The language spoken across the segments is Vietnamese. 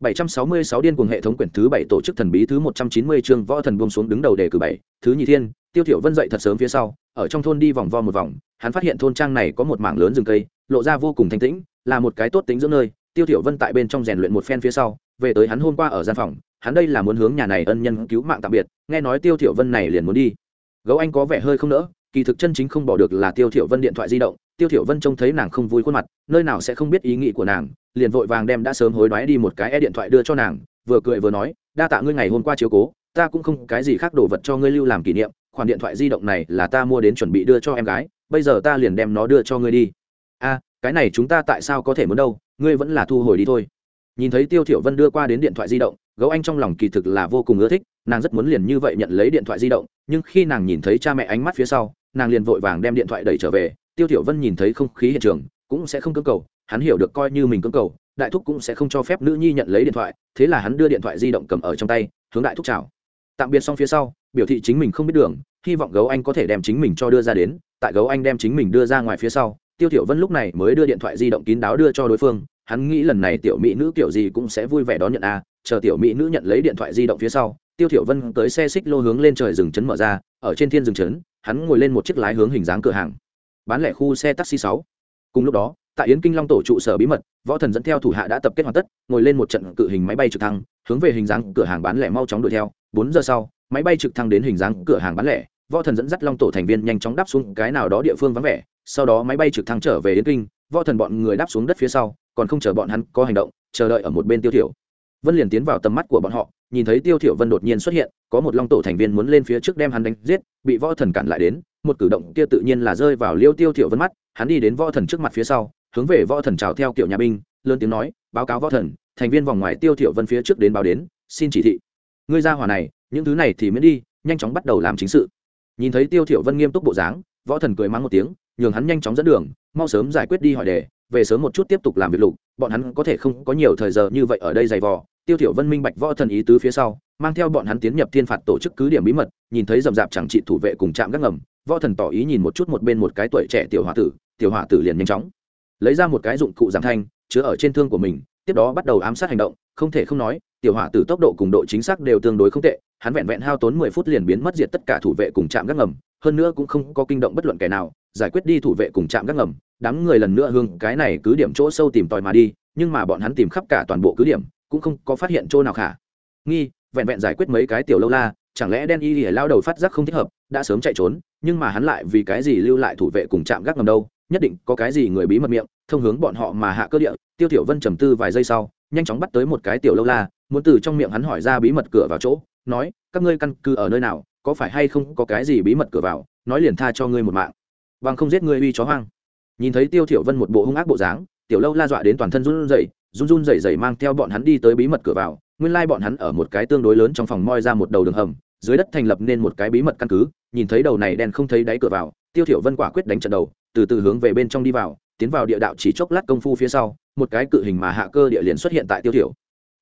766 điên cuồng hệ thống quyển thứ 7 tổ chức thần bí thứ 190 chương võ thần buông xuống đứng đầu đề cử 7, thứ nhị thiên, Tiêu Thiểu Vân dậy thật sớm phía sau, ở trong thôn đi vòng vo một vòng, hắn phát hiện thôn trang này có một mảng lớn rừng cây, lộ ra vô cùng thanh tĩnh, là một cái tốt tính dưỡng nơi. Tiêu Thiểu Vân tại bên trong rèn luyện một phen phía sau, về tới hắn hôm qua ở gian phòng, hắn đây là muốn hướng nhà này ân nhân cứu mạng tạm biệt, nghe nói Tiêu Thiểu Vân này liền muốn đi. Gấu anh có vẻ hơi không nỡ, kỳ thực chân chính không bỏ được là Tiêu Thiểu Vân điện thoại di động, Tiêu Thiểu Vân trông thấy nàng không vui khuôn mặt, nơi nào sẽ không biết ý nghĩ của nàng, liền vội vàng đem đã sớm hối đoái đi một cái e điện thoại đưa cho nàng vừa cười vừa nói đa tạ ngươi ngày hôm qua chiếu cố ta cũng không cái gì khác đồ vật cho ngươi lưu làm kỷ niệm khoản điện thoại di động này là ta mua đến chuẩn bị đưa cho em gái bây giờ ta liền đem nó đưa cho ngươi đi. A cái này chúng ta tại sao có thể muốn đâu ngươi vẫn là thu hồi đi thôi. Nhìn thấy tiêu thiểu vân đưa qua đến điện thoại di động gấu anh trong lòng kỳ thực là vô cùng ưa thích nàng rất muốn liền như vậy nhận lấy điện thoại di động nhưng khi nàng nhìn thấy cha mẹ ánh mắt phía sau nàng liền vội vàng đem điện thoại đẩy trở về tiêu Tiểu vân nhìn thấy không khí hiện trường, cũng sẽ không cưỡng cầu, hắn hiểu được coi như mình cưỡng cầu, đại thúc cũng sẽ không cho phép nữ nhi nhận lấy điện thoại, thế là hắn đưa điện thoại di động cầm ở trong tay, hướng đại thúc chào. Tạm biệt xong phía sau, biểu thị chính mình không biết đường, hy vọng gấu anh có thể đem chính mình cho đưa ra đến, tại gấu anh đem chính mình đưa ra ngoài phía sau, tiêu tiểu vân lúc này mới đưa điện thoại di động kín đáo đưa cho đối phương, hắn nghĩ lần này tiểu mỹ nữ kiểu gì cũng sẽ vui vẻ đón nhận a chờ tiểu mỹ nữ nhận lấy điện thoại di động phía sau, tiêu tiểu vân tới xe xích lô hướng lên trời rừng chấn mở ra, ở trên thiên rừng chấn, hắn ngồi lên một chiếc lái hướng hình dáng cửa hàng bán lẻ khu xe taxi sáu. Cùng lúc đó, tại yến kinh long tổ trụ sở bí mật, võ thần dẫn theo thủ hạ đã tập kết hoàn tất, ngồi lên một trận cự hình máy bay trực thăng, hướng về hình dáng cửa hàng bán lẻ mau chóng đuổi theo. Bốn giờ sau, máy bay trực thăng đến hình dáng cửa hàng bán lẻ, võ thần dẫn dắt long tổ thành viên nhanh chóng đáp xuống cái nào đó địa phương vắng vẻ. Sau đó máy bay trực thăng trở về yến kinh, võ thần bọn người đáp xuống đất phía sau, còn không chờ bọn hắn có hành động, chờ đợi ở một bên tiêu thiểu. Vân liền tiến vào tầm mắt của bọn họ nhìn thấy tiêu thiểu vân đột nhiên xuất hiện, có một long tổ thành viên muốn lên phía trước đem hắn đánh giết, bị võ thần cản lại đến, một cử động kia tự nhiên là rơi vào liêu tiêu thiểu vân mắt, hắn đi đến võ thần trước mặt phía sau, hướng về võ thần chào theo kiểu nhà binh, lớn tiếng nói, báo cáo võ thần, thành viên vòng ngoài tiêu thiểu vân phía trước đến báo đến, xin chỉ thị. Ngươi ra hỏa này, những thứ này thì miễn đi, nhanh chóng bắt đầu làm chính sự. Nhìn thấy tiêu thiểu vân nghiêm túc bộ dáng, võ thần cười mắng một tiếng, nhường hắn nhanh chóng dẫn đường, mau sớm giải quyết đi hỏi đề, về sớm một chút tiếp tục làm việc lục, bọn hắn có thể không có nhiều thời giờ như vậy ở đây dày vò tiêu thiểu vân minh bạch võ thần ý tứ phía sau, mang theo bọn hắn tiến nhập thiên phạt tổ chức cứ điểm bí mật, nhìn thấy rầm rạp chẳng trị thủ vệ cùng chạm gác ngầm, võ thần tỏ ý nhìn một chút một bên một cái tuổi trẻ tiểu hỏa tử, tiểu hỏa tử liền nhanh chóng. Lấy ra một cái dụng cụ giảm thanh, chứa ở trên thương của mình, tiếp đó bắt đầu ám sát hành động, không thể không nói, tiểu hỏa tử tốc độ cùng độ chính xác đều tương đối không tệ, hắn vẹn vẹn hao tốn mười phút liền biến mất diệt tất cả thủ vệ cùng chạm gác ngầm, hơn nữa cũng không có kinh động bất luận kẻ nào, giải quyết đi thủ vệ cùng chạm gác ngầm, đám người lần nữa hương cái này cứ điểm chỗ sâu tìm tòi mà đi, nhưng mà bọn hắn tìm khắp cả toàn bộ cứ điểm cũng không có phát hiện chỗ nào khả. Nghi, vẹn vẹn giải quyết mấy cái tiểu lâu la, chẳng lẽ đen y lìa lao đầu phát giác không thích hợp, đã sớm chạy trốn, nhưng mà hắn lại vì cái gì lưu lại thủ vệ cùng trạm gác ngầm đâu, nhất định có cái gì người bí mật miệng, thông hướng bọn họ mà hạ cơ địa, tiêu tiểu vân trầm tư vài giây sau, nhanh chóng bắt tới một cái tiểu lâu la, muốn từ trong miệng hắn hỏi ra bí mật cửa vào chỗ, nói, các ngươi căn cứ ở nơi nào, có phải hay không có cái gì bí mật cửa vào, nói liền tha cho ngươi một mạng. Bằng không giết ngươi uy chó hoang. Nhìn thấy tiêu tiểu vân một bộ hung ác bộ dáng, tiểu lâu la dọa đến toàn thân run rẩy run run rẩy rẩy mang theo bọn hắn đi tới bí mật cửa vào, nguyên lai bọn hắn ở một cái tương đối lớn trong phòng moi ra một đầu đường hầm, dưới đất thành lập nên một cái bí mật căn cứ, nhìn thấy đầu này đen không thấy đáy cửa vào, tiêu thiểu vân quả quyết đánh trận đầu, từ từ hướng về bên trong đi vào, tiến vào địa đạo chỉ chốc lát công phu phía sau, một cái cự hình mà hạ cơ địa liền xuất hiện tại tiêu thiểu.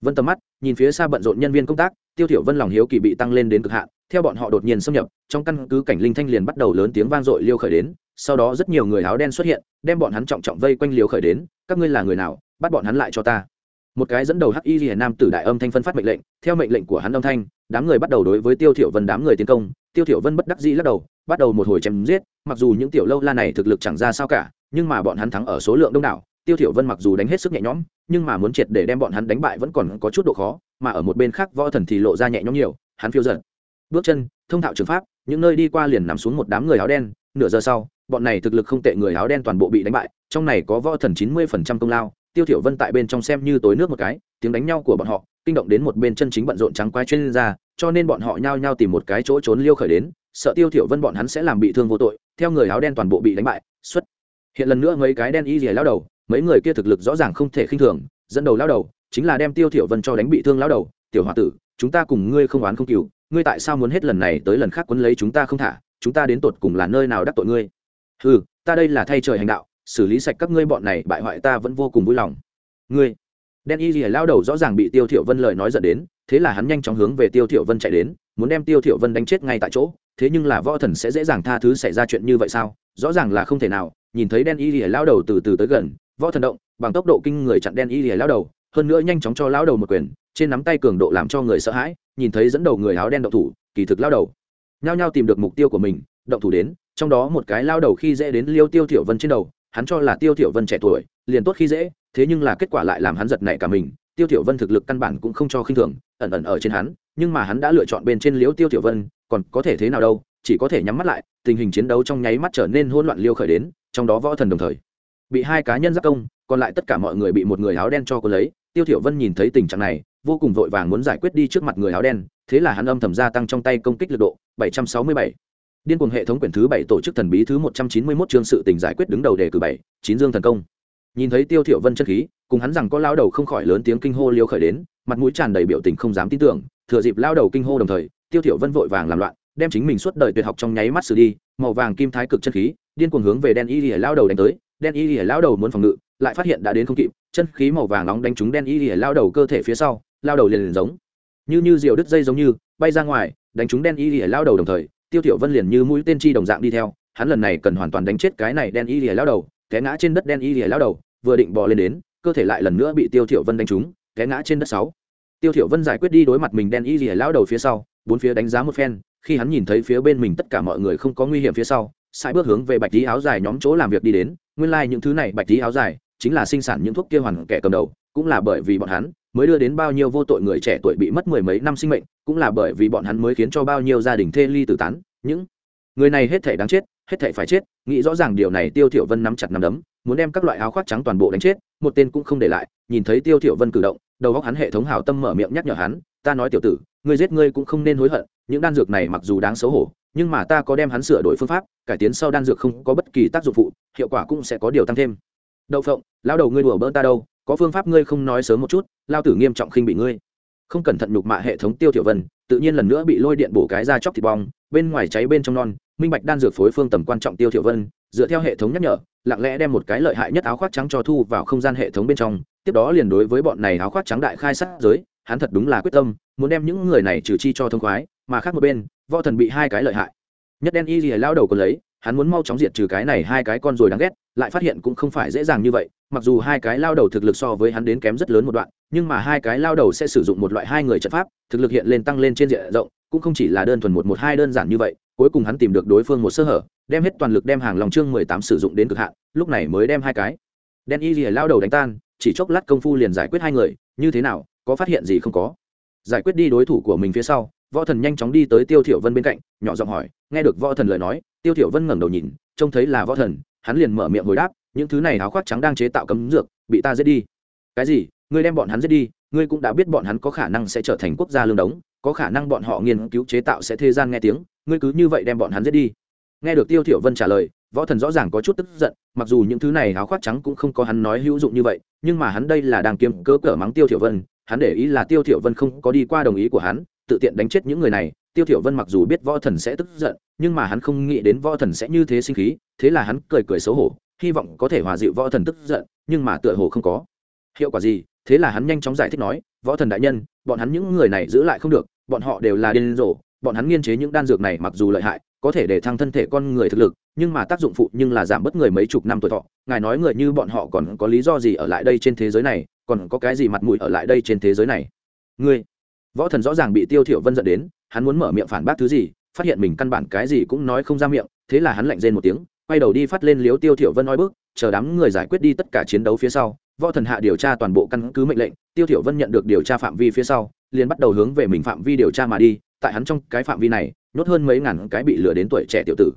Vân tầm mắt, nhìn phía xa bận rộn nhân viên công tác, tiêu thiểu vân lòng hiếu kỳ bị tăng lên đến cực hạn, theo bọn họ đột nhiên xâm nhập, trong căn cứ cảnh linh thanh liền bắt đầu lớn tiếng vang dội liêu khởi đến, sau đó rất nhiều người áo đen xuất hiện, đem bọn hắn trọng trọng vây quanh liêu khởi đến, các ngươi là người nào? Bắt bọn hắn lại cho ta. Một cái dẫn đầu hắc y nam tử đại âm thanh phân phát mệnh lệnh, theo mệnh lệnh của hắn âm thanh, đám người bắt đầu đối với tiêu thiểu vân đám người tiến công. Tiêu thiểu vân bất đắc dĩ lắc đầu, bắt đầu một hồi chém giết, mặc dù những tiểu lâu la này thực lực chẳng ra sao cả, nhưng mà bọn hắn thắng ở số lượng đông đảo. Tiêu thiểu vân mặc dù đánh hết sức nhẹ nhõm, nhưng mà muốn triệt để đem bọn hắn đánh bại vẫn còn có chút độ khó, mà ở một bên khác võ thần thì lộ ra nhẹ nhõm nhiều, hắn phiêu dần bước chân, thông thạo trường pháp, những nơi đi qua liền nằm xuống một đám người áo đen. Nửa giờ sau, bọn này thực lực không tệ người áo đen toàn bộ bị đánh bại, trong này có võ thần chín mươi phần trăm công lao tiêu thiểu vân tại bên trong xem như tối nước một cái, tiếng đánh nhau của bọn họ kinh động đến một bên chân chính bận rộn trắng quái chuyên gia, cho nên bọn họ nhao nhao tìm một cái chỗ trốn liêu khởi đến, sợ tiêu thiểu vân bọn hắn sẽ làm bị thương vô tội, theo người áo đen toàn bộ bị đánh bại, xuất. Hiện lần nữa mấy cái đen y rìa lao đầu, mấy người kia thực lực rõ ràng không thể khinh thường, dẫn đầu lao đầu chính là đem tiêu thiểu vân cho đánh bị thương lao đầu, tiểu hòa tử, chúng ta cùng ngươi không oán không cừu, ngươi tại sao muốn hết lần này tới lần khác quấn lấy chúng ta không thả, chúng ta đến tột cùng là nơi nào đắc tội ngươi? Hừ, ta đây là thay trời hành đạo xử lý sạch các ngươi bọn này, bại hoại ta vẫn vô cùng vui lòng. Ngươi, đen y rìa lao đầu rõ ràng bị tiêu thiểu vân lời nói giận đến, thế là hắn nhanh chóng hướng về tiêu thiểu vân chạy đến, muốn đem tiêu thiểu vân đánh chết ngay tại chỗ, thế nhưng là võ thần sẽ dễ dàng tha thứ xảy ra chuyện như vậy sao? Rõ ràng là không thể nào, nhìn thấy đen y lìa lao đầu từ từ tới gần, võ thần động, bằng tốc độ kinh người chặn đen y lìa lao đầu, hơn nữa nhanh chóng cho lão đầu một quyền, trên nắm tay cường độ làm cho người sợ hãi, nhìn thấy dẫn đầu người áo đen động thủ, kỳ thực lao đầu nhao nhao tìm được mục tiêu của mình, động thủ đến, trong đó một cái lao đầu khi dễ đến liêu tiêu thiểu vân trên đầu hắn cho là tiêu thiểu vân trẻ tuổi, liền tốt khi dễ, thế nhưng là kết quả lại làm hắn giật nảy cả mình tiêu thiểu vân thực lực căn bản cũng không cho khinh thường, ẩn ẩn ở trên hắn, nhưng mà hắn đã lựa chọn bên trên liễu tiêu thiểu vân, còn có thể thế nào đâu, chỉ có thể nhắm mắt lại, tình hình chiến đấu trong nháy mắt trở nên hỗn loạn liêu khởi đến, trong đó võ thần đồng thời, bị hai cá nhân giáp công, còn lại tất cả mọi người bị một người áo đen cho cô lấy tiêu thiểu vân nhìn thấy tình trạng này, vô cùng vội vàng muốn giải quyết đi trước mặt người áo đen, thế là hắn âm thầm gia tăng trong tay công kích lực độ 767 điên cuồng hệ thống quyển thứ bảy tổ chức thần bí thứ 191 chương sự tình giải quyết đứng đầu đề cử bảy, chín dương thần công. Nhìn thấy tiêu thiểu vân chân khí, cùng hắn rằng có lao đầu không khỏi lớn tiếng kinh hô liêu khởi đến, mặt mũi tràn đầy biểu tình không dám tin tưởng, thừa dịp lao đầu kinh hô đồng thời, tiêu thiểu vân vội vàng làm loạn, đem chính mình suốt đời tuyệt học trong nháy mắt xử đi, màu vàng kim thái cực chân khí, điên cuồng hướng về đen y lìa lao đầu đánh tới, đen y lìa lao đầu muốn phòng ngự, lại phát hiện đã đến không kịp, chân khí màu vàng nóng đánh trúng đen y lìa lao đầu cơ thể phía sau, lao đầu liền liền giống, như như diều đứt dây giống như, bay ra ngoài, đánh trúng đen y lìa lao đầu đồng thời tiêu thiểu vân liền như mũi tên chi đồng dạng đi theo, hắn lần này cần hoàn toàn đánh chết cái này đen y lìa lao đầu, té ngã trên đất đen y lìa lao đầu, vừa định bò lên đến, cơ thể lại lần nữa bị tiêu thiểu vân đánh trúng, té ngã trên đất sáu. Tiêu thiểu vân giải quyết đi đối mặt mình đen y lìa lao đầu phía sau, bốn phía đánh giá một phen, khi hắn nhìn thấy phía bên mình tất cả mọi người không có nguy hiểm phía sau sai bước hướng về bạch tí áo dài nhóm chỗ làm việc đi đến, nguyên lai like những thứ này bạch tí áo dài chính là sinh sản những thuốc kia hoàn kẻ cầm đầu, cũng là bởi vì bọn hắn mới đưa đến bao nhiêu vô tội người trẻ tuổi bị mất mười mấy năm sinh mệnh, cũng là bởi vì bọn hắn mới khiến cho bao nhiêu gia đình thê ly tử tán. Những người này hết thể đáng chết, hết thể phải chết, nghĩ rõ ràng điều này, tiêu thiểu vân nắm chặt nắm đấm, muốn đem các loại áo khoác trắng toàn bộ đánh chết, một tên cũng không để lại, nhìn thấy tiêu thiểu vân cử động, đầu óc hắn hệ thống hảo tâm mở miệng nhắc nhở hắn, ta nói tiểu tử, ngươi giết ngươi cũng không nên hối hận, những đan dược này mặc dù đáng xấu hổ, nhưng mà ta có đem hắn sửa đổi phương pháp, cải tiến sau đan dược không có bất kỳ tác dụng phụ, hiệu quả cũng sẽ có điều tăng thêm. Đậu phộng, lão đầu ngươi đùa bỡn ta đâu? Có phương pháp ngươi không nói sớm một chút, lao tử nghiêm trọng khinh bị ngươi. Không cẩn thận nhục mạ hệ thống tiêu tiểu vân, tự nhiên lần nữa bị lôi điện bổ cái ra chóc thịt bong, bên ngoài cháy bên trong non, minh bạch đan dược phối phương tầm quan trọng tiêu tiểu vân, dựa theo hệ thống nhắc nhở, lặng lẽ đem một cái lợi hại nhất áo khoác trắng cho thu vào không gian hệ thống bên trong, tiếp đó liền đối với bọn này áo khoác trắng đại khai sát giới, hắn thật đúng là quyết tâm, muốn đem những người này trừ chi cho thông khoái, mà khác một bên, võ thần bị hai cái lợi hại. Nhất đen y gì lao đầu còn lấy hắn muốn mau chóng diệt trừ cái này hai cái con rồi đáng ghét, lại phát hiện cũng không phải dễ dàng như vậy, mặc dù hai cái lao đầu thực lực so với hắn đến kém rất lớn một đoạn, nhưng mà hai cái lao đầu sẽ sử dụng một loại hai người trận pháp, thực lực hiện lên tăng lên trên diện rộng, cũng không chỉ là đơn thuần một một hai đơn giản như vậy, cuối cùng hắn tìm được đối phương một sơ hở, đem hết toàn lực đem hàng lòng chương mười tám sử dụng đến cực hạn, lúc này mới đem hai cái. Đen y lìa lao đầu đánh tan, chỉ chốc lát công phu liền giải quyết hai người, như thế nào, có phát hiện gì không có. Giải quyết đi đối thủ của mình phía sau võ thần nhanh chóng đi tới tiêu thiểu vân bên cạnh, nhỏ giọng hỏi, nghe được võ thần lời nói, tiêu thiểu vân ngẩng đầu nhìn, trông thấy là võ thần, hắn liền mở miệng hồi đáp, những thứ này áo khoác trắng đang chế tạo cấm dược, bị ta giết đi. Cái gì? Ngươi đem bọn hắn giết đi, ngươi cũng đã biết bọn hắn có khả năng sẽ trở thành quốc gia lương đống, có khả năng bọn họ nghiên cứu chế tạo sẽ thế gian nghe tiếng, ngươi cứ như vậy đem bọn hắn giết đi. Nghe được tiêu thiểu vân trả lời, võ thần rõ ràng có chút tức giận, mặc dù những thứ này áo khoác trắng cũng không có hắn nói hữu dụng như vậy, nhưng mà hắn đây là đang kiếm cớ cỡ mắng tiêu thiểu vân, hắn để ý là tiêu thiểu vân không có đi qua đồng ý của hắn tự tiện đánh chết những người này, tiêu thiểu vân mặc dù biết võ thần sẽ tức giận, nhưng mà hắn không nghĩ đến võ thần sẽ như thế sinh khí, thế là hắn cười cười xấu hổ, hy vọng có thể hòa dịu võ thần tức giận, nhưng mà tựa hồ không có. Hiệu quả gì? Thế là hắn nhanh chóng giải thích nói, võ thần đại nhân, bọn hắn những người này giữ lại không được, bọn họ đều là điên rồ, bọn hắn nghiên chế những đan dược này mặc dù lợi hại, có thể để thăng thân thể con người thực lực, nhưng mà tác dụng phụ nhưng là giảm bớt người mấy chục năm tuổi thọ. Ngài nói người như bọn họ còn có lý do gì ở lại đây trên thế giới này, còn có cái gì mặt mũi ở lại đây trên thế giới này? Ngươi võ thần rõ ràng bị tiêu thiểu vân giận đến, hắn muốn mở miệng phản bác thứ gì, phát hiện mình căn bản cái gì cũng nói không ra miệng, thế là hắn lạnh rên một tiếng, quay đầu đi phát lên liếu tiêu thiểu vân nói bước, chờ đám người giải quyết đi tất cả chiến đấu phía sau, võ thần hạ điều tra toàn bộ căn cứ mệnh lệnh, tiêu thiểu vân nhận được điều tra phạm vi phía sau, liền bắt đầu hướng về mình phạm vi điều tra mà đi, tại hắn trong cái phạm vi này, nhốt hơn mấy ngàn cái bị lừa đến tuổi trẻ tiểu tử.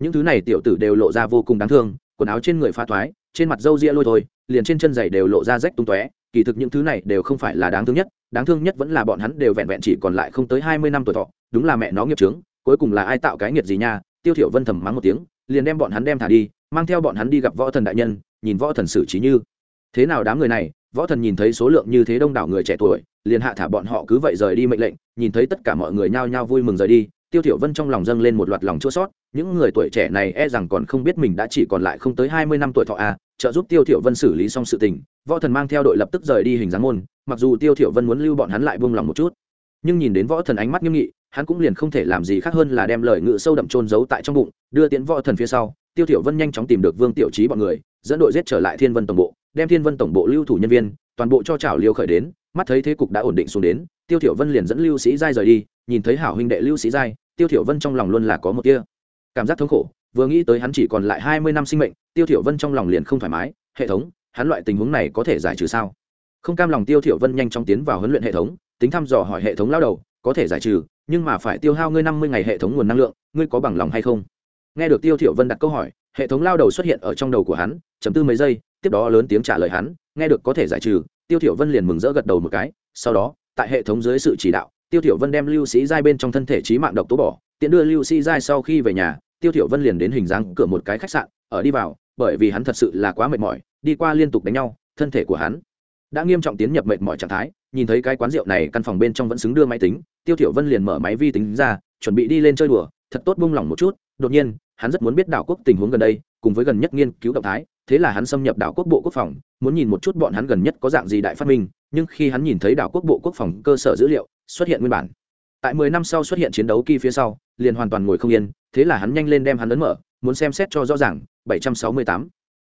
Những thứ này tiểu tử đều lộ ra vô cùng đáng thương, quần áo trên người pha thoái, trên mặt râu ria lôi thôi, liền trên chân giày đều lộ ra rách tung tóe kỳ thực những thứ này đều không phải là đáng thương nhất, đáng thương nhất vẫn là bọn hắn đều vẹn vẹn chỉ còn lại không tới hai mươi năm tuổi thọ, đúng là mẹ nó nghiệp trướng cuối cùng là ai tạo cái nghiệt gì nha? Tiêu thiểu vân thầm mắng một tiếng, liền đem bọn hắn đem thả đi, mang theo bọn hắn đi gặp võ thần đại nhân, nhìn võ thần xử trí như. Thế nào đám người này, võ thần nhìn thấy số lượng như thế đông đảo người trẻ tuổi, liền hạ thả bọn họ cứ vậy rời đi mệnh lệnh, nhìn thấy tất cả mọi người nhao nhao vui mừng rời đi, tiêu thiểu vân trong lòng dâng lên một loạt lòng chua sót những người tuổi trẻ này e rằng còn không biết mình đã chỉ còn lại không tới hai mươi năm tuổi thọ à trợ giúp tiêu thiểu vân xử lý xong sự tình, võ thần mang theo đội lập tức rời đi hình dáng môn, mặc dù tiêu thiểu vân muốn lưu bọn hắn lại buông lòng một chút, nhưng nhìn đến võ thần ánh mắt nghiêm nghị, hắn cũng liền không thể làm gì khác hơn là đem lời ngự sâu đậm trôn giấu tại trong bụng, đưa tiến võ thần phía sau, tiêu thiểu vân nhanh chóng tìm được vương tiểu trí bọn người, dẫn đội giết trở lại thiên vân tổng bộ, đem thiên vân tổng bộ lưu thủ nhân viên, toàn bộ cho chảo liêu khởi đến, mắt thấy thế cục đã ổn định xuống đến, tiêu thiểu vân liền dẫn lưu sĩ giai rời đi, nhìn thấy hảo huynh đệ lưu sĩ giai, tiêu thiểu vân trong lòng luôn là có một tia cảm giác thống khổ vừa nghĩ tới hắn chỉ còn lại hai mươi năm sinh mệnh, tiêu thiểu vân trong lòng liền không thoải mái, hệ thống, hắn loại tình huống này có thể giải trừ sao? Không cam lòng tiêu thiểu vân nhanh chóng tiến vào huấn luyện hệ thống, tính thăm dò hỏi hệ thống lao đầu, có thể giải trừ, nhưng mà phải tiêu hao ngươi năm mươi ngày hệ thống nguồn năng lượng, ngươi có bằng lòng hay không? Nghe được tiêu thiểu vân đặt câu hỏi, hệ thống lao đầu xuất hiện ở trong đầu của hắn chấm tư mấy giây, tiếp đó lớn tiếng trả lời hắn, nghe được có thể giải trừ, tiêu thiểu vân liền mừng rỡ gật đầu một cái, sau đó, tại hệ thống dưới sự chỉ đạo, tiêu thiểu vân đem lưu sĩ giai bên trong thân thể trí mạng độc tố bỏ, tiện đưa lưu sĩ giai sau khi về nhà tiêu thiểu vân liền đến hình dáng cửa một cái khách sạn, ở đi vào, bởi vì hắn thật sự là quá mệt mỏi, đi qua liên tục đánh nhau, thân thể của hắn đã nghiêm trọng tiến nhập mệt mỏi trạng thái, nhìn thấy cái quán rượu này căn phòng bên trong vẫn xứng đưa máy tính, tiêu thiểu vân liền mở máy vi tính ra, chuẩn bị đi lên chơi đùa, thật tốt buông lỏng một chút, đột nhiên, hắn rất muốn biết đảo quốc tình huống gần đây, cùng với gần nhất nghiên cứu động thái, thế là hắn xâm nhập đảo quốc bộ quốc phòng, muốn nhìn một chút bọn hắn gần nhất có dạng gì đại phát minh, nhưng khi hắn nhìn thấy đảo quốc bộ quốc phòng cơ sở dữ liệu, xuất hiện nguyên bản tại mười năm sau xuất hiện chiến đấu kỳ phía sau, liền hoàn toàn ngồi không yên, thế là hắn nhanh lên đem hắn ấn mở, muốn xem xét cho rõ ràng 768.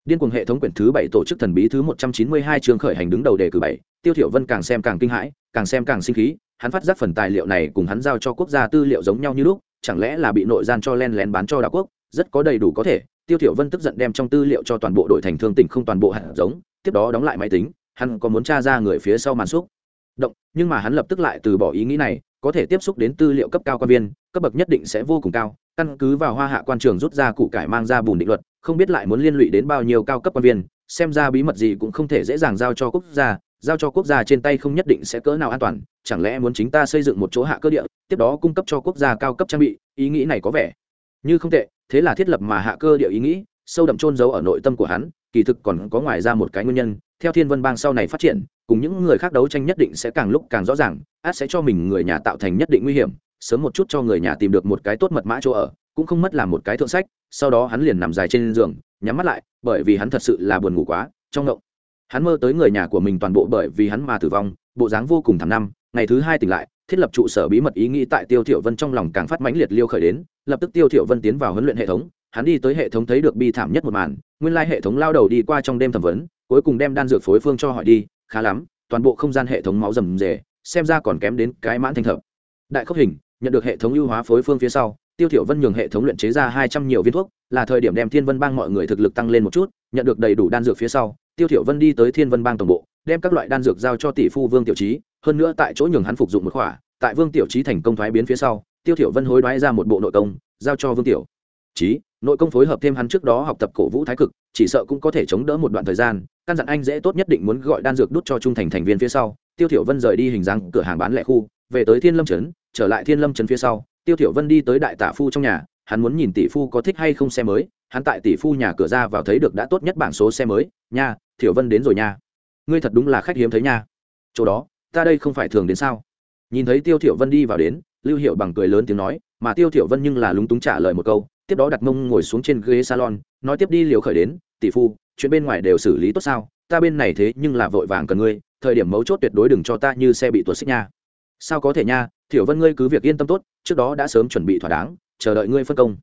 điên cuồng hệ thống quyển thứ bảy tổ chức thần bí thứ 192 trường khởi hành đứng đầu đề cử bảy, tiêu thiểu vân càng xem càng kinh hãi, càng xem càng sinh khí, hắn phát giác phần tài liệu này cùng hắn giao cho quốc gia tư liệu giống nhau như lúc, chẳng lẽ là bị nội gian cho len lén bán cho đảo quốc, rất có đầy đủ có thể, tiêu thiểu vân tức giận đem trong tư liệu cho toàn bộ đội thành thương tỉnh không toàn bộ hạt giống, tiếp đó đóng lại máy tính, hắn có muốn tra ra người phía sau màn xúc động, nhưng mà hắn lập tức lại từ bỏ ý nghĩ này có thể tiếp xúc đến tư liệu cấp cao quan viên, cấp bậc nhất định sẽ vô cùng cao, căn cứ vào hoa hạ quan trường rút ra cụ cải mang ra bùn định luật, không biết lại muốn liên lụy đến bao nhiêu cao cấp quan viên, xem ra bí mật gì cũng không thể dễ dàng giao cho quốc gia, giao cho quốc gia trên tay không nhất định sẽ cỡ nào an toàn, chẳng lẽ muốn chính ta xây dựng một chỗ hạ cơ địa, tiếp đó cung cấp cho quốc gia cao cấp trang bị, ý nghĩ này có vẻ như không tệ, thế là thiết lập mà hạ cơ địa ý nghĩ, sâu đậm trôn giấu ở nội tâm của hắn kỳ thực còn có ngoài ra một cái nguyên nhân, theo thiên vân bang sau này phát triển, cùng những người khác đấu tranh nhất định sẽ càng lúc càng rõ ràng, át sẽ cho mình người nhà tạo thành nhất định nguy hiểm, sớm một chút cho người nhà tìm được một cái tốt mật mã chỗ ở, cũng không mất làm một cái thượng sách, sau đó hắn liền nằm dài trên giường, nhắm mắt lại, bởi vì hắn thật sự là buồn ngủ quá, trong ngộng. Hắn mơ tới người nhà của mình toàn bộ bởi vì hắn mà tử vong, bộ dáng vô cùng thảm năm, ngày thứ hai tỉnh lại, thiết lập trụ sở bí mật ý nghĩ tại tiêu thiểu vân trong lòng càng phát mãnh liệt liêu khởi đến, lập tức tiêu thiểu vân tiến vào huấn luyện hệ thống hắn đi tới hệ thống thấy được bi thảm nhất một màn, nguyên lai hệ thống lao đầu đi qua trong đêm thẩm vấn, cuối cùng đem đan dược phối phương cho hỏi đi, khá lắm, toàn bộ không gian hệ thống máu rầm rề, xem ra còn kém đến cái mãn thanh thập. Đại khốc hình, nhận được hệ thống ưu hóa phối phương phía sau, tiêu thiểu vân nhường hệ thống luyện chế ra hai trăm nhiều viên thuốc, là thời điểm đem thiên vân bang mọi người thực lực tăng lên một chút, nhận được đầy đủ đan dược phía sau, tiêu thiểu vân đi tới thiên vân bang tổng bộ, đem các loại đan dược giao cho tỷ phu vương tiểu trí hơn nữa tại chỗ nhường hắn phục dụng một khỏa, tại vương tiểu trí thành công thoái biến phía sau, tiêu thiểu vân hối đoái ra một bộ nội công, giao cho vương tiểu trí nội công phối hợp thêm hắn trước đó học tập cổ vũ thái cực, chỉ sợ cũng có thể chống đỡ một đoạn thời gian, căn dặn anh dễ tốt nhất định muốn gọi đan dược đút cho trung thành thành viên phía sau, tiêu thiểu vân rời đi hình dáng cửa hàng bán lẻ khu, về tới thiên lâm trấn, trở lại thiên lâm trấn phía sau, tiêu thiểu vân đi tới đại tả phu trong nhà, hắn muốn nhìn tỷ phu có thích hay không xe mới, hắn tại tỷ phu nhà cửa ra vào thấy được đã tốt nhất bảng số xe mới, nha, thiểu vân đến rồi nha. Ngươi thật đúng là khách hiếm thấy nha. Chỗ đó, ta đây không phải thường đến sao? Nhìn thấy tiêu thiểu vân đi vào đến, lưu hiệu bằng cười lớn tiếng nói, mà tiêu thiểu vân nhưng là lúng túng trả lời một câu tiếp đó đặt mông ngồi xuống trên ghế salon, nói tiếp đi liều khởi đến, tỷ phu, chuyện bên ngoài đều xử lý tốt sao? Ta bên này thế nhưng là vội vàng cần ngươi, thời điểm mấu chốt tuyệt đối đừng cho ta như xe bị tuột xích nha. Sao có thể nha, thiểu vân ngươi cứ việc yên tâm tốt, trước đó đã sớm chuẩn bị thỏa đáng, chờ đợi ngươi phân công.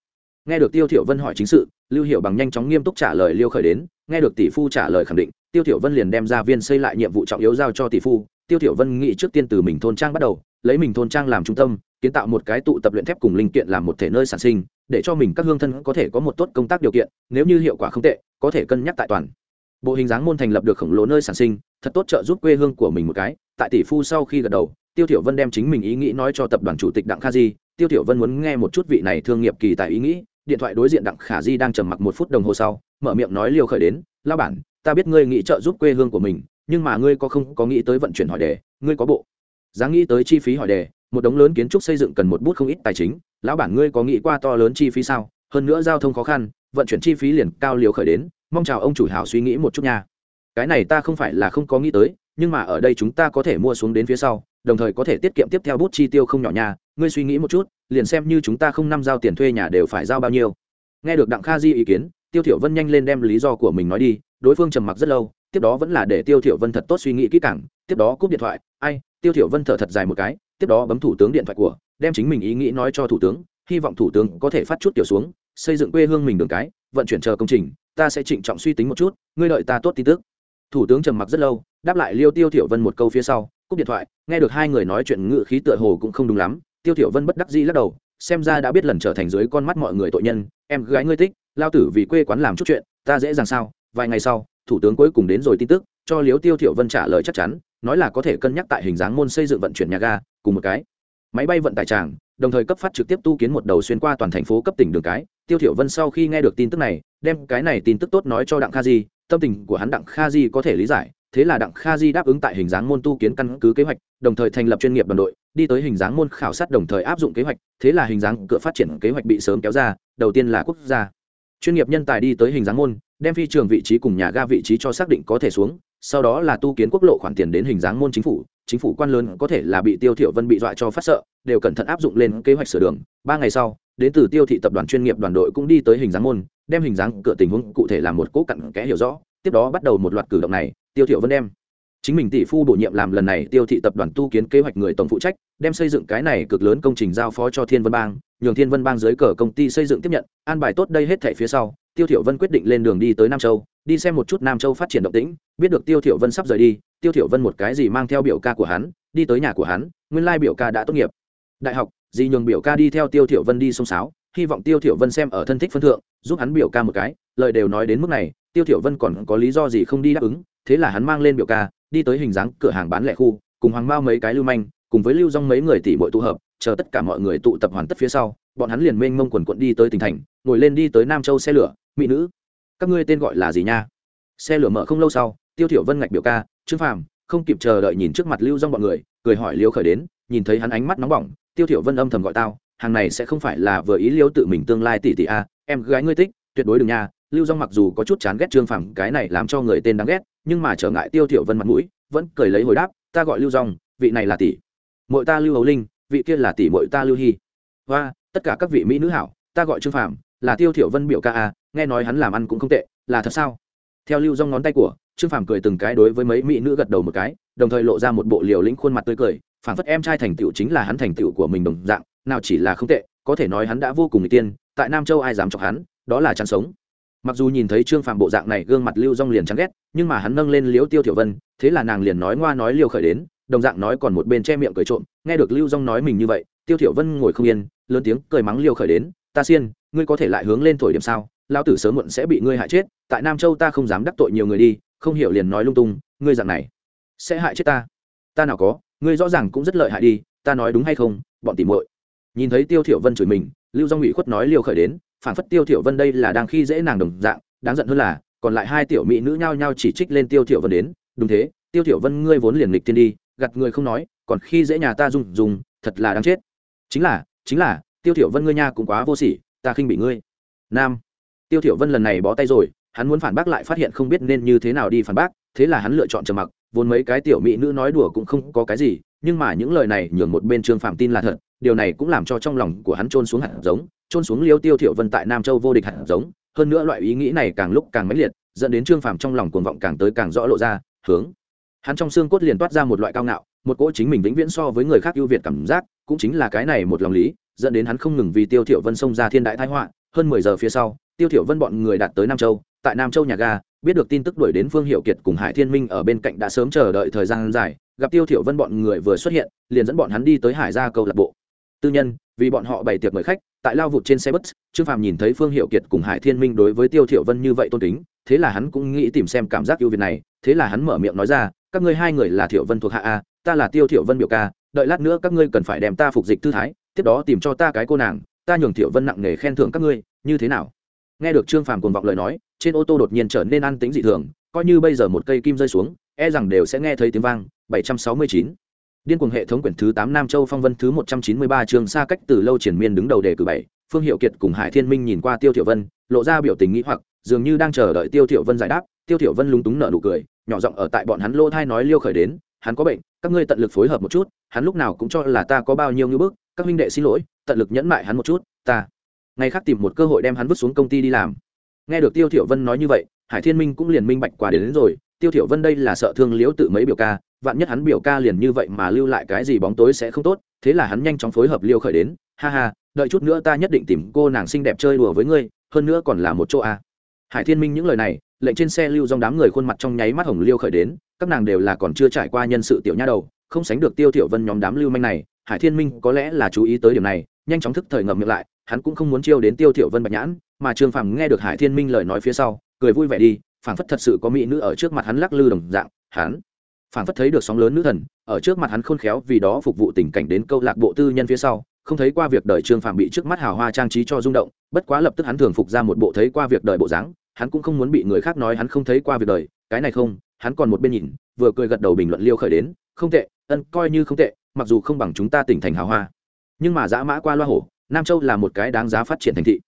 Nghe được tiêu thiểu vân hỏi chính sự, lưu hiệu bằng nhanh chóng nghiêm túc trả lời liêu khởi đến, nghe được tỷ phu trả lời khẳng định, tiêu thiểu vân liền đem ra viên xây lại nhiệm vụ trọng yếu giao cho tỷ phu. Tiêu thiểu vân nghĩ trước tiên từ mình thôn trang bắt đầu, lấy mình thôn trang làm trung tâm, kiến tạo một cái tụ tập luyện thép cùng linh kiện làm một thể nơi sản sinh để cho mình các hương thân có thể có một tốt công tác điều kiện, nếu như hiệu quả không tệ, có thể cân nhắc tại toàn. Bộ hình dáng môn thành lập được khổng lồ nơi sản sinh, thật tốt trợ giúp quê hương của mình một cái, tại tỷ phu sau khi gật đầu, tiêu thiểu vân đem chính mình ý nghĩ nói cho tập đoàn chủ tịch đặng kha di. Tiêu thiểu vân muốn nghe một chút vị này thương nghiệp kỳ tài ý nghĩ, điện thoại đối diện đặng khả di đang trầm mặc một phút đồng hồ sau, mở miệng nói liều khởi đến lao bản, ta biết ngươi nghĩ trợ giúp quê hương của mình, nhưng mà ngươi có không, có nghĩ tới vận chuyển hỏi đề, ngươi có bộ. Dáng nghĩ tới chi phí hỏi đề, một đống lớn kiến trúc xây dựng cần một bút không ít tài chính lão bản ngươi có nghĩ qua to lớn chi phí sao? Hơn nữa giao thông khó khăn, vận chuyển chi phí liền cao liều khởi đến, mong chào ông chủ hảo suy nghĩ một chút nha. Cái này ta không phải là không có nghĩ tới, nhưng mà ở đây chúng ta có thể mua xuống đến phía sau, đồng thời có thể tiết kiệm tiếp theo bút chi tiêu không nhỏ nha. Ngươi suy nghĩ một chút, liền xem như chúng ta không năm giao tiền thuê nhà đều phải giao bao nhiêu. Nghe được đặng kha di ý kiến, tiêu thiểu vân nhanh lên đem lý do của mình nói đi, đối phương trầm mặc rất lâu, tiếp đó vẫn là để tiêu thiểu vân thật tốt suy nghĩ kỹ càng, tiếp đó cúp điện thoại, ai, tiêu thiểu vân thở thật dài một cái tiếp đó bấm thủ tướng điện thoại của, đem chính mình ý nghĩ nói cho thủ tướng, hy vọng thủ tướng có thể phát chút tiểu xuống, xây dựng quê hương mình đường cái, vận chuyển chờ công trình, ta sẽ trịnh trọng suy tính một chút, ngươi đợi ta tốt tin tức. Thủ tướng trầm mặc rất lâu, đáp lại liêu tiêu thiểu vân một câu phía sau, cúp điện thoại, nghe được hai người nói chuyện ngự khí tựa hồ cũng không đúng lắm, tiêu thiểu vân bất đắc dĩ lắc đầu, xem ra đã biết lần trở thành dưới con mắt mọi người tội nhân, em gái ngươi tích lao tử vì quê quán làm chút chuyện, ta dễ dàng sao? Vài ngày sau, thủ tướng cuối cùng đến rồi tin tức, cho liêu tiêu thiểu vân trả lời chắc chắn nói là có thể cân nhắc tại hình dáng môn xây dựng vận chuyển nhà ga, cùng một cái. Máy bay vận tải tràng, đồng thời cấp phát trực tiếp tu kiến một đầu xuyên qua toàn thành phố cấp tỉnh đường cái. Tiêu thiểu vân sau khi nghe được tin tức này, đem cái này tin tức tốt nói cho đặng kha di, tâm tình của hắn đặng kha di có thể lý giải, thế là đặng kha di đáp ứng tại hình dáng môn tu kiến căn cứ kế hoạch, đồng thời thành lập chuyên nghiệp đoàn đội, đi tới hình dáng môn khảo sát đồng thời áp dụng kế hoạch, thế là hình dáng cửa phát triển kế hoạch bị sớm kéo ra, đầu tiên là quốc gia. Chuyên nghiệp nhân tài đi tới hình dáng môn, đem phi trường vị trí cùng nhà ga vị trí cho xác định có thể xuống sau đó là tu kiến quốc lộ khoản tiền đến hình dáng môn chính phủ chính phủ quan lớn có thể là bị tiêu thiểu vân bị dọa cho phát sợ, đều cẩn thận áp dụng lên kế hoạch sửa đường. Ba ngày sau, đến từ tiêu thị tập đoàn chuyên nghiệp đoàn đội cũng đi tới hình dáng môn, đem hình dáng cửa tình huống cụ thể làm một cố cặn kẽ hiểu rõ. Tiếp đó bắt đầu một loạt cử động này, tiêu thiểu vân đem chính mình tỷ phu bổ nhiệm làm lần này tiêu thị tập đoàn tu kiến kế hoạch người tổng phụ trách, đem xây dựng cái này cực lớn công trình giao phó cho thiên vân bang, nhường thiên vân bang dưới cờ công ty xây dựng tiếp nhận, an bài tốt đây hết thảy phía sau, tiêu thiểu vân quyết định lên đường đi tới nam châu đi xem một chút nam châu phát triển động tĩnh, biết được tiêu thiểu vân sắp rời đi, tiêu thiểu vân một cái gì mang theo biểu ca của hắn, đi tới nhà của hắn, nguyên lai biểu ca đã tốt nghiệp. Đại học gì nhường biểu ca đi theo tiêu thiểu vân đi sông sáo, hy vọng tiêu thiểu vân xem ở thân thích phân thượng, giúp hắn biểu ca một cái, lời đều nói đến mức này, tiêu thiểu vân còn có lý do gì không đi đáp ứng, thế là hắn mang lên biểu ca, đi tới hình dáng cửa hàng bán lẻ khu, cùng hoàng mao mấy cái lưu manh, cùng với lưu dong mấy người tỷ muội tụ hợp, chờ tất cả mọi người tụ tập hoàn tất phía sau, bọn hắn liền mênh mông quần cuộn đi tới tỉnh thành, ngồi lên đi tới nam châu xe lửa, mỹ nữ các ngươi tên gọi là gì nha? Xe lửa mở không lâu sau, tiêu thiểu vân ngạch biểu ca, trương phàm, không kịp chờ đợi nhìn trước mặt lưu dong bọn người, cười hỏi liêu khởi đến, nhìn thấy hắn ánh mắt nóng bỏng, tiêu thiểu vân âm thầm gọi tao, hàng này sẽ không phải là vừa ý liêu tự mình tương lai tỷ tỷ a, em gái ngươi thích, tuyệt đối đừng nha. Lưu dong mặc dù có chút chán ghét trương phàm, cái này làm cho người tên đáng ghét, nhưng mà trở ngại tiêu thiểu vân mặt mũi, vẫn cười lấy hồi đáp, ta gọi lưu dong vị này là tỷ muội ta lưu hầu linh, vị kia là tỷ muội ta lưu hy. Và tất cả các vị mỹ nữ hảo, ta gọi trương phàm, là tiêu thiểu vân biểu ca a nghe nói hắn làm ăn cũng không tệ, là thật sao? Theo lưu dong ngón tay của, trương phàm cười từng cái đối với mấy mỹ nữ gật đầu một cái, đồng thời lộ ra một bộ liều lĩnh khuôn mặt tươi cười, phảng phất em trai thành tựu chính là hắn thành tựu của mình đồng dạng, nào chỉ là không tệ, có thể nói hắn đã vô cùng người tiên, tại nam châu ai dám chọc hắn, đó là chăn sống. Mặc dù nhìn thấy trương phàm bộ dạng này gương mặt lưu dong liền chán ghét, nhưng mà hắn nâng lên liếu tiêu tiểu vân, thế là nàng liền nói ngoa nói liều khởi đến, đồng dạng nói còn một bên che miệng cười trộm, nghe được lưu dong nói mình như vậy, tiêu tiểu vân ngồi không yên, lớn tiếng cười mắng liều khởi đến, ta xiên, ngươi có thể lại hướng lên thổi điểm sao? Lao tử sớm muộn sẽ bị ngươi hại chết, tại nam châu ta không dám đắc tội nhiều người đi, không hiểu liền nói lung tung, ngươi dạng này sẽ hại chết ta. Ta nào có, ngươi rõ ràng cũng rất lợi hại đi, ta nói đúng hay không, bọn tỉ muội. Nhìn thấy tiêu thiểu vân chửi mình, lưu Dung Ngụy khuất nói liều khởi đến, phản phất tiêu thiểu vân đây là đang khi dễ nàng đồng dạng, đáng giận hơn là, còn lại hai tiểu mỹ nữ nhao nhao chỉ trích lên tiêu thiểu vân đến, đúng thế, tiêu thiểu vân ngươi vốn liền nghịch thiên đi, gạt người không nói, còn khi dễ nhà ta dùng dùng, thật là đáng chết. Chính là chính là, tiêu thiểu vân ngươi nha cũng quá vô sỉ, ta khinh bị ngươi. Nam tiêu thiểu vân lần này bó tay rồi, hắn muốn phản bác lại phát hiện không biết nên như thế nào đi phản bác, thế là hắn lựa chọn trầm mặc, vốn mấy cái tiểu mỹ nữ nói đùa cũng không có cái gì, nhưng mà những lời này nhường một bên trương phạm tin là thật, điều này cũng làm cho trong lòng của hắn trôn xuống hạt giống trôn xuống liêu tiêu thiểu vân tại nam châu vô địch hạt giống, hơn nữa loại ý nghĩ này càng lúc càng mãnh liệt, dẫn đến trương phạm trong lòng cuồng vọng càng tới càng rõ lộ ra, hướng. Hắn trong xương cốt liền toát ra một loại cao ngạo, một cỗ chính mình vĩnh viễn so với người khác ưu việt cảm giác, cũng chính là cái này một lòng lý, dẫn đến hắn không ngừng vì tiêu thiểu vân xông ra thiên đại tai họa, hơn mười giờ phía sau tiêu thiểu vân bọn người đạt tới nam châu, tại nam châu nhà ga, biết được tin tức đuổi đến phương hiệu kiệt cùng hải thiên minh ở bên cạnh đã sớm chờ đợi thời gian dài, gặp tiêu thiểu vân bọn người vừa xuất hiện, liền dẫn bọn hắn đi tới hải gia câu lạc bộ. Tư nhân, vì bọn họ bày tiệc mời khách, tại lao vụt trên xe bus, trương phàm nhìn thấy phương hiệu kiệt cùng hải thiên minh đối với tiêu thiểu vân như vậy tôn kính, thế là hắn cũng nghĩ tìm xem cảm giác ưu việt này, thế là hắn mở miệng nói ra, các ngươi hai người là thiểu vân thuộc hạ a, ta là tiêu thiểu vân biểu ca, đợi lát nữa các ngươi cần phải đem ta phục dịch tư thái, tiếp đó tìm cho ta cái cô nàng, ta nhường thiểu vân nặng nề khen thưởng các ngươi, như thế nào? Nghe được trương phàm cuồng vọng lời nói, trên ô tô đột nhiên trở nên an tĩnh dị thường, coi như bây giờ một cây kim rơi xuống e rằng đều sẽ nghe thấy tiếng vang 769. điên cuồng hệ thống quyển thứ 8 nam châu phong vân thứ 193 trường xa cách từ lâu triển miên đứng đầu đề cử bảy, phương hiệu kiệt cùng hải thiên minh nhìn qua tiêu thiểu vân, lộ ra biểu tình nghĩ hoặc, dường như đang chờ đợi tiêu thiểu vân giải đáp tiêu thiểu vân lúng túng nở nụ cười, nhỏ giọng ở tại bọn hắn lô thai nói liêu khởi đến, hắn có bệnh, các ngươi tận lực phối hợp một chút, hắn lúc nào cũng cho là ta có bao nhiêu như bước các huynh đệ xin lỗi, tận lực nhẫn mại hắn một chút, ta ngày khác tìm một cơ hội đem hắn vứt xuống công ty đi làm. Nghe được tiêu thiểu vân nói như vậy hải thiên minh cũng liền minh bạch quả đến, đến rồi. Tiêu thiểu vân đây là sợ thương liễu tự mấy biểu ca vạn nhất hắn biểu ca liền như vậy mà lưu lại cái gì bóng tối sẽ không tốt thế là hắn nhanh chóng phối hợp liêu khởi đến. Ha ha đợi chút nữa ta nhất định tìm cô nàng xinh đẹp chơi đùa với ngươi hơn nữa còn là một chỗ a. Hải thiên minh những lời này lệnh trên xe lưu dòng đám người khuôn mặt trong nháy mắt hồng liêu khởi đến các nàng đều là còn chưa trải qua nhân sự tiểu nha đầu không sánh được tiêu thiểu vân nhóm đám lưu manh này. Hải thiên minh có lẽ là chú ý tới điểm này nhanh chóng thức thời ngậm miệng lại hắn cũng không muốn chiêu đến tiêu thiểu vân bạch nhãn, mà trương phàm nghe được hải thiên minh lời nói phía sau, cười vui vẻ đi, phảng phất thật sự có mỹ nữ ở trước mặt hắn lắc lư đồng dạng, hắn phảng phất thấy được sóng lớn nữ thần, ở trước mặt hắn khôn khéo vì đó phục vụ tình cảnh đến câu lạc bộ tư nhân phía sau, không thấy qua việc đời trương phàm bị trước mắt hào hoa trang trí cho rung động, bất quá lập tức hắn thường phục ra một bộ thấy qua việc đời bộ dáng, hắn cũng không muốn bị người khác nói hắn không thấy qua việc đời, cái này không, hắn còn một bên nhìn, vừa cười gật đầu bình luận liêu khởi đến, không tệ, ân, coi như không tệ, mặc dù không bằng chúng ta tỉnh thành hào hoa, nhưng mà dã mã qua loa hổ nam châu là một cái đáng giá phát triển thành thị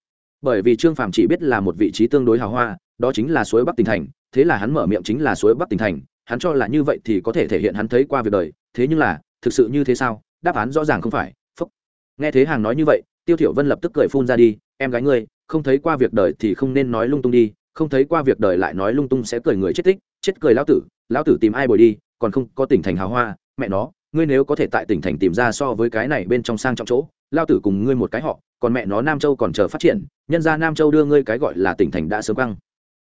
bởi vì trương phàm chỉ biết là một vị trí tương đối hào hoa đó chính là suối bắc tỉnh thành thế là hắn mở miệng chính là suối bắc tỉnh thành hắn cho là như vậy thì có thể thể hiện hắn thấy qua việc đời thế nhưng là thực sự như thế sao đáp án rõ ràng không phải phúc nghe thế hàng nói như vậy tiêu thiểu vân lập tức cười phun ra đi em gái ngươi không thấy qua việc đời thì không nên nói lung tung đi không thấy qua việc đời lại nói lung tung sẽ cười người chết tích chết cười lão tử lão tử tìm ai bồi đi còn không có tỉnh thành hào hoa mẹ nó ngươi nếu có thể tại tỉnh thành tìm ra so với cái này bên trong sang trọng chỗ lao tử cùng ngươi một cái họ, còn mẹ nó nam châu còn chờ phát triển, nhân ra nam châu đưa ngươi cái gọi là tỉnh thành đã sớm căng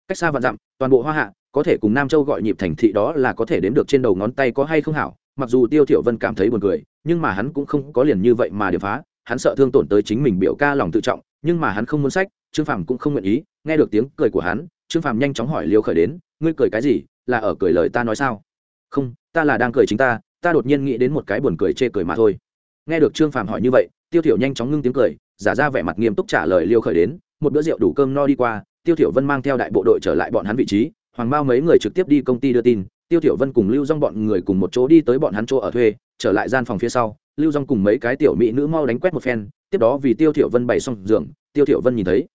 cách xa vạn dặm, toàn bộ hoa hạ, có thể cùng nam châu gọi nhịp thành thị đó là có thể đếm được trên đầu ngón tay có hay không hảo, mặc dù tiêu thiểu vân cảm thấy buồn cười, nhưng mà hắn cũng không có liền như vậy mà điểm phá, hắn sợ thương tổn tới chính mình biểu ca lòng tự trọng, nhưng mà hắn không muốn sách, trương phàm cũng không nguyện ý, nghe được tiếng cười của hắn, trương phàm nhanh chóng hỏi liêu khởi đến, ngươi cười cái gì? Là ở cười lời ta nói sao? Không, ta là đang cười chính ta ta đột nhiên nghĩ đến một cái buồn cười chê cười mà thôi. Nghe được trương phàm hỏi như vậy tiêu thiểu nhanh chóng ngưng tiếng cười, giả ra vẻ mặt nghiêm túc trả lời liêu khởi đến, một bữa rượu đủ cơm no đi qua, tiêu thiểu vân mang theo đại bộ đội trở lại bọn hắn vị trí, hoàng bao mấy người trực tiếp đi công ty đưa tin, tiêu thiểu vân cùng lưu dung bọn người cùng một chỗ đi tới bọn hắn chỗ ở thuê, trở lại gian phòng phía sau, lưu dung cùng mấy cái tiểu mỹ nữ mau đánh quét một phen, tiếp đó vì tiêu thiểu vân bày xong giường, tiêu thiểu vân nhìn thấy,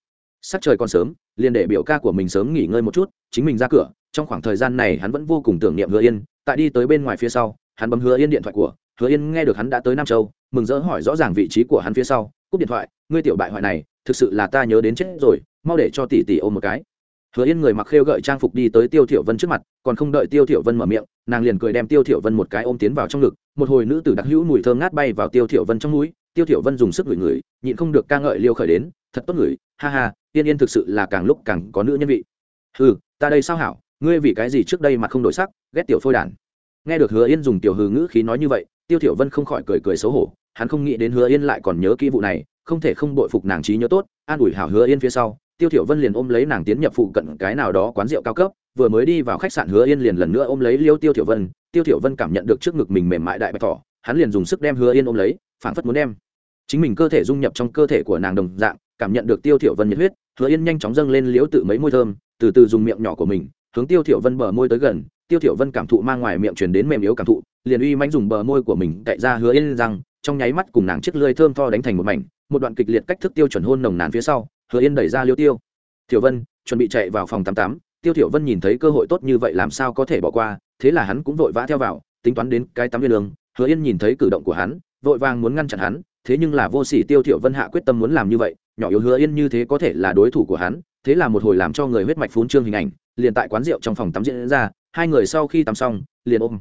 sắc trời còn sớm, liền để biểu ca của mình sớm nghỉ ngơi một chút, chính mình ra cửa, trong khoảng thời gian này hắn vẫn vô cùng tưởng niệm hứa yên, tại đi tới bên ngoài phía sau, hắn bấm hứa yên điện thoại của hứa yên nghe được hắn đã tới nam châu, mừng rỡ hỏi rõ ràng vị trí của hắn phía sau, cúp điện thoại, ngươi tiểu bại hoại này, thực sự là ta nhớ đến chết rồi, mau để cho tỷ tỷ ôm một cái. Hứa yên người mặc khêu gợi trang phục đi tới tiêu thiểu vân trước mặt, còn không đợi tiêu thiểu vân mở miệng, nàng liền cười đem tiêu thiểu vân một cái ôm tiến vào trong ngực, một hồi nữ tử đặc hữu mùi thơm ngát bay vào tiêu thiểu vân trong mũi, tiêu thiểu vân dùng sức ngửi ngửi, nhịn không được ca ngợi liêu khởi đến, thật tốt ngửi, ha ha, yên yên thực sự là càng lúc càng có nữ nhân vị. Hừ ta đây sao hảo, ngươi vì cái gì trước đây mà không đổi sắc, ghét tiểu phôi đản. Nghe được hứa yên dùng tiểu hừ ngữ khí nói như vậy tiêu thiểu vân không khỏi cười cười xấu hổ, hắn không nghĩ đến hứa yên lại còn nhớ kỹ vụ này, không thể không bội phục nàng trí nhớ tốt, an ủi hảo hứa yên phía sau, tiêu thiểu vân liền ôm lấy nàng tiến nhập phụ cận cái nào đó quán rượu cao cấp, vừa mới đi vào khách sạn hứa yên liền lần nữa ôm lấy liêu tiêu thiểu vân, tiêu thiểu vân cảm nhận được trước ngực mình mềm mại đại bạch thỏ, hắn liền dùng sức đem hứa yên ôm lấy, phảng phất muốn đem chính mình cơ thể dung nhập trong cơ thể của nàng đồng dạng, cảm nhận được tiêu thiểu vân nhiệt huyết, hứa yên nhanh chóng dâng lên liêu tự mấy môi thơm, từ từ dùng miệng nhỏ của mình, hướng tiêu thiểu vân bờ môi tới gần, tiêu thiểu vân cảm thụ mang ngoài miệng truyền đến mềm yếu cảm thụ liền uy mãnh dùng bờ môi của mình cậy ra hứa yên rằng trong nháy mắt cùng nàng chiếc lưỡi thơm tho đánh thành một mảnh, một đoạn kịch liệt cách thức tiêu chuẩn hôn nồng nàn phía sau, hứa yên đẩy ra liêu tiêu. Thiểu vân, chuẩn bị chạy vào phòng tám tám tiêu thiểu vân nhìn thấy cơ hội tốt như vậy làm sao có thể bỏ qua, thế là hắn cũng vội vã theo vào, tính toán đến cái tắm viên lương hứa yên nhìn thấy cử động của hắn, vội vàng muốn ngăn chặn hắn, thế nhưng là vô sỉ tiêu thiểu vân hạ quyết tâm muốn làm như vậy, nhỏ yếu hứa yên như thế có thể là đối thủ của hắn, thế là một hồi làm cho người huyết mạch phún trương hình ảnh, liền tại quán rượu trong phòng tắm diễn ra, hai người sau khi tắm xong, liền ôm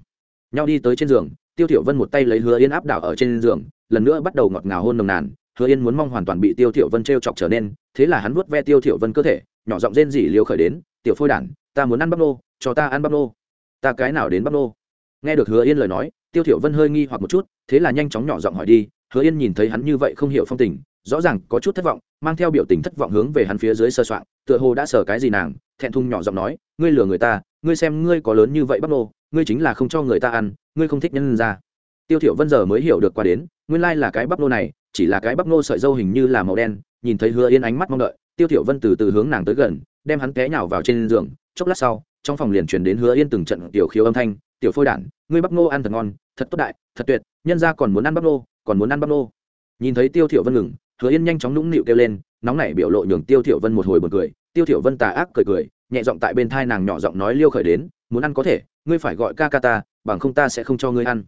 nhau đi tới trên giường, tiêu thiểu vân một tay lấy hứa yên áp đảo ở trên giường, lần nữa bắt đầu ngọt ngào hôn nồng nàn. Hứa yên muốn mong hoàn toàn bị tiêu thiểu vân treo chọc trở nên, thế là hắn vuốt ve tiêu thiểu vân cơ thể, nhỏ giọng rên rỉ liều khởi đến, tiểu phôi đản, ta muốn ăn bắp nô, cho ta ăn bắp nô. Ta cái nào đến bắp nô? Nghe được hứa yên lời nói, tiêu thiểu vân hơi nghi hoặc một chút, thế là nhanh chóng nhỏ giọng hỏi đi. Hứa yên nhìn thấy hắn như vậy không hiểu phong tình, rõ ràng có chút thất vọng, mang theo biểu tình thất vọng hướng về hắn phía dưới sơ soạn tựa hồ đã sở cái gì nàng, thẹn thùng nhỏ giọng nói, ngươi lừa người ta, ngươi xem ngươi có lớn như vậy bắp nô ngươi chính là không cho người ta ăn, ngươi không thích nhân ra. Tiêu thiểu vân giờ mới hiểu được qua đến, nguyên lai là cái bắp nô này, chỉ là cái bắp nô sợi dâu hình như là màu đen, nhìn thấy hứa yên ánh mắt mong đợi, tiêu thiểu vân từ từ hướng nàng tới gần, đem hắn té nhào vào trên giường, chốc lát sau, trong phòng liền truyền đến hứa yên từng trận tiểu khiếu âm thanh, tiểu phôi đản, ngươi bắp nô ăn thật ngon, thật tốt đại, thật tuyệt, nhân gia còn muốn ăn bắp nô, còn muốn ăn bắp nô. Nhìn thấy tiêu thiểu vân ngừng, hứa yên nhanh chóng nũng nịu kêu lên, nóng nảy biểu lộ nhường tiêu thiểu vân một hồi buồn cười, tiêu thiểu vân tà ác cười cười, nhẹ giọng tại bên thai nàng nhỏ giọng nói liêu khởi đến, muốn ăn có thể ngươi phải gọi ca ca ta, bằng không ta sẽ không cho ngươi ăn.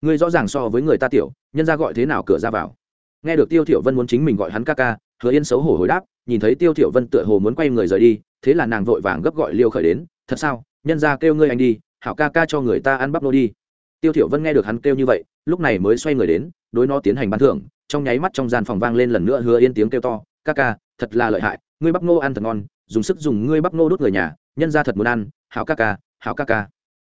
Ngươi rõ ràng so với người ta tiểu, nhân ra gọi thế nào cửa ra vào. Nghe được tiêu thiểu vân muốn chính mình gọi hắn ca ca, hứa yên xấu hổ hồi đáp, nhìn thấy tiêu thiểu vân tựa hồ muốn quay người rời đi, thế là nàng vội vàng gấp gọi liêu khởi đến, thật sao? Nhân ra kêu ngươi anh đi, hảo ca ca cho người ta ăn bắp nô đi. Tiêu thiểu vân nghe được hắn kêu như vậy, lúc này mới xoay người đến, đối nó tiến hành ban thưởng. Trong nháy mắt trong gian phòng vang lên lần nữa hứa yên tiếng kêu to, ca ca, thật là lợi hại, ngươi bắp nô ăn thật ngon, dùng sức dùng ngươi bắp nô đốt người nhà, nhân ra thật muốn ăn, hảo ca ca, hảo ca ca.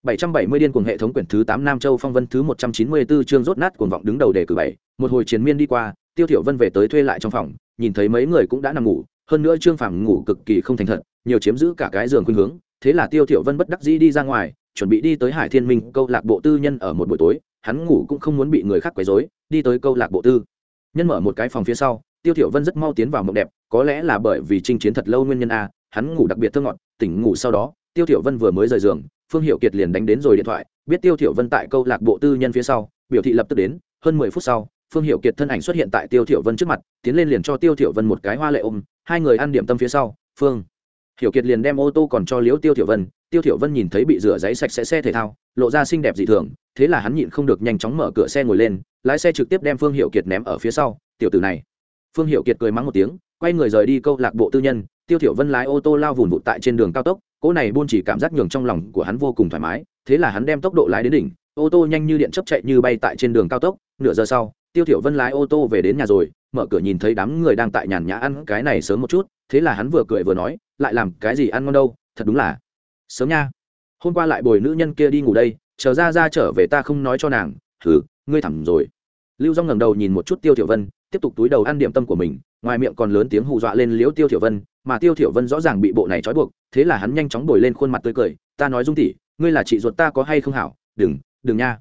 770 điên cuồng hệ thống quyển thứ 8 Nam Châu Phong Vân thứ 194 chương rốt nát cuồng vọng đứng đầu đề cử bảy. Một hồi chiến miên đi qua, Tiêu Thiểu Vân về tới thuê lại trong phòng, nhìn thấy mấy người cũng đã nằm ngủ, hơn nữa Trương Phàm ngủ cực kỳ không thành thật, nhiều chiếm giữ cả cái giường khuynh hướng, thế là Tiêu Thiểu Vân bất đắc dĩ đi ra ngoài, chuẩn bị đi tới Hải Thiên Minh câu lạc bộ tư nhân ở một buổi tối, hắn ngủ cũng không muốn bị người khác quấy rối, đi tới câu lạc bộ tư. Nhân mở một cái phòng phía sau, Tiêu Thiểu Vân rất mau tiến vào mộng đẹp, có lẽ là bởi vì chinh chiến thật lâu nguyên nhân a, hắn ngủ đặc biệt thơ ngọt, tỉnh ngủ sau đó, Tiêu Thiểu Vân vừa mới rời giường, phương hiệu kiệt liền đánh đến rồi điện thoại, biết tiêu thiểu vân tại câu lạc bộ tư nhân phía sau, biểu thị lập tức đến, hơn mười phút sau, phương hiệu kiệt thân ảnh xuất hiện tại tiêu thiểu vân trước mặt, tiến lên liền cho tiêu thiểu vân một cái hoa lệ ôm, hai người ăn điểm tâm phía sau, phương hiểu kiệt liền đem ô tô còn cho liễu tiêu thiểu vân, tiêu thiểu vân nhìn thấy bị rửa giấy sạch sẽ xe thể thao, lộ ra xinh đẹp dị thường, thế là hắn nhịn không được nhanh chóng mở cửa xe ngồi lên, lái xe trực tiếp đem phương hiểu kiệt ném ở phía sau, tiểu tử này. Phương hiểu kiệt cười mắng một tiếng, quay người rời đi câu lạc bộ tư nhân, tiêu thiểu vân lái ô tô lao vùn vụt tại trên đường cao tốc cỗ này buôn chỉ cảm giác nhường trong lòng của hắn vô cùng thoải mái, thế là hắn đem tốc độ lái đến đỉnh, ô tô nhanh như điện chấp chạy như bay tại trên đường cao tốc, nửa giờ sau, tiêu thiểu vân lái ô tô về đến nhà rồi, mở cửa nhìn thấy đám người đang tại nhàn nhã ăn cái này sớm một chút, thế là hắn vừa cười vừa nói, lại làm cái gì ăn ngon đâu, thật đúng là sớm nha. Hôm qua lại bồi nữ nhân kia đi ngủ đây, chờ ra ra trở về ta không nói cho nàng thử ngươi thẳng rồi lưu dung ngẩng đầu nhìn một chút tiêu thiểu vân, tiếp tục túi đầu ăn điểm tâm của mình, ngoài miệng còn lớn tiếng hù dọa lên liễu tiêu thiểu vân, mà tiêu thiểu vân rõ ràng bị bộ này trói buộc, thế là hắn nhanh chóng bồi lên khuôn mặt tươi cười, ta nói dung tỷ, ngươi là chị ruột ta có hay không hảo? Đừng đừng nha.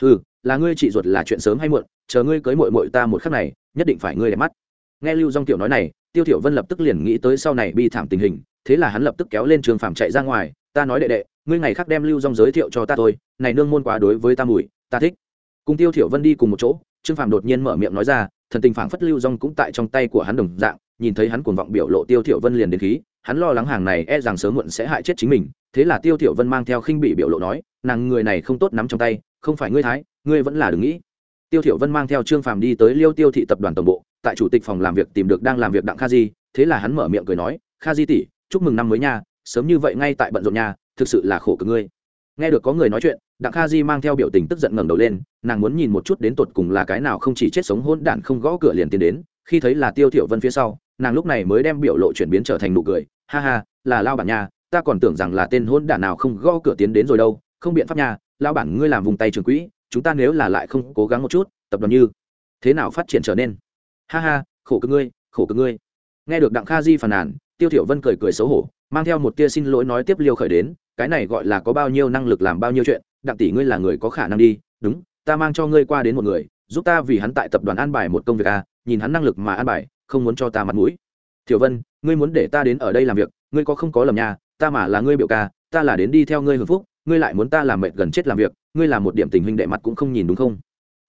Hừ, là ngươi chị ruột là chuyện sớm hay muộn, chờ ngươi cưới muội muội ta một khắc này, nhất định phải ngươi đẹp mắt. Nghe lưu dung tiểu nói này, tiêu thiểu vân lập tức liền nghĩ tới sau này bi thảm tình hình, thế là hắn lập tức kéo lên trường phạm chạy ra ngoài, ta nói đệ đệ, ngươi ngày khác đem lưu dung giới thiệu cho ta thôi, này nương môn quá đối với ta mùi, ta thích. Cùng tiêu thiểu vân đi cùng một chỗ trương phạm đột nhiên mở miệng nói ra, thần tình phảng phất lưu dung cũng tại trong tay của hắn đồng dạng, nhìn thấy hắn cuồng vọng biểu lộ tiêu thiểu vân liền đến khí, hắn lo lắng hàng này e rằng sớm muộn sẽ hại chết chính mình, thế là tiêu thiểu vân mang theo khinh bị biểu lộ nói, nàng người này không tốt nắm trong tay, không phải ngươi thái, ngươi vẫn là đừng nghĩ. Tiêu thiểu vân mang theo trương phàm đi tới liêu tiêu thị tập đoàn tổng bộ, tại chủ tịch phòng làm việc tìm được đang làm việc đặng kha di, thế là hắn mở miệng cười nói, kha di tỷ, chúc mừng năm mới nha, sớm như vậy ngay tại bận rộn nha, thực sự là khổ cực ngươi nghe được có người nói chuyện, đặng kha di mang theo biểu tình tức giận ngẩng đầu lên, nàng muốn nhìn một chút đến tột cùng là cái nào không chỉ chết sống hôn đản không gõ cửa liền tiến đến, khi thấy là tiêu thiểu vân phía sau, nàng lúc này mới đem biểu lộ chuyển biến trở thành nụ cười, ha ha, là lao bản nha, ta còn tưởng rằng là tên hôn đản nào không gõ cửa tiến đến rồi đâu, không biện pháp nha, lao bản ngươi làm vùng tay trường quỹ, chúng ta nếu là lại không cố gắng một chút, tập đoàn như thế nào phát triển trở nên? Ha ha, khổ cực ngươi, khổ cực ngươi. Nghe được đặng kha di phàn nàn, tiêu thiểu vân cười cười xấu hổ, mang theo một tia xin lỗi nói tiếp liêu khởi đến cái này gọi là có bao nhiêu năng lực làm bao nhiêu chuyện, đặng tỷ ngươi là người có khả năng đi, đúng, ta mang cho ngươi qua đến một người, giúp ta vì hắn tại tập đoàn an bài một công việc a nhìn hắn năng lực mà an bài, không muốn cho ta mặt mũi. Thiểu vân, ngươi muốn để ta đến ở đây làm việc, ngươi có không có lầm nhà ta mà là ngươi biểu ca, ta là đến đi theo ngươi hưởng phúc, ngươi lại muốn ta làm mệt gần chết làm việc, ngươi làm một điểm tình huynh đệ mặt cũng không nhìn đúng không?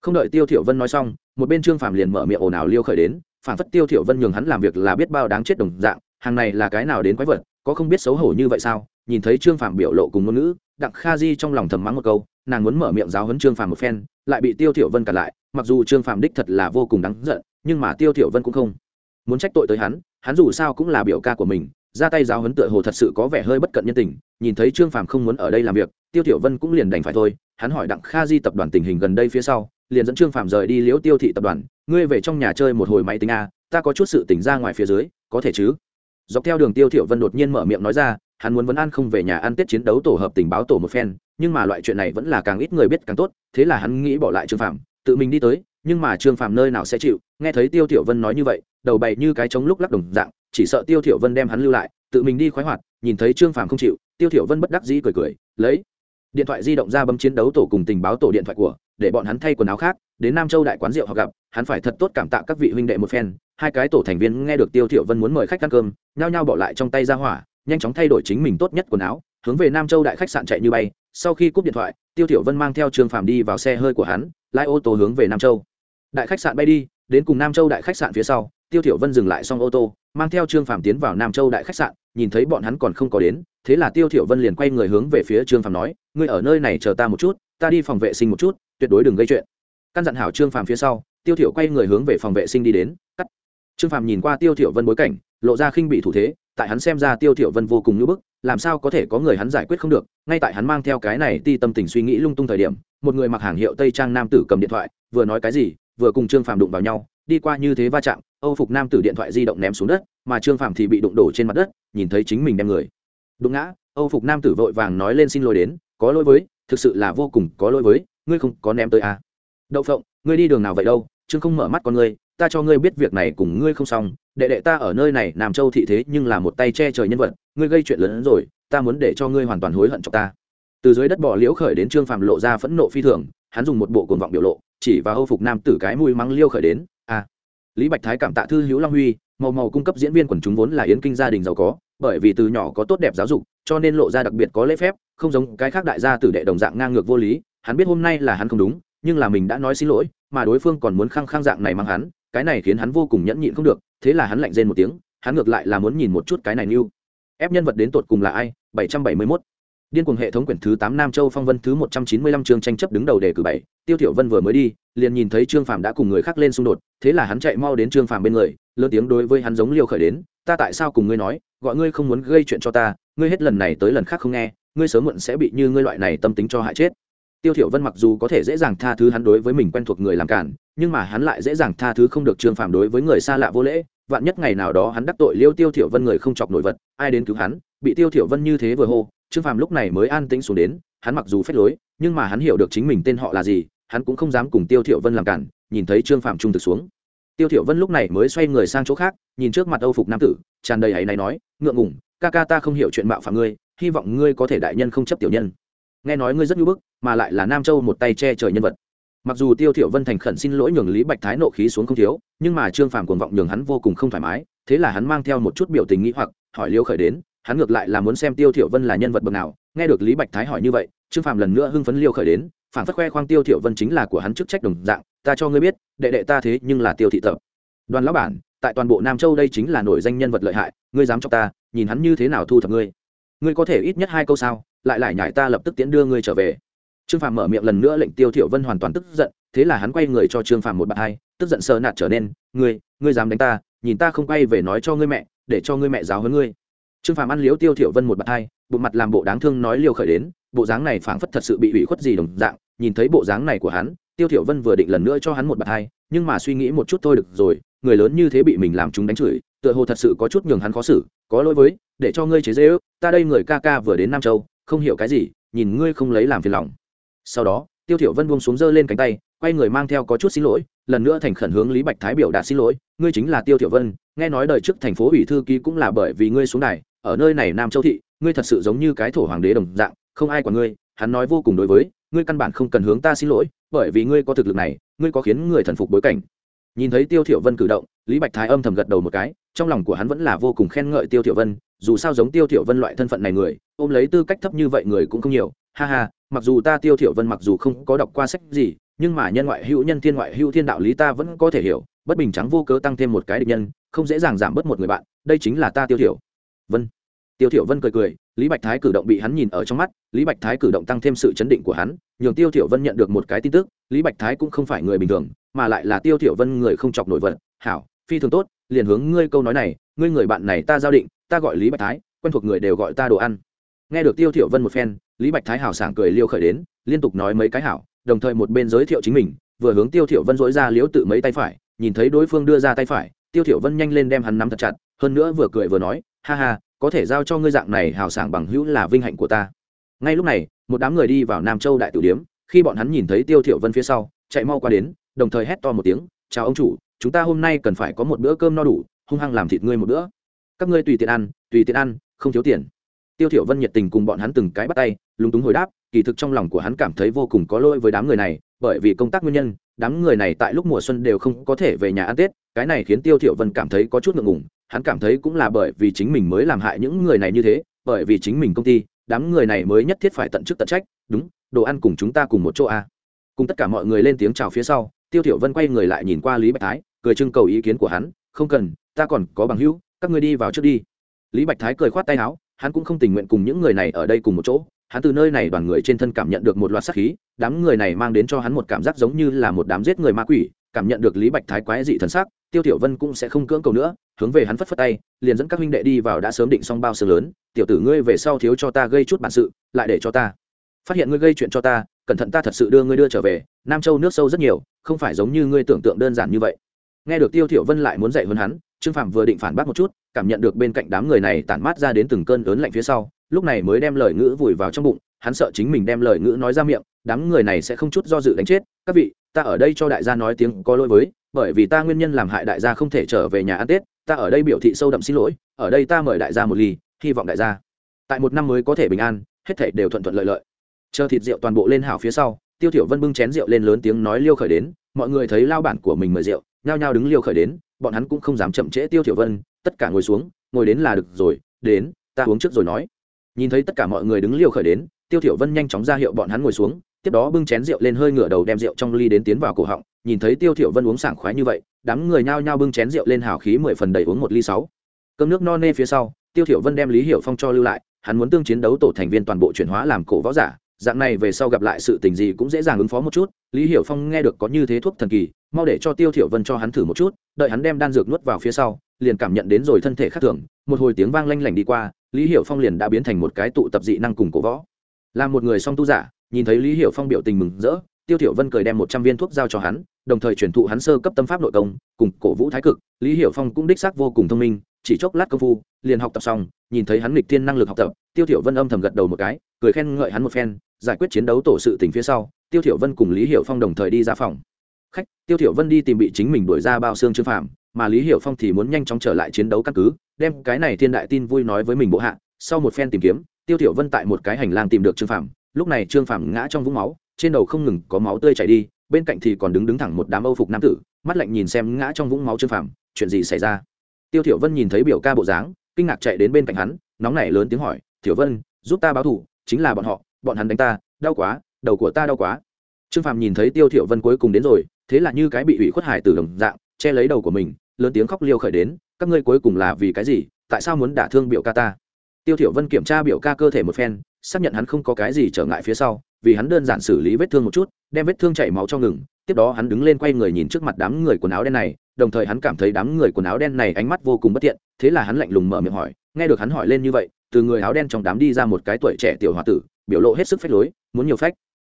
Không đợi tiêu thiểu vân nói xong, một bên trương phàm liền mở miệng ồn ào liêu khởi đến phản phất tiêu thiểu vân nhường hắn làm việc là biết bao đáng chết đồng dạng, hàng này là cái nào đến quái vật, có không biết xấu hổ như vậy sao? Nhìn thấy trương phạm biểu lộ cùng ngôn ngữ, đặng kha di trong lòng thầm mắng một câu, nàng muốn mở miệng giáo huấn trương phạm một phen, lại bị tiêu thiểu vân cản lại, mặc dù trương phạm đích thật là vô cùng đáng giận, nhưng mà tiêu thiểu vân cũng không muốn trách tội tới hắn hắn dù sao cũng là biểu ca của mình, ra tay giáo huấn tựa hồ thật sự có vẻ hơi bất cận nhân tình, nhìn thấy trương phàm không muốn ở đây làm việc, tiêu tiểu vân cũng liền đành phải thôi, hắn hỏi đặng kha di tập đoàn tình hình gần đây phía sau, liền dẫn trương phàm rời đi liễu tiêu thị tập đoàn, ngươi về trong nhà chơi một hồi máy tính a, ta có chút sự tỉnh ra ngoài phía dưới, có thể chứ? Dọc theo đường tiêu tiểu vân đột nhiên mở miệng nói ra hắn muốn vấn an không về nhà ăn tết chiến đấu tổ hợp tình báo tổ một phen nhưng mà loại chuyện này vẫn là càng ít người biết càng tốt thế là hắn nghĩ bỏ lại trương Phạm, tự mình đi tới nhưng mà trương Phạm nơi nào sẽ chịu nghe thấy tiêu tiểu vân nói như vậy đầu bày như cái trống lúc lắc đồng dạng chỉ sợ tiêu tiểu vân đem hắn lưu lại tự mình đi khoái hoạt nhìn thấy trương Phạm không chịu tiêu tiểu vân bất đắc dĩ cười cười lấy điện thoại di động ra bấm chiến đấu tổ cùng tình báo tổ điện thoại của để bọn hắn thay quần áo khác đến nam châu đại quán rượu họ gặp hắn phải thật tốt cảm tạ các vị huynh đệ một phen hai cái tổ thành viên nghe được tiêu tiểu vân muốn mời khách ăn cơm nhao nhao bỏ lại trong tay ra hỏa nhanh chóng thay đổi chính mình tốt nhất quần áo, hướng về nam châu đại khách sạn chạy như bay. Sau khi cúp điện thoại, tiêu tiểu vân mang theo trương phàm đi vào xe hơi của hắn, lái ô tô hướng về nam châu. Đại khách sạn bay đi, đến cùng nam châu đại khách sạn phía sau, tiêu thiểu vân dừng lại xong ô tô, mang theo trương phàm tiến vào nam châu đại khách sạn, nhìn thấy bọn hắn còn không có đến, thế là tiêu thiểu vân liền quay người hướng về phía trương phàm nói, ngươi ở nơi này chờ ta một chút, ta đi phòng vệ sinh một chút, tuyệt đối đừng gây chuyện. Căn dặn hảo trương phàm phía sau, tiêu thiểu quay người hướng về phòng vệ sinh đi đến, cắt. Trương phàm nhìn qua tiêu thiểu vân bối cảnh, lộ ra khinh bị thủ thế tại hắn xem ra tiêu thiểu vân vô cùng nhu bức, làm sao có thể có người hắn giải quyết không được, ngay tại hắn mang theo cái này ti tâm tình suy nghĩ lung tung thời điểm, một người mặc hàng hiệu tây trang nam tử cầm điện thoại, vừa nói cái gì, vừa cùng trương phàm đụng vào nhau, đi qua như thế va chạm, âu phục nam tử điện thoại di động ném xuống đất, mà trương phàm thì bị đụng đổ trên mặt đất, nhìn thấy chính mình đem người đụng ngã, âu phục nam tử vội vàng nói lên xin lỗi đến, có lỗi với, thực sự là vô cùng có lỗi với, ngươi không có ném tới à. đậu phộng, ngươi đi đường nào vậy đâu chương không mở mắt con ngươi, ta cho ngươi biết việc này cùng ngươi không xong đệ đệ ta ở nơi này, nam châu thị thế nhưng là một tay che trời nhân vật, ngươi gây chuyện lớn hơn rồi, ta muốn để cho ngươi hoàn toàn hối hận cho ta. Từ dưới đất bỏ liễu khởi đến trương phàm lộ ra phẫn nộ phi thường, hắn dùng một bộ cuồng vọng biểu lộ, chỉ và âu phục nam tử cái mùi mắng liêu khởi đến a lý bạch thái cảm tạ thư hữu long huy, màu màu cung cấp diễn viên quần chúng vốn là yến kinh gia đình giàu có, bởi vì từ nhỏ có tốt đẹp giáo dục, cho nên lộ ra đặc biệt có lễ phép, không giống cái khác đại gia tử đệ đồng dạng ngang ngược vô lý, hắn biết hôm nay là hắn không đúng, nhưng là mình đã nói xin lỗi, mà đối phương còn muốn khăng khăng dạng này mang hắn, cái này khiến hắn vô cùng nhẫn nhịn không được thế là hắn lạnh rên một tiếng hắn ngược lại là muốn nhìn một chút cái này như ép nhân vật đến tột cùng là ai? 771 Điên cuồng hệ thống quyển thứ tám Nam Châu Phong Vân thứ một trăm chín mươi lăm chương tranh chấp đứng đầu đề cử bảy, Tiêu Thiểu Vân vừa mới đi, liền nhìn thấy Trương Phàm đã cùng người khác lên xung đột, thế là hắn chạy mau đến Trương Phàm bên người, lớn tiếng đối với hắn giống liêu khởi đến, "Ta tại sao cùng ngươi nói, gọi ngươi không muốn gây chuyện cho ta, ngươi hết lần này tới lần khác không nghe, ngươi sớm muộn sẽ bị như ngươi loại này tâm tính cho hại chết." Tiêu Thiểu Vân mặc dù có thể dễ dàng tha thứ hắn đối với mình quen thuộc người làm cản, nhưng mà hắn lại dễ dàng tha thứ không được Trương Phàm đối với người xa lạ vô lễ, vạn nhất ngày nào đó hắn đắc tội Liêu Tiêu Thiểu Vân người không chọc nổi vật, ai đến cứu hắn, bị Tiêu Thiểu Vân như thế vừa hô, trương phàm lúc này mới an tĩnh xuống đến hắn mặc dù phết lối nhưng mà hắn hiểu được chính mình tên họ là gì hắn cũng không dám cùng tiêu thiểu vân làm cản nhìn thấy trương phàm trung thực xuống. Tiêu thiểu vân lúc này mới xoay người sang chỗ khác nhìn trước mặt âu phục nam tử tràn đầy ấy này nói ngượng ngùng ca ca ta không hiểu chuyện mạo phạm ngươi hy vọng ngươi có thể đại nhân không chấp tiểu nhân. Nghe nói ngươi rất nhu bức mà lại là nam châu một tay che trời nhân vật. Mặc dù tiêu thiểu vân thành khẩn xin lỗi nhường lý bạch thái nộ khí xuống không thiếu, nhưng mà trương phàm cuồng vọng nhường hắn vô cùng không thoải mái, thế là hắn mang theo một chút biểu tình nghĩ hoặc, hỏi liêu khởi đến, hắn ngược lại là muốn xem tiêu thiểu vân là nhân vật bậc nào. Nghe được lý bạch thái hỏi như vậy, trương phàm lần nữa hưng phấn liêu khởi đến phản phất khoe khoang tiêu thiểu vân chính là của hắn chức trách đồng dạng, ta cho ngươi biết, đệ đệ ta thế nhưng là tiêu thị tập. Đoàn lão bản, tại toàn bộ nam châu đây chính là nổi danh nhân vật lợi hại, ngươi dám cho ta, nhìn hắn như thế nào thu thập ngươi? Ngươi có thể ít nhất hai câu sao, lại lại nhảy ta lập tức tiến đưa ngươi trở về trương phàm mở miệng lần nữa lệnh tiêu thiểu vân hoàn toàn tức giận, thế là hắn quay người cho trương phàm một bạt hai, tức giận sờ nạt trở nên, ngươi ngươi dám đánh ta, nhìn ta không quay về nói cho ngươi mẹ, để cho ngươi mẹ giáo hơn ngươi. Trương phàm ăn liếu tiêu thiểu vân một bạt hai bộ mặt làm bộ đáng thương nói liều khởi đến, bộ dáng này phảng phất thật sự bị ủy khuất gì đồng dạng, nhìn thấy bộ dáng này của hắn, tiêu thiểu vân vừa định lần nữa cho hắn một bạt hai, nhưng mà suy nghĩ một chút thôi được rồi, người lớn như thế bị mình làm chúng đánh chửi, tựa hồ thật sự có chút nhường hắn khó xử, có lỗi với, để cho ngươi chế dễ ước ta đây người ca ca vừa đến nam châu, không hiểu cái gì, nhìn ngươi không lấy làm phiền lòng sau đó, tiêu thiểu vân buông xuống giơ lên cánh tay, quay người mang theo có chút xin lỗi, lần nữa thành khẩn hướng lý bạch thái biểu đạt xin lỗi, ngươi chính là tiêu thiểu vân, nghe nói đời trước thành phố ủy thư ký cũng là bởi vì ngươi xuống đài, ở nơi này nam châu thị, ngươi thật sự giống như cái thổ hoàng đế đồng dạng, không ai quản ngươi, hắn nói vô cùng đối với, ngươi căn bản không cần hướng ta xin lỗi, bởi vì ngươi có thực lực này, ngươi có khiến người thần phục bối cảnh. Nhìn thấy tiêu thiểu vân cử động, lý bạch thái âm thầm gật đầu một cái, trong lòng của hắn vẫn là vô cùng khen ngợi tiêu thiểu vân, dù sao giống tiêu thiểu vân loại thân phận này người, ôm lấy tư cách thấp như vậy người cũng không nhiều, ha ha mặc dù ta tiêu thiểu vân mặc dù không có đọc qua sách gì, nhưng mà nhân ngoại hữu, nhân thiên ngoại hữu, thiên đạo lý ta vẫn có thể hiểu. Bất bình trắng vô cớ tăng thêm một cái địch nhân, không dễ dàng giảm bớt một người bạn. Đây chính là ta tiêu thiểu vân. Tiêu thiểu vân cười cười, lý bạch thái cử động bị hắn nhìn ở trong mắt, lý bạch thái cử động tăng thêm sự chấn định của hắn, nhường tiêu thiểu vân nhận được một cái tin tức, lý bạch thái cũng không phải người bình thường, mà lại là tiêu thiểu vân người không chọc nổi vật. Hảo, phi thường tốt, liền hướng ngươi câu nói này, ngươi người bạn này ta giao định, ta gọi lý bạch thái, quen thuộc người đều gọi ta đồ ăn nghe được tiêu thiểu vân một phen, lý bạch thái hảo sảng cười liêu khởi đến, liên tục nói mấy cái hảo, đồng thời một bên giới thiệu chính mình, vừa hướng tiêu thiểu vân dỗi ra liếu tự mấy tay phải, nhìn thấy đối phương đưa ra tay phải, tiêu thiểu vân nhanh lên đem hắn nắm thật chặt, hơn nữa vừa cười vừa nói, ha ha, có thể giao cho ngươi dạng này hào sảng bằng hữu là vinh hạnh của ta. Ngay lúc này, một đám người đi vào nam châu đại tử điếm, khi bọn hắn nhìn thấy tiêu thiểu vân phía sau, chạy mau qua đến, đồng thời hét to một tiếng, chào ông chủ, chúng ta hôm nay cần phải có một bữa cơm no đủ, hung hăng làm thịt ngươi một bữa. Các ngươi tùy tiện ăn, tùy tiện ăn, không thiếu tiền tiêu thiểu vân nhiệt tình cùng bọn hắn từng cái bắt tay, lúng túng hồi đáp, kỳ thực trong lòng của hắn cảm thấy vô cùng có lỗi với đám người này, bởi vì công tác nguyên nhân, đám người này tại lúc mùa xuân đều không có thể về nhà ăn tết, cái này khiến tiêu thiểu vân cảm thấy có chút ngượng ngùng, hắn cảm thấy cũng là bởi vì chính mình mới làm hại những người này như thế, bởi vì chính mình công ty, đám người này mới nhất thiết phải tận chức tận trách, đúng, đồ ăn cùng chúng ta cùng một chỗ a à. cùng tất cả mọi người lên tiếng chào phía sau, tiêu thiểu vân quay người lại nhìn qua lý bạch thái, cười trưng cầu ý kiến của hắn, không cần, ta còn có bằng hữu, các ngươi đi vào trước đi lý bạch thái cười khoát tay áo hắn cũng không tình nguyện cùng những người này ở đây cùng một chỗ. Hắn từ nơi này đoàn người trên thân cảm nhận được một loạt sát khí, đám người này mang đến cho hắn một cảm giác giống như là một đám giết người ma quỷ, cảm nhận được lý bạch thái quái dị thần sắc, tiêu tiểu vân cũng sẽ không cưỡng cầu nữa, hướng về hắn phất phất tay, liền dẫn các huynh đệ đi vào đã sớm định xong bao sương lớn. Tiểu tử ngươi về sau thiếu cho ta gây chút bản sự, lại để cho ta. Phát hiện ngươi gây chuyện cho ta, cẩn thận ta thật sự đưa ngươi đưa trở về, nam châu nước sâu rất nhiều, không phải giống như ngươi tưởng tượng đơn giản như vậy. Nghe được tiêu tiểu vân lại muốn dạy hơn hắn trương phạm vừa định phản bác một chút, cảm nhận được bên cạnh đám người này tản mát ra đến từng cơn lớn lạnh phía sau, lúc này mới đem lời ngữ vùi vào trong bụng, hắn sợ chính mình đem lời ngữ nói ra miệng, đám người này sẽ không chút do dự đánh chết. Các vị, ta ở đây cho đại gia nói tiếng có lỗi với, bởi vì ta nguyên nhân làm hại đại gia không thể trở về nhà ăn tết, ta ở đây biểu thị sâu đậm xin lỗi, ở đây ta mời đại gia một ly, hy vọng đại gia tại một năm mới có thể bình an, hết thể đều thuận thuận lợi lợi. Chờ thịt rượu toàn bộ lên hảo phía sau, tiêu thiểu vân bưng chén rượu lên lớn tiếng nói liêu khởi đến, mọi người thấy lao bản của mình mời rượu, nhao nhao đứng liêu khởi đến bọn hắn cũng không dám chậm trễ tiêu thiểu vân, tất cả ngồi xuống, ngồi đến là được rồi, đến, ta uống trước rồi nói. Nhìn thấy tất cả mọi người đứng liều khởi đến, tiêu thiểu vân nhanh chóng ra hiệu bọn hắn ngồi xuống, tiếp đó bưng chén rượu lên hơi ngửa đầu đem rượu trong ly đến tiến vào cổ họng, nhìn thấy tiêu thiểu vân uống sảng khoái như vậy, đám người nhao nhao bưng chén rượu lên hào khí mười phần đầy uống một ly sáu. Cơm nước no nê phía sau, tiêu thiểu vân đem lý hiểu phong cho lưu lại, hắn muốn tương chiến đấu tổ thành viên toàn bộ chuyển hóa làm cổ võ giả, dạng này về sau gặp lại sự tình gì cũng dễ dàng ứng phó một chút, lý hiểu phong nghe được có như thế thuốc thần kỳ mau để cho tiêu thiểu vân cho hắn thử một chút, đợi hắn đem đan dược nuốt vào phía sau, liền cảm nhận đến rồi thân thể khác thường, một hồi tiếng vang lanh lảnh đi qua, lý hiểu phong liền đã biến thành một cái tụ tập dị năng cùng cổ võ. Là một người song tu giả, nhìn thấy lý hiểu phong biểu tình mừng rỡ, tiêu thiểu vân cười đem một trăm viên thuốc giao cho hắn, đồng thời truyền thụ hắn sơ cấp tâm pháp nội công, cùng cổ vũ thái cực. Lý hiểu phong cũng đích xác vô cùng thông minh, chỉ chốc lát công phu, liền học tập xong, nhìn thấy hắn nghịch thiên năng lực học tập, tiêu thiểu vân âm thầm gật đầu một cái, cười khen ngợi hắn một phen, giải quyết chiến đấu tổ sự tình phía sau, tiêu thiểu vân cùng lý hiểu phong đồng thời đi ra phòng khách, tiêu thiểu vân đi tìm bị chính mình đuổi ra bao xương trương phạm mà lý hiểu phong thì muốn nhanh chóng trở lại chiến đấu căn cứ, đem cái này thiên đại tin vui nói với mình bộ hạ. Sau một phen tìm kiếm, tiêu thiểu vân tại một cái hành lang tìm được trương phạm lúc này trương phạm ngã trong vũng máu, trên đầu không ngừng có máu tươi chảy đi, bên cạnh thì còn đứng đứng thẳng một đám âu phục nam tử, mắt lạnh nhìn xem ngã trong vũng máu trương phạm chuyện gì xảy ra? Tiêu thiểu vân nhìn thấy biểu ca bộ dáng, kinh ngạc chạy đến bên cạnh hắn, nóng nảy lớn tiếng hỏi, thiểu vân, giúp ta báo thù, chính là bọn họ, bọn hắn đánh ta, đau quá, đầu của ta đau quá. Trương phàm nhìn thấy tiêu thiểu vân cuối cùng đến rồi thế là như cái bị ủy khuất hải từ đồng dạng, che lấy đầu của mình, lớn tiếng khóc liêu khởi đến, các ngươi cuối cùng là vì cái gì, tại sao muốn đả thương biểu ca ta? Tiêu thiểu vân kiểm tra biểu ca cơ thể một phen, xác nhận hắn không có cái gì trở ngại phía sau, vì hắn đơn giản xử lý vết thương một chút, đem vết thương chảy máu cho ngừng, tiếp đó hắn đứng lên quay người nhìn trước mặt đám người quần áo đen này, đồng thời hắn cảm thấy đám người quần áo đen này ánh mắt vô cùng bất tiện, thế là hắn lạnh lùng mở miệng hỏi, nghe được hắn hỏi lên như vậy, từ người áo đen trong đám đi ra một cái tuổi trẻ tiểu hòa tử, biểu lộ hết sức phách lối, muốn nhiều phách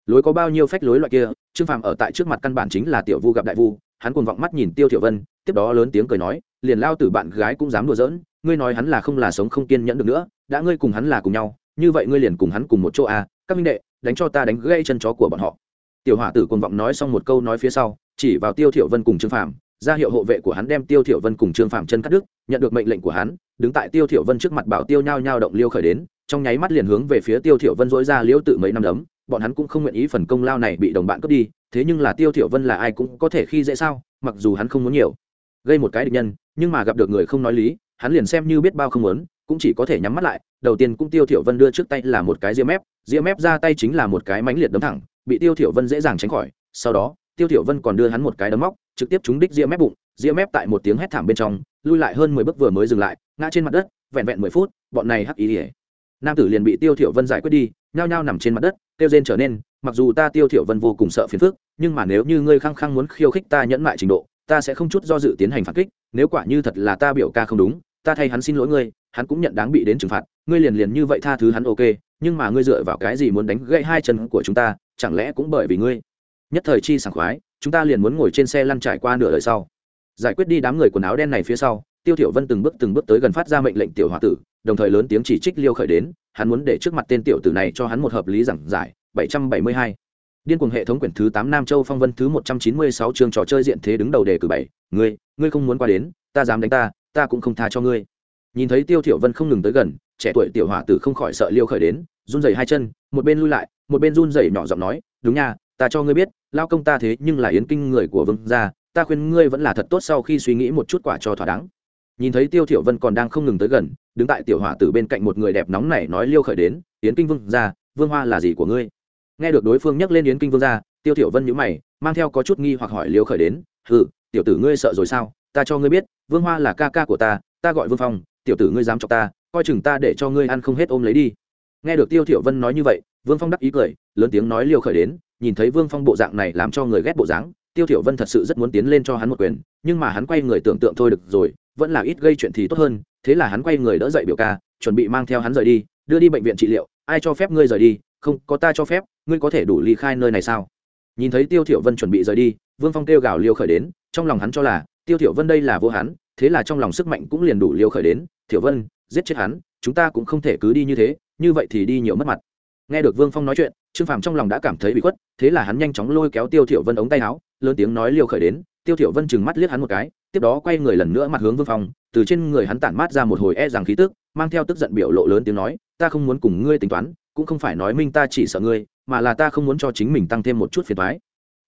lối có bao nhiêu phách lối loại kia, trương phàm ở tại trước mặt căn bản chính là tiểu vu gặp đại vu, hắn cùng vọng mắt nhìn tiêu thiểu vân, tiếp đó lớn tiếng cười nói, liền lao tử bạn gái cũng dám đùa giỡn, ngươi nói hắn là không là sống không kiên nhẫn được nữa, đã ngươi cùng hắn là cùng nhau, như vậy ngươi liền cùng hắn cùng một chỗ à các minh đệ, đánh cho ta đánh gãy chân chó của bọn họ. Tiểu hỏa tử cùng vọng nói xong một câu nói phía sau, chỉ vào tiêu thiểu vân cùng trương phàm, ra hiệu hộ vệ của hắn đem tiêu thiểu vân cùng trương phàm chân cắt đứt, nhận được mệnh lệnh của hắn, đứng tại tiêu thiểu vân trước mặt bảo tiêu nhao nhao động liêu khởi đến, trong nháy mắt liền hướng về phía tiêu thiểu vân dỗi ra liêu tự mấy năm đấm bọn hắn cũng không nguyện ý phần công lao này bị đồng bạn cướp đi, thế nhưng là tiêu thiểu vân là ai cũng có thể khi dễ sao, mặc dù hắn không muốn nhiều. Gây một cái địch nhân, nhưng mà gặp được người không nói lý, hắn liền xem như biết bao không muốn, cũng chỉ có thể nhắm mắt lại, đầu tiên cũng tiêu thiểu vân đưa trước tay là một cái diêm mép diêm mép ra tay chính là một cái mãnh liệt đấm thẳng, bị tiêu thiểu vân dễ dàng tránh khỏi, sau đó, tiêu thiểu vân còn đưa hắn một cái đấm móc, trực tiếp trúng đích diêm mép bụng diêm mép tại một tiếng hét thảm bên trong, lui lại hơn mười bước vừa mới dừng lại, ngã trên mặt đất, vẹn vẹn mười phút, bọn này hắc ý ỉa nam tử liền bị tiêu thiểu vân giải quyết đi, nhao nhao nằm trên mặt đất tiêu rên trở nên, mặc dù ta tiêu thiểu vân vô cùng sợ phiền phức, nhưng mà nếu như ngươi khăng khăng muốn khiêu khích ta nhẫn mại trình độ, ta sẽ không chút do dự tiến hành phản kích, nếu quả như thật là ta biểu ca không đúng, ta thay hắn xin lỗi ngươi, hắn cũng nhận đáng bị đến trừng phạt, ngươi liền liền như vậy tha thứ hắn ok, nhưng mà ngươi dựa vào cái gì muốn đánh gãy hai chân của chúng ta, chẳng lẽ cũng bởi vì ngươi? Nhất thời chi sảng khoái, chúng ta liền muốn ngồi trên xe lăn trải qua nửa đời sau. Giải quyết đi đám người quần áo đen này phía sau, tiêu thiểu vân từng bước từng bước tới gần phát ra mệnh lệnh tiểu hòa tử đồng thời lớn tiếng chỉ trích liêu khởi đến, hắn muốn để trước mặt tên tiểu tử này cho hắn một hợp lý giảng giải 772 điên cuồng hệ thống quyển thứ 8 nam châu phong vân thứ 196 chương trò chơi diện thế đứng đầu đề cử bảy, ngươi ngươi không muốn qua đến, ta dám đánh ta ta cũng không tha cho ngươi. Nhìn thấy tiêu thiểu vân không ngừng tới gần, trẻ tuổi tiểu hỏa tử không khỏi sợ liêu khởi đến, run rẩy hai chân, một bên lui lại, một bên run rẩy nhỏ giọng nói, đúng nha, ta cho ngươi biết, lao công ta thế nhưng là yến kinh người của vương gia, ta khuyên ngươi vẫn là thật tốt sau khi suy nghĩ một chút quả cho thỏa đáng nhìn thấy tiêu thiểu vân còn đang không ngừng tới gần, đứng tại tiểu hỏa tử bên cạnh một người đẹp nóng này nói liêu khởi đến, yến kinh vương gia, vương hoa là gì của ngươi? Nghe được đối phương nhắc lên yến kinh vương gia, tiêu thiểu vân nhíu mày, mang theo có chút nghi hoặc hỏi liêu khởi đến, hừ, tiểu tử ngươi sợ rồi sao? Ta cho ngươi biết, vương hoa là ca ca của ta ta gọi vương phong, tiểu tử ngươi dám chọc ta, coi chừng ta để cho ngươi ăn không hết ôm lấy đi. Nghe được tiêu thiểu vân nói như vậy, vương phong đắc ý cười, lớn tiếng nói liêu khởi đến, nhìn thấy vương phong bộ dạng này làm cho người ghét bộ dáng, tiêu thiểu vân thật sự rất muốn tiến lên cho hắn một quyền, nhưng mà hắn quay người tưởng tượng thôi được rồi vẫn là ít gây chuyện thì tốt hơn, thế là hắn quay người đỡ dậy biểu ca, chuẩn bị mang theo hắn rời đi, đưa đi bệnh viện trị liệu, ai cho phép ngươi rời đi, không, có ta cho phép, ngươi có thể đủ ly khai nơi này sao? Nhìn thấy tiêu thiểu vân chuẩn bị rời đi, vương phong kêu gào liêu khởi đến, trong lòng hắn cho là, tiêu thiểu vân đây là vô hắn, thế là trong lòng sức mạnh cũng liền đủ liêu khởi đến, thiểu vân, giết chết hắn, chúng ta cũng không thể cứ đi như thế, như vậy thì đi nhiều mất mặt. Nghe được vương phong nói chuyện, trương phàm trong lòng đã cảm thấy bị khuất, thế là hắn nhanh chóng lôi kéo tiêu thiểu vân ống tay áo, lớn tiếng nói liều khởi đến, tiêu thiểu vân chừng mắt liếc hắn một cái tiếp đó quay người lần nữa mặt hướng vương phong, từ trên người hắn tản mát ra một hồi e rằng khí tức, mang theo tức giận biểu lộ lớn tiếng nói, ta không muốn cùng ngươi tính toán, cũng không phải nói minh ta chỉ sợ ngươi, mà là ta không muốn cho chính mình tăng thêm một chút phiền toái.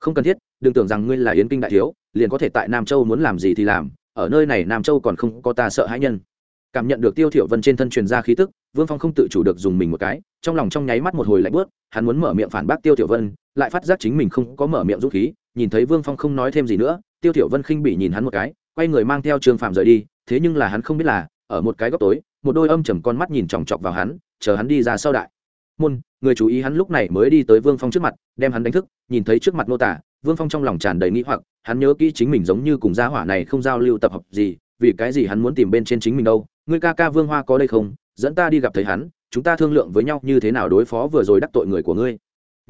Không cần thiết, đừng tưởng rằng ngươi là yến kinh đại thiếu, liền có thể tại nam châu muốn làm gì thì làm, ở nơi này nam châu còn không có ta sợ hãi nhân. Cảm nhận được tiêu thiểu vân trên thân truyền ra khí tức, vương phong không tự chủ được dùng mình một cái, trong lòng trong nháy mắt một hồi lạnh bớt hắn muốn mở miệng phản bác tiêu thiểu vân, lại phát giác chính mình không có mở miệng dũng khí, nhìn thấy vương phong không nói thêm gì nữa tiêu thiểu vân khinh bỉ nhìn hắn một cái, quay người mang theo trương phạm rời đi, thế nhưng là hắn không biết là, ở một cái góc tối, một đôi âm trầm con mắt nhìn chòng chọc vào hắn, chờ hắn đi ra sau đại. Môn, người chú ý hắn lúc này mới đi tới vương phong trước mặt, đem hắn đánh thức, nhìn thấy trước mặt nô tả, vương phong trong lòng tràn đầy nghĩ hoặc, hắn nhớ kỹ chính mình giống như cùng gia hỏa này không giao lưu tập hợp gì, vì cái gì hắn muốn tìm bên trên chính mình đâu, ngươi ca ca vương hoa có đây không, dẫn ta đi gặp thấy hắn, chúng ta thương lượng với nhau như thế nào đối phó vừa rồi đắc tội người của ngươi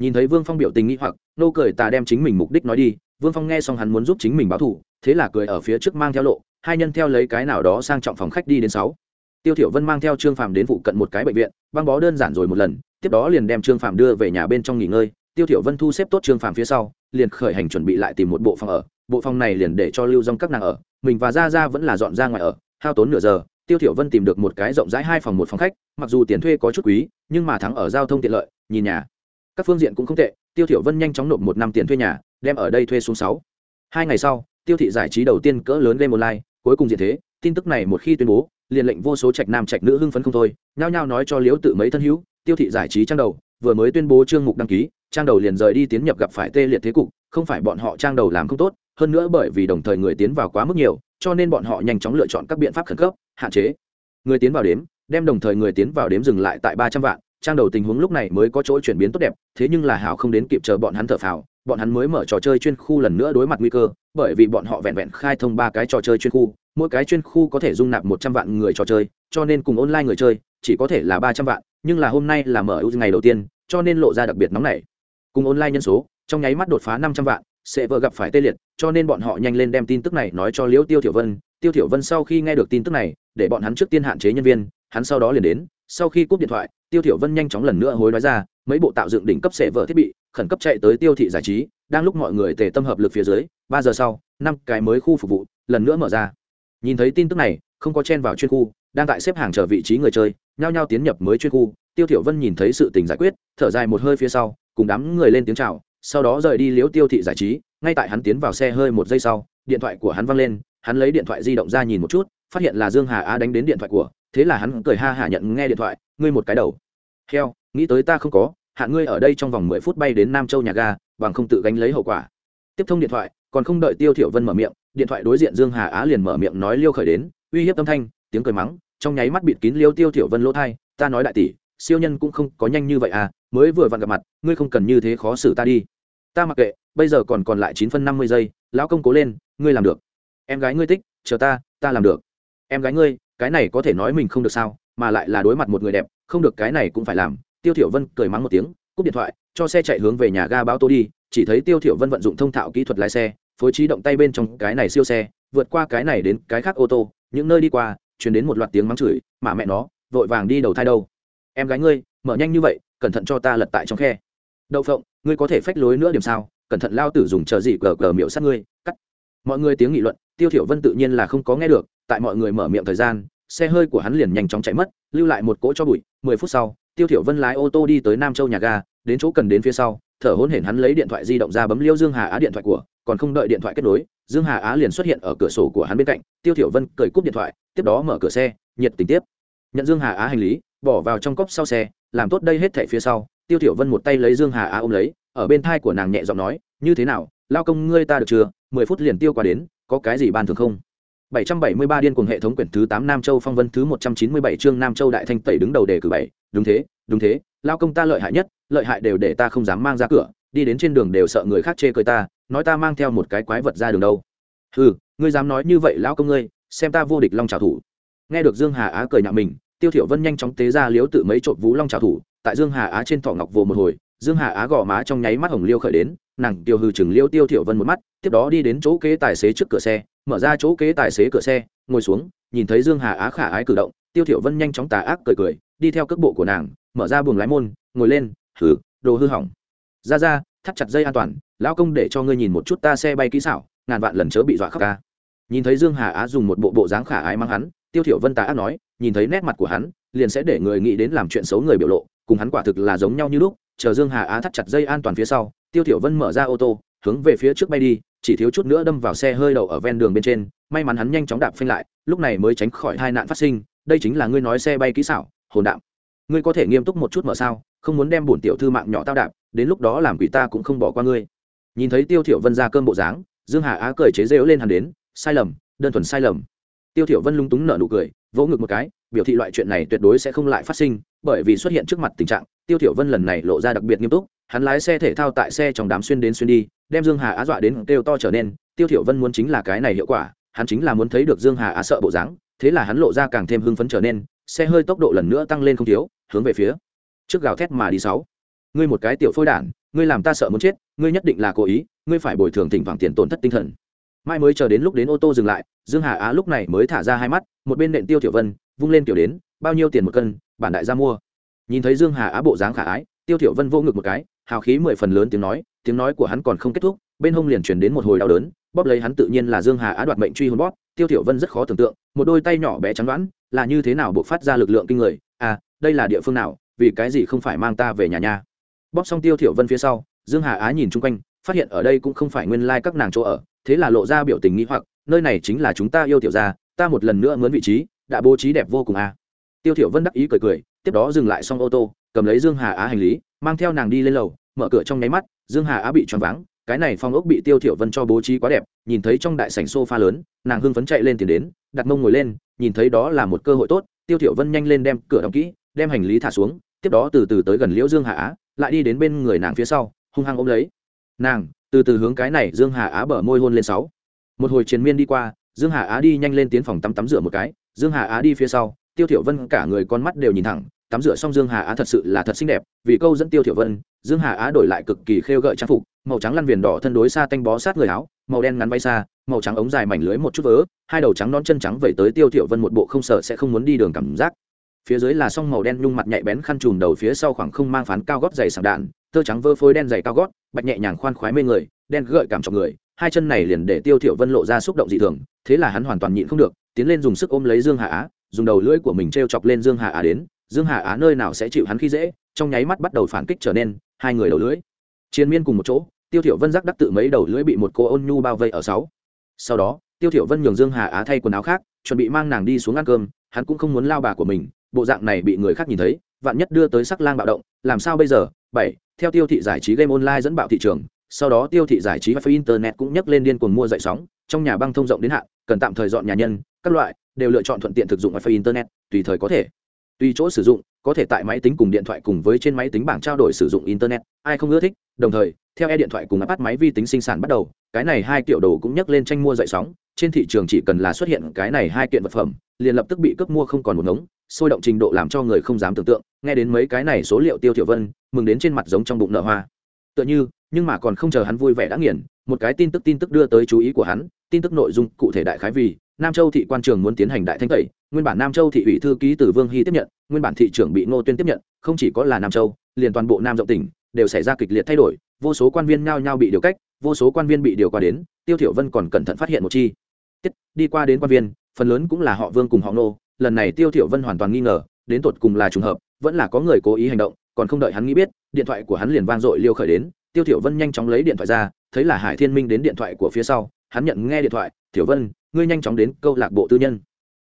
nhìn thấy vương phong biểu tình nghĩ hoặc, nô cười ta đem chính mình mục đích nói đi, vương phong nghe xong hắn muốn giúp chính mình báo thù, thế là cười ở phía trước mang theo lộ, hai nhân theo lấy cái nào đó sang trọng phòng khách đi đến sáu. Tiêu thiểu vân mang theo trương phàm đến phụ cận một cái bệnh viện, băng bó đơn giản rồi một lần, tiếp đó liền đem trương phàm đưa về nhà bên trong nghỉ ngơi. Tiêu thiểu vân thu xếp tốt trương phàm phía sau, liền khởi hành chuẩn bị lại tìm một bộ phòng ở. Bộ phòng này liền để cho lưu dòng các nàng ở, mình và gia gia vẫn là dọn ra ngoài ở, hao tốn nửa giờ, tiêu thiểu vân tìm được một cái rộng rãi hai phòng một phòng khách, mặc dù tiền thuê có chút quý, nhưng mà thắng ở giao thông tiện lợi, nhìn nhà các phương diện cũng không tệ, tiêu thiểu vân nhanh chóng nộp một năm tiền thuê nhà, đem ở đây thuê xuống sáu. Hai ngày sau, tiêu thị giải trí đầu tiên cỡ lớn game online, cuối cùng diện thế, tin tức này một khi tuyên bố, liền lệnh vô số trạch nam trạch nữ hưng phấn không thôi, nhao nhao nói cho liễu tự mấy thân hữu, tiêu thị giải trí trang đầu, vừa mới tuyên bố chương mục đăng ký, trang đầu liền rời đi tiến nhập gặp phải tê liệt thế cục, không phải bọn họ trang đầu làm không tốt, hơn nữa bởi vì đồng thời người tiến vào quá mức nhiều, cho nên bọn họ nhanh chóng lựa chọn các biện pháp khẩn cấp, hạn chế. Người tiến vào đếm, đem đồng thời người tiến vào đếm dừng lại tại ba trăm vạn trang đầu tình huống lúc này mới có chỗ chuyển biến tốt đẹp, thế nhưng là hảo không đến kịp chờ bọn hắn thở phào, bọn hắn mới mở trò chơi chuyên khu lần nữa đối mặt nguy cơ, bởi vì bọn họ vẹn vẹn khai thông ba cái trò chơi chuyên khu, mỗi cái chuyên khu có thể dung nạp một trăm vạn người trò chơi, cho nên cùng online người chơi, chỉ có thể là ba trăm vạn, nhưng là hôm nay là mở ưu ngày đầu tiên, cho nên lộ ra đặc biệt nóng nảy. Cùng online nhân số, trong nháy mắt đột phá năm trăm vạn, sẽ vợ gặp phải tê liệt, cho nên bọn họ nhanh lên đem tin tức này nói cho liễu tiêu thiểu vân. Tiêu thiểu vân sau khi nghe được tin tức này, để bọn hắn trước tiên hạn chế nhân viên, hắn sau đó liền đến sau khi cúp điện thoại, tiêu thiểu vân nhanh chóng lần nữa hối nói ra, mấy bộ tạo dựng đỉnh cấp sẽ vợ thiết bị, khẩn cấp chạy tới tiêu thị giải trí, đang lúc mọi người tề tâm hợp lực phía dưới, ba giờ sau, năm cái mới khu phục vụ, lần nữa mở ra. Nhìn thấy tin tức này, không có chen vào chuyên khu, đang tại xếp hàng chờ vị trí người chơi, nhao nhao tiến nhập mới chuyên khu, tiêu thiểu vân nhìn thấy sự tình giải quyết, thở dài một hơi phía sau, cùng đám người lên tiếng chào, sau đó rời đi liếu tiêu thị giải trí, ngay tại hắn tiến vào xe hơi một giây sau, điện thoại của hắn văng lên, hắn lấy điện thoại di động ra nhìn một chút, phát hiện là dương hà á đánh đến điện thoại của thế là hắn cười ha hả nhận nghe điện thoại, ngươi một cái đầu. Heo, nghĩ tới ta không có hạn ngươi ở đây trong vòng mười phút bay đến nam châu nhà ga, bằng không tự gánh lấy hậu quả. Tiếp thông điện thoại, còn không đợi tiêu thiểu vân mở miệng, điện thoại đối diện dương hà á liền mở miệng nói liêu khởi đến, uy hiếp âm thanh, tiếng cười mắng, trong nháy mắt bịt kín liêu tiêu thiểu vân lỗ thay ta nói đại tỷ, siêu nhân cũng không có nhanh như vậy à mới vừa vặn gặp mặt, ngươi không cần như thế khó xử ta đi. Ta mặc kệ, bây giờ còn còn lại chín phân năm mươi giây, lão công cố lên, ngươi làm được. Em gái ngươi tích chờ ta ta làm được. Em gái ngươi cái này có thể nói mình không được sao, mà lại là đối mặt một người đẹp, không được cái này cũng phải làm. Tiêu thiểu vân cười mắng một tiếng, cúp điện thoại, cho xe chạy hướng về nhà ga báo tô đi, chỉ thấy tiêu thiểu vân vận dụng thông thạo kỹ thuật lái xe, phối trí động tay bên trong cái này siêu xe, vượt qua cái này đến cái khác ô tô, những nơi đi qua, truyền đến một loạt tiếng mắng chửi, mà mẹ nó, vội vàng đi đầu thai đâu? Em gái ngươi, mở nhanh như vậy, cẩn thận cho ta lật tại trong khe. Đậu phộng, ngươi có thể phách lối nữa điểm sao? Cẩn thận lao tử dùng chờ gì cờ cờ miệu sát ngươi, cắt. Mọi người tiếng nghị luận, tiêu thiểu vân tự nhiên là không có nghe được tại mọi người mở miệng thời gian, xe hơi của hắn liền nhanh chóng chạy mất, lưu lại một cỗ cho bụi, mười phút sau, tiêu thiểu vân lái ô tô đi tới nam châu nhà ga, đến chỗ cần đến phía sau, thở hổn hển hắn lấy điện thoại di động ra bấm liêu dương hà á điện thoại của, còn không đợi điện thoại kết nối, dương hà á liền xuất hiện ở cửa sổ của hắn bên cạnh, tiêu thiểu vân cởi cúp điện thoại, tiếp đó mở cửa xe, nhiệt tình tiếp. Nhận dương hà á hành lý, bỏ vào trong cốc sau xe, làm tốt đây hết thảy phía sau, tiêu thiểu vân một tay lấy dương hà á ôm lấy, ở bên thai của nàng nhẹ giọng nói, như thế nào, lao công ngươi ta được chưa? Mười phút liền tiêu qua đến, có cái gì ban thường không? 773 điên cuồng hệ thống quyển thứ 8 Nam Châu Phong Vân thứ 197 chương Nam Châu Đại Thanh tẩy đứng đầu đề cử bảy, đúng thế, đúng thế, lao công ta lợi hại nhất, lợi hại đều để ta không dám mang ra cửa, đi đến trên đường đều sợ người khác chê cười ta, nói ta mang theo một cái quái vật ra đường đâu. Hừ, ngươi dám nói như vậy lão công ngươi, xem ta vô địch long trảo thủ. Nghe được Dương Hà Á cười nhạo mình, Tiêu Thiểu Vân nhanh chóng tế ra liếu tự mấy trộn vũ long trảo thủ, tại Dương Hà Á trên thỏ ngọc vồ một hồi, Dương Hà Á gò má trong nháy mắt hồng liêu khởi đến, nàng tiêu hư chừng liêu Tiêu Thiểu Vân một mắt, tiếp đó đi đến chỗ kế tài xế trước cửa xe, mở ra chỗ kế tài xế cửa xe, ngồi xuống, nhìn thấy dương hà á khả ái cử động, tiêu thiểu vân nhanh chóng tà ác cười cười, đi theo cước bộ của nàng, mở ra buồng lái môn, ngồi lên thử đồ hư hỏng. Ra ra, thắt chặt dây an toàn, lão công để cho ngươi nhìn một chút ta xe bay kỹ xảo, ngàn vạn lần chớ bị dọa khóc ca. Nhìn thấy dương hà á dùng một bộ bộ dáng khả ái mang hắn, tiêu thiểu vân tà ác nói, nhìn thấy nét mặt của hắn, liền sẽ để người nghĩ đến làm chuyện xấu người biểu lộ, cùng hắn quả thực là giống nhau như lúc, chờ dương hà á thắt chặt dây an toàn phía sau, tiêu thiểu vân mở ra ô tô, hướng về phía trước bay đi chỉ thiếu chút nữa đâm vào xe hơi đậu ở ven đường bên trên, may mắn hắn nhanh chóng đạp phanh lại, lúc này mới tránh khỏi tai nạn phát sinh, đây chính là ngươi nói xe bay kỹ xảo, hồn đạm. Ngươi có thể nghiêm túc một chút mở sao, không muốn đem bổn tiểu thư mạng nhỏ tao đạp, đến lúc đó làm quỷ ta cũng không bỏ qua ngươi. Nhìn thấy tiêu thiểu vân ra cơm bộ dáng, dương hà á cười chế rêu lên hắn đến, sai lầm, đơn thuần sai lầm. Tiêu thiểu vân lung túng nở nụ cười, vỗ ngực một cái, biểu thị loại chuyện này tuyệt đối sẽ không lại phát sinh, bởi vì xuất hiện trước mặt tình trạng, tiêu thiểu vân lần này lộ ra đặc biệt nghiêm túc, hắn lái xe thể thao tại xe trong đám xuyên đến xuyên đi đem dương hà á dọa đến kêu to trở nên, tiêu thiểu vân muốn chính là cái này hiệu quả, hắn chính là muốn thấy được dương hà á sợ bộ dáng, thế là hắn lộ ra càng thêm hưng phấn trở nên, xe hơi tốc độ lần nữa tăng lên không thiếu, hướng về phía trước gào thét mà đi sáu. Ngươi một cái tiểu phôi đản, ngươi làm ta sợ muốn chết, ngươi nhất định là cố ý, ngươi phải bồi thường thỉnh thoảng tiền tổn thất tinh thần. Mai mới chờ đến lúc đến ô tô dừng lại, dương hà á lúc này mới thả ra hai mắt, một bên nện tiêu tiểu vân, vung lên tiểu đến, bao nhiêu tiền một cân, bản đại gia mua. Nhìn thấy dương hà á bộ dáng khả ái, tiêu tiểu vân vô ngực một cái, hào khí mười phần lớn tiếng nói tiếng nói của hắn còn không kết thúc, bên hông liền chuyển đến một hồi đau đớn, bóp lấy hắn tự nhiên là dương hà á đoạt mệnh truy hồn bóp, tiêu tiểu vân rất khó tưởng tượng, một đôi tay nhỏ bé trắng đoán, là như thế nào buộc phát ra lực lượng kinh người à đây là địa phương nào, vì cái gì không phải mang ta về nhà nha bóp xong tiêu tiểu vân phía sau, dương hà á nhìn chung quanh, phát hiện ở đây cũng không phải nguyên lai các nàng chỗ ở, thế là lộ ra biểu tình nghĩ hoặc, nơi này chính là chúng ta yêu tiểu gia, ta một lần nữa mướn vị trí, đã bố trí đẹp vô cùng à. tiêu tiểu vân đắc ý cười cười, tiếp đó dừng lại xong ô tô, cầm lấy dương hà á hành lý, mang theo nàng đi lên lầu, mở cửa trong nháy mắt dương hà á bị choáng váng, cái này phong ốc bị tiêu thiểu vân cho bố trí quá đẹp, nhìn thấy trong đại sảnh sofa lớn, nàng hưng phấn chạy lên tiền đến, đặt mông ngồi lên, nhìn thấy đó là một cơ hội tốt, tiêu thiểu vân nhanh lên đem cửa đóng kỹ, đem hành lý thả xuống, tiếp đó từ từ tới gần liễu dương hà á, lại đi đến bên người nàng phía sau, hung hăng ôm lấy. Nàng, từ từ hướng cái này dương hà á bở môi hôn lên sáu. Một hồi chiến miên đi qua, dương hà á đi nhanh lên tiến phòng tắm tắm rửa một cái, dương hà á đi phía sau, tiêu thiểu vân cả người con mắt đều nhìn thẳng tắm rửa xong dương hà á thật sự là thật xinh đẹp, vì câu dẫn tiêu thiểu vân, dương hà á đổi lại cực kỳ khêu gợi trang phục, màu trắng lăn viền đỏ thân đối xa tanh bó sát người áo, màu đen ngắn bay xa, màu trắng ống dài mảnh lưới một chút vớ, hai đầu trắng non chân trắng vẩy tới tiêu thiểu vân một bộ không sợ sẽ không muốn đi đường cảm giác. Phía dưới là song màu đen nhung mặt nhạy bén khăn trùm đầu phía sau khoảng không mang phán cao gót dày sảng đạn, tơ trắng vơ phối đen dày cao gót, bạch nhẹ nhàng khoan khoái mê người, đen gợi cảm trọng người, hai chân này liền để tiêu thiểu vân lộ ra xúc động dị thường, thế là hắn hoàn toàn nhịn không được, tiến lên dùng sức ôm lấy dương hà á, dùng đầu lưỡi của mình treo chọc lên dương hà á đến dương hà á nơi nào sẽ chịu hắn khi dễ, trong nháy mắt bắt đầu phản kích trở nên hai người đầu lưỡi. Chiến miên cùng một chỗ, tiêu thiểu vân giác đắc tự mấy đầu lưỡi bị một cô ôn nhu bao vây ở sáu. Sau đó, tiêu thiểu vân nhường dương hà á thay quần áo khác, chuẩn bị mang nàng đi xuống ăn cơm, hắn cũng không muốn lao bà của mình, bộ dạng này bị người khác nhìn thấy, vạn nhất đưa tới sắc lang bạo động, làm sao bây giờ? Bảy, theo tiêu thị giải trí game online dẫn bạo thị trường, sau đó tiêu thị giải trí và internet cũng nhấc lên điên cuồng mua dậy sóng, trong nhà băng thông rộng đến hạn, cần tạm thời dọn nhà nhân, các loại, đều lựa chọn thuận tiện thực dụng wifi internet, tùy thời có thể tùy chỗ sử dụng, có thể tại máy tính cùng điện thoại cùng với trên máy tính bảng trao đổi sử dụng internet. Ai không ưa thích? Đồng thời, theo e điện thoại cùng áp máy vi tính sinh sản bắt đầu, cái này hai kiểu đồ cũng nhắc lên tranh mua dậy sóng. Trên thị trường chỉ cần là xuất hiện cái này hai kiện vật phẩm, liền lập tức bị cướp mua không còn một ngống, sôi động trình độ làm cho người không dám tưởng tượng. Nghe đến mấy cái này số liệu tiêu thiểu vân, mừng đến trên mặt giống trong bụng nở hoa. Tựa như, nhưng mà còn không chờ hắn vui vẻ đã nghiền, một cái tin tức tin tức đưa tới chú ý của hắn, tin tức nội dung cụ thể đại khái vì nam châu thị quan trường muốn tiến hành đại thanh tẩy, nguyên bản nam châu thị ủy thư ký từ vương hy tiếp nhận, nguyên bản thị trưởng bị ngô tuyên tiếp nhận, không chỉ có là nam châu, liền toàn bộ nam rộng tỉnh đều xảy ra kịch liệt thay đổi, vô số quan viên nhao nhao bị điều cách, vô số quan viên bị điều qua đến, tiêu thiểu vân còn cẩn thận phát hiện một chi tiết, đi qua đến quan viên, phần lớn cũng là họ vương cùng họ Ngô. lần này tiêu thiểu vân hoàn toàn nghi ngờ, đến tột cùng là trùng hợp, vẫn là có người cố ý hành động, còn không đợi hắn nghĩ biết, điện thoại của hắn liền vang dội liêu khởi đến, tiêu thiểu vân nhanh chóng lấy điện thoại ra, thấy là hải thiên minh đến điện thoại của phía sau, hắn nhận nghe điện thoại, thiểu vân ngươi nhanh chóng đến câu lạc bộ tư nhân.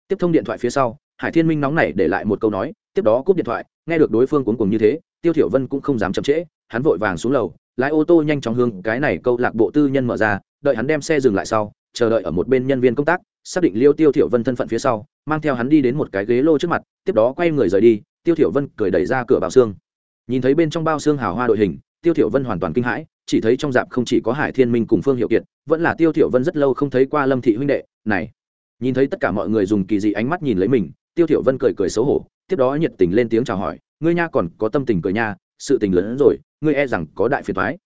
Tiếp thông điện thoại phía sau, hải thiên minh nóng nảy để lại một câu nói, tiếp đó cúp điện thoại, nghe được đối phương cuốn cùng như thế, tiêu thiểu vân cũng không dám chậm trễ, hắn vội vàng xuống lầu, lái ô tô nhanh chóng hướng cái này câu lạc bộ tư nhân mở ra, đợi hắn đem xe dừng lại sau, chờ đợi ở một bên nhân viên công tác, xác định liêu tiêu thiểu vân thân phận phía sau, mang theo hắn đi đến một cái ghế lô trước mặt, tiếp đó quay người rời đi, tiêu thiểu vân cười đẩy ra cửa bao xương. Nhìn thấy bên trong bao xương hào hoa đội hình, tiêu thiểu vân hoàn toàn kinh hãi chỉ thấy trong dạp không chỉ có hải thiên minh cùng phương hiệu kiệt, vẫn là tiêu thiểu vân rất lâu không thấy qua lâm thị huynh đệ, này. Nhìn thấy tất cả mọi người dùng kỳ dị ánh mắt nhìn lấy mình, tiêu thiểu vân cười cười xấu hổ, tiếp đó nhiệt tình lên tiếng chào hỏi, ngươi nha còn có tâm tình cười nha, sự tình lớn hơn rồi, ngươi e rằng có đại phiền toái.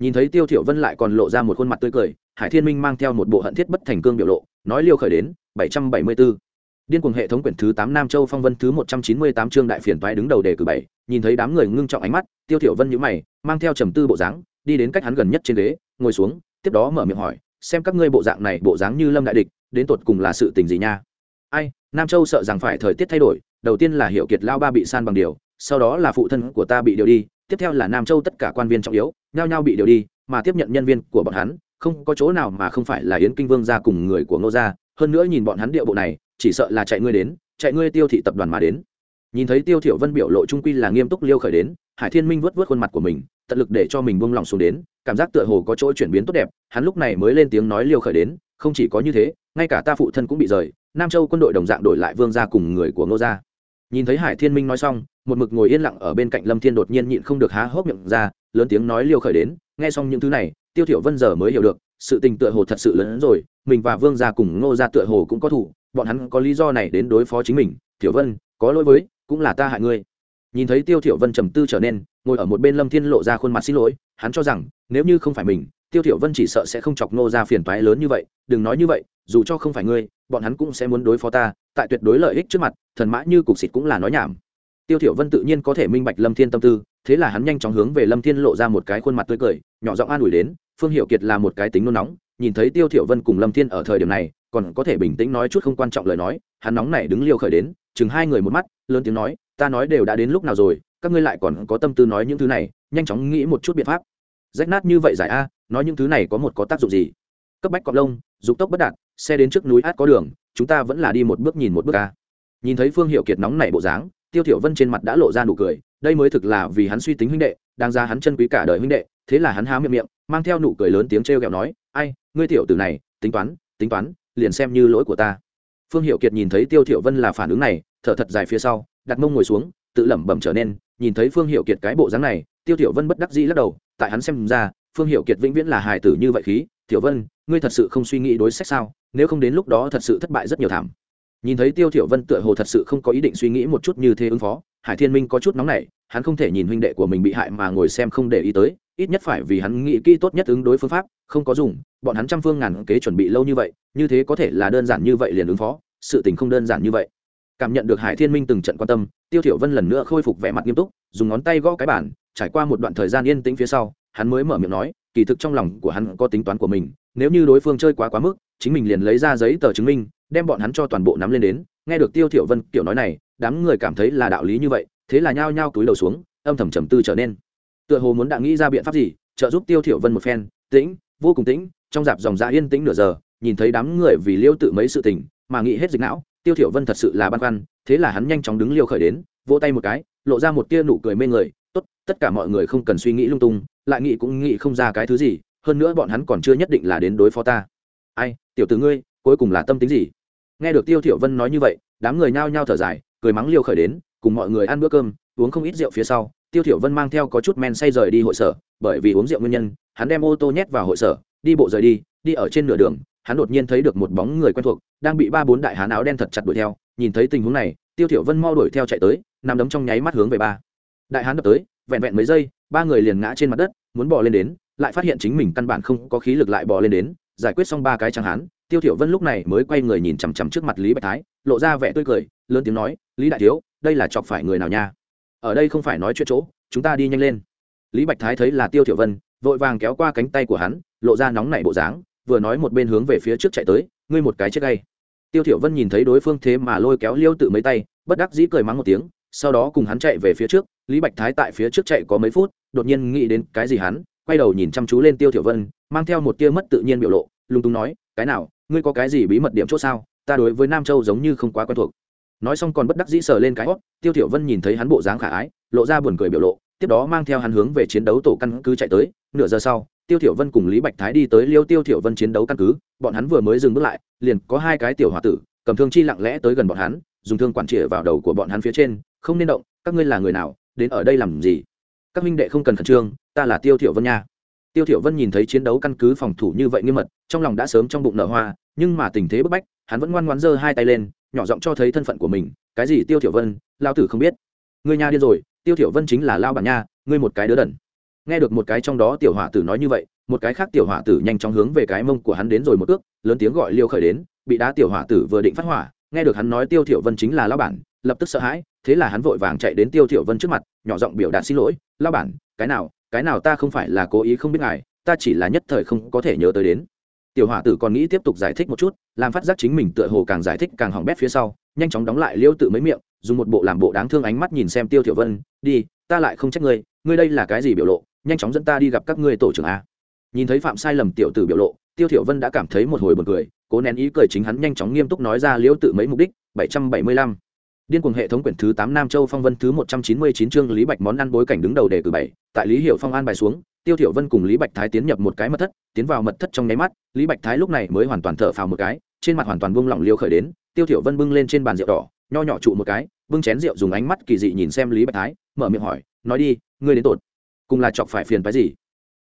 Nhìn thấy tiêu thiểu vân lại còn lộ ra một khuôn mặt tươi cười, hải thiên minh mang theo một bộ hận thiết bất thành cương biểu lộ, nói liêu khởi đến 774 điên cuồng hệ thống quyển thứ tám nam châu phong vân thứ một trăm chín mươi tám chương đại phiền toái đứng đầu đề cử bảy, nhìn thấy đám người ngưng trọng ánh mắt, tiêu thiểu vân nhíu mày, mang theo trầm tư bộ dáng đi đến cách hắn gần nhất trên ghế, ngồi xuống, tiếp đó mở miệng hỏi, xem các ngươi bộ dạng này, bộ dáng như lâm đại địch, đến tột cùng là sự tình gì nha? Ai, nam châu sợ rằng phải thời tiết thay đổi, đầu tiên là hiệu kiệt lao ba bị san bằng điều, sau đó là phụ thân của ta bị điều đi, tiếp theo là nam châu tất cả quan viên trọng yếu, nhao nhao bị điều đi, mà tiếp nhận nhân viên của bọn hắn, không có chỗ nào mà không phải là yến kinh vương gia cùng người của ngô gia, hơn nữa nhìn bọn hắn điệu bộ này, chỉ sợ là chạy ngươi đến, chạy ngươi tiêu thị tập đoàn mà đến nhìn thấy tiêu thiểu vân biểu lộ trung quy là nghiêm túc liêu khởi đến, hải thiên minh vớt vớt khuôn mặt của mình, tận lực để cho mình buông lòng xuống đến, cảm giác tựa hồ có chỗ chuyển biến tốt đẹp, hắn lúc này mới lên tiếng nói liêu khởi đến, không chỉ có như thế, ngay cả ta phụ thân cũng bị rời, nam châu quân đội đồng dạng đổi lại vương gia cùng người của ngô gia. Nhìn thấy hải thiên minh nói xong, một mực ngồi yên lặng ở bên cạnh lâm thiên đột nhiên nhịn không được há hốc miệng ra, lớn tiếng nói liêu khởi đến, nghe xong những thứ này, tiêu thiểu vân giờ mới hiểu được, sự tình tựa hồ thật sự lớn hơn rồi, mình và vương gia cùng ngô gia tựa hồ cũng có thủ bọn hắn có lý do này đến đối phó chính mình, thiểu vân, có lỗi với cũng là ta hại ngươi. Nhìn thấy tiêu thiểu vân trầm tư trở nên, ngồi ở một bên lâm thiên lộ ra khuôn mặt xin lỗi, hắn cho rằng, nếu như không phải mình, tiêu thiểu vân chỉ sợ sẽ không chọc nô ra phiền toái lớn như vậy, đừng nói như vậy, dù cho không phải ngươi, bọn hắn cũng sẽ muốn đối phó ta, tại tuyệt đối lợi ích trước mặt, thần mã như cục xịt cũng là nói nhảm. Tiêu thiểu vân tự nhiên có thể minh bạch lâm thiên tâm tư, thế là hắn nhanh chóng hướng về lâm thiên lộ ra một cái khuôn mặt tươi cười, nhỏ giọng an ủi đến, phương hiểu kiệt là một cái tính nôn nóng, nhìn thấy tiêu thiểu vân cùng lâm thiên ở thời điểm này, còn có thể bình tĩnh nói chút không quan trọng lời nói, hắn nóng này đứng liêu khởi đến, chừng hai người một mắt lớn tiếng nói, ta nói đều đã đến lúc nào rồi, các ngươi lại còn có tâm tư nói những thứ này, nhanh chóng nghĩ một chút biện pháp. Rách nát như vậy giải a, nói những thứ này có một có tác dụng gì? Cấp bách cọp lông, dục tốc bất đạt, xe đến trước núi át có đường, chúng ta vẫn là đi một bước nhìn một bước a. Nhìn thấy phương hiệu kiệt nóng nảy bộ dáng, tiêu thiểu vân trên mặt đã lộ ra nụ cười, đây mới thực là vì hắn suy tính huynh đệ đang ra hắn chân quý cả đời huynh đệ, thế là hắn há miệng miệng, mang theo nụ cười lớn tiếng trêu ghẹo nói, ai, ngươi tiểu tử này, tính toán tính toán, liền xem như lỗi của ta. Phương hiệu kiệt nhìn thấy tiêu thiểu vân là phản ứng này thở thật dài phía sau, đặt mông ngồi xuống, tự lẩm bẩm trở nên, nhìn thấy phương hiệu kiệt cái bộ dáng này, tiêu tiểu vân bất đắc dĩ lắc đầu, tại hắn xem ra, phương hiệu kiệt vĩnh viễn là hài tử như vậy khí, tiểu vân, ngươi thật sự không suy nghĩ đối sách sao? Nếu không đến lúc đó thật sự thất bại rất nhiều thảm. Nhìn thấy tiêu tiểu vân tựa hồ thật sự không có ý định suy nghĩ một chút như thế ứng phó, hải thiên minh có chút nóng nảy, hắn không thể nhìn huynh đệ của mình bị hại mà ngồi xem không để ý tới, ít nhất phải vì hắn nghĩ kỹ tốt nhất ứng đối phương pháp, không có dùng, bọn hắn trăm phương ngàn kế chuẩn bị lâu như vậy, như thế có thể là đơn giản như vậy liền ứng phó, sự tình không đơn giản như vậy cảm nhận được hải thiên minh từng trận quan tâm, tiêu thiểu vân lần nữa khôi phục vẻ mặt nghiêm túc, dùng ngón tay gõ cái bản, trải qua một đoạn thời gian yên tĩnh phía sau, hắn mới mở miệng nói, kỳ thực trong lòng của hắn có tính toán của mình, nếu như đối phương chơi quá quá mức, chính mình liền lấy ra giấy tờ chứng minh, đem bọn hắn cho toàn bộ nắm lên đến. Nghe được tiêu thiểu vân kiểu nói này, đám người cảm thấy là đạo lý như vậy, thế là nhao nhao cúi đầu xuống, âm thầm trầm tư trở nên. Tựa hồ muốn đã nghĩ ra biện pháp gì, trợ giúp tiêu thiểu vân một phen, tĩnh, vô cùng tĩnh, trong dạp dòng dạ yên tĩnh nửa giờ, nhìn thấy đám người vì liêu tự mấy sự tình, mà nghĩ hết dịch não tiêu thiểu vân thật sự là băn khoăn, thế là hắn nhanh chóng đứng liêu khởi đến, vỗ tay một cái, lộ ra một tia nụ cười mê người, tốt, tất cả mọi người không cần suy nghĩ lung tung, lại nghĩ cũng nghĩ không ra cái thứ gì, hơn nữa bọn hắn còn chưa nhất định là đến đối phó ta. Ai, tiểu tử ngươi, cuối cùng là tâm tính gì? Nghe được tiêu thiểu vân nói như vậy, đám người nhao nhao thở dài, cười mắng liêu khởi đến, cùng mọi người ăn bữa cơm, uống không ít rượu phía sau, tiêu thiểu vân mang theo có chút men say rời đi hội sở, bởi vì uống rượu nguyên nhân, hắn đem ô tô nhét vào hội sở, đi bộ rời đi đi ở trên nửa đường hắn đột nhiên thấy được một bóng người quen thuộc, đang bị ba bốn đại hán áo đen thật chặt đuổi theo, nhìn thấy tình huống này, tiêu thiểu vân mau đuổi theo chạy tới, nằm đấm trong nháy mắt hướng về ba. Đại hán đập tới, vẹn vẹn mấy giây, ba người liền ngã trên mặt đất, muốn bò lên đến, lại phát hiện chính mình căn bản không có khí lực lại bò lên đến, giải quyết xong ba cái chẳng hán, tiêu thiểu vân lúc này mới quay người nhìn chằm chằm trước mặt lý bạch thái, lộ ra vẻ tươi cười, lớn tiếng nói, lý đại thiếu, đây là chọc phải người nào nha? Ở đây không phải nói chuyện chỗ, chúng ta đi nhanh lên. Lý bạch thái thấy là tiêu thiểu vân, vội vàng kéo qua cánh tay của hắn, lộ ra nóng nảy bộ dáng vừa nói một bên hướng về phía trước chạy tới, ngươi một cái chết gay tiêu thiểu vân nhìn thấy đối phương thế mà lôi kéo liêu tự mấy tay, bất đắc dĩ cười mắng một tiếng, sau đó cùng hắn chạy về phía trước, lý bạch thái tại phía trước chạy có mấy phút, đột nhiên nghĩ đến cái gì hắn, quay đầu nhìn chăm chú lên tiêu thiểu vân, mang theo một tia mất tự nhiên biểu lộ lung tung nói, cái nào, ngươi có cái gì bí mật điểm chỗ sao? Ta đối với nam châu giống như không quá quen thuộc. Nói xong còn bất đắc dĩ sờ lên cái hót tiêu thiểu vân nhìn thấy hắn bộ dáng khả ái, lộ ra buồn cười biểu lộ, tiếp đó mang theo hắn hướng về chiến đấu tổ căn cứ chạy tới, nửa giờ sau tiêu thiểu vân cùng lý bạch thái đi tới liêu tiêu thiểu vân chiến đấu căn cứ, bọn hắn vừa mới dừng bước lại, liền có hai cái tiểu hòa tử, cầm thương chi lặng lẽ tới gần bọn hắn, dùng thương quản trịa vào đầu của bọn hắn phía trên, không nên động, các ngươi là người nào, đến ở đây làm gì? Các minh đệ không cần khẩn trương, ta là tiêu thiểu vân nha. Tiêu thiểu vân nhìn thấy chiến đấu căn cứ phòng thủ như vậy nghiêm mật, trong lòng đã sớm trong bụng nở hoa, nhưng mà tình thế bức bách, hắn vẫn ngoan ngoãn giơ hai tay lên, nhỏ giọng cho thấy thân phận của mình, cái gì tiêu thiểu vân? Lao tử không biết. Ngươi nha điên rồi, tiêu thiểu vân chính là lao bản nha, ngươi một cái đứa đần nghe được một cái trong đó tiểu hỏa tử nói như vậy, một cái khác tiểu hỏa tử nhanh chóng hướng về cái mông của hắn đến rồi một cước lớn tiếng gọi liêu khởi đến, bị đá tiểu hỏa tử vừa định phát hỏa, nghe được hắn nói tiêu thiểu vân chính là lão bản, lập tức sợ hãi, thế là hắn vội vàng chạy đến tiêu thiểu vân trước mặt, nhỏ giọng biểu đạt xin lỗi, lão bản, cái nào cái nào ta không phải là cố ý không biết ngài, ta chỉ là nhất thời không có thể nhớ tới đến. Tiểu hỏa tử còn nghĩ tiếp tục giải thích một chút, làm phát giác chính mình tựa hồ càng giải thích càng hỏng bét phía sau, nhanh chóng đóng lại liêu tự mấy miệng, dùng một bộ làm bộ đáng thương ánh mắt nhìn xem tiêu thiểu vân, đi, ta lại không trách ngươi ngươi đây là cái gì biểu lộ nhanh chóng dẫn ta đi gặp các ngươi tổ trưởng a. Nhìn thấy phạm sai lầm tiểu tử biểu lộ, tiêu thiểu vân đã cảm thấy một hồi buồn cười, cố nén ý cười chính hắn nhanh chóng nghiêm túc nói ra liêu tự mấy mục đích 775 điên cuồng hệ thống quyển thứ 8 nam châu phong vân thứ 199 chương lý bạch món ăn bối cảnh đứng đầu đề cử bảy, tại lý hiểu phong an bài xuống, tiêu thiểu vân cùng lý bạch thái tiến nhập một cái mật thất, tiến vào mật thất trong nháy mắt, lý bạch thái lúc này mới hoàn toàn thở phào một cái, trên mặt hoàn toàn buông lỏng liêu khởi đến, tiêu thiểu vân bưng lên trên bàn rượu đỏ, nho nhỏ trụ một cái, bưng chén rượu dùng ánh mắt kỳ dị nhìn xem lý bạch thái, mở miệng hỏi, nói đi, ngươi đến tột cùng là chọc phải phiền phái gì?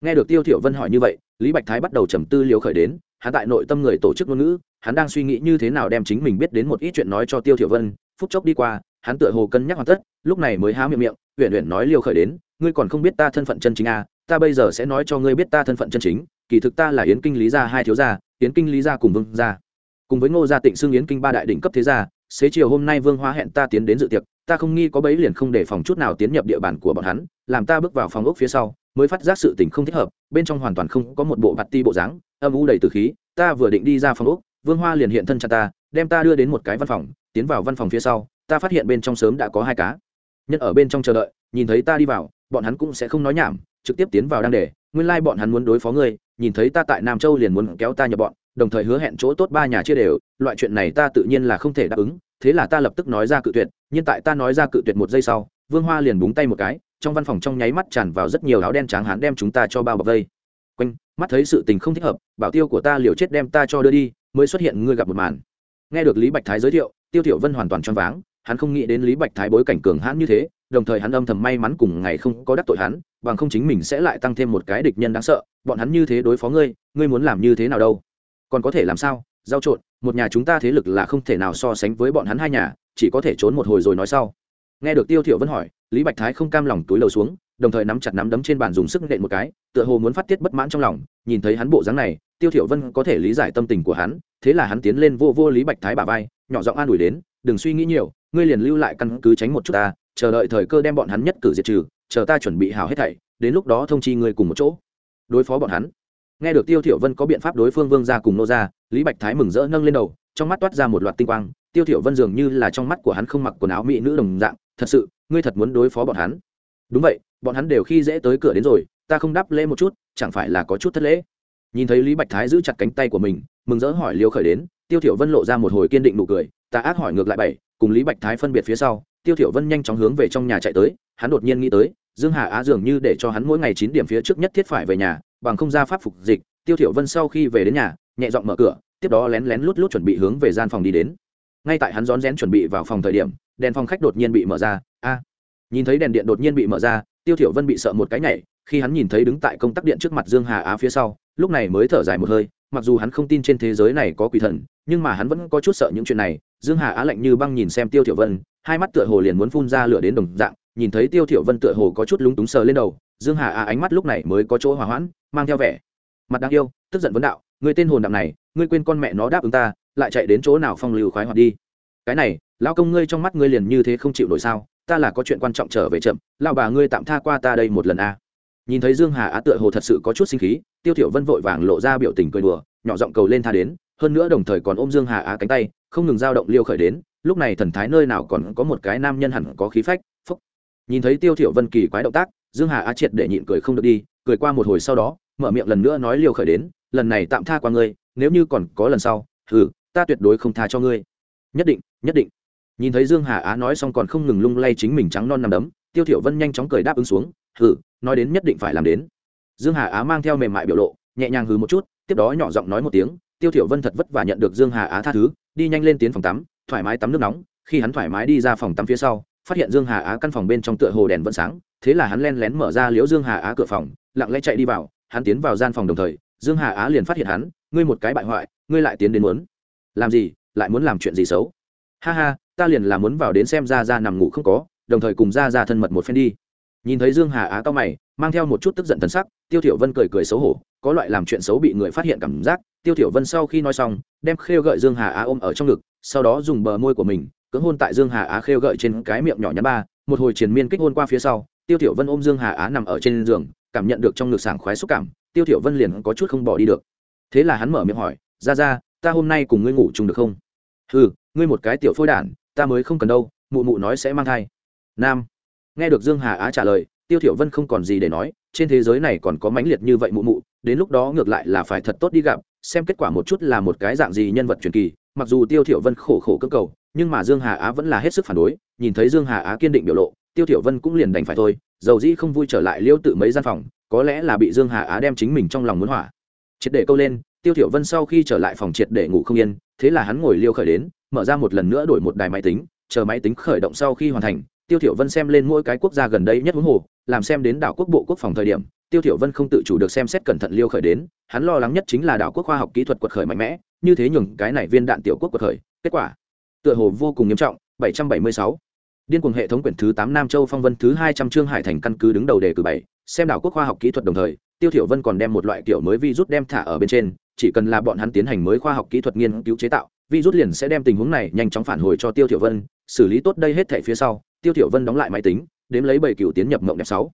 Nghe được tiêu thiểu vân hỏi như vậy, lý bạch thái bắt đầu trầm tư liều khởi đến, hắn tại nội tâm người tổ chức ngôn ngữ, hắn đang suy nghĩ như thế nào đem chính mình biết đến một ít chuyện nói cho tiêu thiểu vân, phút chốc đi qua, hắn tựa hồ cân nhắc hoàn tất, lúc này mới há miệng miệng, uyển uyển nói liều khởi đến, ngươi còn không biết ta thân phận chân chính à ta bây giờ sẽ nói cho ngươi biết ta thân phận chân chính, kỳ thực ta là yến kinh lý gia hai thiếu gia, yến kinh lý gia cùng vương gia. Cùng với ngô gia tịnh xương yến kinh ba đại đỉnh cấp thế gia, xế chiều hôm nay vương hoa hẹn ta tiến đến dự tiệc, ta không nghi có bấy liền không để phòng chút nào tiến nhập địa bàn của bọn hắn làm ta bước vào phòng ốc phía sau, mới phát giác sự tình không thích hợp, bên trong hoàn toàn không có một bộ bạt ti bộ dáng, âm u đầy từ khí, ta vừa định đi ra phòng ốc, vương hoa liền hiện thân chặt ta, đem ta đưa đến một cái văn phòng, tiến vào văn phòng phía sau, ta phát hiện bên trong sớm đã có hai cá. Nhân ở bên trong chờ đợi, nhìn thấy ta đi vào, bọn hắn cũng sẽ không nói nhảm, trực tiếp tiến vào đang để, nguyên lai bọn hắn muốn đối phó ngươi, nhìn thấy ta tại nam châu liền muốn kéo ta nhập bọn, đồng thời hứa hẹn chỗ tốt ba nhà chia đều, loại chuyện này ta tự nhiên là không thể đáp ứng, thế là ta lập tức nói ra cự tuyệt, nhưng tại ta nói ra cự tuyệt một giây sau, vương hoa liền búng tay một cái trong văn phòng trong nháy mắt tràn vào rất nhiều áo đen tráng hán đem chúng ta cho bao bọc vây. Quanh, mắt thấy sự tình không thích hợp, bảo tiêu của ta liều chết đem ta cho đưa đi, mới xuất hiện ngươi gặp một màn. Nghe được lý bạch thái giới thiệu, tiêu thiểu vân hoàn toàn choáng váng, hắn không nghĩ đến lý bạch thái bối cảnh cường hãn như thế, đồng thời hắn âm thầm may mắn cùng ngày không có đắc tội hắn, bằng không chính mình sẽ lại tăng thêm một cái địch nhân đáng sợ, bọn hắn như thế đối phó ngươi ngươi muốn làm như thế nào đâu? Còn có thể làm sao? Giao trộn, một nhà chúng ta thế lực là không thể nào so sánh với bọn hắn hai nhà, chỉ có thể trốn một hồi rồi nói sau nghe được tiêu thiểu vân hỏi, lý bạch thái không cam lòng túi lầu xuống, đồng thời nắm chặt nắm đấm trên bàn dùng sức nện một cái, tựa hồ muốn phát tiết bất mãn trong lòng, nhìn thấy hắn bộ dáng này, tiêu thiểu vân có thể lý giải tâm tình của hắn, thế là hắn tiến lên vô vô lý bạch thái bả vai, nhỏ giọng an ủi đến, đừng suy nghĩ nhiều, ngươi liền lưu lại căn cứ tránh một chút ta, chờ đợi thời cơ đem bọn hắn nhất cử diệt trừ, chờ ta chuẩn bị hào hết thảy, đến lúc đó thông chi ngươi cùng một chỗ. Đối phó bọn hắn. Nghe được tiêu thiểu vân có biện pháp đối phương vương gia cùng nô gia, lý bạch thái mừng rỡ nâng lên đầu, trong mắt toát ra một loạt tinh quang, tiêu thiểu vân dường như là trong mắt của hắn không mặc quần áo mỹ nữ đồng dạng thật sự, ngươi thật muốn đối phó bọn hắn. Đúng vậy, bọn hắn đều khi dễ tới cửa đến rồi, ta không đáp lễ một chút, chẳng phải là có chút thất lễ? Nhìn thấy lý bạch thái giữ chặt cánh tay của mình, mừng rỡ hỏi liêu khởi đến, tiêu thiểu vân lộ ra một hồi kiên định nụ cười, ta ác hỏi ngược lại bảy, cùng lý bạch thái phân biệt phía sau, tiêu thiểu vân nhanh chóng hướng về trong nhà chạy tới, hắn đột nhiên nghĩ tới, dương hà á dường như để cho hắn mỗi ngày chín điểm phía trước nhất thiết phải về nhà, bằng không ra pháp phục dịch, tiêu thiểu vân sau khi về đến nhà, nhẹ giọng mở cửa, tiếp đó lén lén lút lút chuẩn bị hướng về gian phòng đi đến ngay tại hắn rón rén chuẩn bị vào phòng thời điểm, đèn phòng khách đột nhiên bị mở ra. A, nhìn thấy đèn điện đột nhiên bị mở ra, tiêu thiểu vân bị sợ một cái nhảy, khi hắn nhìn thấy đứng tại công tắc điện trước mặt dương hà á phía sau, lúc này mới thở dài một hơi, mặc dù hắn không tin trên thế giới này có quỷ thần, nhưng mà hắn vẫn có chút sợ những chuyện này. Dương hà á lạnh như băng nhìn xem tiêu thiểu vân, hai mắt tựa hồ liền muốn phun ra lửa đến đồng dạng, nhìn thấy tiêu thiểu vân tựa hồ có chút lúng túng sờ lên đầu, dương hà á ánh mắt lúc này mới có chỗ hòa hoãn, mang theo vẻ mặt đáng yêu, tức giận vấn đạo người tên hồn đạm này, ngươi quên con mẹ nó đáp ứng ta lại chạy đến chỗ nào phong lưu khoái hoạt đi. Cái này, lão công ngươi trong mắt ngươi liền như thế không chịu nổi sao? Ta là có chuyện quan trọng trở về chậm, lão bà ngươi tạm tha qua ta đây một lần a à. nhìn thấy dương hà á tựa hồ thật sự có chút sinh khí, tiêu thiểu vân vội vàng lộ ra biểu tình cười đùa, nhỏ giọng cầu lên tha đến, hơn nữa đồng thời còn ôm dương hà á cánh tay, không ngừng dao động liêu khởi đến, lúc này thần thái nơi nào còn có một cái nam nhân hẳn có khí phách, phúc. Nhìn thấy tiêu thiểu vân kỳ quái động tác, dương hà á triệt để nhịn cười không được đi, cười qua một hồi sau đó, mở miệng lần nữa nói liêu khởi đến, lần này tạm tha qua ngươi, nếu như còn có lần sau ừ ta tuyệt đối không tha cho ngươi. Nhất định nhất định. Nhìn thấy dương hà á nói xong còn không ngừng lung lay chính mình trắng non nằm đấm, tiêu thiểu vân nhanh chóng cười đáp ứng xuống, hừ, nói đến nhất định phải làm đến. Dương hà á mang theo mềm mại biểu lộ, nhẹ nhàng hừ một chút, tiếp đó nhỏ giọng nói một tiếng, tiêu thiểu vân thật vất vả nhận được dương hà á tha thứ, đi nhanh lên tiến phòng tắm, thoải mái tắm nước nóng, khi hắn thoải mái đi ra phòng tắm phía sau, phát hiện dương hà á căn phòng bên trong tựa hồ đèn vẫn sáng, thế là hắn len lén mở ra liễu dương hà á cửa phòng, lặng lẽ chạy đi vào, hắn tiến vào gian phòng đồng thời, dương hà á liền phát hiện hắn, ngươi một cái bại hoại, ngươi lại tiến đến muốn làm gì, lại muốn làm chuyện gì xấu? Ha ha, ta liền là muốn vào đến xem ra ra nằm ngủ không có, đồng thời cùng ra ra thân mật một phen đi. Nhìn thấy dương hà á cao mày, mang theo một chút tức giận thần sắc, tiêu thiểu vân cười cười xấu hổ, có loại làm chuyện xấu bị người phát hiện cảm giác. Tiêu thiểu vân sau khi nói xong, đem khêu gợi dương hà á ôm ở trong ngực, sau đó dùng bờ môi của mình, cưỡng hôn tại dương hà á khêu gợi trên cái miệng nhỏ nhắn ba, một hồi triền miên kích hôn qua phía sau, tiêu thiểu vân ôm dương hà á nằm ở trên giường, cảm nhận được trong ngực sảng khoái xúc cảm, tiêu thiểu vân liền có chút không bỏ đi được. Thế là hắn mở miệng hỏi ra ra ta hôm nay cùng ngươi ngủ chung được không? Ừ ngươi một cái tiểu phôi đản, ta mới không cần đâu, mụ mụ nói sẽ mang thai. Nam. Nghe được dương hà á trả lời, tiêu thiểu vân không còn gì để nói, trên thế giới này còn có mãnh liệt như vậy mụ mụ, đến lúc đó ngược lại là phải thật tốt đi gặp, xem kết quả một chút là một cái dạng gì nhân vật truyền kỳ, mặc dù tiêu thiểu vân khổ khổ cưỡng cầu, nhưng mà dương hà á vẫn là hết sức phản đối, nhìn thấy dương hà á kiên định biểu lộ, tiêu thiểu vân cũng liền đành phải thôi, dầu dĩ không vui trở lại liêu tự mấy gian phòng, có lẽ là bị dương hà á đem chính mình trong lòng muốn hỏa. Triệt để câu lên tiêu thiểu vân sau khi trở lại phòng triệt để ngủ không yên, thế là hắn ngồi liêu khởi đến, mở ra một lần nữa đổi một đài máy tính, chờ máy tính khởi động sau khi hoàn thành, tiêu thiểu vân xem lên mỗi cái quốc gia gần đây nhất huống hồ, làm xem đến đảo quốc bộ quốc phòng thời điểm, tiêu thiểu vân không tự chủ được xem xét cẩn thận liêu khởi đến, hắn lo lắng nhất chính là đảo quốc khoa học kỹ thuật quật khởi mạnh mẽ, như thế nhường cái này viên đạn tiểu quốc quật khởi, kết quả, tựa hồ vô cùng nghiêm trọng 776 điên cuồng hệ thống quyển thứ 8 nam châu phong vân thứ 200 chương hải thành căn cứ đứng đầu đề cử bảy, xem đảo quốc khoa học kỹ thuật đồng thời, tiêu thiểu vân còn đem một loại kiểu mới virus đem thả ở bên trên chỉ cần là bọn hắn tiến hành mới khoa học kỹ thuật nghiên cứu chế tạo, virus liền sẽ đem tình huống này nhanh chóng phản hồi cho tiêu thiểu vân, xử lý tốt đây hết thảy phía sau, tiêu thiểu vân đóng lại máy tính, đếm lấy bảy cựu tiến nhập mộng đẹp sáu.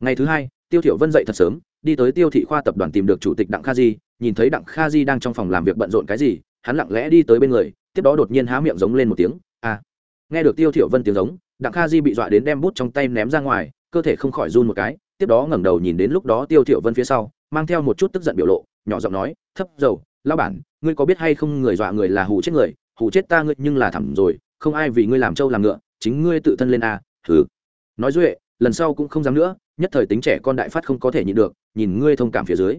Ngày thứ hai, tiêu thiểu vân dậy thật sớm, đi tới tiêu thị khoa tập đoàn tìm được chủ tịch đặng kha di, nhìn thấy đặng kha di đang trong phòng làm việc bận rộn cái gì, hắn lặng lẽ đi tới bên người, tiếp đó đột nhiên há miệng giống lên một tiếng a nghe được tiêu thiểu vân tiếng giống, đặng kha di bị dọa đến đem bút trong tay ném ra ngoài, cơ thể không khỏi run một cái, tiếp đó ngẩng đầu nhìn đến lúc đó tiêu thiểu vân phía sau, mang theo một chút tức giận biểu lộ nhỏ giọng nói, thấp dầu, lão bản, ngươi có biết hay không người dọa người là hù chết người? Hù chết ta ngươi nhưng là thẳm rồi, không ai vì ngươi làm trâu làm ngựa, chính ngươi tự thân lên à thử nói duệ, lần sau cũng không dám nữa, nhất thời tính trẻ con đại phát không có thể nhịn được, nhìn ngươi thông cảm phía dưới.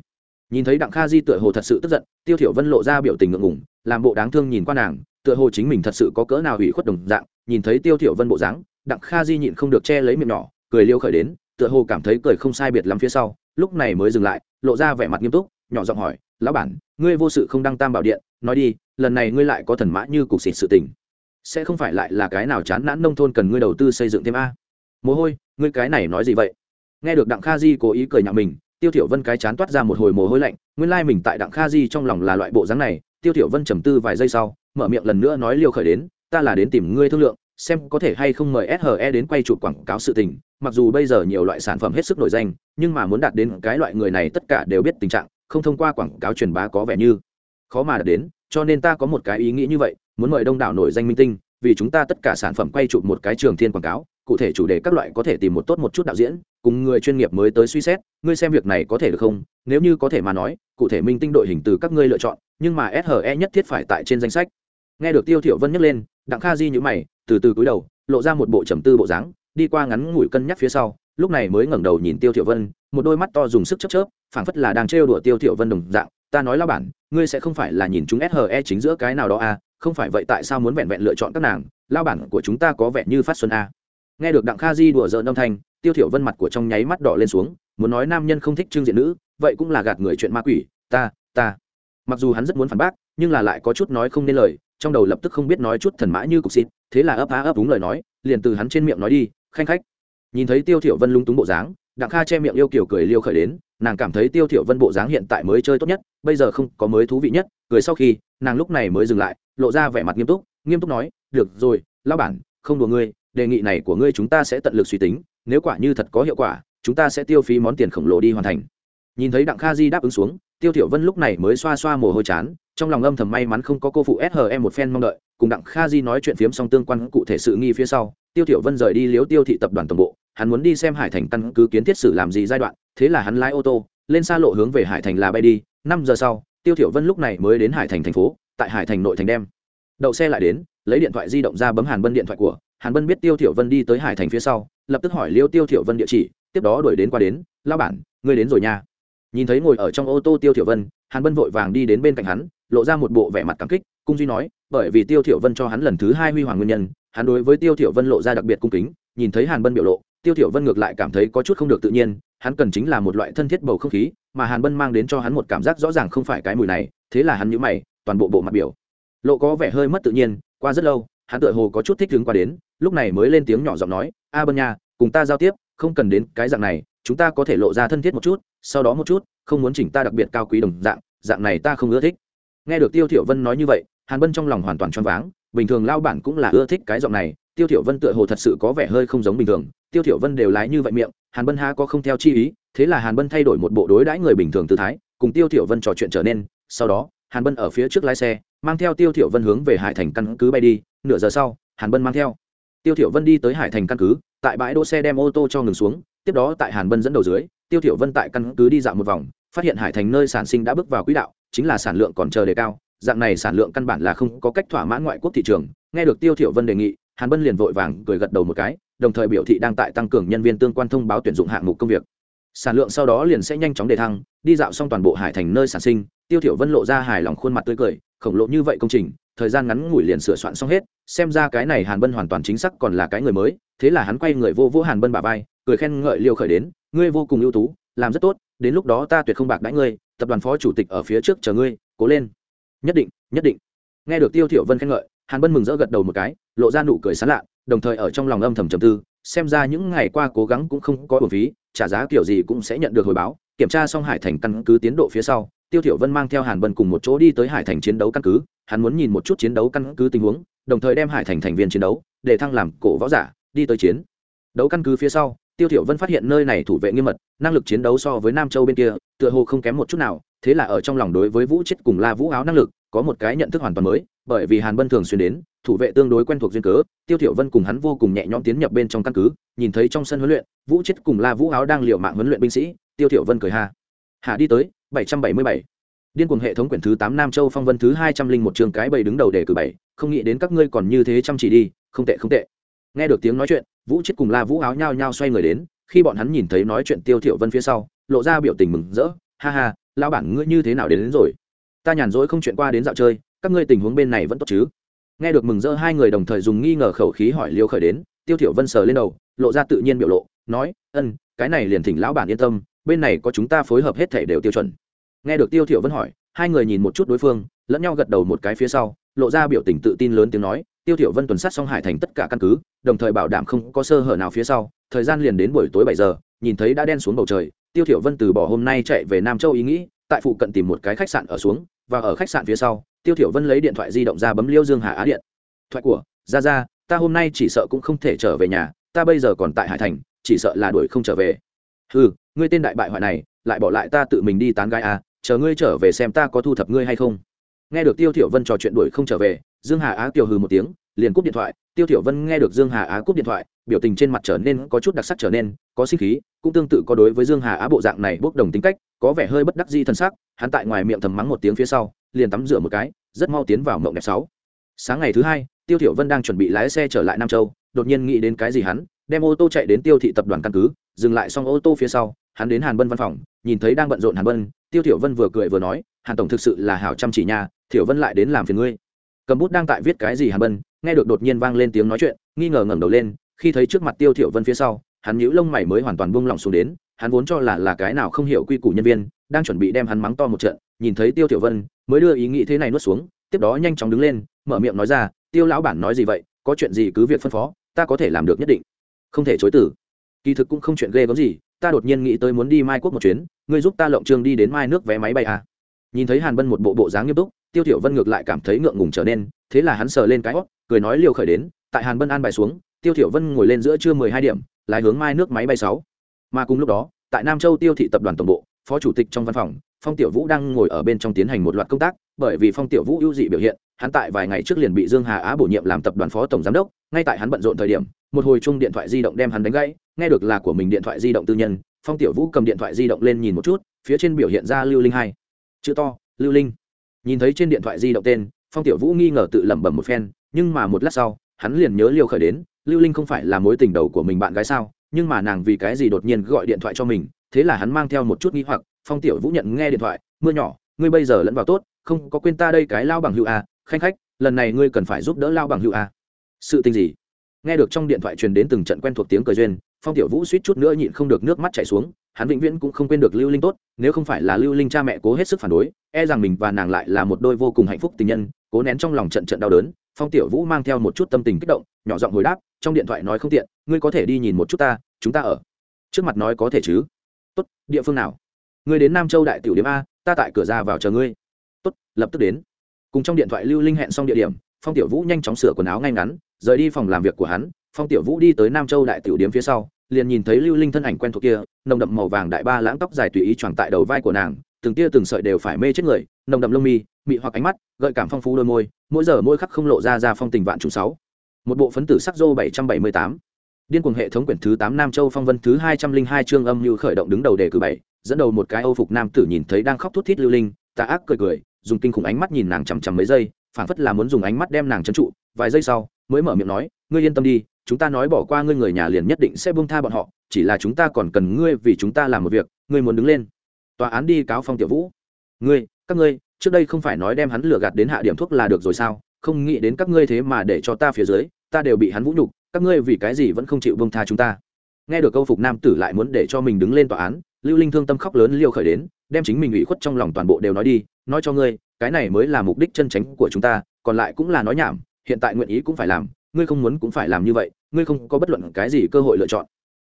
Nhìn thấy đặng kha di tựa hồ thật sự tức giận, tiêu thiểu vân lộ ra biểu tình ngượng ngùng, làm bộ đáng thương nhìn qua nàng, tựa hồ chính mình thật sự có cỡ nào hủy khuất đồng dạng, nhìn thấy tiêu thiểu vân bộ dáng, đặng kha di nhịn không được che lấy miệng nhỏ, cười liêu khởi đến, tựa hồ cảm thấy cười không sai biệt lắm phía sau, lúc này mới dừng lại, lộ ra vẻ mặt nghiêm túc nhỏ giọng hỏi, lão bản, ngươi vô sự không đăng tam bảo điện, nói đi, lần này ngươi lại có thần mã như cục xịt sự tình. Sẽ không phải lại là cái nào chán nản nông thôn cần ngươi đầu tư xây dựng thêm a? Mồ hôi, ngươi cái này nói gì vậy? Nghe được đặng kha di cố ý cười nhạo mình, tiêu thiểu vân cái chán toát ra một hồi mồ hôi lạnh, nguyên lai mình tại đặng kha di trong lòng là loại bộ dáng này, tiêu thiểu vân trầm tư vài giây sau, mở miệng lần nữa nói liều khởi đến, ta là đến tìm ngươi thương lượng, xem có thể hay không mời SHE đến quay chụp quảng cáo sự tình, mặc dù bây giờ nhiều loại sản phẩm hết sức nổi danh, nhưng mà muốn đạt đến cái loại người này tất cả đều biết tình trạng không thông qua quảng cáo truyền bá có vẻ như khó mà đạt đến, cho nên ta có một cái ý nghĩ như vậy, muốn mời đông đảo nổi danh minh tinh, vì chúng ta tất cả sản phẩm quay chụp một cái trường thiên quảng cáo, cụ thể chủ đề các loại có thể tìm một tốt một chút đạo diễn, cùng người chuyên nghiệp mới tới suy xét, ngươi xem việc này có thể được không? Nếu như có thể mà nói, cụ thể minh tinh đội hình từ các ngươi lựa chọn, nhưng mà SHE nhất thiết phải tại trên danh sách. Nghe được tiêu thiểu vân nhắc lên, đặng kha di nhíu mày, từ từ cúi đầu, lộ ra một bộ trầm tư bộ dáng, đi qua ngắn ngủi cân nhắc phía sau lúc này mới ngẩng đầu nhìn tiêu thiểu vân, một đôi mắt to dùng sức chớp chớp, phảng phất là đang trêu đùa tiêu thiểu vân đồng dạng. Ta nói lao bản, ngươi sẽ không phải là nhìn chúng SHE chính giữa cái nào đó à? Không phải vậy tại sao muốn vẹn vẹn lựa chọn các nàng? Lao bản của chúng ta có vẻ như phát xuân a nghe được đặng kha di đùa giỡn âm thanh, tiêu thiểu vân mặt của trong nháy mắt đỏ lên xuống, muốn nói nam nhân không thích trương diện nữ, vậy cũng là gạt người chuyện ma quỷ. Ta ta. Mặc dù hắn rất muốn phản bác, nhưng là lại có chút nói không nên lời, trong đầu lập tức không biết nói chút thần mã như cục xịt, thế là ấp á ấp đúng lời nói, liền từ hắn trên miệng nói đi, khanh khách nhìn thấy tiêu thiểu vân lung túng bộ dáng, đặng kha che miệng yêu kiểu cười liêu khởi đến, nàng cảm thấy tiêu thiểu vân bộ dáng hiện tại mới chơi tốt nhất, bây giờ không có mới thú vị nhất, cười sau khi, nàng lúc này mới dừng lại, lộ ra vẻ mặt nghiêm túc nghiêm túc nói, được rồi, lão bản, không đùa ngươi, đề nghị này của ngươi chúng ta sẽ tận lực suy tính, nếu quả như thật có hiệu quả, chúng ta sẽ tiêu phí món tiền khổng lồ đi hoàn thành. Nhìn thấy đặng kha di đáp ứng xuống, tiêu thiểu vân lúc này mới xoa xoa mồ hôi chán, trong lòng âm thầm may mắn không có cô phụ shm một phen mong đợi, cùng đặng kha di nói chuyện phiếm xong tương quan cụ thể sự nghi phía sau, tiêu thiểu vân rời đi liếu tiêu thị tập đoàn tổng bộ hắn muốn đi xem hải thành căn cứ kiến thiết sử làm gì giai đoạn, thế là hắn lái ô tô, lên xa lộ hướng về hải thành là bay đi. Năm giờ sau, tiêu thiểu vân lúc này mới đến hải thành thành phố, tại hải thành nội thành đem. Đậu xe lại đến, lấy điện thoại di động ra bấm hàn bân điện thoại của. Hàn bân biết tiêu thiểu vân đi tới hải thành phía sau, lập tức hỏi liêu tiêu thiểu vân địa chỉ, tiếp đó đuổi đến qua đến lao bản, ngươi đến rồi nha. Nhìn thấy ngồi ở trong ô tô tiêu thiểu vân, hàn bân vội vàng đi đến bên cạnh hắn, lộ ra một bộ vẻ mặt cảm kích, cung duy nói, bởi vì tiêu thiểu vân cho hắn lần thứ hai huy hoàng nguyên nhân, hắn đối với tiêu thiểu vân lộ ra đặc biệt cung kính, nhìn thấy hàn bân biểu lộ tiêu thiểu vân ngược lại cảm thấy có chút không được tự nhiên, hắn cần chính là một loại thân thiết bầu không khí, mà hàn bân mang đến cho hắn một cảm giác rõ ràng không phải cái mùi này, thế là hắn nhíu mày, toàn bộ bộ mặt biểu. Lộ có vẻ hơi mất tự nhiên, qua rất lâu, hắn tựa hồ có chút thích đứng qua đến, lúc này mới lên tiếng nhỏ giọng nói, a bân nha, cùng ta giao tiếp, không cần đến cái dạng này, chúng ta có thể lộ ra thân thiết một chút, sau đó một chút, không muốn chỉnh ta đặc biệt cao quý đồng dạng dạng này ta không ưa thích. Nghe được tiêu thiểu vân nói như vậy, hàn bân trong lòng hoàn toàn choáng váng, bình thường lao bản cũng là ưa thích cái giọng này tiêu thiểu vân tựa hồ thật sự có vẻ hơi không giống bình thường, tiêu thiểu vân đều lái như vậy miệng, hàn bân há có không theo chi ý, thế là hàn bân thay đổi một bộ đối đãi người bình thường tư thái, cùng tiêu thiểu vân trò chuyện trở nên, sau đó, hàn bân ở phía trước lái xe, mang theo tiêu thiểu vân hướng về hải thành căn cứ bay đi, nửa giờ sau, hàn bân mang theo. Tiêu thiểu vân đi tới hải thành căn cứ, tại bãi đỗ xe đem ô tô cho ngừng xuống, tiếp đó tại hàn bân dẫn đầu dưới, tiêu thiểu vân tại căn cứ đi dạo một vòng, phát hiện hải thành nơi sản sinh đã bước vào quỹ đạo, chính là sản lượng còn chờ đề cao, dạng này sản lượng căn bản là không có cách thỏa mãn ngoại quốc thị trường, nghe được tiêu thiểu vân đề nghị hàn bân liền vội vàng cười gật đầu một cái, đồng thời biểu thị đang tại tăng cường nhân viên tương quan thông báo tuyển dụng hạng mục công việc. Sản lượng sau đó liền sẽ nhanh chóng đề thăng, đi dạo xong toàn bộ hải thành nơi sản sinh, tiêu thiểu vân lộ ra hài lòng khuôn mặt tươi cười, khổng lồ như vậy công trình, thời gian ngắn ngủi liền sửa soạn xong hết, xem ra cái này hàn bân hoàn toàn chính xác còn là cái người mới, thế là hắn quay người vô vô hàn bân bà vai, cười khen ngợi liêu khởi đến, ngươi vô cùng ưu tú, làm rất tốt, đến lúc đó ta tuyệt không bạc đãi ngươi, tập đoàn phó chủ tịch ở phía trước chờ ngươi, cố lên. Nhất định nhất định. Nghe được tiêu thiểu vân khen ngợi hàn bân mừng rỡ gật đầu một cái, lộ ra nụ cười sán lạ, đồng thời ở trong lòng âm thầm trầm tư, xem ra những ngày qua cố gắng cũng không có bổn phí, trả giá kiểu gì cũng sẽ nhận được hồi báo. Kiểm tra xong hải thành căn cứ tiến độ phía sau, tiêu thiểu vân mang theo hàn bân cùng một chỗ đi tới hải thành chiến đấu căn cứ. Hắn muốn nhìn một chút chiến đấu căn cứ tình huống, đồng thời đem hải thành thành viên chiến đấu, để thăng làm cổ võ giả, đi tới chiến đấu căn cứ phía sau. Tiêu thiểu vân phát hiện nơi này thủ vệ nghiêm mật, năng lực chiến đấu so với nam châu bên kia, tựa hồ không kém một chút nào, thế là ở trong lòng đối với vũ chết cùng la vũ áo năng lực có một cái nhận thức hoàn toàn mới bởi vì hàn bân thường xuyên đến thủ vệ tương đối quen thuộc duyên cớ tiêu thiểu vân cùng hắn vô cùng nhẹ nhõm tiến nhập bên trong căn cứ nhìn thấy trong sân huấn luyện vũ chết cùng la vũ áo đang liều mạng huấn luyện binh sĩ tiêu thiểu vân cười ha. Hạ đi tới 777 điên cuồng hệ thống quyển thứ 8 nam châu phong vân thứ 201 trường cái bầy đứng đầu để cử bảy không nghĩ đến các ngươi còn như thế chăm chỉ đi không tệ không tệ. Nghe được tiếng nói chuyện vũ chết cùng la vũ áo nhao nhao xoay người đến khi bọn hắn nhìn thấy nói chuyện tiêu thiểu vân phía sau lộ ra biểu tình mừng rỡ. Ha ha lão bản ngươi như thế nào đến, đến rồi? Ta nhàn rỗi không chuyện qua đến dạo chơi, các ngươi tình huống bên này vẫn tốt chứ? Nghe được mừng rỡ hai người đồng thời dùng nghi ngờ khẩu khí hỏi liêu khởi đến, tiêu thiểu vân sờ lên đầu, lộ ra tự nhiên biểu lộ, nói, ân, cái này liền thỉnh lão bản yên tâm, bên này có chúng ta phối hợp hết thể đều tiêu chuẩn. Nghe được tiêu thiểu vân hỏi, hai người nhìn một chút đối phương, lẫn nhau gật đầu một cái phía sau, lộ ra biểu tình tự tin lớn tiếng nói, tiêu thiểu vân tuần sát xong hải thành tất cả căn cứ, đồng thời bảo đảm không có sơ hở nào phía sau, thời gian liền đến buổi tối bảy giờ, nhìn thấy đã đen xuống bầu trời, tiêu thiểu vân từ bỏ hôm nay chạy về nam châu ý nghĩ tại phụ cận tìm một cái khách sạn ở xuống, và ở khách sạn phía sau, tiêu thiểu vân lấy điện thoại di động ra bấm liêu dương hà á điện. Thoại của, ra ra, ta hôm nay chỉ sợ cũng không thể trở về nhà, ta bây giờ còn tại hải thành, chỉ sợ là đuổi không trở về. Hừ, ngươi tên đại bại hoại này, lại bỏ lại ta tự mình đi tán gái à chờ ngươi trở về xem ta có thu thập ngươi hay không. Nghe được tiêu thiểu vân trò chuyện đuổi không trở về, dương hà á tiểu hừ một tiếng, liền cúp điện thoại. Tiêu thiểu vân nghe được dương hà á cúp điện thoại biểu tình trên mặt trở nên có chút đặc sắc trở nên, có sinh khí, cũng tương tự có đối với dương hà á bộ dạng này bốc đồng tính cách, có vẻ hơi bất đắc di thân sắc, hắn tại ngoài miệng thầm mắng một tiếng phía sau, liền tắm rửa một cái, rất mau tiến vào mộng đẹp sáu. Sáng ngày thứ hai, tiêu thiểu vân đang chuẩn bị lái xe trở lại nam châu, đột nhiên nghĩ đến cái gì hắn, đem ô tô chạy đến tiêu thị tập đoàn căn cứ, dừng lại xong ô tô phía sau, hắn đến hàn bân văn phòng, nhìn thấy đang bận rộn hàn bân, tiêu thiểu vân vừa cười vừa nói, hàn tổng thực sự là hảo chăm chỉ nha, thiểu vân lại đến làm phiền ngươi. Cầm bút đang tại viết cái gì hàn bân, nghe được đột nhiên vang lên tiếng nói chuyện, nghi ngờ ngẩng đầu lên khi thấy trước mặt tiêu thiểu vân phía sau, hắn nhíu lông mày mới hoàn toàn buông lỏng xuống đến, hắn vốn cho là là cái nào không hiểu quy củ nhân viên, đang chuẩn bị đem hắn mắng to một trận, nhìn thấy tiêu thiểu vân, mới đưa ý nghĩ thế này nuốt xuống, tiếp đó nhanh chóng đứng lên, mở miệng nói ra, tiêu lão bản nói gì vậy, có chuyện gì cứ việc phân phó, ta có thể làm được nhất định không thể chối từ kỳ thực cũng không chuyện ghê gớm gì, ta đột nhiên nghĩ tới muốn đi mai quốc một chuyến, ngươi giúp ta lộng trương đi đến mai nước vé máy bay à. nhìn thấy hàn bân một bộ bộ dáng nghiêm túc, tiêu thiểu vân ngược lại cảm thấy ngượng ngùng trở nên, thế là hắn sờ lên cái hót cười nói liều khởi đến, tại hàn bân an bài xuống tiêu thiểu vân ngồi lên giữa trưa mười hai điểm, lái hướng mai nước máy bay sáu. Mà cùng lúc đó, tại nam châu tiêu thị tập đoàn tổng bộ, phó chủ tịch trong văn phòng, phong tiểu vũ đang ngồi ở bên trong tiến hành một loạt công tác, bởi vì phong tiểu vũ ưu dị biểu hiện, hắn tại vài ngày trước liền bị dương hà á bổ nhiệm làm tập đoàn phó tổng giám đốc, ngay tại hắn bận rộn thời điểm, một hồi chung điện thoại di động đem hắn đánh gãy, nghe được là của mình điện thoại di động tư nhân, phong tiểu vũ cầm điện thoại di động lên nhìn một chút, phía trên biểu hiện ra lưu linh hai. Chữ to, lưu linh. Nhìn thấy trên điện thoại di động tên, phong tiểu vũ nghi ngờ tự lẩm bẩm một phen, nhưng mà một lát sau hắn liền nhớ liêu khởi đến, lưu linh không phải là mối tình đầu của mình bạn gái sao, nhưng mà nàng vì cái gì đột nhiên gọi điện thoại cho mình, thế là hắn mang theo một chút nghi hoặc, phong tiểu vũ nhận nghe điện thoại, mưa nhỏ, ngươi bây giờ lẫn vào tốt, không có quên ta đây cái lao bằng hữu à? khanh khách, lần này ngươi cần phải giúp đỡ lao bằng hữu à? sự tình gì nghe được trong điện thoại truyền đến từng trận quen thuộc tiếng cờ duyên, phong tiểu vũ suýt chút nữa nhịn không được nước mắt chảy xuống, hắn vĩnh viễn cũng không quên được lưu linh tốt, nếu không phải là lưu linh cha mẹ cố hết sức phản đối e rằng mình và nàng lại là một đôi vô cùng hạnh phúc tình nhân, cố nén trong lòng trận trận đau đớn phong tiểu vũ mang theo một chút tâm tình kích động, nhỏ giọng hồi đáp, trong điện thoại nói không tiện, ngươi có thể đi nhìn một chút ta, chúng ta ở. Trước mặt nói có thể chứ? Tốt, địa phương nào? Ngươi đến nam châu đại tiểu điểm a, ta tại cửa ra vào chờ ngươi. Tốt, lập tức đến. Cùng trong điện thoại lưu linh hẹn xong địa điểm, phong tiểu vũ nhanh chóng sửa quần áo ngay ngắn, rời đi phòng làm việc của hắn, phong tiểu vũ đi tới nam châu đại tiểu điếm phía sau, liền nhìn thấy lưu linh thân ảnh quen thuộc kia, nồng đậm màu vàng đại ba lãng tóc dài tùy ý choàng tại đầu vai của nàng từng tia từng sợi đều phải mê chết người, nồng đậm lông mi, mị hoặc ánh mắt, gợi cảm phong phú đôi môi, mỗi giờ mỗi khắc không lộ ra ra phong tình vạn chủ sáu. Một bộ phấn tử sắc dô bảy trăm bảy mươi tám. Điên cuồng hệ thống quyển thứ tám nam châu phong vân thứ hai trăm linh hai chương âm như khởi động đứng đầu đề cử bảy, dẫn đầu một cái âu phục nam tử nhìn thấy đang khóc thút thít lưu linh, tà ác cười cười, dùng kinh khủng ánh mắt nhìn nàng chằm chằm mấy giây, phảng phất là muốn dùng ánh mắt đem nàng trấn trụ, vài giây sau, mới mở miệng nói, ngươi yên tâm đi, chúng ta nói bỏ qua ngươi người nhà liền nhất định sẽ buông tha bọn họ, chỉ là chúng ta còn cần ngươi vì chúng ta làm một việc, ngươi muốn đứng lên tòa án đi cáo phong tiểu vũ. Ngươi, các ngươi, trước đây không phải nói đem hắn lừa gạt đến hạ điểm thuốc là được rồi sao? Không nghĩ đến các ngươi thế mà để cho ta phía dưới, ta đều bị hắn vũ nhục, các ngươi vì cái gì vẫn không chịu bông tha chúng ta? Nghe được câu phục nam tử lại muốn để cho mình đứng lên tòa án, lưu linh thương tâm khóc lớn liêu khởi đến, đem chính mình ủy khuất trong lòng toàn bộ đều nói đi, nói cho ngươi, cái này mới là mục đích chân tránh của chúng ta, còn lại cũng là nói nhảm, hiện tại nguyện ý cũng phải làm, ngươi không muốn cũng phải làm như vậy, ngươi không có bất luận cái gì cơ hội lựa chọn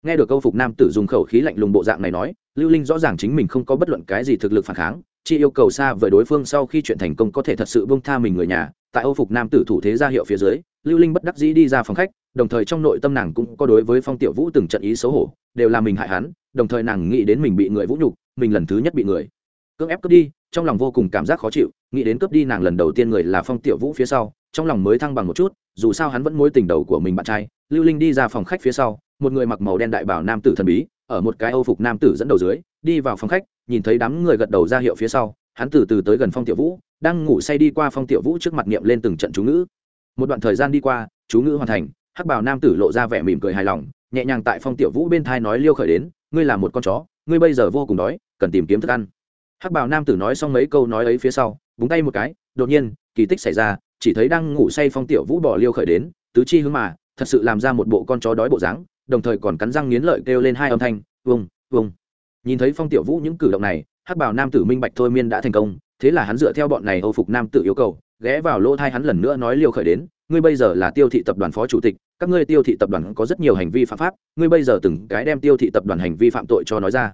nghe được câu phục nam tử dùng khẩu khí lạnh lùng bộ dạng này nói, lưu linh rõ ràng chính mình không có bất luận cái gì thực lực phản kháng, chỉ yêu cầu xa với đối phương sau khi chuyện thành công có thể thật sự bông tha mình người nhà. Tại âu phục nam tử thủ thế ra hiệu phía dưới, lưu linh bất đắc dĩ đi ra phòng khách, đồng thời trong nội tâm nàng cũng có đối với phong tiểu vũ từng trận ý xấu hổ, đều là mình hại hắn, đồng thời nàng nghĩ đến mình bị người vũ nhục, mình lần thứ nhất bị người. Cưỡng ép cướp đi, trong lòng vô cùng cảm giác khó chịu, nghĩ đến cướp đi nàng lần đầu tiên người là phong tiểu vũ phía sau, trong lòng mới thăng bằng một chút, dù sao hắn vẫn mối tình đầu của mình bạn trai. Lưu linh đi ra phòng khách phía sau một người mặc màu đen đại bảo nam tử thần bí, ở một cái âu phục nam tử dẫn đầu dưới, đi vào phòng khách, nhìn thấy đám người gật đầu ra hiệu phía sau, hắn từ từ tới gần phong tiểu vũ, đang ngủ say đi qua phong tiểu vũ trước mặt niệm lên từng trận chú ngữ. Một đoạn thời gian đi qua, chú ngữ hoàn thành, hắc bảo nam tử lộ ra vẻ mỉm cười hài lòng, nhẹ nhàng tại phong tiểu vũ bên thai nói liêu khởi đến, ngươi là một con chó, ngươi bây giờ vô cùng đói, cần tìm kiếm thức ăn. Hắc bảo nam tử nói xong mấy câu nói ấy phía sau, búng tay một cái, đột nhiên, kỳ tích xảy ra, chỉ thấy đang ngủ say phong tiểu vũ bỏ liêu khởi đến, tứ chi hướng mà, thật sự làm ra một bộ con chó đói bộ dáng đồng thời còn cắn răng nghiến lợi kêu lên hai âm thanh, vung vung. Nhìn thấy phong tiểu vũ những cử động này, hắc bảo nam tử minh bạch thôi miên đã thành công, thế là hắn dựa theo bọn này âu phục nam tử yêu cầu, ghé vào lỗ thai hắn lần nữa nói liều khởi đến, ngươi bây giờ là tiêu thị tập đoàn phó chủ tịch, các ngươi tiêu thị tập đoàn có rất nhiều hành vi phạm pháp, ngươi bây giờ từng cái đem tiêu thị tập đoàn hành vi phạm tội cho nói ra.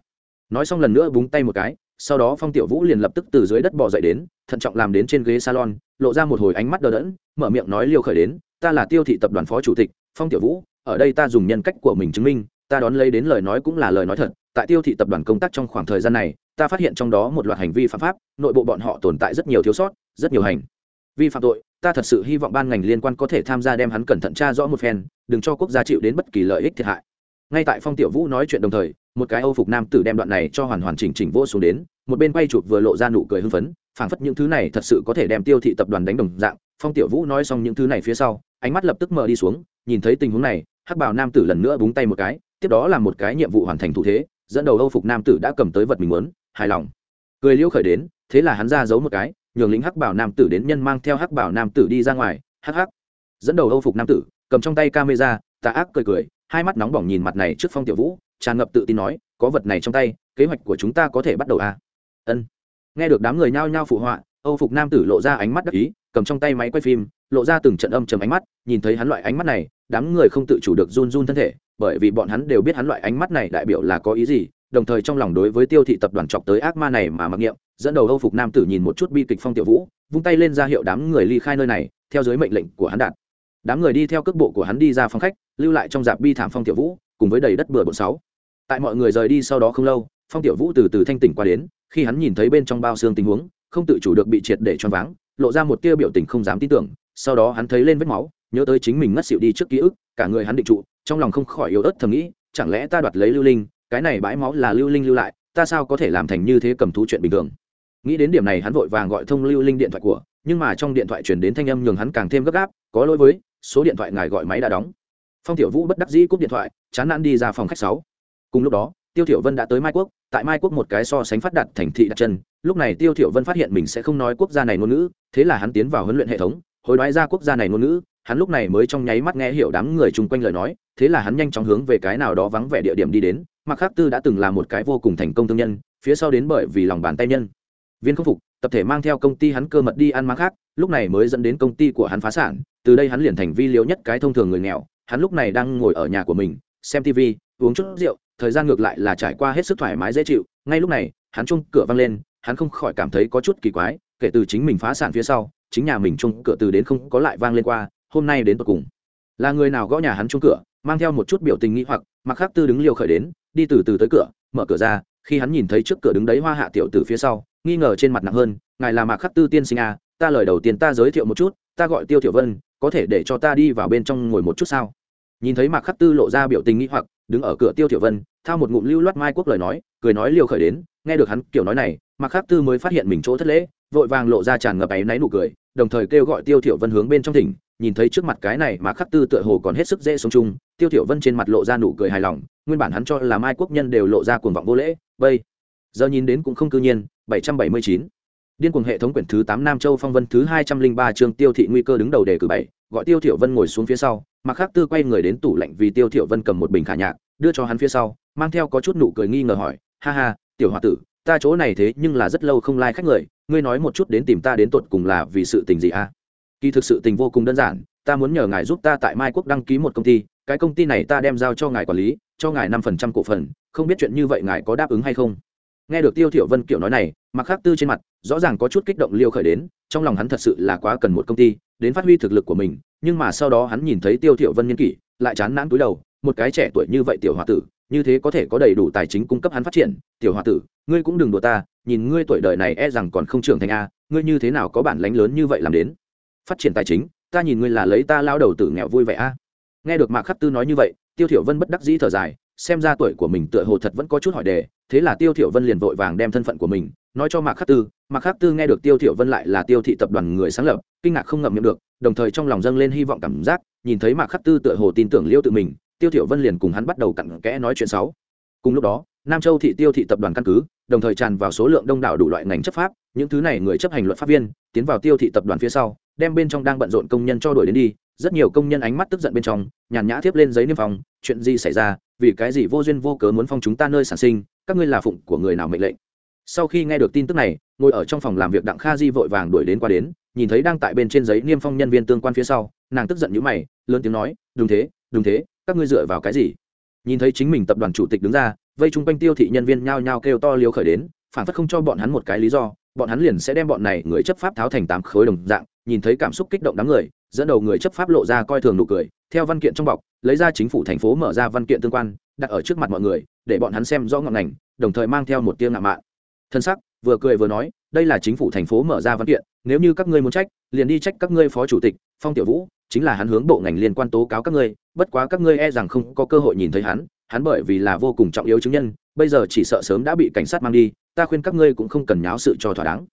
Nói xong lần nữa búng tay một cái, sau đó phong tiểu vũ liền lập tức từ dưới đất bỏ dậy đến, thận trọng làm đến trên ghế salon, lộ ra một hồi ánh mắt đờ đẫn, mở miệng nói liều khởi đến, ta là tiêu thị tập đoàn phó chủ tịch, phong tiểu vũ ở đây ta dùng nhân cách của mình chứng minh, ta đón lấy đến lời nói cũng là lời nói thật, tại tiêu thị tập đoàn công tác trong khoảng thời gian này, ta phát hiện trong đó một loạt hành vi phạm pháp, nội bộ bọn họ tồn tại rất nhiều thiếu sót, rất nhiều hành vi phạm tội, ta thật sự hy vọng ban ngành liên quan có thể tham gia đem hắn cẩn thận tra rõ một phen, đừng cho quốc gia chịu đến bất kỳ lợi ích thiệt hại. Ngay tại phong tiểu vũ nói chuyện đồng thời, một cái âu phục nam tử đem đoạn này cho hoàn hoàn chỉnh chỉnh vô xuống đến, một bên quay chụp vừa lộ ra nụ cười hưng phấn, phảng phất những thứ này thật sự có thể đem tiêu thị tập đoàn đánh đồng dạng. Phong tiểu vũ nói xong những thứ này phía sau, ánh mắt lập tức mở đi xuống, nhìn thấy tình huống này hắc Bảo nam tử lần nữa búng tay một cái, tiếp đó là một cái nhiệm vụ hoàn thành thủ thế, dẫn đầu âu phục nam tử đã cầm tới vật mình muốn, hài lòng. Cười liễu khởi đến, thế là hắn ra giấu một cái, nhường lính hắc bảo nam tử đến nhân mang theo hắc bảo nam tử đi ra ngoài, hắc hắc. Dẫn đầu âu phục nam tử, cầm trong tay camera, tà ác cười cười, hai mắt nóng bỏng nhìn mặt này trước phong tiểu vũ, tràn ngập tự tin nói, có vật này trong tay, kế hoạch của chúng ta có thể bắt đầu à? Ân. Nghe được đám người nhao nhao phụ họa, âu phục nam tử lộ ra ánh mắt đắc ý cầm trong tay máy quay phim, lộ ra từng trận âm trầm ánh mắt, nhìn thấy hắn loại ánh mắt này, đám người không tự chủ được run run thân thể, bởi vì bọn hắn đều biết hắn loại ánh mắt này đại biểu là có ý gì, đồng thời trong lòng đối với tiêu thị tập đoàn chọc tới ác ma này mà mặc niệm, dẫn đầu âu phục nam tử nhìn một chút bi kịch phong tiểu vũ, vung tay lên ra hiệu đám người ly khai nơi này, theo dưới mệnh lệnh của hắn đạt. Đám người đi theo cước bộ của hắn đi ra phòng khách, lưu lại trong dạp bi thảm phong tiểu vũ, cùng với đầy đất bừa bộn sáu. Tại mọi người rời đi sau đó không lâu, phong tiểu vũ từ từ thanh tỉnh qua đến, khi hắn nhìn thấy bên trong bao xương tình huống, không tự chủ được bị triệt để choáng váng lộ ra một tia biểu tình không dám tin tưởng, sau đó hắn thấy lên vết máu, nhớ tới chính mình ngất xỉu đi trước ký ức, cả người hắn định trụ, trong lòng không khỏi yếu ớt thầm nghĩ, chẳng lẽ ta đoạt lấy lưu linh, cái này bãi máu là lưu linh lưu lại, ta sao có thể làm thành như thế cầm thú chuyện bình thường? Nghĩ đến điểm này hắn vội vàng gọi thông lưu linh điện thoại của, nhưng mà trong điện thoại chuyển đến thanh âm nhường hắn càng thêm gấp gáp, có lỗi với, số điện thoại ngài gọi máy đã đóng. Phong tiểu vũ bất đắc dĩ cúp điện thoại, chán nản đi ra phòng khách sáu. Cùng lúc đó tiêu thiểu vân đã tới mai quốc, tại mai quốc một cái so sánh phát đạt thành thị đặt chân, lúc này tiêu thiểu vân phát hiện mình sẽ không nói quốc gia này ngôn ngữ, thế là hắn tiến vào huấn luyện hệ thống, hồi đoái ra quốc gia này ngôn ngữ, hắn lúc này mới trong nháy mắt nghe hiểu đám người chung quanh lời nói, thế là hắn nhanh chóng hướng về cái nào đó vắng vẻ địa điểm đi đến mặc khắc tư đã từng là một cái vô cùng thành công thương nhân, phía sau đến bởi vì lòng bàn tay nhân. Viên không phục, tập thể mang theo công ty hắn cơ mật đi ăn mang khác, lúc này mới dẫn đến công ty của hắn phá sản, từ đây hắn liền thành vi liếu nhất cái thông thường người nghèo, hắn lúc này đang ngồi ở nhà của mình, xem tv uống chút rượu thời gian ngược lại là trải qua hết sức thoải mái dễ chịu ngay lúc này hắn chung cửa văng lên hắn không khỏi cảm thấy có chút kỳ quái kể từ chính mình phá sản phía sau chính nhà mình chung cửa từ đến không có lại vang lên qua hôm nay đến tột cùng. Là người nào gõ nhà hắn chung cửa mang theo một chút biểu tình nghĩ hoặc mặc khắc tư đứng liều khởi đến đi từ từ tới cửa mở cửa ra khi hắn nhìn thấy trước cửa đứng đấy hoa hạ tiểu từ phía sau nghi ngờ trên mặt nặng hơn ngài là mạc khắc tư tiên sinh à, ta lời đầu tiên ta giới thiệu một chút ta gọi tiêu tiểu vân có thể để cho ta đi vào bên trong ngồi một chút sao? Nhìn thấy mạc khắc tư lộ ra biểu tình nghĩ hoặc, đứng ở cửa tiêu tiểu vân, thao một ngụm lưu loát mai quốc lời nói, cười nói liều khởi đến, nghe được hắn kiểu nói này, mạc khắc tư mới phát hiện mình chỗ thất lễ, vội vàng lộ ra tràn ngập áy náy nụ cười, đồng thời kêu gọi tiêu tiểu vân hướng bên trong thỉnh, nhìn thấy trước mặt cái này mạc khắc tư tựa hồ còn hết sức dễ sống chung, tiêu tiểu vân trên mặt lộ ra nụ cười hài lòng, nguyên bản hắn cho là mai quốc nhân đều lộ ra cuồng vọng vô lễ, bây giờ nhìn đến cũng không cư nhiên 779 điên cuồng hệ thống quyển thứ tám nam châu phong vân thứ hai trăm linh ba chương tiêu thị nguy cơ đứng đầu đề cử bảy, gọi tiêu thiểu vân ngồi xuống phía sau mặc khắc tư quay người đến tủ lạnh vì tiêu thiểu vân cầm một bình khả nhạc, đưa cho hắn phía sau, mang theo có chút nụ cười nghi ngờ hỏi, ha ha, tiểu hòa tử, ta chỗ này thế nhưng là rất lâu không lai like khách người, ngươi nói một chút đến tìm ta đến tột cùng là vì sự tình gì a à? kỳ thực sự tình vô cùng đơn giản, ta muốn nhờ ngài giúp ta tại mai quốc đăng ký một công ty, cái công ty này ta đem giao cho ngài quản lý, cho ngài năm phần trăm cổ phần, không biết chuyện như vậy ngài có đáp ứng hay không nghe được tiêu thiểu vân kiểu nói này mặc khắc tư trên mặt, rõ ràng có chút kích động liêu khởi đến, trong lòng hắn thật sự là quá cần một công ty đến phát huy thực lực của mình, nhưng mà sau đó hắn nhìn thấy tiêu thiểu vân nhân kỷ, lại chán nản túi đầu, một cái trẻ tuổi như vậy tiểu hòa tử, như thế có thể có đầy đủ tài chính cung cấp hắn phát triển. Tiểu hòa tử, ngươi cũng đừng đùa ta, nhìn ngươi tuổi đời này e rằng còn không trưởng thành a, ngươi như thế nào có bản lãnh lớn như vậy làm đến? Phát triển tài chính, ta nhìn ngươi là lấy ta lao đầu tử nghèo vui vẻ a. Nghe được mạc khắc tư nói như vậy, tiêu thiểu vân bất đắc dĩ thở dài, xem ra tuổi của mình tựa hồ thật vẫn có chút hỏi đề, thế là tiêu thiểu vân liền vội vàng đem thân phận của mình nói cho mạc khắc tư. Mạc khắc tư nghe được tiêu thiểu vân lại là tiêu thị tập đoàn người sáng lập kinh ngạc không ngậm miệng được, đồng thời trong lòng dâng lên hy vọng cảm giác, nhìn thấy mạc khắc tư tựa hồ tin tưởng liêu tự mình, tiêu thiểu vân liền cùng hắn bắt đầu cặn kẽ nói chuyện sáu. Cùng lúc đó, nam châu thị tiêu thị tập đoàn căn cứ, đồng thời tràn vào số lượng đông đảo đủ loại ngành chấp pháp, những thứ này người chấp hành luật pháp viên, tiến vào tiêu thị tập đoàn phía sau, đem bên trong đang bận rộn công nhân cho đuổi đến đi, rất nhiều công nhân ánh mắt tức giận bên trong, nhàn nhã tiếp lên giấy niêm phong, chuyện gì xảy ra, vì cái gì vô duyên vô cớ muốn phong chúng ta nơi sản sinh, các ngươi là phụng của người nào mệnh lệnh? Sau khi nghe được tin tức này, ngồi ở trong phòng làm việc đặng kha di vội vàng đuổi đến qua đến, nhìn thấy đang tại bên trên giấy niêm phong nhân viên tương quan phía sau, nàng tức giận như mày, lớn tiếng nói, đúng thế đúng thế, các ngươi dựa vào cái gì? Nhìn thấy chính mình tập đoàn chủ tịch đứng ra, vây chung quanh tiêu thị nhân viên nhao nhao kêu to liều khởi đến, phản phất không cho bọn hắn một cái lý do, bọn hắn liền sẽ đem bọn này người chấp pháp tháo thành tám khối đồng dạng, nhìn thấy cảm xúc kích động đám người, dẫn đầu người chấp pháp lộ ra coi thường nụ cười, theo văn kiện trong bọc, lấy ra chính phủ thành phố mở ra văn kiện tương quan, đặt ở trước mặt mọi người, để bọn hắn xem rõ ngọn ngành, đồng thời mang theo một tiếng ngạo mạn thân sắc, vừa cười vừa nói, đây là chính phủ thành phố mở ra văn kiện, nếu như các ngươi muốn trách, liền đi trách các ngươi phó chủ tịch, phong tiểu vũ, chính là hắn hướng bộ ngành liên quan tố cáo các ngươi, bất quá các ngươi e rằng không có cơ hội nhìn thấy hắn hắn bởi vì là vô cùng trọng yếu chứng nhân, bây giờ chỉ sợ sớm đã bị cảnh sát mang đi, ta khuyên các ngươi cũng không cần nháo sự cho thỏa đáng.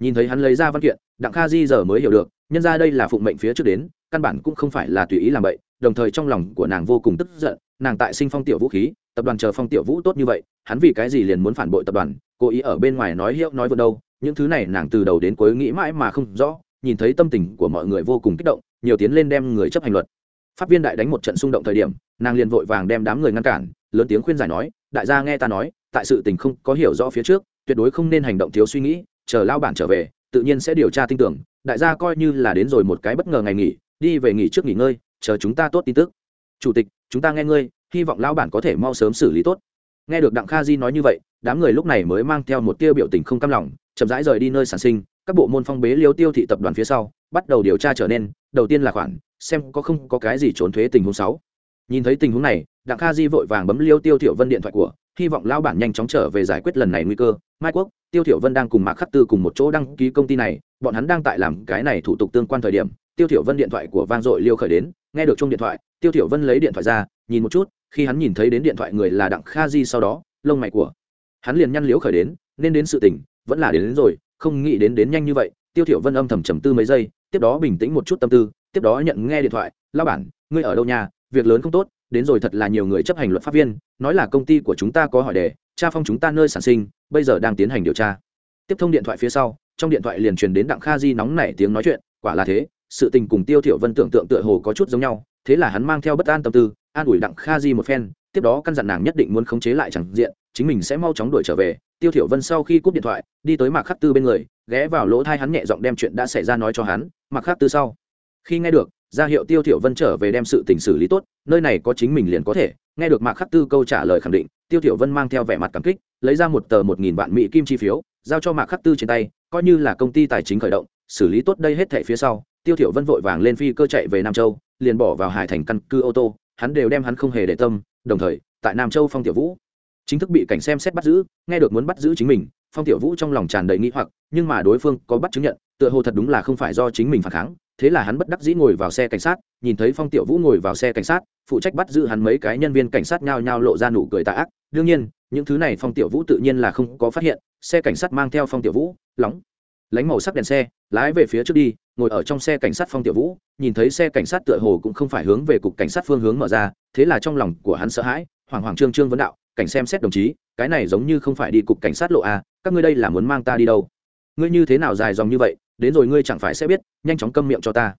Nhìn thấy hắn lấy ra văn kiện, đặng kha di giờ mới hiểu được, nhân ra đây là phụng mệnh phía trước đến, căn bản cũng không phải là tùy ý làm vậy, đồng thời trong lòng của nàng vô cùng tức giận, nàng tại sinh phong tiểu vũ khí, tập đoàn chờ phong tiểu vũ tốt như vậy, hắn vì cái gì liền muốn phản bội tập đoàn cố ý ở bên ngoài nói hiệu nói vượt đâu, những thứ này nàng từ đầu đến cuối nghĩ mãi mà không rõ, nhìn thấy tâm tình của mọi người vô cùng kích động, nhiều tiến lên đem người chấp hành luật. Pháp viên đại đánh một trận xung động thời điểm, nàng liền vội vàng đem đám người ngăn cản, lớn tiếng khuyên giải nói, đại gia nghe ta nói, tại sự tình không có hiểu rõ phía trước, tuyệt đối không nên hành động thiếu suy nghĩ, chờ lao bản trở về, tự nhiên sẽ điều tra tin tưởng, đại gia coi như là đến rồi một cái bất ngờ ngày nghỉ, đi về nghỉ trước nghỉ ngơi, chờ chúng ta tốt tin tức. Chủ tịch, chúng ta nghe ngươi, hy vọng lao bản có thể mau sớm xử lý tốt. Nghe được đặng kha di nói như vậy đám người lúc này mới mang theo một tia biểu tình không cam lòng, chậm rãi rời đi nơi sản sinh, các bộ môn phong bế liêu tiêu thị tập đoàn phía sau, bắt đầu điều tra trở nên, đầu tiên là khoản, xem có không có cái gì trốn thuế tình huống sáu. Nhìn thấy tình huống này, đặng kha di vội vàng bấm liêu tiêu thiểu vân điện thoại của, hy vọng lão bản nhanh chóng trở về giải quyết lần này nguy cơ. Mai quốc, tiêu thiểu vân đang cùng mạc khắc tư cùng một chỗ đăng ký công ty này, bọn hắn đang tại làm cái này thủ tục tương quan thời điểm, tiêu thiểu vân điện thoại của vang dội liêu khởi đến, nghe được chung điện thoại, tiêu thiểu vân lấy điện thoại ra, nhìn một chút, khi hắn nhìn thấy đến điện thoại người là đặng kha di sau đó, lông mày của hắn liền nhăn liếu khởi đến nên đến sự tình vẫn là đến, đến rồi không nghĩ đến đến nhanh như vậy tiêu thiểu vân âm thầm trầm tư mấy giây tiếp đó bình tĩnh một chút tâm tư tiếp đó nhận nghe điện thoại lao bản ngươi ở đâu nhà việc lớn không tốt đến rồi thật là nhiều người chấp hành luật pháp viên nói là công ty của chúng ta có hỏi đề tra phong chúng ta nơi sản sinh bây giờ đang tiến hành điều tra. Tiếp thông điện thoại phía sau trong điện thoại liền truyền đến đặng kha di nóng nảy tiếng nói chuyện quả là thế sự tình cùng tiêu thiểu vân tưởng tượng tựa hồ có chút giống nhau thế là hắn mang theo bất an tâm tư an ủi đặng kha di một phen tiếp đó căn dặn nàng nhất định muốn khống chế lại chẳng diện chính mình sẽ mau chóng đuổi trở về. Tiêu thiểu vân sau khi cúp điện thoại, đi tới mạc khắc tư bên người, ghé vào lỗ tai hắn nhẹ giọng đem chuyện đã xảy ra nói cho hắn. Mạc khắc tư sau. Khi nghe được, ra hiệu tiêu thiểu vân trở về đem sự tình xử lý tốt, nơi này có chính mình liền có thể. Nghe được mạc khắc tư câu trả lời khẳng định, tiêu thiểu vân mang theo vẻ mặt cảm kích, lấy ra một tờ một nghìn vạn mỹ kim chi phiếu, giao cho mạc khắc tư trên tay, coi như là công ty tài chính khởi động, xử lý tốt đây hết thảy phía sau, tiêu thiểu vân vội vàng lên phi cơ chạy về nam châu, liền bỏ vào hải thành căn cứ ô tô, hắn đều đem hắn không hề để tâm, đồng thời, tại nam châu phong tiểu vũ chính thức bị cảnh xem xét bắt giữ, nghe được muốn bắt giữ chính mình, phong tiểu vũ trong lòng tràn đầy nghĩ hoặc, nhưng mà đối phương có bắt chứng nhận, tựa hồ thật đúng là không phải do chính mình phản kháng, thế là hắn bất đắc dĩ ngồi vào xe cảnh sát, nhìn thấy phong tiểu vũ ngồi vào xe cảnh sát, phụ trách bắt giữ hắn mấy cái nhân viên cảnh sát nhao nhao lộ ra nụ cười tà ác. Đương nhiên, những thứ này phong tiểu vũ tự nhiên là không có phát hiện, xe cảnh sát mang theo phong tiểu vũ, lóng, lánh màu sắc đèn xe, lái về phía trước đi, ngồi ở trong xe cảnh sát phong tiểu vũ, nhìn thấy xe cảnh sát tựa hồ cũng không phải hướng về cục cảnh sát phương hướng mở ra, thế là trong lòng của hắn sợ hãi, hoảng hoảng trương trương vấn đạo cảnh xem xét đồng chí, cái này giống như không phải đi cục cảnh sát lộ a, các ngươi đây là muốn mang ta đi đâu? Ngươi như thế nào dài dòng như vậy, đến rồi ngươi chẳng phải sẽ biết, nhanh chóng câm miệng cho ta.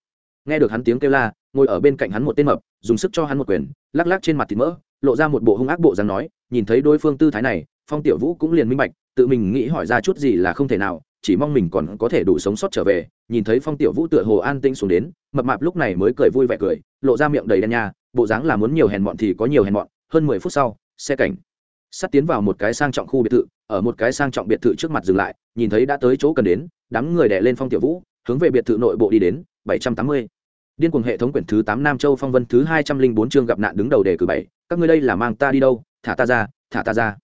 Nghe được hắn tiếng kêu la, ngồi ở bên cạnh hắn một tên mập, dùng sức cho hắn một quyền, lắc lắc trên mặt thịt mỡ, lộ ra một bộ hung ác bộ dáng nói, nhìn thấy đối phương tư thái này, phong tiểu vũ cũng liền minh bạch, tự mình nghĩ hỏi ra chút gì là không thể nào, chỉ mong mình còn có thể đủ sống sót trở về, nhìn thấy phong tiểu vũ tựa hồ an tĩnh xuống đến, mập mạp lúc này mới cười vui vẻ cười, lộ ra miệng đầy đen nha, bộ dáng là muốn nhiều hèn mọn thì có nhiều hèn mọn, hơn mười phút sau xe cảnh. Sắt tiến vào một cái sang trọng khu biệt thự, ở một cái sang trọng biệt thự trước mặt dừng lại, nhìn thấy đã tới chỗ cần đến, đám người đẻ lên phong tiểu vũ, hướng về biệt thự nội bộ đi đến, bảy trăm tám mươi. Điên cuồng hệ thống quyển thứ tám nam châu phong vân thứ hai trăm linh bốn chương gặp nạn đứng đầu đề cử bảy, các ngươi đây là mang ta đi đâu, thả ta ra, thả ta ra.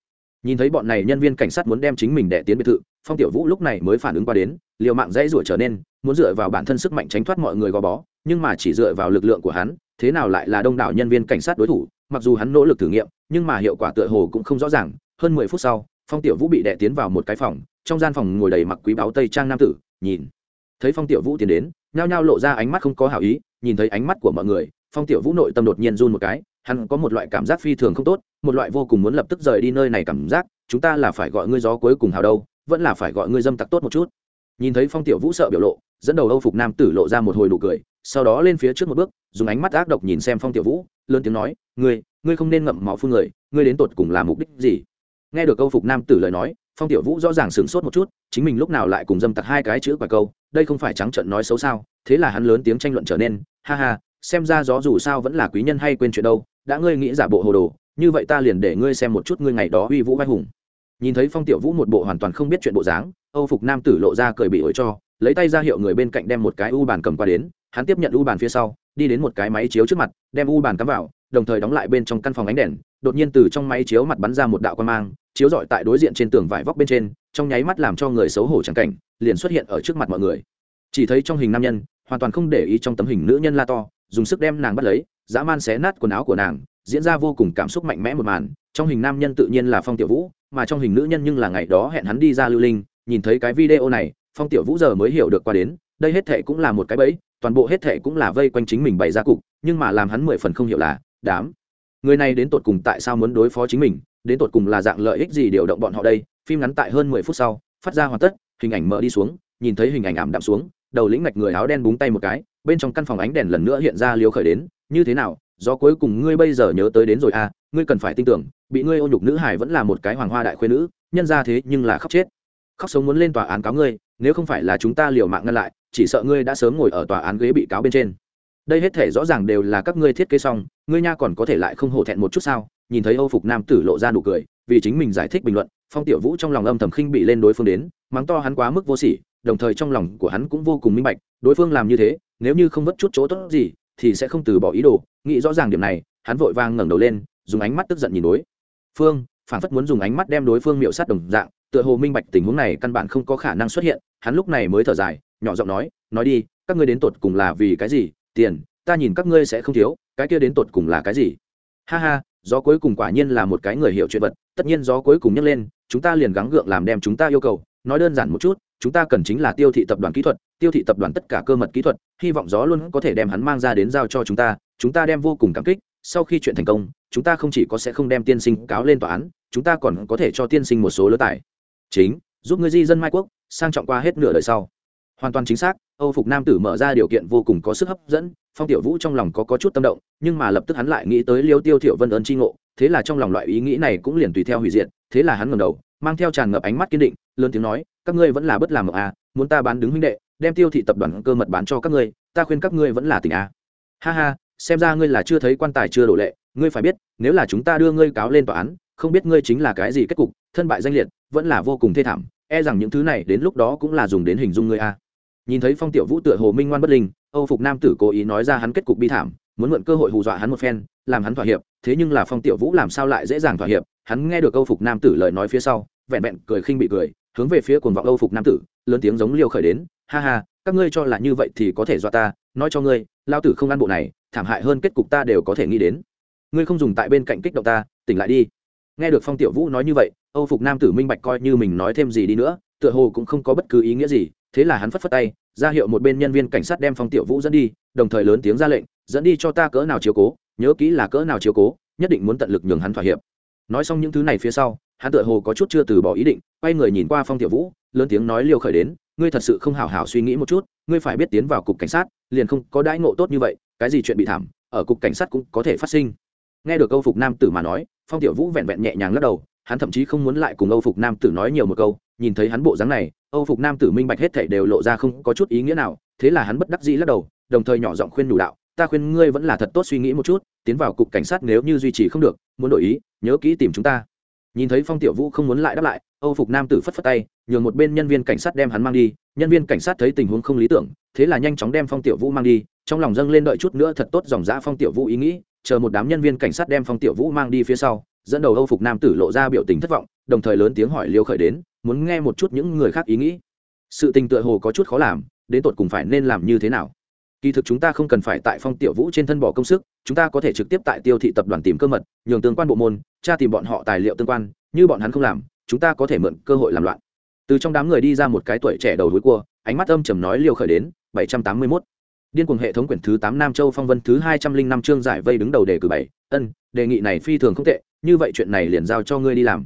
Nhìn thấy bọn này nhân viên cảnh sát muốn đem chính mình đẻ tiến biệt thự, phong tiểu vũ lúc này mới phản ứng qua đến, liều mạng dãy rủa trở nên, muốn dựa vào bản thân sức mạnh tránh thoát mọi người gò bó, nhưng mà chỉ dựa vào lực lượng của hắn, thế nào lại là đông đảo nhân viên cảnh sát đối thủ mặc dù hắn nỗ lực thử nghiệm, nhưng mà hiệu quả tựa hồ cũng không rõ ràng. Hơn mười phút sau, phong tiểu vũ bị đệ tiến vào một cái phòng, trong gian phòng ngồi đầy mặc quý báo tây trang nam tử, nhìn. Thấy phong tiểu vũ tiến đến, nhao nhao lộ ra ánh mắt không có hảo ý, nhìn thấy ánh mắt của mọi người, phong tiểu vũ nội tâm đột nhiên run một cái, hắn có một loại cảm giác phi thường không tốt, một loại vô cùng muốn lập tức rời đi nơi này cảm giác, chúng ta là phải gọi ngươi gió cuối cùng hào đâu, vẫn là phải gọi ngươi dâm tặc tốt một chút. Nhìn thấy phong tiểu vũ sợ biểu lộ dẫn đầu âu phục nam tử lộ ra một hồi nụ cười, sau đó lên phía trước một bước, dùng ánh mắt ác độc nhìn xem phong tiểu vũ, lớn tiếng nói, ngươi ngươi không nên ngậm máu phun người, ngươi đến tột cùng là mục đích gì? Nghe được âu phục nam tử lời nói, phong tiểu vũ rõ ràng sửng sốt một chút, chính mình lúc nào lại cùng dâm tặc hai cái chữ quả câu, đây không phải trắng trận nói xấu sao, thế là hắn lớn tiếng tranh luận trở nên, ha ha, xem ra gió dù sao vẫn là quý nhân hay quên chuyện đâu, đã ngươi nghĩ giả bộ hồ đồ, như vậy ta liền để ngươi xem một chút ngươi ngày đó uy vũ vai hùng. Nhìn thấy phong tiểu vũ một bộ hoàn toàn không biết chuyện bộ dáng, âu phục nam tử lộ ra cười bị ổi cho lấy tay ra hiệu người bên cạnh đem một cái u bàn cầm qua đến, hắn tiếp nhận u bàn phía sau, đi đến một cái máy chiếu trước mặt, đem u bàn cắm vào, đồng thời đóng lại bên trong căn phòng ánh đèn, đột nhiên từ trong máy chiếu mặt bắn ra một đạo quan mang, chiếu rọi tại đối diện trên tường vải vóc bên trên, trong nháy mắt làm cho người xấu hổ trắng cảnh, liền xuất hiện ở trước mặt mọi người. Chỉ thấy trong hình nam nhân, hoàn toàn không để ý trong tấm hình nữ nhân la to, dùng sức đem nàng bắt lấy, dã man xé nát quần áo của nàng, diễn ra vô cùng cảm xúc mạnh mẽ một màn, trong hình nam nhân tự nhiên là phong tiểu vũ, mà trong hình nữ nhân nhưng là ngày đó hẹn hắn đi ra lưu linh, nhìn thấy cái video này phong tiểu vũ giờ mới hiểu được qua đến, đây hết thệ cũng là một cái bẫy, toàn bộ hết thệ cũng là vây quanh chính mình bày ra cục, nhưng mà làm hắn mười phần không hiểu là, đám người này đến tột cùng tại sao muốn đối phó chính mình, đến tột cùng là dạng lợi ích gì điều động bọn họ đây? Phim ngắn tại hơn mười phút sau, phát ra hoàn tất, hình ảnh mở đi xuống, nhìn thấy hình ảnh ảm đạm xuống, đầu lĩnh ngạch người áo đen búng tay một cái, bên trong căn phòng ánh đèn lần nữa hiện ra liều khởi đến, như thế nào? Do cuối cùng ngươi bây giờ nhớ tới đến rồi à? Ngươi cần phải tin tưởng, bị ngươi ô nhục nữ hải vẫn là một cái hoàng hoa đại khuyên nữ, nhân ra thế nhưng là khóc chết. Khóc sống muốn lên tòa án cáo ngươi nếu không phải là chúng ta liều mạng ngăn lại, chỉ sợ ngươi đã sớm ngồi ở tòa án ghế bị cáo bên trên. Đây hết thể rõ ràng đều là các ngươi thiết kế xong, ngươi nha còn có thể lại không hổ thẹn một chút sao? Nhìn thấy âu phục nam tử lộ ra nụ cười, vì chính mình giải thích bình luận, phong tiểu vũ trong lòng âm thầm khinh bị lên đối phương đến, mắng to hắn quá mức vô sỉ, đồng thời trong lòng của hắn cũng vô cùng minh bạch, đối phương làm như thế, nếu như không vất chút chỗ tốt gì, thì sẽ không từ bỏ ý đồ. Nghĩ rõ ràng điểm này, hắn vội vàng ngẩng đầu lên, dùng ánh mắt tức giận nhìn đối phương phản phất muốn dùng ánh mắt đem đối phương miệu sát đồng dạng tựa hồ minh bạch tình huống này căn bản không có khả năng xuất hiện, hắn lúc này mới thở dài, nhỏ giọng nói nói đi, các ngươi đến tột cùng là vì cái gì? Tiền, ta nhìn các ngươi sẽ không thiếu, cái kia đến tột cùng là cái gì? Ha ha, gió cuối cùng quả nhiên là một cái người hiểu chuyện vật, tất nhiên gió cuối cùng nhấc lên, chúng ta liền gắng gượng làm đem chúng ta yêu cầu. Nói đơn giản một chút, chúng ta cần chính là tiêu thị tập đoàn kỹ thuật, tiêu thị tập đoàn tất cả cơ mật kỹ thuật, hy vọng gió luôn có thể đem hắn mang ra đến giao cho chúng ta chúng ta đem vô cùng cảm kích, sau khi chuyện thành công, chúng ta không chỉ có sẽ không đem tiên sinh cáo lên tòa án, chúng ta còn có thể cho tiên sinh một số lứa tài chính giúp ngươi di dân mai quốc sang trọng qua hết nửa đời sau. Hoàn toàn chính xác âu phục nam tử mở ra điều kiện vô cùng có sức hấp dẫn phong tiểu vũ trong lòng có, có chút tâm động nhưng mà lập tức hắn lại nghĩ tới liêu tiêu thiệu vân ơn tri ngộ thế là trong lòng loại ý nghĩ này cũng liền tùy theo hủy diệt thế là hắn ngầm đầu mang theo tràn ngập ánh mắt kiên định lớn tiếng nói các ngươi vẫn là bất làm ở a à, muốn ta bán đứng huynh đệ đem tiêu thị tập đoàn cơ mật bán cho các ngươi ta khuyên các ngươi vẫn là tình a à. ha ha xem ra ngươi là chưa thấy quan tài chưa đổ lệ ngươi phải biết nếu là chúng ta đưa ngươi cáo lên tòa án không biết ngươi chính là cái gì kết cục thân bại danh liệt vẫn là vô cùng thê thảm e rằng những thứ này đến lúc đó cũng là dùng đến hình dung ngươi a. Nhìn thấy phong tiểu vũ tựa hồ minh ngoan bất linh, âu phục nam tử cố ý nói ra hắn kết cục bi thảm, muốn mượn cơ hội hù dọa hắn một phen, làm hắn thỏa hiệp, thế nhưng là phong tiểu vũ làm sao lại dễ dàng thỏa hiệp, hắn nghe được âu phục nam tử lời nói phía sau, vẹn vẹn cười khinh bị cười, hướng về phía cuồng vọng âu phục nam tử, lớn tiếng giống liêu khởi đến, ha ha, các ngươi cho là như vậy thì có thể dọa ta, nói cho ngươi, lao tử không ăn bộ này, thảm hại hơn kết cục ta đều có thể nghĩ đến. Ngươi không dùng tại bên cạnh kích động ta, tỉnh lại đi nghe được phong tiểu vũ nói như vậy, âu phục nam tử minh bạch coi như mình nói thêm gì đi nữa, tựa hồ cũng không có bất cứ ý nghĩa gì, thế là hắn phất phất tay, ra hiệu một bên nhân viên cảnh sát đem phong tiểu vũ dẫn đi, đồng thời lớn tiếng ra lệnh, dẫn đi cho ta cỡ nào chiếu cố, nhớ kỹ là cỡ nào chiếu cố, nhất định muốn tận lực nhường hắn thỏa hiệp. Nói xong những thứ này phía sau, hắn tựa hồ có chút chưa từ bỏ ý định, quay người nhìn qua phong tiểu vũ, lớn tiếng nói liều khởi đến, ngươi thật sự không hào hảo suy nghĩ một chút, ngươi phải biết tiến vào cục cảnh sát, liền không có đãi ngộ tốt như vậy, cái gì chuyện bị thảm, ở cục cảnh sát cũng có thể phát sinh. Nghe được âu phục nam tử mà nói phong tiểu vũ vẹn vẹn nhẹ nhàng lắc đầu, hắn thậm chí không muốn lại cùng âu phục nam tử nói nhiều một câu, nhìn thấy hắn bộ dáng này, âu phục nam tử minh bạch hết thể đều lộ ra không có chút ý nghĩa nào, thế là hắn bất đắc dĩ lắc đầu, đồng thời nhỏ giọng khuyên nhủ đạo, ta khuyên ngươi vẫn là thật tốt suy nghĩ một chút, tiến vào cục cảnh sát nếu như duy trì không được, muốn đổi ý, nhớ kỹ tìm chúng ta. Nhìn thấy phong tiểu vũ không muốn lại đáp lại, âu phục nam tử phất phất tay, nhường một bên nhân viên cảnh sát đem hắn mang đi, nhân viên cảnh sát thấy tình huống không lý tưởng, thế là nhanh chóng đem phong tiểu vũ mang đi, trong lòng dâng lên đợi chút nữa thật tốt dòng dã phong tiểu vũ ý nghĩ chờ một đám nhân viên cảnh sát đem phong tiểu vũ mang đi phía sau, dẫn đầu âu phục nam tử lộ ra biểu tình thất vọng, đồng thời lớn tiếng hỏi liêu khởi đến, muốn nghe một chút những người khác ý nghĩ. Sự tình tựa hồ có chút khó làm, đến tột cùng phải nên làm như thế nào? Kỳ thực chúng ta không cần phải tại phong tiểu vũ trên thân bỏ công sức, chúng ta có thể trực tiếp tại tiêu thị tập đoàn tìm cơ mật, nhường tương quan bộ môn, tra tìm bọn họ tài liệu tương quan, như bọn hắn không làm, chúng ta có thể mượn cơ hội làm loạn. Từ trong đám người đi ra một cái tuổi trẻ đầu đuối cua, ánh mắt âm trầm nói liều khởi đến, bảy trăm tám mươi 781 điên cuồng hệ thống quyển thứ tám nam châu phong vân thứ hai trăm linh năm chương giải vây đứng đầu đề cử bảy. Ân, đề nghị này phi thường không tệ, như vậy chuyện này liền giao cho ngươi đi làm.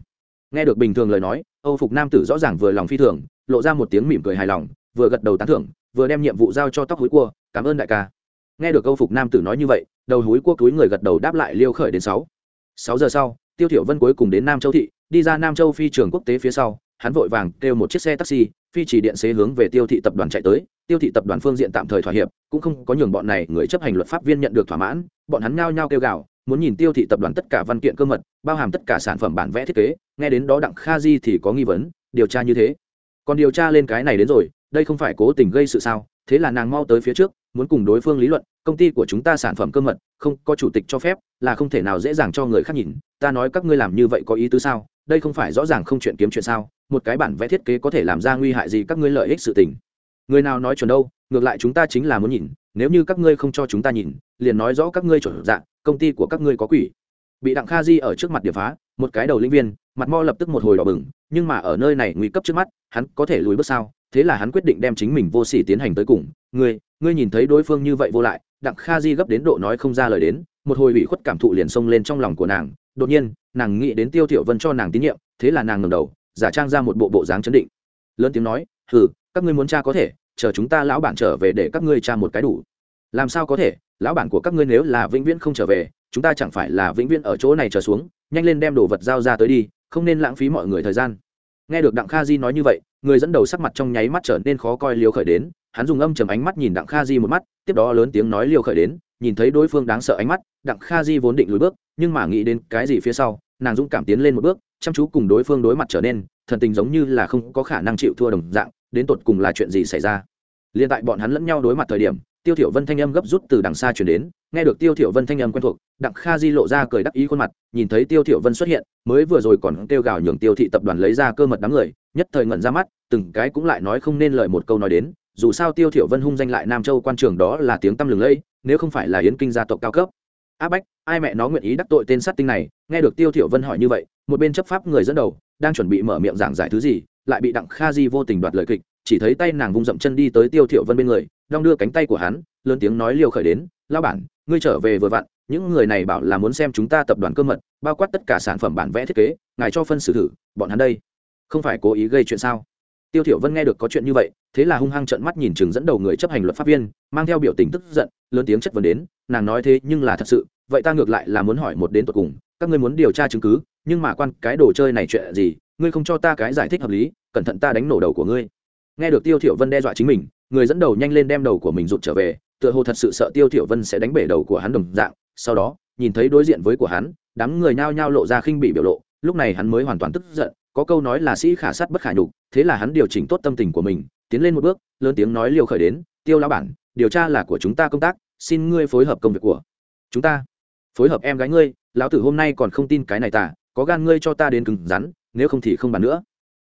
Nghe được bình thường lời nói, âu phục nam tử rõ ràng vừa lòng phi thường, lộ ra một tiếng mỉm cười hài lòng, vừa gật đầu tán thưởng, vừa đem nhiệm vụ giao cho tóc hối cua, cảm ơn đại ca. Nghe được âu phục nam tử nói như vậy, đầu hối cua túi người gật đầu đáp lại liêu khởi đến sáu. Sáu giờ sau, tiêu thiểu vân cuối cùng đến nam châu thị, đi ra nam châu phi trường quốc tế phía sau, hắn vội vàng kêu một chiếc xe taxi, phi chỉ điện xế hướng về tiêu thị tập đoàn chạy tới tiêu thị tập đoàn phương diện tạm thời thỏa hiệp, cũng không có nhường bọn này người chấp hành luật pháp viên nhận được thỏa mãn, bọn hắn nhao nhao kêu gào, muốn nhìn tiêu thị tập đoàn tất cả văn kiện cơ mật, bao hàm tất cả sản phẩm bản vẽ thiết kế, nghe đến đó đặng kha di thì có nghi vấn, điều tra như thế. Còn điều tra lên cái này đến rồi, đây không phải cố tình gây sự sao, thế là nàng mau tới phía trước, muốn cùng đối phương lý luận, công ty của chúng ta sản phẩm cơ mật, không có chủ tịch cho phép, là không thể nào dễ dàng cho người khác nhìn, ta nói các ngươi làm như vậy có ý tứ sao, đây không phải rõ ràng không chuyện kiếm chuyện sao, một cái bản vẽ thiết kế có thể làm ra nguy hại gì các ngươi lợi ích sự tình người nào nói chuẩn đâu, ngược lại chúng ta chính là muốn nhìn, nếu như các ngươi không cho chúng ta nhìn, liền nói rõ các ngươi chuẩn dạng, công ty của các ngươi có quỷ. Bị đặng kha di ở trước mặt điệp phá, một cái đầu linh viên, mặt mo lập tức một hồi đỏ bừng, nhưng mà ở nơi này nguy cấp trước mắt, hắn có thể lùi bước sao? Thế là hắn quyết định đem chính mình vô sỉ tiến hành tới cùng. Ngươi ngươi nhìn thấy đối phương như vậy vô lại, đặng kha di gấp đến độ nói không ra lời đến, một hồi ủy khuất cảm thụ liền xông lên trong lòng của nàng. Đột nhiên, nàng nghĩ đến tiêu thiểu vân cho nàng tín nhiệm, thế là nàng ngẩng đầu, giả trang ra một bộ bộ dáng chấn định. Lớn tiếng nói, hừ các ngươi muốn tra có thể, chờ chúng ta lão bản trở về để các ngươi tra một cái đủ. Làm sao có thể? Lão bản của các ngươi nếu là vĩnh viễn không trở về, chúng ta chẳng phải là vĩnh viễn ở chỗ này trở xuống, nhanh lên đem đồ vật giao ra tới đi, không nên lãng phí mọi người thời gian. Nghe được đặng kha di nói như vậy, người dẫn đầu sắc mặt trong nháy mắt trở nên khó coi liều khởi đến, hắn dùng âm chầm ánh mắt nhìn đặng kha di một mắt, tiếp đó lớn tiếng nói liều khởi đến, nhìn thấy đối phương đáng sợ ánh mắt, đặng kha di vốn định lùi bước, nhưng mà nghĩ đến cái gì phía sau, nàng dũng cảm tiến lên một bước, chăm chú cùng đối phương đối mặt trở nên, thần tình giống như là không có khả năng chịu thua đồng dạng đến tột cùng là chuyện gì xảy ra? Liên tại bọn hắn lẫn nhau đối mặt thời điểm, tiêu thiểu vân thanh âm gấp rút từ đằng xa truyền đến, nghe được tiêu thiểu vân thanh âm quen thuộc, đặng kha di lộ ra cười đắc ý khuôn mặt, nhìn thấy tiêu thiểu vân xuất hiện, mới vừa rồi còn kêu gào nhường tiêu thị tập đoàn lấy ra cơ mật đám người, nhất thời ngẩn ra mắt, từng cái cũng lại nói không nên lời một câu nói đến, dù sao tiêu thiểu vân hung danh lại nam châu quan trường đó là tiếng tăm lừng lẫy, nếu không phải là yến kinh gia tộc cao cấp. Áp bách, ai mẹ nó nguyện ý đắc tội tên sát tinh này? Nghe được tiêu thiểu vân hỏi như vậy, một bên chấp pháp người dẫn đầu, đang chuẩn bị mở miệng giảng giải thứ gì lại bị đặng kha di vô tình đoạt lời kịch, chỉ thấy tay nàng vung dậm chân đi tới tiêu Thiệu vân bên người, đong đưa cánh tay của hắn, lớn tiếng nói liều khởi đến lao bản, ngươi trở về vừa vặn, những người này bảo là muốn xem chúng ta tập đoàn cơ mật, bao quát tất cả sản phẩm bản vẽ thiết kế, ngài cho phân xử thử, bọn hắn đây không phải cố ý gây chuyện sao? Tiêu thiểu vân nghe được có chuyện như vậy, thế là hung hăng trợn mắt nhìn chừng dẫn đầu người chấp hành luật pháp viên, mang theo biểu tình tức giận, lớn tiếng chất vấn đến, nàng nói thế nhưng là thật sự, vậy ta ngược lại là muốn hỏi một đến tận cùng, các ngươi muốn điều tra chứng cứ, nhưng mà quan cái đồ chơi này chuyện gì ngươi không cho ta cái giải thích hợp lý, cẩn thận ta đánh nổ đầu của ngươi. Nghe được tiêu thiểu vân đe dọa chính mình, người dẫn đầu nhanh lên đem đầu của mình rụt trở về, tựa hồ thật sự sợ tiêu thiểu vân sẽ đánh bể đầu của hắn đồng dạng. Sau đó, nhìn thấy đối diện với của hắn, đám người nhao nhao lộ ra khinh bị biểu lộ, lúc này hắn mới hoàn toàn tức giận, có câu nói là sĩ khả sát bất khả nhục, thế là hắn điều chỉnh tốt tâm tình của mình, tiến lên một bước, lớn tiếng nói liều khởi đến, tiêu lão bản, điều tra là của chúng ta công tác, xin ngươi phối hợp công việc của chúng ta. Phối hợp em gái ngươi, lão tử hôm nay còn không tin cái này tả có gan ngươi cho ta đến cứng rắn nếu không thì không bàn nữa.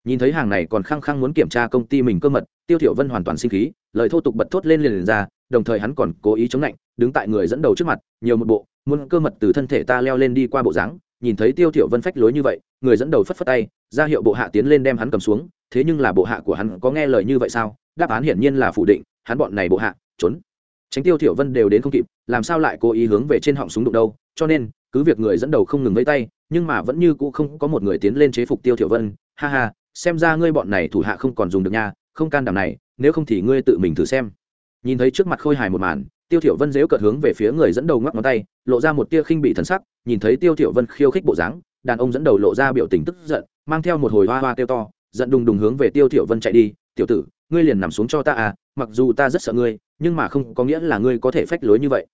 Nhìn thấy hàng này còn khăng khăng muốn kiểm tra công ty mình cơ mật tiêu thiểu vân hoàn toàn sinh khí lời thô tục bật thốt lên liền, liền ra đồng thời hắn còn cố ý chống lạnh đứng tại người dẫn đầu trước mặt nhiều một bộ muốn cơ mật từ thân thể ta leo lên đi qua bộ dáng nhìn thấy tiêu thiểu vân phách lối như vậy người dẫn đầu phất phất tay ra hiệu bộ hạ tiến lên đem hắn cầm xuống thế nhưng là bộ hạ của hắn có nghe lời như vậy sao? Đáp án hiển nhiên là phủ định hắn bọn này bộ hạ trốn. Tránh tiêu thiểu vân đều đến không kịp làm sao lại cố ý hướng về trên họng súng đụng đâu cho nên cứ việc người dẫn đầu không ngừng vây tay, nhưng mà vẫn như cũ không có một người tiến lên chế phục tiêu thiểu vân. Ha ha, xem ra ngươi bọn này thủ hạ không còn dùng được nha, không can đảm này, nếu không thì ngươi tự mình thử xem. Nhìn thấy trước mặt khôi hài một màn, tiêu thiểu vân dếu cợt hướng về phía người dẫn đầu ngoắc ngón tay, lộ ra một tia khinh bị thần sắc, nhìn thấy tiêu thiểu vân khiêu khích bộ dáng, đàn ông dẫn đầu lộ ra biểu tình tức giận, mang theo một hồi hoa hoa tiêu to, giận đùng đùng hướng về tiêu thiểu vân chạy đi, tiểu tử, ngươi liền nằm xuống cho ta à mặc dù ta rất sợ ngươi, nhưng mà không có nghĩa là ngươi có thể phách lối như vậy.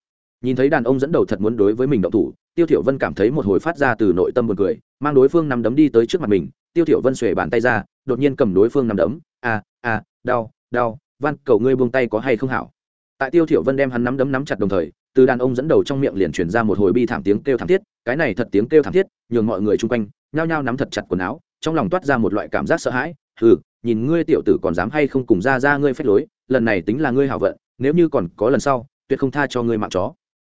Nhìn thấy đàn ông dẫn đầu thật muốn đối với mình động thủ tiêu thiểu vân cảm thấy một hồi phát ra từ nội tâm buồn cười, mang đối phương nằm đấm đi tới trước mặt mình, tiêu thiểu vân xuề bàn tay ra, đột nhiên cầm đối phương nằm đấm, a a, đau đau van cầu ngươi buông tay có hay không hảo? Tại tiêu thiểu vân đem hắn nắm đấm nắm chặt đồng thời, từ đàn ông dẫn đầu trong miệng liền truyền ra một hồi bi thảm tiếng kêu thảm thiết, cái này thật tiếng kêu thảm thiết, nhường mọi người chung quanh nhao nhao nắm thật chặt quần áo, trong lòng toát ra một loại cảm giác sợ hãi, hừ, nhìn ngươi tiểu tử còn dám hay không cùng ra ra ngươi phách lối, lần này tính là ngươi hảo vận, nếu như còn có lần sau, tuyệt không tha cho ngươi mạng chó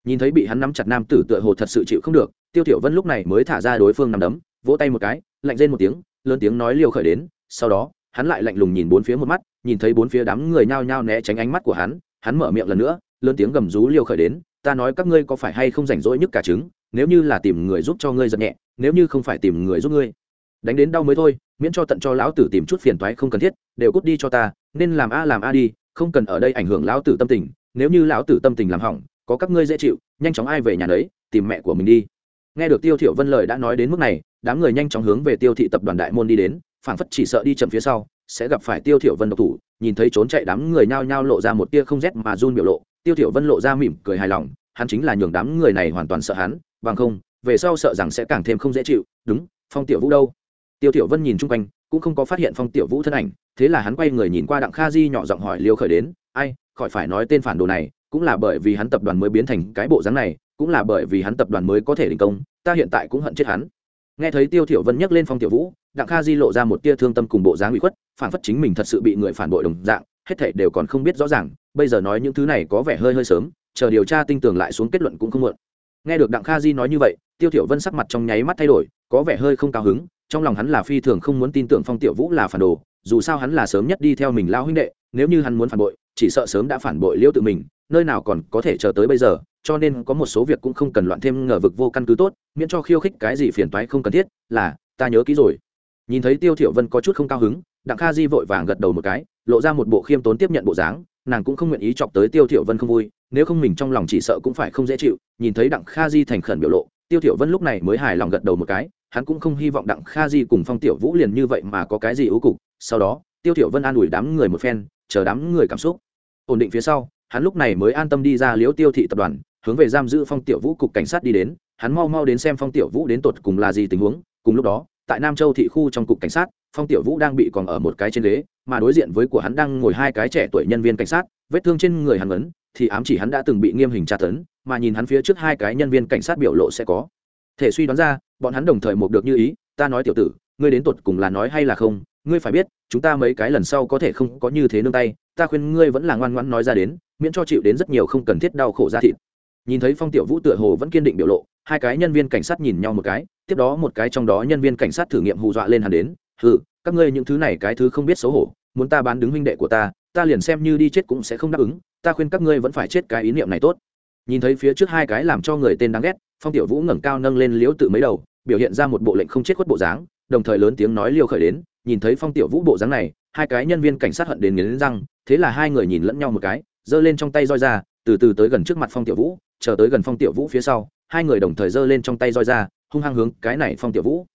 nhìn thấy bị hắn nắm chặt nam tử tựa hồ thật sự chịu không được, tiêu tiểu vân lúc này mới thả ra đối phương nằm đấm, vỗ tay một cái, lạnh rên một tiếng, lớn tiếng nói liều khởi đến. Sau đó, hắn lại lạnh lùng nhìn bốn phía một mắt, nhìn thấy bốn phía đám người nhao nhao né tránh ánh mắt của hắn hắn mở miệng lần nữa, lớn tiếng gầm rú liều khởi đến. Ta nói các ngươi có phải hay không rảnh rỗi nhất cả trứng? Nếu như là tìm người giúp cho ngươi giật nhẹ, nếu như không phải tìm người giúp ngươi, đánh đến đau mới thôi, miễn cho tận cho lão tử tìm chút phiền toái không cần thiết, đều cút đi cho ta, nên làm a làm a đi, không cần ở đây ảnh hưởng lão tử tâm tình, nếu như lão tử tâm tình làm hỏng có các ngươi dễ chịu, nhanh chóng ai về nhà đấy tìm mẹ của mình đi. Nghe được tiêu thiểu vân lời đã nói đến mức này, đám người nhanh chóng hướng về tiêu thị tập đoàn đại môn đi đến, phảng phất chỉ sợ đi chậm phía sau, sẽ gặp phải tiêu thiểu vân độc thủ, nhìn thấy trốn chạy đám người nhao nhao lộ ra một tia không rét mà run biểu lộ, tiêu thiểu vân lộ ra mỉm cười hài lòng, hắn chính là nhường đám người này hoàn toàn sợ hắn, bằng không, về sau sợ rằng sẽ càng thêm không dễ chịu, đúng, phong tiểu vũ đâu? Tiêu thiểu vân nhìn chung quanh, cũng không có phát hiện phong tiểu vũ thân ảnh, thế là hắn quay người nhìn qua đặng kha di nhỏ giọng hỏi liêu khởi đến, ai, khỏi phải nói tên phản đồ này cũng là bởi vì hắn tập đoàn mới biến thành cái bộ dáng này, cũng là bởi vì hắn tập đoàn mới có thể đình công, ta hiện tại cũng hận chết hắn. Nghe thấy tiêu thiểu vân nhắc lên phong tiểu vũ, đặng kha di lộ ra một tia thương tâm cùng bộ dáng ủy khuất, phản phất chính mình thật sự bị người phản bội đồng dạng, hết thảy đều còn không biết rõ ràng, bây giờ nói những thứ này có vẻ hơi hơi sớm, chờ điều tra tinh tường lại xuống kết luận cũng không muộn. Nghe được đặng kha di nói như vậy, tiêu thiểu vân sắc mặt trong nháy mắt thay đổi, có vẻ hơi không cao hứng, trong lòng hắn là phi thường không muốn tin tưởng phong tiểu vũ là phản đồ, dù sao hắn là sớm nhất đi theo mình lao huynh đệ, nếu như hắn muốn phản bội chỉ sợ sớm đã phản bội liêu tự mình, nơi nào còn có thể chờ tới bây giờ, cho nên có một số việc cũng không cần loạn thêm ngờ vực vô căn cứ tốt, miễn cho khiêu khích cái gì phiền toái không cần thiết, là, ta nhớ kỹ rồi. Nhìn thấy tiêu thiểu vân có chút không cao hứng, đặng kha di vội vàng gật đầu một cái, lộ ra một bộ khiêm tốn tiếp nhận bộ dáng, nàng cũng không nguyện ý chọc tới tiêu thiểu vân không vui, nếu không mình trong lòng chỉ sợ cũng phải không dễ chịu, nhìn thấy đặng kha di thành khẩn biểu lộ, tiêu thiểu vân lúc này mới hài lòng gật đầu một cái, hắn cũng không hy vọng đặng kha di cùng phong tiểu vũ liền như vậy mà có cái gì ưu cục, sau đó, tiêu thiểu vân an ủi đám người một phen, chờ đám người cảm xúc ổn định phía sau, hắn lúc này mới an tâm đi ra liễu tiêu thị tập đoàn, hướng về giam giữ phong tiểu vũ cục cảnh sát đi đến. Hắn mau mau đến xem phong tiểu vũ đến tột cùng là gì tình huống. Cùng lúc đó, tại nam châu thị khu trong cục cảnh sát, phong tiểu vũ đang bị còn ở một cái trên ghế, mà đối diện với của hắn đang ngồi hai cái trẻ tuổi nhân viên cảnh sát, vết thương trên người hắn ấn thì ám chỉ hắn đã từng bị nghiêm hình tra tấn, mà nhìn hắn phía trước hai cái nhân viên cảnh sát biểu lộ sẽ có. Thể suy đoán ra, bọn hắn đồng thời một được như ý, ta nói tiểu tử, ngươi đến tột cùng là nói hay là không ngươi phải biết, chúng ta mấy cái lần sau có thể không có như thế nương tay, ta khuyên ngươi vẫn là ngoan ngoãn nói ra đến, miễn cho chịu đến rất nhiều không cần thiết đau khổ ra thịt. Nhìn thấy phong tiểu vũ tựa hồ vẫn kiên định biểu lộ, hai cái nhân viên cảnh sát nhìn nhau một cái, tiếp đó một cái trong đó nhân viên cảnh sát thử nghiệm hù dọa lên hắn đến, hừ, các ngươi những thứ này cái thứ không biết xấu hổ, muốn ta bán đứng huynh đệ của ta ta liền xem như đi chết cũng sẽ không đáp ứng, ta khuyên các ngươi vẫn phải chết cái ý niệm này tốt. Nhìn thấy phía trước hai cái làm cho người tên đáng ghét, phong tiểu vũ ngẩng cao nâng lên liếu tự mấy đầu, biểu hiện ra một bộ lệnh không chết khuất bộ dáng, đồng thời lớn tiếng nói liêu khởi đến nhìn thấy phong tiểu vũ bộ dáng này, hai cái nhân viên cảnh sát hận đến nghiến răng, thế là hai người nhìn lẫn nhau một cái, giơ lên trong tay roi ra, từ từ tới gần trước mặt phong tiểu vũ, chờ tới gần phong tiểu vũ phía sau, hai người đồng thời giơ lên trong tay roi ra, hung hăng hướng cái này phong tiểu vũ.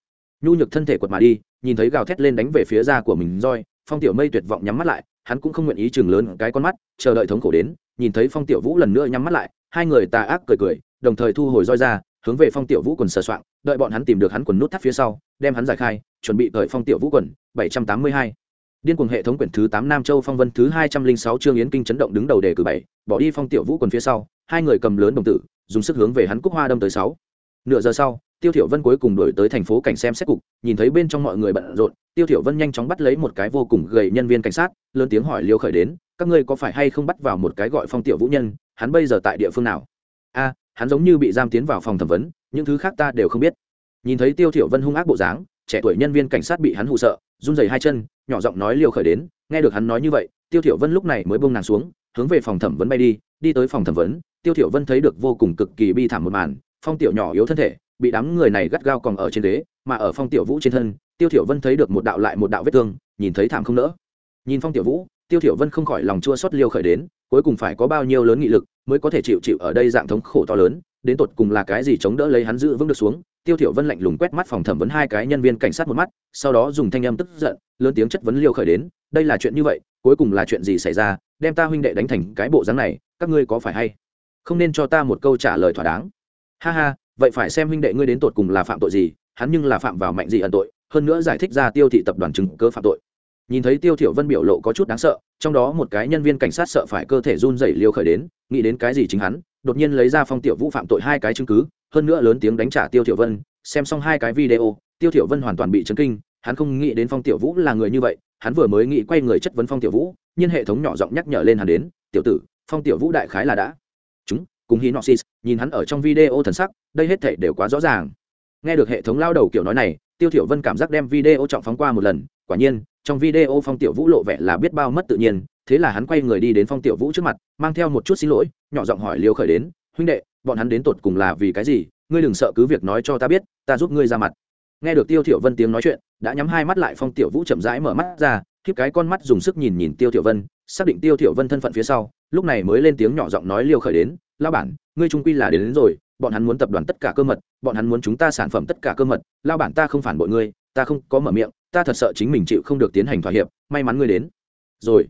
Nhu nhược thân thể quật mà đi, nhìn thấy gào thét lên đánh về phía da của mình roi, phong tiểu mây tuyệt vọng nhắm mắt lại, hắn cũng không nguyện ý chừng lớn cái con mắt, chờ đợi thống khổ đến, nhìn thấy phong tiểu vũ lần nữa nhắm mắt lại, hai người tà ác cười cười, đồng thời thu hồi roi ra hướng về phong tiểu vũ quần sờ soạn đợi bọn hắn tìm được hắn quần nút thắt phía sau, đem hắn giải khai, chuẩn bị cởi phong tiểu vũ quần, bảy trăm tám mươi hai. Điên cuồng hệ thống quyển thứ tám nam châu phong vân thứ hai trăm linh sáu trương yến kinh chấn động đứng đầu đề cử bảy, bỏ đi phong tiểu vũ quần phía sau, hai người cầm lớn đồng tử, dùng sức hướng về hắn cúc hoa đâm tới sáu. Nửa giờ sau, tiêu thiểu vân cuối cùng đuổi tới thành phố cảnh xem xét cục, nhìn thấy bên trong mọi người bận rộn, tiêu thiểu vân nhanh chóng bắt lấy một cái vô cùng gầy nhân viên cảnh sát, lớn tiếng hỏi liêu khởi đến, các ngươi có phải hay không bắt vào một cái gọi phong tiểu vũ nhân, hắn bây giờ tại địa phương nào? A hắn giống như bị giam tiến vào phòng thẩm vấn, những thứ khác ta đều không biết. Nhìn thấy tiêu thiểu vân hung ác bộ dáng, trẻ tuổi nhân viên cảnh sát bị hắn hù sợ, run rẩy hai chân, nhỏ giọng nói liều khởi đến, nghe được hắn nói như vậy, tiêu thiểu vân lúc này mới buông nàng xuống, hướng về phòng thẩm vấn bay đi. Đi tới phòng thẩm vấn, tiêu thiểu vân thấy được vô cùng cực kỳ bi thảm một màn, phong tiểu nhỏ yếu thân thể, bị đám người này gắt gao còn ở trên đế mà ở phong tiểu vũ trên thân, tiêu thiểu vân thấy được một đạo lại một đạo vết thương, nhìn thấy thảm không nỡ. Nhìn phong tiểu vũ, tiêu thiểu vân không khỏi lòng chua xót liều khởi đến cuối cùng phải có bao nhiêu lớn nghị lực mới có thể chịu chịu ở đây dạng thống khổ to lớn, đến tột cùng là cái gì chống đỡ lấy hắn giữ vững được xuống? Tiêu thiểu vân lạnh lùng quét mắt phòng thẩm vấn hai cái nhân viên cảnh sát một mắt, sau đó dùng thanh âm tức giận, lớn tiếng chất vấn liêu khởi đến, đây là chuyện như vậy, cuối cùng là chuyện gì xảy ra? Đem ta huynh đệ đánh thành cái bộ dáng này, các ngươi có phải hay không nên cho ta một câu trả lời thỏa đáng? Ha ha, vậy phải xem huynh đệ ngươi đến tột cùng là phạm tội gì, hắn nhưng là phạm vào mạnh gì ẩn tội, hơn nữa giải thích ra tiêu thị tập đoàn chứng cơ phạm tội nhìn thấy tiêu thiểu vân biểu lộ có chút đáng sợ, trong đó một cái nhân viên cảnh sát sợ phải cơ thể run rẩy liều khởi đến, nghĩ đến cái gì chính hắn, đột nhiên lấy ra phong tiểu vũ phạm tội hai cái chứng cứ, hơn nữa lớn tiếng đánh trả tiêu thiểu vân, xem xong hai cái video, tiêu thiểu vân hoàn toàn bị chấn kinh, hắn không nghĩ đến phong tiểu vũ là người như vậy, hắn vừa mới nghĩ quay người chất vấn phong tiểu vũ, nhưng hệ thống nhỏ giọng nhắc nhở lên hắn đến, tiểu tử, phong tiểu vũ đại khái là đã. Chúng, cùng hinoxis, nhìn hắn ở trong video thần sắc, đây hết thảy đều quá rõ ràng. Nghe được hệ thống lao đầu kiểu nói này, tiêu thiểu vân cảm giác đem video trọng phóng qua một lần, quả nhiên trong video phong tiểu vũ lộ vẻ là biết bao mất tự nhiên thế là hắn quay người đi đến phong tiểu vũ trước mặt mang theo một chút xin lỗi nhỏ giọng hỏi liêu khởi đến huynh đệ bọn hắn đến tột cùng là vì cái gì? Ngươi đừng sợ cứ việc nói cho ta biết ta giúp ngươi ra mặt. Nghe được tiêu thiểu vân tiếng nói chuyện đã nhắm hai mắt lại phong tiểu vũ chậm rãi mở mắt ra khiếp cái con mắt dùng sức nhìn nhìn tiêu thiểu vân xác định tiêu thiểu vân thân phận phía sau lúc này mới lên tiếng nhỏ giọng nói liêu khởi đến lao bản ngươi trung quy là đến, đến rồi bọn hắn muốn tập đoàn tất cả cơ mật bọn hắn muốn chúng ta sản phẩm tất cả cơ mật lao bản ta không phản bội ngươi ta không có mở miệng ta thật sợ chính mình chịu không được tiến hành thỏa hiệp, may mắn ngươi đến. Rồi,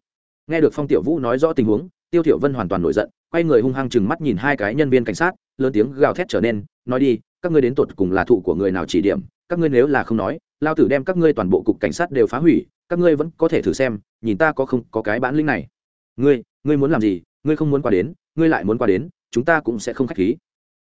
nghe được phong tiểu vũ nói rõ tình huống, tiêu thiểu vân hoàn toàn nổi giận, quay người hung hăng chừng mắt nhìn hai cái nhân viên cảnh sát, lớn tiếng gào thét trở nên, nói đi, các ngươi đến tột cùng là thụ của người nào chỉ điểm, các ngươi nếu là không nói, lao tử đem các ngươi toàn bộ cục cảnh sát đều phá hủy, các ngươi vẫn có thể thử xem, nhìn ta có không có cái bản lĩnh này. Ngươi ngươi muốn làm gì, ngươi không muốn qua đến, ngươi lại muốn qua đến, chúng ta cũng sẽ không khách khí.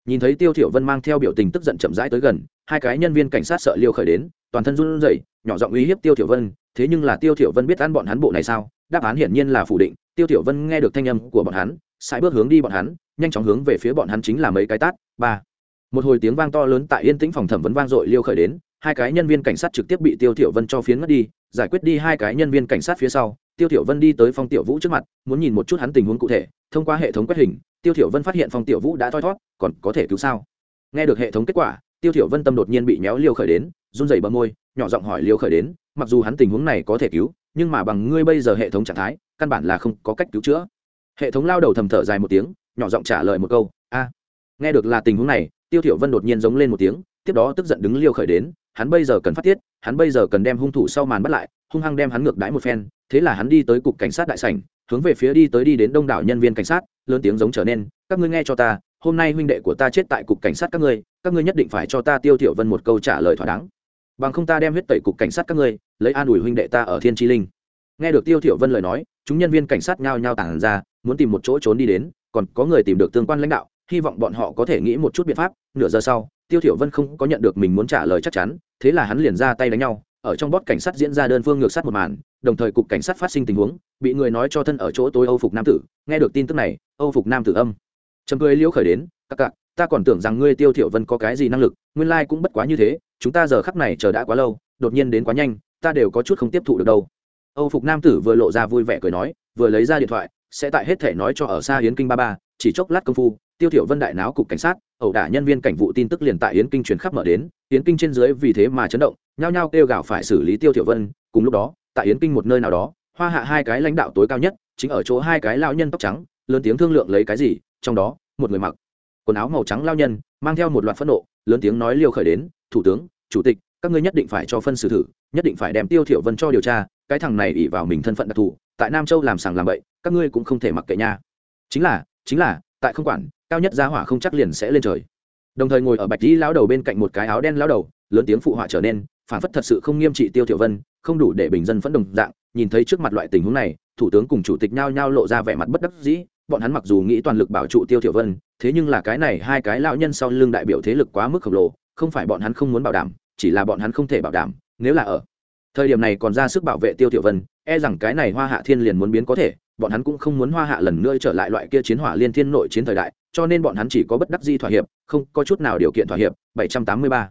Nhìn thấy tiêu thiểu vân mang theo biểu tình tức giận chậm rãi tới gần, hai cái nhân viên cảnh sát sợ liêu khởi đến toàn thân run rẩy, nhỏ giọng uy hiếp tiêu thiểu vân, thế nhưng là tiêu thiểu vân biết ăn bọn hắn bộ này sao? Đáp án hiển nhiên là phủ định. Tiêu thiểu vân nghe được thanh âm của bọn hắn, sải bước hướng đi bọn hắn, nhanh chóng hướng về phía bọn hắn chính là mấy cái tát. Ba. Một hồi tiếng vang to lớn tại yên tĩnh phòng thẩm vấn vang dội liêu khởi đến, hai cái nhân viên cảnh sát trực tiếp bị tiêu thiểu vân cho phiến ngất đi, giải quyết đi hai cái nhân viên cảnh sát phía sau, tiêu thiểu vân đi tới phong tiểu vũ trước mặt, muốn nhìn một chút hắn tình huống cụ thể, thông qua hệ thống quét hình, tiêu thiểu vân phát hiện phong tiểu vũ đã thoi thoát còn có thể cứu sao? Nghe được hệ thống kết quả, tiêu thiểu vân tâm đột nhiên bị méo liêu khởi đến run rẩy bờ môi, nhỏ giọng hỏi liêu khởi đến, mặc dù hắn tình huống này có thể cứu, nhưng mà bằng ngươi bây giờ hệ thống trạng thái, căn bản là không có cách cứu chữa. Hệ thống lao đầu thầm thở dài một tiếng, nhỏ giọng trả lời một câu, a, nghe được là tình huống này, tiêu thiểu vân đột nhiên giống lên một tiếng, tiếp đó tức giận đứng liêu khởi đến, hắn bây giờ cần phát tiết, hắn bây giờ cần đem hung thủ sau màn bắt lại, hung hăng đem hắn ngược đãi một phen, thế là hắn đi tới cục cảnh sát đại sảnh, hướng về phía đi tới đi đến đông đảo nhân viên cảnh sát, lớn tiếng giống trở nên, các ngươi nghe cho ta, hôm nay huynh đệ của ta chết tại cục cảnh sát các ngươi các ngươi nhất định phải cho ta tiêu thiểu vân một câu trả lời thỏa đáng bằng không ta đem huyết tẩy cục cảnh sát các ngươi, lấy an ủi huynh đệ ta ở thiên chi linh. Nghe được tiêu thiểu vân lời nói, chúng nhân viên cảnh sát nhao nhao tản ra, muốn tìm một chỗ trốn đi đến, còn có người tìm được tương quan lãnh đạo, hy vọng bọn họ có thể nghĩ một chút biện pháp. Nửa giờ sau, tiêu thiểu vân không có nhận được mình muốn trả lời chắc chắn, thế là hắn liền ra tay đánh nhau, ở trong bót cảnh sát diễn ra đơn phương ngược sát một màn, đồng thời cục cảnh sát phát sinh tình huống, bị người nói cho thân ở chỗ tối âu phục nam tử. Nghe được tin tức này, âu phục nam tử âm. Trầm cười liễu khởi đến, các cặc ta còn tưởng rằng ngươi tiêu thiểu vân có cái gì năng lực, nguyên lai like cũng bất quá như thế chúng ta giờ khắc này chờ đã quá lâu, đột nhiên đến quá nhanh, ta đều có chút không tiếp thụ được đâu. Âu phục nam tử vừa lộ ra vui vẻ cười nói, vừa lấy ra điện thoại, sẽ tại hết thể nói cho ở xa yến kinh ba ba, chỉ chốc lát công phu, tiêu thiểu vân đại náo cục cảnh sát, ẩu đả nhân viên cảnh vụ tin tức liền tại yến kinh truyền khắp mở đến, yến kinh trên dưới vì thế mà chấn động, nhao nhao kêu gào phải xử lý tiêu thiểu vân, cùng lúc đó, tại yến kinh một nơi nào đó, hoa hạ hai cái lãnh đạo tối cao nhất, chính ở chỗ hai cái lao nhân tóc trắng, lớn tiếng thương lượng lấy cái gì, trong đó, một người mặc quần áo màu trắng lao nhân, mang theo một loạt phẫn nộ, lớn tiếng nói liêu khởi đến, thủ tướng chủ tịch, các ngươi nhất định phải cho phân xử thử, nhất định phải đem tiêu thiểu vân cho điều tra, cái thằng này ủy vào mình thân phận đặc thù, tại nam châu làm sàng làm bậy, các ngươi cũng không thể mặc kệ nha. Chính là chính là, tại không quản, cao nhất giá hỏa không chắc liền sẽ lên trời. Đồng thời ngồi ở bạch di lão đầu bên cạnh một cái áo đen lão đầu, lớn tiếng phụ họa trở nên phản phất thật sự không nghiêm trị tiêu thiểu vân, không đủ để bình dân phẫn đồng dạng, nhìn thấy trước mặt loại tình huống này, thủ tướng cùng chủ tịch nhao nhao lộ ra vẻ mặt bất đắc dĩ, bọn hắn mặc dù nghĩ toàn lực bảo trụ tiêu thiểu vân, thế nhưng là cái này hai cái lão nhân sau lưng đại biểu thế lực quá mức khổng lồ không phải bọn hắn không muốn bảo đảm, chỉ là bọn hắn không thể bảo đảm, nếu là ở thời điểm này còn ra sức bảo vệ tiêu thiểu vân e rằng cái này hoa hạ thiên liền muốn biến có thể, bọn hắn cũng không muốn hoa hạ lần nữa trở lại loại kia chiến hỏa liên thiên nội chiến thời đại, cho nên bọn hắn chỉ có bất đắc di thỏa hiệp, không có chút nào điều kiện thỏa hiệp 783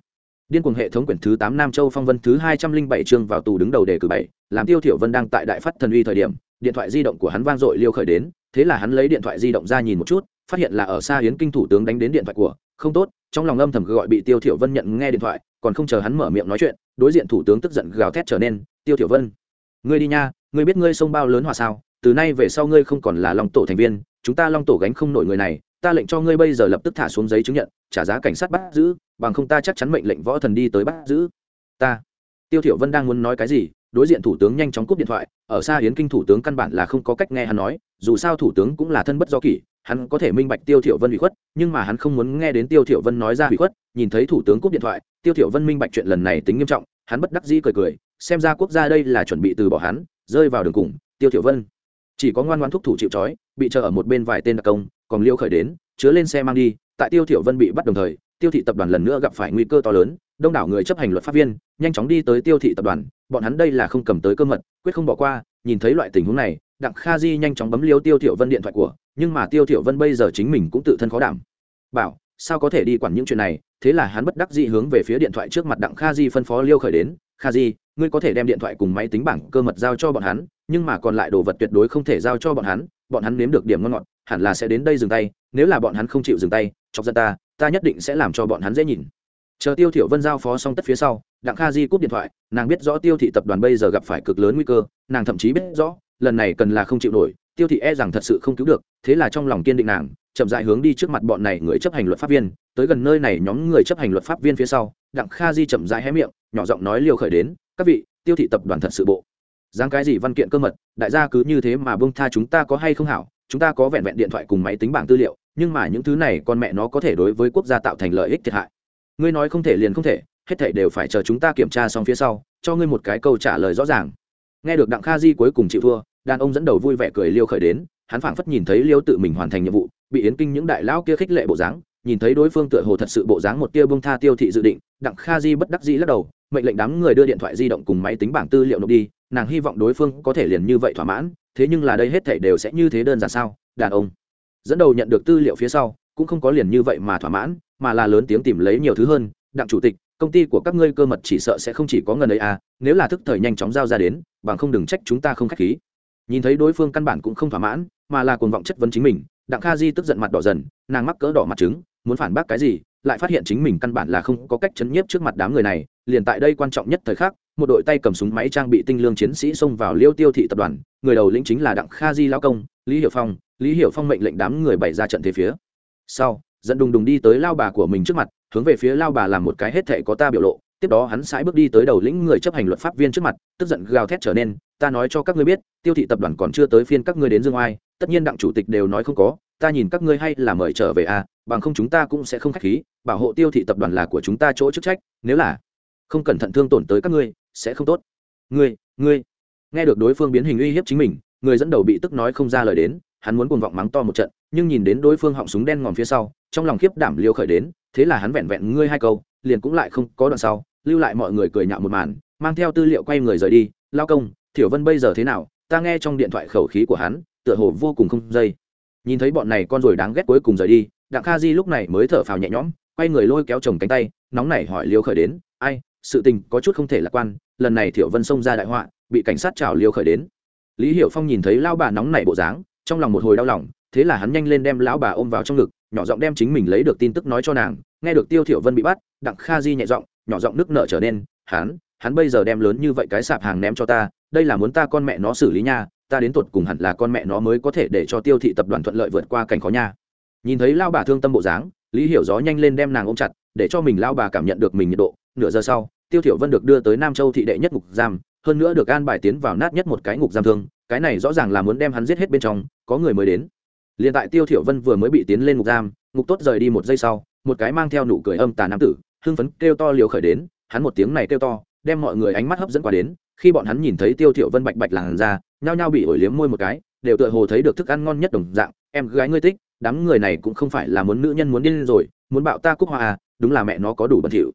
điên cuồng hệ thống quyển thứ tám nam châu phong vân thứ hai trăm linh bảy chương vào tù đứng đầu đề cử bảy, làm tiêu thiểu vân đang tại đại phát thần uy thời điểm, điện thoại di động của hắn vang dội liêu khởi đến, thế là hắn lấy điện thoại di động ra nhìn một chút, phát hiện là ở xa hiến kinh thủ tướng đánh đến điện thoại của không tốt, trong lòng âm thầm gọi bị tiêu thiểu vân nhận nghe điện thoại, còn không chờ hắn mở miệng nói chuyện, đối diện thủ tướng tức giận gào thét trở nên, tiêu thiểu vân, ngươi đi nha, ngươi biết ngươi sông bao lớn hòa sao? Từ nay về sau ngươi không còn là long tổ thành viên, chúng ta long tổ gánh không nổi người này, ta lệnh cho ngươi bây giờ lập tức thả xuống giấy chứng nhận, trả giá cảnh sát bắt giữ, bằng không ta chắc chắn mệnh lệnh võ thần đi tới bắt giữ. Ta, tiêu thiểu vân đang muốn nói cái gì, đối diện thủ tướng nhanh chóng cúp điện thoại, ở xa hiến kinh thủ tướng căn bản là không có cách nghe hắn nói, dù sao thủ tướng cũng là thân bất do kỷ hắn có thể minh bạch tiêu thiểu vân ủy khuất, nhưng mà hắn không muốn nghe đến tiêu thiểu vân nói ra ủy khuất, nhìn thấy thủ tướng cúp điện thoại, tiêu thiểu vân minh bạch chuyện lần này tính nghiêm trọng, hắn bất đắc dĩ cười cười, xem ra quốc gia đây là chuẩn bị từ bỏ hắn, rơi vào đường cùng, tiêu thiểu vân. Chỉ có ngoan ngoãn thúc thủ chịu trói, bị chờ ở một bên vài tên đặc công, còn liêu khởi đến, chứa lên xe mang đi, tại tiêu thiểu vân bị bắt đồng thời, tiêu thị tập đoàn lần nữa gặp phải nguy cơ to lớn, đông đảo người chấp hành luật pháp viên, nhanh chóng đi tới tiêu thị tập đoàn, bọn hắn đây là không cầm tới cơ mật, quyết không bỏ qua, nhìn thấy loại tình huống này, đặng kha di nhanh chóng bấm liêu tiêu thiểu vân điện thoại của nhưng mà tiêu thiểu vân bây giờ chính mình cũng tự thân khó đảm. Bảo, sao có thể đi quản những chuyện này? Thế là hắn bất đắc dĩ hướng về phía điện thoại trước mặt đặng kha di phân phó liêu khởi đến. Kha di, ngươi có thể đem điện thoại cùng máy tính bảng cơ mật giao cho bọn hắn, nhưng mà còn lại đồ vật tuyệt đối không thể giao cho bọn hắn. Bọn hắn nếm được điểm ngon ngọt, hẳn là sẽ đến đây dừng tay. Nếu là bọn hắn không chịu dừng tay, chọc dân ta ta nhất định sẽ làm cho bọn hắn dễ nhìn. Chờ tiêu thiểu vân giao phó xong tất phía sau, đặng kha di cúp điện thoại. Nàng biết rõ tiêu thị tập đoàn bây giờ gặp phải cực lớn nguy cơ, nàng thậm chí biết rõ, lần này cần là không chịu nổi tiêu thị e rằng thật sự không cứu được, thế là trong lòng kiên định nàng, chậm rãi hướng đi trước mặt bọn này người chấp hành luật pháp viên, tới gần nơi này nhóm người chấp hành luật pháp viên phía sau, đặng kha di chậm rãi hé miệng, nhỏ giọng nói liều khởi đến, các vị, tiêu thị tập đoàn thật sự bộ. Dáng cái gì văn kiện cơ mật, đại gia cứ như thế mà bông tha chúng ta có hay không hảo, chúng ta có vẹn vẹn điện thoại cùng máy tính bảng tư liệu, nhưng mà những thứ này con mẹ nó có thể đối với quốc gia tạo thành lợi ích thiệt hại. Ngươi nói không thể liền không thể, hết thảy đều phải chờ chúng ta kiểm tra xong phía sau, cho ngươi một cái câu trả lời rõ ràng. Nghe được đặng kha di cuối cùng chịu thua đàn ông dẫn đầu vui vẻ cười liêu khởi đến, hắn phảng phất nhìn thấy liêu tự mình hoàn thành nhiệm vụ, bị yến kinh những đại lão kia khích lệ bộ dáng, nhìn thấy đối phương tựa hồ thật sự bộ dáng một tia bông tha tiêu thị dự định, đặng kha di bất đắc dĩ lắc đầu, mệnh lệnh đám người đưa điện thoại di động cùng máy tính bảng tư liệu nộp đi, nàng hy vọng đối phương có thể liền như vậy thỏa mãn, thế nhưng là đây hết thảy đều sẽ như thế đơn giản sao, đàn ông. Dẫn đầu nhận được tư liệu phía sau, cũng không có liền như vậy mà thỏa mãn, mà là lớn tiếng tìm lấy nhiều thứ hơn, đặng chủ tịch, công ty của các ngươi cơ mật chỉ sợ sẽ không chỉ có ngần ấy à nếu là thức thời nhanh chóng giao ra đến, bằng không đừng trách chúng ta không khách khí nhìn thấy đối phương căn bản cũng không thỏa mãn, mà là cuồng vọng chất vấn chính mình, đặng kha di tức giận mặt đỏ dần, nàng mắc cỡ đỏ mặt trứng, muốn phản bác cái gì, lại phát hiện chính mình căn bản là không có cách chấn nhiếp trước mặt đám người này, liền tại đây quan trọng nhất thời khắc, một đội tay cầm súng máy trang bị tinh lương chiến sĩ xông vào liêu tiêu thị tập đoàn, người đầu lĩnh chính là đặng kha di lao công, lý hiểu phong, lý hiểu phong mệnh lệnh đám người bày ra trận thế phía sau, dẫn đùng đùng đi tới lao bà của mình trước mặt, hướng về phía lao bà làm một cái hết thệ có ta biểu lộ, tiếp đó hắn sải bước đi tới đầu lĩnh người chấp hành luật pháp viên trước mặt, tức giận gào thét trở nên ta nói cho các ngươi biết, tiêu thị tập đoàn còn chưa tới phiên các ngươi đến dương oai, tất nhiên đặng chủ tịch đều nói không có, ta nhìn các ngươi hay là mời trở về à bằng không chúng ta cũng sẽ không khách khí, bảo hộ tiêu thị tập đoàn là của chúng ta chỗ chức trách, nếu là không cẩn thận thương tổn tới các ngươi, sẽ không tốt. Ngươi ngươi, nghe được đối phương biến hình uy hiếp chính mình, người dẫn đầu bị tức nói không ra lời đến, hắn muốn cuồng vọng mắng to một trận, nhưng nhìn đến đối phương họng súng đen ngòm phía sau, trong lòng khiếp đảm liêu khởi đến, thế là hắn vẹn vẹn ngươi hai câu, liền cũng lại không có đoạn sau, lưu lại mọi người cười nhạo một màn, mang theo tư liệu quay người rời đi, lao công Tiểu vân bây giờ thế nào? Ta nghe trong điện thoại khẩu khí của hắn, tựa hồ vô cùng không dây. Nhìn thấy bọn này con rồi đáng ghét cuối cùng rời đi, đặng kha di lúc này mới thở phào nhẹ nhõm, quay người lôi kéo chồng cánh tay, nóng nảy hỏi liêu khởi đến, ai, sự tình có chút không thể lạc quan, lần này Tiểu vân xông ra đại họa, bị cảnh sát trảo liêu khởi đến. Lý hiểu phong nhìn thấy lão bà nóng nảy bộ dáng, trong lòng một hồi đau lòng, thế là hắn nhanh lên đem lão bà ôm vào trong ngực, nhỏ giọng đem chính mình lấy được tin tức nói cho nàng, nghe được tiêu thiểu vân bị bắt, đặng kha di nhẹ giọng, nhỏ giọng nước nợ trở nên, hắn hắn bây giờ đem lớn như vậy cái sạp hàng ném cho ta đây là muốn ta con mẹ nó xử lý nha, ta đến tuột cùng hẳn là con mẹ nó mới có thể để cho tiêu thị tập đoàn thuận lợi vượt qua cảnh khó nha. Nhìn thấy lao bà thương tâm bộ dáng, lý hiểu gió nhanh lên đem nàng ôm chặt, để cho mình lao bà cảm nhận được mình nhiệt độ. Nửa giờ sau, tiêu thiểu vân được đưa tới nam châu thị đệ nhất ngục giam, hơn nữa được an bài tiến vào nát nhất một cái ngục giam thương, cái này rõ ràng là muốn đem hắn giết hết bên trong, có người mới đến. Liền tại tiêu thiểu vân vừa mới bị tiến lên ngục giam, ngục tốt rời đi một giây sau, một cái mang theo nụ cười âm tà nam tử, hưng phấn kêu to liều khởi đến, hắn một tiếng này kêu to, đem mọi người ánh mắt hấp dẫn qua đến khi bọn hắn nhìn thấy tiêu thiểu vân bạch bạch làn da, nhao nhao bị ổi liếm môi một cái, đều tựa hồ thấy được thức ăn ngon nhất đồng dạng, em gái ngươi thích, đám người này cũng không phải là muốn nữ nhân muốn điên rồi, muốn bạo ta cúc hoa à đúng là mẹ nó có đủ bẩn thỉu.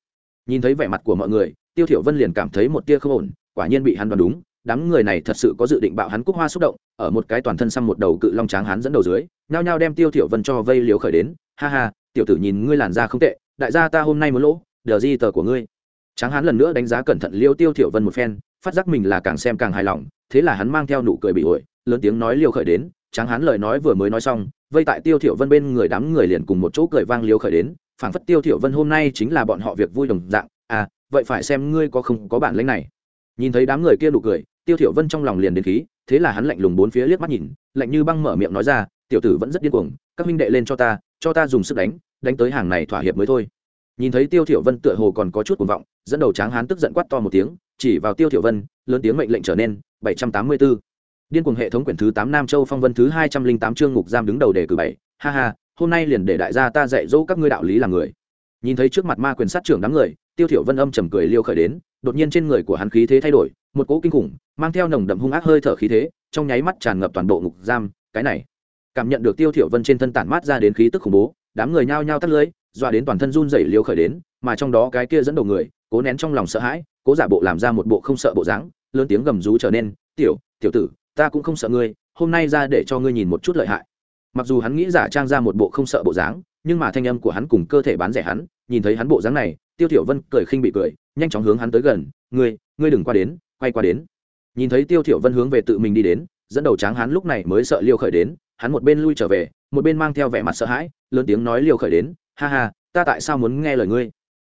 Nhìn thấy vẻ mặt của mọi người, tiêu thiểu vân liền cảm thấy một tia không ổn, quả nhiên bị hắn đoán đúng, đám người này thật sự có dự định bạo hắn cúc hoa xúc động, ở một cái toàn thân xăm một đầu cự long tráng hắn dẫn đầu dưới, nhao nhao đem tiêu thiểu vân cho vây liếu khởi đến, ha ha, tiểu tử nhìn ngươi làn da không tệ, đại gia ta hôm nay muốn lỗ, đờ di tờ của ngươi. Tráng hắn lần nữa đánh giá cẩn thận liêu tiêu thiểu vân một phen phát giác mình là càng xem càng hài lòng, thế là hắn mang theo nụ cười bị ổi, lớn tiếng nói liều khởi đến, tráng hắn lời nói vừa mới nói xong, vây tại tiêu thiểu vân bên người đám người liền cùng một chỗ cười vang liều khởi đến, phảng phất tiêu thiểu vân hôm nay chính là bọn họ việc vui đồng dạng à vậy phải xem ngươi có không có bản lĩnh này. Nhìn thấy đám người kia nụ cười, tiêu thiểu vân trong lòng liền đến khí, thế là hắn lạnh lùng bốn phía liếc mắt nhìn, lạnh như băng mở miệng nói ra, tiểu tử vẫn rất điên cuồng, các huynh đệ lên cho ta cho ta dùng sức đánh đánh tới hàng này thỏa hiệp mới thôi. Nhìn thấy tiêu thiểu vân tựa hồ còn có chút cuồng vọng, dẫn đầu tráng hán tức giận quát to một tiếng chỉ vào tiêu thiểu vân, lớn tiếng mệnh lệnh trở nên 784 điên cuồng hệ thống quyển thứ 8 nam châu phong vân thứ 208 chương ngục giam đứng đầu đề cử bảy. Ha ha, hôm nay liền để đại gia ta dạy dỗ các ngươi đạo lý làm người. Nhìn thấy trước mặt ma quyền sát trưởng đám người, tiêu thiểu vân âm trầm cười liêu khởi đến, đột nhiên trên người của hắn khí thế thay đổi, một cỗ kinh khủng, mang theo nồng đậm hung ác hơi thở khí thế, trong nháy mắt tràn ngập toàn bộ ngục giam, cái này. Cảm nhận được tiêu thiểu vân trên thân tản mát ra đến khí tức khủng bố, đám người nhao nhao tắt lưới dọa đến toàn thân run rẩy liêu khởi đến mà trong đó cái kia dẫn đầu người, cố nén trong lòng sợ hãi, cố giả bộ làm ra một bộ không sợ bộ dáng, lớn tiếng gầm rú trở nên, tiểu tiểu tử, ta cũng không sợ ngươi, hôm nay ra để cho ngươi nhìn một chút lợi hại. Mặc dù hắn nghĩ giả trang ra một bộ không sợ bộ dáng, nhưng mà thanh âm của hắn cùng cơ thể bán rẻ hắn, nhìn thấy hắn bộ dáng này, tiêu thiểu vân cười khinh bị cười, nhanh chóng hướng hắn tới gần, ngươi ngươi đừng qua đến, quay qua đến. Nhìn thấy tiêu thiểu vân hướng về tự mình đi đến, dẫn đầu tráng hắn lúc này mới sợ liêu khởi đến, hắn một bên lui trở về, một bên mang theo vẻ mặt sợ hãi, lớn tiếng nói liêu khởi đến, ha ha, ta tại sao muốn nghe lời ngươi?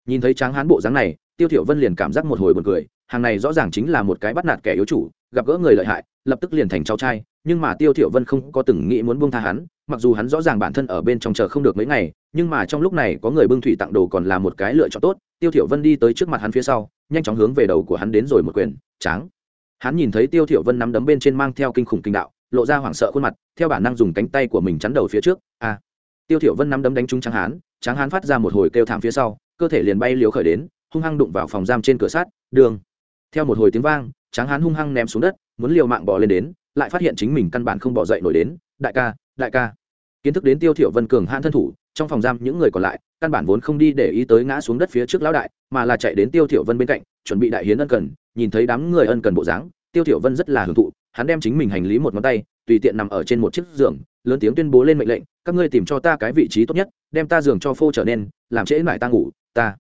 Nhìn thấy tráng hán bộ dáng này, tiêu thiểu vân liền cảm giác một hồi buồn cười, hàng này rõ ràng chính là một cái bắt nạt kẻ yếu chủ, gặp gỡ người lợi hại, lập tức liền thành cháu trai, nhưng mà tiêu thiểu vân không có từng nghĩ muốn buông tha hắn, mặc dù hắn rõ ràng bản thân ở bên trong chờ không được mấy ngày, nhưng mà trong lúc này có người bưng thủy tặng đồ còn là một cái lựa chọn tốt, tiêu thiểu vân đi tới trước mặt hắn phía sau, nhanh chóng hướng về đầu của hắn đến rồi một quyền, tráng hắn nhìn thấy tiêu thiểu vân nắm đấm bên trên mang theo kinh khủng kinh đạo, lộ ra hoảng sợ khuôn mặt, theo bản năng dùng cánh tay của mình chắn đầu phía trước a à. tiêu thiểu vân nắm đấm đánh trúng tráng hán tráng hán phát ra một hồi kêu thảm phía sau cơ thể liền bay liều khởi đến, hung hăng đụng vào phòng giam trên cửa sắt, đường. Theo một hồi tiếng vang, tráng hán hung hăng ném xuống đất, muốn liều mạng bỏ lên đến, lại phát hiện chính mình căn bản không bỏ dậy nổi đến, đại ca đại ca. Kiến thức đến tiêu thiểu vân cường hãn thân thủ, trong phòng giam những người còn lại, căn bản vốn không đi để ý tới ngã xuống đất phía trước lão đại, mà là chạy đến tiêu thiểu vân bên cạnh, chuẩn bị đại hiến ân cần, nhìn thấy đám người ân cần bộ dáng, tiêu thiểu vân rất là hưởng thụ, hắn đem chính mình hành lý một ngón tay, tùy tiện nằm ở trên một chiếc giường, lớn tiếng tuyên bố lên mệnh lệnh, các ngươi tìm cho ta cái vị trí tốt nhất, đem ta giường cho phô trở nên, làm trễ mải ta ngủ ta,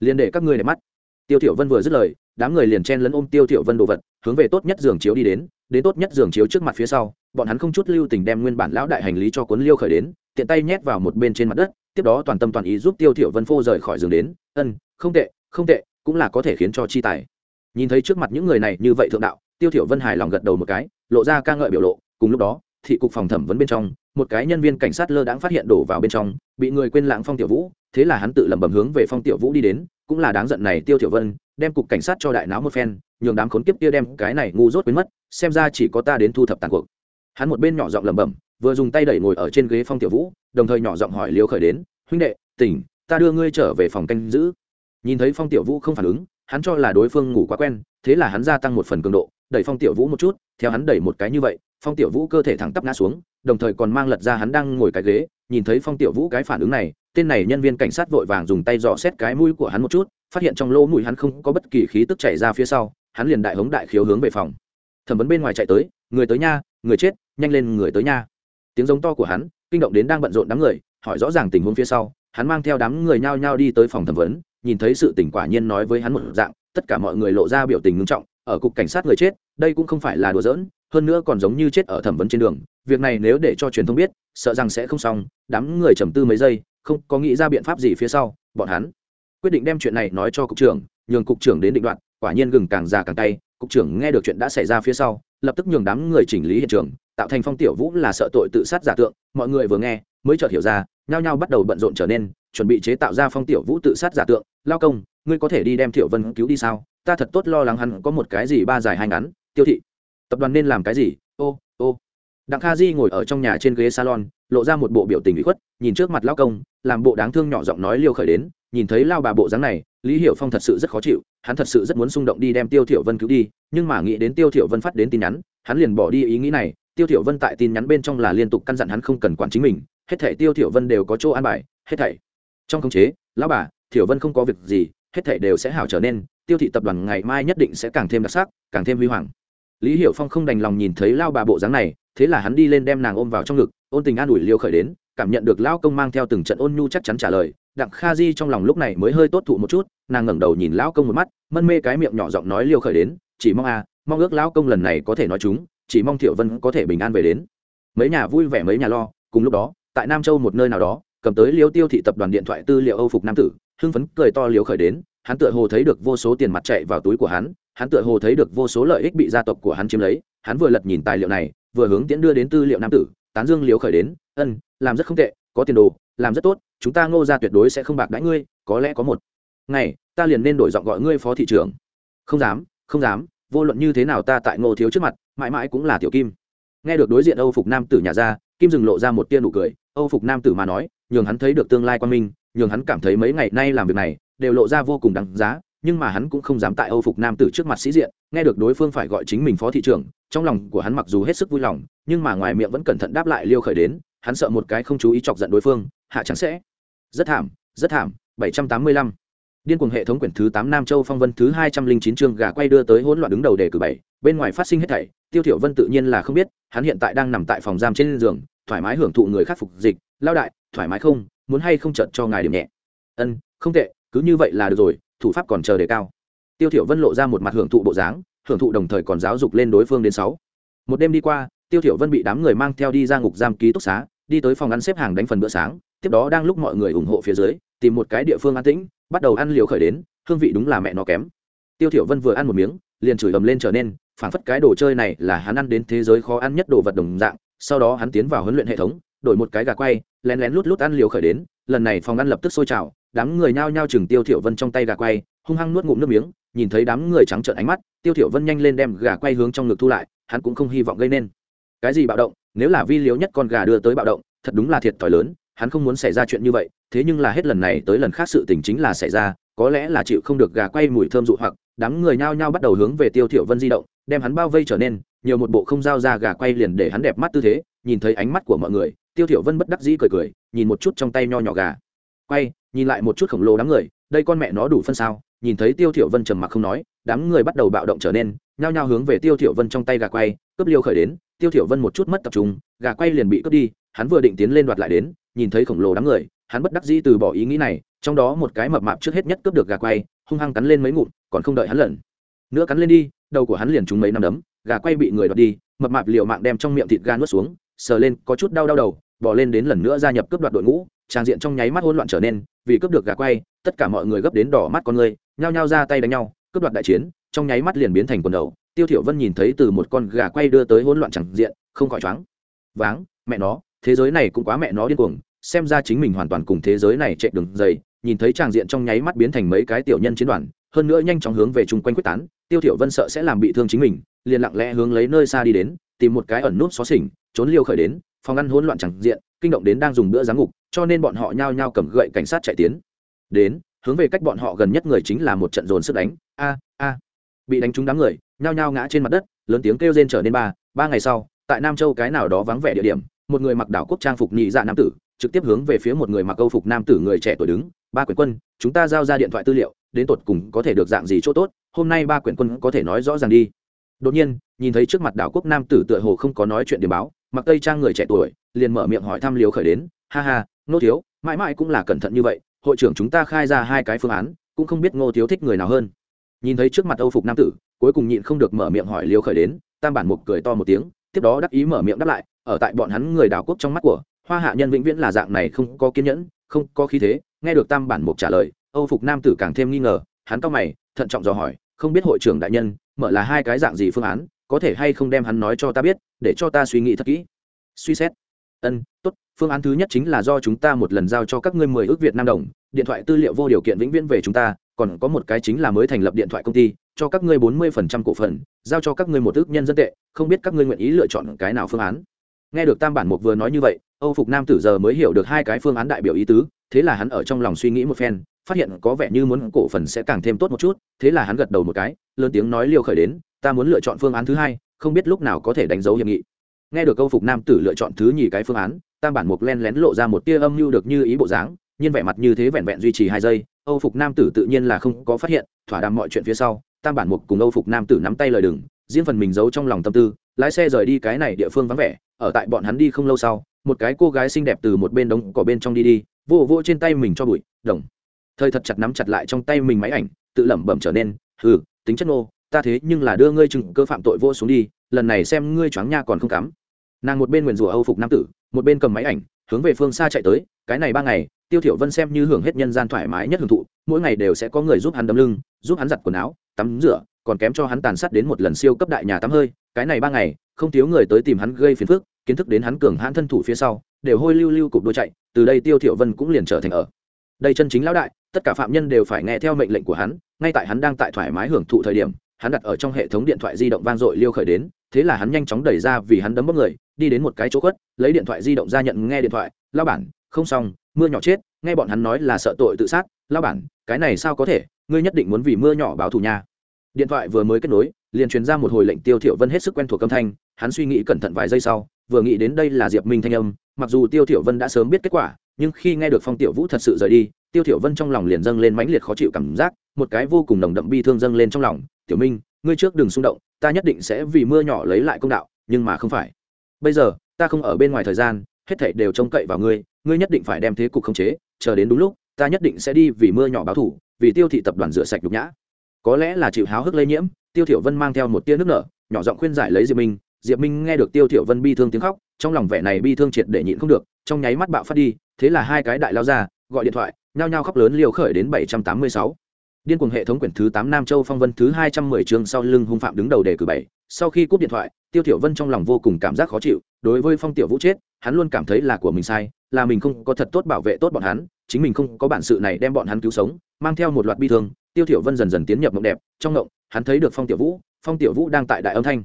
liền để các ngươi để mắt. Tiêu thiểu vân vừa dứt lời, đám người liền chen lấn ôm tiêu thiểu vân đồ vật, hướng về tốt nhất giường chiếu đi đến đến tốt nhất giường chiếu trước mặt phía sau, bọn hắn không chút lưu tình đem nguyên bản lão đại hành lý cho cuốn liêu khởi đến, tiện tay nhét vào một bên trên mặt đất, tiếp đó toàn tâm toàn ý giúp tiêu thiểu vân phô rời khỏi giường đến. Ân, không tệ không tệ, cũng là có thể khiến cho chi tài. Nhìn thấy trước mặt những người này như vậy thượng đạo, tiêu thiểu vân hài lòng gật đầu một cái, lộ ra ca ngợi biểu lộ. Cùng lúc đó, thị cục phòng thẩm vấn bên trong, một cái nhân viên cảnh sát lơ đãng phát hiện đổ vào bên trong, bị người quên lãng phong tiểu vũ thế là hắn tự lẩm bẩm hướng về phong tiểu vũ đi đến, cũng là đáng giận này tiêu tiểu vân, đem cục cảnh sát cho đại náo một phen, nhường đám khốn kiếp kia đem cái này ngu dốt quên mất, xem ra chỉ có ta đến thu thập tàn cuộc. Hắn một bên nhỏ giọng lẩm bẩm, vừa dùng tay đẩy ngồi ở trên ghế phong tiểu vũ, đồng thời nhỏ giọng hỏi liêu khởi đến, huynh đệ, tỉnh, ta đưa ngươi trở về phòng canh giữ. Nhìn thấy phong tiểu vũ không phản ứng, hắn cho là đối phương ngủ quá quen, thế là hắn gia tăng một phần cường độ, đẩy phong tiểu vũ một chút, theo hắn đẩy một cái như vậy, phong tiểu vũ cơ thể thẳng tắp ngã xuống, đồng thời còn mang lật ra hắn đang ngồi cái ghế, nhìn thấy phong tiểu vũ cái phản ứng này tên này nhân viên cảnh sát vội vàng dùng tay dò xét cái mũi của hắn một chút, phát hiện trong lỗ mũi hắn không có bất kỳ khí tức chảy ra phía sau, hắn liền đại hống đại khiếu hướng về phòng. Thẩm vấn bên ngoài chạy tới, người tới nha, người chết, nhanh lên người tới nha. Tiếng giống to của hắn, kinh động đến đang bận rộn đám người, hỏi rõ ràng tình huống phía sau, hắn mang theo đám người nhao nhao đi tới phòng thẩm vấn, nhìn thấy sự tỉnh quả nhiên nói với hắn một dạng, tất cả mọi người lộ ra biểu tình ngưng trọng, ở cục cảnh sát người chết, đây cũng không phải là đùa giỡn, hơn nữa còn giống như chết ở thẩm vấn trên đường, việc này nếu để cho truyền thông biết, sợ rằng sẽ không xong. Đám người trầm tư mấy giây không có nghĩ ra biện pháp gì phía sau, bọn hắn quyết định đem chuyện này nói cho cục trưởng, nhường cục trưởng đến định đoạn quả nhiên gừng càng già càng tay cục trưởng nghe được chuyện đã xảy ra phía sau, lập tức nhường đám người chỉnh lý hiện trường, tạo thành phong tiểu vũ là sợ tội tự sát giả tượng, mọi người vừa nghe, mới chợt hiểu ra, nhao nhao bắt đầu bận rộn trở nên, chuẩn bị chế tạo ra phong tiểu vũ tự sát giả tượng, lao công, ngươi có thể đi đem tiểu vân cứu đi sao? Ta thật tốt lo lắng hắn có một cái gì ba dài hai ngắn, tiêu thị, tập đoàn nên làm cái gì? Ô ô đặng kha di ngồi ở trong nhà trên ghế salon, lộ ra một bộ biểu tình bị khuất, nhìn trước mặt lao công, làm bộ đáng thương nhỏ giọng nói liêu khởi đến, nhìn thấy lao bà bộ dáng này, lý hiểu phong thật sự rất khó chịu, hắn thật sự rất muốn xung động đi đem tiêu thiểu vân cứu đi, nhưng mà nghĩ đến tiêu thiểu vân phát đến tin nhắn, hắn liền bỏ đi ý nghĩ này, tiêu thiểu vân tại tin nhắn bên trong là liên tục căn dặn hắn không cần quản chính mình, hết thảy tiêu thiểu vân đều có chỗ an bài, hết thảy. Trong khống chế, lão bà, thiểu vân không có việc gì, hết thảy đều sẽ hảo trở nên, tiêu thị tập đoàn ngày mai nhất định sẽ càng thêm đặc sắc, càng thêm huy hoàng. Lý hiểu phong không đành lòng nhìn thấy lao bà bộ dáng này thế là hắn đi lên đem nàng ôm vào trong ngực, ôn tình an ủi liêu khởi đến, cảm nhận được lão công mang theo từng trận ôn nhu chắc chắn trả lời, đặng kha di trong lòng lúc này mới hơi tốt thụ một chút, nàng ngẩng đầu nhìn lão công một mắt, mân mê cái miệng nhỏ giọng nói liêu khởi đến, chỉ mong à mong ước lão công lần này có thể nói chúng, chỉ mong thiệu vân có thể bình an về đến. Mấy nhà vui vẻ mấy nhà lo, cùng lúc đó, tại nam châu một nơi nào đó, cầm tới liêu tiêu thị tập đoàn điện thoại tư liệu âu phục nam tử, hưng phấn cười to liêu khởi đến, hắn tựa hồ thấy được vô số tiền mặt chạy vào túi của hắn hắn tựa hồ thấy được vô số lợi ích bị gia tộc của hắn chiếm lấy, hắn vừa lật nhìn tài liệu này vừa hướng tiễn đưa đến tư liệu nam tử, tán dương liều khởi đến, ân, làm rất không tệ, có tiền đồ, làm rất tốt, chúng ta ngô ra tuyệt đối sẽ không bạc đãi ngươi, có lẽ có một ngày, ta liền nên đổi giọng gọi ngươi phó thị trưởng. Không dám không dám, vô luận như thế nào ta tại ngô thiếu trước mặt, mãi mãi cũng là tiểu kim. Nghe được đối diện âu phục nam tử nhà ra, kim dừng lộ ra một tia nụ cười, âu phục nam tử mà nói, nhường hắn thấy được tương lai quan minh, nhường hắn cảm thấy mấy ngày nay làm việc này, đều lộ ra vô cùng đáng giá nhưng mà hắn cũng không dám tại âu phục nam tử trước mặt sĩ diện, nghe được đối phương phải gọi chính mình phó thị trưởng, trong lòng của hắn mặc dù hết sức vui lòng, nhưng mà ngoài miệng vẫn cẩn thận đáp lại liêu khởi đến, hắn sợ một cái không chú ý chọc giận đối phương, hạ chẳng sẽ. Rất thảm rất thảm, bảy trăm tám mươi lăm. Điên cuồng hệ thống quyển thứ tám nam châu phong vân thứ hai trăm linh chín chương gà quay đưa tới hỗn loạn đứng đầu đề cử bảy, bên ngoài phát sinh hết thảy, tiêu thiểu vân tự nhiên là không biết, hắn hiện tại đang nằm tại phòng giam trên giường, thoải mái hưởng thụ người khắc phục dịch, lao đại, thoải mái không, muốn hay không chợt cho ngài điểm nhẹ. Ân, không tệ, cứ như vậy là được rồi thủ pháp còn chờ đề cao. Tiêu thiểu vân lộ ra một mặt hưởng thụ bộ dáng, hưởng thụ đồng thời còn giáo dục lên đối phương đến sáu. Một đêm đi qua, tiêu thiểu vân bị đám người mang theo đi ra ngục giam ký túc xá, đi tới phòng ăn xếp hàng đánh phần bữa sáng, tiếp đó đang lúc mọi người ủng hộ phía dưới, tìm một cái địa phương an tĩnh, bắt đầu ăn liều khởi đến, hương vị đúng là mẹ nó kém. Tiêu thiểu vân vừa ăn một miếng, liền chửi ầm lên trở nên, phảng phất cái đồ chơi này là hắn ăn đến thế giới khó ăn nhất đồ vật đồng dạng, sau đó hắn tiến vào huấn luyện hệ thống, đổi một cái gà quay, lén lén lút lút ăn liều khởi đến, lần này phòng ăn lập tức sôi trào đám người nhao nhao chừng tiêu thiểu vân trong tay gà quay, hung hăng nuốt ngụm nước miếng, nhìn thấy đám người trắng trợn ánh mắt, tiêu thiểu vân nhanh lên đem gà quay hướng trong ngực thu lại, hắn cũng không hy vọng gây nên. Cái gì bạo động? Nếu là vi liếu nhất con gà đưa tới bạo động, thật đúng là thiệt thòi lớn, hắn không muốn xảy ra chuyện như vậy, thế nhưng là hết lần này tới lần khác sự tình chính là xảy ra, có lẽ là chịu không được gà quay mùi thơm dụ hoặc, đám người nhao nhao bắt đầu hướng về tiêu thiểu vân di động, đem hắn bao vây trở nên, nhiều một bộ không giao ra gà quay liền để hắn đẹp mắt tư thế, nhìn thấy ánh mắt của mọi người, tiêu thiểu vân bất đắc dĩ cười cười, nhìn một chút trong tay nho nhỏ gà. Quay nhìn lại một chút khổng lồ đám người, đây con mẹ nó đủ phân sao? Nhìn thấy tiêu thiểu vân trầm mặc không nói, đám người bắt đầu bạo động trở nên, nhao nhao hướng về tiêu thiểu vân trong tay gà quay, cướp liêu khởi đến. Tiêu thiểu vân một chút mất tập trung, gà quay liền bị cướp đi, hắn vừa định tiến lên đoạt lại đến, nhìn thấy khổng lồ đám người, hắn bất đắc dĩ từ bỏ ý nghĩ này, trong đó một cái mập mạp trước hết nhất cướp được gà quay, hung hăng cắn lên mấy ngụm, còn không đợi hắn lần nữa cắn lên đi, đầu của hắn liền trúng mấy năm đấm, gà quay bị người đoạt đi, mập mạp liều mạng đem trong miệng thịt gà nuốt xuống, sờ lên, có chút đau đau đầu, bỏ lên đến lần nữa gia nhập cướp đoạt đội ngũ. Tràng diện trong nháy mắt hỗn loạn trở nên, vì cướp được gà quay, tất cả mọi người gấp đến đỏ mắt con người, nhao nhao ra tay đánh nhau, cướp đoạt đại chiến, trong nháy mắt liền biến thành quần đầu. Tiêu thiểu vân nhìn thấy từ một con gà quay đưa tới hỗn loạn tràng diện, không khỏi choáng. Váng, mẹ nó, thế giới này cũng quá mẹ nó điên cuồng, xem ra chính mình hoàn toàn cùng thế giới này chạy đường dày. Nhìn thấy tràng diện trong nháy mắt biến thành mấy cái tiểu nhân chiến đoàn, hơn nữa nhanh chóng hướng về chung quanh quyết tán, tiêu thiểu vân sợ sẽ làm bị thương chính mình, liền lặng lẽ hướng lấy nơi xa đi đến, tìm một cái ẩn nút xó xỉnh, trốn liêu khởi đến, phòng ngăn hỗn loạn chẳng diện, kinh động đến đang dùng bữa giáng ngục cho nên bọn họ nhao nhao cầm gậy cảnh sát chạy tiến. Đến, hướng về cách bọn họ gần nhất người chính là một trận dồn sức đánh. A a. Bị đánh trúng đám người, nhao nhao ngã trên mặt đất, lớn tiếng kêu rên trở nên ba ba ngày sau, tại nam châu cái nào đó vắng vẻ địa điểm, một người mặc đảo quốc trang phục nhị dạ nam tử, trực tiếp hướng về phía một người mặc câu phục nam tử người trẻ tuổi đứng. Ba quyển quân, chúng ta giao ra điện thoại tư liệu, đến tột cùng có thể được dạng gì chỗ tốt, hôm nay ba quyển quân có thể nói rõ ràng đi. Đột nhiên, nhìn thấy trước mặt đảo quốc nam tử tựa hồ không có nói chuyện điểm báo, mặc tây trang người trẻ tuổi, liền mở miệng hỏi thăm liều khởi đến. Ha ha nô thiếu, mãi mãi cũng là cẩn thận như vậy, hội trưởng chúng ta khai ra hai cái phương án, cũng không biết ngô thiếu thích người nào hơn. Nhìn thấy trước mặt âu phục nam tử, cuối cùng nhịn không được mở miệng hỏi liều khởi đến, tam bản mục cười to một tiếng, tiếp đó đắc ý mở miệng đáp lại, ở tại bọn hắn người đảo quốc trong mắt của, hoa hạ nhân vĩnh viễn là dạng này không có kiên nhẫn, không có khí thế, nghe được tam bản mục trả lời, âu phục nam tử càng thêm nghi ngờ, hắn cao mày, thận trọng dò hỏi, không biết hội trưởng đại nhân, mở là hai cái dạng gì phương án, có thể hay không đem hắn nói cho ta biết, để cho ta suy nghĩ thật kỹ. Suy xét. Ân, tốt phương án thứ nhất chính là do chúng ta một lần giao cho các ngươi mười ước việt nam đồng, điện thoại tư liệu vô điều kiện vĩnh viễn về chúng ta, còn có một cái chính là mới thành lập điện thoại công ty, cho các ngươi bốn mươi phần trăm cổ phần, giao cho các ngươi một ước nhân dân tệ, không biết các ngươi nguyện ý lựa chọn cái nào phương án. Nghe được tam bản mục vừa nói như vậy, âu phục nam tử giờ mới hiểu được hai cái phương án đại biểu ý tứ, thế là hắn ở trong lòng suy nghĩ một phen, phát hiện có vẻ như muốn cổ phần sẽ càng thêm tốt một chút, thế là hắn gật đầu một cái, lớn tiếng nói liêu khởi đến, ta muốn lựa chọn phương án thứ hai, không biết lúc nào có thể đánh dấu hiệp nghị. Nghe được câu phục nam tử lựa chọn thứ nhì cái phương án tam bản mục len lén lộ ra một tia âm mưu được như ý bộ dáng nhưng vẻ mặt như thế vẹn vẹn duy trì hai giây, âu phục nam tử tự nhiên là không có phát hiện, thỏa đàm mọi chuyện phía sau, tam bản mục cùng âu phục nam tử nắm tay lời đừng, riêng phần mình giấu trong lòng tâm tư, lái xe rời đi cái này địa phương vắng vẻ, ở tại bọn hắn đi không lâu sau, một cái cô gái xinh đẹp từ một bên đống cỏ bên trong đi đi, vô vô trên tay mình cho bụi, đồng. Thời thật chặt nắm chặt lại trong tay mình máy ảnh, tự lẩm bẩm trở nên, hừ, tính chất nô ta thế nhưng là đưa ngươi chừng cơ phạm tội vô xuống đi, lần này xem ngươi choáng nha còn không cắm nàng một bên nguyền rủa âu phục nam tử, một bên cầm máy ảnh, hướng về phương xa chạy tới, cái này ba ngày, tiêu thiểu vân xem như hưởng hết nhân gian thoải mái nhất hưởng thụ, mỗi ngày đều sẽ có người giúp hắn đấm lưng, giúp hắn giặt quần áo, tắm rửa, còn kém cho hắn tàn sát đến một lần siêu cấp đại nhà tắm hơi, cái này ba ngày, không thiếu người tới tìm hắn gây phiền phức, kiến thức đến hắn cường hãn thân thủ phía sau, đều hôi lưu lưu cục đôi chạy, từ đây tiêu thiểu vân cũng liền trở thành ở. Đây chân chính lão đại, tất cả phạm nhân đều phải nghe theo mệnh lệnh của hắn, ngay tại hắn đang tại thoải mái hưởng thụ thời điểm, hắn đặt ở trong hệ thống điện thoại di động vang dội liêu khởi đến thế là hắn nhanh chóng đẩy ra vì hắn đấm bốc người, đi đến một cái chỗ khuất, lấy điện thoại di động ra nhận nghe điện thoại lao bản, không xong, mưa nhỏ chết, nghe bọn hắn nói là sợ tội tự sát lao bản, cái này sao có thể, ngươi nhất định muốn vì mưa nhỏ báo thù nha. Điện thoại vừa mới kết nối, liền truyền ra một hồi lệnh tiêu thiểu vân hết sức quen thuộc âm thanh, hắn suy nghĩ cẩn thận vài giây sau, vừa nghĩ đến đây là diệp minh thanh âm, mặc dù tiêu thiểu vân đã sớm biết kết quả, nhưng khi nghe được phong tiểu vũ thật sự rời đi, tiêu thiểu vân trong lòng liền dâng lên mãnh liệt khó chịu cảm giác, một cái vô cùng nồng đậm bi thương dâng lên trong lòng, tiểu minh, ngươi trước đừng xung động ta nhất định sẽ vì mưa nhỏ lấy lại công đạo, nhưng mà không phải. Bây giờ, ta không ở bên ngoài thời gian, hết thảy đều trông cậy vào ngươi ngươi nhất định phải đem thế cục khống chế, chờ đến đúng lúc, ta nhất định sẽ đi vì mưa nhỏ báo thủ, vì tiêu thị tập đoàn rửa sạch nhục nhã. Có lẽ là chịu háo hức lây nhiễm, tiêu thiểu vân mang theo một tia nước nở, nhỏ giọng khuyên giải lấy diệp minh. Diệp minh nghe được tiêu thiểu vân bi thương tiếng khóc, trong lòng vẻ này bi thương triệt để nhịn không được, trong nháy mắt bạo phát đi, thế là hai cái đại lao ra, gọi điện thoại, nhao nhao khóc lớn liều khởi đến 786 điên cuồng hệ thống quyển thứ tám nam châu phong vân thứ hai trăm mười chương sau lưng hung phạm đứng đầu đề cử bảy. Sau khi cúp điện thoại, tiêu tiểu vân trong lòng vô cùng cảm giác khó chịu, đối với phong tiểu vũ chết, hắn luôn cảm thấy là của mình sai, là mình không có thật tốt bảo vệ tốt bọn hắn, chính mình không có bản sự này đem bọn hắn cứu sống, mang theo một loạt bi thương, tiêu tiểu vân dần dần tiến nhập mộng đẹp, trong mộng, hắn thấy được phong tiểu vũ, phong tiểu vũ đang tại đại âm thanh.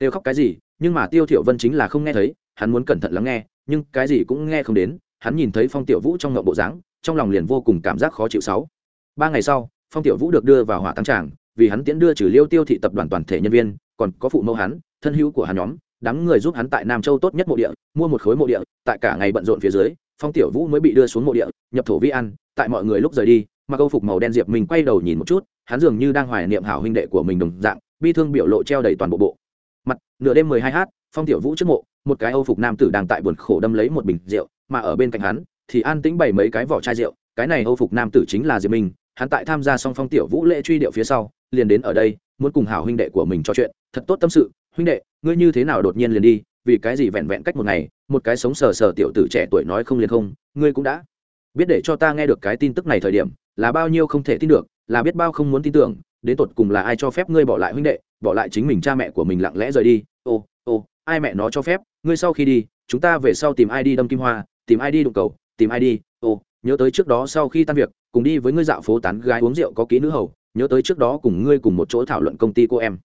Đều khóc cái gì, nhưng mà tiêu tiểu vân chính là không nghe thấy, hắn muốn cẩn thận lắng nghe, nhưng cái gì cũng nghe không đến, hắn nhìn thấy phong tiểu vũ trong mộng bộ dáng, trong lòng liền vô cùng cảm giác khó chịu sáu. Ba ngày sau phong tiểu vũ được đưa vào hỏa tăng tràng, vì hắn tiễn đưa trừ liêu tiêu thị tập đoàn toàn thể nhân viên, còn có phụ mẫu hắn, thân hữu của hắn nhóm, đám người giúp hắn tại nam châu tốt nhất mộ địa, mua một khối mộ địa, tại cả ngày bận rộn phía dưới, phong tiểu vũ mới bị đưa xuống mộ địa, nhập thổ vi ăn, tại mọi người lúc rời đi, mà câu phục màu đen diệp mình quay đầu nhìn một chút, hắn dường như đang hoài niệm hảo huynh đệ của mình đồng dạng, bi thương biểu lộ treo đầy toàn bộ bộ. Mặt, nửa đêm mười hai h phong tiểu vũ trước mộ, một cái âu phục nam tử đang tại buồn khổ đâm lấy một bình rượu, mà ở bên cạnh hắn, thì an tĩnh bày mấy cái vỏ chai rượu, cái này âu phục nam tử chính là diệp minh hắn tại tham gia Song phong tiểu vũ lễ truy điệu phía sau, liền đến ở đây, muốn cùng hảo huynh đệ của mình trò chuyện. Thật tốt tâm sự, huynh đệ, ngươi như thế nào đột nhiên liền đi? Vì cái gì vẹn vẹn cách một ngày, một cái sống sờ sờ tiểu tử trẻ tuổi nói không liền không, ngươi cũng đã biết để cho ta nghe được cái tin tức này thời điểm, là bao nhiêu không thể tin được, là biết bao không muốn tin tưởng, đến tột cùng là ai cho phép ngươi bỏ lại huynh đệ, bỏ lại chính mình cha mẹ của mình lặng lẽ rời đi. Ô ô, ai mẹ nó cho phép, ngươi sau khi đi, chúng ta về sau tìm ai đi đâm kim hoa, tìm ai đi đụng cầu, tìm ai đi nhớ tới trước đó sau khi tan việc, cùng đi với ngươi dạo phố tán gái uống rượu có ký nữ hầu, nhớ tới trước đó cùng ngươi cùng một chỗ thảo luận công ty cô em.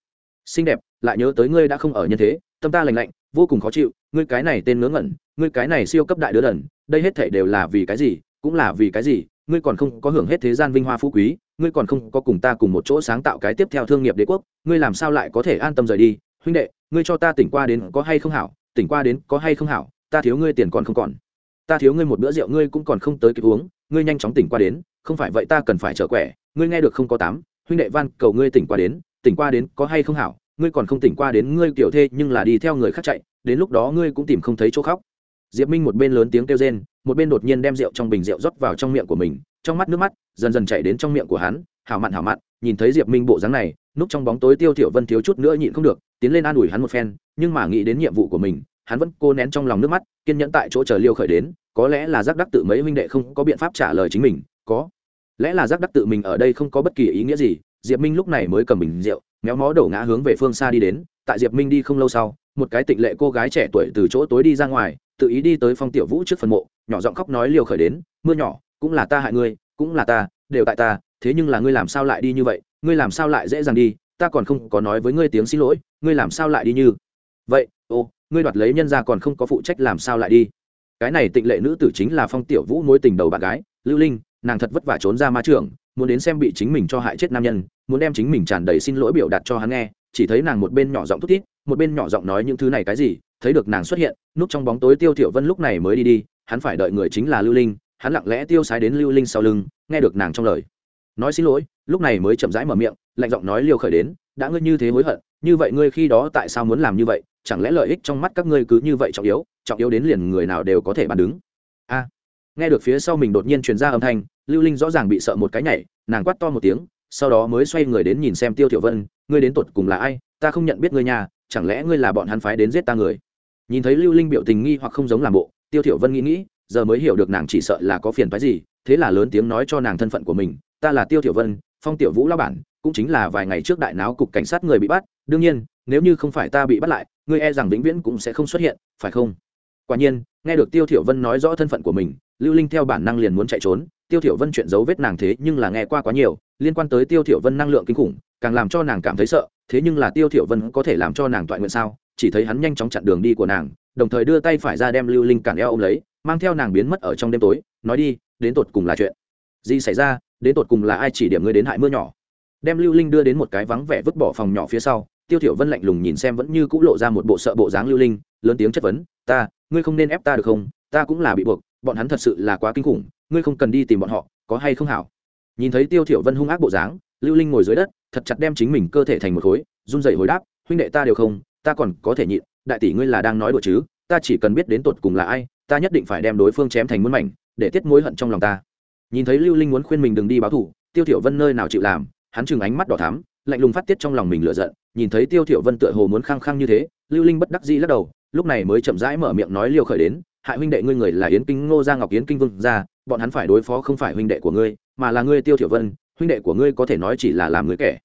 Xinh đẹp, lại nhớ tới ngươi đã không ở nhân thế, tâm ta lành lạnh, vô cùng khó chịu, ngươi cái này tên ngớ ngẩn, ngươi cái này siêu cấp đại đứa đần, đây hết thể đều là vì cái gì, cũng là vì cái gì, ngươi còn không có hưởng hết thế gian vinh hoa phú quý, ngươi còn không có cùng ta cùng một chỗ sáng tạo cái tiếp theo thương nghiệp đế quốc, ngươi làm sao lại có thể an tâm rời đi? Huynh đệ, ngươi cho ta tỉnh qua đến có hay không hảo, tỉnh qua đến có hay không hảo, ta thiếu ngươi tiền còn không còn ta thiếu ngươi một bữa rượu, ngươi cũng còn không tới kịp uống, ngươi nhanh chóng tỉnh qua đến, không phải vậy ta cần phải trở quẻ, ngươi nghe được không có tám, huynh đệ van, cầu ngươi tỉnh qua đến, tỉnh qua đến có hay không hảo, ngươi còn không tỉnh qua đến, ngươi kiểu thê, nhưng là đi theo người khác chạy, đến lúc đó ngươi cũng tìm không thấy chỗ khóc. Diệp minh một bên lớn tiếng kêu rên, một bên đột nhiên đem rượu trong bình rượu rót vào trong miệng của mình, trong mắt nước mắt dần dần chảy đến trong miệng của hắn, hảo mặn hảo mặn, nhìn thấy diệp minh bộ dáng này, núp trong bóng tối tiêu thiểu vân thiếu chút nữa nhịn không được, tiến lên an ủi hắn một phen, nhưng mà nghĩ đến nhiệm vụ của mình hắn vẫn cô nén trong lòng nước mắt, kiên nhẫn tại chỗ chờ liêu khởi đến, có lẽ là giác đắc tự mấy huynh đệ không có biện pháp trả lời chính mình, có lẽ là giác đắc tự mình ở đây không có bất kỳ ý nghĩa gì, diệp minh lúc này mới cầm bình rượu, méo mó đổ ngã hướng về phương xa đi đến, tại diệp minh đi không lâu sau, một cái tịnh lệ cô gái trẻ tuổi từ chỗ tối đi ra ngoài, tự ý đi tới phong tiểu vũ trước phần mộ, nhỏ giọng khóc nói liều khởi đến, mưa nhỏ, cũng là ta hại ngươi, cũng là ta, đều tại ta, thế nhưng là ngươi làm sao lại đi như vậy, ngươi làm sao lại dễ dàng đi, ta còn không có nói với ngươi tiếng xin lỗi, ngươi làm sao lại đi như vậy, ô ngươi đoạt lấy nhân ra còn không có phụ trách làm sao lại đi. Cái này tịnh lệ nữ tử chính là phong tiểu vũ mối tình đầu bạn gái, lưu linh, nàng thật vất vả trốn ra ma trường, muốn đến xem bị chính mình cho hại chết nam nhân, muốn đem chính mình tràn đầy xin lỗi biểu đạt cho hắn nghe, chỉ thấy nàng một bên nhỏ giọng thút thít, một bên nhỏ giọng nói những thứ này cái gì, thấy được nàng xuất hiện, núp trong bóng tối tiêu thiểu vân lúc này mới đi đi, hắn phải đợi người chính là lưu linh, hắn lặng lẽ tiêu sái đến lưu linh sau lưng, nghe được nàng trong lời. Nói xin lỗi, lúc này mới chậm rãi mở miệng, lạnh giọng nói liêu khởi đến, đã ngươi như thế hối hận, như vậy ngươi khi đó tại sao muốn làm như vậy? Chẳng lẽ lợi ích trong mắt các ngươi cứ như vậy trọng yếu trọng yếu đến liền người nào đều có thể bàn đứng? A. Nghe được phía sau mình đột nhiên truyền ra âm thanh, lưu linh rõ ràng bị sợ một cái nhảy, nàng quát to một tiếng, sau đó mới xoay người đến nhìn xem tiêu tiểu vân, ngươi đến tột cùng là ai? Ta không nhận biết ngươi nhà chẳng lẽ ngươi là bọn hắn phái đến giết ta người? Nhìn thấy lưu linh biểu tình nghi hoặc không giống làm bộ, tiêu tiểu vân nghĩ nghĩ, giờ mới hiểu được nàng chỉ sợ là có phiền phái gì, thế là lớn tiếng nói cho nàng thân phận của mình, ta là tiêu tiểu vân, phong tiểu vũ lao bản, cũng chính là vài ngày trước đại náo cục cảnh sát người bị bắt, đương nhiên, nếu như không phải ta bị bắt lại ngươi e rằng vĩnh viễn cũng sẽ không xuất hiện, phải không? Quả nhiên, nghe được tiêu thiểu vân nói rõ thân phận của mình, lưu linh theo bản năng liền muốn chạy trốn. Tiêu thiểu vân chuyện giấu vết nàng thế nhưng là nghe qua quá nhiều, liên quan tới tiêu thiểu vân năng lượng kinh khủng, càng làm cho nàng cảm thấy sợ, thế nhưng là tiêu thiểu vân có thể làm cho nàng toại nguyện sao? Chỉ thấy hắn nhanh chóng chặn đường đi của nàng, đồng thời đưa tay phải ra đem lưu linh cản eo ôm lấy, mang theo nàng biến mất ở trong đêm tối, nói đi, đến tột cùng là chuyện gì xảy ra, đến tột cùng là ai chỉ điểm ngươi đến hại mưa nhỏ? Đem lưu linh đưa đến một cái vắng vẻ vứt bỏ phòng nhỏ phía sau tiêu thiểu vân lạnh lùng nhìn xem vẫn như cũ lộ ra một bộ sợ bộ dáng lưu linh, lớn tiếng chất vấn, ta, ngươi không nên ép ta được không? Ta cũng là bị buộc, bọn hắn thật sự là quá kinh khủng, ngươi không cần đi tìm bọn họ, có hay không hảo? Nhìn thấy tiêu thiểu vân hung ác bộ dáng, lưu linh ngồi dưới đất, thật chặt đem chính mình cơ thể thành một khối, run rẩy hồi đáp, huynh đệ ta đều không, ta còn có thể nhịn, đại tỷ ngươi là đang nói đùa chứ, ta chỉ cần biết đến tột cùng là ai, ta nhất định phải đem đối phương chém thành muôn mảnh, để tiết mối hận trong lòng ta. Nhìn thấy lưu linh muốn khuyên mình đừng đi báo thù tiêu thiểu vân nơi nào chịu làm, hắn chừng ánh mắt đỏ thắm lạnh lùng phát tiết trong lòng mình lựa giận, nhìn thấy tiêu thiểu vân tựa hồ muốn khăng khăng như thế, lưu linh bất đắc dĩ lắc đầu, lúc này mới chậm rãi mở miệng nói liều khởi đến, hại huynh đệ ngươi người là yến kinh ngô gia ngọc yến kinh vương gia, bọn hắn phải đối phó không phải huynh đệ của ngươi, mà là ngươi tiêu thiểu vân, huynh đệ của ngươi có thể nói chỉ là làm người kẻ.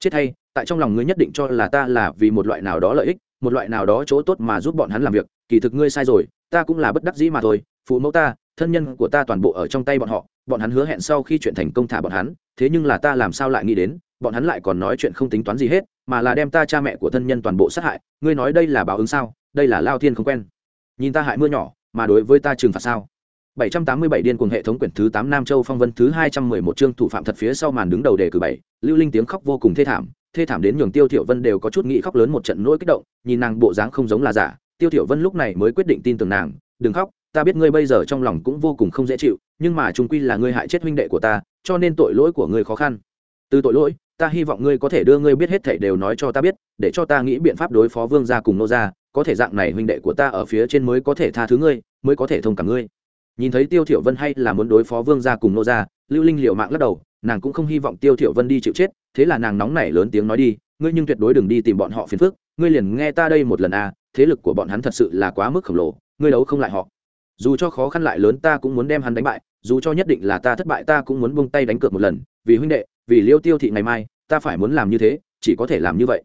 Chết hay, tại trong lòng ngươi nhất định cho là ta là vì một loại nào đó lợi ích, một loại nào đó chỗ tốt mà giúp bọn hắn làm việc, kỳ thực ngươi sai rồi, ta cũng là bất đắc dĩ mà thôi, phụ mẫu ta thân nhân của ta toàn bộ ở trong tay bọn họ bọn hắn hứa hẹn sau khi chuyện thành công thả bọn hắn thế nhưng là ta làm sao lại nghĩ đến bọn hắn lại còn nói chuyện không tính toán gì hết mà là đem ta cha mẹ của thân nhân toàn bộ sát hại ngươi nói đây là báo ứng sao đây là lao thiên không quen. Nhìn ta hại mưa nhỏ mà đối với ta trừng phạt sao? 787 điên cuồng hệ thống quyển thứ 8 Nam Châu Phong Vân thứ 211 chương thủ phạm thật phía sau màn đứng đầu đề cử 7, Lưu Linh tiếng khóc vô cùng thê thảm, thê thảm đến nhường Tiêu Thiểu Vân đều có chút nghĩ khóc lớn một trận nỗi kích động, nhìn nàng bộ dáng không giống là giả, Tiêu Thiểu Vân lúc này mới quyết định tin tưởng nàng, đừng khóc, ta biết ngươi bây giờ trong lòng cũng vô cùng không dễ chịu, nhưng mà Trung quy là ngươi hại chết huynh đệ của ta, cho nên tội lỗi của ngươi khó khăn. Từ tội lỗi, ta hy vọng ngươi có thể đưa ngươi biết hết thảy đều nói cho ta biết, để cho ta nghĩ biện pháp đối phó Vương gia cùng nô gia, có thể dạng này huynh đệ của ta ở phía trên mới có thể tha thứ ngươi, mới có thể thông cảm ngươi nhìn thấy tiêu thiểu vân hay là muốn đối phó vương gia cùng nô gia lưu linh liều mạng lắc đầu nàng cũng không hy vọng tiêu thiểu vân đi chịu chết thế là nàng nóng nảy lớn tiếng nói đi ngươi nhưng tuyệt đối đừng đi tìm bọn họ phiền phức ngươi liền nghe ta đây một lần a à, thế lực của bọn hắn thật sự là quá mức khổng lồ ngươi đấu không lại họ dù cho khó khăn lại lớn ta cũng muốn đem hắn đánh bại, dù cho nhất định là ta thất bại ta cũng muốn buông tay đánh cược một lần, vì huynh đệ, vì liêu tiêu thị ngày mai, ta phải muốn làm như thế, chỉ có thể làm như vậy.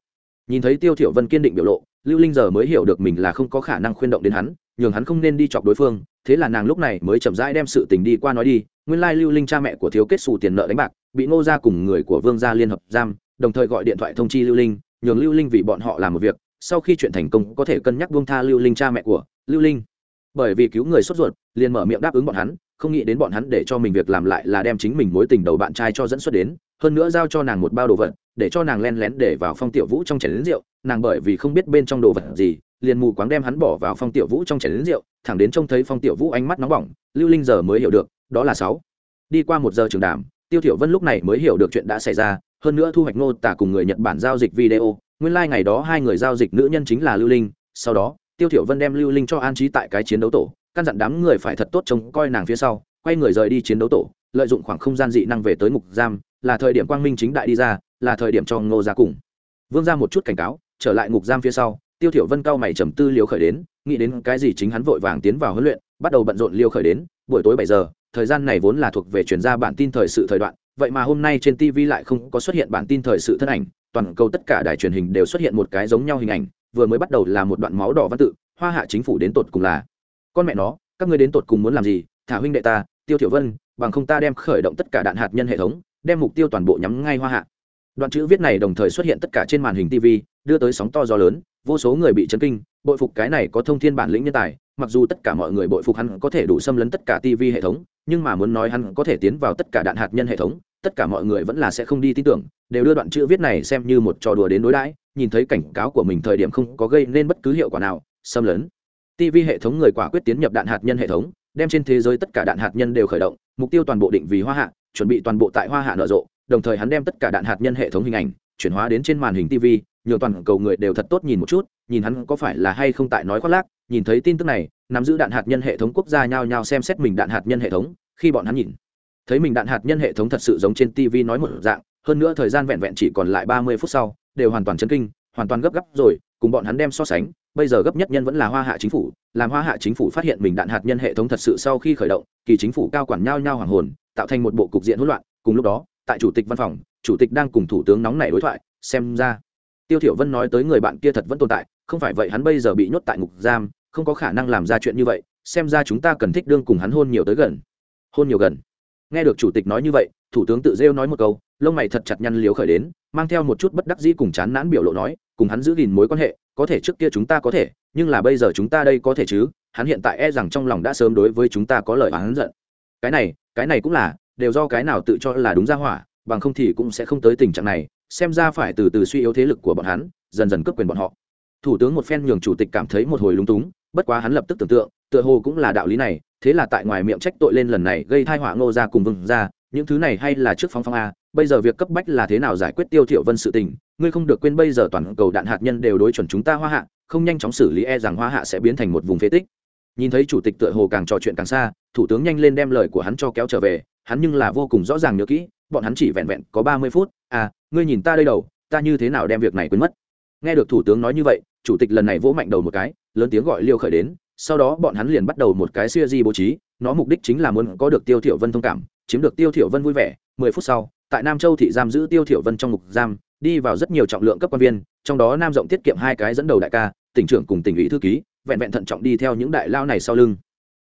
Nhìn thấy tiêu thiểu vân kiên định biểu lộ, lưu linh giờ mới hiểu được mình là không có khả năng khuyên động đến hắn, nhường hắn không nên đi chọc đối phương, thế là nàng lúc này mới chậm rãi đem sự tình đi qua nói đi, nguyên lai lưu linh cha mẹ của thiếu kết xù tiền nợ đánh bạc, bị ngô gia cùng người của vương gia liên hợp giam, đồng thời gọi điện thoại thông chi lưu linh, nhường lưu linh vì bọn họ làm một việc, sau khi chuyện thành công có thể cân nhắc buông tha lưu linh cha mẹ của lưu linh bởi vì cứu người sốt ruột, liền mở miệng đáp ứng bọn hắn, không nghĩ đến bọn hắn để cho mình việc làm lại là đem chính mình mối tình đầu bạn trai cho dẫn xuất đến, hơn nữa giao cho nàng một bao đồ vật, để cho nàng len lén để vào phong tiểu vũ trong chảy đến rượu, nàng bởi vì không biết bên trong đồ vật gì, liền mù quáng đem hắn bỏ vào phong tiểu vũ trong chảy đến rượu, thẳng đến trông thấy phong tiểu vũ ánh mắt nóng bỏng, lưu linh giờ mới hiểu được, đó là sáu. Đi qua một giờ trường đàm, tiêu thiểu vân lúc này mới hiểu được chuyện đã xảy ra, hơn nữa thu hoạch ngô tả cùng người nhật bản giao dịch video, nguyên lai like ngày đó hai người giao dịch nữ nhân chính là lưu linh, sau đó tiêu thiểu vân đem lưu linh cho an trí tại cái chiến đấu tổ, căn dặn đám người phải thật tốt trông coi nàng phía sau, quay người rời đi chiến đấu tổ, lợi dụng khoảng không gian dị năng về tới ngục giam, là thời điểm quang minh chính đại đi ra, là thời điểm cho ngô ra cùng. Vương ra một chút cảnh cáo, trở lại ngục giam phía sau, tiêu thiểu vân cao mày trầm tư liều khởi đến, nghĩ đến cái gì chính hắn vội vàng tiến vào huấn luyện, bắt đầu bận rộn liều khởi đến, buổi tối bảy giờ, thời gian này vốn là thuộc về truyền ra bản tin thời sự thời đoạn, vậy mà hôm nay trên tv lại không có xuất hiện bản tin thời sự thân ảnh, toàn cầu tất cả đài truyền hình đều xuất hiện một cái giống nhau hình ảnh vừa mới bắt đầu là một đoạn máu đỏ văn tự, hoa hạ chính phủ đến tột cùng là. Con mẹ nó, các ngươi đến tột cùng muốn làm gì? Thả huynh đệ ta, tiêu thiểu vân, bằng không ta đem khởi động tất cả đạn hạt nhân hệ thống, đem mục tiêu toàn bộ nhắm ngay hoa hạ. Đoạn chữ viết này đồng thời xuất hiện tất cả trên màn hình tv đưa tới sóng to gió lớn, vô số người bị chấn kinh, bội phục cái này có thông thiên bản lĩnh nhân tài, mặc dù tất cả mọi người bội phục hắn có thể đủ xâm lấn tất cả tv hệ thống, nhưng mà muốn nói hắn có thể tiến vào tất cả đạn hạt nhân hệ thống tất cả mọi người vẫn là sẽ không đi tin tưởng, đều đưa đoạn chữ viết này xem như một trò đùa đến đối đãi, nhìn thấy cảnh cáo của mình thời điểm không có gây nên bất cứ hiệu quả nào, xâm lấn. Tv hệ thống người quả quyết tiến nhập đạn hạt nhân hệ thống, đem trên thế giới tất cả đạn hạt nhân đều khởi động, mục tiêu toàn bộ định vì hoa hạ, chuẩn bị toàn bộ tại hoa hạ nở rộ, đồng thời hắn đem tất cả đạn hạt nhân hệ thống hình ảnh chuyển hóa đến trên màn hình tv nhiều toàn cầu người đều thật tốt nhìn một chút, nhìn hắn có phải là hay không tại nói khoác lác, nhìn thấy tin tức này, nắm giữ đạn hạt nhân hệ thống quốc gia nhao nhao xem xét mình đạn hạt nhân hệ thống, khi bọn hắn nhìn thấy mình đạn hạt nhân hệ thống thật sự giống trên tv nói một dạng, hơn nữa thời gian vẹn vẹn chỉ còn lại ba mươi phút sau, đều hoàn toàn chấn kinh, hoàn toàn gấp gáp rồi, cùng bọn hắn đem so sánh, bây giờ gấp nhất nhân vẫn là hoa hạ chính phủ, làm hoa hạ chính phủ phát hiện mình đạn hạt nhân hệ thống thật sự sau khi khởi động, kỳ chính phủ cao quản nhao nhao hoàng hồn, tạo thành một bộ cục diện hỗn loạn, cùng lúc đó, tại chủ tịch văn phòng, chủ tịch đang cùng thủ tướng nóng nảy đối thoại, xem ra, tiêu thiểu vân nói tới người bạn kia thật vẫn tồn tại, không phải vậy hắn bây giờ bị nhốt tại ngục giam, không có khả năng làm ra chuyện như vậy, xem ra chúng ta cần thích đương cùng hắn hôn nhiều tới gần, hôn nhiều gần nghe được chủ tịch nói như vậy, thủ tướng tự rêu nói một câu, lông mày thật chặt nhăn liếu khởi đến, mang theo một chút bất đắc dĩ cùng chán nản biểu lộ nói, cùng hắn giữ gìn mối quan hệ, có thể trước kia chúng ta có thể, nhưng là bây giờ chúng ta đây có thể chứ, hắn hiện tại e rằng trong lòng đã sớm đối với chúng ta có lời hắn giận. Cái này cái này cũng là, đều do cái nào tự cho là đúng ra hỏa, bằng không thì cũng sẽ không tới tình trạng này, xem ra phải từ từ suy yếu thế lực của bọn hắn, dần dần cướp quyền bọn họ. Thủ tướng một phen nhường chủ tịch cảm thấy một hồi lúng túng, bất quá hắn lập tức tưởng tượng, tựa hồ cũng là đạo lý này thế là tại ngoài miệng trách tội lên lần này gây thai họa ngô ra cùng vừng ra những thứ này hay là trước phong phong a, bây giờ việc cấp bách là thế nào giải quyết tiêu thiểu vân sự tình, ngươi không được quên bây giờ toàn cầu đạn hạt nhân đều đối chuẩn chúng ta hoa hạ, không nhanh chóng xử lý e rằng hoa hạ sẽ biến thành một vùng phế tích. Nhìn thấy chủ tịch tựa hồ càng trò chuyện càng xa, thủ tướng nhanh lên đem lời của hắn cho kéo trở về, hắn nhưng là vô cùng rõ ràng nhớ kỹ, bọn hắn chỉ vẹn vẹn có ba mươi phút à ngươi nhìn ta đây đầu, ta như thế nào đem việc này quên mất. Nghe được thủ tướng nói như vậy, chủ tịch lần này vỗ mạnh đầu một cái, lớn tiếng gọi liêu khởi đến sau đó bọn hắn liền bắt đầu một cái xuya di bố trí, nó mục đích chính là muốn có được tiêu thiểu vân thông cảm, chiếm được tiêu thiểu vân vui vẻ, mười phút sau, tại nam châu thị giam giữ tiêu thiểu vân trong ngục giam, đi vào rất nhiều trọng lượng cấp quan viên, trong đó nam rộng tiết kiệm hai cái dẫn đầu đại ca, tỉnh trưởng cùng tỉnh ủy thư ký, vẹn vẹn thận trọng đi theo những đại lão này sau lưng.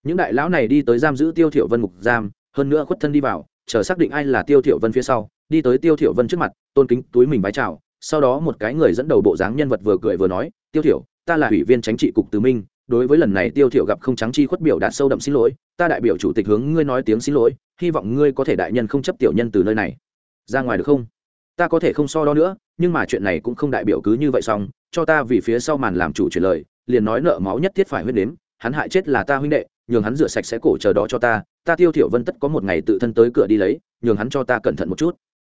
Những đại lão này đi tới giam giữ tiêu thiểu vân ngục giam, hơn nữa khuất thân đi vào, chờ xác định ai là tiêu thiểu vân phía sau, đi tới tiêu thiểu vân trước mặt, tôn kính túi mình bái chào, sau đó một cái người dẫn đầu bộ dáng nhân vật vừa cười vừa nói, tiêu thiểu, ta là ủy viên chính trị cục từ minh đối với lần này tiêu thiểu gặp không trắng chi khuất biểu đạt sâu đậm xin lỗi, ta đại biểu chủ tịch hướng ngươi nói tiếng xin lỗi, hy vọng ngươi có thể đại nhân không chấp tiểu nhân từ nơi này. Ra ngoài được không? Ta có thể không so đo nữa, nhưng mà chuyện này cũng không đại biểu cứ như vậy xong, cho ta vì phía sau màn làm chủ trả lời, liền nói nợ máu nhất thiết phải huyết đến, hắn hại chết là ta huynh đệ, nhường hắn rửa sạch sẽ cổ chờ đó cho ta ta tiêu thiểu vân tất có một ngày tự thân tới cửa đi lấy, nhường hắn cho ta cẩn thận một chút.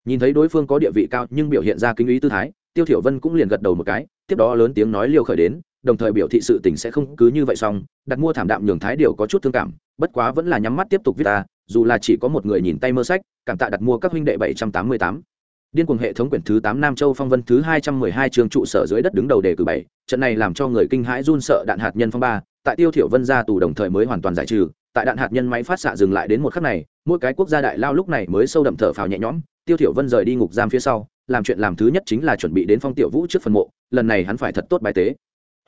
Nhìn thấy đối phương có địa vị cao nhưng biểu hiện ra kinh ý tư thái, tiêu thiểu vân cũng liền gật đầu một cái, tiếp đó lớn tiếng nói liều khởi đến đồng thời biểu thị sự tình sẽ không cứ như vậy xong, đặt mua thảm đạm nhường thái điều có chút thương cảm, bất quá vẫn là nhắm mắt tiếp tục viết ta, dù là chỉ có một người nhìn tay mơ sách, cảm tạ đặt mua các huynh đệ 788 điên cuồng hệ thống quyển thứ tám nam châu phong vân thứ 212 trường trụ sở dưới đất đứng đầu đề cử bảy, trận này làm cho người kinh hãi run sợ đạn hạt nhân phong ba, tại tiêu thiểu vân ra tù đồng thời mới hoàn toàn giải trừ, tại đạn hạt nhân máy phát xạ dừng lại đến một khắc này, mỗi cái quốc gia đại lao lúc này mới sâu đậm thở phào nhẹ nhõm, tiêu thiểu vân rời đi ngục giam phía sau, làm chuyện làm thứ nhất chính là chuẩn bị đến phong tiểu vũ trước phần mộ, lần này hắn phải thật tốt bài tế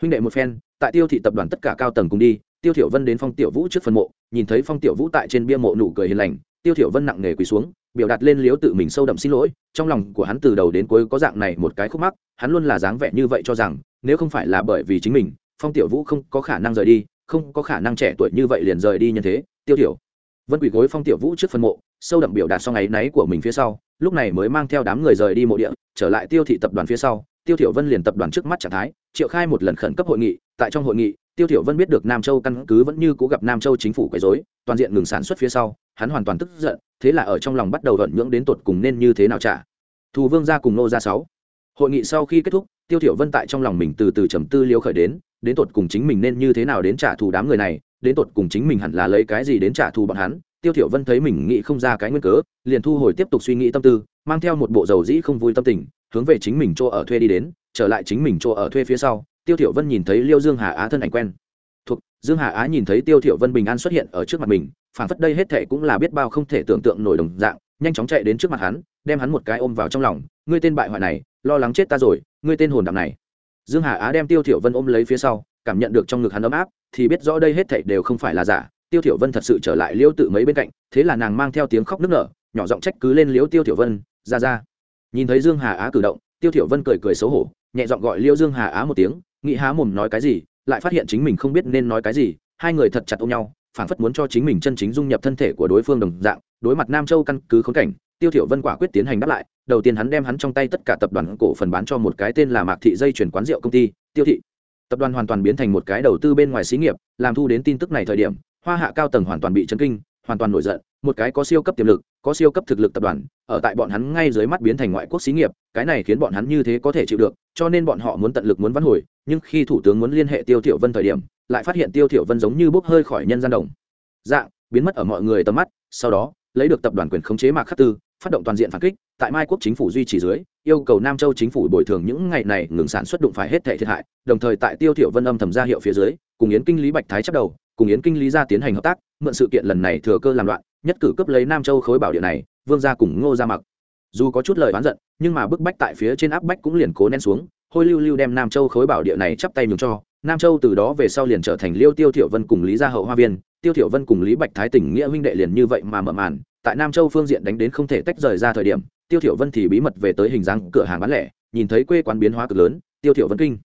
huynh đệ một phen, tại tiêu thị tập đoàn tất cả cao tầng cùng đi, tiêu thiểu vân đến phong tiểu vũ trước phần mộ, nhìn thấy phong tiểu vũ tại trên bia mộ nụ cười hiền lành, tiêu thiểu vân nặng nề quỳ xuống, biểu đạt lên liếu tự mình sâu đậm xin lỗi, trong lòng của hắn từ đầu đến cuối có dạng này một cái khúc mắc, hắn luôn là dáng vẻ như vậy cho rằng, nếu không phải là bởi vì chính mình, phong tiểu vũ không có khả năng rời đi, không có khả năng trẻ tuổi như vậy liền rời đi như thế, tiêu thiểu vân quỳ gối phong tiểu vũ trước phần mộ, sâu đậm biểu đạt xong ấy náy của mình phía sau, lúc này mới mang theo đám người rời đi mộ địa, trở lại tiêu thị tập đoàn phía sau tiêu thiểu vân liền tập đoàn trước mắt trạng thái, triệu khai một lần khẩn cấp hội nghị, tại trong hội nghị, tiêu thiểu vân biết được nam châu căn cứ vẫn như cố gặp nam châu chính phủ quấy rối, toàn diện ngừng sản xuất phía sau, hắn hoàn toàn tức giận, thế là ở trong lòng bắt đầu vận nhưỡng đến tột cùng nên như thế nào trả. Thù vương gia cùng nô gia sáu. Hội nghị sau khi kết thúc, tiêu thiểu vân tại trong lòng mình từ từ trầm tư liêu khởi đến đến tột cùng chính mình nên như thế nào đến trả thù đám người này, đến tột cùng chính mình hẳn là lấy cái gì đến trả thù bọn hắn, tiêu thiểu vân thấy mình nghĩ không ra cái nguyên cớ, liền thu hồi tiếp tục suy nghĩ tâm tư, mang theo một bộ dầu dĩ không vui tâm tình hướng về chính mình chỗ ở thuê đi đến, trở lại chính mình chỗ ở thuê phía sau, tiêu thiểu vân nhìn thấy liêu dương hà á thân ảnh quen. Thuộc, dương hà á nhìn thấy tiêu thiểu vân bình an xuất hiện ở trước mặt mình phản phất đây hết thề cũng là biết bao không thể tưởng tượng nổi đồng dạng, nhanh chóng chạy đến trước mặt hắn, đem hắn một cái ôm vào trong lòng. Ngươi tên bại hoại này, lo lắng chết ta rồi, ngươi tên hồn đạm này. Dương hà á đem tiêu thiểu vân ôm lấy phía sau, cảm nhận được trong ngực hắn ấm áp, thì biết rõ đây hết thảy đều không phải là giả. Tiêu thiểu vân thật sự trở lại liêu tự mấy bên cạnh, thế là nàng mang theo tiếng khóc nức nở, nhỏ giọng trách cứ lên liêu tiêu thiểu vân, ra ra nhìn thấy dương hà á cử động, tiêu thiểu vân cười cười xấu hổ, nhẹ giọng gọi liêu dương hà á một tiếng, nghĩ há mồm nói cái gì, lại phát hiện chính mình không biết nên nói cái gì, hai người thật chặt ôm nhau, phảng phất muốn cho chính mình chân chính dung nhập thân thể của đối phương đồng dạng, đối mặt nam châu căn cứ khốn cảnh, tiêu thiểu vân quả quyết tiến hành đáp lại, đầu tiên hắn đem hắn trong tay tất cả tập đoàn cổ phần bán cho một cái tên là mạc thị dây chuyển quán rượu công ty, tiêu thị. Tập đoàn hoàn toàn biến thành một cái đầu tư bên ngoài xí nghiệp, làm thu đến tin tức này thời điểm, hoa hạ cao tầng hoàn toàn bị chấn kinh, hoàn toàn nổi giận một cái có siêu cấp tiềm lực, có siêu cấp thực lực tập đoàn, ở tại bọn hắn ngay dưới mắt biến thành ngoại quốc xí nghiệp, cái này khiến bọn hắn như thế có thể chịu được, cho nên bọn họ muốn tận lực muốn vãn hồi, nhưng khi thủ tướng muốn liên hệ tiêu thiểu vân thời điểm, lại phát hiện tiêu thiểu vân giống như bốc hơi khỏi nhân gian đồng. Dạng, biến mất ở mọi người tầm mắt, sau đó, lấy được tập đoàn quyền khống chế mạc khắc tư, phát động toàn diện phản kích, tại mai quốc chính phủ duy trì dưới, yêu cầu nam châu chính phủ bồi thường những ngày này ngừng sản xuất đụng phải hết thảy thiệt hại, đồng thời tại tiêu thiểu vân âm thầm ra hiệu phía dưới, cùng yến kinh lý bạch thái chấp đầu, cùng yến kinh lý ra tiến hành hợp tác, mượn sự kiện lần này thừa cơ làm loạn nhất cử cấp lấy nam châu khối bảo địa này, vương gia cùng ngô gia mặc. Dù có chút lời oán giận, nhưng mà bức bách tại phía trên áp bách cũng liền cố nén xuống, hôi lưu lưu đem nam châu khối bảo địa này chắp tay nhường cho. Nam châu từ đó về sau liền trở thành liêu tiêu thiểu vân cùng lý gia hậu hoa viên. Tiêu thiểu vân cùng lý bạch thái tỉnh nghĩa huynh đệ liền như vậy mà mở màn. Tại nam châu phương diện đánh đến không thể tách rời ra thời điểm, tiêu thiểu vân thì bí mật về tới hình dáng cửa hàng bán lẻ, nhìn thấy quê quán biến hóa cực lớn, tiêu thiểu vân kinh.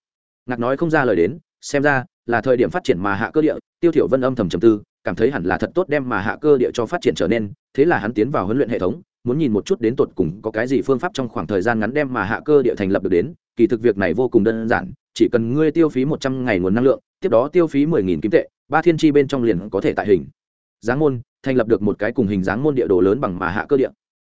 Ngạc nói không ra lời đến, xem ra là thời điểm phát triển mà hạ cơ địa, tiêu thiểu vân âm thầm trầm tư, cảm thấy hẳn là thật tốt đem mà hạ cơ địa cho phát triển trở nên, thế là hắn tiến vào huấn luyện hệ thống, muốn nhìn một chút đến tột cùng có cái gì phương pháp trong khoảng thời gian ngắn đem mà hạ cơ địa thành lập được đến, kỳ thực việc này vô cùng đơn giản, chỉ cần ngươi tiêu phí một trăm ngày nguồn năng lượng, tiếp đó tiêu phí mười nghìn kim tệ, ba thiên chi bên trong liền có thể tại hình. Dáng môn, thành lập được một cái cùng hình dáng môn địa đồ lớn bằng mà hạ cơ địa.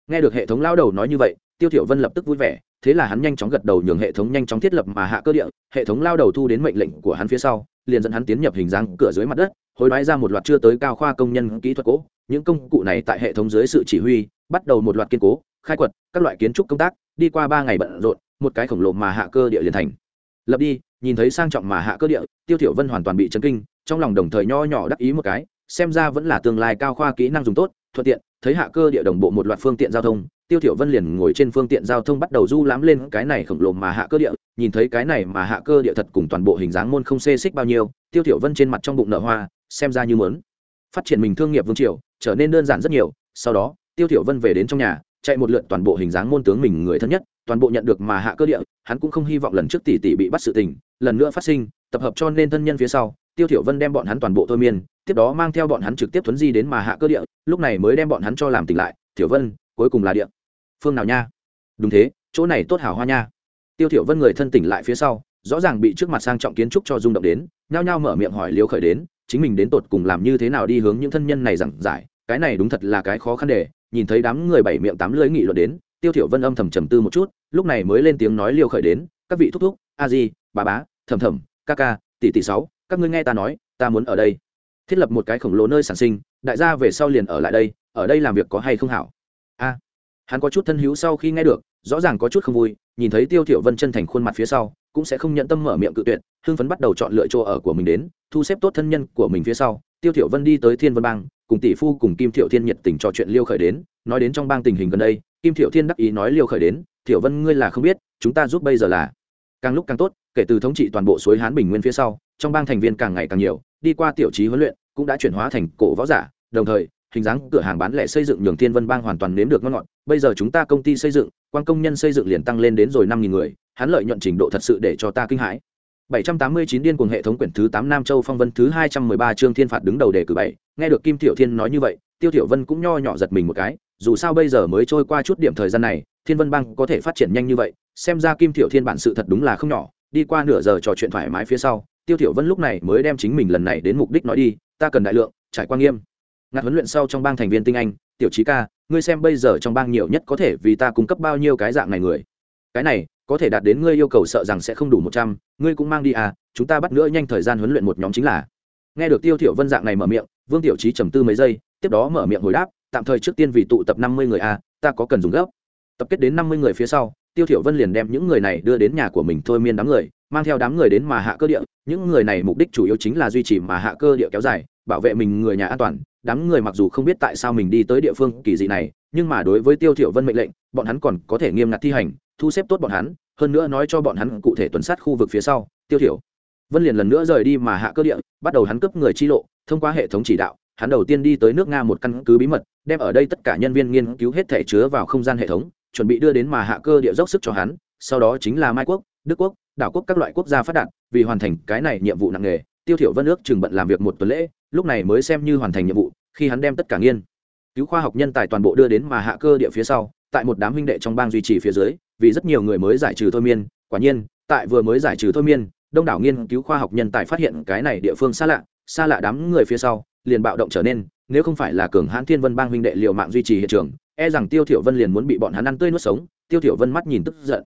Nghe được hệ thống lao đầu nói như vậy, tiêu thiểu vân lập tức vui vẻ, thế là hắn nhanh chóng gật đầu nhường hệ thống nhanh chóng thiết lập mà hạ cơ địa, hệ thống lao đầu thu đến mệnh lệnh của hắn phía sau liền dẫn hắn tiến nhập hình dáng cửa dưới mặt đất, hối đoái ra một loạt chưa tới cao khoa công nhân kỹ thuật cố. Những công cụ này tại hệ thống dưới sự chỉ huy, bắt đầu một loạt kiên cố, khai quật, các loại kiến trúc công tác, đi qua ba ngày bận rộn, một cái khổng lồ mà hạ cơ địa liền thành. Lập đi, nhìn thấy sang trọng mà hạ cơ địa, tiêu thiểu vân hoàn toàn bị chấn kinh, trong lòng đồng thời nho nhỏ đắc ý một cái, xem ra vẫn là tương lai cao khoa kỹ năng dùng tốt, thuận tiện thấy hạ cơ địa đồng bộ một loạt phương tiện giao thông, tiêu thiểu vân liền ngồi trên phương tiện giao thông bắt đầu du lãm lên cái này khổng lồ mà hạ cơ địa, nhìn thấy cái này mà hạ cơ địa thật cùng toàn bộ hình dáng môn không xê xích bao nhiêu, tiêu thiểu vân trên mặt trong bụng nở hoa, xem ra như muốn phát triển mình thương nghiệp vương triều, trở nên đơn giản rất nhiều. Sau đó, tiêu thiểu vân về đến trong nhà, chạy một lượt toàn bộ hình dáng môn tướng mình người thân nhất, toàn bộ nhận được mà hạ cơ địa, hắn cũng không hy vọng lần trước tỷ tỷ bị bắt sự tình, lần nữa phát sinh, tập hợp cho nên thân nhân phía sau tiêu thiểu vân đem bọn hắn toàn bộ thôi miên, tiếp đó mang theo bọn hắn trực tiếp thuấn di đến mà hạ cơ địa, lúc này mới đem bọn hắn cho làm tỉnh lại. Thiểu vân, cuối cùng là địa. Phương nào nha? Đúng thế, chỗ này tốt hảo hoa nha. Tiêu thiểu vân người thân tỉnh lại phía sau, rõ ràng bị trước mặt sang trọng kiến trúc cho rung động đến, nhao nhao mở miệng hỏi liêu khởi đến, chính mình đến tột cùng làm như thế nào đi hướng những thân nhân này giảng giải, cái này đúng thật là cái khó khăn để nhìn thấy đám người bảy miệng tám lưỡi nghị luận đến, tiêu thiểu vân âm thầm trầm tư một chút, lúc này mới lên tiếng nói liêu khởi đến, các vị thúc thúc, a di bà bá, thầm thầm, ca ca, tỷ tỷ sáu các ngươi nghe ta nói, ta muốn ở đây. Thiết lập một cái khổng lồ nơi sản sinh, đại gia về sau liền ở lại đây, ở đây làm việc có hay không hảo? A. À, hắn có chút thân hữu sau khi nghe được, rõ ràng có chút không vui, nhìn thấy tiêu thiểu vân chân thành khuôn mặt phía sau, cũng sẽ không nhận tâm mở miệng cự tuyệt, hưng phấn bắt đầu chọn lựa chỗ ở của mình đến, thu xếp tốt thân nhân của mình phía sau. Tiêu thiểu vân đi tới thiên vân bang, cùng tỷ phu cùng kim thiểu thiên nhiệt tình trò chuyện liêu khởi đến, nói đến trong bang tình hình gần đây, kim thiểu thiên đắc ý nói liêu khởi đến, thiểu vân ngươi là không biết, chúng ta giúp bây giờ là. Càng lúc càng tốt, kể từ thống trị toàn bộ suối hán bình nguyên phía sau trong bang thành viên càng ngày càng nhiều đi qua tiểu trí huấn luyện cũng đã chuyển hóa thành cổ võ giả đồng thời hình dáng cửa hàng bán lẻ xây dựng nhường thiên vân bang hoàn toàn nếm được ngon ngọt. Bây giờ chúng ta công ty xây dựng quan công nhân xây dựng liền tăng lên đến rồi năm nghìn người hắn lợi nhuận trình độ thật sự để cho ta kinh hãi. 789 điên cuồng hệ thống quyển thứ 8 Nam Châu Phong Vân thứ 213 chương Thiên phạt đứng đầu đề cử bảy. Nghe được Kim Tiểu Thiên nói như vậy, Tiêu Tiểu Vân cũng nho nhỏ giật mình một cái, dù sao bây giờ mới trôi qua chút điểm thời gian này, Thiên Vân Bang có thể phát triển nhanh như vậy, xem ra Kim Tiểu Thiên bản sự thật đúng là không nhỏ, đi qua nửa giờ trò chuyện thoải mái phía sau, Tiêu thiểu Vân lúc này mới đem chính mình lần này đến mục đích nói đi, ta cần đại lượng, trải qua nghiêm. Ngạt huấn luyện sau trong bang thành viên tinh anh, Tiểu Chí ca, ngươi xem bây giờ trong bang nhiều nhất có thể vì ta cung cấp bao nhiêu cái dạng này người. Cái này, có thể đạt đến ngươi yêu cầu sợ rằng sẽ không đủ một trăm ngươi cũng mang đi à chúng ta bắt nữa nhanh thời gian huấn luyện một nhóm chính là nghe được tiêu thiểu vân dạng này mở miệng vương tiểu trí trầm tư mấy giây tiếp đó mở miệng hồi đáp tạm thời trước tiên vì tụ tập năm mươi người à ta có cần dùng gấp tập kết đến năm mươi người phía sau tiêu thiểu vân liền đem những người này đưa đến nhà của mình thôi miên đám người mang theo đám người đến mà hạ cơ địa, những người này mục đích chủ yếu chính là duy trì mà hạ cơ địa kéo dài, bảo vệ mình người nhà an toàn. Đám người mặc dù không biết tại sao mình đi tới địa phương kỳ dị này, nhưng mà đối với tiêu thiểu vân mệnh lệnh, bọn hắn còn có thể nghiêm ngặt thi hành, thu xếp tốt bọn hắn, hơn nữa nói cho bọn hắn cụ thể tuần sát khu vực phía sau. Tiêu thiểu vân liền lần nữa rời đi mà hạ cơ địa, bắt đầu hắn cướp người chi lộ, thông qua hệ thống chỉ đạo, hắn đầu tiên đi tới nước nga một căn cứ bí mật, đem ở đây tất cả nhân viên nghiên cứu hết thể chứa vào không gian hệ thống, chuẩn bị đưa đến mà hạ cơ địa dốc sức cho hắn, sau đó chính là mai quốc, đức quốc đảo quốc các loại quốc gia phát đạt, vì hoàn thành cái này nhiệm vụ nặng nề, tiêu thiểu vân ước chừng bận làm việc một tuần lễ, lúc này mới xem như hoàn thành nhiệm vụ, khi hắn đem tất cả nghiên cứu khoa học nhân tài toàn bộ đưa đến mà hạ cơ địa phía sau, tại một đám huynh đệ trong bang duy trì phía dưới, vì rất nhiều người mới giải trừ thôi miên, quả nhiên, tại vừa mới giải trừ thôi miên, đông đảo nghiên cứu khoa học nhân tài phát hiện cái này địa phương xa lạ xa lạ đám người phía sau, liền bạo động trở nên, nếu không phải là cường hãn thiên vân bang huynh đệ liều mạng duy trì hiện trường e rằng tiêu thiểu vân liền muốn bị bọn hắn ăn tươi nuốt sống, tiêu thiểu vân mắt nhìn tức giận.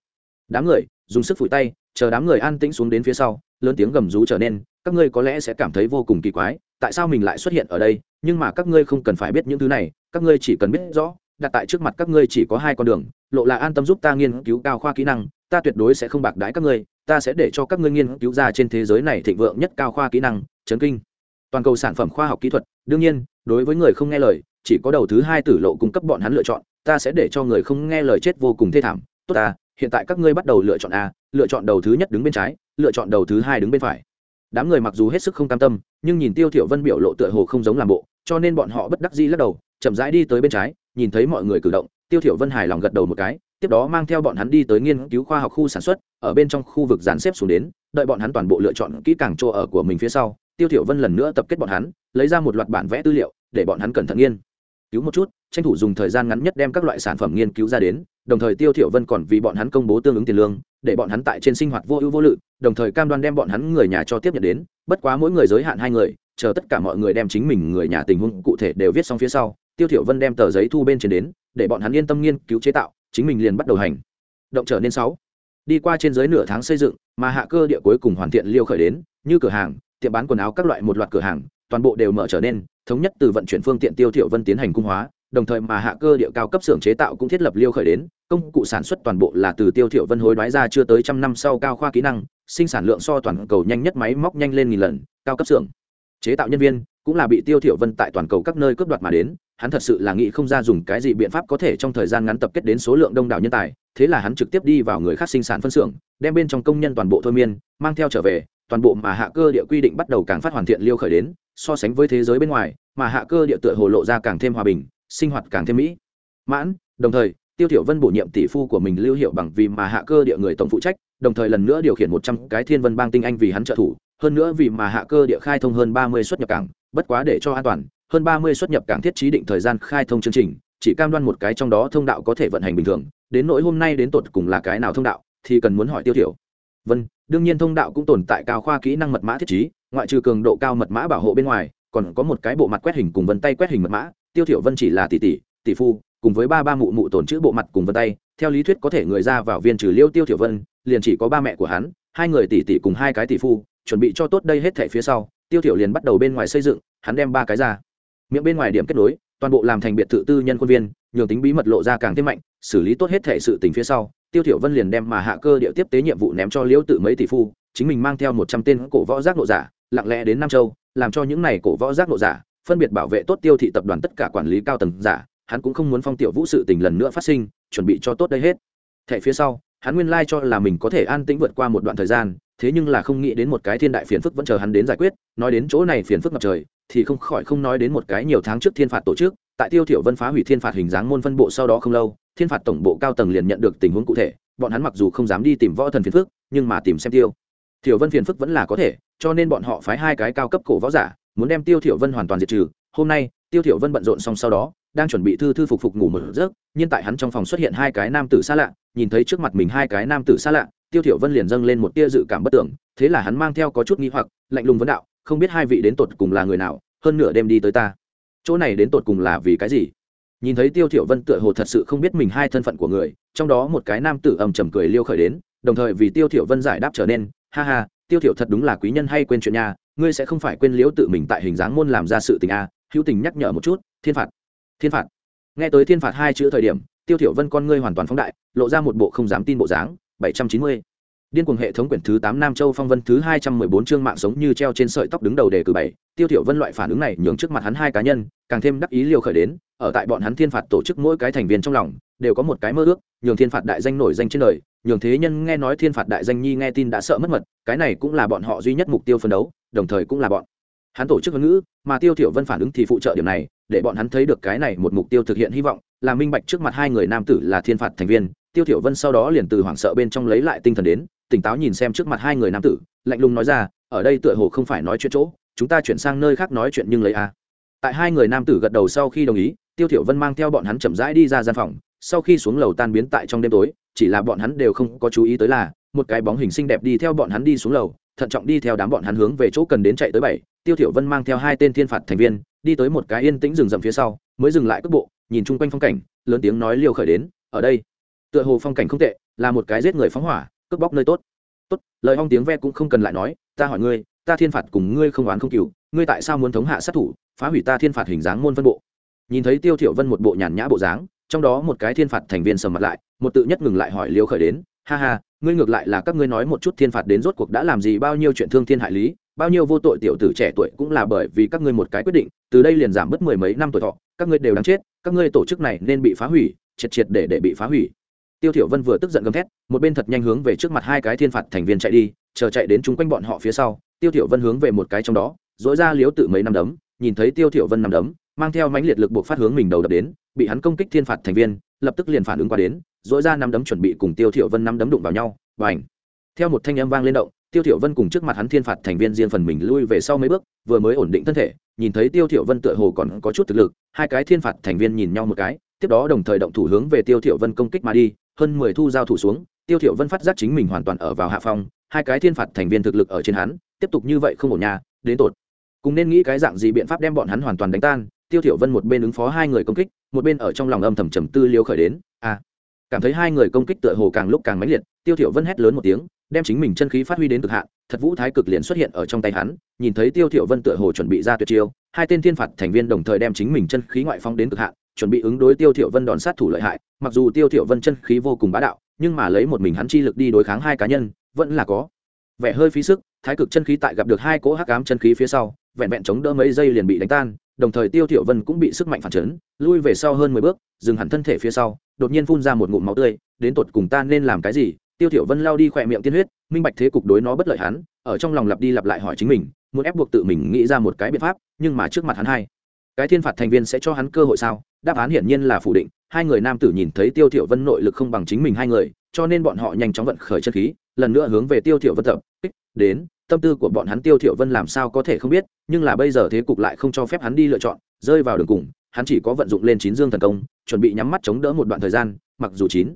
Đám người, dùng sức phủi tay chờ đám người an tĩnh xuống đến phía sau, lớn tiếng gầm rú trở nên, các ngươi có lẽ sẽ cảm thấy vô cùng kỳ quái, tại sao mình lại xuất hiện ở đây, nhưng mà các ngươi không cần phải biết những thứ này, các ngươi chỉ cần biết rõ, đặt tại trước mặt các ngươi chỉ có hai con đường, lộ là an tâm giúp ta nghiên cứu cao khoa kỹ năng, ta tuyệt đối sẽ không bạc đãi các ngươi, ta sẽ để cho các ngươi nghiên cứu ra trên thế giới này thịnh vượng nhất cao khoa kỹ năng, chấn kinh. Toàn cầu sản phẩm khoa học kỹ thuật, đương nhiên, đối với người không nghe lời, chỉ có đầu thứ hai tử lộ cung cấp bọn hắn lựa chọn, ta sẽ để cho người không nghe lời chết vô cùng thê thảm. Tốt ta hiện tại các ngươi bắt đầu lựa chọn a, lựa chọn đầu thứ nhất đứng bên trái, lựa chọn đầu thứ hai đứng bên phải. Đám người mặc dù hết sức không cam tâm, nhưng nhìn tiêu thiểu vân biểu lộ tựa hồ không giống làm bộ, cho nên bọn họ bất đắc dĩ lắc đầu, chậm rãi đi tới bên trái, nhìn thấy mọi người cử động, tiêu thiểu vân hài lòng gật đầu một cái, tiếp đó mang theo bọn hắn đi tới nghiên cứu khoa học khu sản xuất, ở bên trong khu vực dàn xếp xuống đến, đợi bọn hắn toàn bộ lựa chọn kỹ càng chỗ ở của mình phía sau, tiêu thiểu vân lần nữa tập kết bọn hắn, lấy ra một loạt bản vẽ tư liệu, để bọn hắn cẩn thận nghiên cứu một chút, tranh thủ dùng thời gian ngắn nhất đem các loại sản phẩm nghiên cứu ra đến đồng thời tiêu thiểu vân còn vì bọn hắn công bố tương ứng tiền lương, để bọn hắn tại trên sinh hoạt vô ưu vô lự, đồng thời cam đoan đem bọn hắn người nhà cho tiếp nhận đến, bất quá mỗi người giới hạn hai người, chờ tất cả mọi người đem chính mình người nhà tình huống cụ thể đều viết xong phía sau, tiêu thiểu vân đem tờ giấy thu bên trên đến, để bọn hắn yên tâm nghiên cứu chế tạo, chính mình liền bắt đầu hành. Động trở nên sáu. Đi qua trên dưới nửa tháng xây dựng, mà hạ cơ địa cuối cùng hoàn thiện liêu khởi đến, như cửa hàng, tiệm bán quần áo các loại một loạt cửa hàng, toàn bộ đều mở trở nên, thống nhất từ vận chuyển phương tiện tiêu thiểu vân tiến hành cung hóa đồng thời mà hạ cơ địa cao cấp xưởng chế tạo cũng thiết lập liêu khởi đến, công cụ sản xuất toàn bộ là từ tiêu thiểu vân hối đoái ra chưa tới trăm năm sau cao khoa kỹ năng, sinh sản lượng so toàn cầu nhanh nhất máy móc nhanh lên nghìn lần, cao cấp xưởng. Chế tạo nhân viên cũng là bị tiêu thiểu vân tại toàn cầu các nơi cướp đoạt mà đến, hắn thật sự là nghĩ không ra dùng cái gì biện pháp có thể trong thời gian ngắn tập kết đến số lượng đông đảo nhân tài, thế là hắn trực tiếp đi vào người khác sinh sản phân xưởng, đem bên trong công nhân toàn bộ thôi miên, mang theo trở về, toàn bộ mà hạ cơ địa quy định bắt đầu càng phát hoàn thiện liêu khởi đến, so sánh với thế giới bên ngoài, mà hạ cơ địa tựa hồ lộ ra càng thêm hòa bình sinh hoạt càng thêm mỹ. Mãn, đồng thời, tiêu thiểu vân bổ nhiệm tỷ phu của mình lưu hiệu bằng vì mà hạ cơ địa người tổng phụ trách, đồng thời lần nữa điều khiển một trăm cái thiên vân bang tinh anh vì hắn trợ thủ, hơn nữa vì mà hạ cơ địa khai thông hơn ba mươi xuất nhập cảng, bất quá để cho an toàn, hơn ba mươi xuất nhập cảng thiết trí định thời gian khai thông chương trình, chỉ cam đoan một cái trong đó thông đạo có thể vận hành bình thường, đến nỗi hôm nay đến tột cùng là cái nào thông đạo, thì cần muốn hỏi tiêu thiểu. Vân, đương nhiên thông đạo cũng tồn tại cao khoa kỹ năng mật mã thiết trí, ngoại trừ cường độ cao mật mã bảo hộ bên ngoài, còn có một cái bộ mặt quét hình cùng vân tay quét hình mật mã tiêu thiểu vân chỉ là tỷ tỷ tỷ phu, cùng với ba ba mụ mụ tổn chữ bộ mặt cùng vân tay. Theo lý thuyết có thể người ra vào viên trừ liêu tiêu thiểu vân, liền chỉ có ba mẹ của hắn, hai người tỷ tỷ cùng hai cái tỷ phu, chuẩn bị cho tốt đây hết thảy phía sau. Tiêu thiểu liền bắt đầu bên ngoài xây dựng, hắn đem ba cái ra. Miệng bên ngoài điểm kết nối, toàn bộ làm thành biệt thự tư nhân quân viên, nhường tính bí mật lộ ra càng thêm mạnh, xử lý tốt hết thảy sự tình phía sau, tiêu thiểu vân liền đem mà hạ cơ điệu tiếp tế nhiệm vụ ném cho liễu tự mấy tỷ phu, chính mình mang theo một trăm tên cổ võ giác nộ giả, lặng lẽ đến nam châu, làm cho những này cổ võ giác nộ giả phân biệt bảo vệ tốt tiêu thị tập đoàn tất cả quản lý cao tầng giả, hắn cũng không muốn phong tiểu vũ sự tình lần nữa phát sinh, chuẩn bị cho tốt đây hết. Thẻ phía sau, hắn nguyên lai cho là mình có thể an tĩnh vượt qua một đoạn thời gian, thế nhưng là không nghĩ đến một cái thiên đại phiền phức vẫn chờ hắn đến giải quyết, nói đến chỗ này phiền phức ngập trời, thì không khỏi không nói đến một cái nhiều tháng trước thiên phạt tổ chức, tại tiêu thiểu vân phá hủy thiên phạt hình dáng môn phân bộ sau đó không lâu, thiên phạt tổng bộ cao tầng liền nhận được tình huống cụ thể, bọn hắn mặc dù không dám đi tìm võ thần phiền phức, nhưng mà tìm xem tiêu. Thiểu vân phiền phức vẫn là có thể, cho nên bọn họ phái hai cái cao cấp cổ võ giả muốn đem tiêu thiểu vân hoàn toàn diệt trừ, hôm nay, tiêu thiểu vân bận rộn xong sau đó, đang chuẩn bị thư thư phục phục ngủ một giấc, nhưng tại hắn trong phòng xuất hiện hai cái nam tử xa lạ, nhìn thấy trước mặt mình hai cái nam tử xa lạ, tiêu thiểu vân liền dâng lên một tia dự cảm bất tưởng, thế là hắn mang theo có chút nghi hoặc, lạnh lùng vấn đạo, không biết hai vị đến tột cùng là người nào, hơn nửa đêm đi tới ta. Chỗ này đến tột cùng là vì cái gì? Nhìn thấy tiêu thiểu vân tựa hồ thật sự không biết mình hai thân phận của người, trong đó một cái nam tử ầm trầm cười liêu khởi đến, đồng thời vì tiêu thiểu vân giải đáp trở nên, ha ha, tiêu thiểu thật đúng là quý nhân hay quên chuyện nhà ngươi sẽ không phải quên liễu tự mình tại hình dáng môn làm ra sự tình a, hữu tình nhắc nhở một chút, thiên phạt thiên phạt. Nghe tới thiên phạt hai chữ thời điểm, tiêu thiểu vân con ngươi hoàn toàn phóng đại, lộ ra một bộ không dám tin bộ dáng 790 điên cuồng hệ thống quyển thứ tám nam châu phong vân thứ hai trăm mười bốn chương mạng sống như treo trên sợi tóc đứng đầu đề cử bảy. Tiêu thiểu vân loại phản ứng này nhường trước mặt hắn hai cá nhân, càng thêm đắc ý liều khởi đến, ở tại bọn hắn thiên phạt tổ chức mỗi cái thành viên trong lòng, đều có một cái mơ ước, nhường thiên phạt đại danh nổi danh trên đời, nhường thế nhân nghe nói thiên phạt đại danh nhi nghe tin đã sợ mất mật, cái này cũng là bọn họ duy nhất mục tiêu phân đấu đồng thời cũng là bọn. Hắn tổ chức ngôn ngữ, mà tiêu thiểu vân phản ứng thì phụ trợ điểm này, để bọn hắn thấy được cái này một mục tiêu thực hiện hy vọng, là minh bạch trước mặt hai người nam tử là thiên phạt thành viên. Tiêu thiểu vân sau đó liền từ hoảng sợ bên trong lấy lại tinh thần đến, tỉnh táo nhìn xem trước mặt hai người nam tử, lạnh lùng nói ra, ở đây tựa hồ không phải nói chuyện chỗ, chúng ta chuyển sang nơi khác nói chuyện nhưng lấy a. Tại hai người nam tử gật đầu sau khi đồng ý, tiêu thiểu vân mang theo bọn hắn chậm rãi đi ra gian phòng. Sau khi xuống lầu tan biến tại trong đêm tối, chỉ là bọn hắn đều không có chú ý tới là, một cái bóng hình xinh đẹp đi theo bọn hắn đi xuống lầu thận trọng đi theo đám bọn hắn hướng về chỗ cần đến chạy tới bảy, tiêu thiểu vân mang theo hai tên thiên phạt thành viên, đi tới một cái yên tĩnh rừng rậm phía sau, mới dừng lại cước bộ, nhìn chung quanh phong cảnh, lớn tiếng nói liều khởi đến, ở đây. Tựa hồ phong cảnh không tệ, là một cái giết người phóng hỏa, cướp bóc nơi tốt. Tốt. Lời hong tiếng ve cũng không cần lại nói, ta hỏi ngươi, ta thiên phạt cùng ngươi không oán không cừu, ngươi tại sao muốn thống hạ sát thủ, phá hủy ta thiên phạt hình dáng môn phân bộ? Nhìn thấy tiêu thiểu vân một bộ nhàn nhã bộ dáng, trong đó một cái thiên phạt thành viên sầm mặt lại, một tự nhất ngừng lại hỏi liêu khởi đến, ha ha ngươi ngược lại là các ngươi nói một chút thiên phạt đến rốt cuộc đã làm gì, bao nhiêu chuyện thương thiên hại lý, bao nhiêu vô tội tiểu tử trẻ tuổi cũng là bởi vì các ngươi một cái quyết định, từ đây liền giảm bớt mười mấy năm tuổi thọ, các ngươi đều đáng chết, các ngươi tổ chức này nên bị phá hủy, triệt triệt để để bị phá hủy. Tiêu thiểu vân vừa tức giận gầm thét, một bên thật nhanh hướng về trước mặt hai cái thiên phạt thành viên chạy đi, chờ chạy đến chúng quanh bọn họ phía sau, tiêu thiểu vân hướng về một cái trong đó dỗi ra liếu tự mấy năm đấm, nhìn thấy tiêu thiểu vân nằm đấm, mang theo mãnh liệt lực buộc phát hướng mình đầu đập đến, bị hắn công kích thiên phạt thành viên lập tức liền phản ứng qua đến dỗi ra năm đấm chuẩn bị cùng tiêu thiểu vân năm đấm đụng vào nhau và theo một thanh âm vang lên động, tiêu thiểu vân cùng trước mặt hắn thiên phạt thành viên riêng phần mình lui về sau mấy bước, vừa mới ổn định thân thể, nhìn thấy tiêu thiểu vân tựa hồ còn có chút thực lực, hai cái thiên phạt thành viên nhìn nhau một cái, tiếp đó đồng thời động thủ hướng về tiêu thiểu vân công kích mà đi, hơn mười thu giao thủ xuống, tiêu thiểu vân phát giác chính mình hoàn toàn ở vào hạ phong, hai cái thiên phạt thành viên thực lực ở trên hắn, tiếp tục như vậy không ổn nhà đến tột. Cùng nên nghĩ cái dạng gì biện pháp đem bọn hắn hoàn toàn đánh tan, tiêu thiểu vân một bên ứng phó hai người công kích một bên ở trong lòng âm thầm trầm tư liêu khởi đến. A à, cảm thấy hai người công kích tựa hồ càng lúc càng mãnh liệt tiêu thiểu vân hét lớn một tiếng đem chính mình chân khí phát huy đến cực hạn thật vũ thái cực liền xuất hiện ở trong tay hắn nhìn thấy tiêu thiểu vân tựa hồ chuẩn bị ra tuyệt chiêu hai tên thiên phạt thành viên đồng thời đem chính mình chân khí ngoại phong đến cực hạn chuẩn bị ứng đối tiêu thiểu vân đòn sát thủ lợi hại mặc dù tiêu thiểu vân chân khí vô cùng bá đạo nhưng mà lấy một mình hắn chi lực đi đối kháng hai cá nhân vẫn là có vẻ hơi phí sức thái cực chân khí tại gặp được hai cỗ hắc ám chân khí phía sau vẹn vẹn chống đỡ mấy giây liền bị đánh tan đồng thời tiêu thiểu vân cũng bị sức mạnh phản chấn, lui về sau hơn mười bước, dừng hẳn thân thể phía sau, đột nhiên phun ra một ngụm máu tươi, đến tột cùng ta nên làm cái gì? Tiêu thiểu vân lao đi khoẹt miệng tiên huyết, minh bạch thế cục đối nó bất lợi hắn, ở trong lòng lặp đi lặp lại hỏi chính mình, muốn ép buộc tự mình nghĩ ra một cái biện pháp, nhưng mà trước mặt hắn hai, cái thiên phạt thành viên sẽ cho hắn cơ hội sao? Đáp án hiển nhiên là phủ định, hai người nam tử nhìn thấy tiêu thiểu vân nội lực không bằng chính mình hai người, cho nên bọn họ nhanh chóng vận khởi chân khí lần nữa hướng về tiêu thiểu vân tập kích đến, tâm tư của bọn hắn tiêu thiểu vân làm sao có thể không biết, nhưng là bây giờ thế cục lại không cho phép hắn đi lựa chọn, rơi vào đường cùng, hắn chỉ có vận dụng lên chín dương thần công, chuẩn bị nhắm mắt chống đỡ một đoạn thời gian, mặc dù chín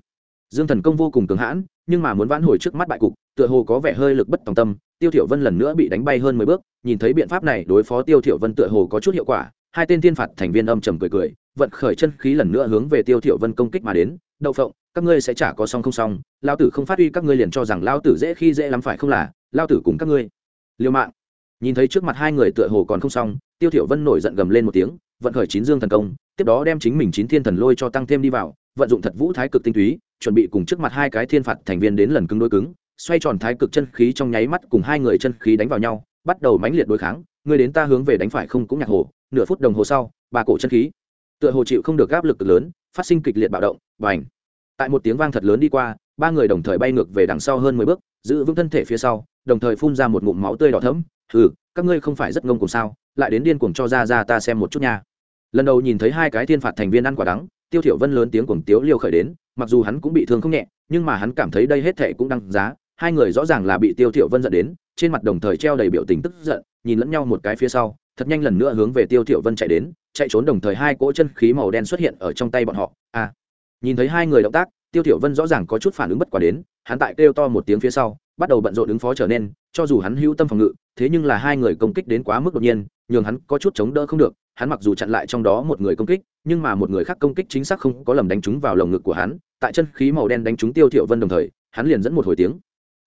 dương thần công vô cùng cứng hãn, nhưng mà muốn vãn hồi trước mắt bại cục, tựa hồ có vẻ hơi lực bất tòng tâm, tiêu thiểu vân lần nữa bị đánh bay hơn mười bước, nhìn thấy biện pháp này đối phó tiêu thiểu vân tựa hồ có chút hiệu quả, hai tên thiên phạt thành viên âm trầm cười cười, vận khởi chân khí lần nữa hướng về tiêu thiểu vân công kích mà đến, đậu phộng các ngươi sẽ trả có xong không xong lao tử không phát huy các ngươi liền cho rằng lao tử dễ khi dễ lắm phải không là, lao tử cùng các ngươi. Liêu mạng. Nhìn thấy trước mặt hai người tựa hồ còn không xong, tiêu thiểu vân nổi giận gầm lên một tiếng, vận khởi chín dương thần công, tiếp đó đem chính mình chín thiên thần lôi cho tăng thêm đi vào, vận dụng thật vũ thái cực tinh túy, chuẩn bị cùng trước mặt hai cái thiên phạt thành viên đến lần cứng đối cứng, xoay tròn thái cực chân khí trong nháy mắt cùng hai người chân khí đánh vào nhau, bắt đầu mãnh liệt đối kháng, người đến ta hướng về đánh phải không cũng nhạc hồ, nửa phút đồng hồ sau, ba cổ chân khí. Tựa hồ chịu không được áp lực lớn, phát sinh kịch liệt bạo động, bành tại một tiếng vang thật lớn đi qua, ba người đồng thời bay ngược về đằng sau hơn mười bước, giữ vững thân thể phía sau, đồng thời phun ra một ngụm máu tươi đỏ thẫm. Ừ các ngươi không phải rất ngông cùng sao? Lại đến điên cuồng cho ra ra ta xem một chút nha. Lần đầu nhìn thấy hai cái thiên phạt thành viên ăn quả đắng, tiêu thiểu vân lớn tiếng cuồng tiếu liêu khởi đến, mặc dù hắn cũng bị thương không nhẹ, nhưng mà hắn cảm thấy đây hết thề cũng đăng giá. Hai người rõ ràng là bị tiêu thiểu vân giận đến, trên mặt đồng thời treo đầy biểu tình tức giận, nhìn lẫn nhau một cái phía sau, thật nhanh lần nữa hướng về tiêu thiểu vân chạy đến, chạy trốn đồng thời hai cỗ chân khí màu đen xuất hiện ở trong tay bọn họ. À nhìn thấy hai người động tác, tiêu tiểu vân rõ ràng có chút phản ứng bất quả đến, hắn tại kêu to một tiếng phía sau, bắt đầu bận rộn ứng phó trở nên, cho dù hắn hữu tâm phòng ngự, thế nhưng là hai người công kích đến quá mức đột nhiên, nhường hắn có chút chống đỡ không được, hắn mặc dù chặn lại trong đó một người công kích, nhưng mà một người khác công kích chính xác không có lầm đánh trúng vào lồng ngực của hắn, tại chân khí màu đen đánh trúng tiêu thiểu vân đồng thời, hắn liền dẫn một hồi tiếng.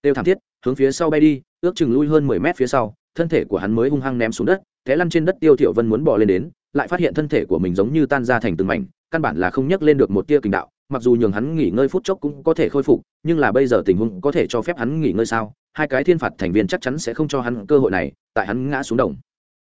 Tiêu thảm thiết, hướng phía sau bay đi, ước chừng lui hơn mười mét phía sau, thân thể của hắn mới hung hăng ném xuống đất, té lăn trên đất tiêu thiểu vân muốn bò lên đến, lại phát hiện thân thể của mình giống như tan ra thành từng mảnh căn bản là không nhấc lên được một tia kình đạo, mặc dù nhường hắn nghỉ ngơi phút chốc cũng có thể khôi phục, nhưng là bây giờ tình huống có thể cho phép hắn nghỉ ngơi sao? Hai cái thiên phạt thành viên chắc chắn sẽ không cho hắn cơ hội này, tại hắn ngã xuống đồng.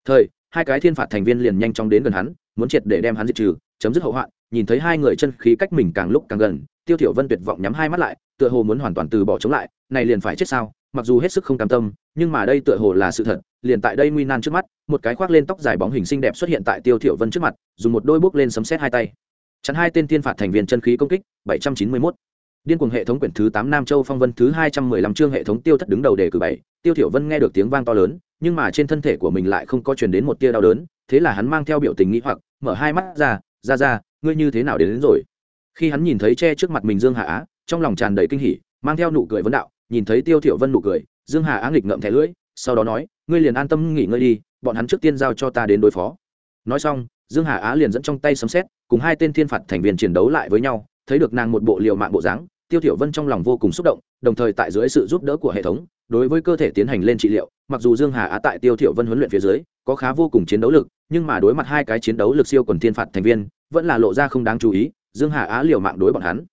Thời hai cái thiên phạt thành viên liền nhanh chóng đến gần hắn, muốn triệt để đem hắn diệt trừ, chấm dứt hậu hoạn, nhìn thấy hai người chân khí cách mình càng lúc càng gần, tiêu thiểu vân tuyệt vọng nhắm hai mắt lại, tựa hồ muốn hoàn toàn từ bỏ chống lại, này liền phải chết sao? Mặc dù hết sức không cam tâm, nhưng mà đây tựa hồ là sự thật, liền tại đây nguy nan trước mắt, một cái khoác lên tóc dài bóng hình xinh đẹp xuất hiện tại tiêu thiểu vân trước mặt, dùng một đôi bước lên sấm sét hai tay chắn hai tên tiên phạt thành viên chân khí công kích 791. điên cuồng hệ thống quyển thứ tám nam châu phong vân thứ hai trăm mười lăm chương hệ thống tiêu thất đứng đầu đề cử bảy. Tiêu thiểu vân nghe được tiếng vang to lớn nhưng mà trên thân thể của mình lại không có truyền đến một tia đau đớn thế là hắn mang theo biểu tình nghĩ hoặc mở hai mắt ra ra ra ngươi như thế nào đến, đến rồi? Khi hắn nhìn thấy che trước mặt mình dương hà á trong lòng tràn đầy kinh hỉ mang theo nụ cười vấn đạo nhìn thấy tiêu thiểu vân nụ cười dương hà á nghịch ngậm thẻ lưỡi sau đó nói ngươi liền an tâm nghỉ ngơi đi bọn hắn trước tiên giao cho ta đến đối phó. Nói xong dương hà á liền dẫn trong tay sấm xét cùng hai tên thiên phạt thành viên chiến đấu lại với nhau, thấy được nàng một bộ liều mạng bộ dáng, tiêu thiểu vân trong lòng vô cùng xúc động, đồng thời tại dưới sự giúp đỡ của hệ thống, đối với cơ thể tiến hành lên trị liệu, mặc dù dương hà á tại tiêu thiểu vân huấn luyện phía dưới, có khá vô cùng chiến đấu lực, nhưng mà đối mặt hai cái chiến đấu lực siêu quần thiên phạt thành viên, vẫn là lộ ra không đáng chú ý, dương hà á liều mạng đối bọn hắn,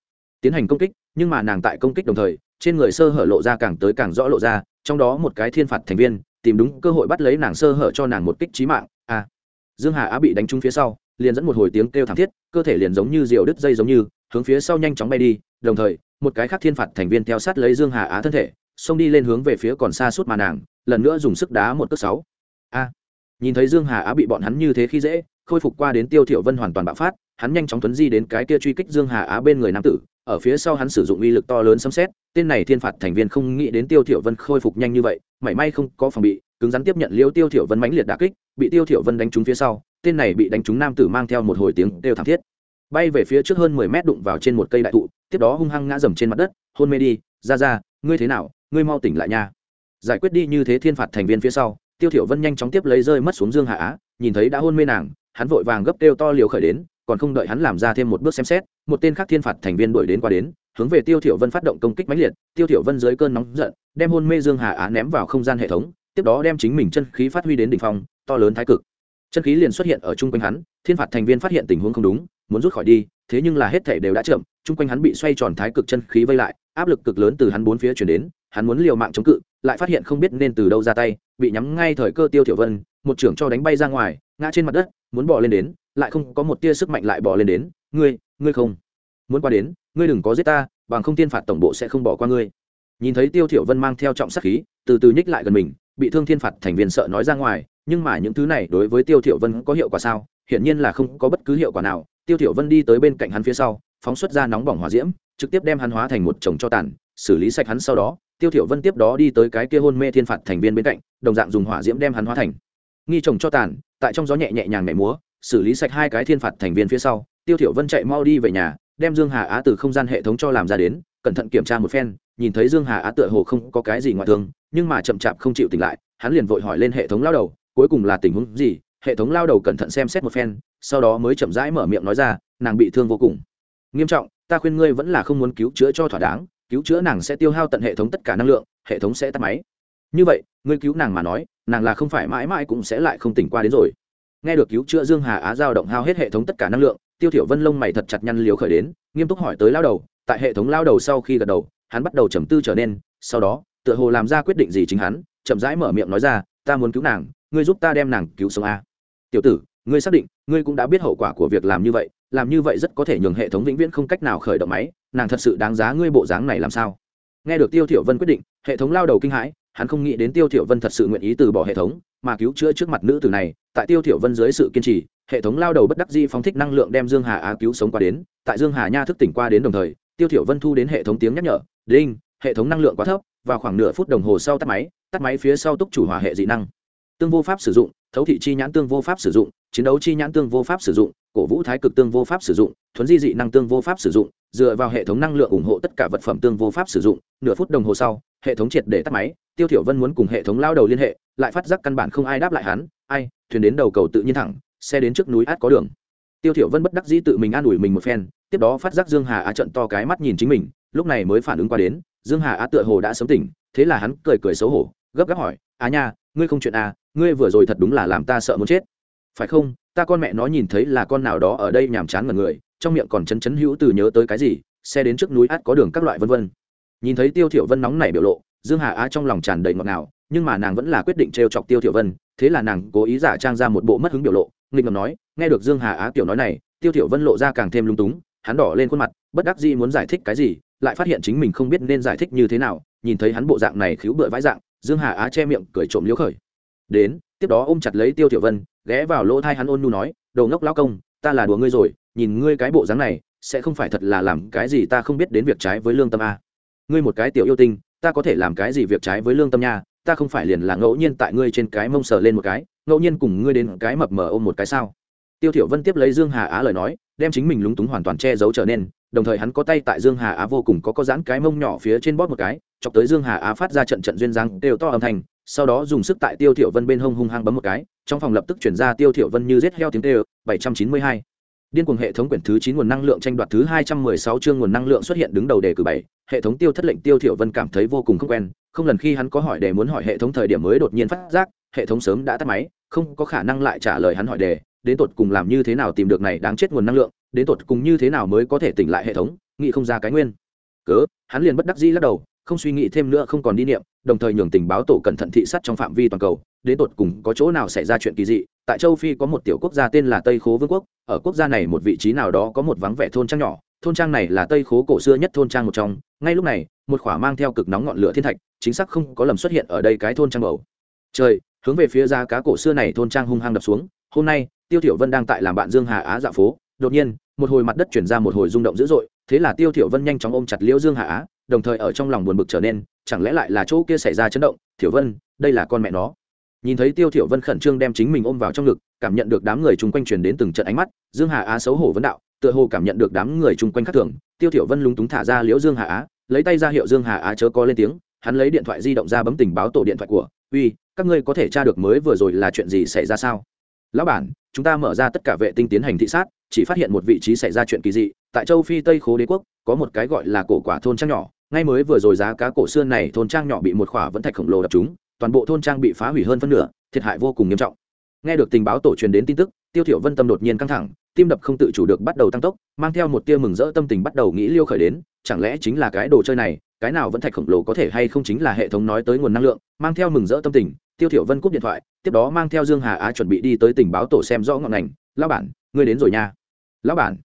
tiến hành công kích, nhưng mà nàng tại công kích đồng thời, trên người sơ hở lộ ra càng tới càng rõ lộ ra, trong đó một cái thiên phạt thành viên, tìm đúng cơ hội bắt lấy nàng sơ hở cho nàng một kích trí mạng dương hà á bị đánh trúng phía sau, liền dẫn một hồi tiếng kêu thảm thiết, cơ thể liền giống như diều đứt dây giống như, hướng phía sau nhanh chóng bay đi, đồng thời, một cái khác thiên phạt thành viên theo sát lấy dương hà á thân thể, xông đi lên hướng về phía còn xa suốt mà nàng, lần nữa dùng sức đá một cước sáu. A! Nhìn thấy dương hà á bị bọn hắn như thế khi dễ, khôi phục qua đến tiêu thiểu vân hoàn toàn bạo phát, hắn nhanh chóng tuấn di đến cái kia truy kích dương hà á bên người nam tử, ở phía sau hắn sử dụng uy lực to lớn xâm xét tên này thiên phạt thành viên không nghĩ đến tiêu thiểu vân khôi phục nhanh như vậy may may không có phòng bị cứng rắn tiếp nhận liêu tiêu thiểu vân mãnh liệt đả kích, bị tiêu thiểu vân đánh trúng phía sau, tên này bị đánh trúng nam tử mang theo một hồi tiếng đều thảm thiết. Bay về phía trước hơn mười mét đụng vào trên một cây đại thụ, tiếp đó hung hăng ngã dầm trên mặt đất, hôn mê đi, ra ra, ngươi thế nào, ngươi mau tỉnh lại nha. Giải quyết đi như thế thiên phạt thành viên phía sau, tiêu thiểu vân nhanh chóng tiếp lấy rơi mất xuống dương hạ á, nhìn thấy đã hôn mê nàng, hắn vội vàng gấp tiêu to liều khởi đến, còn không đợi hắn làm ra thêm một bước xem xét, một tên khác thiên phạt thành viên đuổi đến qua đến, hướng về tiêu thiểu vân phát động công kích mãnh liệt, tiêu thiểu vân dưới cơn nóng giận, đem hôn mê dương hà á ném vào không gian hệ thống tiếp đó đem chính mình chân khí phát huy đến đỉnh phong, to lớn thái cực. Chân khí liền xuất hiện ở trung quanh hắn, thiên phạt thành viên phát hiện tình huống không đúng, muốn rút khỏi đi, thế nhưng là hết thảy đều đã chậm trung quanh hắn bị xoay tròn thái cực chân khí vây lại, áp lực cực lớn từ hắn bốn phía truyền đến, hắn muốn liều mạng chống cự, lại phát hiện không biết nên từ đâu ra tay, bị nhắm ngay thời cơ tiêu tiểu vân, một trưởng cho đánh bay ra ngoài, ngã trên mặt đất, muốn bò lên đến, lại không có một tia sức mạnh lại bò lên đến, ngươi ngươi không muốn qua đến, ngươi đừng có giết ta, bằng không tiên phạt tổng bộ sẽ không bỏ qua ngươi. Nhìn thấy tiêu thiểu vân mang theo trọng sát khí, từ từ nhích lại gần mình bị thương thiên phạt thành viên sợ nói ra ngoài, nhưng mà những thứ này đối với tiêu thiểu vân có hiệu quả sao? Hiển nhiên là không có bất cứ hiệu quả nào. Tiêu thiểu vân đi tới bên cạnh hắn phía sau, phóng xuất ra nóng bỏng hỏa diễm, trực tiếp đem hắn hóa thành một chồng cho tàn. Xử lý sạch hắn sau đó, tiêu thiểu vân tiếp đó đi tới cái kia hôn mê thiên phạt thành viên bên cạnh, đồng dạng dùng hỏa diễm đem hắn hóa thành. Nghi chồng cho tàn, tại trong gió nhẹ nhẹ nhàng nhảy múa, xử lý sạch hai cái thiên phạt thành viên phía sau, tiêu thiểu vân chạy mau đi về nhà, đem dương hà á từ không gian hệ thống cho làm ra đến, cẩn thận kiểm tra một phen, nhìn thấy dương hà á tựa hồ không có cái gì ngoại thương nhưng mà chậm chạp không chịu tỉnh lại, hắn liền vội hỏi lên hệ thống lao đầu, cuối cùng là tình huống gì? Hệ thống lao đầu cẩn thận xem xét một phen, sau đó mới chậm rãi mở miệng nói ra, nàng bị thương vô cùng. Nghiêm trọng, ta khuyên ngươi vẫn là không muốn cứu chữa cho thỏa đáng, cứu chữa nàng sẽ tiêu hao tận hệ thống tất cả năng lượng, hệ thống sẽ tắt máy. Như vậy, ngươi cứu nàng mà nói, nàng là không phải mãi mãi cũng sẽ lại không tỉnh qua đến rồi. Nghe được cứu chữa dương hà á giao động hao hết hệ thống tất cả năng lượng, tiêu thiểu vân lông mày thật chặt nhăn liếu khởi đến, nghiêm túc hỏi tới lao đầu, tại hệ thống lao đầu sau khi gật đầu, hắn bắt đầu trầm tư trở nên, sau đó tựa hồ làm ra quyết định gì chính hắn, chậm rãi mở miệng nói ra, ta muốn cứu nàng, ngươi giúp ta đem nàng cứu sống a. Tiểu tử, ngươi xác định, ngươi cũng đã biết hậu quả của việc làm như vậy, làm như vậy rất có thể nhường hệ thống vĩnh viễn không cách nào khởi động máy, nàng thật sự đáng giá ngươi bộ dáng này làm sao? Nghe được tiêu thiểu vân quyết định, hệ thống lao đầu kinh hãi, hắn không nghĩ đến tiêu thiểu vân thật sự nguyện ý từ bỏ hệ thống, mà cứu chữa trước mặt nữ tử này, tại tiêu thiểu vân dưới sự kiên trì, hệ thống lao đầu bất đắc dĩ phóng thích năng lượng đem dương hà á cứu sống qua đến, tại dương hà nha thức tỉnh qua đến đồng thời, tiêu thiểu vân thu đến hệ thống tiếng nhắc nhở, đinh, hệ thống năng lượng quá thấp vào khoảng nửa phút đồng hồ sau tắt máy tắt máy phía sau túc chủ hỏa hệ dị năng. Tương vô pháp sử dụng, thấu thị chi nhãn tương vô pháp sử dụng, chiến đấu chi nhãn tương vô pháp sử dụng, cổ vũ thái cực tương vô pháp sử dụng, thuấn di dị năng tương vô pháp sử dụng, dựa vào hệ thống năng lượng ủng hộ tất cả vật phẩm tương vô pháp sử dụng, nửa phút đồng hồ sau, hệ thống triệt để tắt máy, tiêu thiểu vân muốn cùng hệ thống lao đầu liên hệ, lại phát giác căn bản không ai đáp lại hắn, ai, thuyền đến đầu cầu tự nhiên thẳng, xe đến trước núi át có đường. Tiêu thiểu vân bất đắc dĩ tự mình an ủi mình một phen, tiếp đó phát giác dương hà á trận to cái mắt nhìn chính mình, lúc này mới phản ứng qua đến dương hà á tựa hồ đã sớm tỉnh, thế là hắn cười cười xấu hổ, gấp gáp hỏi á nha, ngươi không chuyện à ngươi vừa rồi thật đúng là làm ta sợ muốn chết. Phải không? Ta con mẹ nó nhìn thấy là con nào đó ở đây nhàm chán ngần người, trong miệng còn chấn chấn hữu từ nhớ tới cái gì, xe đến trước núi át có đường các loại vân vân. Nhìn thấy tiêu thiểu vân nóng nảy biểu lộ, dương hà á trong lòng tràn đầy ngọt ngào, nhưng mà nàng vẫn là quyết định trêu chọc tiêu thiểu vân, thế là nàng cố ý giả trang ra một bộ mất hứng biểu lộ, nghịch ngầm nói, nghe được dương hà á tiểu nói này, tiêu thiểu vân lộ ra càng thêm lung túng, hắn đỏ lên khuôn mặt, bất đắc dĩ muốn giải thích cái gì lại phát hiện chính mình không biết nên giải thích như thế nào, nhìn thấy hắn bộ dạng này khiếu bựa vãi dạng, dương hà á che miệng cười trộm liếu khởi. Đến, tiếp đó ôm chặt lấy tiêu tiểu vân, ghé vào lỗ thai hắn ôn nu nói đầu ngốc lão công, ta là đùa ngươi rồi, nhìn ngươi cái bộ dáng này, sẽ không phải thật là làm cái gì ta không biết đến việc trái với lương tâm a. Ngươi một cái tiểu yêu tinh, ta có thể làm cái gì việc trái với lương tâm nha, ta không phải liền là ngẫu nhiên tại ngươi trên cái mông sờ lên một cái, ngẫu nhiên cùng ngươi đến cái mập mờ ôm một cái sao? Tiêu thiểu vân tiếp lấy dương hà á lời nói, đem chính mình lúng túng hoàn toàn che giấu trở nên đồng thời hắn có tay tại dương hà á vô cùng có có giãn cái mông nhỏ phía trên bóp một cái, chọc tới dương hà á phát ra trận trận duyên dáng đều to âm thanh, sau đó dùng sức tại tiêu thiểu vân bên hông hung hăng bấm một cái, trong phòng lập tức chuyển ra tiêu thiểu vân như giết heo tiếng kêu 792 điên cuồng hệ thống quyển thứ chín nguồn năng lượng tranh đoạt thứ 216 chương nguồn năng lượng xuất hiện đứng đầu đề cử bảy, hệ thống tiêu thất lệnh tiêu thiểu vân cảm thấy vô cùng không quen, không lần khi hắn có hỏi đề muốn hỏi hệ thống thời điểm mới đột nhiên phát giác, hệ thống sớm đã tắt máy, không có khả năng lại trả lời hắn hỏi đề đến tột cùng làm như thế nào tìm được này đáng chết nguồn năng lượng, đến tột cùng như thế nào mới có thể tỉnh lại hệ thống, nghĩ không ra cái nguyên. Cớ, hắn liền bất đắc dĩ lắc đầu, không suy nghĩ thêm nữa không còn đi niệm, đồng thời nhường tình báo tổ cẩn thận thị sát trong phạm vi toàn cầu, đến tột cùng có chỗ nào xảy ra chuyện kỳ dị. Tại châu phi có một tiểu quốc gia tên là tây khố vương quốc, ở quốc gia này một vị trí nào đó có một vắng vẻ thôn trang nhỏ, thôn trang này là tây khố cổ xưa nhất thôn trang một trong, ngay lúc này, một khỏa mang theo cực nóng ngọn lửa thiên thạch, chính xác không có lầm xuất hiện ở đây cái thôn trang bầu. Trời, hướng về phía ra cá cổ xưa này thôn trang hung hăng đập xuống, hôm nay tiêu thiểu vân đang tại làm bạn dương hà á dạo phố. Đột nhiên, một hồi mặt đất chuyển ra một hồi rung động dữ dội, thế là tiêu thiểu vân nhanh chóng ôm chặt liễu dương hà á, đồng thời ở trong lòng buồn bực trở nên, chẳng lẽ lại là chỗ kia xảy ra chấn động? Thiểu vân, đây là con mẹ nó. Nhìn thấy tiêu thiểu vân khẩn trương đem chính mình ôm vào trong ngực, cảm nhận được đám người chung quanh truyền đến từng trận ánh mắt, dương hà á xấu hổ vấn đạo, tựa hồ cảm nhận được đám người chung quanh khác thường. Tiêu thiểu vân lúng túng thả ra liễu dương hà á, lấy tay ra hiệu dương hà á chớ có lên tiếng, hắn lấy điện thoại di động ra bấm tình báo tổ điện thoại của, uy, các ngươi có thể tra được mới vừa rồi là chuyện gì xảy ra sao? Lão bản, chúng ta mở ra tất cả vệ tinh tiến hành thị sát, chỉ phát hiện một vị trí xảy ra chuyện kỳ dị. Tại châu phi tây khố đế quốc, có một cái gọi là cổ quả thôn trang nhỏ. Ngay mới vừa rồi giá cá cổ xưa này thôn trang nhỏ bị một khỏa vẫn thạch khổng lồ đập chúng toàn bộ thôn trang bị phá hủy hơn phân nửa, thiệt hại vô cùng nghiêm trọng. Nghe được tình báo tổ truyền đến tin tức, tiêu thiểu vân tâm đột nhiên căng thẳng, tim đập không tự chủ được bắt đầu tăng tốc, mang theo một tia mừng rỡ tâm tình bắt đầu nghĩ liêu khởi đến, chẳng lẽ chính là cái đồ chơi này, cái nào vẫn thạch khổng lồ có thể hay không chính là hệ thống nói tới nguồn năng lượng, mang theo mừng rỡ tâm tình, tiêu thiểu vân cúp điện thoại tiếp đó mang theo dương hà á chuẩn bị đi tới tình báo tổ xem rõ ngọn ngành. Lão bản, ngươi đến rồi nha. Lão bản.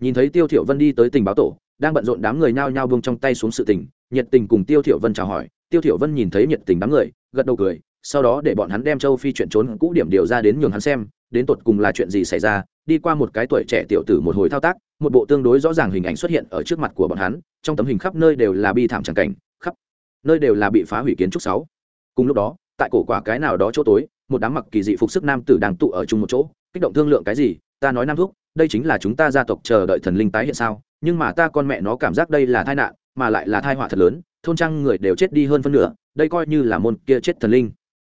Nhìn thấy tiêu thiểu vân đi tới tình báo tổ, đang bận rộn đám người nhao nhao buông trong tay xuống sự tình, nhiệt tình cùng tiêu thiểu vân chào hỏi. Tiêu thiểu vân nhìn thấy nhiệt tình đám người, gật đầu cười, sau đó để bọn hắn đem châu phi chuyện trốn cũ điểm điều ra đến nhường hắn xem, đến tột cùng là chuyện gì xảy ra, đi qua một cái tuổi trẻ tiểu tử một hồi thao tác, một bộ tương đối rõ ràng hình ảnh xuất hiện ở trước mặt của bọn hắn, trong tấm hình khắp nơi đều là bi thảm tràng cảnh, khắp nơi đều là bị phá hủy kiến trúc sáu. Cùng lúc đó, tại cổ quả cái nào đó chỗ tối một đám mặc kỳ dị phục sức nam tử đang tụ ở chung một chỗ, kích động thương lượng cái gì, ta nói nam thúc, đây chính là chúng ta gia tộc chờ đợi thần linh tái hiện sao, nhưng mà ta con mẹ nó cảm giác đây là tai nạn, mà lại là tai họa thật lớn, thôn trang người đều chết đi hơn phân nửa, đây coi như là môn kia chết thần linh.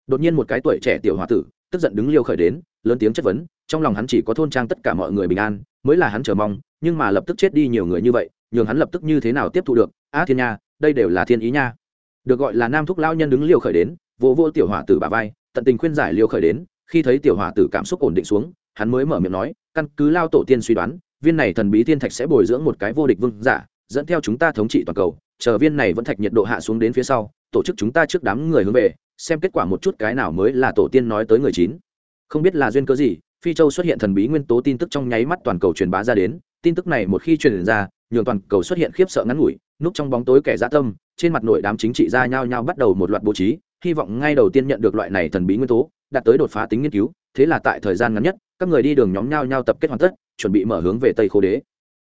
Đột nhiên một cái tuổi trẻ tiểu hòa tử, tức giận đứng liêu khởi đến, lớn tiếng chất vấn, trong lòng hắn chỉ có thôn trang tất cả mọi người bình an, mới là hắn chờ mong, nhưng mà lập tức chết đi nhiều người như vậy, nhường hắn lập tức như thế nào tiếp thu được, á thiên nha, đây đều là thiên ý nha. Được gọi là nam thúc lão nhân đứng liêu khởi đến vô vô tiểu hòa tử bà vai tận tình khuyên giải liêu khởi đến, khi thấy tiểu hòa tử cảm xúc ổn định xuống, hắn mới mở miệng nói, căn cứ lao tổ tiên suy đoán, viên này thần bí thiên thạch sẽ bồi dưỡng một cái vô địch vương giả, dẫn theo chúng ta thống trị toàn cầu, chờ viên này vẫn thạch nhiệt độ hạ xuống đến phía sau, tổ chức chúng ta trước đám người hướng về, xem kết quả một chút cái nào mới là tổ tiên nói tới người chín. Không biết là duyên cớ gì, phi châu xuất hiện thần bí nguyên tố tin tức trong nháy mắt toàn cầu truyền bá ra đến, tin tức này một khi truyền ra, nhường toàn cầu xuất hiện khiếp sợ ngắn ngủi, núp trong bóng tối kẻ dã tâm, trên mặt nội đám chính trị gia nhao nhao bắt đầu một loạt bố trí hy vọng ngay đầu tiên nhận được loại này thần bí nguyên tố, đạt tới đột phá tính nghiên cứu. Thế là tại thời gian ngắn nhất, các người đi đường nhóm nhau nhau tập kết hoàn tất, chuẩn bị mở hướng về tây khô đế.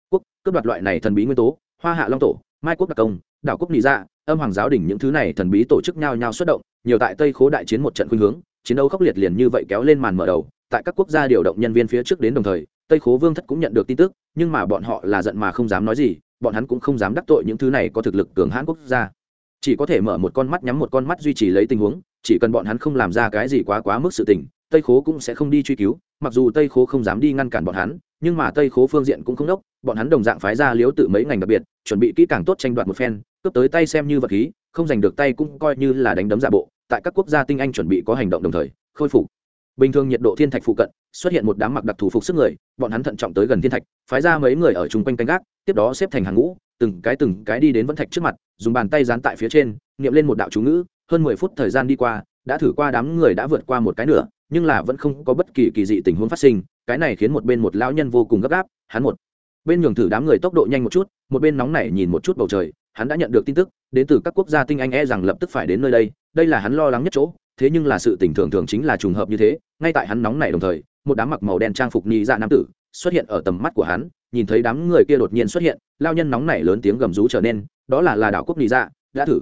Quốc, cướp đoạt loại này thần bí nguyên tố, hoa hạ long tổ, mai quốc đặc công, đảo quốc nị dạ âm hoàng giáo đỉnh những thứ này thần bí tổ chức nhau nhau xuất động, nhiều tại tây khố đại chiến một trận khuynh hướng, chiến đấu khốc liệt liền như vậy kéo lên màn mở đầu. Tại các quốc gia điều động nhân viên phía trước đến đồng thời, tây khố vương thất cũng nhận được tin tức, nhưng mà bọn họ là giận mà không dám nói gì, bọn hắn cũng không dám đắc tội những thứ này có thực lực cường hãn quốc gia chỉ có thể mở một con mắt nhắm một con mắt duy trì lấy tình huống, chỉ cần bọn hắn không làm ra cái gì quá quá mức sự tình, tây khố cũng sẽ không đi truy cứu, mặc dù tây khố không dám đi ngăn cản bọn hắn, nhưng mà tây khố phương diện cũng không đốc, bọn hắn đồng dạng phái ra liếu tự mấy ngành đặc biệt, chuẩn bị kỹ càng tốt tranh đoạt một phen, cướp tới tay xem như vật khí, không giành được tay cũng coi như là đánh đấm giả bộ, tại các quốc gia tinh anh chuẩn bị có hành động đồng thời, khôi phục. Bình thường nhiệt độ thiên thạch phụ cận, xuất hiện một đám mặc đặc thù phục sức người, bọn hắn thận trọng tới gần thiên thạch, phái ra mấy người ở chung quanh canh gác, tiếp đó xếp thành hàng ngũ từng cái từng cái đi đến vẫn thạch trước mặt dùng bàn tay dán tại phía trên niệm lên một đạo chú ngữ hơn mười phút thời gian đi qua đã thử qua đám người đã vượt qua một cái nữa, nhưng là vẫn không có bất kỳ kỳ dị tình huống phát sinh cái này khiến một bên một lão nhân vô cùng gấp gáp hắn một bên nhường thử đám người tốc độ nhanh một chút một bên nóng nảy nhìn một chút bầu trời hắn đã nhận được tin tức đến từ các quốc gia tinh anh e rằng lập tức phải đến nơi đây đây là hắn lo lắng nhất chỗ thế nhưng là sự tình thường thường chính là trùng hợp như thế ngay tại hắn nóng nảy đồng thời một đám mặc màu đen trang phục ni dạ nam tử xuất hiện ở tầm mắt của hắn nhìn thấy đám người kia đột nhiên xuất hiện, lao nhân nóng nảy lớn tiếng gầm rú trở nên, đó là là đảo quốc lý dạ đã thử.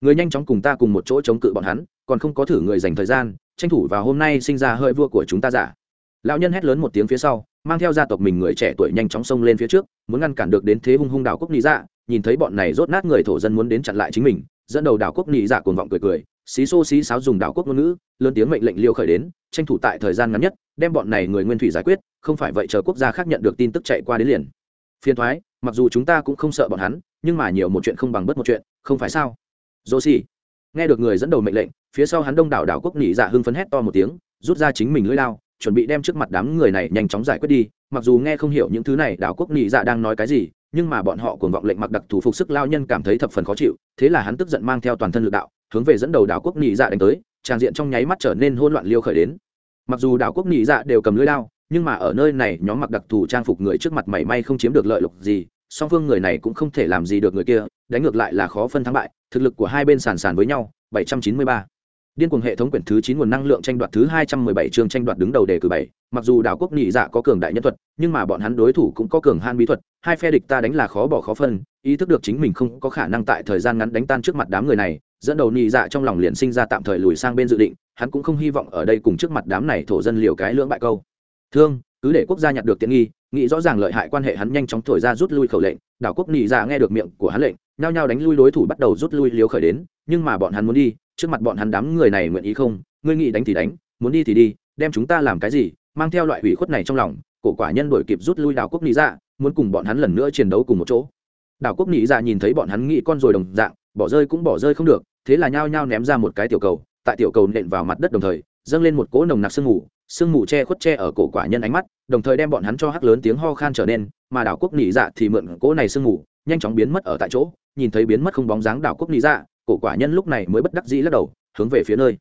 Người nhanh chóng cùng ta cùng một chỗ chống cự bọn hắn, còn không có thử người dành thời gian, tranh thủ vào hôm nay sinh ra hơi vua của chúng ta giả. Lão nhân hét lớn một tiếng phía sau, mang theo gia tộc mình người trẻ tuổi nhanh chóng xông lên phía trước, muốn ngăn cản được đến thế hung hung đảo quốc lý dạ nhìn thấy bọn này rốt nát người thổ dân muốn đến chặn lại chính mình dẫn đầu đảo quốc nị dạ cuồng vọng cười cười, xí xô xí sáo dùng đảo quốc ngôn ngữ, lớn tiếng mệnh lệnh liêu khởi đến, tranh thủ tại thời gian ngắn nhất, đem bọn này người nguyên thủy giải quyết, không phải vậy chờ quốc gia khác nhận được tin tức chạy qua đến liền. Phiền thoái, mặc dù chúng ta cũng không sợ bọn hắn, nhưng mà nhiều một chuyện không bằng bất một chuyện, không phải sao? Dô xì nghe được người dẫn đầu mệnh lệnh, phía sau hắn đông đảo đảo quốc nị dạ hưng phấn hét to một tiếng, rút ra chính mình lưỡi lao chuẩn bị đem trước mặt đám người này nhanh chóng giải quyết đi, mặc dù nghe không hiểu những thứ này, đảo quốc nhị dạ đang nói cái gì, nhưng mà bọn họ cuồng vọng lệnh mặc đặc thủ phục sức lao nhân cảm thấy thập phần khó chịu, thế là hắn tức giận mang theo toàn thân lực đạo, hướng về dẫn đầu đảo quốc nhị dạ đánh tới trang diện trong nháy mắt trở nên hỗn loạn liêu khởi đến mặc dù đảo quốc nhị dạ đều cầm lưỡi lao nhưng mà ở nơi này, nhóm mặc đặc thù trang phục người trước mặt mảy may không chiếm được lợi lộc gì, song phương người này cũng không thể làm gì được người kia, đánh ngược lại là khó phân thắng bại, thực lực của hai bên sàn sàn với nhau 793 điên cuồng hệ thống quyển thứ chín nguồn năng lượng tranh đoạt thứ 217 chương tranh đoạt đứng đầu đề cử bảy. Mặc dù đảo quốc nhị dạ có cường đại nhân thuật, nhưng mà bọn hắn đối thủ cũng có cường han bí thuật, hai phe địch ta đánh là khó bỏ khó phân, ý thức được chính mình không có khả năng tại thời gian ngắn đánh tan trước mặt đám người này, dẫn đầu nhị dạ trong lòng liền sinh ra tạm thời lùi sang bên dự định, hắn cũng không hy vọng ở đây cùng trước mặt đám này thổ dân liều cái lưỡng bại câu. Thương, cứ để quốc gia nhặt được tiện nghi, nghĩ rõ ràng lợi hại quan hệ hắn nhanh chóng thổi ra rút lui khẩu lệnh, đảo quốc nhị dạ nghe được miệng của hắn lệnh, nhao nhao đánh lui đối thủ bắt đầu rút lui liều khởi đến, nhưng mà bọn hắn muốn đi trước mặt bọn hắn đám người này nguyện ý không? Ngươi nghĩ đánh thì đánh, muốn đi thì đi, đem chúng ta làm cái gì? Mang theo loại hủy khuất này trong lòng, cổ quả nhân đổi kịp rút lui đảo quốc Nị dạ muốn cùng bọn hắn lần nữa chiến đấu cùng một chỗ. Đảo quốc Nị dạ nhìn thấy bọn hắn nghĩ con rồi đồng dạng, bỏ rơi cũng bỏ rơi không được, thế là nhao nhao ném ra một cái tiểu cầu, tại tiểu cầu nện vào mặt đất đồng thời, dâng lên một cỗ nồng nặc sương mù sương mù che khuất che ở cổ quả nhân ánh mắt, đồng thời đem bọn hắn cho hắc lớn tiếng ho khan trở nên, mà đảo quốc Nị dạ thì mượn cỗ này sương mù, nhanh chóng biến mất ở tại chỗ, nhìn thấy biến mất không bóng dáng đảo quốc Nị dạ cổ quả nhân lúc này mới bất đắc dĩ lắc đầu, hướng về phía nơi.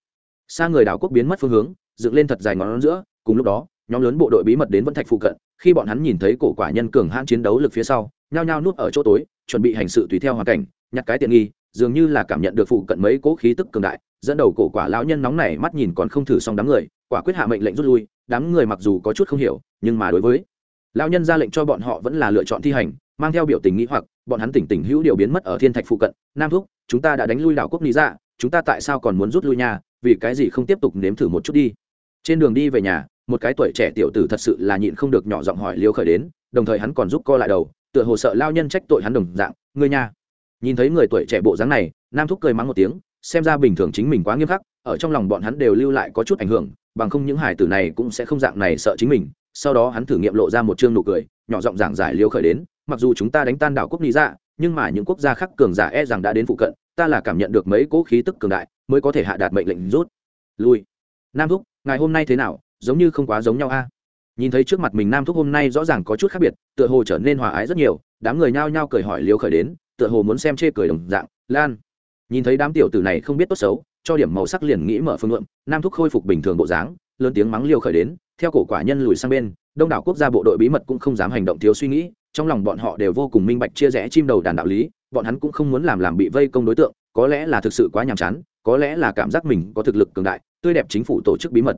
Xa người đảo quốc biến mất phương hướng, dựng lên thật dài ngón giữa, cùng lúc đó, nhóm lớn bộ đội bí mật đến vân thạch phụ cận, khi bọn hắn nhìn thấy cổ quả nhân cường hãn chiến đấu lực phía sau, nhao nhao núp ở chỗ tối, chuẩn bị hành sự tùy theo hoàn cảnh, nhặt cái tiện nghi, dường như là cảm nhận được phụ cận mấy cỗ khí tức cường đại, dẫn đầu cổ quả lão nhân nóng này mắt nhìn còn không thử xong đám người, quả quyết hạ mệnh lệnh rút lui, đám người mặc dù có chút không hiểu, nhưng mà đối với lão nhân ra lệnh cho bọn họ vẫn là lựa chọn thi hành, mang theo biểu tình nghĩ hoặc, bọn hắn tỉnh tỉnh hữu điều biến mất ở thiên thạch phụ cận, nam thúc chúng ta đã đánh lui đảo quốc lý dạ chúng ta tại sao còn muốn rút lui nhà vì cái gì không tiếp tục nếm thử một chút đi? Trên đường đi về nhà, một cái tuổi trẻ tiểu tử thật sự là nhịn không được nhỏ giọng hỏi liêu khởi đến, đồng thời hắn còn giúp co lại đầu, tựa hồ sợ lao nhân trách tội hắn đồng dạng, ngươi nha. Nhìn thấy người tuổi trẻ bộ dáng này, nam thúc cười mắng một tiếng, xem ra bình thường chính mình quá nghiêm khắc, ở trong lòng bọn hắn đều lưu lại có chút ảnh hưởng, bằng không những hải tử này cũng sẽ không dạng này sợ chính mình. Sau đó hắn thử nghiệm lộ ra một chương nụ cười, nhỏ giọng giảng giải liêu khởi đến, mặc dù chúng ta đánh tan đảo quốc lý dạ nhưng mà những quốc gia khác cường giả e rằng đã đến phụ cận, ta là cảm nhận được mấy cỗ khí tức cường đại mới có thể hạ đạt mệnh lệnh rút. Lui. Nam thúc ngày hôm nay thế nào? Giống như không quá giống nhau a. Nhìn thấy trước mặt mình nam thúc hôm nay rõ ràng có chút khác biệt, tựa hồ trở nên hòa ái rất nhiều, đám người nhao nhao cười hỏi liều khởi đến, tựa hồ muốn xem chê cười đồng dạng, lan. Nhìn thấy đám tiểu tử này không biết tốt xấu, cho điểm màu sắc liền nghĩ mở phương ngượng, nam thúc khôi phục bình thường bộ dáng, lớn tiếng mắng liều khởi đến, theo cổ quả nhân lùi sang bên, đông đảo quốc gia bộ đội bí mật cũng không dám hành động thiếu suy nghĩ trong lòng bọn họ đều vô cùng minh bạch chia rẽ chim đầu đàn đạo lý, bọn hắn cũng không muốn làm làm bị vây công đối tượng, có lẽ là thực sự quá nhàm chán, có lẽ là cảm giác mình có thực lực cường đại, tươi đẹp chính phủ tổ chức bí mật.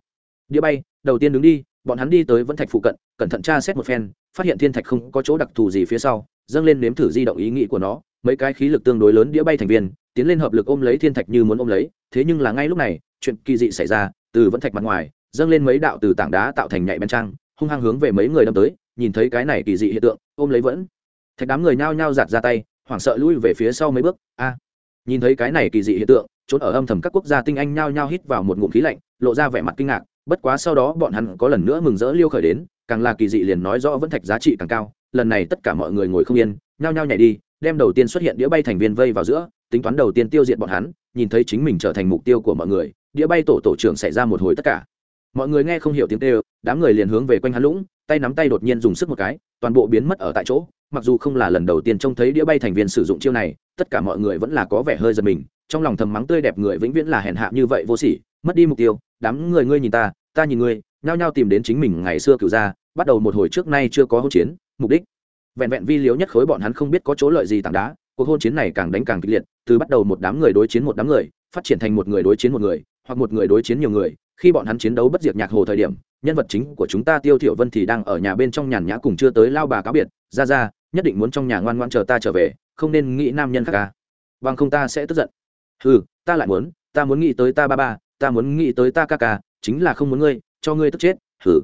Đĩa bay, đầu tiên đứng đi, bọn hắn đi tới vẫn thạch phụ cận, cẩn thận tra xét một phen, phát hiện thiên thạch không có chỗ đặc thù gì phía sau, dâng lên nếm thử di động ý nghĩ của nó, mấy cái khí lực tương đối lớn đĩa bay thành viên, tiến lên hợp lực ôm lấy thiên thạch như muốn ôm lấy, thế nhưng là ngay lúc này, chuyện kỳ dị xảy ra, từ vẫn thạch mặt ngoài, dâng lên mấy đạo từ tảng đá tạo thành nhạy bên trang, hung hăng hướng về mấy người đâm tới, nhìn thấy cái này kỳ dị hiện tượng ôm lấy vẫn. Thạch đám người nhao nhao giạt ra tay, hoảng sợ lui về phía sau mấy bước. A, nhìn thấy cái này kỳ dị hiện tượng, trốn ở âm thầm các quốc gia tinh anh nhao nhao hít vào một ngụm khí lạnh, lộ ra vẻ mặt kinh ngạc. Bất quá sau đó bọn hắn có lần nữa mừng rỡ liêu khởi đến, càng là kỳ dị liền nói rõ vẫn thạch giá trị càng cao. Lần này tất cả mọi người ngồi không yên, nhao nhao nhảy đi, đem đầu tiên xuất hiện đĩa bay thành viên vây vào giữa, tính toán đầu tiên tiêu diệt bọn hắn, nhìn thấy chính mình trở thành mục tiêu của mọi người, đĩa bay tổ tổ trưởng xảy ra một hồi tất cả. Mọi người nghe không hiểu tiếng kêu, đám người liền hướng về quanh hắn lũng tay nắm tay đột nhiên dùng sức một cái, toàn bộ biến mất ở tại chỗ. Mặc dù không là lần đầu tiên trông thấy đĩa bay thành viên sử dụng chiêu này, tất cả mọi người vẫn là có vẻ hơi giật mình, trong lòng thầm mắng tươi đẹp người vĩnh viễn là hèn hạ như vậy vô sỉ, mất đi mục tiêu, đám người ngươi nhìn ta ta nhìn ngươi, nhao nhao tìm đến chính mình ngày xưa cựu ra bắt đầu một hồi trước nay chưa có hỗn chiến, mục đích. Vẹn vẹn vi liếu nhất khối bọn hắn không biết có chỗ lợi gì tảng đá, cuộc hôn chiến này càng đánh càng kịch liệt, từ bắt đầu một đám người đối chiến một đám người, phát triển thành một người đối chiến một người, hoặc một người đối chiến nhiều người, khi bọn hắn chiến đấu bất diệt nhạc hồ thời điểm nhân vật chính của chúng ta tiêu thiểu vân thì đang ở nhà bên trong nhàn nhã cùng chưa tới lao bà cáo biệt, ra ra, nhất định muốn trong nhà ngoan ngoãn chờ ta trở về, không nên nghĩ nam nhân khác ca bằng không ta sẽ tức giận. Ừ ta lại muốn, ta muốn nghĩ tới ta ba ba, ta muốn nghĩ tới ta ca ca, chính là không muốn ngươi, cho ngươi tức chết. Hử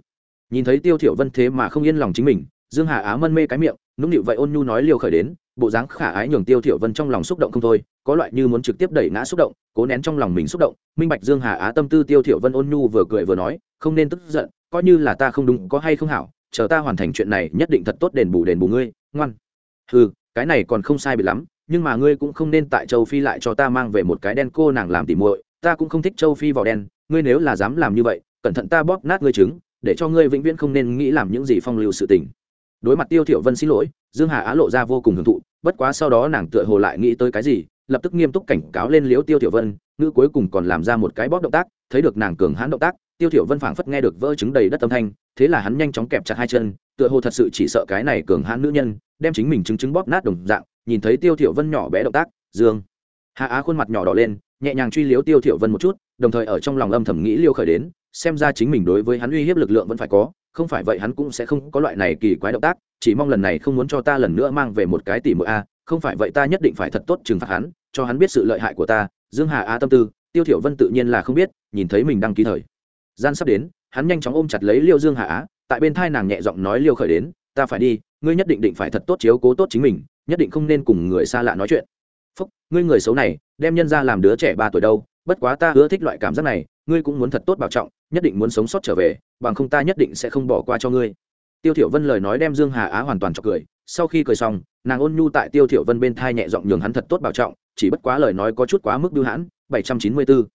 nhìn thấy tiêu thiểu vân thế mà không yên lòng chính mình, dương hà á mân mê cái miệng, nũng nịu vậy ôn nhu nói liều khởi đến bộ dáng khả ái nhường tiêu thiểu vân trong lòng xúc động không thôi, có loại như muốn trực tiếp đẩy ngã xúc động, cố nén trong lòng mình xúc động. Minh bạch dương hà á tâm tư tiêu thiểu vân ôn nhu vừa cười vừa nói, không nên tức giận, coi như là ta không đúng, có hay không hảo, chờ ta hoàn thành chuyện này, nhất định thật tốt đền bù đền bù ngươi, ngoan. Hừ, cái này còn không sai bị lắm, nhưng mà ngươi cũng không nên tại châu phi lại cho ta mang về một cái đen cô nàng làm tỉ muội, ta cũng không thích châu phi vào đen, ngươi nếu là dám làm như vậy, cẩn thận ta bóp nát ngươi trứng, để cho ngươi vĩnh viễn không nên nghĩ làm những gì phong lưu sự tình đối mặt tiêu thiểu vân xin lỗi, dương hà á lộ ra vô cùng hưởng thụ, bất quá sau đó nàng tựa hồ lại nghĩ tới cái gì, lập tức nghiêm túc cảnh cáo lên liễu tiêu thiểu vân, ngữ cuối cùng còn làm ra một cái bóp động tác, thấy được nàng cường hãn động tác, tiêu thiểu vân phảng phất nghe được vỡ trứng đầy đất âm thanh, thế là hắn nhanh chóng kẹp chặt hai chân, tựa hồ thật sự chỉ sợ cái này cường hãn nữ nhân, đem chính mình trứng trứng bóp nát đồng dạng, nhìn thấy tiêu thiểu vân nhỏ bé động tác, dương. Hà á khuôn mặt nhỏ đỏ lên, nhẹ nhàng truy liếu tiêu thiểu vân một chút, đồng thời ở trong lòng âm thầm nghĩ liêu khởi đến, xem ra chính mình đối với hắn uy hiếp lực lượng vẫn phải có không phải vậy hắn cũng sẽ không có loại này kỳ quái động tác, chỉ mong lần này không muốn cho ta lần nữa mang về một cái tỷ muội a, không phải vậy ta nhất định phải thật tốt trừng phạt hắn, cho hắn biết sự lợi hại của ta, dương hà a tâm tư, tiêu thiểu vân tự nhiên là không biết, nhìn thấy mình đăng ký thời. Gian sắp đến, hắn nhanh chóng ôm chặt lấy liêu dương hà á tại bên thai nàng nhẹ giọng nói liêu khởi đến, ta phải đi, ngươi nhất định định phải thật tốt chiếu cố tốt chính mình, nhất định không nên cùng người xa lạ nói chuyện. Phúc, ngươi người xấu này, đem nhân ra làm đứa trẻ ba tuổi đâu, bất quá ta ưa thích loại cảm giác này ngươi cũng muốn thật tốt bảo trọng, nhất định muốn sống sót trở về, bằng không ta nhất định sẽ không bỏ qua cho ngươi. Tiêu thiểu vân lời nói đem dương hà á hoàn toàn chọc cười. Sau khi cười xong, nàng ôn nhu tại tiêu thiểu vân bên thai nhẹ giọng nhường hắn thật tốt bảo trọng, chỉ bất quá lời nói có chút quá mức biêu hãn. 794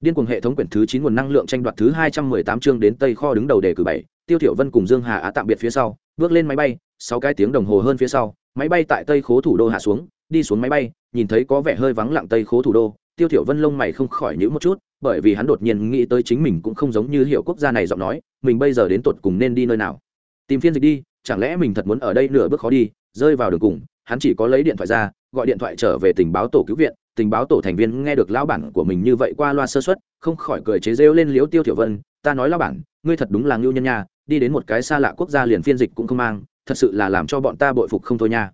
điên cuồng hệ thống quyển thứ 9 nguồn năng lượng tranh đoạt thứ 218 chương đến tây kho đứng đầu đề cử bảy. Tiêu thiểu vân cùng dương hà á tạm biệt phía sau, bước lên máy bay, sáu cái tiếng đồng hồ hơn phía sau, máy bay tại tây khố thủ đô hạ xuống, đi xuống máy bay, nhìn thấy có vẻ hơi vắng lặng tây khố thủ đô. Tiêu thiểu vân lông mày không khỏi nhíu một chút bởi vì hắn đột nhiên nghĩ tới chính mình cũng không giống như hiệu quốc gia này giọng nói, mình bây giờ đến tột cùng nên đi nơi nào? Tìm phiên dịch đi, chẳng lẽ mình thật muốn ở đây nửa bước khó đi, rơi vào đường cùng, hắn chỉ có lấy điện thoại ra, gọi điện thoại trở về tình báo tổ cứu viện, tình báo tổ thành viên nghe được lão bản của mình như vậy qua loa sơ suất, không khỏi cười chế rêu lên liếu tiêu thiểu vân, ta nói lão bản, ngươi thật đúng là ngưu nhân nha, đi đến một cái xa lạ quốc gia liền phiên dịch cũng không mang, thật sự là làm cho bọn ta bội phục không thôi nha.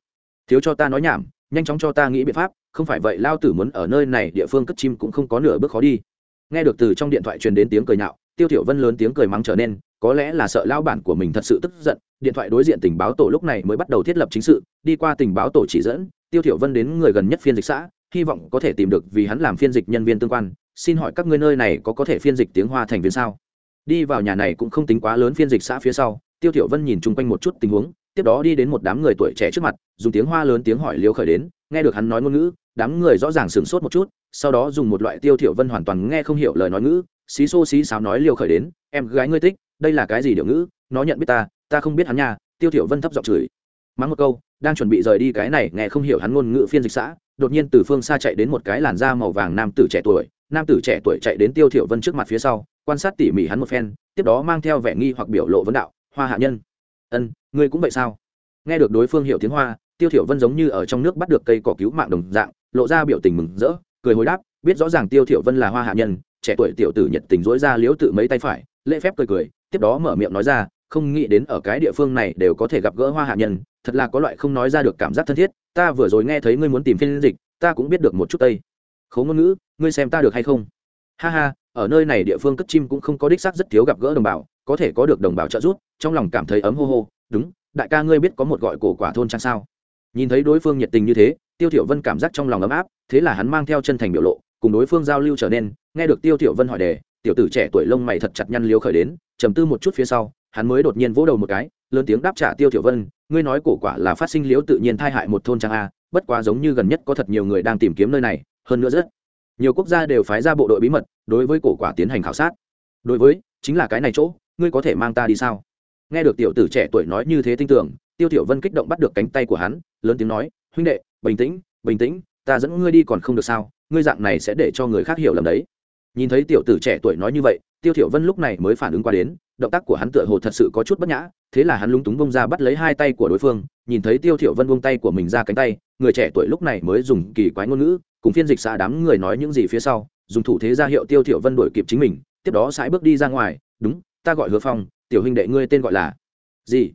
Thiếu cho ta nói nhảm, nhanh chóng cho ta nghĩ biện pháp, không phải vậy lao tử muốn ở nơi này địa phương cất chim cũng không có nửa bước khó đi nghe được từ trong điện thoại truyền đến tiếng cười nhạo, tiêu thiểu vân lớn tiếng cười mắng trở nên, có lẽ là sợ lao bản của mình thật sự tức giận, điện thoại đối diện tình báo tổ lúc này mới bắt đầu thiết lập chính sự, đi qua tình báo tổ chỉ dẫn, tiêu thiểu vân đến người gần nhất phiên dịch xã, hy vọng có thể tìm được vì hắn làm phiên dịch nhân viên tương quan, xin hỏi các ngươi nơi này có có thể phiên dịch tiếng hoa thành viên sao? Đi vào nhà này cũng không tính quá lớn phiên dịch xã phía sau, tiêu thiểu vân nhìn chung quanh một chút tình huống tiếp đó đi đến một đám người tuổi trẻ trước mặt, dùng tiếng hoa lớn tiếng hỏi liêu khởi đến, nghe được hắn nói ngôn ngữ, đám người rõ ràng sửng sốt một chút, sau đó dùng một loại tiêu thiểu vân hoàn toàn nghe không hiểu lời nói ngữ, xí xô xí xáo nói liêu khởi đến, em gái ngươi tích đây là cái gì điều ngữ? Nó nhận biết ta ta không biết hắn nha. Tiêu thiểu vân thấp giọng chửi. Mắng một câu, đang chuẩn bị rời đi cái này, nghe không hiểu hắn ngôn ngữ phiên dịch xã, đột nhiên từ phương xa chạy đến một cái làn da màu vàng nam tử trẻ tuổi, nam tử trẻ tuổi chạy đến tiêu thiểu vân trước mặt phía sau, quan sát tỉ mỉ hắn một phen, tiếp đó mang theo vẻ nghi hoặc biểu lộ vấn đạo, hoa hạ nhân ân, ngươi cũng vậy sao? Nghe được đối phương hiểu tiếng hoa, tiêu thiểu vân giống như ở trong nước bắt được cây cỏ cứu mạng đồng dạng, lộ ra biểu tình mừng rỡ, cười hồi đáp, biết rõ ràng tiêu thiểu vân là hoa hạ nhân, trẻ tuổi tiểu tử nhiệt tình dỗi ra liếu tự mấy tay phải, lễ phép cười cười, tiếp đó mở miệng nói ra, không nghĩ đến ở cái địa phương này đều có thể gặp gỡ hoa hạ nhân, thật là có loại không nói ra được cảm giác thân thiết, ta vừa rồi nghe thấy ngươi muốn tìm phiên dịch, ta cũng biết được một chút tây khấu ngôn ngữ, ngươi xem ta được hay không? Ha ha, ở nơi này địa phương cất chim cũng không có đích xác rất thiếu gặp gỡ đồng bào, có thể có được đồng bào trợ giúp trong lòng cảm thấy ấm hô hô, đúng, đại ca ngươi biết có một gọi cổ quả thôn trang sao? Nhìn thấy đối phương nhiệt tình như thế, tiêu thiểu vân cảm giác trong lòng ấm áp, thế là hắn mang theo chân thành biểu lộ, cùng đối phương giao lưu trở nên, nghe được tiêu thiểu vân hỏi đề, tiểu tử trẻ tuổi lông mày thật chặt nhăn liếu khởi đến, trầm tư một chút phía sau, hắn mới đột nhiên vỗ đầu một cái, lớn tiếng đáp trả tiêu thiểu vân, ngươi nói cổ quả là phát sinh liếu tự nhiên thay hại một thôn trang a, bất quá giống như gần nhất có thật nhiều người đang tìm kiếm nơi này, hơn nữa rất nhiều quốc gia đều phái ra bộ đội bí mật, đối với cổ quả tiến hành khảo sát. Đối với, chính là cái này chỗ, ngươi có thể mang ta đi sao? Nghe được tiểu tử trẻ tuổi nói như thế tin tưởng, tiêu tiểu vân kích động bắt được cánh tay của hắn, lớn tiếng nói, huynh đệ, bình tĩnh bình tĩnh, ta dẫn ngươi đi còn không được sao, ngươi dạng này sẽ để cho người khác hiểu lầm đấy. Nhìn thấy tiểu tử trẻ tuổi nói như vậy, tiêu tiểu vân lúc này mới phản ứng qua đến, động tác của hắn tựa hồ thật sự có chút bất nhã, thế là hắn lúng túng bông ra bắt lấy hai tay của đối phương, nhìn thấy tiêu tiểu vân bông tay của mình ra cánh tay, người trẻ tuổi lúc này mới dùng kỳ quái ngôn ngữ, cùng phiên dịch xã đám người nói những gì phía sau, dùng thủ thế ra hiệu tiêu tiểu vân đuổi kịp chính mình, tiếp đó sải bước đi ra ngoài, đúng, ta gọi hứa phong tiểu huynh đệ ngươi tên gọi là gì?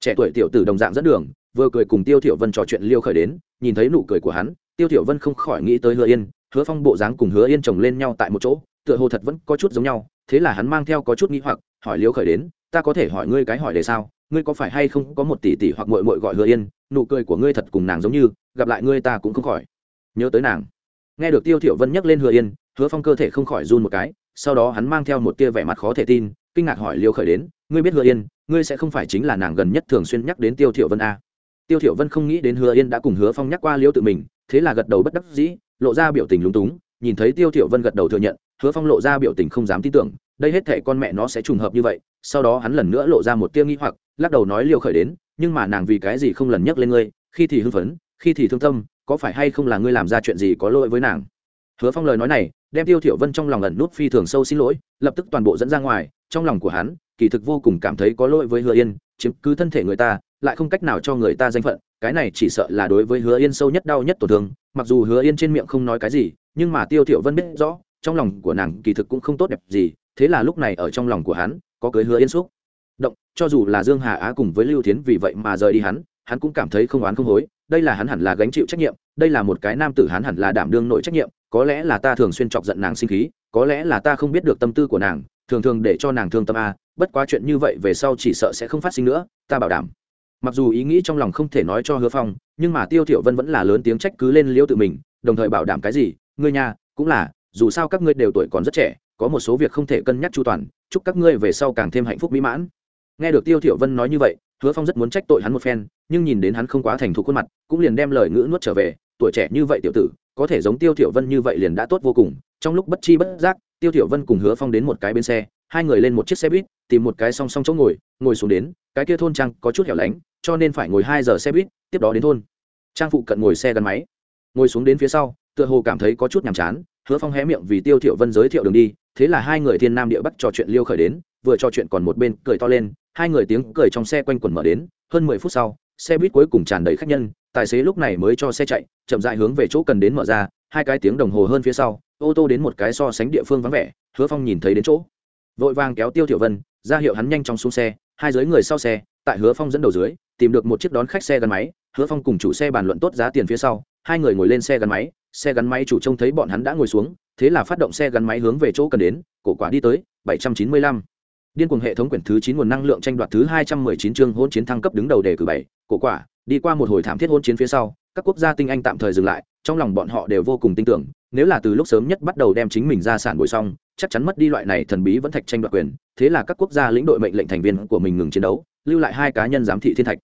Trẻ tuổi tiểu tử đồng dạng dẫn đường, vừa cười cùng tiêu thiểu vân trò chuyện liêu khởi đến, nhìn thấy nụ cười của hắn, tiêu thiểu vân không khỏi nghĩ tới hứa yên, hứa phong bộ dáng cùng hứa yên chồng lên nhau tại một chỗ, tựa hồ thật vẫn có chút giống nhau, thế là hắn mang theo có chút nghi hoặc, hỏi liêu khởi đến, ta có thể hỏi ngươi cái hỏi để sao? Ngươi có phải hay không có một tỷ tỷ hoặc muội muội gọi hứa yên? Nụ cười của ngươi thật cùng nàng giống như, gặp lại ngươi ta cũng không khỏi. Nhớ tới nàng. Nghe được tiêu thiểu vân nhắc lên hứa yên, hứa phong cơ thể không khỏi run một cái, sau đó hắn mang theo một tia vẻ mặt khó thể tin, kinh ngạc hỏi liêu khởi đến ngươi biết hứa yên, ngươi sẽ không phải chính là nàng gần nhất thường xuyên nhắc đến tiêu thiểu vân a. Tiêu thiểu vân không nghĩ đến hứa yên đã cùng hứa phong nhắc qua liễu tự mình, thế là gật đầu bất đắc dĩ, lộ ra biểu tình lúng túng, nhìn thấy tiêu thiểu vân gật đầu thừa nhận, hứa phong lộ ra biểu tình không dám tin tưởng, đây hết thảy con mẹ nó sẽ trùng hợp như vậy, sau đó hắn lần nữa lộ ra một tia nghi hoặc, lắc đầu nói liêu khởi đến, nhưng mà nàng vì cái gì không lần nhắc lên ngươi, khi thì hưng phấn, khi thì thương tâm, có phải hay không là ngươi làm ra chuyện gì có lỗi với nàng? Hứa phong lời nói này, đem tiêu thiểu vân trong lòng ẩn nút phi thường sâu xin lỗi, lập tức toàn bộ dẫn ra ngoài trong lòng của hắn, kỳ thực vô cùng cảm thấy có lỗi với hứa yên, chiếm cứ thân thể người ta, lại không cách nào cho người ta danh phận, cái này chỉ sợ là đối với hứa yên sâu nhất đau nhất tổn thương, mặc dù hứa yên trên miệng không nói cái gì, nhưng mà tiêu thiểu vân biết rõ, trong lòng của nàng kỳ thực cũng không tốt đẹp gì, thế là lúc này ở trong lòng của hắn, có cưới hứa yên xúc. Động, cho dù là dương hà á cùng với lưu thiến vì vậy mà rời đi hắn hắn cũng cảm thấy không oán không hối, đây là hắn hẳn là gánh chịu trách nhiệm, đây là một cái nam tử hắn hẳn là đảm đương nội trách nhiệm, có lẽ là ta thường xuyên chọc giận nàng sinh khí, có lẽ là ta không biết được tâm tư của nàng thường thường để cho nàng thương tâm a, bất quá chuyện như vậy về sau chỉ sợ sẽ không phát sinh nữa, ta bảo đảm. Mặc dù ý nghĩ trong lòng không thể nói cho hứa phong, nhưng mà tiêu thiểu vân vẫn là lớn tiếng trách cứ lên liễu tự mình, đồng thời bảo đảm cái gì, ngươi nhà cũng là, dù sao các ngươi đều tuổi còn rất trẻ, có một số việc không thể cân nhắc chu toàn, chúc các ngươi về sau càng thêm hạnh phúc mỹ mãn. Nghe được tiêu thiểu vân nói như vậy, hứa phong rất muốn trách tội hắn một phen, nhưng nhìn đến hắn không quá thành thục khuôn mặt, cũng liền đem lời ngữ nuốt trở về, tuổi trẻ như vậy tiểu tử, có thể giống tiêu thiểu vân như vậy liền đã tốt vô cùng, trong lúc bất chi bất giác tiêu thiểu vân cùng hứa phong đến một cái bên xe, hai người lên một chiếc xe buýt, tìm một cái song song chỗ ngồi ngồi xuống đến, cái kia thôn trang có chút hẻo lánh, cho nên phải ngồi hai giờ xe buýt, tiếp đó đến thôn. Trang phụ cận ngồi xe gắn máy. Ngồi xuống đến phía sau, tựa hồ cảm thấy có chút nhàm chán, hứa phong hé miệng vì tiêu thiểu vân giới thiệu đường đi, thế là hai người thiên nam địa bắc trò chuyện liêu khởi đến, vừa trò chuyện còn một bên cười to lên, hai người tiếng cười trong xe quanh quẩn mở đến, hơn mười phút sau, xe buýt cuối cùng tràn đầy khách nhân, tài xế lúc này mới cho xe chạy, chậm dại hướng về chỗ cần đến mở ra, hai cái tiếng đồng hồ hơn phía sau ô tô đến một cái so sánh địa phương vắng vẻ, hứa phong nhìn thấy đến chỗ. Vội vàng kéo tiêu tiểu vân, ra hiệu hắn nhanh chóng xuống xe, hai giới người sau xe, tại hứa phong dẫn đầu dưới, tìm được một chiếc đón khách xe gắn máy, hứa phong cùng chủ xe bàn luận tốt giá tiền phía sau, hai người ngồi lên xe gắn máy, xe gắn máy chủ trông thấy bọn hắn đã ngồi xuống, thế là phát động xe gắn máy hướng về chỗ cần đến, cổ quả đi tới, bảy trăm chín mươi lăm. Điên cuồng hệ thống quyển thứ chín nguồn năng lượng tranh đoạt thứ hai trăm mười chín chương hôn chiến thăng cấp đứng đầu đề cử bảy, cổ quả, đi qua một hồi thảm thiết hôn chiến phía sau, các quốc gia tinh anh tạm thời dừng lại, trong lòng bọn họ đều vô cùng tin tưởng nếu là từ lúc sớm nhất bắt đầu đem chính mình ra sản bồi xong, chắc chắn mất đi loại này thần bí vẫn thạch tranh đoạt quyền, thế là các quốc gia lĩnh đội mệnh lệnh thành viên của mình ngừng chiến đấu, lưu lại hai cá nhân giám thị thiên thạch.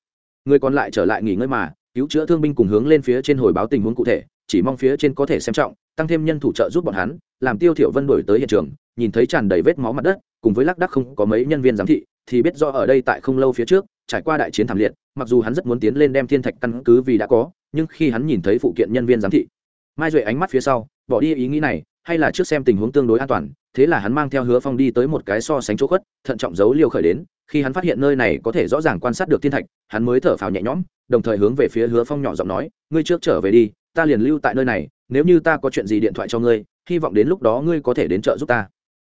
Người còn lại trở lại nghỉ ngơi mà, cứu chữa thương binh cùng hướng lên phía trên hồi báo tình huống cụ thể, chỉ mong phía trên có thể xem trọng, tăng thêm nhân thủ trợ giúp bọn hắn, làm tiêu thiểu vân đổi tới hiện trường, nhìn thấy tràn đầy vết máu mặt đất, cùng với lác đác không có mấy nhân viên giám thị, thì biết do ở đây tại không lâu phía trước, trải qua đại chiến thảm liệt, mặc dù hắn rất muốn tiến lên đem thiên thạch căn cứ vì đã có, nhưng khi hắn nhìn thấy phụ kiện nhân viên giám thị, mai duệ ánh mắt phía sau bỏ đi ý nghĩ này, hay là trước xem tình huống tương đối an toàn, thế là hắn mang theo hứa phong đi tới một cái so sánh chỗ khuất, thận trọng giấu liều khởi đến, khi hắn phát hiện nơi này có thể rõ ràng quan sát được thiên thạch, hắn mới thở phào nhẹ nhõm, đồng thời hướng về phía hứa phong nhỏ giọng nói, ngươi trước trở về đi, ta liền lưu tại nơi này, nếu như ta có chuyện gì điện thoại cho ngươi, hy vọng đến lúc đó ngươi có thể đến chợ giúp ta.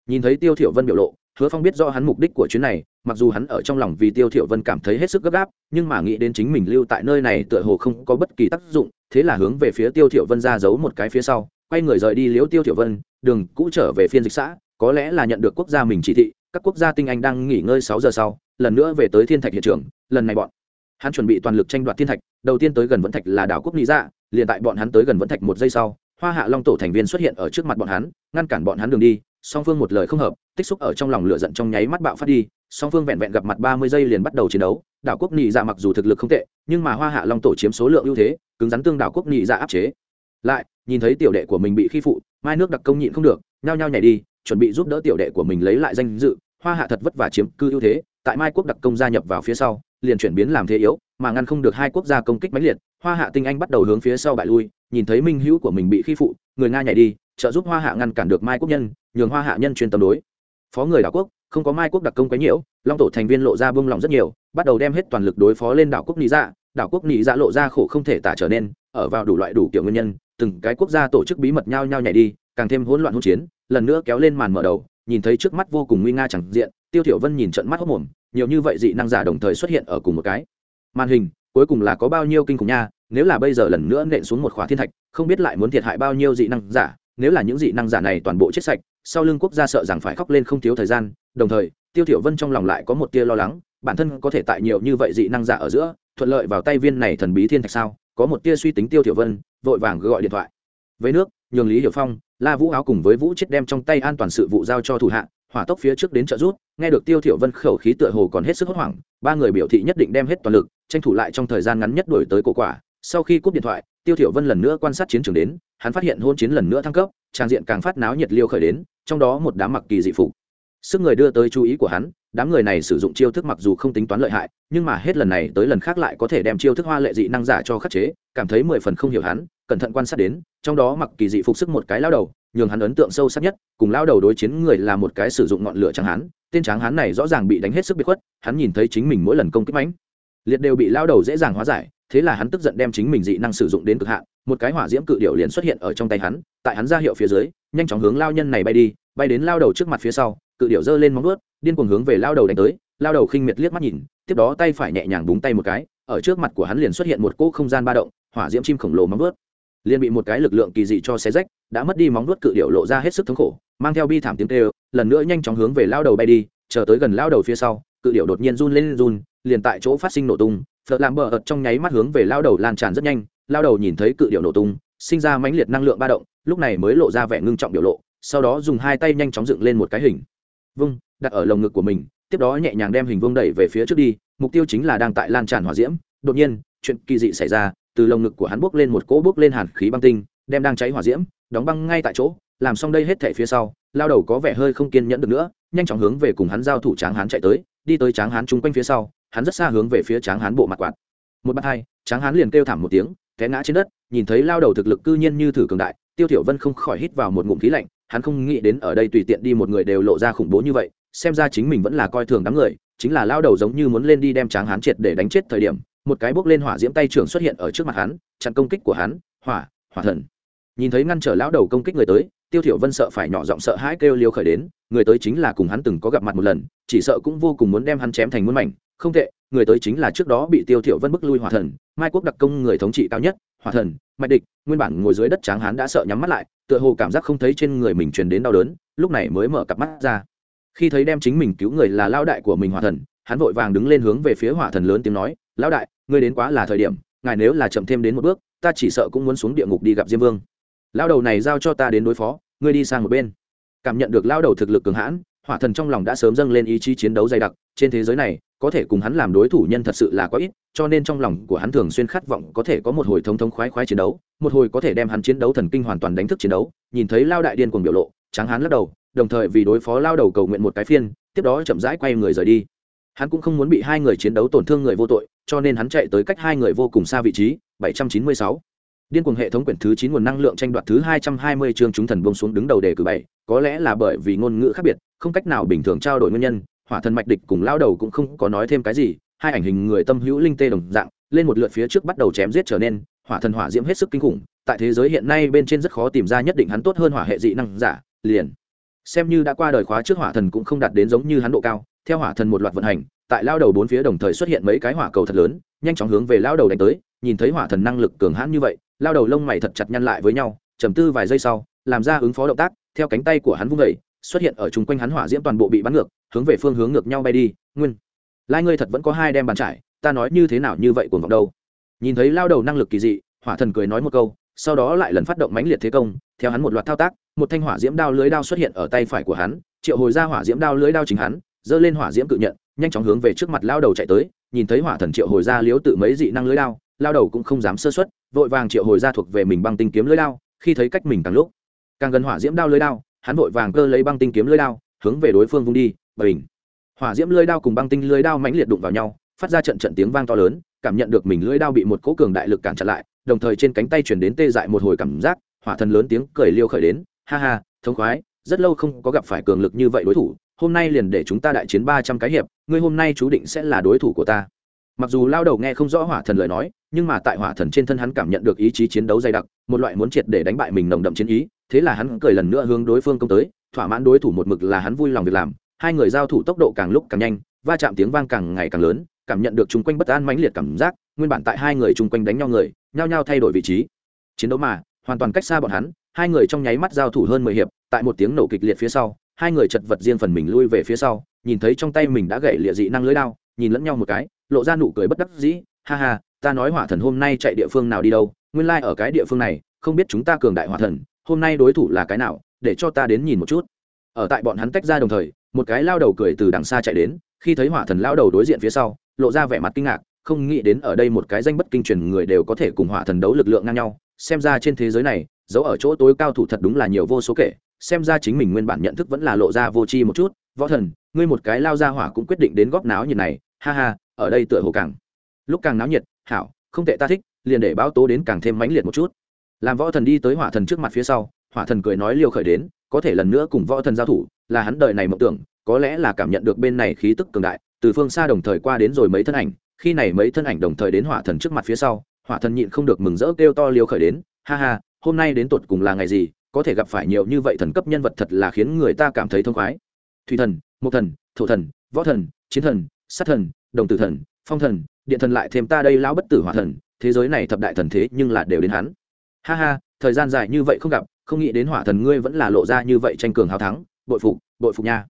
Nhìn thấy tiêu thiểu vân biểu lộ, hứa phong biết rõ hắn mục đích của chuyến này, mặc dù hắn ở trong lòng vì tiêu thiểu vân cảm thấy hết sức gấp gáp, nhưng mà nghĩ đến chính mình lưu tại nơi này tựa hồ không có bất kỳ tác dụng, thế là hướng về phía tiêu thiểu vân ra giấu một cái phía sau quay người rời đi liễu tiêu tiểu vân, đường cũ trở về phiên dịch xã, có lẽ là nhận được quốc gia mình chỉ thị, các quốc gia tinh anh đang nghỉ ngơi sáu giờ sau, lần nữa về tới thiên thạch hiện trường, lần này bọn hắn chuẩn bị toàn lực tranh đoạt thiên thạch, đầu tiên tới gần vẫn thạch là đảo quốc nghĩ dạ liền tại bọn hắn tới gần vẫn thạch một giây sau, hoa hạ long tổ thành viên xuất hiện ở trước mặt bọn hắn, ngăn cản bọn hắn đường đi, song phương một lời không hợp, tích xúc ở trong lòng lửa giận trong nháy mắt bạo phát đi, song phương vẹn vẹn gặp mặt ba mươi giây liền bắt đầu chiến đấu, đảo quốc nhị dạ mặc dù thực lực không tệ, nhưng mà hoa hạ long tổ chiếm số lượng ưu thế, cứng rắn tương đảo quốc nhị dạ áp chế lại, nhìn thấy tiểu đệ của mình bị khi phụ, mai nước đặc công nhịn không được, nhao nhao nhảy đi, chuẩn bị giúp đỡ tiểu đệ của mình lấy lại danh dự. Hoa hạ thật vất vả chiếm cư ưu thế, tại mai quốc đặc công gia nhập vào phía sau, liền chuyển biến làm thế yếu, mà ngăn không được hai quốc gia công kích mãnh liệt, hoa hạ tinh anh bắt đầu hướng phía sau bại lui, nhìn thấy minh hữu của mình bị khi phụ, người nga nhảy đi, trợ giúp hoa hạ ngăn cản được mai quốc nhân, nhường hoa hạ nhân chuyên tâm đối. Phó người đảo quốc, không có mai quốc đặc công quấy nhiễu, long tổ thành viên lộ ra bông lòng rất nhiều, bắt đầu đem hết toàn lực đối phó lên đảo quốc nị dạ. Đảo quốc nị dạ lộ ra khổ không thể tả trở nên, ở vào đủ loại đủ kiểu nguyên nhân từng cái quốc gia tổ chức bí mật nhau nhau nhảy đi, càng thêm hỗn loạn hỗn chiến, lần nữa kéo lên màn mở đầu, nhìn thấy trước mắt vô cùng nguy nga chẳng diện, tiêu thiểu vân nhìn trận mắt hốt mồm, nhiều như vậy dị năng giả đồng thời xuất hiện ở cùng một cái. Màn hình, cuối cùng là có bao nhiêu kinh khủng nha, nếu là bây giờ lần nữa nện xuống một khóa thiên thạch, không biết lại muốn thiệt hại bao nhiêu dị năng giả, nếu là những dị năng giả này toàn bộ chết sạch, sau lưng quốc gia sợ rằng phải khóc lên không thiếu thời gian, đồng thời, tiêu thiểu vân trong lòng lại có một tia lo lắng, bản thân có thể tại nhiều như vậy dị năng giả ở giữa, thuận lợi vào tay viên này thần bí thiên thạch sao? Có một tia suy tính tiêu thiểu vân, vội vàng gọi điện thoại. Với nước, nhường lý hiểu phong, la vũ áo cùng với vũ chết đem trong tay an toàn sự vụ giao cho thủ hạ, hỏa tốc phía trước đến trợ rút nghe được tiêu thiểu vân khẩu khí tựa hồ còn hết sức hốt hoảng, ba người biểu thị nhất định đem hết toàn lực, tranh thủ lại trong thời gian ngắn nhất đuổi tới cổ quả. Sau khi cúp điện thoại, tiêu thiểu vân lần nữa quan sát chiến trường đến, hắn phát hiện hôn chiến lần nữa thăng cấp, trang diện càng phát náo nhiệt liêu khởi đến, trong đó một đám mặc kỳ dị phục. Sức người đưa tới chú ý của hắn đám người này sử dụng chiêu thức mặc dù không tính toán lợi hại, nhưng mà hết lần này tới lần khác lại có thể đem chiêu thức hoa lệ dị năng giả cho khắc chế, cảm thấy mười phần không hiểu hắn, cẩn thận quan sát đến, trong đó mặc kỳ dị phục sức một cái lao đầu, nhường hắn ấn tượng sâu sắc nhất, cùng lao đầu đối chiến người là một cái sử dụng ngọn lửa trắng hắn, tên tráng hắn này rõ ràng bị đánh hết sức biệt khuất, hắn nhìn thấy chính mình mỗi lần công kích mãnh, liệt đều bị lao đầu dễ dàng hóa giải, thế là hắn tức giận đem chính mình dị năng sử dụng đến cực hạn, một cái hỏa diễm cự điệu liền xuất hiện ở trong tay hắn, tại hắn ra hiệu phía dưới, nhanh chóng hướng lao nhân này bay đi, bay đến lao đầu trước mặt phía sau cự điệu giơ lên móng vuốt, điên cuồng hướng về lao đầu đánh tới, lao đầu khinh miệt liếc mắt nhìn, tiếp đó tay phải nhẹ nhàng búng tay một cái, ở trước mặt của hắn liền xuất hiện một cỗ không gian ba động, hỏa diễm chim khổng lồ móng vuốt. Liền bị một cái lực lượng kỳ dị cho xé rách, đã mất đi móng vuốt cự điểu lộ ra hết sức thống khổ, mang theo bi thảm tiếng kêu, lần nữa nhanh chóng hướng về lao đầu bay đi, chờ tới gần lao đầu phía sau, cự điểu đột nhiên run lên run, liền tại chỗ phát sinh nổ tung, phật làm bờ ợt trong nháy mắt hướng về lao đầu lan tràn rất nhanh, lao đầu nhìn thấy cự điểu nổ tung, sinh ra mãnh liệt năng lượng ba động, lúc này mới lộ ra vẻ ngưng trọng biểu lộ, sau đó dùng hai tay nhanh chóng dựng lên một cái hình vung, đặt ở lồng ngực của mình, tiếp đó nhẹ nhàng đem hình vương đẩy về phía trước đi, mục tiêu chính là đang tại lan tràn hỏa diễm. Đột nhiên, chuyện kỳ dị xảy ra, từ lồng ngực của hắn bốc lên một cỗ bốc lên hàn khí băng tinh, đem đang cháy hỏa diễm, đóng băng ngay tại chỗ, làm xong đây hết thể phía sau, lao đầu có vẻ hơi không kiên nhẫn được nữa, nhanh chóng hướng về cùng hắn giao thủ tráng hán chạy tới, đi tới tráng hán chung quanh phía sau, hắn rất xa hướng về phía tráng hán bộ mặt quạt. Một bát hai, tráng hán liền kêu thảm một tiếng, té ngã trên đất, nhìn thấy lao đầu thực lực cư nhiên như thử cường đại, tiêu thiểu vân không khỏi hít vào một ngụm khí lạnh hắn không nghĩ đến ở đây tùy tiện đi một người đều lộ ra khủng bố như vậy, xem ra chính mình vẫn là coi thường đám người, chính là lao đầu giống như muốn lên đi đem tráng hán triệt để đánh chết thời điểm, một cái bốc lên hỏa diễm tay trưởng xuất hiện ở trước mặt hắn, chặn công kích của hắn, hỏa hỏa thần. Nhìn thấy ngăn trở lão đầu công kích người tới, tiêu thiểu vân sợ phải nhỏ giọng sợ hãi kêu liêu khởi đến, người tới chính là cùng hắn từng có gặp mặt một lần, chỉ sợ cũng vô cùng muốn đem hắn chém thành muôn mảnh không tệ, người tới chính là trước đó bị tiêu thiểu vân bức lui hỏa thần, mai quốc đặc công người thống trị cao nhất, hỏa thần, mạch địch, nguyên bản ngồi dưới đất tráng hán đã sợ nhắm mắt lại, tựa hồ cảm giác không thấy trên người mình truyền đến đau đớn, lúc này mới mở cặp mắt ra. Khi thấy đem chính mình cứu người là lao đại của mình hỏa thần, hắn vội vàng đứng lên hướng về phía hỏa thần lớn tiếng nói, lão đại, ngươi đến quá là thời điểm, ngài nếu là chậm thêm đến một bước, ta chỉ sợ cũng muốn xuống địa ngục đi gặp diêm vương. Lao đầu này giao cho ta đến đối phó, ngươi đi sang một bên. Cảm nhận được lao đầu thực lực cường hãn, hỏa thần trong lòng đã sớm dâng lên ý chí chiến đấu dày đặc, trên thế giới này có thể cùng hắn làm đối thủ nhân thật sự là có ít, cho nên trong lòng của hắn thường xuyên khát vọng có thể có một hồi thống thống khoái khoái chiến đấu, một hồi có thể đem hắn chiến đấu thần kinh hoàn toàn đánh thức chiến đấu nhìn thấy lao đại điên cuồng biểu lộ, tráng hắn lắc đầu, đồng thời vì đối phó lao đầu cầu nguyện một cái phiên, tiếp đó chậm rãi quay người rời đi hắn cũng không muốn bị hai người chiến đấu tổn thương người vô tội, cho nên hắn chạy tới cách hai người vô cùng xa vị trí 796. điên cuồng hệ thống quyển thứ chín nguồn năng lượng tranh đoạt thứ 220 chương chúng thần buông xuống đứng đầu đề cử bảy, có lẽ là bởi vì ngôn ngữ khác biệt, không cách nào bình thường trao đổi nguyên nhân hỏa thần mạch địch cùng lao đầu cũng không có nói thêm cái gì, hai ảnh hình người tâm hữu linh tê đồng dạng, lên một lượt phía trước bắt đầu chém giết trở nên, hỏa thần hỏa diễm hết sức kinh khủng, tại thế giới hiện nay bên trên rất khó tìm ra nhất định hắn tốt hơn hỏa hệ dị năng giả, liền. Xem như đã qua đời khóa trước hỏa thần cũng không đạt đến giống như hắn độ cao, theo hỏa thần một loạt vận hành, tại lao đầu bốn phía đồng thời xuất hiện mấy cái hỏa cầu thật lớn, nhanh chóng hướng về lao đầu đánh tới, nhìn thấy hỏa thần năng lực cường hãn như vậy, lao đầu lông mày thật chặt nhăn lại với nhau, trầm tư vài giây sau, làm ra ứng phó động tác, theo cánh tay của hắn vung vẩy xuất hiện ở chung quanh hắn hỏa diễm toàn bộ bị bắn ngược, hướng về phương hướng ngược nhau bay đi. Nguyên, lai ngươi thật vẫn có hai đem bàn trải, ta nói như thế nào như vậy cuồng vọng đâu? Nhìn thấy lao đầu năng lực kỳ dị, hỏa thần cười nói một câu, sau đó lại lần phát động mãnh liệt thế công, theo hắn một loạt thao tác, một thanh hỏa diễm đao lưới đao xuất hiện ở tay phải của hắn, triệu hồi ra hỏa diễm đao lưới đao chính hắn, giơ lên hỏa diễm cự nhận, nhanh chóng hướng về trước mặt lao đầu chạy tới, nhìn thấy hỏa thần triệu hồi ra liếu tự mấy dị năng lưới đao, lao đầu cũng không dám sơ xuất vội vàng triệu hồi ra thuộc về mình băng tinh kiếm lưới đao, khi thấy cách mình càng lúc, càng gần hỏa diễm đao lưới đao hắn vội vàng cơ lấy băng tinh kiếm lưới đao, hướng về đối phương vung đi, bình. Hỏa diễm lưới đao cùng băng tinh lưới đao mãnh liệt đụng vào nhau, phát ra trận trận tiếng vang to lớn, cảm nhận được mình lưới đao bị một cỗ cường đại lực cản chặn lại, đồng thời trên cánh tay chuyển đến tê dại một hồi cảm giác, hỏa thần lớn tiếng cười liêu khởi đến, ha ha, thống khoái, rất lâu không có gặp phải cường lực như vậy đối thủ, hôm nay liền để chúng ta đại chiến ba trăm cái hiệp, ngươi hôm nay chú định sẽ là đối thủ của ta. Mặc dù lao đầu nghe không rõ hỏa thần lời nói, nhưng mà tại hỏa thần trên thân hắn cảm nhận được ý chí chiến đấu dày đặc, một loại muốn triệt để đánh bại mình nồng đậm chiến ý thế là hắn cười lần nữa hướng đối phương công tới, thỏa mãn đối thủ một mực là hắn vui lòng việc làm, hai người giao thủ tốc độ càng lúc càng nhanh, va chạm tiếng vang càng ngày càng lớn, cảm nhận được chung quanh bất an mãnh liệt cảm giác, nguyên bản tại hai người chung quanh đánh nhau người, nhao nhao thay đổi vị trí. Chiến đấu mà, hoàn toàn cách xa bọn hắn, hai người trong nháy mắt giao thủ hơn mười hiệp, tại một tiếng nổ kịch liệt phía sau, hai người chật vật riêng phần mình lui về phía sau, nhìn thấy trong tay mình đã gậy lịa dị năng lưới đao, nhìn lẫn nhau một cái, lộ ra nụ cười bất đắc dĩ, ha ha, ta nói hỏa thần hôm nay chạy địa phương nào đi đâu, nguyên lai、like、ở cái địa phương này, không biết chúng ta cường đại hỏa thần hôm nay đối thủ là cái nào, để cho ta đến nhìn một chút. Ở tại bọn hắn tách ra đồng thời, một cái lao đầu cười từ đằng xa chạy đến, khi thấy hỏa thần lao đầu đối diện phía sau, lộ ra vẻ mặt kinh ngạc, không nghĩ đến ở đây một cái danh bất kinh truyền người đều có thể cùng hỏa thần đấu lực lượng ngang nhau. Xem ra trên thế giới này dấu ở chỗ tối cao thủ thật đúng là nhiều vô số kể, xem ra chính mình nguyên bản nhận thức vẫn là lộ ra vô tri một chút. Võ thần, ngươi một cái lao ra hỏa cũng quyết định đến góp náo nhiệt này, ha ha, ở đây tựa hồ càng, lúc càng náo nhiệt, hảo, không tệ ta thích, liền để báo tố đến càng thêm mãnh liệt một chút làm võ thần đi tới hỏa thần trước mặt phía sau, hỏa thần cười nói liều khởi đến, có thể lần nữa cùng võ thần giao thủ, là hắn đời này mộng tưởng, có lẽ là cảm nhận được bên này khí tức cường đại, từ phương xa đồng thời qua đến rồi mấy thân ảnh, khi này mấy thân ảnh đồng thời đến hỏa thần trước mặt phía sau, hỏa thần nhịn không được mừng rỡ kêu to liều khởi đến, ha ha, hôm nay đến tột cùng là ngày gì, có thể gặp phải nhiều như vậy thần cấp nhân vật thật là khiến người ta cảm thấy thông khoái. Thủy thần, mộc thần, thổ thần, võ thần, chiến thần, sát thần, đồng tử thần, phong thần, điện thần lại thêm ta đây lão bất tử hỏa thần, thế giới này thập đại thần thế nhưng là đều đến hắn ha ha, thời gian dài như vậy không gặp, không nghĩ đến hỏa thần ngươi vẫn là lộ ra như vậy tranh cường hào thắng. Bội phục bội phục nha.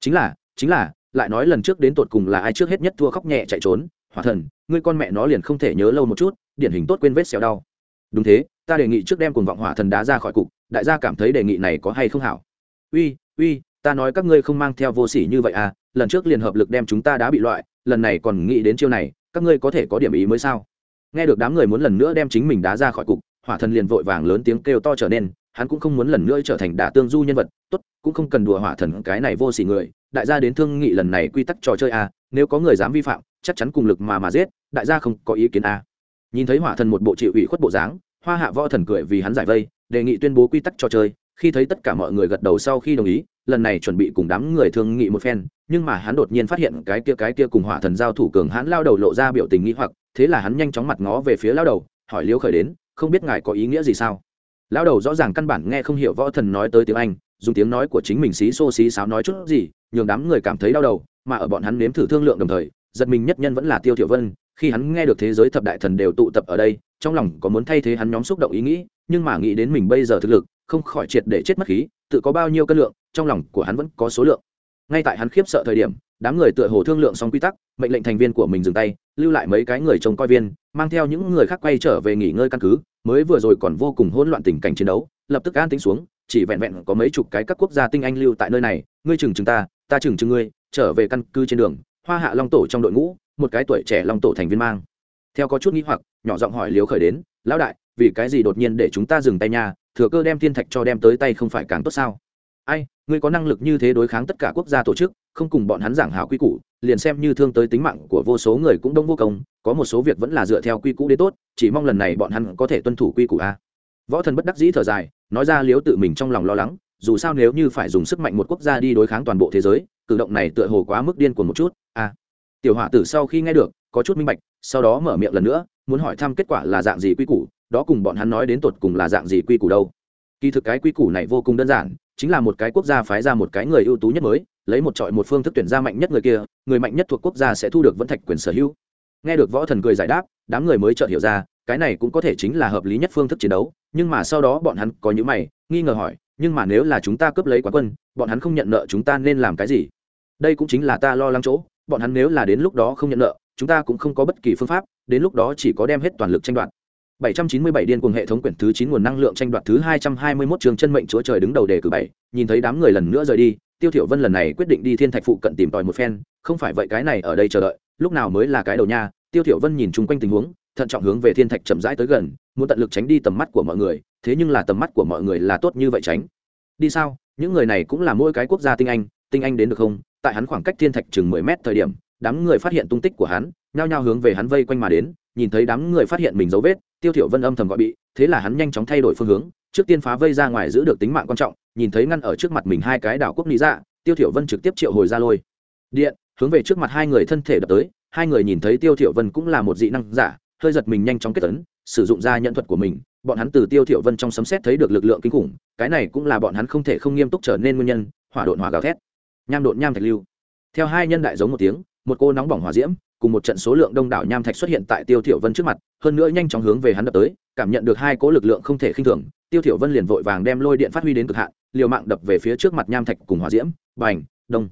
Chính là chính là, lại nói lần trước đến tột cùng là ai trước hết nhất thua khóc nhẹ chạy trốn. Hỏa thần, ngươi con mẹ nó liền không thể nhớ lâu một chút, điển hình tốt quên vết xéo đau. Đúng thế, ta đề nghị trước đem cùng vọng hỏa thần đá ra khỏi cục, đại gia cảm thấy đề nghị này có hay không hảo? Uy uy, ta nói các ngươi không mang theo vô sỉ như vậy à lần trước liền hợp lực đem chúng ta đã bị loại, lần này còn nghĩ đến chiêu này, các ngươi có thể có điểm ý mới sao? Nghe được đám người muốn lần nữa đem chính mình đá ra khỏi cục hỏa thần liền vội vàng lớn tiếng kêu to trở nên, hắn cũng không muốn lần nữa trở thành đả tương du nhân vật, tốt, cũng không cần đùa hỏa thần cái này vô sỉ người, đại gia đến thương nghị lần này quy tắc trò chơi à nếu có người dám vi phạm, chắc chắn cùng lực mà mà giết, đại gia không có ý kiến à nhìn thấy hỏa thần một bộ chịu ủy khuất bộ dáng, hoa hạ võ thần cười vì hắn giải vây, đề nghị tuyên bố quy tắc trò chơi, khi thấy tất cả mọi người gật đầu sau khi đồng ý, lần này chuẩn bị cùng đám người thương nghị một phen, nhưng mà hắn đột nhiên phát hiện cái kia cái kia cùng hỏa thần giao thủ cường hắn lao đầu lộ ra biểu tình nghĩ hoặc, thế là hắn nhanh chóng mặt ngó về phía lao đầu, hỏi liêu khởi đến không biết ngài có ý nghĩa gì sao? Lão đầu rõ ràng căn bản nghe không hiểu võ thần nói tới tiếng anh, dùng tiếng nói của chính mình xí xô xí xáo nói chút gì, nhường đám người cảm thấy đau đầu, mà ở bọn hắn nếm thử thương lượng đồng thời, giật mình nhất nhân vẫn là tiêu thiểu vân, khi hắn nghe được thế giới thập đại thần đều tụ tập ở đây, trong lòng có muốn thay thế hắn nhóm xúc động ý nghĩ, nhưng mà nghĩ đến mình bây giờ thực lực, không khỏi triệt để chết mất khí, tự có bao nhiêu cân lượng, trong lòng của hắn vẫn có số lượng. Ngay tại hắn khiếp sợ thời điểm, đám người tựa hồ thương lượng xong quy tắc, mệnh lệnh thành viên của mình dừng tay, lưu lại mấy cái người trông coi viên, mang theo những người khác quay trở về nghỉ ngơi căn cứ mới vừa rồi còn vô cùng hỗn loạn tình cảnh chiến đấu, lập tức an tính xuống, chỉ vẹn vẹn có mấy chục cái các quốc gia tinh anh lưu tại nơi này, ngươi chừng chừng ta ta chừng chừng ngươi, trở về căn cứ trên đường, hoa hạ long tổ trong đội ngũ, một cái tuổi trẻ long tổ thành viên mang. Theo có chút nghĩ hoặc, nhỏ giọng hỏi liếu khởi đến, lão đại, vì cái gì đột nhiên để chúng ta dừng tay nha, thừa cơ đem thiên thạch cho đem tới tay không phải càng tốt sao? Ai, ngươi có năng lực như thế đối kháng tất cả quốc gia tổ chức không cùng bọn hắn giảng hảo quy củ, liền xem như thương tới tính mạng của vô số người cũng đông vô công, có một số việc vẫn là dựa theo quy củ đến tốt, chỉ mong lần này bọn hắn có thể tuân thủ quy củ a. Võ thần bất đắc dĩ thở dài, nói ra liếu tự mình trong lòng lo lắng, dù sao nếu như phải dùng sức mạnh một quốc gia đi đối kháng toàn bộ thế giới, cử động này tựa hồ quá mức điên cuồng một chút, a. Tiểu hỏa tử sau khi nghe được, có chút minh bạch, sau đó mở miệng lần nữa, muốn hỏi thăm kết quả là dạng gì quy củ, đó cùng bọn hắn nói đến tột cùng là dạng gì quy củ đâu. Kỳ thực cái quy củ này vô cùng đơn giản, chính là một cái quốc gia phái ra một cái người ưu tú nhất mới lấy một trọi một phương thức tuyển ra mạnh nhất người kia người mạnh nhất thuộc quốc gia sẽ thu được vẫn thạch quyền sở hữu. Nghe được võ thần cười giải đáp đám người mới chợt hiểu ra cái này cũng có thể chính là hợp lý nhất phương thức chiến đấu nhưng mà sau đó bọn hắn có những mày nghi ngờ hỏi nhưng mà nếu là chúng ta cướp lấy quán quân bọn hắn không nhận nợ chúng ta nên làm cái gì? Đây cũng chính là ta lo lắng chỗ bọn hắn nếu là đến lúc đó không nhận nợ chúng ta cũng không có bất kỳ phương pháp đến lúc đó chỉ có đem hết toàn lực tranh đoạt. 797 điên cuồng hệ thống quyển thứ 9 nguồn năng lượng tranh đoạt thứ 221 trường chân mệnh chúa trời đứng đầu đề cử bảy, nhìn thấy đám người lần nữa rời đi, Tiêu Thiểu Vân lần này quyết định đi Thiên Thạch phụ cận tìm tòi một phen, không phải vậy cái này ở đây chờ đợi, lúc nào mới là cái đầu nha. Tiêu Thiểu Vân nhìn chung quanh tình huống, thận trọng hướng về Thiên Thạch chậm rãi tới gần, muốn tận lực tránh đi tầm mắt của mọi người, thế nhưng là tầm mắt của mọi người là tốt như vậy tránh. Đi sao? Những người này cũng là mỗi cái quốc gia tinh anh, tinh anh đến được không? Tại hắn khoảng cách Thiên Thạch chừng 10 mét thời điểm, đám người phát hiện tung tích của hắn, nhao nhao hướng về hắn vây quanh mà đến, nhìn thấy đám người phát hiện mình dấu vết tiêu thiểu vân âm thầm gọi bị thế là hắn nhanh chóng thay đổi phương hướng trước tiên phá vây ra ngoài giữ được tính mạng quan trọng nhìn thấy ngăn ở trước mặt mình hai cái đảo quốc lý dạ tiêu thiểu vân trực tiếp triệu hồi ra lôi. Điện, hướng về trước mặt hai người thân thể đập tới, hai người nhìn thấy tiêu thiểu vân cũng là một dị năng giả, hơi giật mình nhanh chóng kết tấn sử dụng ra nhận thuật của mình, bọn hắn từ tiêu thiểu vân trong sấm sét thấy được lực lượng kinh khủng, cái này cũng là bọn hắn không thể không nghiêm túc trở nên nguyên nhân, hỏa độn hỏa gào thét. Nham độn nham thạch lưu. Theo hai nhân đại giống một tiếng, một cô nóng bỏng hỏa diễm cùng một trận số lượng đông đảo nham thạch xuất hiện tại tiêu thiểu vân trước mặt, hơn nữa nhanh chóng hướng về hắn đập tới, cảm nhận được hai cố lực lượng không thể khinh thường, tiêu thiểu vân liền vội vàng đem lôi điện phát huy đến cực hạn, liều mạng đập về phía trước mặt nham thạch cùng hỏa diễm, bành, đông.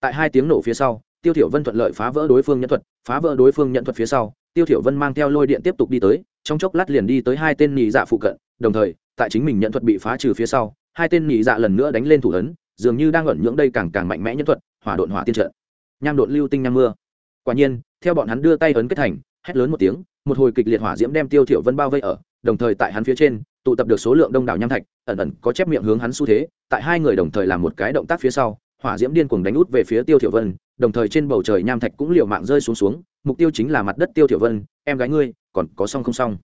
Tại hai tiếng nổ phía sau, tiêu thiểu vân thuận lợi phá vỡ đối phương nhận thuật, phá vỡ đối phương nhận thuật phía sau, tiêu thiểu vân mang theo lôi điện tiếp tục đi tới, trong chốc lát liền đi tới hai tên nhị dạ phụ cận, đồng thời, tại chính mình nhận thuật bị phá trừ phía sau, hai tên nhị dạ lần nữa đánh lên thủ ấn, dường như đang ẩn nhưỡng đây càng càng mạnh mẽ nhân thuật, hỏa độn hỏa tiên trận. Nham độn lưu tinh nham mưa. Quả nhiên theo bọn hắn đưa tay ấn kết thành, hét lớn một tiếng, một hồi kịch liệt hỏa diễm đem tiêu thiểu vân bao vây ở, đồng thời tại hắn phía trên, tụ tập được số lượng đông đảo nham thạch, ẩn ẩn có chép miệng hướng hắn xu thế, tại hai người đồng thời làm một cái động tác phía sau, hỏa diễm điên cuồng đánh út về phía tiêu thiểu vân, đồng thời trên bầu trời nham thạch cũng liều mạng rơi xuống xuống, mục tiêu chính là mặt đất tiêu thiểu vân, em gái ngươi, còn có xong không xong?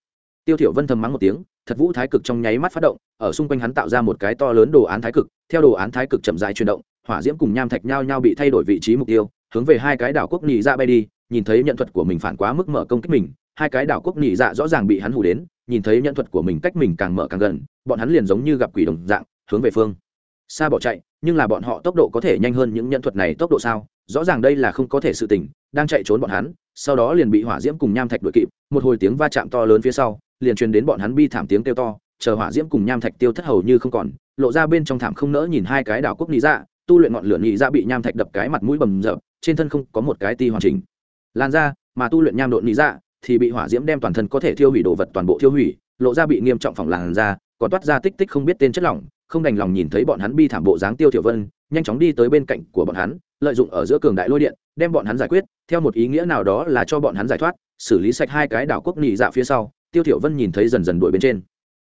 Tiêu thiểu vân thầm mắng một tiếng, thật vũ thái cực trong nháy mắt phát động, ở xung quanh hắn tạo ra một cái to lớn đồ án thái cực, theo đồ án thái cực chậm rãi chuyển động, hỏa diễm cùng nham thạch nhau nhau bị thay đổi vị trí mục tiêu, hướng về hai cái đảo quốc nhị ra dạ bay đi nhìn thấy nhận thuật của mình phản quá mức mở công kích mình, hai cái đảo quốc nỉ dạ rõ ràng bị hắn hù đến, nhìn thấy nhận thuật của mình cách mình càng mở càng gần, bọn hắn liền giống như gặp quỷ đồng dạng, hướng về phương. Xa bỏ chạy, nhưng là bọn họ tốc độ có thể nhanh hơn những nhận thuật này tốc độ sao? Rõ ràng đây là không có thể sự tình, đang chạy trốn bọn hắn, sau đó liền bị hỏa diễm cùng nham thạch đuổi kịp, một hồi tiếng va chạm to lớn phía sau, liền truyền đến bọn hắn bi thảm tiếng kêu to, chờ hỏa diễm cùng nham thạch tiêu thất hầu như không còn, lộ ra bên trong thảm không nỡ nhìn hai cái đảo quốc nị dạ tu luyện ngọn lửa nị dạ bị nham thạch đập cái mặt mũi bầm rợp trên thân không có một cái ti hoàn chỉnh lan ra, mà tu luyện nham độn nhị dạ thì bị hỏa diễm đem toàn thân có thể thiêu hủy đồ vật toàn bộ thiêu hủy, lộ ra bị nghiêm trọng phỏng làn ra, còn toát ra tích tích không biết tên chất lỏng, không đành lòng nhìn thấy bọn hắn bi thảm bộ dáng tiêu tiểu vân, nhanh chóng đi tới bên cạnh của bọn hắn, lợi dụng ở giữa cường đại lôi điện, đem bọn hắn giải quyết, theo một ý nghĩa nào đó là cho bọn hắn giải thoát, xử lý sạch hai cái đảo quốc nhị dạ phía sau, tiêu tiểu vân nhìn thấy dần dần đuổi bên trên.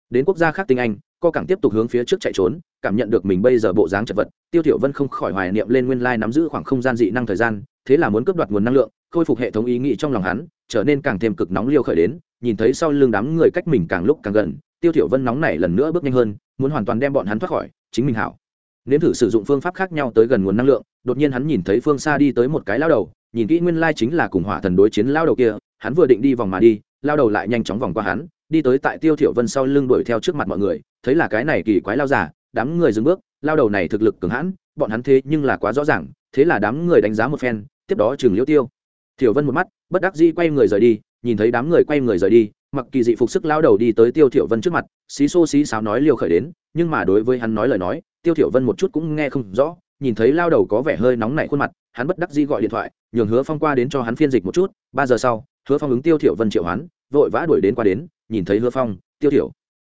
Đến quốc gia khác tinh anh, co cảng tiếp tục hướng phía trước chạy trốn, cảm nhận được mình bây giờ bộ dáng chật vật, tiêu tiểu vân không khỏi hoài niệm lên nguyên lai nắm giữ khoảng không gian dị năng thời gian, thế là muốn cướp đoạt nguồn năng lượng khôi phục hệ thống ý nghĩ trong lòng hắn, trở nên càng thêm cực nóng liêu khởi đến, nhìn thấy sau lưng đám người cách mình càng lúc càng gần, tiêu thiểu vân nóng này lần nữa bước nhanh hơn, muốn hoàn toàn đem bọn hắn thoát khỏi, chính mình hảo. Nếm thử sử dụng phương pháp khác nhau tới gần nguồn năng lượng, đột nhiên hắn nhìn thấy phương xa đi tới một cái lao đầu, nhìn kỹ nguyên lai chính là cùng hỏa thần đối chiến lao đầu kia, hắn vừa định đi vòng mà đi, lao đầu lại nhanh chóng vòng qua hắn, đi tới tại tiêu thiểu vân sau lưng đuổi theo trước mặt mọi người, thấy là cái này kỳ quái lao giả đám người dừng bước, lao đầu này thực lực cường hãn, bọn hắn thế nhưng là quá rõ ràng, thế là đám người đánh giá một phen, tiếp đó trường liễu tiêu. Tiểu vân một mắt, bất đắc dĩ quay người rời đi, nhìn thấy đám người quay người rời đi, mặc kỳ dị phục sức lao đầu đi tới tiêu Tiểu vân trước mặt, xí xô xí xáo nói liều khởi đến, nhưng mà đối với hắn nói lời nói, tiêu Tiểu vân một chút cũng nghe không rõ, nhìn thấy lao đầu có vẻ hơi nóng nảy khuôn mặt, hắn bất đắc dĩ gọi điện thoại, nhường hứa phong qua đến cho hắn phiên dịch một chút, ba giờ sau, hứa phong ứng tiêu Tiểu vân triệu hắn, vội vã đuổi đến qua đến, nhìn thấy hứa phong, tiêu Tiểu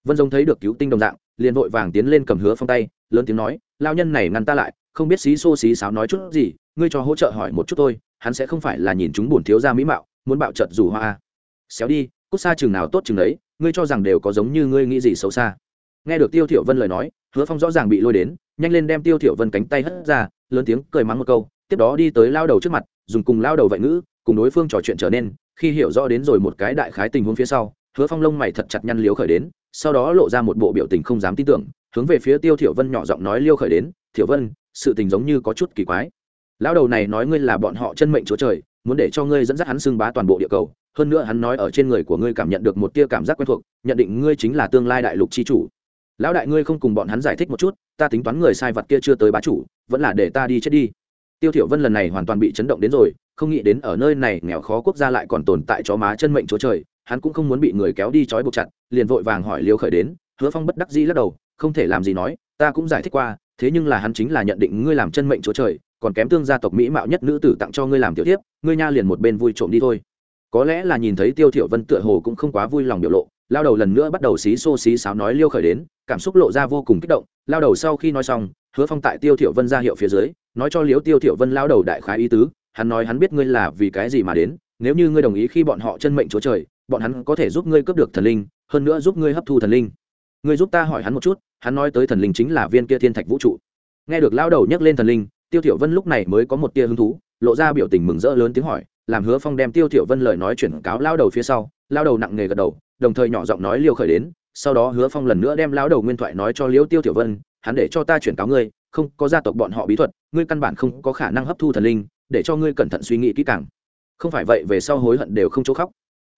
vân giống thấy được cứu tinh đồng dạng, liền vội vàng tiến lên cầm hứa phong tay, lớn tiếng nói, lao nhân này ngăn ta lại, không biết xí xô xí xáo nói chút gì, ngươi cho hỗ trợ hỏi một chút thôi hắn sẽ không phải là nhìn chúng buồn thiếu gia mỹ mạo, muốn bạo trợt rủ hoa. Xéo đi, cút xa chừng nào tốt chừng đấy, ngươi cho rằng đều có giống như ngươi nghĩ gì xấu xa. Nghe được tiêu thiểu vân lời nói, hứa phong rõ ràng bị lôi đến, nhanh lên đem tiêu thiểu vân cánh tay hất ra, lớn tiếng cười mắng một câu, tiếp đó đi tới lao đầu trước mặt, dùng cùng lao đầu vậy ngữ, cùng đối phương trò chuyện trở nên, khi hiểu rõ đến rồi một cái đại khái tình huống phía sau, hứa phong lông mày thật chặt nhăn liếu khởi đến, sau đó lộ ra một bộ biểu tình không dám tin tưởng, hướng về phía tiêu thiểu vân nhỏ giọng nói liêu khởi đến, thiểu vân, sự tình giống như có chút kỳ quái lão đầu này nói ngươi là bọn họ chân mệnh chúa trời, muốn để cho ngươi dẫn dắt hắn xưng bá toàn bộ địa cầu. Hơn nữa hắn nói ở trên người của ngươi cảm nhận được một tia cảm giác quen thuộc, nhận định ngươi chính là tương lai đại lục chi chủ. Lão đại ngươi không cùng bọn hắn giải thích một chút, ta tính toán người sai vật kia chưa tới bá chủ, vẫn là để ta đi chết đi. Tiêu thiểu vân lần này hoàn toàn bị chấn động đến rồi, không nghĩ đến ở nơi này nghèo khó quốc gia lại còn tồn tại chó má chân mệnh chúa trời, hắn cũng không muốn bị người kéo đi trói buộc chặt, liền vội vàng hỏi liêu khởi đến, hứa phong bất đắc dĩ lắc đầu, không thể làm gì nói, ta cũng giải thích qua, thế nhưng là hắn chính là nhận định ngươi làm chân mệnh chúa trời còn kém tương gia tộc mỹ mạo nhất nữ tử tặng cho ngươi làm tiểu tiếp ngươi nha liền một bên vui trộm đi thôi. Có lẽ là nhìn thấy tiêu thiểu vân tựa hồ cũng không quá vui lòng biểu lộ, lao đầu lần nữa bắt đầu xí xô xí xáo nói liêu khởi đến, cảm xúc lộ ra vô cùng kích động, lao đầu sau khi nói xong, hứa phong tại tiêu thiểu vân ra hiệu phía dưới, nói cho liếu tiêu thiểu vân lao đầu đại khái ý tứ, hắn nói hắn biết ngươi là vì cái gì mà đến, nếu như ngươi đồng ý khi bọn họ chân mệnh chúa trời, bọn hắn có thể giúp ngươi cướp được thần linh, hơn nữa giúp ngươi hấp thu thần linh. Ngươi giúp ta hỏi hắn một chút, hắn nói tới thần linh chính là viên kia thiên thạch vũ trụ. Nghe được lao đầu nhắc lên thần linh tiêu thiểu vân lúc này mới có một tia hứng thú lộ ra biểu tình mừng rỡ lớn tiếng hỏi làm hứa phong đem tiêu thiểu vân lời nói chuyển cáo lao đầu phía sau lao đầu nặng nề gật đầu đồng thời nhỏ giọng nói liêu khởi đến sau đó hứa phong lần nữa đem lao đầu nguyên thoại nói cho liêu tiêu thiểu vân hắn để cho ta chuyển cáo ngươi không có gia tộc bọn họ bí thuật ngươi căn bản không có khả năng hấp thu thần linh để cho ngươi cẩn thận suy nghĩ kỹ càng. Không phải vậy về sau hối hận đều không chỗ khóc.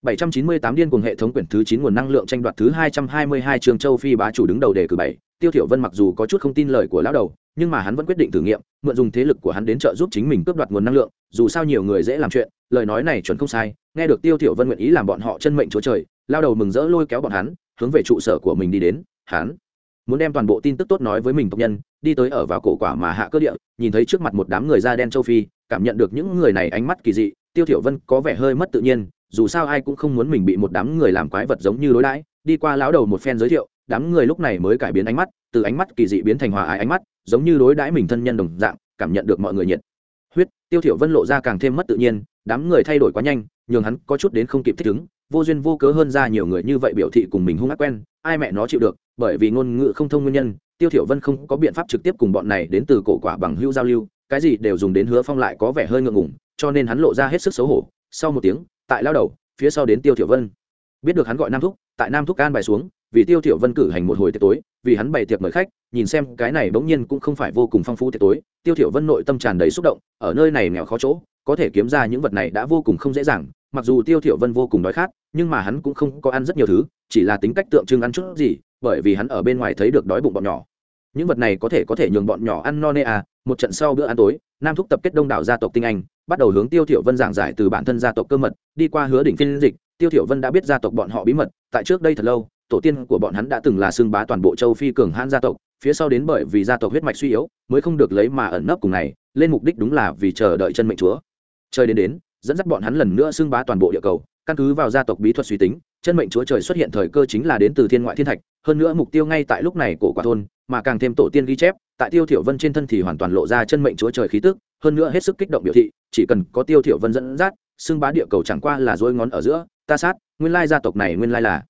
798 điên cuồng hệ thống quyển thứ 9 nguồn năng lượng tranh đoạt thứ 222 trường châu phi bá chủ đứng đầu đề cử 7, Tiêu Thiểu Vân mặc dù có chút không tin lời của lão đầu, nhưng mà hắn vẫn quyết định thử nghiệm, mượn dùng thế lực của hắn đến trợ giúp chính mình cướp đoạt nguồn năng lượng, dù sao nhiều người dễ làm chuyện lời nói này chuẩn không sai nghe được tiêu thiểu vân nguyện ý làm bọn họ chân mệnh chúa trời lao đầu mừng rỡ lôi kéo bọn hắn hướng về trụ sở của mình đi đến hắn muốn đem toàn bộ tin tức tốt nói với mình tộc nhân đi tới ở vào cổ quả mà hạ cơ địa nhìn thấy trước mặt một đám người da đen châu phi cảm nhận được những người này ánh mắt kỳ dị tiêu thiểu vân có vẻ hơi mất tự nhiên dù sao ai cũng không muốn mình bị một đám người làm quái vật giống như đối đãi đi qua lão đầu một phen giới thiệu đám người lúc này mới cải biến ánh mắt từ ánh mắt kỳ dị biến thành hòa ái ánh mắt, giống như đối đãi mình thân nhân đồng dạng, cảm nhận được mọi người nhiệt. Huyết, tiêu thiểu vân lộ ra càng thêm mất tự nhiên, đám người thay đổi quá nhanh, nhường hắn có chút đến không kịp thích ứng, vô duyên vô cớ hơn ra nhiều người như vậy biểu thị cùng mình hung ác quen, ai mẹ nó chịu được, bởi vì ngôn ngữ không thông nguyên nhân, tiêu thiểu vân không có biện pháp trực tiếp cùng bọn này đến từ cổ quả bằng hữu giao lưu, cái gì đều dùng đến hứa phong lại có vẻ hơi ngượng ngùng, cho nên hắn lộ ra hết sức xấu hổ. Sau một tiếng, tại lao đầu, phía sau đến tiêu thiểu vân. Biết được hắn gọi nam thúc, tại nam thúc can bài xuống vì tiêu thiểu vân cử hành một hồi tiệc tối, vì hắn bày tiệc mời khách, nhìn xem cái này bỗng nhiên cũng không phải vô cùng phong phú tiệc tối, tiêu thiểu vân nội tâm tràn đầy xúc động, ở nơi này nghèo khó chỗ, có thể kiếm ra những vật này đã vô cùng không dễ dàng, mặc dù tiêu thiểu vân vô cùng đói khát, nhưng mà hắn cũng không có ăn rất nhiều thứ, chỉ là tính cách tượng trưng ăn chút gì, bởi vì hắn ở bên ngoài thấy được đói bụng bọn nhỏ. Những vật này có thể có thể nhường bọn nhỏ ăn no nê à một trận sau bữa ăn tối, nam thúc tập kết đông đảo gia tộc tinh anh, bắt đầu hướng tiêu thiểu vân giảng giải từ bản thân gia tộc cơ mật, đi qua hứa đỉnh phiên dịch, tiêu thiểu vân đã biết gia tộc bọn họ bí mật, tại trước đây thật lâu tổ tiên của bọn hắn đã từng là xương bá toàn bộ châu phi cường hãn gia tộc, phía sau đến bởi vì gia tộc huyết mạch suy yếu, mới không được lấy mà ẩn nấp cùng này, lên mục đích đúng là vì chờ đợi chân mệnh chúa. Trời đến đến, dẫn dắt bọn hắn lần nữa xương bá toàn bộ địa cầu, căn cứ vào gia tộc bí thuật suy tính, chân mệnh chúa trời xuất hiện thời cơ chính là đến từ thiên ngoại thiên thạch, hơn nữa mục tiêu ngay tại lúc này của quả thôn, mà càng thêm tổ tiên ghi chép, tại tiêu thiểu vân trên thân thì hoàn toàn lộ ra chân mệnh chúa trời khí tức, hơn nữa hết sức kích động biểu thị, chỉ cần có tiêu thiểu vân dẫn dắt xương bá địa cầu chẳng qua là dối ngón ở giữa, ta sát, nguyên lai gia tộc này nguyên lai là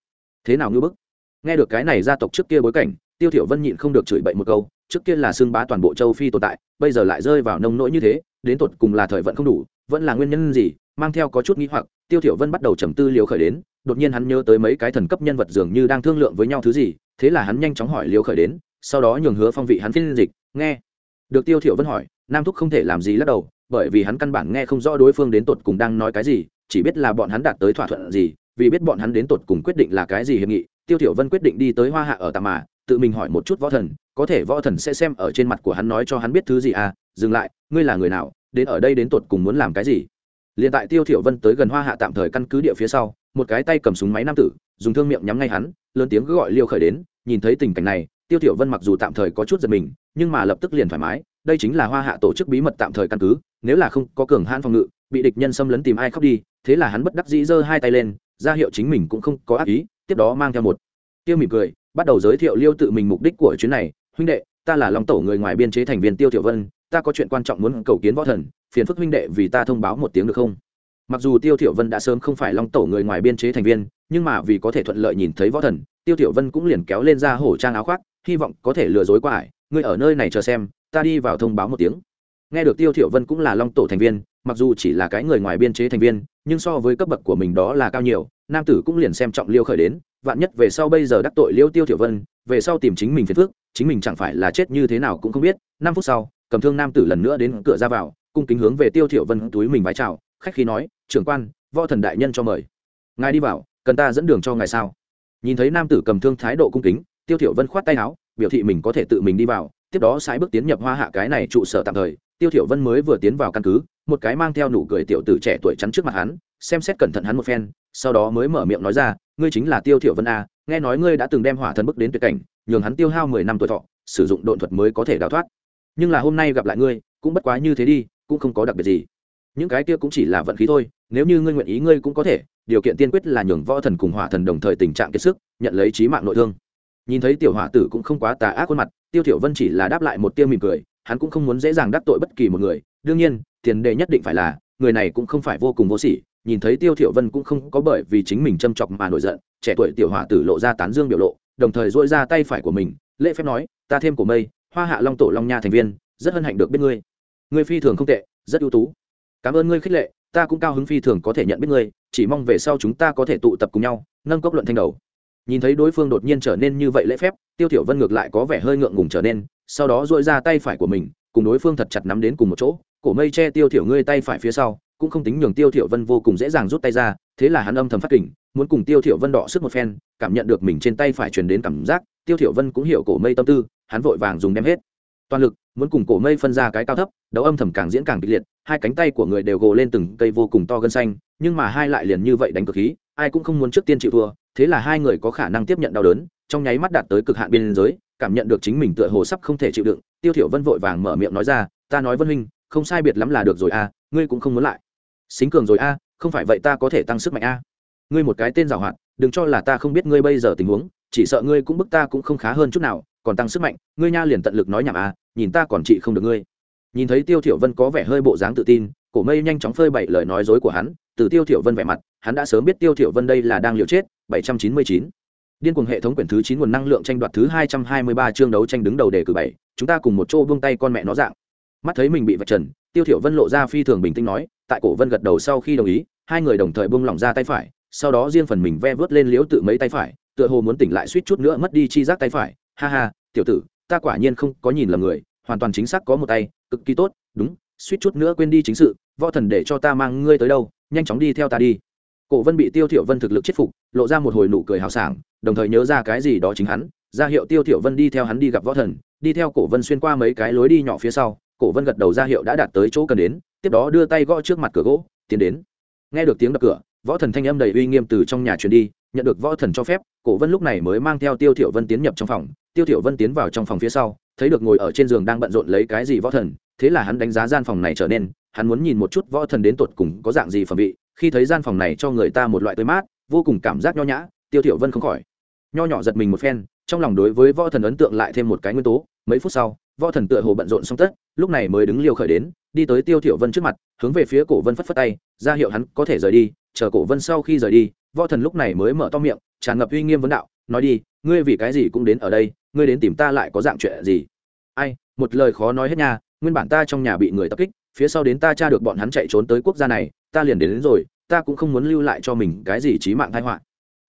thế nào như bức? Nghe được cái này gia tộc trước kia bối cảnh, tiêu thiểu vân nhịn không được chửi bậy một câu, trước kia là sương bá toàn bộ châu phi tồn tại, bây giờ lại rơi vào nông nỗi như thế, đến tột cùng là thời vận không đủ, vẫn là nguyên nhân gì, mang theo có chút nghĩ hoặc, tiêu thiểu vân bắt đầu trầm tư liều khởi đến, đột nhiên hắn nhớ tới mấy cái thần cấp nhân vật dường như đang thương lượng với nhau thứ gì, thế là hắn nhanh chóng hỏi liều khởi đến, sau đó nhường hứa phong vị hắn phiên dịch, nghe. Được tiêu thiểu vân hỏi, nam thúc không thể làm gì lắc đầu, bởi vì hắn căn bản nghe không rõ đối phương đến tột cùng đang nói cái gì, chỉ biết là bọn hắn đạt tới thỏa thuận gì vì biết bọn hắn đến tột cùng quyết định là cái gì hiệp nghị, tiêu thiểu vân quyết định đi tới hoa hạ ở tạm mà, tự mình hỏi một chút võ thần, có thể võ thần sẽ xem ở trên mặt của hắn nói cho hắn biết thứ gì à dừng lại, ngươi là người nào, đến ở đây đến tột cùng muốn làm cái gì? Liền tại tiêu thiểu vân tới gần hoa hạ tạm thời căn cứ địa phía sau, một cái tay cầm súng máy nam tử, dùng thương miệng nhắm ngay hắn, lớn tiếng gọi liêu khởi đến, nhìn thấy tình cảnh này, tiêu thiểu vân mặc dù tạm thời có chút giật mình, nhưng mà lập tức liền thoải mái, đây chính là hoa hạ tổ chức bí mật tạm thời căn cứ, nếu là không có cường hãn phòng ngự, bị địch nhân xâm lấn tìm ai khóc đi thế là hắn bất đắc dĩ giơ hai tay lên, ra hiệu chính mình cũng không có ác ý, tiếp đó mang theo một tiêu mỉm cười, bắt đầu giới thiệu liêu tự mình mục đích của chuyến này. Huynh đệ, ta là long tổ người ngoài biên chế thành viên tiêu tiểu vân, ta có chuyện quan trọng muốn cầu kiến võ thần, phiền phức huynh đệ vì ta thông báo một tiếng được không? Mặc dù tiêu tiểu vân đã sớm không phải long tổ người ngoài biên chế thành viên, nhưng mà vì có thể thuận lợi nhìn thấy võ thần, tiêu tiểu vân cũng liền kéo lên ra hổ trang áo khoác, hy vọng có thể lừa dối qua ải. Ngươi ở nơi này chờ xem, ta đi vào thông báo một tiếng nghe được tiêu thiểu vân cũng là long tổ thành viên, mặc dù chỉ là cái người ngoài biên chế thành viên, nhưng so với cấp bậc của mình đó là cao nhiều, nam tử cũng liền xem trọng liêu khởi đến, vạn nhất về sau bây giờ đắc tội liêu tiêu thiểu vân, về sau tìm chính mình phiền phức, chính mình chẳng phải là chết như thế nào cũng không biết, năm phút sau, cầm thương nam tử lần nữa đến cửa ra vào, cung kính hướng về tiêu thiểu vân túi mình vái chào, khách khí nói, trưởng quan, võ thần đại nhân cho mời. Ngài đi vào, cần ta dẫn đường cho ngài sao? Nhìn thấy nam tử cầm thương thái độ cung kính, tiêu thiểu vân khoát tay áo, biểu thị mình có thể tự mình đi vào, tiếp đó sải bước tiến nhập hoa hạ cái này trụ sở tạm thời tiêu thiểu vân mới vừa tiến vào căn cứ, một cái mang theo nụ cười tiểu tử trẻ tuổi chắn trước mặt hắn, xem xét cẩn thận hắn một phen, sau đó mới mở miệng nói ra, ngươi chính là tiêu thiểu vân a, nghe nói ngươi đã từng đem hỏa thần bức đến tuyệt cảnh, nhường hắn tiêu hao mười năm tuổi thọ, sử dụng độn thuật mới có thể đào thoát. Nhưng là hôm nay gặp lại ngươi, cũng bất quá như thế đi, cũng không có đặc biệt gì. Những cái kia cũng chỉ là vận khí thôi, nếu như ngươi nguyện ý ngươi cũng có thể, điều kiện tiên quyết là nhường võ thần cùng hỏa thần đồng thời tình trạng kiệt sức, nhận lấy trí mạng nội thương. Nhìn thấy tiểu hỏa tử cũng không quá tà ác khuôn mặt, tiêu thiểu vân chỉ là đáp lại một tiêu mỉm cười hắn cũng không muốn dễ dàng đắc tội bất kỳ một người. Đương nhiên, tiền đề nhất định phải là, người này cũng không phải vô cùng vô sỉ, nhìn thấy tiêu thiểu vân cũng không có bởi vì chính mình châm chọc mà nổi giận, trẻ tuổi tiểu hỏa tử lộ ra tán dương biểu lộ, đồng thời duỗi ra tay phải của mình, lễ phép nói, ta thêm của mây, hoa hạ long tổ long nha thành viên, rất hân hạnh được biết ngươi. Ngươi phi thường không tệ, rất ưu tú. Cảm ơn ngươi khích lệ, ta cũng cao hứng phi thường có thể nhận biết ngươi, chỉ mong về sau chúng ta có thể tụ tập cùng nhau, nâng cốc luận thanh đầu. Nhìn thấy đối phương đột nhiên trở nên như vậy lễ phép, tiêu thiểu vân ngược lại có vẻ hơi ngượng ngùng trở nên sau đó duỗi ra tay phải của mình, cùng đối phương thật chặt nắm đến cùng một chỗ. Cổ mây che tiêu thiểu ngươi tay phải phía sau, cũng không tính nhường tiêu thiểu vân vô cùng dễ dàng rút tay ra, thế là hắn âm thầm phát kỉnh muốn cùng tiêu thiểu vân đọ sức một phen, cảm nhận được mình trên tay phải truyền đến cảm giác, tiêu thiểu vân cũng hiểu cổ mây tâm tư, hắn vội vàng dùng đem hết. Toàn lực, muốn cùng cổ mây phân ra cái cao thấp, đấu âm thầm càng diễn càng kịch liệt, hai cánh tay của người đều gồ lên từng cây vô cùng to gân xanh, nhưng mà hai lại liền như vậy đánh cực khí, ai cũng không muốn trước tiên chịu thua, thế là hai người có khả năng tiếp nhận đau đớn, trong nháy mắt đạt tới cực hạn biên giới cảm nhận được chính mình tựa hồ sắp không thể chịu đựng, tiêu thiểu vân vội vàng mở miệng nói ra, ta nói vân huynh, không sai biệt lắm là được rồi a ngươi cũng không muốn lại. Xính cường rồi a không phải vậy ta có thể tăng sức mạnh a ngươi một cái tên giàu hạn đừng cho là ta không biết ngươi bây giờ tình huống, chỉ sợ ngươi cũng bức ta cũng không khá hơn chút nào, còn tăng sức mạnh, ngươi nha liền tận lực nói nhảm a nhìn ta còn trị không được ngươi. Nhìn thấy tiêu thiểu vân có vẻ hơi bộ dáng tự tin, cổ mây nhanh chóng phơi bày lời nói dối của hắn, từ tiêu thiểu vân vẻ mặt, hắn đã sớm biết tiêu thiểu vân đây là đang liều chết 799 điên cuồng hệ thống quyển thứ chín nguồn năng lượng tranh đoạt thứ 223 chương đấu tranh đứng đầu đề cử bảy, chúng ta cùng một chỗ buông tay con mẹ nó dạng. Mắt thấy mình bị vạch trần, tiêu thiểu vân lộ ra phi thường bình tĩnh nói, tại cổ vân gật đầu sau khi đồng ý, hai người đồng thời buông lỏng ra tay phải, sau đó riêng phần mình ve vớt lên liếu tự mấy tay phải, tựa hồ muốn tỉnh lại suýt chút nữa mất đi chi giác tay phải. Ha ha, tiểu tử, ta quả nhiên không có nhìn lầm người, hoàn toàn chính xác có một tay, cực kỳ tốt, đúng, suýt chút nữa quên đi chính sự, võ thần để cho ta mang ngươi tới đâu, nhanh chóng đi theo ta đi cổ vân bị tiêu thiểu vân thực lực chết phục, lộ ra một hồi nụ cười hào sảng, đồng thời nhớ ra cái gì đó chính hắn, ra hiệu tiêu thiểu vân đi theo hắn đi gặp võ thần, đi theo cổ vân xuyên qua mấy cái lối đi nhỏ phía sau, cổ vân gật đầu ra hiệu đã đạt tới chỗ cần đến, tiếp đó đưa tay gõ trước mặt cửa gỗ, tiến đến. Nghe được tiếng đập cửa, võ thần thanh âm đầy uy nghiêm từ trong nhà truyền đi, nhận được võ thần cho phép, cổ vân lúc này mới mang theo tiêu thiểu vân tiến nhập trong phòng. Tiêu thiểu vân tiến vào trong phòng phía sau, thấy được ngồi ở trên giường đang bận rộn lấy cái gì võ thần, thế là hắn đánh giá gian phòng này trở nên, hắn muốn nhìn một chút võ thần đến tột cùng có dạng gì phẩm vị khi thấy gian phòng này cho người ta một loại tươi mát, vô cùng cảm giác nho nhã, tiêu thiểu vân không khỏi. Nho nhỏ giật mình một phen, trong lòng đối với võ thần ấn tượng lại thêm một cái nguyên tố, mấy phút sau, võ thần tựa hồ bận rộn xong tất, lúc này mới đứng liều khởi đến, đi tới tiêu thiểu vân trước mặt, hướng về phía cổ vân phất phất tay, ra hiệu hắn có thể rời đi, chờ cổ vân sau khi rời đi, võ thần lúc này mới mở to miệng, tràn ngập uy nghiêm vấn đạo, nói đi, ngươi vì cái gì cũng đến ở đây, ngươi đến tìm ta lại có dạng chuyện gì? Ai, một lời khó nói hết nha, nguyên bản ta trong nhà bị người tập kích phía sau đến ta tra được bọn hắn chạy trốn tới quốc gia này ta liền đến, đến rồi ta cũng không muốn lưu lại cho mình cái gì chí mạng tai họa.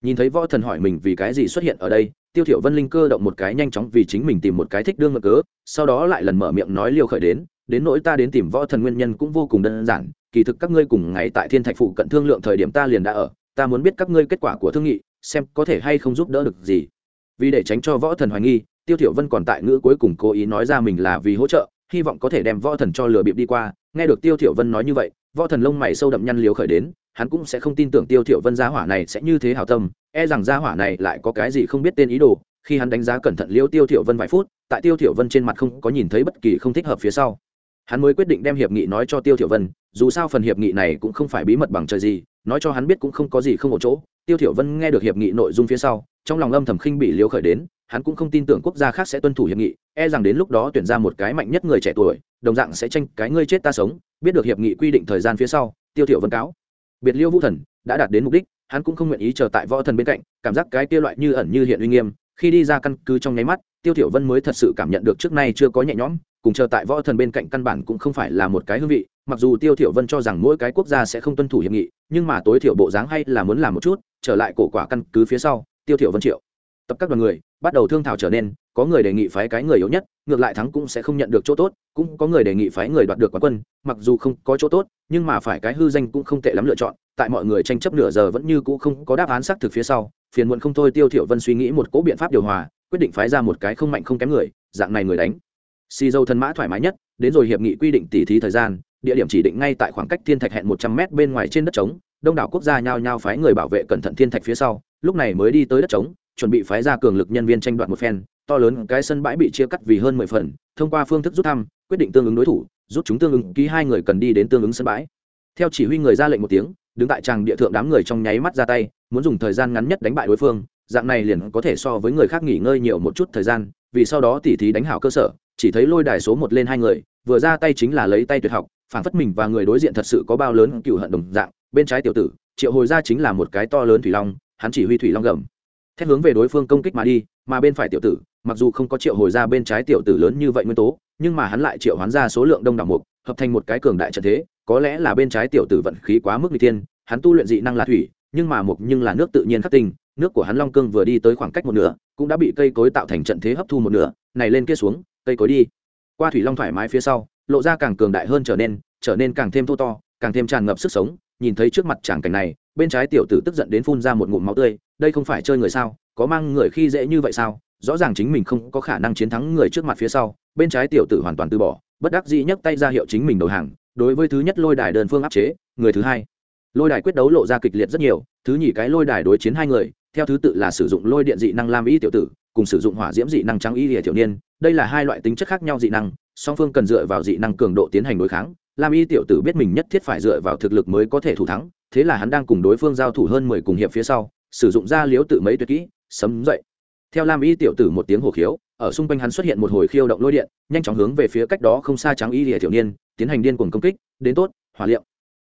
Nhìn thấy võ thần hỏi mình vì cái gì xuất hiện ở đây tiêu thiểu vân linh cơ động một cái nhanh chóng vì chính mình tìm một cái thích đương ngược cớ sau đó lại lần mở miệng nói liêu khởi đến đến nỗi ta đến tìm võ thần nguyên nhân cũng vô cùng đơn giản kỳ thực các ngươi cùng ngày tại thiên thạch phụ cận thương lượng thời điểm ta liền đã ở ta muốn biết các ngươi kết quả của thương nghị xem có thể hay không giúp đỡ được gì. Vì để tránh cho võ thần hoài nghi tiêu thiểu vân còn tại ngữ cuối cùng cố ý nói ra mình là vì hỗ trợ hy vọng có thể đem võ thần cho lừa bịp đi qua. Nghe được tiêu thiểu vân nói như vậy, võ thần lông mày sâu đậm nhăn liếu khởi đến, hắn cũng sẽ không tin tưởng tiêu thiểu vân gia hỏa này sẽ như thế hảo tâm e rằng gia hỏa này lại có cái gì không biết tên ý đồ. Khi hắn đánh giá cẩn thận liêu tiêu thiểu vân vài phút, tại tiêu thiểu vân trên mặt không có nhìn thấy bất kỳ không thích hợp phía sau. Hắn mới quyết định đem hiệp nghị nói cho tiêu thiểu vân, dù sao phần hiệp nghị này cũng không phải bí mật bằng trời gì, nói cho hắn biết cũng không có gì không ổn chỗ. Tiêu thiểu vân nghe được hiệp nghị nội dung phía sau, trong lòng âm thầm khinh bị liêu khởi đến hắn cũng không tin tưởng quốc gia khác sẽ tuân thủ hiệp nghị e rằng đến lúc đó tuyển ra một cái mạnh nhất người trẻ tuổi, đồng dạng sẽ tranh cái ngươi chết ta sống, biết được hiệp nghị quy định thời gian phía sau, tiêu thiểu vân cáo. Biệt liêu vũ thần đã đạt đến mục đích, hắn cũng không nguyện ý chờ tại võ thần bên cạnh, cảm giác cái kia loại như ẩn như hiện uy nghiêm, khi đi ra căn cứ trong nháy mắt, tiêu thiểu vân mới thật sự cảm nhận được trước nay chưa có nhẹ nhõm, cùng chờ tại võ thần bên cạnh căn bản cũng không phải là một cái hương vị, mặc dù tiêu thiểu vân cho rằng mỗi cái quốc gia sẽ không tuân thủ hiệp nghị, nhưng mà tối thiểu bộ dáng hay là muốn làm một chút, trở lại cổ quả căn cứ phía sau, tiêu thiểu vân triệu tập các đoàn người, bắt đầu thương thảo trở nên, có người đề nghị phái cái người yếu nhất, ngược lại thắng cũng sẽ không nhận được chỗ tốt, cũng có người đề nghị phái người đoạt được quán quân, mặc dù không có chỗ tốt, nhưng mà phải cái hư danh cũng không tệ lắm lựa chọn, tại mọi người tranh chấp nửa giờ vẫn như cũ không có đáp án xác thực phía sau, phiền muộn không thôi tiêu thiểu vân suy nghĩ một cố biện pháp điều hòa, quyết định phái ra một cái không mạnh không kém người, dạng này người đánh. Xì dâu thân mã thoải mái nhất, đến rồi hiệp nghị quy định tỉ thí thời gian, địa điểm chỉ định ngay tại khoảng cách thiên thạch hẹn một trăm mét bên ngoài trên đất trống, đông đảo quốc gia nhao nhao phái người bảo vệ cẩn thận thiên thạch phía sau, lúc này mới đi tới đất trống chuẩn bị phái ra cường lực nhân viên tranh đoạt một phen, to lớn cái sân bãi bị chia cắt vì hơn mười phần, thông qua phương thức rút thăm, quyết định tương ứng đối thủ, rút chúng tương ứng, ký hai người cần đi đến tương ứng sân bãi. Theo chỉ huy người ra lệnh một tiếng, đứng tại tràng địa thượng đám người trong nháy mắt ra tay, muốn dùng thời gian ngắn nhất đánh bại đối phương, dạng này liền có thể so với người khác nghỉ ngơi nhiều một chút thời gian, vì sau đó tỉ thí đánh hảo cơ sở, chỉ thấy lôi đài số một lên hai người, vừa ra tay chính là lấy tay tuyệt học, phản phất mình và người đối diện thật sự có bao lớn cựu hận đồng dạng, bên trái tiểu tử, triệu hồi ra chính là một cái to lớn thủy long, hắn chỉ huy thủy long gầm thét hướng về đối phương công kích mà đi, mà bên phải tiểu tử, mặc dù không có triệu hồi ra bên trái tiểu tử lớn như vậy nguyên tố, nhưng mà hắn lại triệu hoán ra số lượng đông đảo mục, hợp thành một cái cường đại trận thế, có lẽ là bên trái tiểu tử vận khí quá mức n g tiên hắn tu luyện dị năng là thủy, nhưng mà mục nhưng là nước tự nhiên khắc tinh, nước của hắn long cương vừa đi tới khoảng cách một nửa, cũng đã bị cây cối tạo thành trận thế hấp thu một nửa, này lên kia xuống, cây cối đi. Qua thủy long thoải mái phía sau, lộ ra càng cường đại hơn trở nên trở nên càng thêm thô to, càng thêm tràn ngập sức sống, nhìn thấy trước mặt tràng cảnh này bên trái tiểu tử tức giận đến phun ra một ngụm máu tươi, đây không phải chơi người sao, có mang người khi dễ như vậy sao? Rõ ràng chính mình không có khả năng chiến thắng người trước mặt phía sau, bên trái tiểu tử hoàn toàn từ bỏ, bất đắc dĩ nhấc tay ra hiệu chính mình đầu hàng, đối với thứ nhất lôi đài đơn phương áp chế, người thứ hai. Lôi đài quyết đấu lộ ra kịch liệt rất nhiều, thứ nhì cái lôi đài đối chiến hai người, theo thứ tự là sử dụng lôi điện dị năng lam y tiểu tử, cùng sử dụng hỏa diễm dị năng trắng y lìa thiểu niên, đây là hai loại tính chất khác nhau dị năng, song phương cần dựa vào dị năng cường độ tiến hành đối kháng lam y tiểu tử biết mình nhất thiết phải dựa vào thực lực mới có thể thủ thắng, thế là hắn đang cùng đối phương giao thủ hơn mười cùng hiệp phía sau, sử dụng ra liếu tự mấy tuyệt kỹ, sấm dậy. Theo lam y tiểu tử một tiếng hổ khiếu, ở xung quanh hắn xuất hiện một hồi khiêu động lôi điện, nhanh chóng hướng về phía cách đó không xa trắng y lìa tiểu niên, tiến hành điên cuồng công kích, đến tốt, hỏa liệu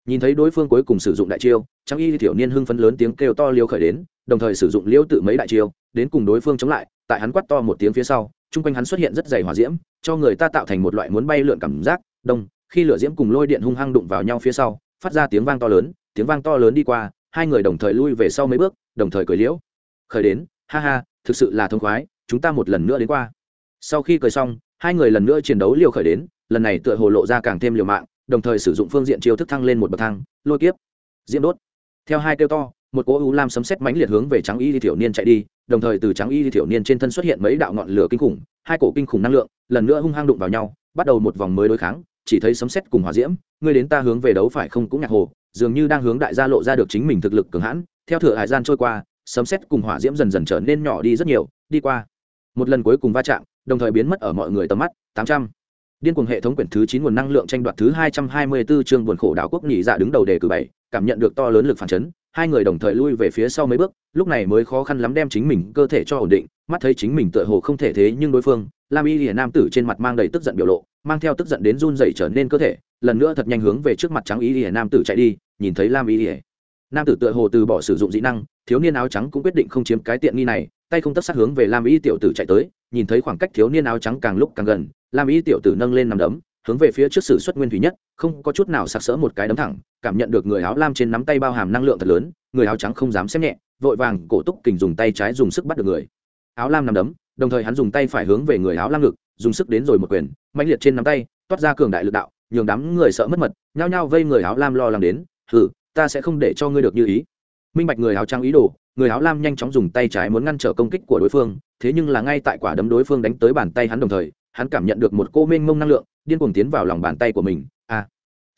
nhìn thấy đối phương cuối cùng sử dụng đại chiêu trắng y tiểu niên hưng phấn lớn tiếng kêu to liêu khởi đến, đồng thời sử dụng liêu tự mấy đại chiêu, đến cùng đối phương chống lại, tại hắn quát to một tiếng phía sau chung quanh hắn xuất hiện rất dày hỏa diễm, cho người ta tạo thành một loại muốn bay lượn cảm giác, đông khi lửa diễm cùng lôi điện hung hăng đụng vào nhau phía sau, phát ra tiếng vang to lớn, tiếng vang to lớn đi qua, hai người đồng thời lui về sau mấy bước, đồng thời cười liễu. Khởi đến, ha ha, thực sự là thông khoái, chúng ta một lần nữa đến qua. Sau khi cười xong, hai người lần nữa chiến đấu liều khởi đến, lần này tựa hồ lộ ra càng thêm liều mạng, đồng thời sử dụng phương diện chiêu thức thăng lên một bậc thang, lôi kiếp, diễm đốt. Theo hai kêu to, một cỗ u lam sấm sét mãnh liệt hướng về trắng y thiểu niên chạy đi, đồng thời từ trắng y thiểu niên trên thân xuất hiện mấy đạo ngọn lửa kinh khủng, hai cổ kinh khủng năng lượng, lần nữa hung hăng đụng vào nhau, bắt đầu một vòng mới đối kháng chỉ thấy sấm sét cùng hỏa diễm, ngươi đến ta hướng về đấu phải không cũng nhạc hồ, dường như đang hướng đại gia lộ ra được chính mình thực lực cường hãn. Theo thừa hải gian trôi qua, sấm sét cùng hỏa diễm dần dần trở nên nhỏ đi rất nhiều, đi qua. Một lần cuối cùng va chạm, đồng thời biến mất ở mọi người tầm mắt, tám trăm. Điên cuồng hệ thống quyển thứ chín nguồn năng lượng tranh đoạt thứ hai trăm hai mươi 224 chương buồn khổ đảo quốc nhị dạ đứng đầu đề cử bảy, cảm nhận được to lớn lực phản chấn, hai người đồng thời lui về phía sau mấy bước, lúc này mới khó khăn lắm đem chính mình cơ thể cho ổn định, mắt thấy chính mình tựa hồ không thể thế nhưng đối phương, lam y hiển nam tử trên mặt mang đầy tức giận biểu lộ mang theo tức giận đến run dậy trở nên cơ thể, lần nữa thật nhanh hướng về trước mặt trắng y hiển nam tử chạy đi, nhìn thấy lam y hiển nam tử tựa hồ từ bỏ sử dụng dị năng, thiếu niên áo trắng cũng quyết định không chiếm cái tiện nghi này, tay không tất sát hướng về lam y tiểu tử chạy tới, nhìn thấy khoảng cách thiếu niên áo trắng càng lúc càng gần, lam y tiểu tử nâng lên nằm đấm, hướng về phía trước sử xuất nguyên thủy nhất, không có chút nào sặc sỡ một cái đấm thẳng, cảm nhận được người áo lam trên nắm tay bao hàm năng lượng thật lớn, người áo trắng không dám xem nhẹ, vội vàng cổ túc kình dùng tay trái dùng sức bắt được người. Áo lam nằm đấm, đồng thời hắn dùng tay phải hướng về người áo lam ngực dùng sức đến rồi một quyền mạnh liệt trên nắm tay, toát ra cường đại lực đạo, nhường đám người sợ mất mật, nhao nhao vây người áo lam lo lắng đến, hừ, ta sẽ không để cho ngươi được như ý minh bạch người áo trắng ý đồ, người áo lam nhanh chóng dùng tay trái muốn ngăn trở công kích của đối phương, thế nhưng là ngay tại quả đấm đối phương đánh tới bàn tay hắn đồng thời, hắn cảm nhận được một cô mênh mông năng lượng, điên cuồng tiến vào lòng bàn tay của mình a à.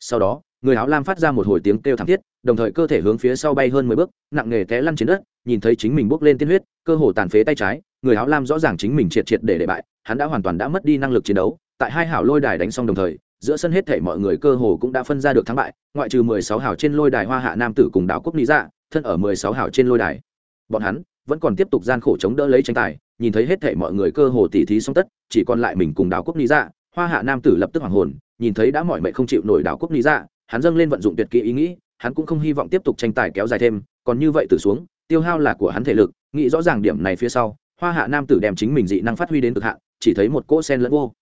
sau đó, người áo lam phát ra một hồi tiếng kêu thảm thiết, đồng thời cơ thể hướng phía sau bay hơn mười bước, nặng nề té lăn trên đất, nhìn thấy chính mình bốc lên tiên huyết, cơ hồ tàn phế tay trái, người áo lam rõ ràng chính mình triệt triệt để để bại hắn đã hoàn toàn đã mất đi năng lực chiến đấu, tại hai hảo lôi đài đánh xong đồng thời, giữa sân hết thể mọi người cơ hồ cũng đã phân ra được thắng bại, ngoại trừ mười sáu hảo trên lôi đài hoa hạ nam tử cùng đảo quốc lý dạ thân ở mười sáu hảo trên lôi đài. Bọn hắn vẫn còn tiếp tục gian khổ chống đỡ lấy tranh tài, nhìn thấy hết thể mọi người cơ hồ tỉ thí xong tất, chỉ còn lại mình cùng đảo quốc lý dạ hoa hạ nam tử lập tức hoàng hồn, nhìn thấy đã mọi mệnh không chịu nổi đảo quốc lý dạ hắn dâng lên vận dụng tuyệt kỹ ý nghĩ, hắn cũng không hy vọng tiếp tục tranh tài kéo dài thêm, còn như vậy từ xuống, tiêu hao là của hắn thể lực, nghĩ rõ ràng điểm này phía sau, hoa hạ nam tử đem chính mình dị năng phát huy đến cực hạn chỉ thấy một cỗ sen lẫn vô.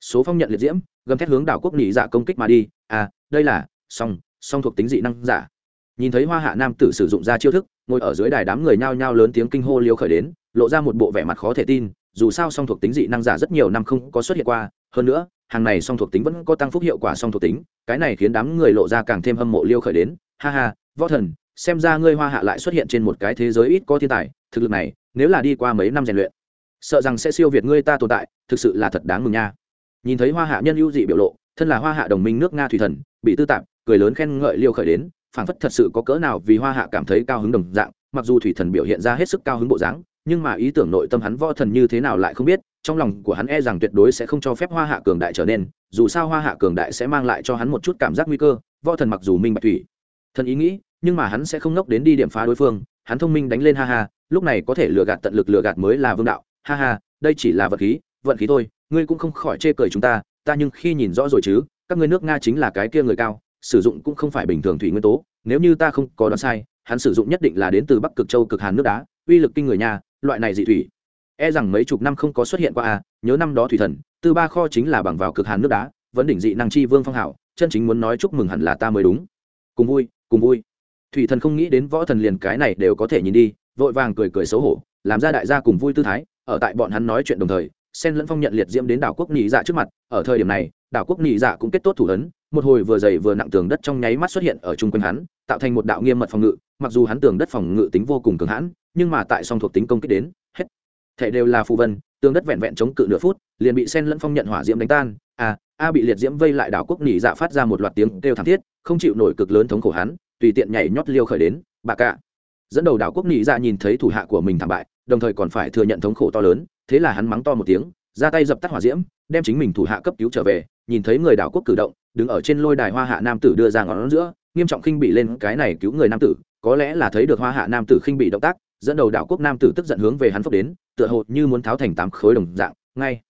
Số phong nhận liệt diễm, gầm thét hướng đảo quốc nỉ dạ công kích mà đi. À đây là, song song thuộc tính dị năng giả. Nhìn thấy hoa hạ nam tử sử dụng ra chiêu thức, ngồi ở dưới đài đám người nhao nhao lớn tiếng kinh hô liêu khởi đến, lộ ra một bộ vẻ mặt khó thể tin, dù sao song thuộc tính dị năng giả rất nhiều năm không có xuất hiện qua, hơn nữa, hàng này song thuộc tính vẫn có tăng phúc hiệu quả song thuộc tính, cái này khiến đám người lộ ra càng thêm hâm mộ liêu khởi đến. Ha ha, võ thần, xem ra ngươi hoa hạ lại xuất hiện trên một cái thế giới ít có thiên tài, thực lực này, nếu là đi qua mấy năm rèn luyện sợ rằng sẽ siêu việt ngươi ta tồn tại, thực sự là thật đáng mừng nha. Nhìn thấy hoa hạ nhân ưu dị biểu lộ, thân là hoa hạ đồng minh nước nga thủy thần, bị tư tạp, cười lớn khen ngợi liêu khởi đến, phảng phất thật sự có cỡ nào vì hoa hạ cảm thấy cao hứng đồng dạng, mặc dù thủy thần biểu hiện ra hết sức cao hứng bộ dáng, nhưng mà ý tưởng nội tâm hắn võ thần như thế nào lại không biết, trong lòng của hắn e rằng tuyệt đối sẽ không cho phép hoa hạ cường đại trở nên, dù sao hoa hạ cường đại sẽ mang lại cho hắn một chút cảm giác nguy cơ, võ thần mặc dù minh bạch thủy thần ý nghĩ, nhưng mà hắn sẽ không nốc đến đi điểm phá đối phương, hắn thông minh đánh lên ha ha, lúc này có thể lừa gạt tận lực lừa gạt mới là vương đạo ha ha, đây chỉ là vật khí, vận khí thôi, ngươi cũng không khỏi chê cười chúng ta ta nhưng khi nhìn rõ rồi chứ, các ngươi nước nga chính là cái kia người cao, sử dụng cũng không phải bình thường thủy nguyên tố, nếu như ta không có đoán sai, hắn sử dụng nhất định là đến từ bắc cực châu cực hàn nước đá, uy lực kinh người nhà loại này dị thủy. E rằng mấy chục năm không có xuất hiện qua à nhớ năm đó thủy thần từ ba kho chính là bằng vào cực hàn nước đá, vẫn đỉnh dị năng chi vương phong hảo, chân chính muốn nói chúc mừng hẳn là ta mới đúng. Cùng vui cùng vui. Thủy thần không nghĩ đến võ thần liền cái này đều có thể nhìn đi, vội vàng cười cười xấu hổ, làm ra đại gia cùng vui tư thái ở tại bọn hắn nói chuyện đồng thời, sen lẫn phong nhận liệt diễm đến đảo quốc nhị dạ trước mặt, ở thời điểm này, đảo quốc nhị dạ cũng kết tốt thủ ấn, một hồi vừa dày vừa nặng tường đất trong nháy mắt xuất hiện ở chung quanh hắn, tạo thành một đạo nghiêm mật phòng ngự, mặc dù hắn tường đất phòng ngự tính vô cùng cường hãn, nhưng mà tại song thuộc tính công kích đến, hết thể đều là phù vân, tường đất vẹn vẹn chống cự nửa phút, liền bị sen lẫn phong nhận hỏa diễm đánh tan a a bị liệt diễm vây lại đảo quốc nỉ dạ phát ra một loạt tiếng kêu thảm thiết, không chịu nổi cực lớn thống khổ hắn, tùy tiện nhảy nhót liêu khởi đến, bà cạ dẫn đầu đảo quốc nị dạ nhìn thấy thủ hạ của mình thảm bại, đồng thời còn phải thừa nhận thống khổ to lớn, thế là hắn mắng to một tiếng, ra tay dập tắt hỏa diễm, đem chính mình thủ hạ cấp cứu trở về, nhìn thấy người đảo quốc cử động, đứng ở trên lôi đài hoa hạ nam tử đưa ra ngón giữa, nghiêm trọng khinh bị lên cái này cứu người nam tử, có lẽ là thấy được hoa hạ nam tử khinh bị động tác, dẫn đầu đảo quốc nam tử tức giận hướng về hắn phốc đến, tựa hồ như muốn tháo thành tám khối đồng dạng, ngay.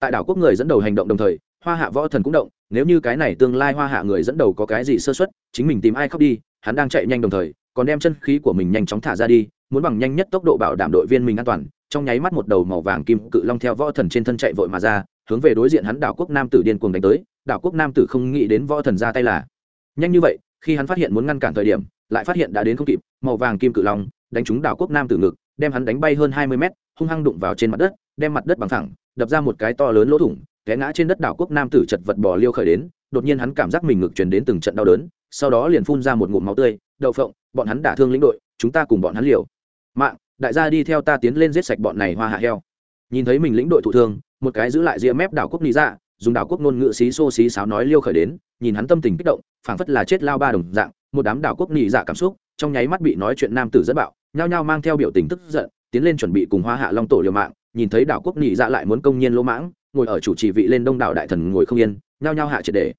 Tại đảo quốc người dẫn đầu hành động đồng thời, hoa hạ võ thần cũng động, nếu như cái này tương lai hoa hạ người dẫn đầu có cái gì sơ xuất chính mình tìm ai khóc đi, hắn đang chạy nhanh đồng thời còn đem chân khí của mình nhanh chóng thả ra đi, muốn bằng nhanh nhất tốc độ bảo đảm đội viên mình an toàn, trong nháy mắt một đầu màu vàng kim cự long theo võ thần trên thân chạy vội mà ra, hướng về đối diện hắn đảo quốc nam tử điên cuồng đánh tới. Đảo quốc nam tử không nghĩ đến võ thần ra tay là nhanh như vậy, khi hắn phát hiện muốn ngăn cản thời điểm, lại phát hiện đã đến không kịp, màu vàng kim cự long đánh trúng đảo quốc nam tử ngực, đem hắn đánh bay hơn hai mươi mét, hung hăng đụng vào trên mặt đất, đem mặt đất bằng thẳng, đập ra một cái to lớn lỗ thủng, té ngã trên đất đảo quốc nam tử chật vật bò liêu khởi đến, đột nhiên hắn cảm giác mình ngực truyền đến từng trận đau đớn, sau đó liền phun ra một ngụm máu tươi, đậu phộng bọn hắn đả thương lĩnh đội, chúng ta cùng bọn hắn liều. Mạng, đại gia đi theo ta tiến lên giết sạch bọn này hoa hạ heo. Nhìn thấy mình lĩnh đội thụ thương, một cái giữ lại ria mép đảo quốc lý dạ dùng đảo quốc ngôn ngữ xí xô xí sáo nói liêu khởi đến, nhìn hắn tâm tình kích động, phảng phất là chết lao ba đồng dạng, một đám đảo quốc nị dạ cảm xúc, trong nháy mắt bị nói chuyện nam tử rất bạo, nhao nhao mang theo biểu tình tức giận, tiến lên chuẩn bị cùng hoa hạ long tổ liều mạng, nhìn thấy đảo quốc nị dạ lại muốn công nhiên lỗ mãng, ngồi ở chủ trì vị lên đông đảo đại thần ngồi không yên, nhao nhao hạ triệt để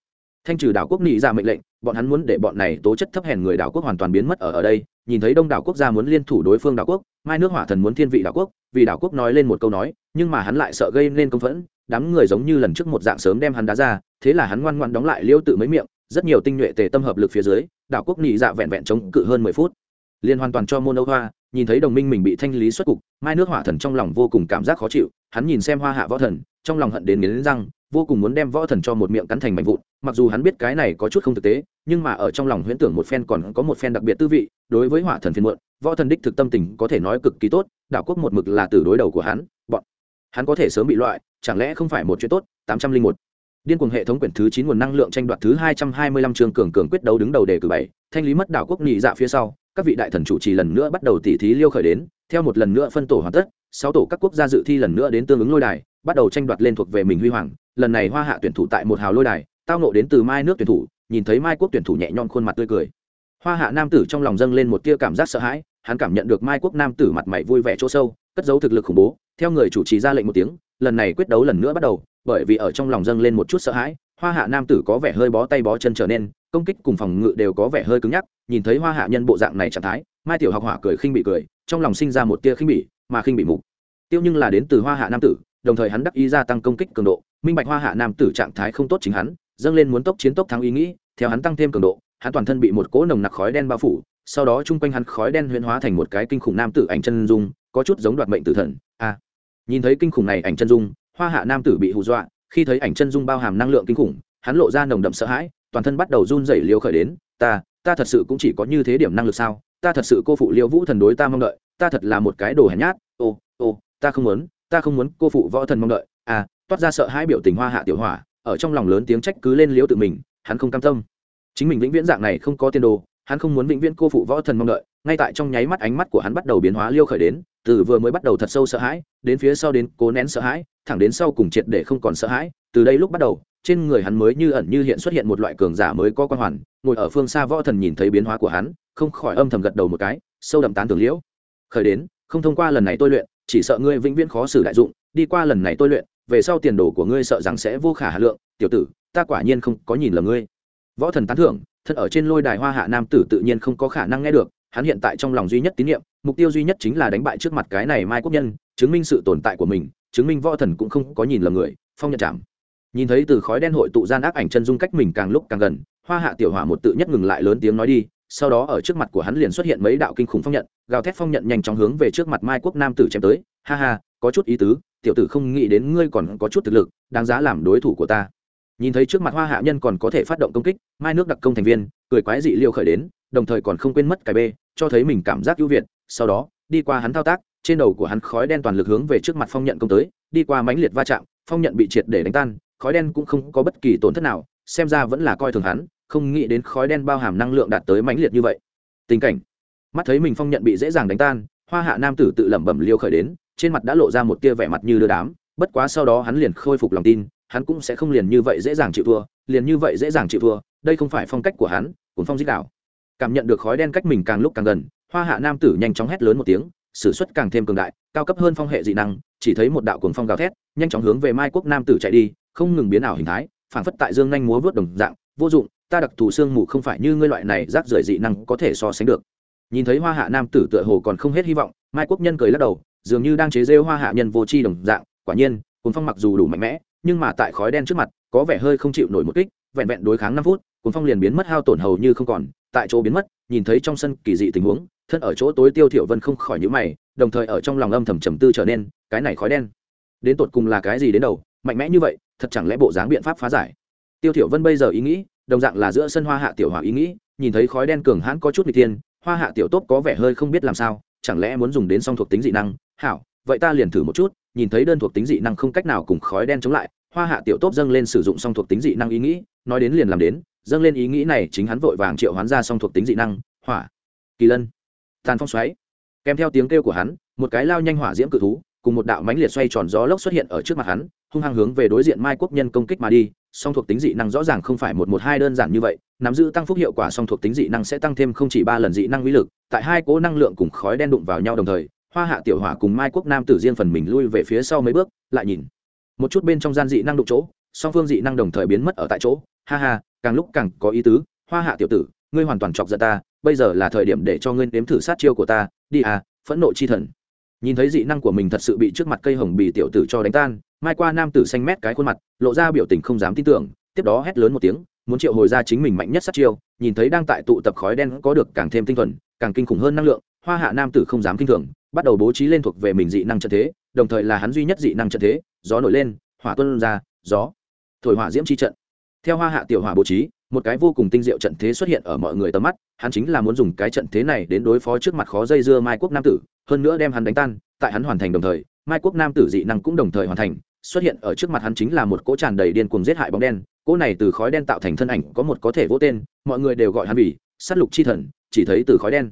thanh trừ đảo quốc nị dạ mệnh lệnh, bọn hắn muốn để bọn này tố chất thấp hèn người đảo quốc hoàn toàn biến mất ở ở đây. Nhìn thấy đông đảo quốc gia muốn liên thủ đối phương đảo quốc, mai nước hỏa thần muốn thiên vị đảo quốc, vì đảo quốc nói lên một câu nói, nhưng mà hắn lại sợ gây nên công phẫn, đám người giống như lần trước một dạng sớm đem hắn đá ra, thế là hắn ngoan ngoan đóng lại liêu tự mấy miệng, rất nhiều tinh nhuệ tề tâm hợp lực phía dưới, đảo quốc nhị dạ vẹn vẹn chống cự hơn mười phút. Liên hoàn toàn cho môn âu hoa, nhìn thấy đồng minh mình bị thanh lý xuất cục, mai nước hỏa thần trong lòng vô cùng cảm giác khó chịu, hắn nhìn xem hoa hạ võ thần trong lòng hận đến nghiến răng, vô cùng muốn đem võ thần cho một miệng cắn thành mảnh vụn, mặc dù hắn biết cái này có chút không thực tế, nhưng mà ở trong lòng huyễn tưởng một phen còn có một phen đặc biệt tư vị, đối với hỏa thần phiền muộn, võ thần đích thực tâm tình có thể nói cực kỳ tốt, đạo quốc một mực là từ đối đầu của hắn, bọn hắn có thể sớm bị loại, chẳng lẽ không phải một chuyện tốt? Tám trăm linh một. Điên cuồng hệ thống quyển thứ chín nguồn năng lượng tranh đoạt thứ hai trăm hai mươi lăm trường cường cường quyết đấu đứng đầu đề cử bảy, thanh lý mất đảo quốc nhị dạ phía sau, các vị đại thần chủ trì lần nữa bắt đầu tỉ thí liêu khởi đến, theo một lần nữa phân tổ hoàn tất sáu tổ các quốc gia dự thi lần nữa đến tương ứng lôi đài, bắt đầu tranh đoạt lên thuộc về mình huy hoàng. Lần này hoa hạ tuyển thủ tại một hào lôi đài, tao nộ đến từ mai nước tuyển thủ, nhìn thấy mai quốc tuyển thủ nhẹ nhõm khuôn mặt tươi cười. Hoa hạ nam tử trong lòng dâng lên một tia cảm giác sợ hãi, hắn cảm nhận được mai quốc nam tử mặt mày vui vẻ chỗ sâu, cất giấu thực lực khủng bố, theo người chủ trì ra lệnh một tiếng, lần này quyết đấu lần nữa bắt đầu, bởi vì ở trong lòng dâng lên một chút sợ hãi, hoa hạ nam tử có vẻ hơi bó tay bó chân trở nên, công kích cùng phòng ngự đều có vẻ hơi cứng nhắc, nhìn thấy hoa hạ nhân bộ dạng này trạng thái, mai tiểu học hỏa cười khinh bị cười, trong lòng sinh ra một tia khinh bị mà khinh bị mục. Tiêu nhưng là đến từ hoa hạ nam tử, đồng thời hắn đắc ý gia tăng công kích cường độ, minh bạch hoa hạ nam tử trạng thái không tốt chính hắn, dâng lên muốn tốc chiến tốc thắng ý nghĩ, theo hắn tăng thêm cường độ, hắn toàn thân bị một cỗ nồng nặc khói đen bao phủ, sau đó chung quanh hắn khói đen huyễn hóa thành một cái kinh khủng nam tử ảnh chân dung, có chút giống đoạt mệnh tử thần. A nhìn thấy kinh khủng này ảnh chân dung, hoa hạ nam tử bị hù dọa, khi thấy ảnh chân dung bao hàm năng lượng kinh khủng, hắn lộ ra nồng đậm sợ hãi, toàn thân bắt đầu run rẩy liều khởi đến, ta ta thật sự cũng chỉ có như thế điểm năng lực sao? Ta thật sự cô phụ liễu vũ thần đối ta mong đợi ta thật là một cái đồ hèn nhát. Ô ô, ta không muốn, ta không muốn, cô phụ võ thần mong đợi. À toát ra sợ hãi biểu tình hoa hạ tiểu hỏa, ở trong lòng lớn tiếng trách cứ lên liếu tự mình, hắn không cam tâm. Chính mình vĩnh viễn dạng này không có tiền đồ, hắn không muốn vĩnh viễn cô phụ võ thần mong đợi. Ngay tại trong nháy mắt ánh mắt của hắn bắt đầu biến hóa liêu khởi đến, từ vừa mới bắt đầu thật sâu sợ hãi, đến phía sau đến cố nén sợ hãi, thẳng đến sau cùng triệt để không còn sợ hãi. Từ đây lúc bắt đầu, trên người hắn mới như ẩn như hiện xuất hiện một loại cường giả mới có quan hoàn, ngồi ở phương xa võ thần nhìn thấy biến hóa của hắn, không khỏi âm thầm gật đầu một cái, sâu đậm tán tưởng liễu khởi đến, không thông qua lần này tôi luyện, chỉ sợ ngươi vĩnh viễn khó xử đại dụng, đi qua lần này tôi luyện, về sau tiền đồ của ngươi sợ rằng sẽ vô khả hà lượng, tiểu tử, ta quả nhiên không có nhìn lầm ngươi. Võ thần tán thưởng, thân ở trên lôi đài hoa hạ nam tử tự nhiên không có khả năng nghe được, hắn hiện tại trong lòng duy nhất tín nhiệm, mục tiêu duy nhất chính là đánh bại trước mặt cái này mai quốc nhân, chứng minh sự tồn tại của mình, chứng minh võ thần cũng không có nhìn lầm người, phong nhận chạm nhìn thấy từ khói đen hội tụ gian ác ảnh chân dung cách mình càng lúc càng gần, hoa hạ tiểu hỏa một tự nhất ngừng lại lớn tiếng nói đi sau đó ở trước mặt của hắn liền xuất hiện mấy đạo kinh khủng phong nhận, gào thét phong nhận nhanh chóng hướng về trước mặt mai quốc nam tử chém tới. Ha ha, có chút ý tứ, tiểu tử không nghĩ đến ngươi còn có chút thực lực, đáng giá làm đối thủ của ta. Nhìn thấy trước mặt hoa hạ nhân còn có thể phát động công kích, mai nước đặc công thành viên, cười quái dị liêu khởi đến, đồng thời còn không quên mất cái bê, cho thấy mình cảm giác ưu việt. Sau đó, đi qua hắn thao tác, trên đầu của hắn khói đen toàn lực hướng về trước mặt phong nhận công tới, đi qua mãnh liệt va chạm, phong nhận bị triệt để đánh tan, khói đen cũng không có bất kỳ tổn thất nào, xem ra vẫn là coi thường hắn không nghĩ đến khói đen bao hàm năng lượng đạt tới mãnh liệt như vậy. Tình cảnh. Mắt thấy mình phong nhận bị dễ dàng đánh tan, hoa hạ nam tử tự lẩm bẩm liêu khởi đến, trên mặt đã lộ ra một tia vẻ mặt như đưa đám, bất quá sau đó hắn liền khôi phục lòng tin, hắn cũng sẽ không liền như vậy dễ dàng chịu thua, liền như vậy dễ dàng chịu thua, đây không phải phong cách của hắn, cuốn phong dích đạo. Cảm nhận được khói đen cách mình càng lúc càng gần, hoa hạ nam tử nhanh chóng hét lớn một tiếng s ử suất càng thêm cường đại, cao cấp hơn phong hệ dị năng, chỉ thấy một đạo cuồng phong gào thét, nhanh chóng hướng về mai quốc nam tử chạy đi, không ngừng biến ảo hình thái, phảng phất tại dương nhanh múa vớt đồng dạng, vô dụng ta đặc thù xương mù không phải như ngươi loại này rác rưởi dị năng có thể so sánh được. Nhìn thấy hoa hạ nam tử tựa hồ còn không hết hy vọng, mai quốc nhân cười lắc đầu, dường như đang chế rêu hoa hạ nhân vô tri đồng dạng, quả nhiên cuốn phong mặc dù đủ mạnh mẽ, nhưng mà tại khói đen trước mặt, có vẻ hơi không chịu nổi một kích, vẹn vẹn đối kháng năm phút cuốn phong liền biến mất hao tổn hầu như không còn, tại chỗ biến mất, nhìn thấy trong sân kỳ dị tình huống, thân ở chỗ tối tiêu thiểu vân không khỏi nhíu mày, đồng thời ở trong lòng âm thầm trầm tư trở nên, cái này khói đen, đến tột cùng là cái gì đến đầu, mạnh mẽ như vậy, thật chẳng lẽ bộ dáng biện pháp phá giải. Tiêu thiểu vân bây giờ ý nghĩ đồng dạng là giữa sân hoa hạ tiểu hỏa ý nghĩ, nhìn thấy khói đen cường hãn có chút bị thiên, hoa hạ tiểu tốt có vẻ hơi không biết làm sao, chẳng lẽ muốn dùng đến song thuộc tính dị năng? Hảo, vậy ta liền thử một chút, nhìn thấy đơn thuộc tính dị năng không cách nào cùng khói đen chống lại, hoa hạ tiểu tốt dâng lên sử dụng song thuộc tính dị năng ý nghĩ, nói đến liền làm đến, dâng lên ý nghĩ này chính hắn vội vàng triệu hoán ra song thuộc tính dị năng, hỏa, kỳ lân, tàn phong xoáy. Kèm theo tiếng kêu của hắn, một cái lao nhanh hỏa diễm cự thú, cùng một đạo mánh liệt xoay tròn gió lốc xuất hiện ở trước mặt hắn, hung hăng hướng về đối diện mai quốc nhân công kích mà đi song thuộc tính dị năng rõ ràng không phải một một hai đơn giản như vậy, nắm giữ tăng phúc hiệu quả song thuộc tính dị năng sẽ tăng thêm không chỉ ba lần dị năng uy lực, tại hai cố năng lượng cùng khói đen đụng vào nhau đồng thời, hoa hạ tiểu hỏa cùng mai quốc nam tử riêng phần mình lui về phía sau mấy bước, lại nhìn. Một chút bên trong gian dị năng đụng chỗ, song phương dị năng đồng thời biến mất ở tại chỗ. Ha ha, càng lúc càng có ý tứ, hoa hạ tiểu tử, ngươi hoàn toàn chọc giận ta, bây giờ là thời điểm để cho ngươi nếm thử sát chiêu của ta. Đi à phẫn nộ chi thần. Nhìn thấy dị năng của mình thật sự bị trước mặt cây hồng bì tiểu tử cho đánh tan mai qua nam tử xanh mét cái khuôn mặt, lộ ra biểu tình không dám tin tưởng, tiếp đó hét lớn một tiếng, muốn triệu hồi ra chính mình mạnh nhất sát chiêu, nhìn thấy đang tại tụ tập khói đen có được càng thêm tinh thuần, càng kinh khủng hơn năng lượng, hoa hạ nam tử không dám kinh thường, bắt đầu bố trí lên thuộc về mình dị năng trận thế, đồng thời là hắn duy nhất dị năng trận thế, gió nổi lên, hỏa tuân ra, gió, thổi hỏa diễm chi trận. Theo hoa hạ tiểu hỏa bố trí, một cái vô cùng tinh diệu trận thế xuất hiện ở mọi người tầm mắt, hắn chính là muốn dùng cái trận thế này đến đối phó trước mặt khó dây dưa mai quốc nam tử, hơn nữa đem hắn đánh tan, tại hắn hoàn thành đồng thời, mai quốc nam tử dị năng cũng đồng thời hoàn thành xuất hiện ở trước mặt hắn chính là một cỗ tràn đầy điên cuồng giết hại bóng đen. Cỗ này từ khói đen tạo thành thân ảnh, có một có thể vỗ tên, mọi người đều gọi hắn vì sát lục chi thần, chỉ thấy từ khói đen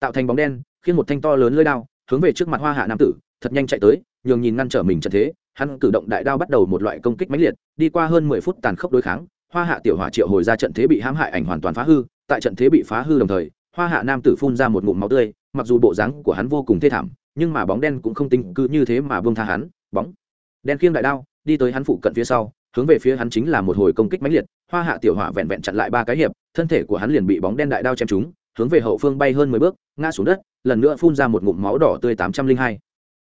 tạo thành bóng đen, khiến một thanh to lớn lưỡi đao hướng về trước mặt hoa hạ nam tử, thật nhanh chạy tới, nhường nhìn ngăn trở mình trận thế. Hắn cử động đại đao bắt đầu một loại công kích mãnh liệt, đi qua hơn mười phút tàn khốc đối kháng, hoa hạ tiểu hỏa triệu hồi ra trận thế bị hãm hại ảnh hoàn toàn phá hư. Tại trận thế bị phá hư đồng thời, hoa hạ nam tử phun ra một ngụm máu tươi, mặc dù bộ dáng của hắn vô cùng thê thảm, nhưng mà bóng đen cũng không tính cứ như thế mà vương tha hắn. Bóng đen khiêng đại đao, đi tới hắn phụ cận phía sau, hướng về phía hắn chính là một hồi công kích mãnh liệt, hoa hạ tiểu hỏa vẹn vẹn chặn lại ba cái hiệp, thân thể của hắn liền bị bóng đen đại đao chém trúng, hướng về hậu phương bay hơn mười bước, ngã xuống đất, lần nữa phun ra một ngụm máu đỏ tươi tám trăm linh hai.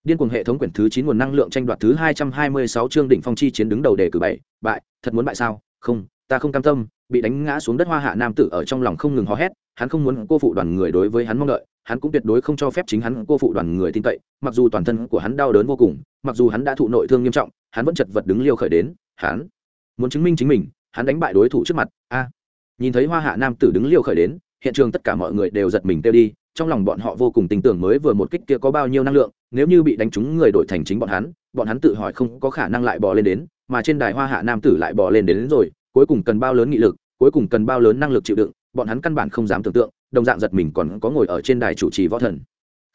Điên cuồng hệ thống quyển thứ chín nguồn năng lượng tranh đoạt thứ hai trăm hai mươi sáu chương đỉnh phong chi chiến đứng đầu đề cử bảy bại, thật muốn bại sao? Không, ta không cam tâm, bị đánh ngã xuống đất hoa hạ nam tử ở trong lòng không ngừng hò hét, hắn không muốn cô phụ đoàn người đối với hắn mong đợi hắn cũng tuyệt đối không cho phép chính hắn cô phụ đoàn người tin cậy mặc dù toàn thân của hắn đau đớn vô cùng mặc dù hắn đã thụ nội thương nghiêm trọng hắn vẫn chật vật đứng liêu khởi đến hắn muốn chứng minh chính mình hắn đánh bại đối thủ trước mặt a. Nhìn thấy hoa hạ nam tử đứng liêu khởi đến hiện trường tất cả mọi người đều giật mình tiêu đi trong lòng bọn họ vô cùng tin tưởng mới vừa một kích kia có bao nhiêu năng lượng nếu như bị đánh trúng người đổi thành chính bọn hắn bọn hắn tự hỏi không có khả năng lại bò lên đến mà trên đài hoa hạ nam tử lại bò lên đến, đến rồi cuối cùng cần bao lớn nghị lực cuối cùng cần bao lớn năng lực chịu đựng bọn hắn căn bản không dám tưởng tượng đồng dạng giật mình còn có ngồi ở trên đài chủ trì võ thần.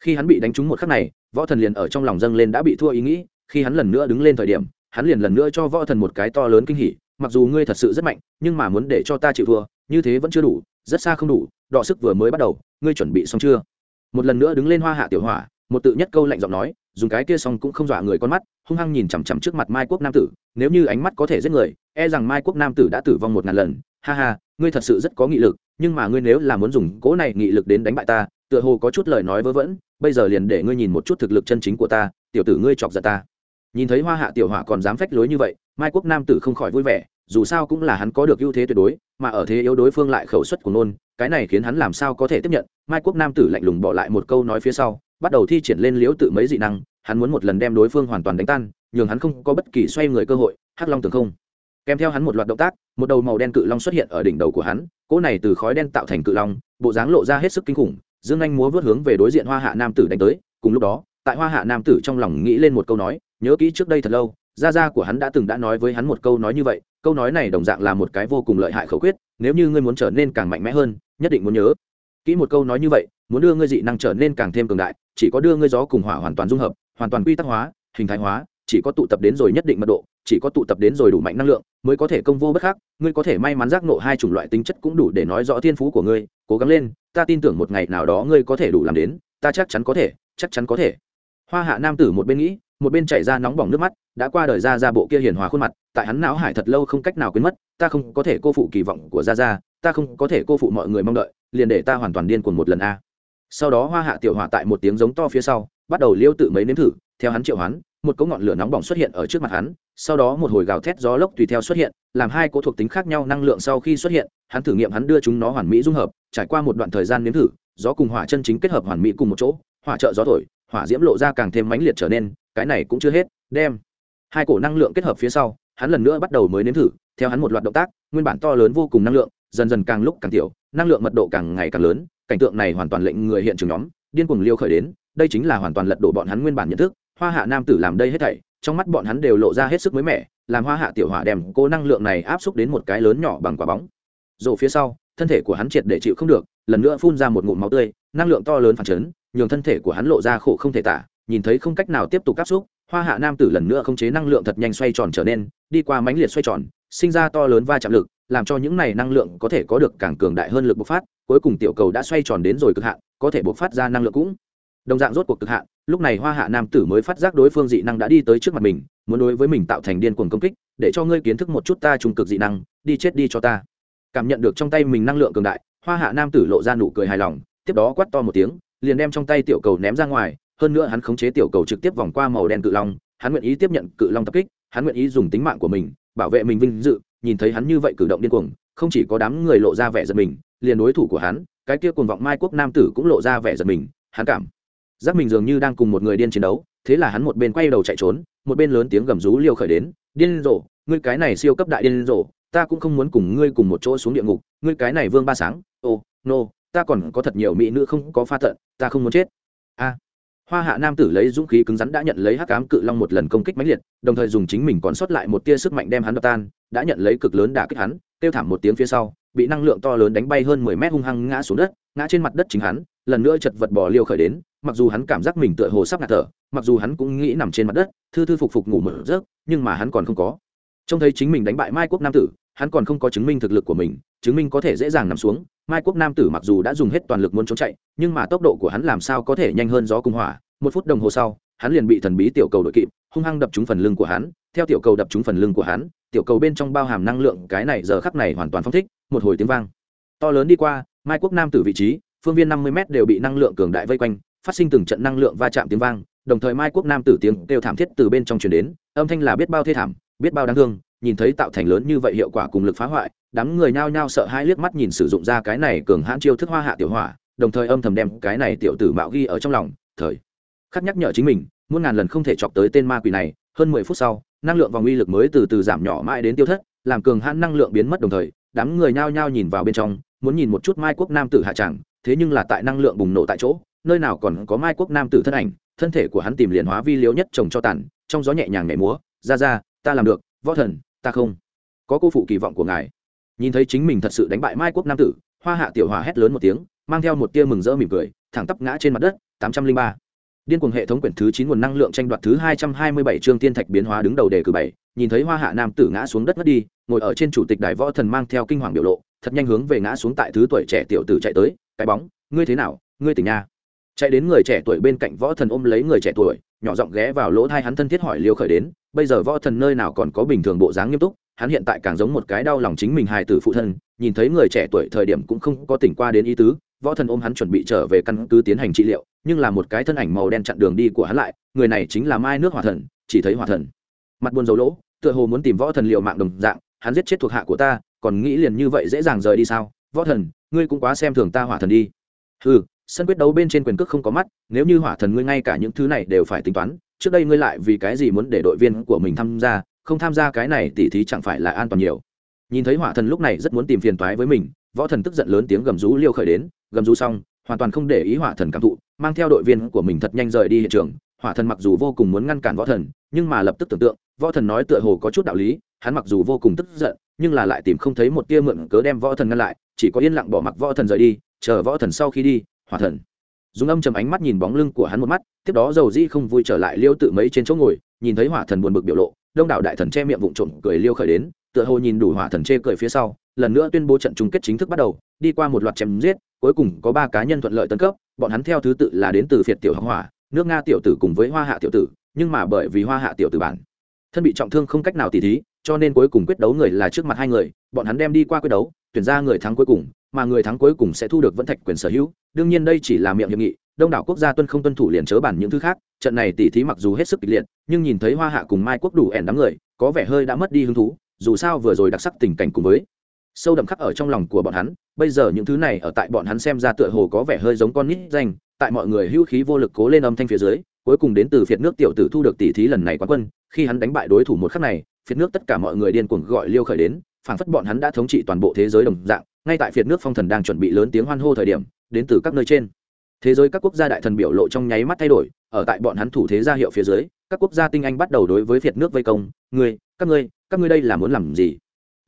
Khi hắn bị đánh trúng một khắc này, võ thần liền ở trong lòng dâng lên đã bị thua ý nghĩ, khi hắn lần nữa đứng lên thời điểm, hắn liền lần nữa cho võ thần một cái to lớn kinh hỉ, mặc dù ngươi thật sự rất mạnh, nhưng mà muốn để cho ta chịu thua, như thế vẫn chưa đủ, rất xa không đủ, đọ sức vừa mới bắt đầu, ngươi chuẩn bị xong chưa? Một lần nữa đứng lên hoa hạ tiểu hỏa, một tự nhất câu lạnh giọng nói, dùng cái kia xong cũng không dọa người con mắt, hung hăng nhìn chằm chằm trước mặt mai quốc nam tử, nếu như ánh mắt có thể giết người e rằng mai quốc nam tử đã tử vong một ngàn lần, ha ha, ngươi thật sự rất có nghị lực nhưng mà ngươi nếu là muốn dùng cỗ này nghị lực đến đánh bại ta, tựa hồ có chút lời nói vớ vẩn, bây giờ liền để ngươi nhìn một chút thực lực chân chính của ta, tiểu tử ngươi chọc giận ta. Nhìn thấy hoa hạ tiểu hỏa còn dám phách lối như vậy, mai quốc nam tử không khỏi vui vẻ, dù sao cũng là hắn có được ưu thế tuyệt đối, mà ở thế yếu đối phương lại khẩu suất của nôn, cái này khiến hắn làm sao có thể tiếp nhận? Mai quốc nam tử lạnh lùng bỏ lại một câu nói phía sau, bắt đầu thi triển lên liễu tự mấy dị năng, hắn muốn một lần đem đối phương hoàn toàn đánh tan, nhường hắn không có bất kỳ xoay người cơ hội, hắc long tường không. Kèm theo hắn một loạt động tác, một đầu màu đen cự long xuất hiện ở đỉnh đầu của hắn cỗ này từ khói đen tạo thành cự long, bộ dáng lộ ra hết sức kinh khủng, dương anh múa vớt hướng về đối diện hoa hạ nam tử đánh tới, cùng lúc đó, tại hoa hạ nam tử trong lòng nghĩ lên một câu nói, nhớ kỹ trước đây thật lâu, gia gia của hắn đã từng đã nói với hắn một câu nói như vậy, câu nói này đồng dạng là một cái vô cùng lợi hại khẩu quyết, nếu như ngươi muốn trở nên càng mạnh mẽ hơn, nhất định muốn nhớ. Kỹ một câu nói như vậy, muốn đưa ngươi dị năng trở nên càng thêm cường đại, chỉ có đưa ngươi gió cùng hỏa hoàn toàn dung hợp, hoàn toàn quy tắc hóa, hình thái hóa, chỉ có tụ tập đến rồi nhất định mật độ chỉ có tụ tập đến rồi đủ mạnh năng lượng, mới có thể công vô bất khắc, ngươi có thể may mắn giác nộ hai chủng loại tính chất cũng đủ để nói rõ thiên phú của ngươi, cố gắng lên, ta tin tưởng một ngày nào đó ngươi có thể đủ làm đến, ta chắc chắn có thể, chắc chắn có thể. Hoa hạ nam tử một bên nghĩ, một bên chảy ra nóng bỏng nước mắt, đã qua đời ra ra bộ kia hiền hòa khuôn mặt, tại hắn não hải thật lâu không cách nào quên mất, ta không có thể cô phụ kỳ vọng của ra ra ta không có thể cô phụ mọi người mong đợi, liền để ta hoàn toàn điên cuồng một lần a. Sau đó hoa hạ tiểu hòa tại một tiếng giống to phía sau, bắt đầu liêu tự mấy nếm thử, theo hắn triệu hoán, một cỗ ngọn lửa nóng bỏng xuất hiện ở trước mặt hắn sau đó một hồi gào thét gió lốc tùy theo xuất hiện, làm hai cỗ thuộc tính khác nhau năng lượng sau khi xuất hiện, hắn thử nghiệm hắn đưa chúng nó hoàn mỹ dung hợp, trải qua một đoạn thời gian nếm thử, gió cùng hỏa chân chính kết hợp hoàn mỹ cùng một chỗ, hỏa trợ gió thổi, hỏa diễm lộ ra càng thêm mãnh liệt trở nên, cái này cũng chưa hết, đem. Hai cổ năng lượng kết hợp phía sau, hắn lần nữa bắt đầu mới nếm thử, theo hắn một loạt động tác, nguyên bản to lớn vô cùng năng lượng, dần dần càng lúc càng tiểu, năng lượng mật độ càng ngày càng lớn, cảnh tượng này hoàn toàn lệnh người hiện trường nhóm điên cuồng liêu khởi đến, đây chính là hoàn toàn lật đổ bọn hắn nguyên bản nhận thức, hoa hạ nam tử làm đây hết thảy trong mắt bọn hắn đều lộ ra hết sức mới mẻ, làm hoa hạ tiểu hỏa đem cô năng lượng này áp xúc đến một cái lớn nhỏ bằng quả bóng. Rổ phía sau, thân thể của hắn triệt để chịu không được, lần nữa phun ra một ngụm máu tươi, năng lượng to lớn phản chấn, nhường thân thể của hắn lộ ra khổ không thể tả, nhìn thấy không cách nào tiếp tục áp xúc, hoa hạ nam tử lần nữa không chế năng lượng thật nhanh xoay tròn trở nên, đi qua mãnh liệt xoay tròn, sinh ra to lớn va chạm lực, làm cho những này năng lượng có thể có được càng cường đại hơn lực bộc phát, cuối cùng tiểu cầu đã xoay tròn đến rồi cực hạn, có thể bộc phát ra năng lượng cũng đồng dạng rốt cuộc cực hạn, lúc này hoa hạ nam tử mới phát giác đối phương dị năng đã đi tới trước mặt mình, muốn đối với mình tạo thành điên cuồng công kích, để cho ngươi kiến thức một chút ta trung cực dị năng, đi chết đi cho ta. Cảm nhận được trong tay mình năng lượng cường đại, hoa hạ nam tử lộ ra nụ cười hài lòng, tiếp đó quát to một tiếng, liền đem trong tay tiểu cầu ném ra ngoài, hơn nữa hắn khống chế tiểu cầu trực tiếp vòng qua màu đen cự long, hắn nguyện ý tiếp nhận cự long tập kích, hắn nguyện ý dùng tính mạng của mình, bảo vệ mình vinh dự, nhìn thấy hắn như vậy cử động điên cuồng, không chỉ có đám người lộ ra vẻ giật mình, liền đối thủ của hắn, cái kia cuồng vọng mai quốc nam tử cũng lộ ra vẻ giật mình, hắn cảm giác mình dường như đang cùng một người điên chiến đấu thế là hắn một bên quay đầu chạy trốn một bên lớn tiếng gầm rú liều khởi đến điên rồ ngươi cái này siêu cấp đại điên rồ ta cũng không muốn cùng ngươi cùng một chỗ xuống địa ngục ngươi cái này vương ba sáng ô oh, nô ta còn có thật nhiều mỹ nữ không có pha tận ta không muốn chết. A. Hoa hạ nam tử lấy dũng khí cứng rắn đã nhận lấy hắc cám cự long một lần công kích mãnh liệt đồng thời dùng chính mình còn sót lại một tia sức mạnh đem hắn đập tan đã nhận lấy cực lớn đả kích hắn kêu thảm một tiếng phía sau bị năng lượng to lớn đánh bay hơn mười mét hung hăng ngã xuống đất ngã trên mặt đất chính hắn lần nữa chật vật bỏ liều khởi đến mặc dù hắn cảm giác mình tựa hồ sắp ngạt thở, mặc dù hắn cũng nghĩ nằm trên mặt đất, thư thư phục phục ngủ mở giấc, nhưng mà hắn còn không có. Trông thấy chính mình đánh bại mai quốc nam tử, hắn còn không có chứng minh thực lực của mình, chứng minh có thể dễ dàng nằm xuống. Mai quốc nam tử mặc dù đã dùng hết toàn lực muốn trốn chạy, nhưng mà tốc độ của hắn làm sao có thể nhanh hơn gió cung hỏa. Một phút đồng hồ sau, hắn liền bị thần bí tiểu cầu đội kịp, hung hăng đập trúng phần lưng của hắn. Theo tiểu cầu đập trúng phần lưng của hắn, tiểu cầu bên trong bao hàm năng lượng, cái này giờ khắc này hoàn toàn phong thích, một hồi tiếng vang. To lớn đi qua, mai quốc nam tử vị trí, phương viên năm mươi m đều bị năng lượng cường đại vây quanh phát sinh từng trận năng lượng va chạm tiếng vang, đồng thời mai quốc nam tử tiếng kêu thảm thiết từ bên trong truyền đến, âm thanh là biết bao thê thảm, biết bao đáng thương, nhìn thấy tạo thành lớn như vậy hiệu quả cùng lực phá hoại, đám người nhao nhao sợ hai liếc mắt nhìn sử dụng ra cái này cường hãn chiêu thức hoa hạ tiểu hỏa, đồng thời âm thầm đem cái này tiểu tử mạo ghi ở trong lòng, thời khắc nhắc nhở chính mình, muôn ngàn lần không thể chọc tới tên ma quỷ này, hơn mười phút sau, năng lượng vòng uy lực mới từ từ giảm nhỏ mãi đến tiêu thất, làm cường hãn năng lượng biến mất đồng thời, đám người nhao nhao nhìn vào bên trong, muốn nhìn một chút mai quốc nam tử hạ tràng thế nhưng là tại năng lượng bùng nổ tại chỗ nơi nào còn có mai quốc nam tử thân ảnh, thân thể của hắn tìm liền hóa vi liếu nhất trồng cho tàn, trong gió nhẹ nhàng nhảy múa, ra ra, ta làm được, võ thần, ta không. Có cô phụ kỳ vọng của ngài. Nhìn thấy chính mình thật sự đánh bại mai quốc nam tử, hoa hạ tiểu hòa hét lớn một tiếng, mang theo một tia mừng rỡ mỉm cười, thẳng tắp ngã trên mặt đất, tám trăm linh ba. Điên cuồng hệ thống quyển thứ chín nguồn năng lượng tranh đoạt thứ hai trăm hai mươi bảy chương tiên thạch biến hóa đứng đầu đề cử bảy, nhìn thấy hoa hạ nam tử ngã xuống đất mất đi, ngồi ở trên chủ tịch đài võ thần mang theo kinh hoàng biểu lộ, thật nhanh hướng về ngã xuống tại thứ tuổi trẻ tiểu tử chạy tới, cái bóng, ngươi thế nào, ngươi tỉnh nha? Chạy đến người trẻ tuổi bên cạnh võ thần ôm lấy người trẻ tuổi, nhỏ giọng ghé vào lỗ thai hắn thân thiết hỏi liêu khởi đến, bây giờ võ thần nơi nào còn có bình thường bộ dáng nghiêm túc, hắn hiện tại càng giống một cái đau lòng chính mình hài tử phụ thân, nhìn thấy người trẻ tuổi thời điểm cũng không có tỉnh qua đến ý tứ, võ thần ôm hắn chuẩn bị trở về căn cứ tiến hành trị liệu, nhưng là một cái thân ảnh màu đen chặn đường đi của hắn lại, người này chính là mai nước hỏa thần, chỉ thấy hỏa thần. Mặt buồn dầu lỗ, tựa hồ muốn tìm võ thần liệu mạng đồng dạng, hắn giết chết thuộc hạ của ta, còn nghĩ liền như vậy dễ dàng rời đi sao? Võ thần, ngươi cũng quá xem thường ta hỏa thần đi. Ừ sân quyết đấu bên trên quyền cước không có mắt, nếu như hỏa thần ngươi ngay cả những thứ này đều phải tính toán, trước đây ngươi lại vì cái gì muốn để đội viên của mình tham gia, không tham gia cái này tỉ thí chẳng phải là an toàn nhiều. Nhìn thấy hỏa thần lúc này rất muốn tìm phiền toái với mình, võ thần tức giận lớn tiếng gầm rú liêu khởi đến, gầm rú xong, hoàn toàn không để ý hỏa thần cảm thụ, mang theo đội viên của mình thật nhanh rời đi hiện trường. Hỏa thần mặc dù vô cùng muốn ngăn cản võ thần, nhưng mà lập tức tưởng tượng, võ thần nói tựa hồ có chút đạo lý, hắn mặc dù vô cùng tức giận, nhưng là lại tìm không thấy một tia mượn cớ đem võ thần ngăn lại, chỉ có yên lặng bỏ mặc võ thần rời đi, chờ võ thần sau khi đi hỏa thần. Dùng âm chầm ánh mắt nhìn bóng lưng của hắn một mắt, tiếp đó dầu di không vui trở lại liêu tự mấy trên chỗ ngồi, nhìn thấy hỏa thần buồn bực biểu lộ, đông đảo đại thần che miệng vụng trộm cười liêu khởi đến, tựa hồ nhìn đủ hỏa thần chê cười phía sau, lần nữa tuyên bố trận chung kết chính thức bắt đầu, đi qua một loạt chém giết, cuối cùng có ba cá nhân thuận lợi tấn cấp, bọn hắn theo thứ tự là đến từ phiệt tiểu học hỏa, nước nga tiểu tử cùng với hoa hạ tiểu tử, nhưng mà bởi vì hoa hạ tiểu tử bản, thân bị trọng thương không cách nào tỉ thí, cho nên cuối cùng quyết đấu người là trước mặt hai người, bọn hắn đem đi qua quyết đấu, tuyển ra người thắng cuối cùng mà người thắng cuối cùng sẽ thu được vẫn thạch quyền sở hữu. Đương nhiên đây chỉ là miệng hiệp nghị, đông đảo quốc gia tuân không tuân thủ liền chớ bản những thứ khác. Trận này tỉ thí mặc dù hết sức kịch liệt, nhưng nhìn thấy hoa hạ cùng mai quốc đủ ẻn đám người, có vẻ hơi đã mất đi hứng thú, dù sao vừa rồi đặc sắc tình cảnh cùng với sâu đậm khắc ở trong lòng của bọn hắn, bây giờ những thứ này ở tại bọn hắn xem ra tựa hồ có vẻ hơi giống con nít danh, tại mọi người hữu khí vô lực cố lên âm thanh phía dưới, cuối cùng đến từ phiệt nước tiểu tử thu được tỷ thí lần này quán quân, khi hắn đánh bại đối thủ một khắc này, phiệt nước tất cả mọi người điên cuồng gọi liêu khởi đến phảng phất bọn hắn đã thống trị toàn bộ thế giới đồng dạng, ngay tại phiệt nước phong thần đang chuẩn bị lớn tiếng hoan hô thời điểm, đến từ các nơi trên. Thế giới các quốc gia đại thần biểu lộ trong nháy mắt thay đổi, ở tại bọn hắn thủ thế gia hiệu phía dưới, các quốc gia tinh anh bắt đầu đối với phiệt nước vây công người các ngươi các ngươi đây là muốn làm gì?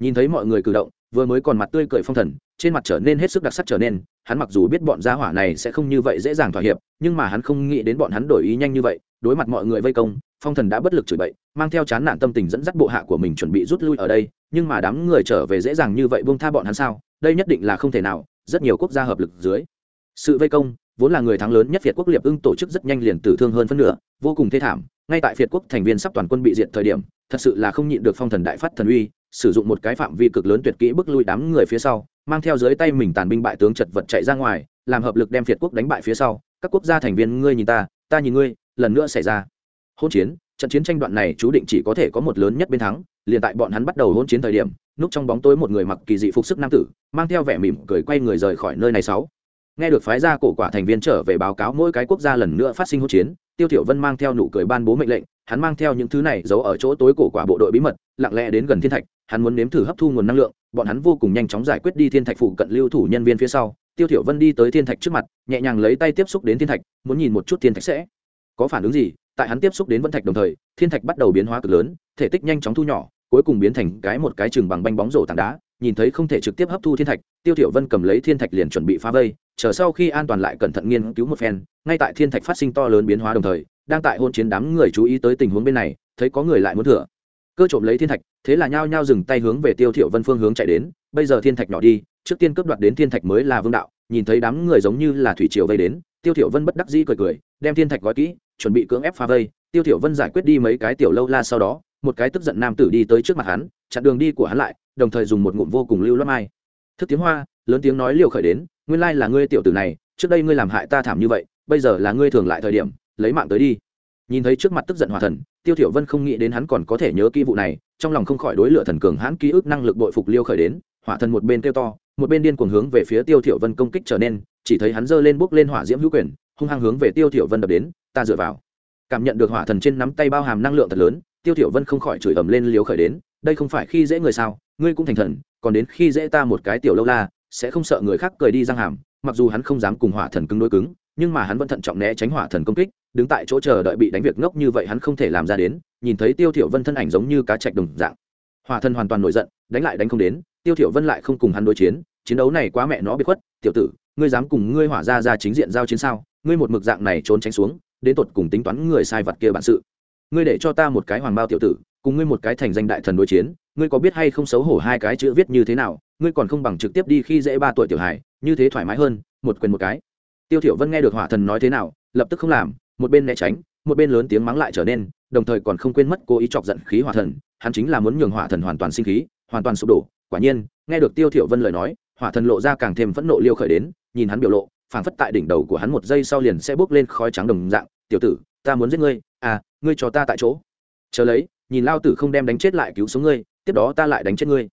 Nhìn thấy mọi người cử động, vừa mới còn mặt tươi cười phong thần, trên mặt trở nên hết sức đặc sắc trở nên, hắn mặc dù biết bọn gia hỏa này sẽ không như vậy dễ dàng thỏa hiệp, nhưng mà hắn không nghĩ đến bọn hắn đổi ý nhanh như vậy đối mặt mọi người vây công, phong thần đã bất lực chửi bậy, mang theo chán nản tâm tình dẫn dắt bộ hạ của mình chuẩn bị rút lui ở đây, nhưng mà đám người trở về dễ dàng như vậy buông tha bọn hắn sao? Đây nhất định là không thể nào, rất nhiều quốc gia hợp lực dưới. Sự vây công, vốn là người thắng lớn nhất việt quốc liệp ưng tổ chức rất nhanh liền tử thương hơn phân nửa, vô cùng thê thảm. Ngay tại việt quốc thành viên sắp toàn quân bị diệt thời điểm, thật sự là không nhịn được phong thần đại phát thần uy, sử dụng một cái phạm vi cực lớn tuyệt kỹ bước lui đám người phía sau, mang theo dưới tay mình tàn binh bại tướng chật vật chạy ra ngoài, làm hợp lực đem việt quốc đánh bại phía sau. Các quốc gia thành viên, ngươi nhìn ta ta nhìn ngươi lần nữa xảy ra. Hôn chiến, trận chiến tranh đoạn này chú định chỉ có thể có một lớn nhất bên thắng, liền tại bọn hắn bắt đầu hôn chiến thời điểm núp trong bóng tối một người mặc kỳ dị phục sức nam tử, mang theo vẻ mỉm cười quay người rời khỏi nơi này sáu. Nghe được phái gia cổ quả thành viên trở về báo cáo mỗi cái quốc gia lần nữa phát sinh hỗn chiến, tiêu thiểu vân mang theo nụ cười ban bố mệnh lệnh, hắn mang theo những thứ này giấu ở chỗ tối cổ quả bộ đội bí mật, lặng lẽ đến gần thiên thạch, hắn muốn nếm thử hấp thu nguồn năng lượng, bọn hắn vô cùng nhanh chóng giải quyết đi thiên thạch phụ cận lưu thủ nhân viên phía sau. Tiêu thiểu vân đi tới thiên thạch trước mặt, nhẹ nhàng lấy tay tiếp xúc đến thiên thạch, muốn nhìn một chút thiên thạch sẽ có phản ứng gì, tại hắn tiếp xúc đến vân thạch đồng thời, thiên thạch bắt đầu biến hóa cực lớn, thể tích nhanh chóng thu nhỏ, cuối cùng biến thành cái một cái chừng bằng banh bóng rổ tảng đá, nhìn thấy không thể trực tiếp hấp thu thiên thạch, tiêu thiểu vân cầm lấy thiên thạch liền chuẩn bị phá vây, chờ sau khi an toàn lại cẩn thận nghiên cứu một phen, ngay tại thiên thạch phát sinh to lớn biến hóa đồng thời, đang tại hôn chiến đám người chú ý tới tình huống bên này, thấy có người lại muốn thừa. Cơ trộm lấy thiên thạch, thế là nhao nhao dừng tay hướng về tiêu thiểu vân phương hướng chạy đến, bây giờ thiên thạch nhỏ đi, trước tiên cướp đoạt đến thiên thạch mới là vương đạo, nhìn thấy đám người giống như là thủy triều vây đến, tiêu thiểu vân bất đắc dĩ cười cười, đem thiên thạch gói kỹ chuẩn bị cưỡng ép phá vây, tiêu thiểu vân giải quyết đi mấy cái tiểu lâu la sau đó, một cái tức giận nam tử đi tới trước mặt hắn, chặn đường đi của hắn lại, đồng thời dùng một ngụm vô cùng lưu loát mai. Thức tiếng hoa, lớn tiếng nói liều khởi đến, nguyên lai là ngươi tiểu tử này, trước đây ngươi làm hại ta thảm như vậy, bây giờ là ngươi thường lại thời điểm, lấy mạng tới đi. Nhìn thấy trước mặt tức giận hỏa thần, tiêu thiểu vân không nghĩ đến hắn còn có thể nhớ kỹ vụ này, trong lòng không khỏi đối lửa thần cường hãn ký ức năng lực bội phục liêu khởi đến, hỏa thần một bên kêu to, một bên điên cuồng hướng về phía tiêu thiểu vân công kích trở nên, chỉ thấy hắn giơ lên bước lên hỏa diễm hữu quyền hung hăng hướng về tiêu thiểu vân đập đến, ta dựa vào. Cảm nhận được hỏa thần trên nắm tay bao hàm năng lượng thật lớn, tiêu thiểu vân không khỏi chửi ầm lên liếu khởi đến, đây không phải khi dễ người sao, ngươi cũng thành thần, còn đến khi dễ ta một cái tiểu lâu la, sẽ không sợ người khác cười đi răng hàm, mặc dù hắn không dám cùng hỏa thần cứng đối cứng, nhưng mà hắn vẫn thận trọng né tránh hỏa thần công kích, đứng tại chỗ chờ đợi bị đánh việc ngốc như vậy hắn không thể làm ra đến, nhìn thấy tiêu thiểu vân thân ảnh giống như cá trạch đồng dạng. Hỏa thần hoàn toàn nổi giận, đánh lại đánh không đến, tiêu thiểu vân lại không cùng hắn đối chiến chiến đấu này quá mẹ nó biệt khuất, tiểu tử, ngươi dám cùng ngươi hỏa ra ra chính diện giao chiến sao? Ngươi một mực dạng này trốn tránh xuống, đến tột cùng tính toán người sai vật kia bản sự. Ngươi để cho ta một cái hoàng bao tiểu tử, cùng ngươi một cái thành danh đại thần đối chiến, ngươi có biết hay không xấu hổ hai cái chữ viết như thế nào, ngươi còn không bằng trực tiếp đi khi dễ ba tuổi tiểu hải như thế thoải mái hơn, một quyền một cái. Tiêu thiểu vân nghe được hỏa thần nói thế nào, lập tức không làm, một bên né tránh, một bên lớn tiếng mắng lại trở nên, đồng thời còn không quên mất cố ý chọc giận khí hỏa thần, hắn chính là muốn nhường hỏa thần hoàn toàn sinh khí, hoàn toàn sụp đổ. Quả nhiên, nghe được tiêu thiểu vân lời nói, hỏa thần lộ ra càng thêm phẫn nộ liêu khởi đến, nhìn hắn biểu lộ phảng phất tại đỉnh đầu của hắn một giây sau liền sẽ bước lên khói trắng đồng dạng, tiểu tử, ta muốn giết ngươi à ngươi cho ta tại chỗ. Chờ lấy, nhìn lao tử không đem đánh chết lại cứu sống ngươi, tiếp đó ta lại đánh chết ngươi.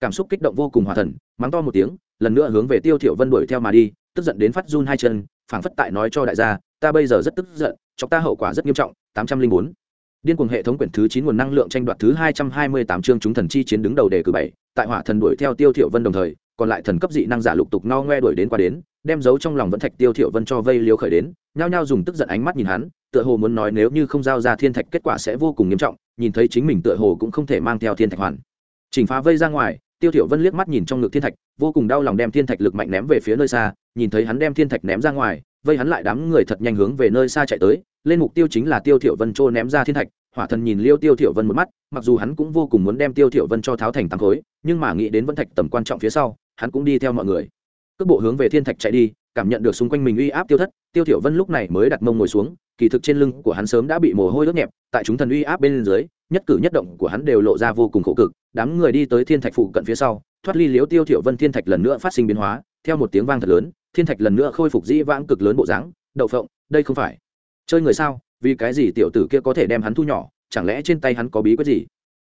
Cảm xúc kích động vô cùng hòa thần, mắng to một tiếng, lần nữa hướng về tiêu thiểu vân đuổi theo mà đi, tức giận đến phát run hai chân, phảng phất tại nói cho đại gia, ta bây giờ rất tức giận, chọc ta hậu quả rất nghiêm trọng. Tám trăm linh bốn. Điên cuồng hệ thống quyển thứ chín nguồn năng lượng tranh đoạt thứ hai trăm hai mươi tám chương chúng thần chi chiến đứng đầu đề cử bảy, tại hỏa thần đuổi theo tiêu thiểu vân đồng thời, còn lại thần cấp dị năng giả lục tục no ngoe đuổi đến qua đến đem giấu trong lòng vẫn thạch tiêu thiểu vân cho vây liếu khởi đến, nhao nhao dùng tức giận ánh mắt nhìn hắn, tựa hồ muốn nói nếu như không giao ra thiên thạch kết quả sẽ vô cùng nghiêm trọng, nhìn thấy chính mình tựa hồ cũng không thể mang theo thiên thạch hoàn. Chỉnh phá vây ra ngoài, tiêu thiểu vân liếc mắt nhìn trong ngực thiên thạch, vô cùng đau lòng đem thiên thạch lực mạnh ném về phía nơi xa, nhìn thấy hắn đem thiên thạch ném ra ngoài, vây hắn lại đám người thật nhanh hướng về nơi xa chạy tới, lên mục tiêu chính là tiêu thiểu vân trô ném ra thiên thạch, hỏa thần nhìn liêu tiêu thiểu vân một mắt, mặc dù hắn cũng vô cùng muốn đem tiêu thiểu vân cho tháo thành tăng khối, nhưng mà nghĩ đến vân thạch tầm quan trọng phía sau, hắn cũng đi theo mọi người cước bộ hướng về thiên thạch chạy đi, cảm nhận được xung quanh mình uy áp tiêu thất, tiêu thiểu vân lúc này mới đặt mông ngồi xuống, kỳ thực trên lưng của hắn sớm đã bị mồ hôi ướt nhẹp, tại chúng thần uy áp bên dưới, nhất cử nhất động của hắn đều lộ ra vô cùng khổ cực, đám người đi tới thiên thạch phụ cận phía sau, thoát ly liếu tiêu thiểu vân thiên thạch lần nữa phát sinh biến hóa, theo một tiếng vang thật lớn, thiên thạch lần nữa khôi phục dĩ vãng cực lớn bộ dáng, đậu phộng, đây không phải chơi người sao? Vì cái gì tiểu tử kia có thể đem hắn thu nhỏ, chẳng lẽ trên tay hắn có bí quyết gì?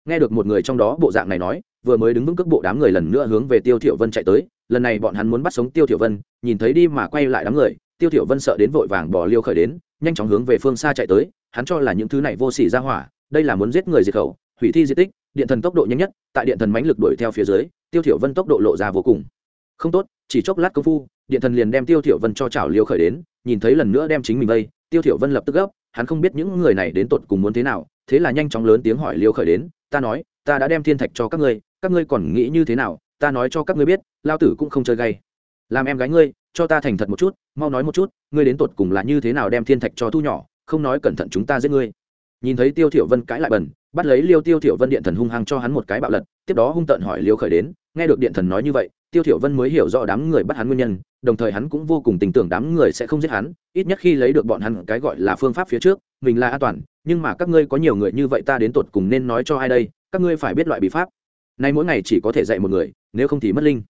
Nghe được một người trong đó bộ dạng này nói, vừa mới đứng vững cước bộ đám người lần nữa hướng về tiêu thiểu vân chạy tới lần này bọn hắn muốn bắt sống tiêu thiểu vân, nhìn thấy đi mà quay lại đám người, tiêu thiểu vân sợ đến vội vàng bỏ liêu khởi đến, nhanh chóng hướng về phương xa chạy tới, hắn cho là những thứ này vô sỉ ra hỏa, đây là muốn giết người diệt khẩu, hủy thi di tích, điện thần tốc độ nhanh nhất, tại điện thần mãnh lực đuổi theo phía dưới, tiêu thiểu vân tốc độ lộ ra vô cùng. Không tốt, chỉ chốc lát công phu, điện thần liền đem tiêu thiểu vân cho chảo liêu khởi đến, nhìn thấy lần nữa đem chính mình vây, tiêu thiểu vân lập tức gấp, hắn không biết những người này đến tột cùng muốn thế nào, thế là nhanh chóng lớn tiếng hỏi liêu khởi đến, ta nói, ta đã đem thiên thạch cho các ngươi các ngươi còn nghĩ như thế nào ta nói cho các ngươi biết, lao tử cũng không chơi gay. Làm em gái ngươi, cho ta thành thật một chút, mau nói một chút, ngươi đến tột cùng là như thế nào đem thiên thạch cho thu nhỏ, không nói cẩn thận chúng ta giết ngươi. Nhìn thấy tiêu thiểu vân cãi lại bẩn bắt lấy liêu tiêu thiểu vân điện thần hung hăng cho hắn một cái bạo lật, tiếp đó hung tợn hỏi liêu khởi đến, nghe được điện thần nói như vậy, tiêu thiểu vân mới hiểu rõ đám người bắt hắn nguyên nhân, đồng thời hắn cũng vô cùng tình tưởng đám người sẽ không giết hắn, ít nhất khi lấy được bọn hắn cái gọi là phương pháp phía trước, mình là an toàn, nhưng mà các ngươi có nhiều người như vậy ta đến tột cùng nên nói cho ai đây, các ngươi phải biết loại bí pháp nay mỗi ngày chỉ có thể dạy một người, nếu không thì mất linh.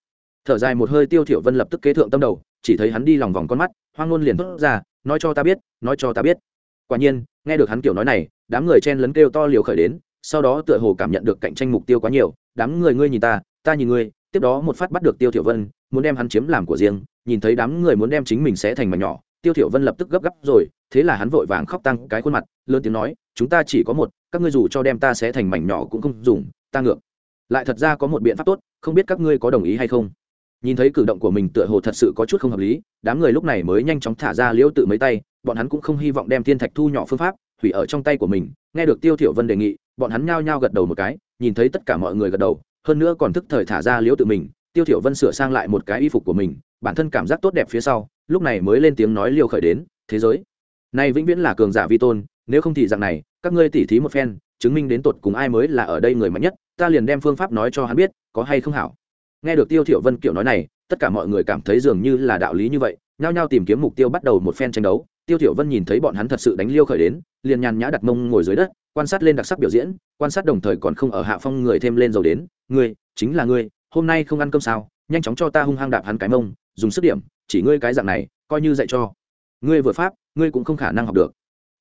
Thở dài một hơi tiêu thiểu vân lập tức kế thượng tâm đầu, chỉ thấy hắn đi lòng vòng con mắt, hoang ngôn liền thốt ra, nói cho ta biết, nói cho ta biết. Quả nhiên, nghe được hắn kiểu nói này, đám người chen lấn kêu to liều khởi đến, sau đó tựa hồ cảm nhận được cạnh tranh mục tiêu quá nhiều, đám người, ngươi nhìn ta ta nhìn ngươi. Tiếp đó một phát bắt được tiêu thiểu vân, muốn đem hắn chiếm làm của riêng, nhìn thấy đám người muốn đem chính mình xé thành mảnh nhỏ, tiêu thiểu vân lập tức gấp gáp rồi, thế là hắn vội vàng khóc tăng cái khuôn mặt, lớn tiếng nói, chúng ta chỉ có một, các ngươi dù cho đem ta xé thành mảnh nhỏ cũng không dùng, ta ngược lại thật ra có một biện pháp tốt, không biết các ngươi có đồng ý hay không? Nhìn thấy cử động của mình tựa hồ thật sự có chút không hợp lý, đám người lúc này mới nhanh chóng thả ra liễu tự mấy tay, bọn hắn cũng không hy vọng đem thiên thạch thu nhỏ phương pháp, hủy ở trong tay của mình. Nghe được tiêu thiểu vân đề nghị, bọn hắn nhao nhao gật đầu một cái, nhìn thấy tất cả mọi người gật đầu, hơn nữa còn thức thời thả ra liễu tự mình, tiêu thiểu vân sửa sang lại một cái y phục của mình, bản thân cảm giác tốt đẹp phía sau, lúc này mới lên tiếng nói liều khởi đến, thế giới này vĩnh viễn là cường giả vi tôn, nếu không thì dạng này, các ngươi tỉ thí một phen, chứng minh đến tột cùng ai mới là ở đây người mạnh nhất ta liền đem phương pháp nói cho hắn biết, có hay không hảo. Nghe được tiêu thiểu vân kiểu nói này, tất cả mọi người cảm thấy dường như là đạo lý như vậy, nhao nhao tìm kiếm mục tiêu bắt đầu một phen tranh đấu. Tiêu thiểu vân nhìn thấy bọn hắn thật sự đánh liêu khởi đến, liền nhàn nhã đặt mông ngồi dưới đất, quan sát lên đặc sắc biểu diễn, quan sát đồng thời còn không ở hạ phong người thêm lên dầu đến, ngươi, chính là ngươi, hôm nay không ăn cơm sao? Nhanh chóng cho ta hung hăng đạp hắn cái mông, dùng sức điểm, chỉ ngươi cái dạng này, coi như dạy cho. Ngươi vừa pháp, ngươi cũng không khả năng học được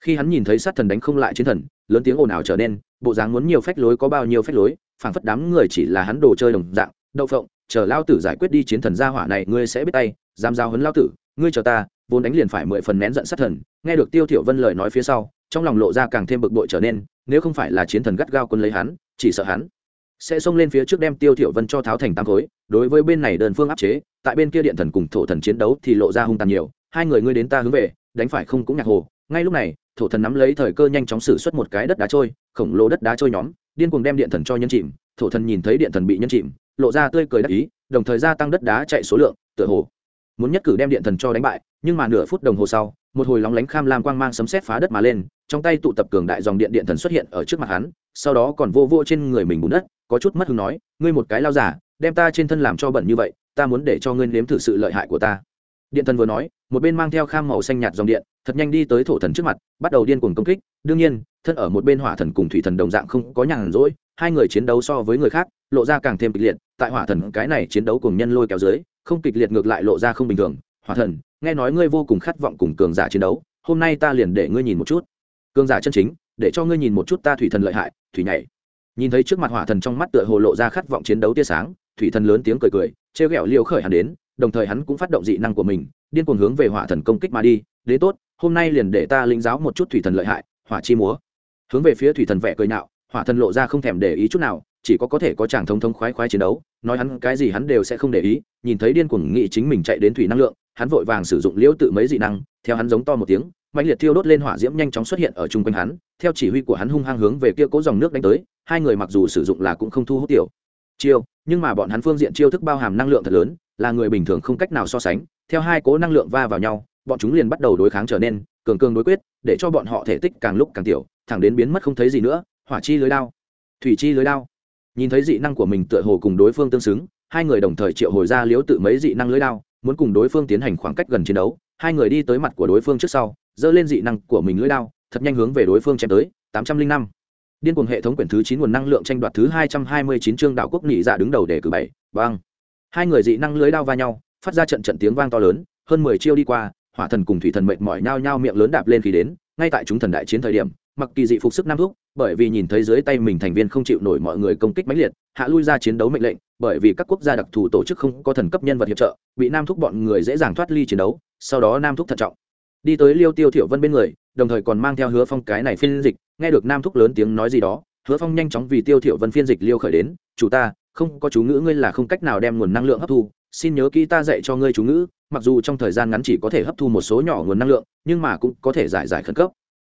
khi hắn nhìn thấy sát thần đánh không lại chiến thần, lớn tiếng ồn ào trở nên, bộ dáng muốn nhiều phách lối có bao nhiêu phách lối, phảng phất đám người chỉ là hắn đồ chơi đồng dạng, đậu phộng, chờ lao tử giải quyết đi chiến thần gia hỏa này, ngươi sẽ biết tay, dám giao hấn lao tử, ngươi chờ ta, vốn đánh liền phải mười phần nén giận sát thần. Nghe được tiêu thiểu vân lời nói phía sau, trong lòng lộ ra càng thêm bực bội trở nên, nếu không phải là chiến thần gắt gao quân lấy hắn, chỉ sợ hắn sẽ xông lên phía trước đem tiêu thiểu vân cho tháo thành tám khối. Đối với bên này đơn phương áp chế, tại bên kia điện thần cùng thổ thần chiến đấu thì lộ ra hung tàn nhiều. Hai người ngươi đến ta hướng về, đánh phải không cũng nhạc hồ ngay lúc này, thổ thần nắm lấy thời cơ nhanh chóng sử xuất một cái đất đá trôi, khổng lồ đất đá trôi nhóm, điên cuồng đem điện thần cho nhân chìm. Thổ thần nhìn thấy điện thần bị nhân chìm, lộ ra tươi cười đắc ý, đồng thời gia tăng đất đá chạy số lượng, tựa hồ muốn nhất cử đem điện thần cho đánh bại, nhưng mà nửa phút đồng hồ sau, một hồi lóng lánh kham lam quang mang sấm sét phá đất mà lên, trong tay tụ tập cường đại dòng điện điện thần xuất hiện ở trước mặt hắn, sau đó còn vô vô trên người mình bùn đất, có chút mất hứng nói, ngươi một cái lao giả, đem ta trên thân làm cho bẩn như vậy, ta muốn để cho ngươi nếm thử sự lợi hại của ta. Điện thần vừa nói, một bên mang theo kham màu xanh nhạt dòng điện thật nhanh đi tới thổ thần trước mặt, bắt đầu điên cuồng công kích. Đương nhiên, thân ở một bên hỏa thần cùng thủy thần đồng dạng không có nhàn rỗi, hai người chiến đấu so với người khác, lộ ra càng thêm kịch liệt. Tại hỏa thần cái này chiến đấu cùng nhân lôi kéo dưới, không kịch liệt ngược lại lộ ra không bình thường. Hỏa thần, nghe nói ngươi vô cùng khát vọng cùng cường giả chiến đấu, hôm nay ta liền để ngươi nhìn một chút. Cường giả chân chính, để cho ngươi nhìn một chút ta thủy thần lợi hại, thủy nhảy. Nhìn thấy trước mặt hỏa thần trong mắt tựa hồ lộ ra khát vọng chiến đấu tia sáng, thủy thần lớn tiếng cười cười, trêu ghẹo liều khởi hẳn đến đồng thời hắn cũng phát động dị năng của mình, điên cuồng hướng về hỏa thần công kích mà đi, Đế tốt, hôm nay liền để ta lĩnh giáo một chút thủy thần lợi hại, hỏa chi múa. Hướng về phía thủy thần vẻ cười nạo hỏa thần lộ ra không thèm để ý chút nào, chỉ có có thể có chàng thông thông khoái khoái chiến đấu, nói hắn cái gì hắn đều sẽ không để ý, nhìn thấy điên cuồng nghị chính mình chạy đến thủy năng lượng, hắn vội vàng sử dụng liễu tự mấy dị năng, theo hắn giống to một tiếng mạnh liệt thiêu đốt lên hỏa diễm nhanh chóng xuất hiện ở chung quanh hắn, theo chỉ huy của hắn hung hăng hướng về kia cố dòng nước đánh tới, hai người mặc dù sử dụng là cũng không thu hút tiểu chiêu, nhưng mà bọn hắn phương diện chiêu thức bao hàm năng lượng thật lớn là người bình thường không cách nào so sánh, theo hai cố năng lượng va vào nhau, bọn chúng liền bắt đầu đối kháng trở nên cường cường đối quyết, để cho bọn họ thể tích càng lúc càng tiểu, thẳng đến biến mất không thấy gì nữa, hỏa chi lưới đao, thủy chi lưới đao nhìn thấy dị năng của mình tựa hồ cùng đối phương tương xứng, hai người đồng thời triệu hồi ra liếu tự mấy dị năng lưới đao, muốn cùng đối phương tiến hành khoảng cách gần chiến đấu, hai người đi tới mặt của đối phương trước sau dơ lên dị năng của mình lưới đao, thật nhanh hướng về đối phương chém tới, tám trăm linh năm điên cuồng hệ thống quyển thứ chín nguồn năng lượng tranh đoạt thứ hai trăm hai mươi chín chương đạo quốc nghị dạ đứng đầu để cử bảy băng hai người dị năng lưới đao va nhau, phát ra trận trận tiếng vang to lớn, hơn mười chiêu đi qua, hỏa thần cùng thủy thần mệt mỏi nhao nhao miệng lớn đạp lên khi đến, ngay tại chúng thần đại chiến thời điểm, mặc kỳ dị phục sức nam thúc, bởi vì nhìn thấy dưới tay mình thành viên không chịu nổi mọi người công kích mãnh liệt, hạ lui ra chiến đấu mệnh lệnh, bởi vì các quốc gia đặc thù tổ chức không có thần cấp nhân vật hiệp trợ, bị nam thúc bọn người dễ dàng thoát ly chiến đấu, sau đó nam thúc thận trọng. Đi tới liêu tiêu thiểu vân bên người, đồng thời còn mang theo hứa phong cái này phiên dịch, nghe được nam thúc lớn tiếng nói gì đó, hứa phong nhanh chóng vì tiêu thiểu vân phiên dịch liêu khởi đến, chủ ta không có chú ngữ ngươi là không cách nào đem nguồn năng lượng hấp thu, xin nhớ kỹ ta dạy cho ngươi chú ngữ, mặc dù trong thời gian ngắn chỉ có thể hấp thu một số nhỏ nguồn năng lượng, nhưng mà cũng có thể giải giải khẩn cấp.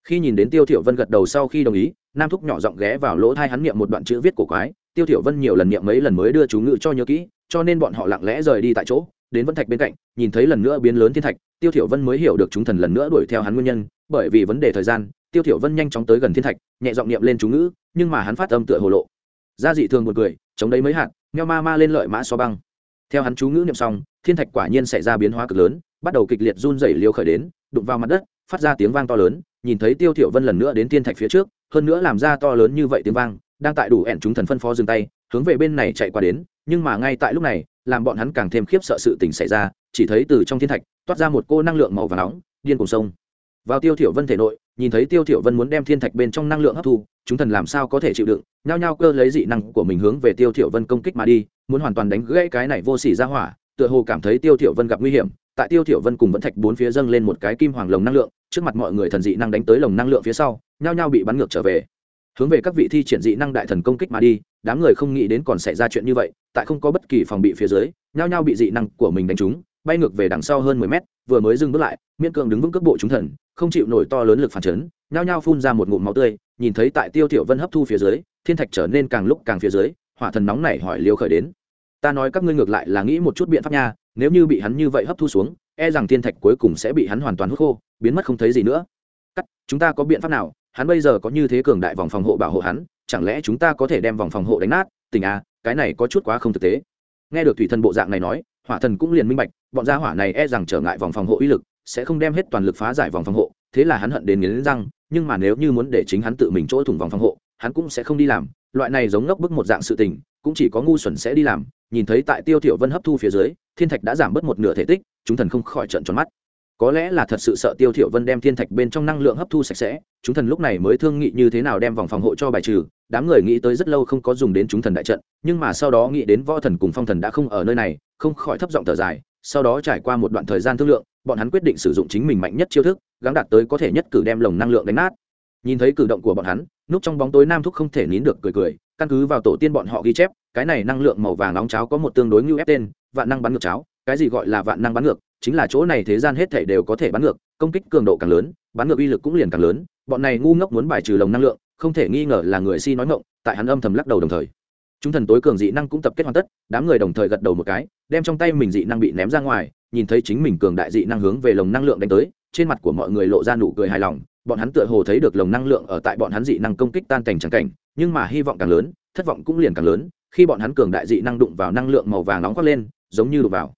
Khi nhìn đến tiêu thiểu vân gật đầu sau khi đồng ý, nam thúc nhỏ giọng ghé vào lỗ tai hắn niệm một đoạn chữ viết cổ quái, tiêu thiểu vân nhiều lần niệm mấy lần mới đưa chú ngữ cho nhớ kỹ, cho nên bọn họ lặng lẽ rời đi tại chỗ, đến vân thạch bên cạnh, nhìn thấy lần nữa biến lớn thiên thạch, tiêu thiểu vân mới hiểu được chúng thần lần nữa đuổi theo hắn nguyên nhân, bởi vì vấn đề thời gian, tiêu thiểu vân nhanh chóng tới gần thiên thạch, nhẹ giọng niệm lên chú ngữ, nhưng mà hắn phát âm tựa hồ lộ gia dị thường một cười, chống đấy mấy hạt, meo ma ma lên lợi mã so băng. Theo hắn chú ngữ niệm xong, thiên thạch quả nhiên xảy ra biến hóa cực lớn, bắt đầu kịch liệt run rẩy liều khởi đến, đụng vào mặt đất, phát ra tiếng vang to lớn, nhìn thấy tiêu thiểu vân lần nữa đến thiên thạch phía trước, hơn nữa làm ra to lớn như vậy tiếng vang, đang tại đủ ẻn chúng thần phân phó dừng tay, hướng về bên này chạy qua đến, nhưng mà ngay tại lúc này, làm bọn hắn càng thêm khiếp sợ sự tình xảy ra, chỉ thấy từ trong thiên thạch, toát ra một cô năng lượng màu vàng nóng, điên cùng sông vào tiêu thiểu vân thể nội, nhìn thấy tiêu thiểu vân muốn đem thiên thạch bên trong năng lượng hấp thu, chúng thần làm sao có thể chịu đựng, nhao nhao cơ lấy dị năng của mình hướng về tiêu thiểu vân công kích mà đi, muốn hoàn toàn đánh gãy cái này vô sỉ ra hỏa, tựa hồ cảm thấy tiêu thiểu vân gặp nguy hiểm, tại tiêu thiểu vân cùng vẫn thạch bốn phía dâng lên một cái kim hoàng lồng năng lượng, trước mặt mọi người thần dị năng đánh tới lồng năng lượng phía sau, nhao nhao bị bắn ngược trở về. Hướng về các vị thi triển dị năng đại thần công kích mà đi, đám người không nghĩ đến còn xảy ra chuyện như vậy, tại không có bất kỳ phòng bị phía dưới, nhao nhao bị dị năng của mình đánh trúng, bay ngược về đằng sau hơn mười mét vừa mới dừng bước lại, miễn cường đứng vững cước bộ chúng thần, không chịu nổi to lớn lực phản chấn, nhao nhao phun ra một ngụm máu tươi, nhìn thấy tại tiêu tiểu vân hấp thu phía dưới, thiên thạch trở nên càng lúc càng phía dưới, hỏa thần nóng này hỏi liêu khởi đến. Ta nói các ngươi ngược lại là nghĩ một chút biện pháp nha, nếu như bị hắn như vậy hấp thu xuống e rằng thiên thạch cuối cùng sẽ bị hắn hoàn toàn hút khô, biến mất không thấy gì nữa. Cắt, chúng ta có biện pháp nào? Hắn bây giờ có như thế cường đại vòng phòng hộ bảo hộ hắn, chẳng lẽ chúng ta có thể đem vòng phòng hộ đánh nát? Tình à cái này có chút quá không thực tế. Nghe được thủy thần bộ dạng này nói hỏa thần cũng liền minh bạch, bọn gia hỏa này e rằng trở ngại vòng phòng hộ uy lực, sẽ không đem hết toàn lực phá giải vòng phòng hộ, thế là hắn hận đến nghiến răng, nhưng mà nếu như muốn để chính hắn tự mình chỗ thủng vòng phòng hộ, hắn cũng sẽ không đi làm, loại này giống ngốc bức một dạng sự tình, cũng chỉ có ngu xuẩn sẽ đi làm, nhìn thấy tại tiêu thiểu vân hấp thu phía dưới, thiên thạch đã giảm bớt một nửa thể tích, chúng thần không khỏi trợn tròn mắt có lẽ là thật sự sợ tiêu thiểu vân đem thiên thạch bên trong năng lượng hấp thu sạch sẽ, chúng thần lúc này mới thương nghị như thế nào đem vòng phòng hộ cho bài trừ. Đám người nghĩ tới rất lâu không có dùng đến chúng thần đại trận, nhưng mà sau đó nghĩ đến võ thần cùng phong thần đã không ở nơi này, không khỏi thấp giọng thở dài, sau đó trải qua một đoạn thời gian thương lượng, bọn hắn quyết định sử dụng chính mình mạnh nhất chiêu thức, gắng đạt tới có thể nhất cử đem lồng năng lượng đánh nát. Nhìn thấy cử động của bọn hắn núp trong bóng tối nam thúc không thể nín được cười cười, căn cứ vào tổ tiên bọn họ ghi chép, cái này năng lượng màu vàng nóng cháo có một tương đối như ép tên, vạn năng bắn ngược cháo cái gì gọi là vạn năng bắn ngược, chính là chỗ này thế gian hết thể đều có thể bắn ngược, công kích cường độ càng lớn bắn ngược uy lực cũng liền càng lớn, bọn này ngu ngốc muốn bài trừ lồng năng lượng, không thể nghi ngờ là người si nói ngộng tại hắn âm thầm lắc đầu đồng thời. Chúng thần tối cường dị năng cũng tập kết hoàn tất, đám người đồng thời gật đầu một cái, đem trong tay mình dị năng bị ném ra ngoài, nhìn thấy chính mình cường đại dị năng hướng về lồng năng lượng đánh tới, trên mặt của mọi người lộ ra nụ cười hài lòng, bọn hắn tựa hồ thấy được lồng năng lượng ở tại bọn hắn dị năng công kích tan cảnh chẳng cảnh, nhưng mà hy vọng càng lớn, thất vọng cũng liền càng lớn, khi bọn hắn cường đại dị năng đụng vào năng lượng màu vàng nóng quát lên, giống như đụng vào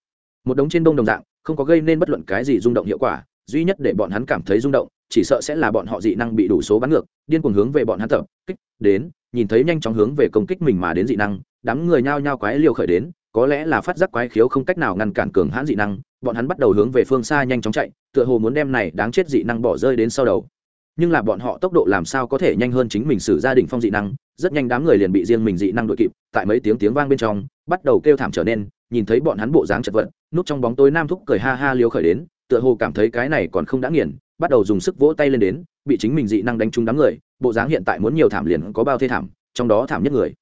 một đống trên đông đồng dạng, không có gây nên bất luận cái gì rung động hiệu quả, duy nhất để bọn hắn cảm thấy rung động, chỉ sợ sẽ là bọn họ dị năng bị đủ số bắn ngược, điên cuồng hướng về bọn hắn tập, kích, đến, nhìn thấy nhanh chóng hướng về công kích mình mà đến dị năng, đám người nhao nhao quái liều khởi đến, có lẽ là phát giác quái khiếu không cách nào ngăn cản cường hãn dị năng, bọn hắn bắt đầu hướng về phương xa nhanh chóng chạy, tựa hồ muốn đem này đáng chết dị năng bỏ rơi đến sau đầu. Nhưng là bọn họ tốc độ làm sao có thể nhanh hơn chính mình xử gia đình phong dị năng, rất nhanh đám người liền bị riêng mình dị năng đội kịp, tại mấy tiếng tiếng vang bên trong, bắt đầu kêu thảm trở nên, nhìn thấy bọn hắn bộ dáng chật vật núp trong bóng tối nam thúc cười ha ha liếu khởi đến, tựa hồ cảm thấy cái này còn không đã nghiền, bắt đầu dùng sức vỗ tay lên đến, bị chính mình dị năng đánh trúng đám người, bộ dáng hiện tại muốn nhiều thảm liền có bao thê thảm, trong đó thảm nhất người.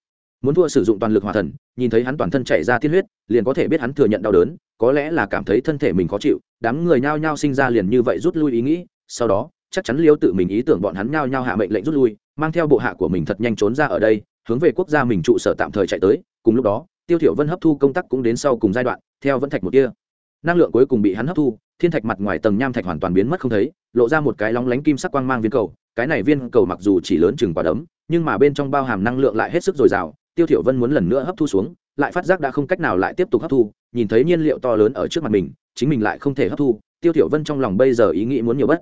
Muốn thua sử dụng toàn lực hòa thần, nhìn thấy hắn toàn thân chảy ra tiên huyết, liền có thể biết hắn thừa nhận đau đớn, có lẽ là cảm thấy thân thể mình khó chịu, đám người nhao nhao sinh ra liền như vậy rút lui ý nghĩ, sau đó, chắc chắn liêu tự mình ý tưởng bọn hắn nhao nhao hạ mệnh lệnh rút lui, mang theo bộ hạ của mình thật nhanh trốn ra ở đây, hướng về quốc gia mình trụ sở tạm thời chạy tới, cùng lúc đó tiêu thiểu vân hấp thu công tác cũng đến sau cùng giai đoạn, theo vẫn thạch một kia. Năng lượng cuối cùng bị hắn hấp thu, thiên thạch mặt ngoài tầng nham thạch hoàn toàn biến mất không thấy, lộ ra một cái lóng lánh kim sắc quang mang viên cầu, cái này viên cầu mặc dù chỉ lớn chừng quả đấm, nhưng mà bên trong bao hàm năng lượng lại hết sức dồi dào, tiêu thiểu vân muốn lần nữa hấp thu xuống, lại phát giác đã không cách nào lại tiếp tục hấp thu, nhìn thấy nhiên liệu to lớn ở trước mặt mình, chính mình lại không thể hấp thu, tiêu thiểu vân trong lòng bây giờ ý nghĩ muốn nhiều bất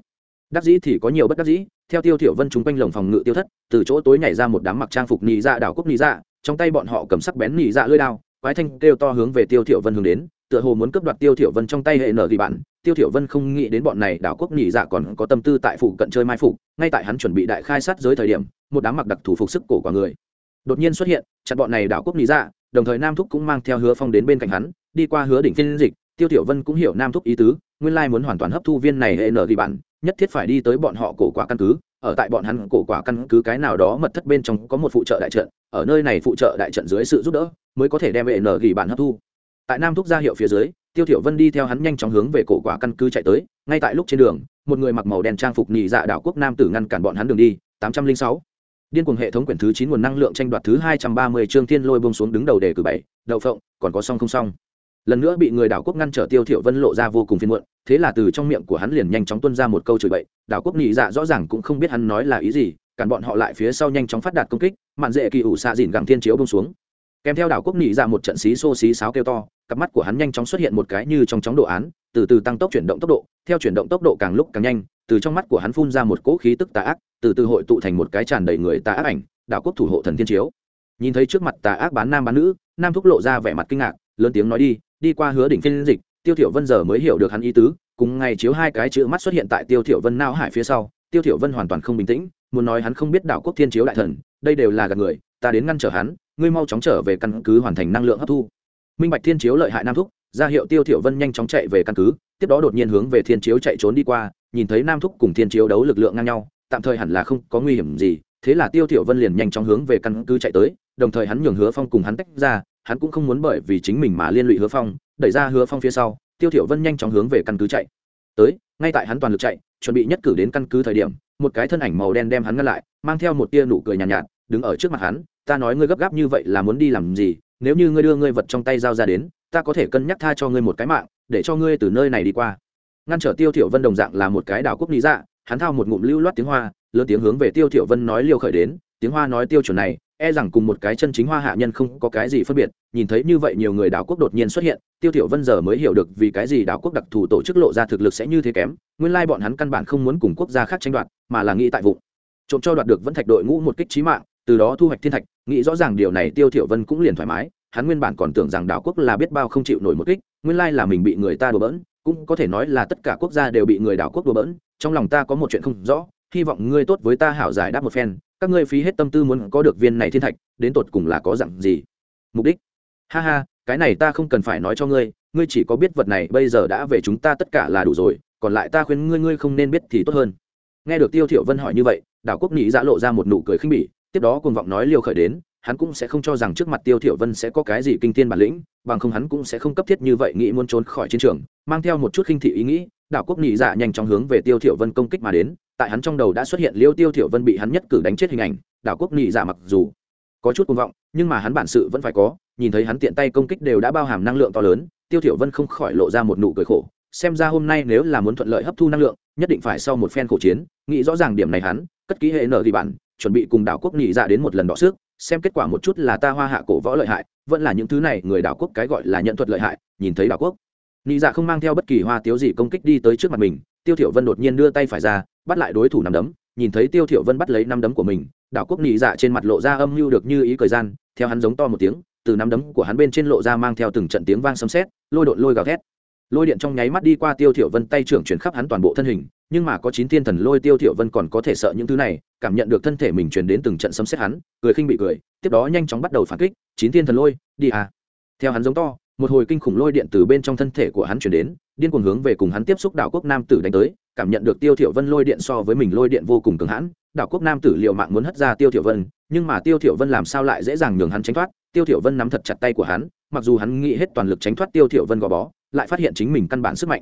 đắc dĩ thì có nhiều bất đắc dĩ, theo tiêu thiểu vân chúng quanh lồng phòng ngự tiêu thất, từ chỗ tối nhảy ra một đám mặc trang phục nhị dạ đảo quốc nhị dạ trong tay bọn họ cầm sắc bén nhị dạ lưỡi đao, quái thanh kêu to hướng về tiêu thiểu vân hướng đến, tựa hồ muốn cướp đoạt tiêu thiểu vân trong tay hệ nở thì bạn. Tiêu thiểu vân không nghĩ đến bọn này đảo quốc nhị dạ còn có tâm tư tại phụ cận chơi mai phục, ngay tại hắn chuẩn bị đại khai sát giới thời điểm, một đám mặc đặc thủ phục sức cổ quả người đột nhiên xuất hiện, chặn bọn này đảo quốc nhị dạ đồng thời nam thúc cũng mang theo hứa phong đến bên cạnh hắn, đi qua hứa đỉnh phiên dịch. Tiêu thiểu vân cũng hiểu nam thúc ý tứ, nguyên lai muốn hoàn toàn hấp thu viên này hệ nở thì bạn nhất thiết phải đi tới bọn họ cổ quả căn cứ, ở tại bọn hắn cổ quả căn cứ cái nào đó mật thất bên trong có một phụ trợ đại trận, ở nơi này phụ trợ đại trận dưới sự giúp đỡ, mới có thể đem hệ nở gỉ bạn hấp thu. Tại nam thúc ra hiệu phía dưới, tiêu thiểu vân đi theo hắn nhanh chóng hướng về cổ quả căn cứ chạy tới, ngay tại lúc trên đường, một người mặc màu đen trang phục nhị dạ đảo quốc nam tử ngăn cản bọn hắn đường đi 806 điên cuồng hệ thống quyển thứ 9 nguồn năng lượng tranh đoạt thứ 230 chương thiên lôi buông xuống đứng đầu đề cử bảy, đậu phộng, còn có song không song lần nữa bị người đảo quốc ngăn trở tiêu thiểu vân lộ ra vô cùng phiền muộn, thế là từ trong miệng của hắn liền nhanh chóng tuôn ra một câu chửi bậy, đảo quốc nhị dạ rõ ràng cũng không biết hắn nói là ý gì, cản bọn họ lại phía sau nhanh chóng phát đạt công kích, mạn dễ kỳ ủ xạ dìn gẳng thiên chiếu buông xuống. Kèm theo đảo quốc nhị dạ một trận xí xô xí sáo kêu to, cặp mắt của hắn nhanh chóng xuất hiện một cái như trong chóng đồ án, từ từ tăng tốc chuyển động tốc độ, theo chuyển động tốc độ càng lúc càng nhanh, từ trong mắt của hắn phun ra một cỗ khí tức tà ác, từ từ hội tụ thành một cái tràn đầy người tà ác ảnh, đảo quốc thủ hộ thần thiên chiếu. Nhìn thấy trước mặt tà ác bán nam bán nữ, nam thúc lộ ra vẻ mặt kinh ngạc, lớn tiếng nói đi đi qua hứa đỉnh phiên dịch, tiêu thiểu vân giờ mới hiểu được hắn ý tứ, cùng ngày chiếu hai cái chữ mắt xuất hiện tại tiêu thiểu vân não hải phía sau, tiêu thiểu vân hoàn toàn không bình tĩnh, muốn nói hắn không biết đảo quốc thiên chiếu đại thần, đây đều là gạt người, ta đến ngăn trở hắn, ngươi mau chóng trở về căn cứ hoàn thành năng lượng hấp thu. Minh bạch thiên chiếu lợi hại nam thúc, ra hiệu tiêu thiểu vân nhanh chóng chạy về căn cứ, tiếp đó đột nhiên hướng về thiên chiếu chạy trốn đi qua, nhìn thấy nam thúc cùng thiên chiếu đấu lực lượng ngang nhau, tạm thời hẳn là không có nguy hiểm gì, thế là tiêu thiểu vân liền nhanh chóng hướng về căn cứ chạy tới, đồng thời hắn nhường hứa phong cùng hắn tách ra hắn cũng không muốn bởi vì chính mình mà liên lụy hứa phong đẩy ra hứa phong phía sau tiêu thiểu vân nhanh chóng hướng về căn cứ chạy. Tới ngay tại hắn toàn lực chạy chuẩn bị nhất cử đến căn cứ thời điểm một cái thân ảnh màu đen đem hắn ngăn lại mang theo một tia nụ cười nhàn nhạt, nhạt đứng ở trước mặt hắn ta nói ngươi gấp gáp như vậy là muốn đi làm gì? Nếu như ngươi đưa ngươi vật trong tay giao ra đến ta có thể cân nhắc tha cho ngươi một cái mạng để cho ngươi từ nơi này đi qua. Ngăn trở tiêu thiểu vân đồng dạng là một cái đảo quốc lý dạ hắn thao một ngụm lưu loát tiếng hoa lớn tiếng hướng về tiêu thiểu vân nói liều khởi đến tiếng hoa nói tiêu chuẩn này e rằng cùng một cái chân chính hoa hạ nhân không có cái gì phân biệt. Nhìn thấy như vậy nhiều người đảo quốc đột nhiên xuất hiện, tiêu tiểu vân giờ mới hiểu được vì cái gì đảo quốc đặc thù tổ chức lộ ra thực lực sẽ như thế kém. Nguyên lai bọn hắn căn bản không muốn cùng quốc gia khác tranh đoạt, mà là nghĩ tại vụ trộm cho đoạt được vẫn thạch đội ngũ một kích chí mạng, từ đó thu hoạch thiên thạch. Nghĩ rõ ràng điều này, tiêu tiểu vân cũng liền thoải mái. Hắn nguyên bản còn tưởng rằng đảo quốc là biết bao không chịu nổi một kích, nguyên lai là mình bị người ta đùa bỡn, cũng có thể nói là tất cả quốc gia đều bị người đảo quốc đùa bỡn. Trong lòng ta có một chuyện không rõ, hy vọng ngươi tốt với ta hảo giải đáp một phen các ngươi phí hết tâm tư muốn có được viên này thiên thạch, đến tột cùng là có dặn gì? Mục đích? Ha ha, cái này ta không cần phải nói cho ngươi ngươi chỉ có biết vật này bây giờ đã về chúng ta tất cả là đủ rồi, còn lại ta khuyên ngươi ngươi không nên biết thì tốt hơn. Nghe được tiêu thiểu vân hỏi như vậy, đảo quốc nhị dạ lộ ra một nụ cười khinh bỉ, tiếp đó cuồng vọng nói liều khởi đến, hắn cũng sẽ không cho rằng trước mặt tiêu thiểu vân sẽ có cái gì kinh thiên bản lĩnh, bằng không hắn cũng sẽ không cấp thiết như vậy nghĩ muốn trốn khỏi chiến trường, mang theo một chút khinh thị ý nghĩ đảo quốc nhị dạ nhanh chóng hướng về tiêu thiểu vân công kích mà đến, tại hắn trong đầu đã xuất hiện liêu tiêu thiểu vân bị hắn nhất cử đánh chết hình ảnh, đảo quốc nhị dạ mặc dù có chút cuồng vọng, nhưng mà hắn bản sự vẫn phải có, nhìn thấy hắn tiện tay công kích đều đã bao hàm năng lượng to lớn, tiêu thiểu vân không khỏi lộ ra một nụ cười khổ, xem ra hôm nay nếu là muốn thuận lợi hấp thu năng lượng, nhất định phải sau một phen khổ chiến, nghĩ rõ ràng điểm này hắn, cất kỹ hệ nợ thì bản chuẩn bị cùng đảo quốc nhị dạ đến một lần đọ sức, xem kết quả một chút là ta hoa hạ cổ võ lợi hại, vẫn là những thứ này người đảo quốc cái gọi là nhận thuật lợi hại, nhìn thấy đảo quốc. Nị dạ không mang theo bất kỳ hoa tiếu gì công kích đi tới trước mặt mình, tiêu thiểu vân đột nhiên đưa tay phải ra, bắt lại đối thủ nắm đấm, nhìn thấy tiêu thiểu vân bắt lấy nắm đấm của mình, đảo quốc Nị dạ trên mặt lộ ra âm mưu được như ý cười gian, theo hắn giống to một tiếng, từ nắm đấm của hắn bên trên lộ ra mang theo từng trận tiếng vang sấm sét, lôi đột lôi gào thét. Lôi điện trong nháy mắt đi qua tiêu thiểu vân tay trưởng chuyển khắp hắn toàn bộ thân hình, nhưng mà có chín thiên thần lôi tiêu thiểu vân còn có thể sợ những thứ này, cảm nhận được thân thể mình truyền đến từng trận sấm sét hắn, cười khinh bị cười, tiếp đó nhanh chóng bắt đầu phản kích, chín thiên thần lôi, đi à. Theo hắn giống to một hồi kinh khủng lôi điện từ bên trong thân thể của hắn chuyển đến điên cuồng hướng về cùng hắn tiếp xúc đảo quốc nam tử đánh tới cảm nhận được tiêu thiểu vân lôi điện so với mình lôi điện vô cùng cường hãn đảo quốc nam tử liều mạng muốn hất ra tiêu thiểu vân nhưng mà tiêu thiểu vân làm sao lại dễ dàng nhường hắn tránh thoát tiêu thiểu vân nắm thật chặt tay của hắn mặc dù hắn nghĩ hết toàn lực tránh thoát tiêu thiểu vân gò bó lại phát hiện chính mình căn bản sức mạnh.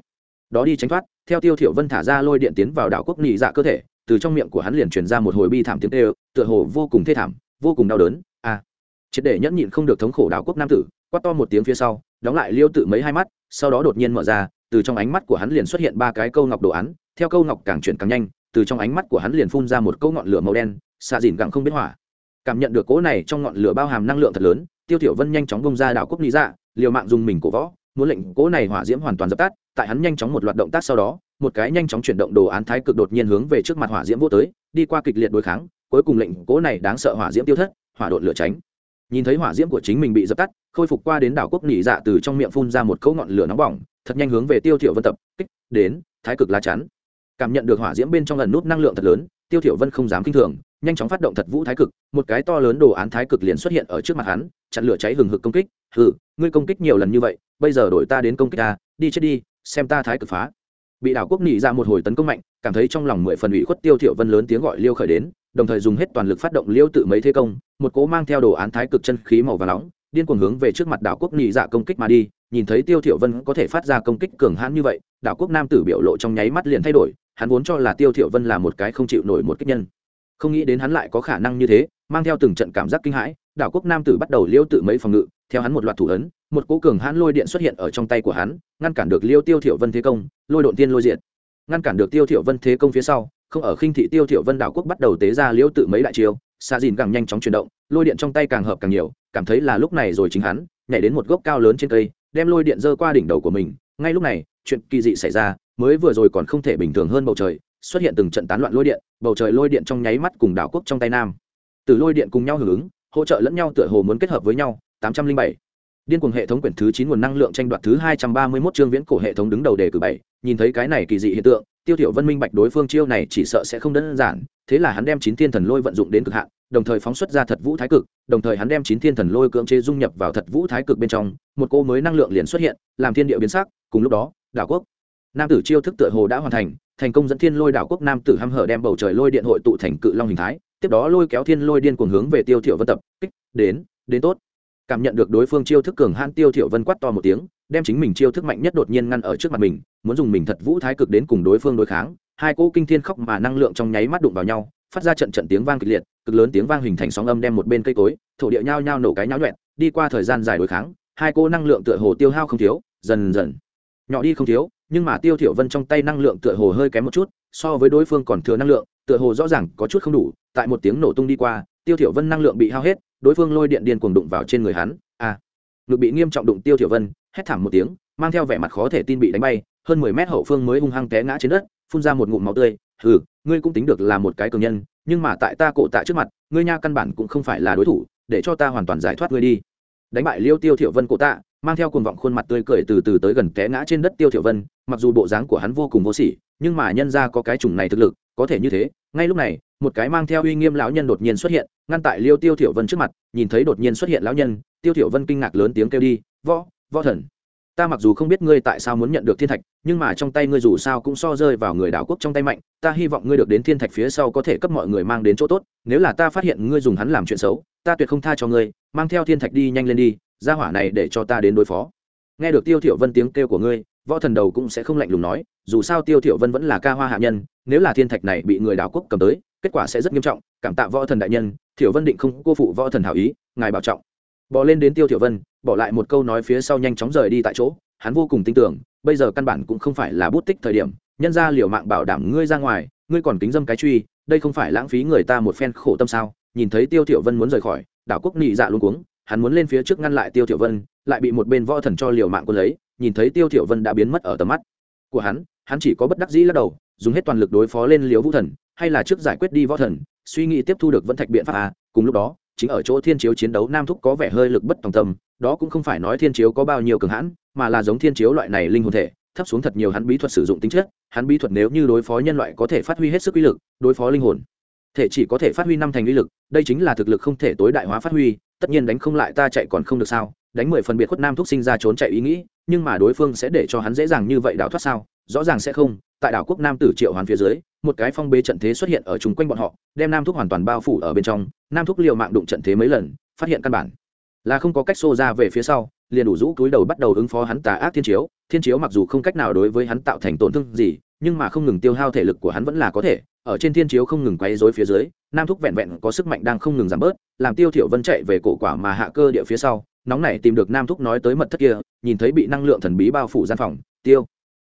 Đó đi tránh thoát theo tiêu thiểu vân thả ra lôi điện tiến vào đảo quốc nhị dạ cơ thể từ trong miệng của hắn liền truyền ra một hồi bi thảm tiếng kêu tựa hồ vô cùng thê thảm vô cùng đau đớn a. À, triệt để nhẫn nhịn không được thống khổ đảo quốc nam tử quát to một tiếng phía sau, đóng lại liêu tự mấy hai mắt, sau đó đột nhiên mở ra, từ trong ánh mắt của hắn liền xuất hiện ba cái câu ngọc đồ án, theo câu ngọc càng chuyển càng nhanh, từ trong ánh mắt của hắn liền phun ra một câu ngọn lửa màu đen, xạ dìn gặng không biết hỏa. Cảm nhận được cỗ này trong ngọn lửa bao hàm năng lượng thật lớn, tiêu tiểu vân nhanh chóng bông ra đảo quốc lý dạ liều mạng dùng mình cổ võ, muốn lệnh cỗ này hỏa diễm hoàn toàn dập tắt, tại hắn nhanh chóng một loạt động tác sau đó, một cái nhanh chóng chuyển động đồ án thái cực đột nhiên hướng về trước mặt hỏa diễm vô tới, đi qua kịch liệt đối kháng, cuối cùng lệnh cỗ này đáng sợ hỏa diễm tiêu thất, hỏa đột lửa tránh nhìn thấy hỏa diễm của chính mình bị dập tắt, khôi phục qua đến đảo quốc nỉ dạ từ trong miệng phun ra một cấu ngọn lửa nóng bỏng, thật nhanh hướng về tiêu thiểu vân tập kích, đến, thái cực lá chắn. Cảm nhận được hỏa diễm bên trong ẩn nút năng lượng thật lớn, tiêu thiểu vân không dám kinh thường, nhanh chóng phát động thật vũ thái cực, một cái to lớn đồ án thái cực liền xuất hiện ở trước mặt hắn, chặn lửa cháy hừng hực công kích. Hừ, ngươi công kích nhiều lần như vậy, bây giờ đổi ta đến công kích ta, đi chết đi, xem ta thái cực phá. Bị đảo quốc nỉ ra một hồi tấn công mạnh, cảm thấy trong lòng mười phần ủy khuất tiêu thiểu vân lớn tiếng gọi liêu khởi đến đồng thời dùng hết toàn lực phát động liêu tự mấy thế công, một cố mang theo đồ án thái cực chân khí màu vàng nóng, điên cuồng hướng về trước mặt đảo quốc nhị dạ công kích mà đi, nhìn thấy tiêu thiểu vân có thể phát ra công kích cường hãn như vậy, đảo quốc nam tử biểu lộ trong nháy mắt liền thay đổi, hắn vốn cho là tiêu thiểu vân là một cái không chịu nổi một kích nhân. Không nghĩ đến hắn lại có khả năng như thế, mang theo từng trận cảm giác kinh hãi, đảo quốc nam tử bắt đầu liêu tự mấy phòng ngự, theo hắn một loạt thủ ấn, một cỗ cường hãn lôi điện xuất hiện ở trong tay của hắn, ngăn cản được liêu tiêu thiểu vân thế công, lôi độn tiên lôi diện ngăn cản được tiêu thiểu vân thế công phía sau không ở khinh thị tiêu thiểu vân đảo quốc bắt đầu tế ra liêu tự mấy đại chiêu xa dìn càng nhanh chóng chuyển động, lôi điện trong tay càng hợp càng nhiều, cảm thấy là lúc này rồi chính hắn, nhảy đến một gốc cao lớn trên cây, đem lôi điện dơ qua đỉnh đầu của mình. Ngay lúc này, chuyện kỳ dị xảy ra, mới vừa rồi còn không thể bình thường hơn bầu trời, xuất hiện từng trận tán loạn lôi điện, bầu trời lôi điện trong nháy mắt cùng đảo quốc trong tay nam. Từ lôi điện cùng nhau hưởng ứng, hỗ trợ lẫn nhau tựa hồ muốn kết hợp với nhau, tám trăm linh bảy. Điên cuồng hệ thống quyển thứ chín nguồn năng lượng tranh đoạt thứ hai trăm ba mươi mốt chương viễn cổ hệ thống đứng đầu đề cử bảy, nhìn thấy cái này kỳ dị hiện tượng tiêu thiểu vân minh bạch đối phương chiêu này chỉ sợ sẽ không đơn giản, thế là hắn đem chín thiên thần lôi vận dụng đến cực hạn, đồng thời phóng xuất ra thật vũ thái cực, đồng thời hắn đem chín thiên thần lôi cưỡng chế dung nhập vào thật vũ thái cực bên trong, một cô mới năng lượng liền xuất hiện, làm thiên địa biến sắc, cùng lúc đó, đảo quốc. Nam tử chiêu thức tựa hồ đã hoàn thành thành công dẫn thiên lôi đảo quốc nam tử hăm hở đem bầu trời lôi điện hội tụ thành cự long hình thái, tiếp đó lôi kéo thiên lôi điên cuồng hướng về tiêu thiểu vân tập, kích, đến đến tốt. Cảm nhận được đối phương chiêu thức cường hãn, tiêu thiểu vân quát to một tiếng đem chính mình chiêu thức mạnh nhất đột nhiên ngăn ở trước mặt mình muốn dùng mình thật vũ thái cực đến cùng đối phương đối kháng. Hai cỗ kinh thiên khóc mà năng lượng trong nháy mắt đụng vào nhau phát ra trận trận tiếng vang kịch liệt cực lớn tiếng vang hình thành sóng âm đem một bên cây cối thổ địa nhao nhao nổ cái nháo nhuẹn đi qua thời gian dài đối kháng hai cỗ năng lượng tựa hồ tiêu hao không thiếu dần dần. Nhỏ đi không thiếu nhưng mà tiêu thiểu vân trong tay năng lượng tựa hồ hơi kém một chút so với đối phương còn thừa năng lượng tựa hồ rõ ràng có chút không đủ tại một tiếng nổ tung đi qua tiêu thiểu vân năng lượng bị hao hết đối phương lôi điện điên cuồng đụng vào trên người hắn. A à, ngực bị nghiêm trọng đụng tiêu thiểu vân hét thảm một tiếng, mang theo vẻ mặt khó thể tin bị đánh bay, hơn mười mét hậu phương mới hung hăng té ngã trên đất, phun ra một ngụm máu tươi. Hừ, ngươi cũng tính được là một cái cường nhân, nhưng mà tại ta cổ tạ trước mặt, ngươi nha căn bản cũng không phải là đối thủ, để cho ta hoàn toàn giải thoát ngươi đi. Đánh bại liêu tiêu thiểu vân cổ tạ, mang theo cuồng vọng khuôn mặt tươi cười từ từ tới gần té ngã trên đất tiêu thiểu vân, mặc dù bộ dáng của hắn vô cùng vô sỉ, nhưng mà nhân ra có cái chủng này thực lực, có thể như thế, ngay lúc này, một cái mang theo uy nghiêm lão nhân đột nhiên xuất hiện, ngăn tại liêu tiêu thiểu vân trước mặt, nhìn thấy đột nhiên xuất hiện lão nhân, tiêu thiểu vân kinh ngạc lớn tiếng kêu đi, võ võ thần. Ta mặc dù không biết ngươi tại sao muốn nhận được thiên thạch, nhưng mà trong tay ngươi dù sao cũng so rơi vào người đảo quốc trong tay mạnh, ta hy vọng ngươi được đến thiên thạch phía sau có thể cấp mọi người mang đến chỗ tốt, nếu là ta phát hiện ngươi dùng hắn làm chuyện xấu, ta tuyệt không tha cho ngươi, mang theo thiên thạch đi nhanh lên đi ra hỏa này để cho ta đến đối phó. Nghe được tiêu thiểu vân tiếng kêu của ngươi, võ thần đầu cũng sẽ không lạnh lùng nói, dù sao tiêu thiểu vân vẫn là ca hoa hạ nhân, nếu là thiên thạch này bị người đảo quốc cầm tới, kết quả sẽ rất nghiêm trọng, cảm tạ võ thần đại nhân, thiểu vân định không cô phụ võ thần hảo ý, ngài bảo trọng bỏ lên đến tiêu thiểu vân, bỏ lại một câu nói phía sau nhanh chóng rời đi tại chỗ, hắn vô cùng tin tưởng, bây giờ căn bản cũng không phải là bút tích thời điểm, nhân ra liều mạng bảo đảm ngươi ra ngoài, ngươi còn kính dâm cái truy, đây không phải lãng phí người ta một phen khổ tâm sao? Nhìn thấy tiêu thiểu vân muốn rời khỏi, đảo quốc nị dạ luôn cuống, hắn muốn lên phía trước ngăn lại tiêu thiểu vân, lại bị một bên võ thần cho liều mạng quân lấy, nhìn thấy tiêu thiểu vân đã biến mất ở tầm mắt của hắn hắn chỉ có bất đắc dĩ lắc đầu, dùng hết toàn lực đối phó lên liếu vũ thần, hay là trước giải quyết đi võ thần, suy nghĩ tiếp thu được vẫn thạch biện pháp à? Cùng lúc đó chính ở chỗ thiên chiếu chiến đấu nam thúc có vẻ hơi lực bất tòng tâm, đó cũng không phải nói thiên chiếu có bao nhiêu cường hãn, mà là giống thiên chiếu loại này linh hồn thể, thấp xuống thật nhiều hắn bí thuật sử dụng tính chất, hắn bí thuật nếu như đối phó nhân loại có thể phát huy hết sức uy lực, đối phó linh hồn, thể chỉ có thể phát huy năm thành uy lực, đây chính là thực lực không thể tối đại hóa phát huy, tất nhiên đánh không lại ta chạy còn không được sao, đánh mười phần biệt khuất nam thúc sinh ra trốn chạy ý nghĩ, nhưng mà đối phương sẽ để cho hắn dễ dàng như vậy đào thoát sao, rõ ràng sẽ không tại đảo quốc nam tử triệu hoàn phía dưới, một cái phong bế trận thế xuất hiện ở chung quanh bọn họ, đem nam thúc hoàn toàn bao phủ ở bên trong. Nam thúc liều mạng đụng trận thế mấy lần, phát hiện căn bản là không có cách xô ra về phía sau, liền đủ rũ cúi đầu bắt đầu ứng phó hắn tà ác thiên chiếu. Thiên chiếu mặc dù không cách nào đối với hắn tạo thành tổn thương gì, nhưng mà không ngừng tiêu hao thể lực của hắn vẫn là có thể. Ở trên thiên chiếu không ngừng quay dối phía dưới, nam thúc vẹn vẹn có sức mạnh đang không ngừng giảm bớt, làm tiêu thiểu vân chạy về cổ quả mà hạ cơ địa phía sau. Nóng này tìm được nam thúc nói tới mật thất kia, nhìn thấy bị năng lượng thần bí bao phủ gian phòng, tiêu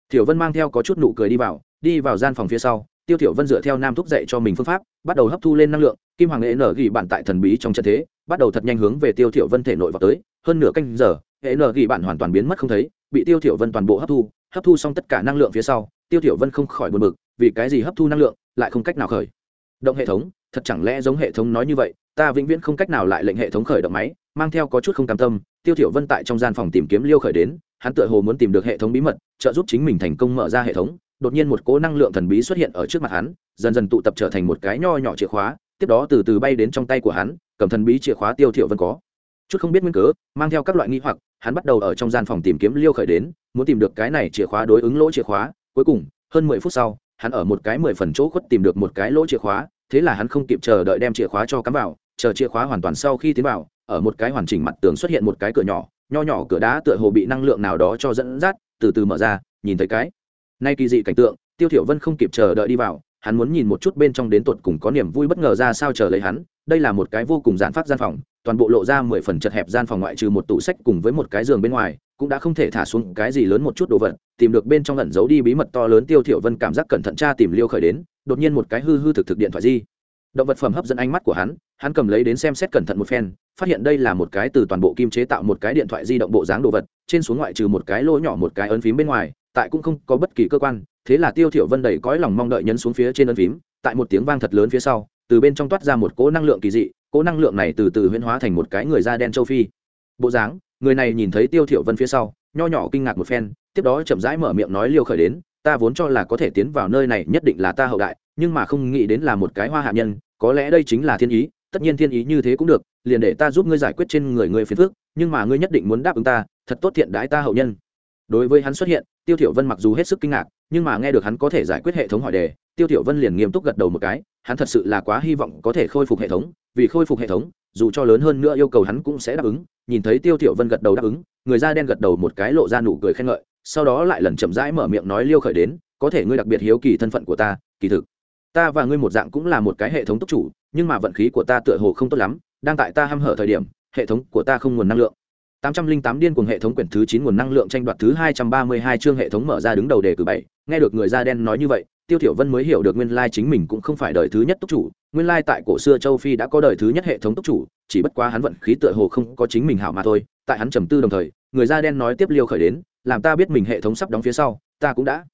tiểu vân mang theo có chút nụ cười đi vào đi vào gian phòng phía sau, tiêu tiểu vân dựa theo nam thúc dạy cho mình phương pháp, bắt đầu hấp thu lên năng lượng, kim hoàng nghệ nở gỉ bạn tại thần bí trong trận thế, bắt đầu thật nhanh hướng về tiêu tiểu vân thể nội vào tới, hơn nửa canh giờ hệ nở gỉ bạn hoàn toàn biến mất không thấy, bị tiêu tiểu vân toàn bộ hấp thu hấp thu xong tất cả năng lượng phía sau, tiêu tiểu vân không khỏi buồn bực, vì cái gì hấp thu năng lượng, lại không cách nào khởi. Động hệ thống, thật chẳng lẽ giống hệ thống nói như vậy, ta vĩnh viễn không cách nào lại lệnh hệ thống khởi động máy, mang theo có chút không cam tâm, tiêu tiểu vân tại trong gian phòng tìm kiếm liêu khởi đến hắn tựa hồ muốn tìm được hệ thống bí mật, trợ giúp chính mình thành công mở ra hệ thống. Đột nhiên một cỗ năng lượng thần bí xuất hiện ở trước mặt hắn, dần dần tụ tập trở thành một cái nho nhỏ chìa khóa, tiếp đó từ từ bay đến trong tay của hắn, cầm thần bí chìa khóa tiêu thiểu vân có. Chút không biết nguyên cớ, mang theo các loại nghi hoặc, hắn bắt đầu ở trong gian phòng tìm kiếm liêu khởi đến, muốn tìm được cái này chìa khóa đối ứng lỗ chìa khóa. Cuối cùng, hơn mười phút sau, hắn ở một cái mười phần chỗ khuất tìm được một cái lỗ chìa khóa, thế là hắn không kịp chờ đợi đem chìa khóa cho cắm vào, chờ chìa khóa hoàn toàn sau khi tiến vào, ở một cái hoàn chỉnh mặt tường xuất hiện một cái cửa nhỏ nho nhỏ cửa đá tựa hồ bị năng lượng nào đó cho dẫn dắt, từ từ mở ra, nhìn thấy cái. Nay kỳ dị cảnh tượng, tiêu thiểu vân không kịp chờ đợi đi vào, hắn muốn nhìn một chút bên trong đến tuột cùng có niềm vui bất ngờ ra sao chờ lấy hắn. Đây là một cái vô cùng giản phát gian phòng, toàn bộ lộ ra mười phần chật hẹp gian phòng ngoại trừ một tủ sách cùng với một cái giường bên ngoài, cũng đã không thể thả xuống cái gì lớn một chút đồ vật. Tìm được bên trong ẩn giấu đi bí mật to lớn, tiêu thiểu vân cảm giác cẩn thận tra tìm liêu khởi đến, đột nhiên một cái hư hư thực thực điện thoại di động vật phẩm hấp dẫn ánh mắt của hắn hắn cầm lấy đến xem xét cẩn thận một phen, phát hiện đây là một cái từ toàn bộ kim chế tạo một cái điện thoại di động bộ dáng đồ vật, trên xuống ngoại trừ một cái lỗ nhỏ một cái ấn phím bên ngoài, tại cũng không có bất kỳ cơ quan, thế là tiêu thiểu vân đầy cõi lòng mong đợi nhấn xuống phía trên ấn phím, tại một tiếng vang thật lớn phía sau, từ bên trong toát ra một cỗ năng lượng kỳ dị, cỗ năng lượng này từ từ huyễn hóa thành một cái người da đen châu phi. Bộ dáng, người này nhìn thấy tiêu thiểu vân phía sau, nho nhỏ kinh ngạc một phen, tiếp đó chậm rãi mở miệng nói liêu khởi đến, ta vốn cho là có thể tiến vào nơi này, nhất định là ta hậu đại, nhưng mà không nghĩ đến là một cái hoa hạ nhân có lẽ đây chính là thiên ý, tất nhiên thiên ý như thế cũng được, liền để ta giúp ngươi giải quyết trên người ngươi phiền phước nhưng mà ngươi nhất định muốn đáp ứng ta, thật tốt thiện đãi ta hậu nhân. Đối với hắn xuất hiện, tiêu thiểu vân mặc dù hết sức kinh ngạc, nhưng mà nghe được hắn có thể giải quyết hệ thống hỏi đề, tiêu thiểu vân liền nghiêm túc gật đầu một cái, hắn thật sự là quá hy vọng có thể khôi phục hệ thống, vì khôi phục hệ thống, dù cho lớn hơn nữa yêu cầu hắn cũng sẽ đáp ứng. Nhìn thấy tiêu thiểu vân gật đầu đáp ứng, người da đen gật đầu một cái lộ ra nụ cười khen ngợi, sau đó lại lần chậm rãi mở miệng nói liêu khởi đến, có thể ngươi đặc biệt hiếu kỳ thân phận của ta, kỳ thực ta và ngươi một dạng cũng là một cái hệ thống tốc chủ nhưng mà vận khí của ta tựa hồ không tốt lắm đang tại ta hăm hở thời điểm hệ thống của ta không nguồn năng lượng 808 điên cuồng hệ thống quyển thứ 9 nguồn năng lượng tranh đoạt thứ 232 chương hệ thống mở ra đứng đầu đề cử 7, nghe được người da đen nói như vậy, Tiêu Thiểu Vân mới hiểu được nguyên lai chính mình cũng không phải đời thứ nhất tốc chủ, nguyên lai tại cổ xưa châu Phi đã có đời thứ nhất hệ thống tốc chủ, chỉ bất quá hắn vận khí tựa hồ không có chính mình hảo mà thôi. Tại hắn trầm tư đồng thời, người da đen nói tiếp liêu khởi đến, làm ta biết mình hệ thống sắp đóng phía sau, ta cũng đã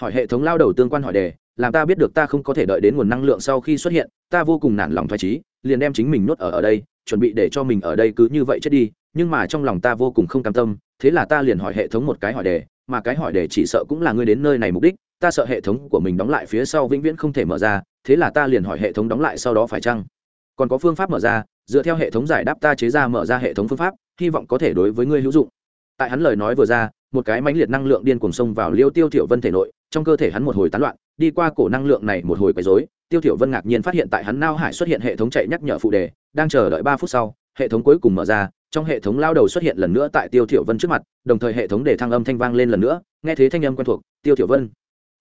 hỏi hệ thống lao đầu tương quan hỏi đề, làm ta biết được ta không có thể đợi đến nguồn năng lượng sau khi xuất hiện, ta vô cùng nản lòng thoải trí, liền đem chính mình nuốt ở ở đây, chuẩn bị để cho mình ở đây cứ như vậy chết đi, nhưng mà trong lòng ta vô cùng không cam tâm thế là ta liền hỏi hệ thống một cái hỏi đề mà cái hỏi đề chỉ sợ cũng là ngươi đến nơi này mục đích ta sợ hệ thống của mình đóng lại phía sau vĩnh viễn không thể mở ra thế là ta liền hỏi hệ thống đóng lại sau đó phải chăng? Còn có phương pháp mở ra dựa theo hệ thống giải đáp ta chế ra mở ra hệ thống phương pháp hy vọng có thể đối với ngươi hữu dụng. Tại hắn lời nói vừa ra một cái mãnh liệt năng lượng điên cuồng sông vào liêu tiêu thiểu vân thể nội trong cơ thể hắn một hồi tán loạn đi qua cổ năng lượng này một hồi quấy rối, tiêu thiểu vân ngạc nhiên phát hiện tại hắn nao hải xuất hiện hệ thống chạy nhắc nhở phụ đề, đang chờ đợi ba phút sau, hệ thống cuối cùng mở ra, trong hệ thống lao đầu xuất hiện lần nữa tại tiêu thiểu vân trước mặt, đồng thời hệ thống để thăng âm thanh vang lên lần nữa, nghe thấy thanh âm quen thuộc, tiêu thiểu vân.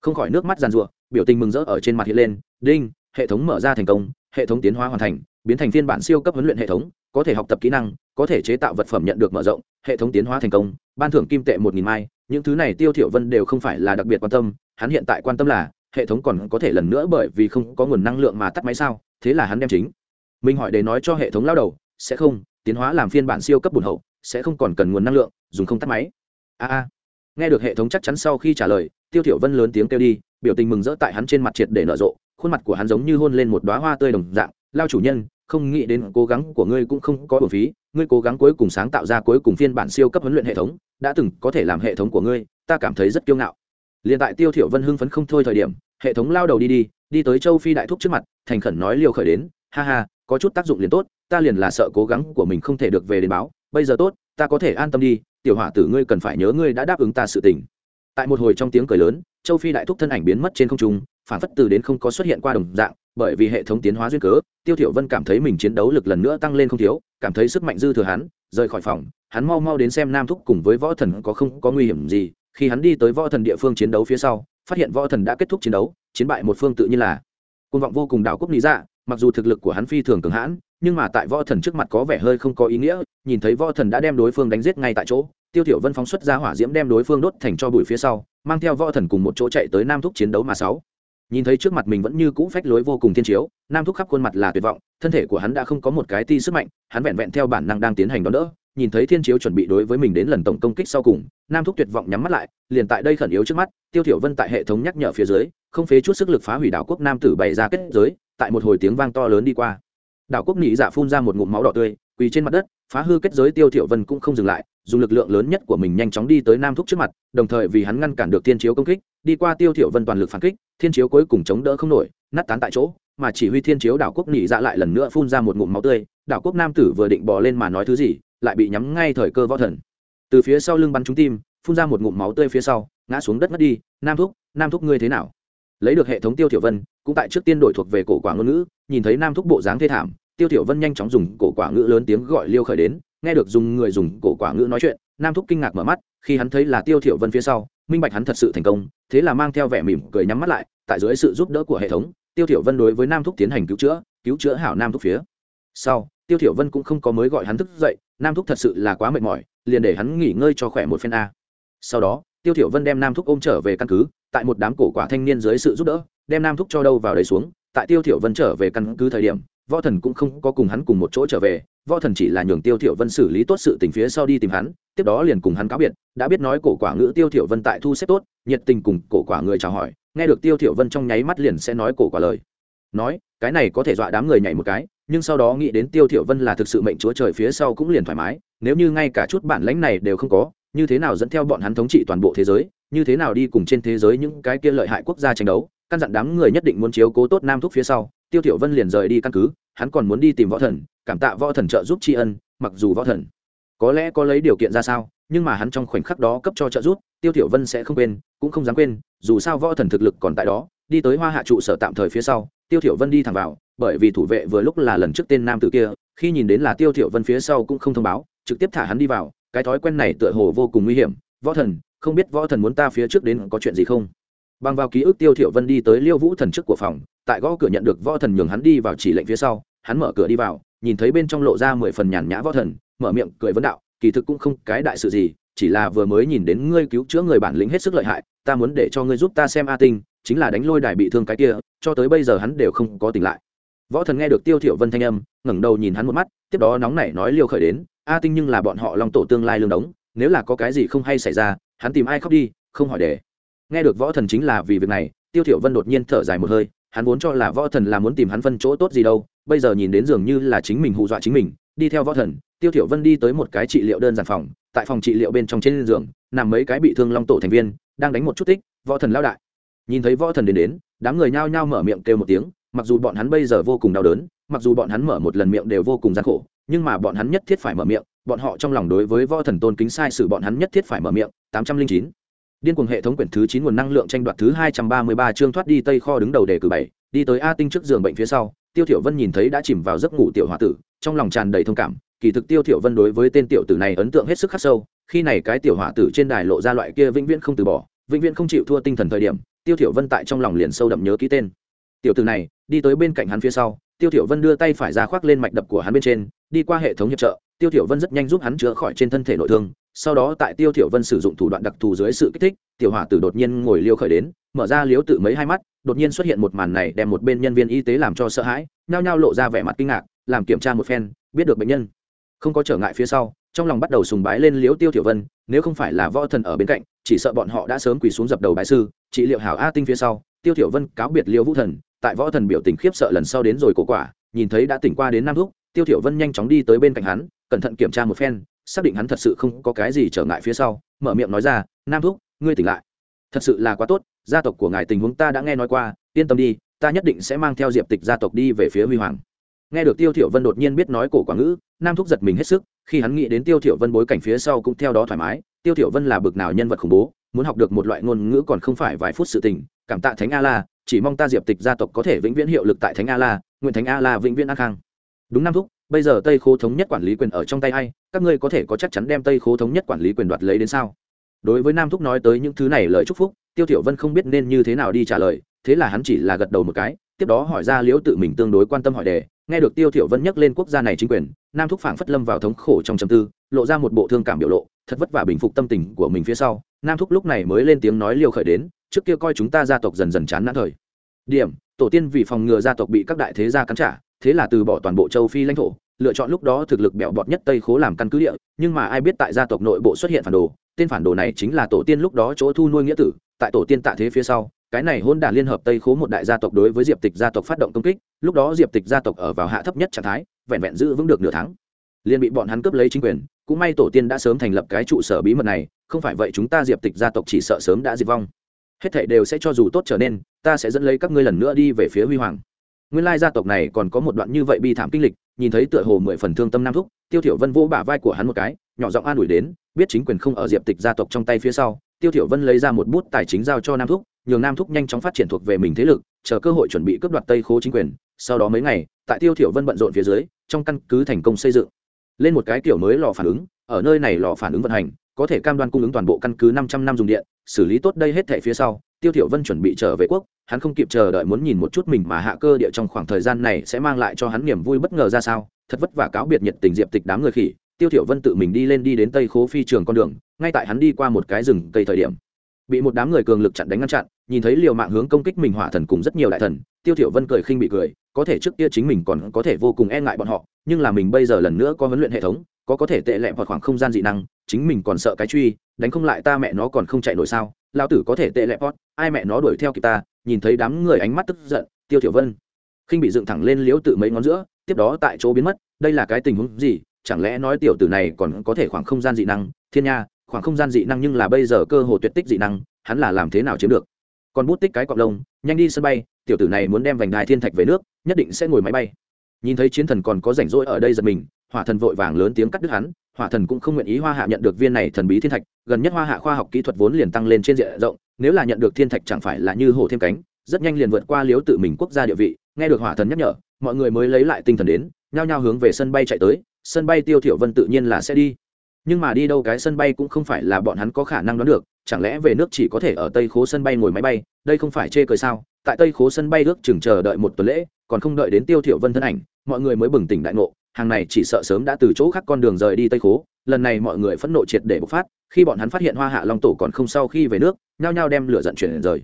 Không khỏi nước mắt giàn rủa biểu tình mừng rỡ ở trên mặt hiện lên, đinh, hệ thống mở ra thành công, hệ thống tiến hóa hoàn thành, biến thành phiên bản siêu cấp huấn luyện hệ thống, có thể học tập kỹ năng, có thể chế tạo vật phẩm nhận được mở rộng, hệ thống tiến hóa thành công, ban thưởng kim tệ một nghìn mai, những thứ này tiêu thiểu vân đều không phải là đặc biệt quan tâm, hắn hiện tại quan tâm là hệ thống còn có thể lần nữa bởi vì không có nguồn năng lượng mà tắt máy sao? Thế là hắn đem chính. Mình hỏi để nói cho hệ thống lao đầu, sẽ không, tiến hóa làm phiên bản siêu cấp bùn hậu, sẽ không còn cần nguồn năng lượng, dùng không tắt máy. A a. Nghe được hệ thống chắc chắn sau khi trả lời, tiêu thiểu vân lớn tiếng kêu đi, biểu tình mừng rỡ tại hắn trên mặt triệt để nở rộ, khuôn mặt của hắn giống như hôn lên một đóa hoa tươi đồng dạng. Lao chủ nhân, không nghĩ đến cố gắng của ngươi cũng không có bổn phí, ngươi cố gắng cuối cùng sáng tạo ra cuối cùng phiên bản siêu cấp huấn luyện hệ thống, đã từng có thể làm hệ thống của ngươi, ta cảm thấy rất kiêu ngạo. Liền tại tiêu thiểu vân hưng phấn không thôi thời điểm hệ thống lao đầu đi đi đi tới châu phi đại thúc trước mặt, thành khẩn nói liều khởi đến, ha ha, có chút tác dụng liền tốt, ta liền là sợ cố gắng của mình không thể được về đến báo, bây giờ tốt, ta có thể an tâm đi, tiểu hỏa tử ngươi cần phải nhớ ngươi đã đáp ứng ta sự tình. Tại một hồi trong tiếng cười lớn, châu phi đại thúc thân ảnh biến mất trên không trung, phản phất từ đến không có xuất hiện qua đồng dạng, bởi vì hệ thống tiến hóa duyên cớ, tiêu thiểu vân cảm thấy mình chiến đấu lực lần nữa tăng lên không thiếu, cảm thấy sức mạnh dư thừa hắn, rời khỏi phòng, hắn mau mau đến xem nam thúc cùng với võ thần có không có nguy hiểm gì, khi hắn đi tới võ thần địa phương chiến đấu phía sau phát hiện võ thần đã kết thúc chiến đấu, chiến bại một phương tự nhiên là. Côn vọng vô cùng đảo quốc lý dạ mặc dù thực lực của hắn phi thường cường hãn, nhưng mà tại võ thần trước mặt có vẻ hơi không có ý nghĩa, nhìn thấy võ thần đã đem đối phương đánh giết ngay tại chỗ, tiêu thiểu vân phóng xuất ra hỏa diễm đem đối phương đốt thành cho bụi phía sau, mang theo võ thần cùng một chỗ chạy tới nam thúc chiến đấu mà sáu. Nhìn thấy trước mặt mình vẫn như cũ phách lối vô cùng thiên chiếu, nam thúc khắp khuôn mặt là tuyệt vọng, thân thể của hắn đã không có một cái ti sức mạnh, hắn vẹn vẹn theo bản năng đang tiến hành đón đỡ nhìn thấy thiên chiếu chuẩn bị đối với mình đến lần tổng công kích sau cùng, nam thúc tuyệt vọng nhắm mắt lại, liền tại đây khẩn yếu trước mắt, tiêu thiểu vân tại hệ thống nhắc nhở phía dưới, không phế chút sức lực phá hủy đảo quốc nam tử bày ra kết giới, tại một hồi tiếng vang to lớn đi qua. Đảo quốc nhị giả dạ phun ra một ngụm máu đỏ tươi, quỳ trên mặt đất, phá hư kết giới tiêu thiểu vân cũng không dừng lại, dùng lực lượng lớn nhất của mình nhanh chóng đi tới nam thúc trước mặt, đồng thời vì hắn ngăn cản được thiên chiếu công kích, đi qua tiêu thiểu vân toàn lực phản kích, thiên chiếu cuối cùng chống đỡ không nổi, nát tán tại chỗ, mà chỉ huy thiên chiếu đảo quốc nhị dạ lại lần nữa phun ra một ngụm máu tươi, đảo quốc nam tử vừa định bò lên mà nói thứ gì lại bị nhắm ngay thời cơ võ thần. Từ phía sau lưng bắn trúng tim, phun ra một ngụm máu tươi phía sau, ngã xuống đất mất đi, nam thúc nam thúc ngươi thế nào? Lấy được hệ thống tiêu thiểu vân, cũng tại trước tiên đổi thuộc về cổ quả ngôn ngữ, nhìn thấy nam thúc bộ dáng thê thảm, tiêu thiểu vân nhanh chóng dùng cổ quả ngữ lớn tiếng gọi liêu khởi đến, nghe được dùng người dùng cổ quả ngữ nói chuyện, nam thúc kinh ngạc mở mắt, khi hắn thấy là tiêu thiểu vân phía sau, minh bạch hắn thật sự thành công, thế là mang theo vẻ mỉm cười nhắm mắt lại, tại dưới sự giúp đỡ của hệ thống, tiêu thiểu vân đối với nam thúc tiến hành cứu chữa cứu chữa hảo nam thúc phía. Sau, tiêu thiểu vân cũng không có mới gọi hắn thức dậy nam thúc thật sự là quá mệt mỏi, liền để hắn nghỉ ngơi cho khỏe một phen a. Sau đó, tiêu thiểu vân đem nam thúc ôm trở về căn cứ, tại một đám cổ quả thanh niên dưới sự giúp đỡ, đem nam thúc cho đâu vào đấy xuống, tại tiêu thiểu vân trở về căn cứ thời điểm, võ thần cũng không có cùng hắn cùng một chỗ trở về, võ thần chỉ là nhường tiêu thiểu vân xử lý tốt sự tình phía sau đi tìm hắn, tiếp đó liền cùng hắn cáo biệt, đã biết nói cổ quả ngữ tiêu thiểu vân tại thu xếp tốt, nhiệt tình cùng cổ quả người chào hỏi, nghe được tiêu thiểu vân trong nháy mắt liền sẽ nói cổ quả lời. Nói cái này có thể dọa đám người nhảy một cái, nhưng sau đó nghĩ đến tiêu thiểu vân là thực sự mệnh chúa trời phía sau cũng liền thoải mái, nếu như ngay cả chút bản lãnh này đều không có, như thế nào dẫn theo bọn hắn thống trị toàn bộ thế giới, như thế nào đi cùng trên thế giới những cái kia lợi hại quốc gia tranh đấu, căn dặn đám người nhất định muốn chiếu cố tốt nam thúc phía sau, tiêu thiểu vân liền rời đi căn cứ, hắn còn muốn đi tìm võ thần, cảm tạ võ thần trợ giúp tri ân, mặc dù võ thần có lẽ có lấy điều kiện ra sao, nhưng mà hắn trong khoảnh khắc đó cấp cho trợ giúp, tiêu thiểu vân sẽ không quên, cũng không dám quên, dù sao võ thần thực lực còn tại đó đi tới hoa hạ trụ sở tạm thời phía sau, tiêu thiểu vân đi thẳng vào, bởi vì thủ vệ vừa lúc là lần trước tên nam tử kia, khi nhìn đến là tiêu thiểu vân phía sau cũng không thông báo, trực tiếp thả hắn đi vào, cái thói quen này tựa hồ vô cùng nguy hiểm. Võ thần, không biết võ thần muốn ta phía trước đến có chuyện gì không? Bằng vào ký ức tiêu thiểu vân đi tới liêu vũ thần trước của phòng, tại gõ cửa nhận được võ thần nhường hắn đi vào chỉ lệnh phía sau, hắn mở cửa đi vào, nhìn thấy bên trong lộ ra mười phần nhàn nhã võ thần, mở miệng cười vấn đạo, kỳ thực cũng không cái đại sự gì, chỉ là vừa mới nhìn đến ngươi cứu chữa người bản lĩnh hết sức lợi hại, ta muốn để cho ngươi giúp ta xem a tinh chính là đánh lôi đài bị thương cái kia, cho tới bây giờ hắn đều không có tỉnh lại. Võ thần nghe được tiêu thiểu vân thanh âm, ngẩng đầu nhìn hắn một mắt, tiếp đó nóng nảy nói liêu khởi đến, a tinh nhưng là bọn họ long tổ tương lai lương đống, nếu là có cái gì không hay xảy ra, hắn tìm ai khóc đi, không hỏi để. Nghe được võ thần chính là vì việc này, tiêu thiểu vân đột nhiên thở dài một hơi, hắn vốn cho là võ thần là muốn tìm hắn phân chỗ tốt gì đâu, bây giờ nhìn đến dường như là chính mình hù dọa chính mình, đi theo võ thần, tiêu thiểu vân đi tới một cái trị liệu đơn giản phòng, tại phòng trị liệu bên trong trên giường, nằm mấy cái bị thương long tổ thành viên, đang đánh một chút tích, võ thần lao đại nhìn thấy võ thần đến đến, đám người nhao nhao mở miệng kêu một tiếng, mặc dù bọn hắn bây giờ vô cùng đau đớn, mặc dù bọn hắn mở một lần miệng đều vô cùng gian khổ, nhưng mà bọn hắn nhất thiết phải mở miệng, bọn họ trong lòng đối với võ thần tôn kính sai sự bọn hắn nhất thiết phải mở miệng, tám trăm linh chín. Điên cuồng hệ thống quyển thứ chín nguồn năng lượng tranh đoạt thứ hai trăm ba mươi ba chương thoát đi tây kho đứng đầu đề cử bảy, đi tới a tinh trước giường bệnh phía sau, tiêu thiểu vân nhìn thấy đã chìm vào giấc ngủ tiểu hòa tử, trong lòng tràn đầy thông cảm, kỳ thực tiêu thiểu vân đối với tên tiểu tử này ấn tượng hết sức khắc sâu, khi này cái tiểu hòa tử trên đài lộ ra loại kia vĩnh viễn không từ bỏ, vĩnh viễn không chịu thua tinh thần thời điểm tiêu thiểu vân tại trong lòng liền sâu đậm nhớ ký tên. Tiểu tử này, đi tới bên cạnh hắn phía sau, tiêu thiểu vân đưa tay phải ra khoác lên mạch đập của hắn bên trên, đi qua hệ thống hiệp trợ, tiêu thiểu vân rất nhanh giúp hắn chữa khỏi trên thân thể nội thương, sau đó tại tiêu thiểu vân sử dụng thủ đoạn đặc thù dưới sự kích thích, tiểu hỏa tử đột nhiên ngồi liêu khởi đến, mở ra liếu tự mấy hai mắt, đột nhiên xuất hiện một màn này đem một bên nhân viên y tế làm cho sợ hãi, nhao nhao lộ ra vẻ mặt kinh ngạc, làm kiểm tra một phen, biết được bệnh nhân. Không có trở ngại phía sau, trong lòng bắt đầu sùng bái lên liếu tiêu thiểu vân, nếu không phải là võ thần ở bên cạnh chỉ sợ bọn họ đã sớm quỳ xuống dập đầu bái sư, trị liệu hảo a tinh phía sau, tiêu thiểu vân cáo biệt liêu vũ thần, tại võ thần biểu tình khiếp sợ lần sau đến rồi cổ quả, nhìn thấy đã tỉnh qua đến nam thúc tiêu thiểu vân nhanh chóng đi tới bên cạnh hắn, cẩn thận kiểm tra một phen, xác định hắn thật sự không có cái gì trở ngại phía sau, mở miệng nói ra, nam thúc ngươi tỉnh lại. Thật sự là quá tốt, gia tộc của ngài tình huống ta đã nghe nói qua, yên tâm đi, ta nhất định sẽ mang theo diệp tịch gia tộc đi về phía huy hoàng. Nghe được tiêu thiểu vân đột nhiên biết nói cổ quả ngữ, nam thúc giật mình hết sức, khi hắn nghĩ đến tiêu thiểu vân bối cảnh phía sau cũng theo đó thoải mái tiêu thiểu vân là bực nào nhân vật khủng bố, muốn học được một loại ngôn ngữ còn không phải vài phút sự tình, cảm tạ thánh a la chỉ mong ta diệp tịch gia tộc có thể vĩnh viễn hiệu lực tại thánh a la nguyện thánh a la vĩnh viễn an khang. Đúng nam thúc, bây giờ tây khố thống nhất quản lý quyền ở trong tay ai, các ngươi có thể có chắc chắn đem tây khố thống nhất quản lý quyền đoạt lấy đến sao? Đối với nam thúc nói tới những thứ này lời chúc phúc, tiêu thiểu vân không biết nên như thế nào đi trả lời, thế là hắn chỉ là gật đầu một cái, tiếp đó hỏi ra liễu tự mình tương đối quan tâm hỏi đề, nghe được tiêu thiểu vân nhắc lên quốc gia này chính quyền, nam thúc phảng phất lâm vào thống khổ trong trầm tư, lộ ra một bộ thương cảm biểu lộ thật vất vả bình phục tâm tình của mình phía sau, nam thúc lúc này mới lên tiếng nói liều khởi đến, trước kia coi chúng ta gia tộc dần dần chán nản thời. Điểm, tổ tiên vì phòng ngừa gia tộc bị các đại thế gia cắn trả, thế là từ bỏ toàn bộ châu phi lãnh thổ, lựa chọn lúc đó thực lực bẹo bọt nhất tây khố làm căn cứ địa, nhưng mà ai biết tại gia tộc nội bộ xuất hiện phản đồ, tên phản đồ này chính là tổ tiên lúc đó chỗ thu nuôi nghĩa tử, tại tổ tiên tạ thế phía sau, cái này hôn đản liên hợp tây khố một đại gia tộc đối với diệp tịch gia tộc phát động công kích, lúc đó diệp tịch gia tộc ở vào hạ thấp nhất trạng thái, vẹn vẹn giữ vững được nửa tháng. Liền bị bọn hắn cướp lấy chính quyền cũng may tổ tiên đã sớm thành lập cái trụ sở bí mật này, không phải vậy chúng ta diệp tịch gia tộc chỉ sợ sớm đã diệt vong. Hết thảy đều sẽ cho dù tốt trở nên, ta sẽ dẫn lấy các ngươi lần nữa đi về phía huy hoàng. Nguyên lai gia tộc này còn có một đoạn như vậy bi thảm kinh lịch, nhìn thấy tựa hồ mười phần thương tâm nam thúc, tiêu thiểu vân vỗ bả vai của hắn một cái, nhỏ giọng an ủi đến, biết chính quyền không ở diệp tịch gia tộc trong tay phía sau, tiêu thiểu vân lấy ra một bút tài chính giao cho nam thúc, nhường nam thúc nhanh chóng phát triển thuộc về mình thế lực, chờ cơ hội chuẩn bị cướp đoạt tây khố chính quyền. Sau đó mấy ngày, tại tiêu thiểu vân bận rộn phía dưới, trong căn cứ thành công xây dựng lên một cái kiểu mới lò phản ứng, ở nơi này lò phản ứng vận hành, có thể cam đoan cung ứng toàn bộ căn cứ 500 năm dùng điện, xử lý tốt đây hết thể phía sau, tiêu thiểu vân chuẩn bị trở về quốc, hắn không kịp chờ đợi muốn nhìn một chút mình mà hạ cơ địa trong khoảng thời gian này sẽ mang lại cho hắn niềm vui bất ngờ ra sao, thật vất vả cáo biệt nhiệt tình diệp tịch đám người khỉ, tiêu thiểu vân tự mình đi lên đi đến tây khố phi trường con đường, ngay tại hắn đi qua một cái rừng cây thời điểm bị một đám người cường lực chặn đánh ngăn chặn, nhìn thấy liều mạng hướng công kích mình hỏa thần cùng rất nhiều đại thần, tiêu thiểu vân cười khinh bị cười, có thể trước kia chính mình còn có thể vô cùng e ngại bọn họ, nhưng là mình bây giờ lần nữa có huấn luyện hệ thống, có có thể tệ lẹ hoặc khoảng không gian dị năng, chính mình còn sợ cái truy, đánh không lại ta mẹ nó còn không chạy nổi sao, lão tử có thể tệ lẹ pot ai mẹ nó đuổi theo kịp ta, nhìn thấy đám người ánh mắt tức giận, tiêu thiểu vân khinh bị dựng thẳng lên liếu tự mấy ngón giữa, tiếp đó tại chỗ biến mất, đây là cái tình huống gì, chẳng lẽ nói tiểu tử này còn có thể khoảng không gian dị năng, thiên nha khoảng không gian dị năng nhưng là bây giờ cơ hồ tuyệt tích dị năng, hắn là làm thế nào chiếm được? Còn bút tích cái cọp lông, nhanh đi sân bay, tiểu tử này muốn đem vành đai thiên thạch về nước, nhất định sẽ ngồi máy bay. Nhìn thấy chiến thần còn có rảnh rỗi ở đây giật mình, hỏa thần vội vàng lớn tiếng cắt đứt hắn, hỏa thần cũng không nguyện ý hoa hạ nhận được viên này thần bí thiên thạch, gần nhất hoa hạ khoa học kỹ thuật vốn liền tăng lên trên diện rộng, nếu là nhận được thiên thạch chẳng phải là như hổ thêm cánh, rất nhanh liền vượt qua liếu tự mình quốc gia địa vị, nghe được hỏa thần nhắc nhở, mọi người mới lấy lại tinh thần đến, nhao nhao hướng về sân bay chạy tới, sân bay tiêu thiểu vân tự nhiên là sẽ đi nhưng mà đi đâu cái sân bay cũng không phải là bọn hắn có khả năng đoán được, chẳng lẽ về nước chỉ có thể ở tây khố sân bay ngồi máy bay, đây không phải chê cười sao? Tại tây khố sân bay ước chừng chờ đợi một tuần lễ, còn không đợi đến tiêu thiểu vân thân ảnh, mọi người mới bừng tỉnh đại ngộ, hàng này chỉ sợ sớm đã từ chỗ khác con đường rời đi tây khố, lần này mọi người phẫn nộ triệt để bộc phát, khi bọn hắn phát hiện hoa hạ long tổ còn không sau khi về nước, nhao nhao đem lửa giận chuyển rời.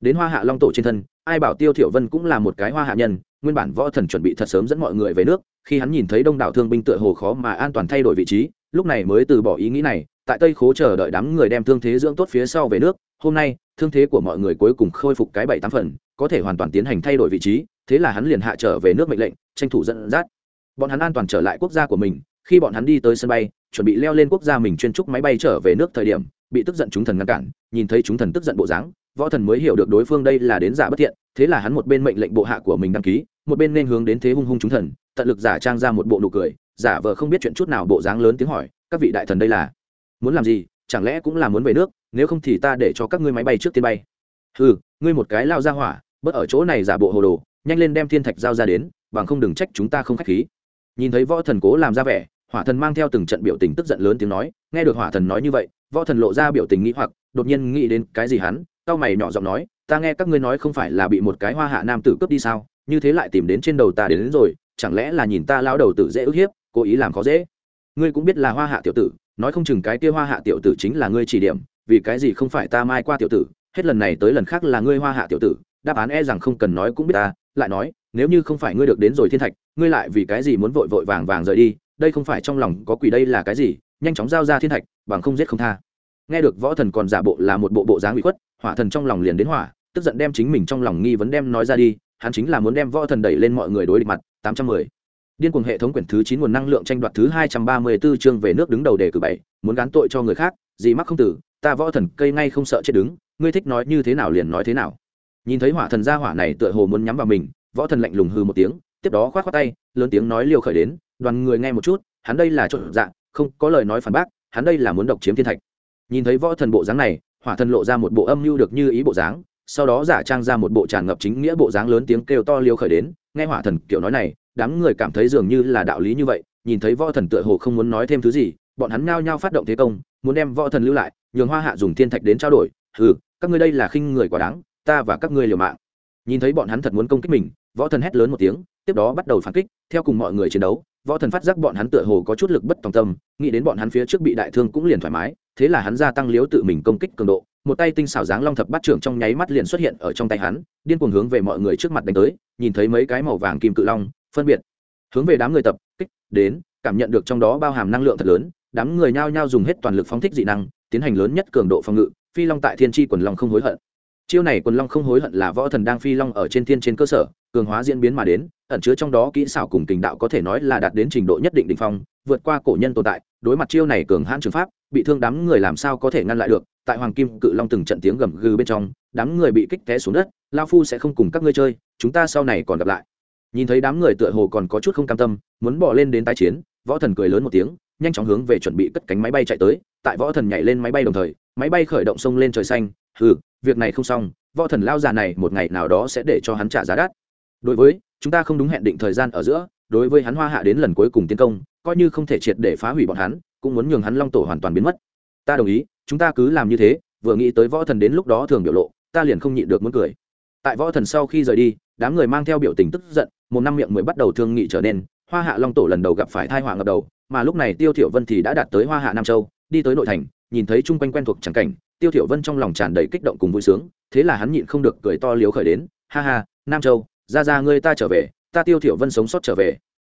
Đến hoa hạ long tổ trên thân, ai bảo tiêu thiểu vân cũng là một cái hoa hạ nhân, nguyên bản võ thần chuẩn bị thật sớm dẫn mọi người về nước, khi hắn nhìn thấy đông đảo thương binh tựa hồ khó mà an toàn thay đổi vị trí lúc này mới từ bỏ ý nghĩ này, tại tây khố chờ đợi đám người đem thương thế dưỡng tốt phía sau về nước, hôm nay, thương thế của mọi người cuối cùng khôi phục cái bảy tám phần, có thể hoàn toàn tiến hành thay đổi vị trí, thế là hắn liền hạ trở về nước mệnh lệnh, tranh thủ dẫn dắt. Bọn hắn an toàn trở lại quốc gia của mình, khi bọn hắn đi tới sân bay, chuẩn bị leo lên quốc gia mình chuyên trúc máy bay trở về nước thời điểm, bị tức giận chúng thần ngăn cản, nhìn thấy chúng thần tức giận bộ dáng, võ thần mới hiểu được đối phương đây là đến giả bất thiện, thế là hắn một bên mệnh lệnh bộ hạ của mình đăng ký, một bên nên hướng đến thế hung hung chúng thần, tận lực giả trang ra một bộ nụ cười giả vờ không biết chuyện chút nào bộ dáng lớn tiếng hỏi các vị đại thần đây là? Muốn làm gì? Chẳng lẽ cũng là muốn về nước? Nếu không thì ta để cho các ngươi máy bay trước tiên bay. Ừ ngươi một cái lao ra hỏa bớt ở chỗ này giả bộ hồ đồ nhanh lên đem thiên thạch giao ra đến bằng không đừng trách chúng ta không khách khí. Nhìn thấy võ thần cố làm ra vẻ hỏa thần mang theo từng trận biểu tình tức giận lớn tiếng nói nghe được hỏa thần nói như vậy võ thần lộ ra biểu tình nghĩ hoặc đột nhiên nghĩ đến cái gì hắn tao mày nhỏ giọng nói ta nghe các ngươi nói không phải là bị một cái hoa hạ nam tử cướp đi sao? Như thế lại tìm đến trên đầu ta đến, đến rồi chẳng lẽ là nhìn ta lao đầu tử dễ ức hiếp? Cố ý làm khó dễ. Ngươi cũng biết là hoa hạ tiểu tử, nói không chừng cái kia hoa hạ tiểu tử chính là ngươi chỉ điểm, vì cái gì không phải ta mai qua tiểu tử, hết lần này tới lần khác là ngươi hoa hạ tiểu tử, đáp án e rằng không cần nói cũng biết ta, lại nói, nếu như không phải ngươi được đến rồi thiên thạch, ngươi lại vì cái gì muốn vội vội vàng vàng rời đi, đây không phải trong lòng có quỷ đây là cái gì, nhanh chóng giao ra thiên thạch, bằng không giết không tha. Nghe được võ thần còn giả bộ là một bộ bộ dáng bị khuất, hỏa thần trong lòng liền đến hỏa, tức giận đem chính mình trong lòng nghi vấn đem nói ra đi, hắn chính là muốn đem võ thần đẩy lên mọi người đối địch mặt, tám trăm mười điên cuồng hệ thống quyển thứ chín nguồn năng lượng tranh đoạt thứ hai trăm ba mươi 234 chương về nước đứng đầu đề cử bảy, muốn gán tội cho người khác, gì mắc không tử, ta võ thần cây ngay không sợ chết đứng, ngươi thích nói như thế nào liền nói thế nào. Nhìn thấy hỏa thần gia hỏa này tựa hồ muốn nhắm vào mình, võ thần lạnh lùng hư một tiếng, tiếp đó khoát khoát tay, lớn tiếng nói liều khởi đến, đoàn người nghe một chút, hắn đây là trộn dạng không có lời nói phản bác, hắn đây là muốn độc chiếm thiên thạch. Nhìn thấy võ thần bộ dáng này, hỏa thần lộ ra một bộ âm mưu được như ý bộ dáng, sau đó giả trang ra một bộ tràn ngập chính nghĩa bộ dáng lớn tiếng kêu to liều khởi đến, nghe hỏa thần kiểu nói này đám người cảm thấy dường như là đạo lý như vậy, nhìn thấy võ thần tựa hồ không muốn nói thêm thứ gì, bọn hắn nhao nhao phát động thế công, muốn đem võ thần lưu lại, nhường hoa hạ dùng thiên thạch đến trao đổi. Ừ các ngươi đây là khinh người quá đáng, ta và các ngươi liều mạng. Nhìn thấy bọn hắn thật muốn công kích mình, võ thần hét lớn một tiếng, tiếp đó bắt đầu phản kích. Theo cùng mọi người chiến đấu, võ thần phát giác bọn hắn tựa hồ có chút lực bất tòng tâm, nghĩ đến bọn hắn phía trước bị đại thương cũng liền thoải mái, thế là hắn gia tăng liếu tự mình công kích cường độ. Một tay tinh xảo dáng long thập bát trưởng trong nháy mắt liền xuất hiện ở trong tay hắn, điên cuồng hướng về mọi người trước mặt đánh tới, nhìn thấy mấy cái màu vàng kim cự long phân biệt. Hướng về đám người tập, kích, đến, cảm nhận được trong đó bao hàm năng lượng thật lớn, đám người nhao nhao dùng hết toàn lực phóng thích dị năng, tiến hành lớn nhất cường độ phòng ngự, phi long tại thiên tri quần long không hối hận. Chiêu này quần long không hối hận là võ thần đang phi long ở trên thiên trên cơ sở, cường hóa diễn biến mà đến, ẩn chứa trong đó kỹ xảo cùng tình đạo có thể nói là đạt đến trình độ nhất định đ ỉ n h phong, vượt qua cổ nhân tồn tại, đối mặt chiêu này cường hãn trường pháp, bị thương đám người làm sao có thể ngăn lại được, tại hoàng kim cự long từng trận tiếng gầm gừ bên trong, đám người bị kích té xuống đất, lao phu sẽ không cùng các ngươi chơi, chúng ta sau này còn gặp lại nhìn thấy đám người tựa hồ còn có chút không cam tâm, muốn bỏ lên đến tái chiến, võ thần cười lớn một tiếng, nhanh chóng hướng về chuẩn bị cất cánh máy bay chạy tới. Tại võ thần nhảy lên máy bay đồng thời, máy bay khởi động sông lên trời xanh. Ừ việc này không xong, võ thần lao già này một ngày nào đó sẽ để cho hắn trả giá đắt. Đối với, chúng ta không đúng hẹn định thời gian ở giữa, đối với hắn hoa hạ đến lần cuối cùng tiến công, coi như không thể triệt để phá hủy bọn hắn, cũng muốn nhường hắn long tổ hoàn toàn biến mất. Ta đồng ý, chúng ta cứ làm như thế, vừa nghĩ tới võ thần đến lúc đó thường biểu lộ, ta liền không nhịn được muốn cười. Tại võ thần sau khi rời đi, đám người mang theo biểu tình tức giận một năm miệng mới bắt đầu thương nghị trở nên, hoa hạ long tổ lần đầu gặp phải thai họa ngập đầu, mà lúc này tiêu thiểu vân thì đã đạt tới hoa hạ nam châu, đi tới nội thành, nhìn thấy chung quanh quen thuộc chẳng cảnh, tiêu thiểu vân trong lòng tràn đầy kích động cùng vui sướng, thế là hắn nhịn không được cười to liếu khởi đến, ha ha, nam châu, ra ra ngươi ta trở về, ta tiêu thiểu vân sống sót trở về.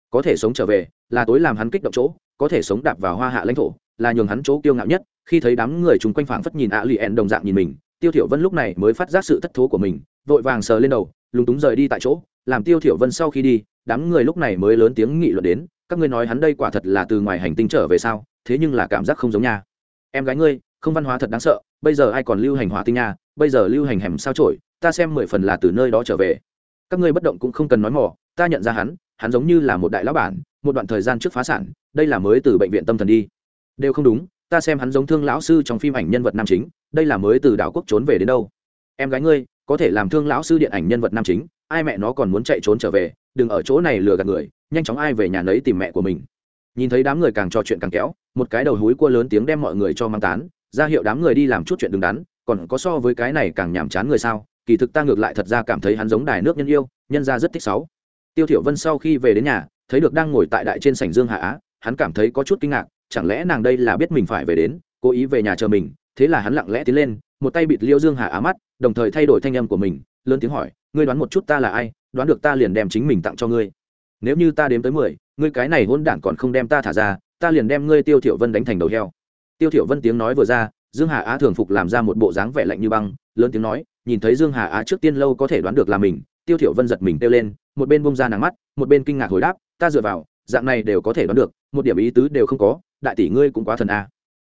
Có thể sống trở về, là tối làm hắn kích động chỗ, có thể sống đạp vào hoa hạ lãnh thổ, là nhường hắn chỗ kiêu ngạo nhất. Khi thấy đám người chung quanh phảng phất nhìn ạ lì ẹn đồng dạng nhìn mình, tiêu thiểu vân lúc này mới phát giác sự thất thố của mình, vội vàng sờ lên đầu, lúng túng rời đi tại chỗ làm tiêu thiểu vân sau khi đi, đám người lúc này mới lớn tiếng nghị luận đến, các ngươi nói hắn đây quả thật là từ ngoài hành tinh trở về sao, thế nhưng là cảm giác không giống nha. Em gái ngươi, không văn hóa thật đáng sợ, bây giờ ai còn lưu hành hỏa tinh nha, bây giờ lưu hành hẻm sao trổi ta xem mười phần là từ nơi đó trở về. Các ngươi bất động cũng không cần nói mỏ ta nhận ra hắn hắn giống như là một đại lão bản, một đoạn thời gian trước phá sản, đây là mới từ bệnh viện tâm thần đi. Đều không đúng, ta xem hắn giống thương lão sư trong phim ảnh nhân vật nam chính, đây là mới từ đảo quốc trốn về đến đâu. Em gái ngươi, có thể làm thương lão sư điện ảnh nhân vật nam chính ai mẹ nó còn muốn chạy trốn trở về, đừng ở chỗ này lừa gạt người, nhanh chóng ai về nhà nấy tìm mẹ của mình. Nhìn thấy đám người càng trò chuyện càng kéo, một cái đầu húi cua lớn tiếng đem mọi người cho mang tán, ra hiệu đám người đi làm chút chuyện đứng đắn, còn có so với cái này càng nhàm chán người sao, kỳ thực ta ngược lại thật ra cảm thấy hắn giống đài nước nhân yêu, nhân ra rất thích sáu. Tiêu thiểu vân sau khi về đến nhà, thấy được đang ngồi tại đại trên sảnh dương hạ á, hắn cảm thấy có chút kinh ngạc, chẳng lẽ nàng đây là biết mình phải về đến, cố ý về nhà chờ mình, thế là hắn lặng lẽ tiến lên, một tay bịt liêu dương hạ á mắt, đồng thời thay đổi thanh âm của mình lớn tiếng hỏi, ngươi đoán một chút ta là ai, đoán được ta liền đem chính mình tặng cho ngươi. Nếu như ta đếm tới mười, ngươi cái này hôn đản còn không đem ta thả ra, ta liền đem ngươi tiêu thiểu vân đánh thành đầu heo. Tiêu thiểu vân tiếng nói vừa ra, dương hà á thường phục làm ra một bộ dáng vẻ lạnh như băng, lớn tiếng nói, nhìn thấy dương hà á trước tiên lâu có thể đoán được là mình. Tiêu thiểu vân giật mình tiêu lên, một bên bung ra nàng mắt, một bên kinh ngạc hồi đáp, ta dựa vào, dạng này đều có thể đoán được, một điểm ý tứ đều không có, đại tỷ ngươi cũng quá thần a.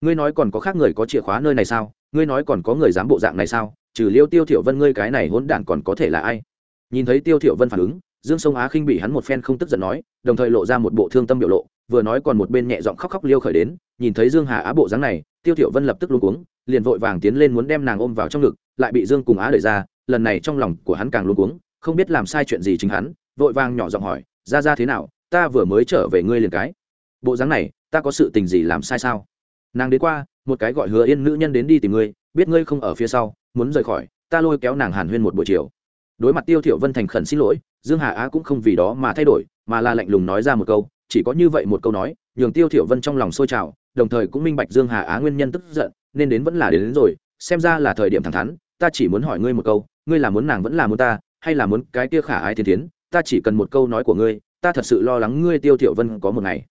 Ngươi nói còn có khác người có chìa khóa nơi này sao? Ngươi nói còn có người dám bộ dạng này sao? Trừ liêu tiêu thiểu vân ngươi cái này hỗn đản còn có thể là ai? Nhìn thấy tiêu thiểu vân phản ứng, dương sông á khinh bị hắn một phen không tức giận nói, đồng thời lộ ra một bộ thương tâm biểu lộ, vừa nói còn một bên nhẹ giọng khóc khóc liêu khởi đến, nhìn thấy dương hà á bộ dáng này, tiêu thiểu vân lập tức luống cuống, liền vội vàng tiến lên muốn đem nàng ôm vào trong ngực, lại bị dương cùng á đẩy ra, lần này trong lòng của hắn càng luống cuống, không biết làm sai chuyện gì chính hắn, vội vàng nhỏ giọng hỏi, ra ra thế nào? Ta vừa mới trở về ngươi liền cái. Bộ dáng này, ta có sự tình gì làm sai sao? Nàng đến qua, một cái gọi hứa yên nữ nhân đến đi tìm ngươi, biết ngươi không ở phía sau muốn rời khỏi ta lôi kéo nàng hàn huyên một buổi chiều. Đối mặt tiêu thiểu vân thành khẩn xin lỗi dương hà á cũng không vì đó mà thay đổi mà là lạnh lùng nói ra một câu chỉ có như vậy một câu nói nhường tiêu thiểu vân trong lòng sôi trào đồng thời cũng minh bạch dương hà á nguyên nhân tức giận nên đến vẫn là đến, đến rồi xem ra là thời điểm thẳng thắn ta chỉ muốn hỏi ngươi một câu ngươi là muốn nàng vẫn là muốn ta hay là muốn cái kia khả ái thiên thiến ta chỉ cần một câu nói của ngươi ta thật sự lo lắng ngươi tiêu thiểu vân có một ngày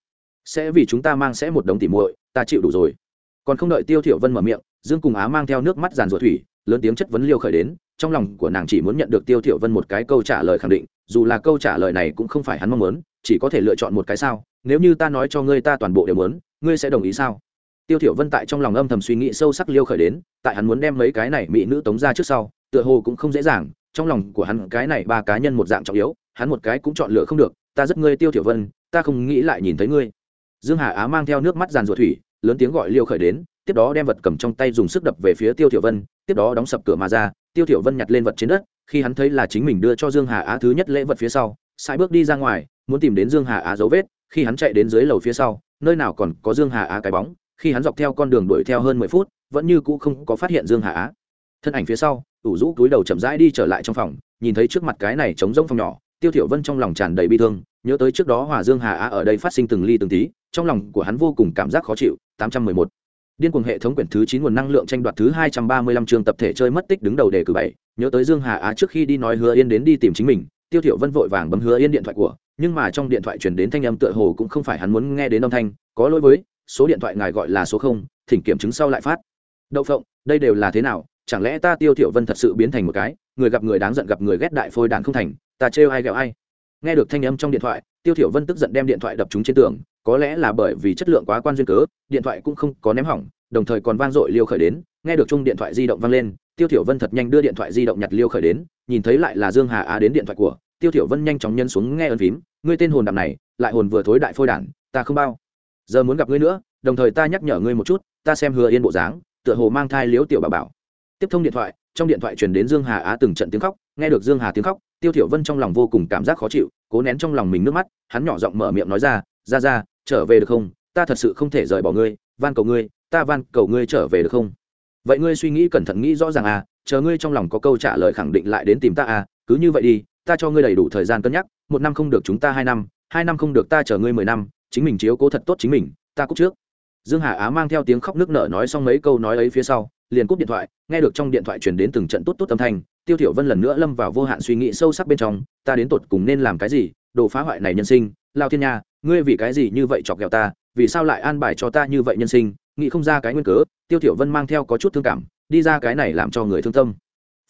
sẽ vì chúng ta mang sẽ một đống tỉ muội ta chịu đủ rồi. Còn không đợi tiêu thiểu vân mở miệng dương cùng á mang theo nước mắt giàn ruột thủy lớn tiếng chất vấn liêu khởi đến, trong lòng của nàng chỉ muốn nhận được tiêu thiểu vân một cái câu trả lời khẳng định, dù là câu trả lời này cũng không phải hắn mong muốn, chỉ có thể lựa chọn một cái sao, nếu như ta nói cho ngươi ta toàn bộ đều muốn, ngươi sẽ đồng ý sao? Tiêu thiểu vân tại trong lòng âm thầm suy nghĩ sâu sắc liêu khởi đến, tại hắn muốn đem mấy cái này mỹ nữ tống ra trước sau, tựa hồ cũng không dễ dàng, trong lòng của hắn cái này ba cá nhân một dạng trọng yếu, hắn một cái cũng chọn lựa không được, ta rất ngươi tiêu thiểu vân, ta không nghĩ lại nhìn thấy ngươi. Dương hà á mang theo nước mắt giàn ruột thủy, lớn tiếng gọi liêu khởi đến, tiếp đó đem vật cầm trong tay dùng sức đập về phía tiêu thiểu vân tiếp đó đóng sập cửa mà ra, tiêu thiểu vân nhặt lên vật trên đất, khi hắn thấy là chính mình đưa cho dương hà á thứ nhất lễ vật phía sau sai bước đi ra ngoài, muốn tìm đến dương hà á dấu vết, khi hắn chạy đến dưới lầu phía sau, nơi nào còn có dương hà á cái bóng, khi hắn dọc theo con đường đuổi theo hơn mười phút, vẫn như cũ không có phát hiện dương hà á. Thân ảnh phía sau, ủ rũ túi đầu chậm rãi đi trở lại trong phòng, nhìn thấy trước mặt cái này trống rỗng phòng nhỏ, tiêu thiểu vân trong lòng tràn đầy bi thương, nhớ tới trước đó hòa dương hà á ở đây phát sinh từng ly từng tí, trong lòng của hắn vô cùng cảm giác khó chịu 811 điên cuồng hệ thống quyển thứ 9 nguồn năng lượng tranh đoạt thứ 235 trường tập thể chơi mất tích đứng đầu đề cử bảy. Nhớ tới dương hà á trước khi đi nói hứa yên đến đi tìm chính mình, tiêu thiểu vân vội vàng bấm hứa yên điện thoại của, nhưng mà trong điện thoại truyền đến thanh âm tựa hồ cũng không phải hắn muốn nghe đến âm thanh, có lỗi với, số điện thoại ngài gọi là số không, thỉnh kiểm chứng sau lại phát. Đậu phộng, đây đều là thế nào? Chẳng lẽ ta tiêu thiểu vân thật sự biến thành một cái, người gặp người đáng giận gặp người ghét đại phôi đàn không thành, ta trêu ai ghẹo ai? Nghe được thanh âm trong điện thoại, tiêu thiểu vân tức giận đem điện thoại đập trúng trên tường có lẽ là bởi vì chất lượng quá quan duyên cớ, điện thoại cũng không có ném hỏng, đồng thời còn vang dội liêu khởi đến, nghe được chung điện thoại di động vang lên, tiêu thiểu vân thật nhanh đưa điện thoại di động nhặt liêu khởi đến, nhìn thấy lại là dương hà á đến điện thoại của, tiêu thiểu vân nhanh chóng nhân xuống nghe ơn phím, ngươi tên hồn đạm này, lại hồn vừa thối đại phôi đản, ta không bao giờ muốn gặp ngươi nữa, đồng thời ta nhắc nhở ngươi một chút, ta xem hứa yên bộ dáng, tựa hồ mang thai liếu tiểu bảo bảo. Tiếp thông điện thoại, trong điện thoại truyền đến dương hà á từng trận tiếng khóc, nghe được dương hà tiếng khóc, tiêu thiểu vân trong lòng vô cùng cảm giác khó chịu, cố nén trong lòng mình nước mắt, hắn nhỏ giọng mở miệng nói ra ra ra trở về được không? Ta thật sự không thể rời bỏ ngươi, van cầu ngươi, ta van cầu ngươi trở về được không? Vậy ngươi suy nghĩ cẩn thận nghĩ rõ ràng à chờ ngươi trong lòng có câu trả lời khẳng định lại đến tìm ta à cứ như vậy đi, ta cho ngươi đầy đủ thời gian cân nhắc, một năm không được chúng ta hai năm hai năm không được ta chờ ngươi mười năm, chính mình chiếu cố thật tốt chính mình, ta cúc trước. Dương hà á mang theo tiếng khóc nước nở nói xong mấy câu nói ấy phía sau, liền cúp điện thoại, nghe được trong điện thoại truyền đến từng trận tốt tốt âm thanh, tiêu thiểu vân lần nữa lâm vào vô hạn suy nghĩ sâu sắc bên trong, ta đến tột cùng nên làm cái gì, đồ phá hoại này nhân sinh, lao thiên nha ngươi vì cái gì như vậy chọc ghẹo ta, vì sao lại an bài cho ta như vậy nhân sinh, nghĩ không ra cái nguyên cớ, tiêu thiểu vân mang theo có chút thương cảm, đi ra cái này làm cho người thương tâm.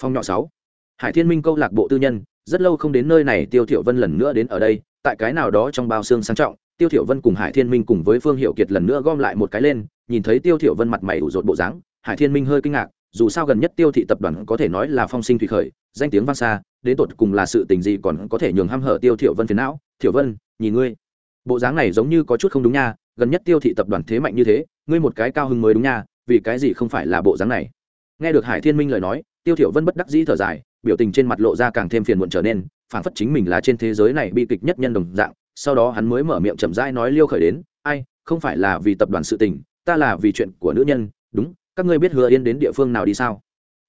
Phong nhỏ sáu, hải thiên minh câu lạc bộ tư nhân, rất lâu không đến nơi này, tiêu thiểu vân lần nữa đến ở đây, tại cái nào đó trong bao xương sang trọng, tiêu thiểu vân cùng hải thiên minh cùng với phương hiệu kiệt lần nữa gom lại một cái lên, nhìn thấy tiêu thiểu vân mặt mày ủ rột bộ dáng, hải thiên minh hơi kinh ngạc, dù sao gần nhất tiêu thị tập đoàn có thể nói là phong sinh thủy khởi, danh tiếng vang xa, đến tột cùng là sự tình gì còn có thể nhường ham hở tiêu thiểu vân phiền não. Thiểu vân, nhìn ngươi bộ dáng này giống như có chút không đúng nha, gần nhất tiêu thị tập đoàn thế mạnh như thế, ngươi một cái cao hưng mới đúng nha, vì cái gì không phải là bộ dáng này? Nghe được hải thiên minh lời nói, tiêu thiểu vân bất đắc dĩ thở dài, biểu tình trên mặt lộ ra càng thêm phiền muộn trở nên phản phất chính mình là trên thế giới này bi kịch nhất nhân đồng dạng, sau đó hắn mới mở miệng chậm rãi nói liêu khởi đến, ai, không phải là vì tập đoàn sự tình, ta là vì chuyện của nữ nhân, đúng, các ngươi biết hứa yên đến địa phương nào đi sao?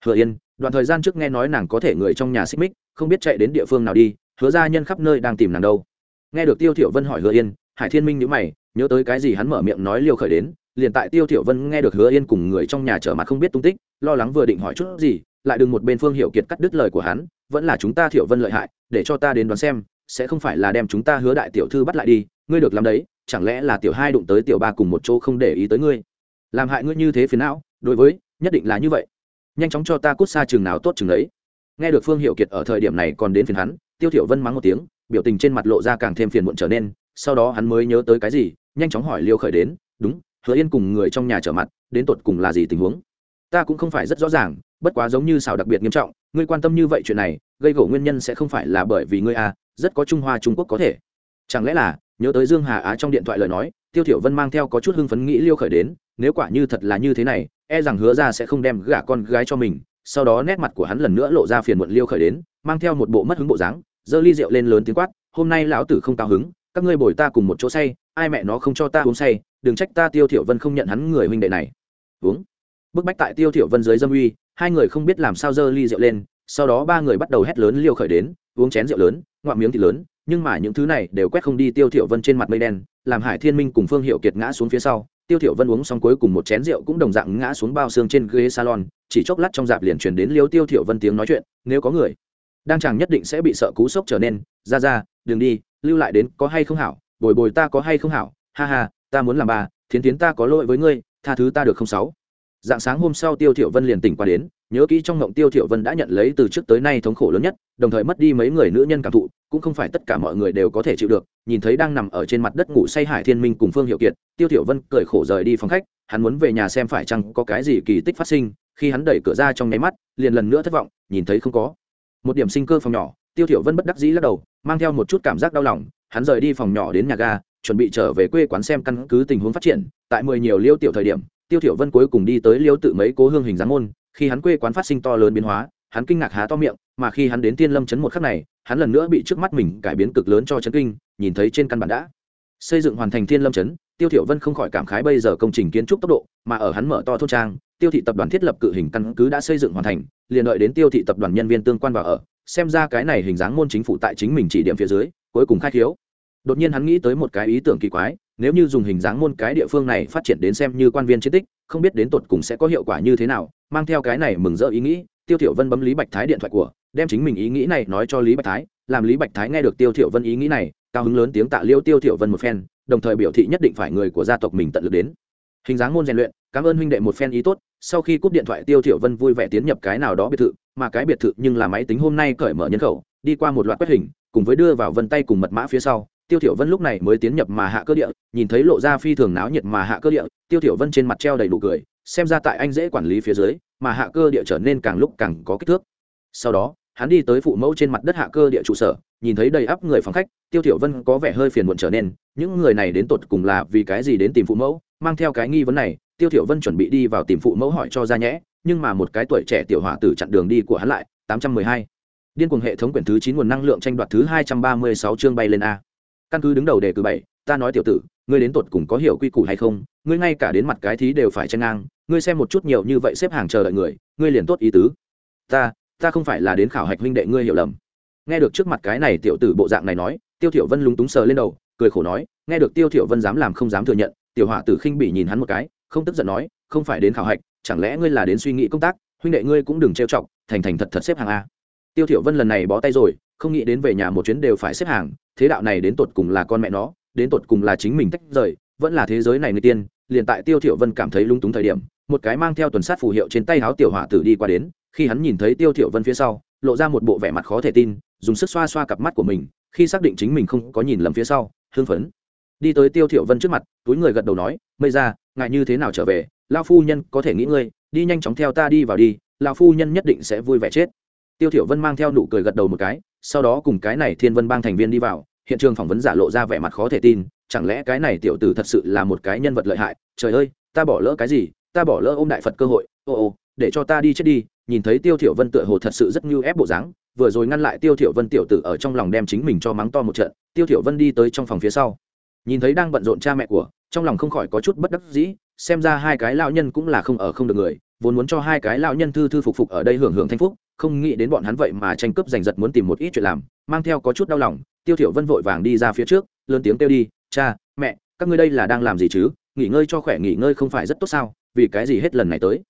Hứa yên? Đoạn thời gian trước nghe nói nàng có thể người trong nhà xích mích, không biết chạy đến địa phương nào đi, hứa gia nhân khắp nơi đang tìm nàng đâu nghe được tiêu thiểu vân hỏi hứa yên, hải thiên minh nhíu mày, nhớ tới cái gì hắn mở miệng nói liêu khởi đến, liền tại tiêu thiểu vân nghe được hứa yên cùng người trong nhà trở mặt không biết tung tích, lo lắng vừa định hỏi chút gì, lại đừng một bên phương hiểu kiệt cắt đứt lời của hắn, vẫn là chúng ta thiểu vân lợi hại, để cho ta đến đoán xem, sẽ không phải là đem chúng ta hứa đại tiểu thư bắt lại đi, ngươi được làm đấy, chẳng lẽ là tiểu hai đụng tới tiểu ba cùng một chỗ không để ý tới ngươi? Làm hại ngươi như thế phiền não, đối với, nhất định là như vậy. Nhanh chóng cho ta cút xa chừng nào tốt chừng đấy. Nghe được phương hiệu kiệt ở thời điểm này còn đến phiền hắn, tiêu thiểu vân mắng một tiếng biểu tình trên mặt lộ ra càng thêm phiền muộn trở nên, sau đó hắn mới nhớ tới cái gì, nhanh chóng hỏi liêu khởi đến, đúng, hứa yên cùng người trong nhà trở mặt, đến tột cùng là gì tình huống? Ta cũng không phải rất rõ ràng, bất quá giống như xào đặc biệt nghiêm trọng, ngươi quan tâm như vậy chuyện này, gây gỗ nguyên nhân sẽ không phải là bởi vì ngươi à rất có trung hoa trung quốc có thể. Chẳng lẽ là, nhớ tới dương hà á trong điện thoại lời nói, tiêu thiểu vân mang theo có chút hưng phấn nghĩ liêu khởi đến, nếu quả như thật là như thế này e rằng hứa ra sẽ không đem gả con gái cho mình. Sau đó nét mặt của hắn lần nữa lộ ra phiền muộn liêu khởi đến, mang theo một bộ mất hứng bộ dáng giơ ly rượu lên lớn tiếng quát, hôm nay lão tử không cao hứng, các ngươi bồi ta cùng một chỗ say, ai mẹ nó không cho ta uống say, đừng trách ta tiêu thiểu vân không nhận hắn người huynh đệ này. Uống. Bức bách tại tiêu thiểu vân dưới dâm uy, hai người không biết làm sao giơ ly rượu lên, sau đó ba người bắt đầu hét lớn liêu khởi đến, uống chén rượu lớn, ngoạm miếng thịt lớn, nhưng mà những thứ này đều quét không đi tiêu thiểu vân trên mặt mây đen, làm hải thiên minh cùng phương hiệu kiệt ngã xuống phía sau. Tiêu thiểu vân uống xong cuối cùng một chén rượu cũng đồng dạng ngã xuống bao xương trên ghế salon, chỉ chốc lát trong dạp liền truyền đến liêu tiêu thiểu vân tiếng nói chuyện, nếu có người đang chẳng nhất định sẽ bị sợ cú sốc trở nên, ra ra, đừng đi, lưu lại đến có hay không hảo, bồi bồi ta có hay không hảo, ha ha, ta muốn làm bà, thiến thiến ta có lỗi với ngươi, tha thứ ta được không sáu? Dạng sáng hôm sau tiêu thiểu vân liền tỉnh qua đến, nhớ kỹ trong ngộng tiêu thiểu vân đã nhận lấy từ trước tới nay thống khổ lớn nhất, đồng thời mất đi mấy người nữ nhân cảm thụ, cũng không phải tất cả mọi người đều có thể chịu được, nhìn thấy đang nằm ở trên mặt đất ngủ say hải thiên minh cùng phương hiệu kiệt, tiêu thiểu vân cười khổ rời đi phòng khách, hắn muốn về nhà xem phải chăng có cái gì kỳ tích phát sinh, khi hắn đẩy cửa ra trong nháy mắt, liền lần nữa thất vọng, nhìn thấy không có một điểm sinh cơ phòng nhỏ, tiêu thiểu vân bất đắc dĩ lắc đầu, mang theo một chút cảm giác đau lòng, hắn rời đi phòng nhỏ đến nhà ga, chuẩn bị trở về quê quán xem căn cứ tình huống phát triển. Tại mười nhiều liêu tiểu thời điểm, tiêu thiểu vân cuối cùng đi tới liêu tự mấy cố hương hình dáng môn. Khi hắn quê quán phát sinh to lớn biến hóa, hắn kinh ngạc há to miệng, mà khi hắn đến tiên lâm chấn một khắc này, hắn lần nữa bị trước mắt mình cải biến cực lớn cho chấn kinh, nhìn thấy trên căn bản đã xây dựng hoàn thành thiên lâm chấn tiêu thiểu vân không khỏi cảm khái bây giờ công trình kiến trúc tốc độ, mà ở hắn mở to thôn trang tiêu thị tập đoàn thiết lập cự hình căn cứ đã xây dựng hoàn thành, liền đợi đến tiêu thị tập đoàn nhân viên tương quan vào ở, xem ra cái này hình dáng môn chính phủ tại chính mình chỉ điểm phía dưới, cuối cùng khai khiếu. Đột nhiên hắn nghĩ tới một cái ý tưởng kỳ quái, nếu như dùng hình dáng môn cái địa phương này phát triển đến xem như quan viên chiến tích, không biết đến tột cùng sẽ có hiệu quả như thế nào, mang theo cái này mừng rỡ ý nghĩ, tiêu thiểu vân bấm lý bạch thái điện thoại của, đem chính mình ý nghĩ này nói cho lý bạch thái, làm lý bạch thái nghe được tiêu thiểu vân ý nghĩ này, cao hứng lớn tiếng tạ liêu tiêu thiểu vân một phen, đồng thời biểu thị nhất định phải người của gia tộc mình tận lực đến. Hình dáng môn rèn luyện, cảm ơn huynh đệ một phen ý tốt sau khi cúp điện thoại, tiêu thiểu vân vui vẻ tiến nhập cái nào đó biệt thự, mà cái biệt thự nhưng là máy tính hôm nay cởi mở nhân khẩu, đi qua một loạt quét hình, cùng với đưa vào vân tay cùng mật mã phía sau. Tiêu thiểu vân lúc này mới tiến nhập mà hạ cơ địa, nhìn thấy lộ ra phi thường náo nhiệt mà hạ cơ địa, tiêu thiểu vân trên mặt treo đầy đủ cười, xem ra tại anh dễ quản lý phía dưới, mà hạ cơ địa trở nên càng lúc càng có kích thước. Sau đó hắn đi tới phụ mẫu trên mặt đất hạ cơ địa trụ sở, nhìn thấy đầy ắp người phòng khách, tiêu thiểu vân có vẻ hơi phiền muộn trở nên, những người này đến tột cùng là vì cái gì đến tìm phụ mẫu, mang theo cái nghi vấn này, tiêu thiểu vân chuẩn bị đi vào tìm phụ mẫu hỏi cho ra nhẽ, nhưng mà một cái tuổi trẻ tiểu hỏa tử chặn đường đi của hắn lại 812. điên cuồng hệ thống quyển thứ 9 nguồn năng lượng tranh đoạt thứ 236 chương bay lên a căn cứ đứng đầu đề cử bảy, ta nói tiểu tử, ngươi đến tột cùng có hiểu quy củ hay không, ngươi ngay cả đến mặt cái thí đều phải chen ngang, ngươi xem một chút nhiều như vậy xếp hàng chờ đợi người, ngươi liền tốt ý tứ ta ta không phải là đến khảo hạch huynh đệ ngươi hiểu lầm. Nghe được trước mặt cái này tiểu tử bộ dạng này nói, tiêu thiểu vân lúng túng sờ lên đầu, cười khổ nói, nghe được tiêu thiểu vân dám làm không dám thừa nhận, tiểu hỏa tử khinh bỉ nhìn hắn một cái, không tức giận nói, không phải đến khảo hạch, chẳng lẽ ngươi là đến suy nghĩ công tác, huynh đệ ngươi cũng đừng trêu chọc, thành thành thật thật xếp hàng a. Tiêu thiểu vân lần này bó tay rồi, không nghĩ đến về nhà một chuyến đều phải xếp hàng, thế đạo này đến tột cùng là con mẹ nó, đến tột cùng là chính mình tách rời, vẫn là thế giới này người tiên, liền tại tiêu thiểu vân cảm thấy lung túng thời điểm, một cái mang theo tuần sát phù hiệu trên tay áo tiểu hỏa tử đi qua đến khi hắn nhìn thấy tiêu thiểu vân phía sau, lộ ra một bộ vẻ mặt khó thể tin, dùng sức xoa xoa cặp mắt của mình, khi xác định chính mình không có nhìn lầm phía sau, hưng phấn. Đi tới tiêu thiểu vân trước mặt, túi người gật đầu nói, mây ra, ngài như thế nào trở về? Lão phu nhân có thể nghĩ ngươi, đi nhanh chóng theo ta đi vào đi, Lão phu nhân nhất định sẽ vui vẻ chết. Tiêu thiểu vân mang theo nụ cười gật đầu một cái, sau đó cùng cái này thiên vân bang thành viên đi vào, hiện trường phỏng vấn giả lộ ra vẻ mặt khó thể tin, chẳng lẽ cái này tiểu tử thật sự là một cái nhân vật lợi hại? Trời ơi, ta bỏ lỡ cái gì? Ta bỏ lỡ ôm đại phật cơ hội, ô ô, để cho ta đi chết đi nhìn thấy tiêu thiểu vân tựa hồ thật sự rất như ép bộ dáng, vừa rồi ngăn lại tiêu thiểu vân tiểu tử ở trong lòng đem chính mình cho mắng to một trận, tiêu thiểu vân đi tới trong phòng phía sau. Nhìn thấy đang bận rộn cha mẹ của, trong lòng không khỏi có chút bất đắc dĩ, xem ra hai cái lão nhân cũng là không ở không được người, vốn muốn cho hai cái lão nhân thư thư phục phục ở đây hưởng hưởng thanh phúc, không nghĩ đến bọn hắn vậy mà tranh cướp giành giật muốn tìm một ít chuyện làm, mang theo có chút đau lòng, tiêu thiểu vân vội vàng đi ra phía trước, lớn tiếng kêu đi, cha, mẹ, các ngươi đây là đang làm gì chứ? Nghỉ ngơi cho khỏe, nghỉ ngơi không phải rất tốt sao? Vì cái gì hết lần này tới?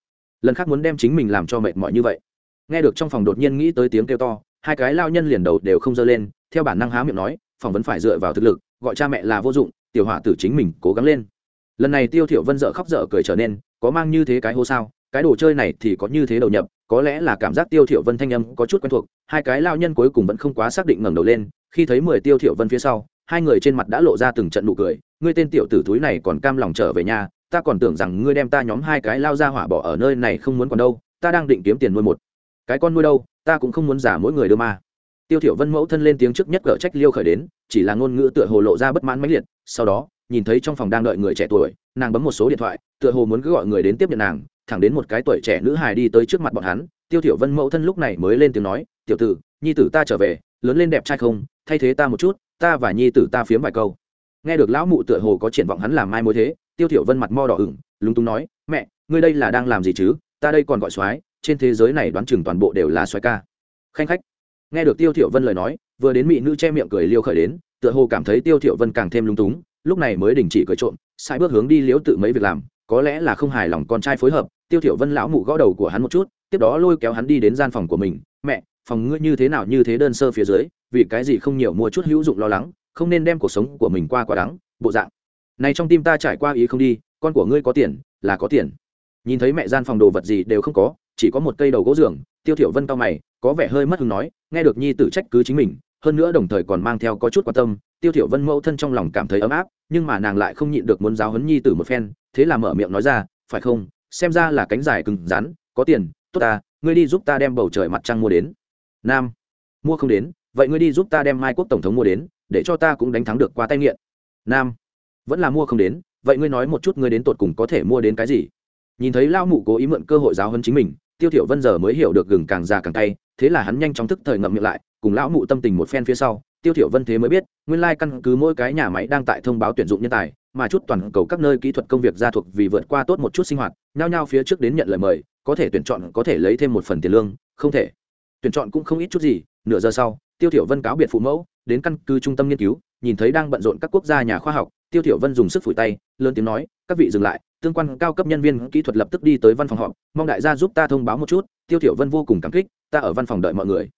Lần khác muốn đem chính mình làm cho mệt mỏi như vậy. Nghe được trong phòng đột nhiên nghĩ tới tiếng kêu to, hai cái lao nhân liền đầu đều không dơ lên, theo bản năng há miệng nói phỏng vấn phải dựa vào thực lực, gọi cha mẹ là vô dụng, tiểu hỏa tử chính mình cố gắng lên. Lần này tiêu thiểu vân dở khóc dở cười trở nên, có mang như thế cái hô sao? Cái đồ chơi này thì có như thế đầu nhập, có lẽ là cảm giác tiêu thiểu vân thanh âm có chút quen thuộc. Hai cái lao nhân cuối cùng vẫn không quá xác định ngẩng đầu lên, khi thấy mười tiêu thiểu vân phía sau, hai người trên mặt đã lộ ra từng trận nụ cười, ngươi tên tiểu tử túi này còn cam lòng trở về nhà ta còn tưởng rằng ngươi đem ta nhóm hai cái lao ra hỏa bỏ ở nơi này không muốn còn đâu, ta đang định kiếm tiền nuôi một. Cái con nuôi đâu, ta cũng không muốn giả mỗi người đưa mà tiêu thiểu vân mẫu thân lên tiếng trước nhất gỡ trách liêu khởi đến, chỉ là ngôn ngữ tựa hồ lộ ra bất mãn mãnh liệt, sau đó, nhìn thấy trong phòng đang đợi người trẻ tuổi, nàng bấm một số điện thoại, tựa hồ muốn cứ gọi người đến tiếp nhận nàng, thẳng đến một cái tuổi trẻ nữ hài đi tới trước mặt bọn hắn, tiêu thiểu vân mẫu thân lúc này mới lên tiếng nói, tiểu tử, nhi tử ta trở về, lớn lên đẹp trai không, thay thế ta một chút, ta và nhi tử ta phiếm vài câu. Nghe được lão mụ tựa hồ có triển vọng hắn làm mai mối thế tiêu thiểu vân mặt mo đỏ ửng, lúng túng nói, mẹ, ngươi đây là đang làm gì chứ? Ta đây còn gọi soái, trên thế giới này đoán chừng toàn bộ đều là soái ca. Khanh khách. Nghe được tiêu thiểu vân lời nói, vừa đến mỹ nữ che miệng cười liêu khởi đến, tựa hồ cảm thấy tiêu thiểu vân càng thêm lúng túng, lúc này mới đình chỉ cười trộm sai bước hướng đi liếu tự mấy việc làm, có lẽ là không hài lòng con trai phối hợp, tiêu thiểu vân lão mụ gõ đầu của hắn một chút, tiếp đó lôi kéo hắn đi đến gian phòng của mình, mẹ, phòng ngươi như thế nào như thế đơn sơ phía dưới, vì cái gì không nhiều mua chút hữu dụng lo lắng, không nên đem cuộc sống của mình qua quá đắng, bộ dạng này trong tim ta trải qua ý không đi, con của ngươi có tiền, là có tiền. Nhìn thấy mẹ gian phòng đồ vật gì đều không có, chỉ có một cây đầu gỗ giường, tiêu thiểu vân cao mày, có vẻ hơi mất hứng nói, nghe được nhi tử trách cứ chính mình, hơn nữa đồng thời còn mang theo có chút quan tâm, tiêu thiểu vân mẫu thân trong lòng cảm thấy ấm áp, nhưng mà nàng lại không nhịn được muốn giáo huấn nhi tử một phen, thế là mở miệng nói ra, phải không? Xem ra là cánh dài cứng rắn, có tiền, tốt ta, ngươi đi giúp ta đem bầu trời mặt trăng mua đến. Nam, mua không đến, vậy ngươi đi giúp ta đem mai quốc tổng thống mua đến, để cho ta cũng đánh thắng được qua tay nghiện. Nam vẫn là mua không đến, vậy ngươi nói một chút ngươi đến tột cùng có thể mua đến cái gì? Nhìn thấy lao mụ cố ý mượn cơ hội giáo hơn chính mình, tiêu thiểu vân giờ mới hiểu được gừng càng già càng cay, thế là hắn nhanh chóng thức thời ngậm miệng lại, cùng lão mụ tâm tình một phen phía sau, tiêu thiểu vân thế mới biết, nguyên lai căn cứ mỗi cái nhà máy đang tại thông báo tuyển dụng nhân tài, mà chút toàn cầu các nơi kỹ thuật công việc gia thuộc vì vượt qua tốt một chút sinh hoạt, nhao nhao phía trước đến nhận lời mời, có thể tuyển chọn có thể lấy thêm một phần tiền lương, không thể. Tuyển chọn cũng không ít chút gì, nửa giờ sau, tiêu thiểu vân cáo biệt phụ mẫu, đến căn cứ trung tâm nghiên cứu, nhìn thấy đang bận rộn các quốc gia nhà khoa học tiêu thiểu vân dùng sức phủi tay lớn tiếng nói các vị dừng lại tương quan cao cấp nhân viên kỹ thuật lập tức đi tới văn phòng họp mong đại gia giúp ta thông báo một chút. Tiêu thiểu vân vô cùng cảm kích ta ở văn phòng đợi mọi người.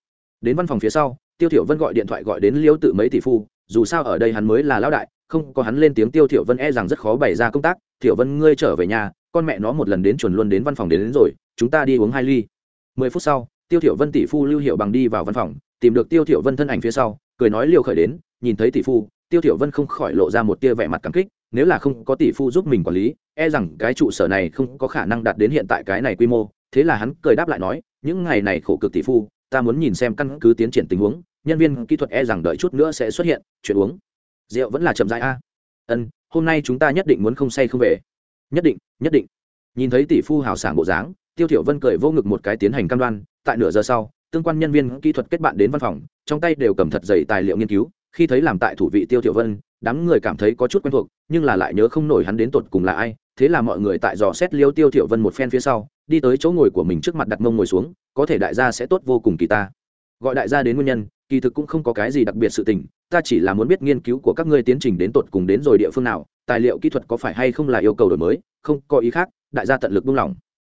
Đến văn phòng phía sau tiêu thiểu vân gọi điện thoại gọi đến liêu tự mấy tỷ phu dù sao ở đây hắn mới là lão đại không có hắn lên tiếng tiêu thiểu vân e rằng rất khó bày ra công tác. Thiểu vân ngươi trở về nhà con mẹ nó một lần đến chuẩn luôn đến văn phòng đến, đến rồi chúng ta đi uống hai ly. Mười phút sau tiêu thiểu vân tỷ phu lưu hiệu bằng đi vào văn phòng tìm được tiêu thiểu vân thân ảnh phía sau cười nói liều khởi đến nhìn thấy tỷ phu tiêu thiểu vân không khỏi lộ ra một tia vẻ mặt cảm kích, nếu là không có tỷ phu giúp mình quản lý e rằng cái trụ sở này không có khả năng đạt đến hiện tại cái này quy mô. Thế là hắn cười đáp lại nói, những ngày này khổ cực tỷ phu, ta muốn nhìn xem căn cứ tiến triển tình huống, nhân viên kỹ thuật e rằng đợi chút nữa sẽ xuất hiện, chuyện uống. Rượu vẫn là chậm rãi a. Ân, hôm nay chúng ta nhất định muốn không say không về. Nhất định nhất định. Nhìn thấy tỷ phu hào sảng bộ dáng, tiêu thiểu vân cười vô ngực một cái tiến hành cam đoan, tại nửa giờ sau, tương quan nhân viên kỹ thuật kết bạn đến văn phòng, trong tay đều cầm thật dày tài liệu nghiên cứu khi thấy làm tại thủ vị tiêu tiểu vân, đám người cảm thấy có chút quen thuộc, nhưng là lại nhớ không nổi hắn đến tột cùng là ai, thế là mọi người tại dò xét liêu tiêu tiểu vân một phen phía sau, đi tới chỗ ngồi của mình trước mặt đặt mông ngồi xuống, có thể đại gia sẽ tốt vô cùng kỳ ta. Gọi đại gia đến nguyên nhân, kỳ thực cũng không có cái gì đặc biệt sự tình, ta chỉ là muốn biết nghiên cứu của các ngươi tiến trình đến tột cùng đến rồi địa phương nào, tài liệu kỹ thuật có phải hay không là yêu cầu đổi mới, không, có ý khác, đại gia tận lực buông lỏng.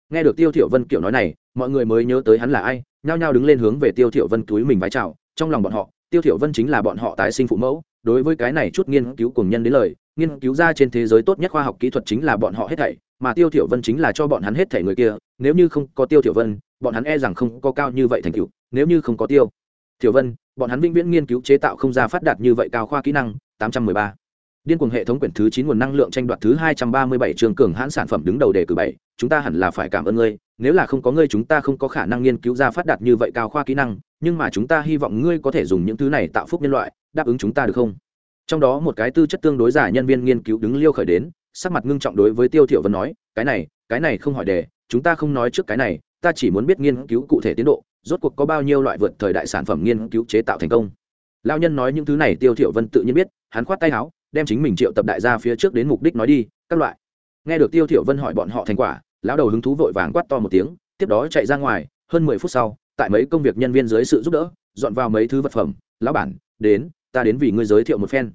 Nghe được tiêu thiểu vân kiểu nói này, mọi người mới nhớ tới hắn là ai, nhao nhao đứng lên hướng về tiêu thiểu vân túi mình vái chào, trong lòng bọn họ tiêu thiểu vân chính là bọn họ tái sinh phụ mẫu, đối với cái này chút nghiên cứu cùng nhân đến lời, nghiên cứu ra trên thế giới tốt nhất khoa học kỹ thuật chính là bọn họ hết thảy, mà tiêu thiểu vân chính là cho bọn hắn hết thảy người kia, nếu như không có tiêu thiểu vân, bọn hắn e rằng không có cao như vậy thành tựu, nếu như không có tiêu thiểu vân, bọn hắn vĩnh viễn nghiên cứu chế tạo không ra phát đạt như vậy cao khoa kỹ năng 813 điên cuồng hệ thống quyển thứ chín nguồn năng lượng tranh đoạt thứ hai trăm ba mươi bảy trường cường hãn sản phẩm đứng đầu đề cử bảy, chúng ta hẳn là phải cảm ơn ngươi, nếu là không có ngươi chúng ta không có khả năng nghiên cứu ra phát đạt như vậy cao khoa kỹ năng nhưng mà chúng ta hy vọng ngươi có thể dùng những thứ này tạo phúc nhân loại, đáp ứng chúng ta được không? Trong đó một cái tư chất tương đối giả nhân viên nghiên cứu đứng liêu khởi đến, sắc mặt ngưng trọng đối với tiêu thiểu vân nói, cái này cái này không hỏi đề, chúng ta không nói trước cái này, ta chỉ muốn biết nghiên cứu cụ thể tiến độ, rốt cuộc có bao nhiêu loại vượt thời đại sản phẩm nghiên cứu chế tạo thành công. Lão nhân nói những thứ này tiêu thiểu vân tự nhiên biết, hắn khoát tay áo, đem chính mình triệu tập đại gia phía trước đến mục đích nói đi, các loại. Nghe được tiêu thiểu vân hỏi bọn họ thành quả, lão đầu hứng thú vội vàng quát to một tiếng, tiếp đó chạy ra ngoài, hơn mười phút sau tại mấy công việc nhân viên dưới sự giúp đỡ, dọn vào mấy thứ vật phẩm. Lão bản, đến, ta đến vì ngươi giới thiệu một phen.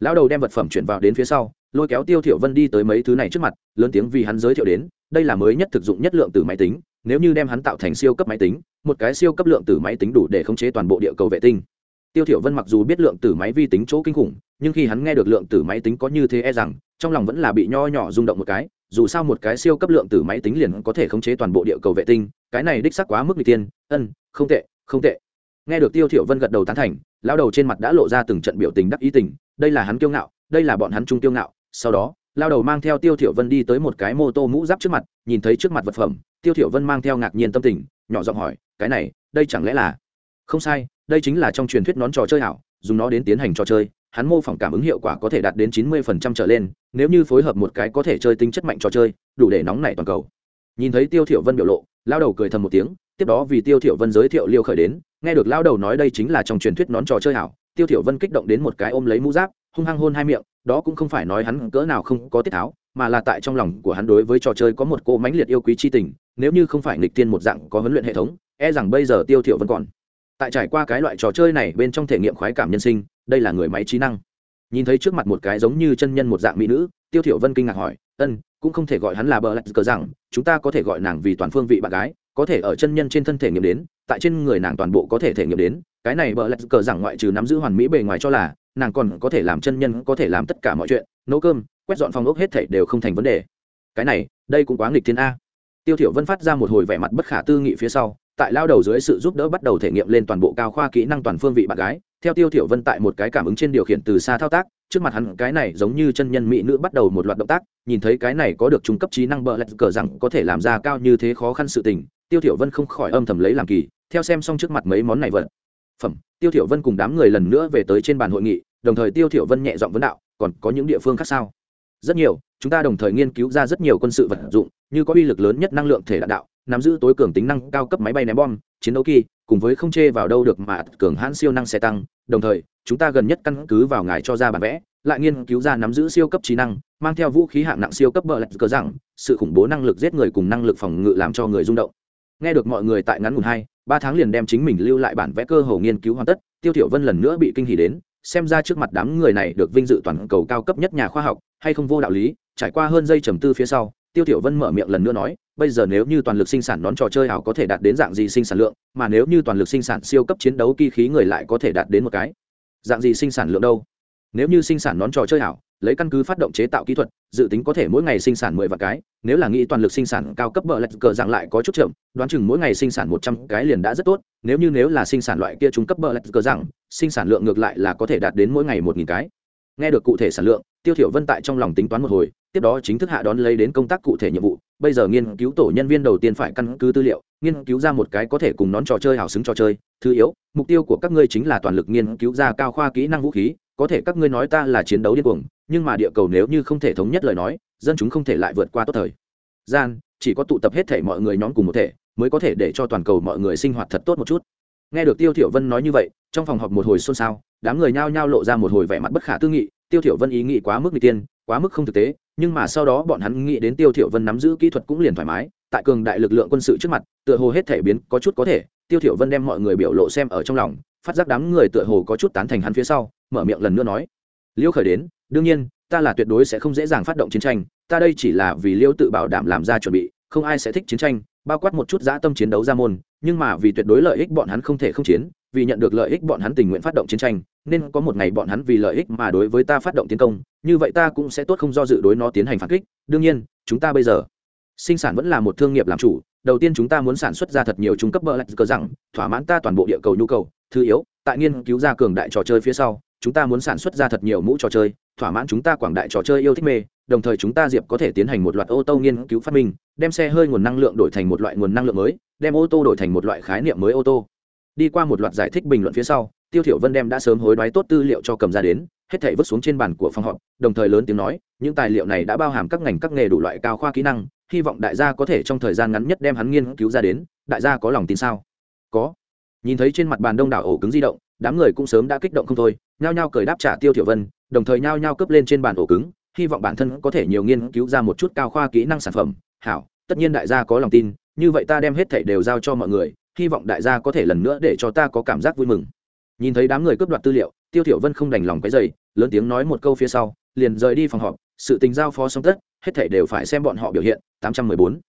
Lão đầu đem vật phẩm chuyển vào đến phía sau, lôi kéo tiêu thiểu vân đi tới mấy thứ này trước mặt, lớn tiếng vì hắn giới thiệu đến, đây là mới nhất thực dụng nhất lượng tử máy tính, nếu như đem hắn tạo thành siêu cấp máy tính, một cái siêu cấp lượng tử máy tính đủ để khống chế toàn bộ địa cầu vệ tinh. Tiêu thiểu vân mặc dù biết lượng tử máy vi tính chỗ kinh khủng, nhưng khi hắn nghe được lượng tử máy tính có như thế e rằng, trong lòng vẫn là bị nho nhỏ rung động một cái, dù sao một cái siêu cấp lượng tử máy tính liền có thể khống chế toàn bộ địa cầu vệ tinh, cái này đích xác quá mức nguy tiên ân, không tệ không tệ. Nghe được tiêu thiểu vân gật đầu tán thành, lão đầu trên mặt đã lộ ra từng trận biểu tình đắc ý tình, đây là hắn kiêu ngạo, đây là bọn hắn trung kiêu ngạo. Sau đó, lão đầu mang theo tiêu thiểu vân đi tới một cái mô tô mũ giáp trước mặt, nhìn thấy trước mặt vật phẩm, tiêu thiểu vân mang theo ngạc nhiên tâm tình, nhỏ giọng hỏi, cái này, đây chẳng lẽ là? Không sai, đây chính là trong truyền thuyết nón trò chơi hảo, dùng nó đến tiến hành trò chơi, hắn mô phỏng cảm ứng hiệu quả có thể đạt đến chín mươi phần trăm trở lên, nếu như phối hợp một cái có thể chơi tính chất mạnh trò chơi, đủ để nóng nảy toàn cầu. Nhìn thấy tiêu thiểu vân biểu lộ, lão đầu cười thầm một tiếng tiếp đó vì tiêu thiểu vân giới thiệu liêu khởi đến, nghe được lao đầu nói đây chính là trong truyền thuyết nón trò chơi hảo, tiêu thiểu vân kích động đến một cái ôm lấy mũ giáp, hung hăng hôn hai miệng, đó cũng không phải nói hắn cỡ nào không có tiết tháo, mà là tại trong lòng của hắn đối với trò chơi có một cô mãnh liệt yêu quý chi tình, nếu như không phải nghịch tiên một dạng có huấn luyện hệ thống e rằng bây giờ tiêu thiểu vân còn tại trải qua cái loại trò chơi này bên trong thể nghiệm khoái cảm nhân sinh, đây là người máy trí năng. Nhìn thấy trước mặt một cái giống như chân nhân một dạng mỹ nữ, tiêu thiểu vân kinh ngạc hỏi, ân, cũng không thể gọi hắn là bờ lạch cờ rằng, chúng ta có thể gọi nàng vì toàn phương vị bạn gái có thể ở chân nhân trên thân thể nghiệm đến, tại trên người nàng toàn bộ có thể thể nghiệm đến. Cái này bờ lạch cờ rằng ngoại trừ nắm giữ hoàn mỹ bề ngoài cho là, nàng còn có thể làm chân nhân, có thể làm tất cả mọi chuyện, nấu cơm, quét dọn phòng ốc hết thảy đều không thành vấn đề. Cái này, đây cũng quá nghịch thiên a. Tiêu thiểu vân phát ra một hồi vẻ mặt bất khả tư nghị phía sau, tại lao đầu dưới sự giúp đỡ bắt đầu thể nghiệm lên toàn bộ cao khoa kỹ năng toàn phương vị bạn gái. Theo tiêu thiểu vân tại một cái cảm ứng trên điều khiển từ xa thao tác, trước mặt hắn cái này giống như chân nhân mỹ nữ bắt đầu một loạt động tác, nhìn thấy cái này có được trung cấp trí năng bờ lạch cờ rằng có thể làm ra cao như thế khó khăn sự tình tiêu thiểu vân không khỏi âm thầm lấy làm kỳ, theo xem xong trước mặt mấy món này vật. Phẩm, tiêu thiểu vân cùng đám người lần nữa về tới trên bàn hội nghị, đồng thời tiêu thiểu vân nhẹ giọng vấn đạo, còn có những địa phương khác sao? Rất nhiều, chúng ta đồng thời nghiên cứu ra rất nhiều quân sự vật dụng, như có uy lực lớn nhất năng lượng thể đạn đạo, nắm giữ tối cường tính năng cao cấp máy bay ném bom, chiến đấu kỳ, cùng với không chê vào đâu được mà cường hãn siêu năng xe tăng. Đồng thời, chúng ta gần nhất căn cứ vào ngài cho ra bản vẽ, lại nghiên cứu ra nắm giữ siêu cấp trí năng, mang theo vũ khí hạng nặng siêu cấp bờ lạch cờ rằng sự khủng bố năng lực giết người cùng năng lực phòng ngự làm cho người rung động nghe được mọi người tại ngắn ngủn hai, ba tháng liền đem chính mình lưu lại bản vẽ cơ hồ nghiên cứu hoàn tất, tiêu thiểu vân lần nữa bị kinh hỉ đến, xem ra trước mặt đám người này được vinh dự toàn cầu cao cấp nhất nhà khoa học, hay không vô đạo lý, trải qua hơn giây trầm tư phía sau, tiêu thiểu vân mở miệng lần nữa nói, bây giờ nếu như toàn lực sinh sản nón trò chơi ảo có thể đạt đến dạng gì sinh sản lượng, mà nếu như toàn lực sinh sản siêu cấp chiến đấu kỳ khí người lại có thể đạt đến một cái dạng gì sinh sản lượng đâu? Nếu như sinh sản nón trò chơi ảo lấy căn cứ phát động chế tạo kỹ thuật, dự tính có thể mỗi ngày sinh sản mười vạn cái, nếu là nghĩ toàn lực sinh sản cao cấp bờ lạch cờ dạng lại có chút chậm, đoán chừng mỗi ngày sinh sản một trăm cái liền đã rất tốt, nếu như nếu là sinh sản loại kia trung cấp bờ lạch cờ dạng, sinh sản lượng ngược lại là có thể đạt đến mỗi ngày một nghìn cái. Nghe được cụ thể sản lượng, tiêu thiểu vân tại trong lòng tính toán một hồi, tiếp đó chính thức hạ đón lấy đến công tác cụ thể nhiệm vụ, bây giờ nghiên cứu tổ nhân viên đầu tiên phải căn cứ tư liệu, nghiên cứu ra một cái có thể cùng nón trò chơi hào xứng trò chơi, thứ yếu, mục tiêu của các ngươi chính là toàn lực nghiên cứu ra cao khoa kỹ năng vũ khí có thể các ngươi nói ta là chiến đấu điên cuồng, nhưng mà địa cầu nếu như không thể thống nhất lời nói, dân chúng không thể lại vượt qua tốt thời. Gian, chỉ có tụ tập hết thể mọi người nhóm cùng một thể, mới có thể để cho toàn cầu mọi người sinh hoạt thật tốt một chút. Nghe được tiêu thiểu vân nói như vậy, trong phòng họp một hồi xôn xao, đám người nhao nhao lộ ra một hồi vẻ mặt bất khả tư nghị, tiêu thiểu vân ý nghĩ quá mức nguy tiên, quá mức không thực tế, nhưng mà sau đó bọn hắn nghĩ đến tiêu thiểu vân nắm giữ kỹ thuật cũng liền thoải mái, tại cường đại lực lượng quân sự trước mặt, tựa hồ hết thể biến có chút có thể, tiêu thiểu vân đem mọi người biểu lộ xem ở trong lòng phát giác đám người tựa hồ có chút tán thành hắn phía sau, mở miệng lần nữa nói. Liêu khởi đến, đương nhiên, ta là tuyệt đối sẽ không dễ dàng phát động chiến tranh, ta đây chỉ là vì liêu tự bảo đảm làm ra chuẩn bị, không ai sẽ thích chiến tranh, bao quát một chút dã tâm chiến đấu ra môn, nhưng mà vì tuyệt đối lợi ích bọn hắn không thể không chiến, vì nhận được lợi ích bọn hắn tình nguyện phát động chiến tranh, nên có một ngày bọn hắn vì lợi ích mà đối với ta phát động tiến công, như vậy ta cũng sẽ tốt không do dự đối nó tiến hành phản kích, đương nhiên, chúng ta bây giờ sinh sản vẫn là một thương nghiệp làm chủ, đầu tiên chúng ta muốn sản xuất ra thật nhiều trung cấp bờ lạch cờ rằng thỏa mãn ta toàn bộ địa cầu nhu cầu thứ yếu, tại nghiên cứu ra cường đại trò chơi phía sau, chúng ta muốn sản xuất ra thật nhiều mũ trò chơi, thỏa mãn chúng ta quảng đại trò chơi yêu thích mê, đồng thời chúng ta diệp có thể tiến hành một loạt ô tô nghiên cứu phát minh, đem xe hơi nguồn năng lượng đổi thành một loại nguồn năng lượng mới, đem ô tô đổi thành một loại khái niệm mới ô tô. Đi qua một loạt giải thích bình luận phía sau, tiêu thiểu vân đem đã sớm hối đoái tốt tư liệu cho cầm ra đến, hết thảy vứt xuống trên bàn của phòng họp, đồng thời lớn tiếng nói, những tài liệu này đã bao hàm các ngành các nghề đủ loại cao khoa kỹ năng, hy vọng đại gia có thể trong thời gian ngắn nhất đem hắn nghiên cứu ra đến, đại gia có lòng tin sao? Có nhìn thấy trên mặt bàn đông đảo ổ cứng di động, đám người cũng sớm đã kích động không thôi, nhao nhao cười đáp trả tiêu thiểu vân, đồng thời nhao nhao cướp lên trên bàn ổ cứng, hy vọng bản thân có thể nhiều nghiên cứu ra một chút cao khoa kỹ năng sản phẩm. Hảo, tất nhiên đại gia có lòng tin, như vậy ta đem hết thảy đều giao cho mọi người, hy vọng đại gia có thể lần nữa để cho ta có cảm giác vui mừng. Nhìn thấy đám người cướp đoạt tư liệu, tiêu thiểu vân không đành lòng cái dày lớn tiếng nói một câu phía sau, liền rời đi phòng họp, sự tình giao phó xong tất, hết thảy đều phải xem bọn họ biểu hiện. 814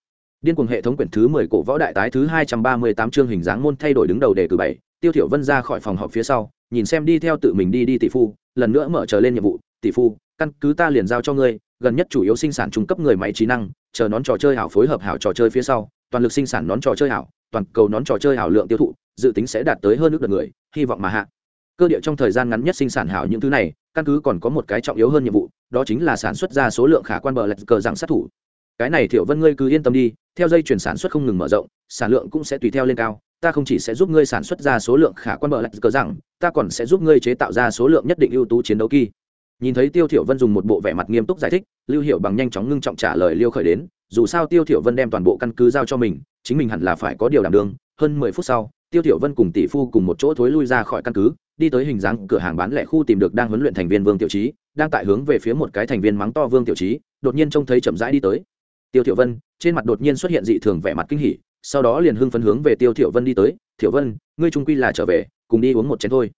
điên cuồng hệ thống quyển thứ 10 cổ võ đại tái thứ 238 chương hình dáng môn thay đổi đứng đầu đề cử bảy, tiêu thiểu vân ra khỏi phòng họp phía sau, nhìn xem đi theo tự mình đi đi tỷ phu, lần nữa mở trở lên nhiệm vụ, tỷ phu, căn cứ ta liền giao cho ngươi, gần nhất chủ yếu sinh sản trung cấp người máy trí năng, chờ nón trò chơi hảo phối hợp hảo trò chơi phía sau, toàn lực sinh sản nón trò chơi hảo, toàn cầu nón trò chơi hảo lượng tiêu thụ, dự tính sẽ đạt tới hơn nước đợt người, hy vọng mà hạ. Cơ địa trong thời gian ngắn nhất sinh sản hảo những thứ này, căn cứ còn có một cái trọng yếu hơn nhiệm vụ, đó chính là sản xuất ra số lượng khả quan bờ lạch cờ rằng sát thủ. Cái này thiểu vân ngươi cứ yên tâm đi theo dây chuyển sản xuất không ngừng mở rộng, sản lượng cũng sẽ tùy theo lên cao. Ta không chỉ sẽ giúp ngươi sản xuất ra số lượng khả quan bờ lạch cờ rằng, ta còn sẽ giúp ngươi chế tạo ra số lượng nhất định ưu tú chiến đấu kỳ. Nhìn thấy tiêu thiểu vân dùng một bộ vẻ mặt nghiêm túc giải thích, lưu hiểu bằng nhanh chóng ngưng trọng trả lời liêu khởi đến, dù sao tiêu thiểu vân đem toàn bộ căn cứ giao cho mình, chính mình hẳn là phải có điều đảm đương. Hơn mười phút sau, tiêu thiểu vân cùng tỷ phu cùng một chỗ thối lui ra khỏi căn cứ, đi tới hình dáng cửa hàng bán lẻ khu tìm được đang huấn luyện thành viên vương tiểu trí đang tại hướng về phía một cái thành viên mắng to vương tiểu trí đột nhiên trông thấy chậm rãi đi tới. Tiêu thiểu vân trên mặt đột nhiên xuất hiện dị thường vẻ mặt kinh hỉ, sau đó liền hưng phấn hướng về tiêu thiểu vân đi tới, thiểu vân, ngươi trung quy là trở về, cùng đi uống một chén thôi.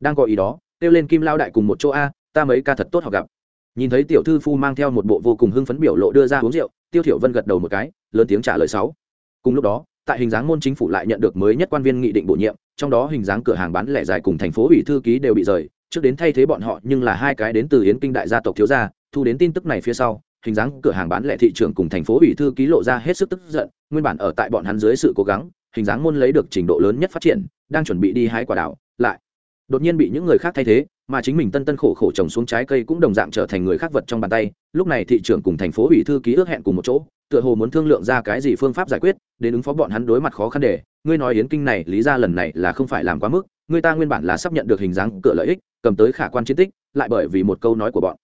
Đang có ý đó tiêu lên kim lao đại cùng một chỗ, a, ta mấy ca thật tốt học gặp. Nhìn thấy tiểu thư phu mang theo một bộ vô cùng hưng phấn biểu lộ đưa ra uống rượu, tiêu thiểu vân gật đầu một cái, lớn tiếng trả lời sáu. Cùng lúc đó, tại hình dáng môn chính phủ lại nhận được mới nhất quan viên nghị định bổ nhiệm, trong đó hình dáng cửa hàng bán lẻ dài cùng thành phố ủy thư ký đều bị rời, trước đến thay thế bọn họ nhưng là hai cái đến từ yến kinh đại gia tộc thiếu gia, thu đến tin tức này phía sau hình dáng cửa hàng bán lẻ thị trường cùng thành phố ủy thư ký lộ ra hết sức tức giận, nguyên bản ở tại bọn hắn dưới sự cố gắng, hình dáng môn lấy được trình độ lớn nhất phát triển, đang chuẩn bị đi hái quả đảo lại đột nhiên bị những người khác thay thế, mà chính mình tân tân khổ khổ trồng xuống trái cây cũng đồng dạng trở thành người khác vật trong bàn tay, lúc này thị trường cùng thành phố ủy thư ký ước hẹn cùng một chỗ, tựa hồ muốn thương lượng ra cái gì phương pháp giải quyết, đến ứng phó bọn hắn đối mặt khó khăn để, ngươi nói yến kinh này, lý ra lần này là không phải làm quá mức, người ta nguyên bản là sắp nhận được hình dáng cửa lợi ích, cầm tới khả quan chiến tích, lại bởi vì một câu nói của bọn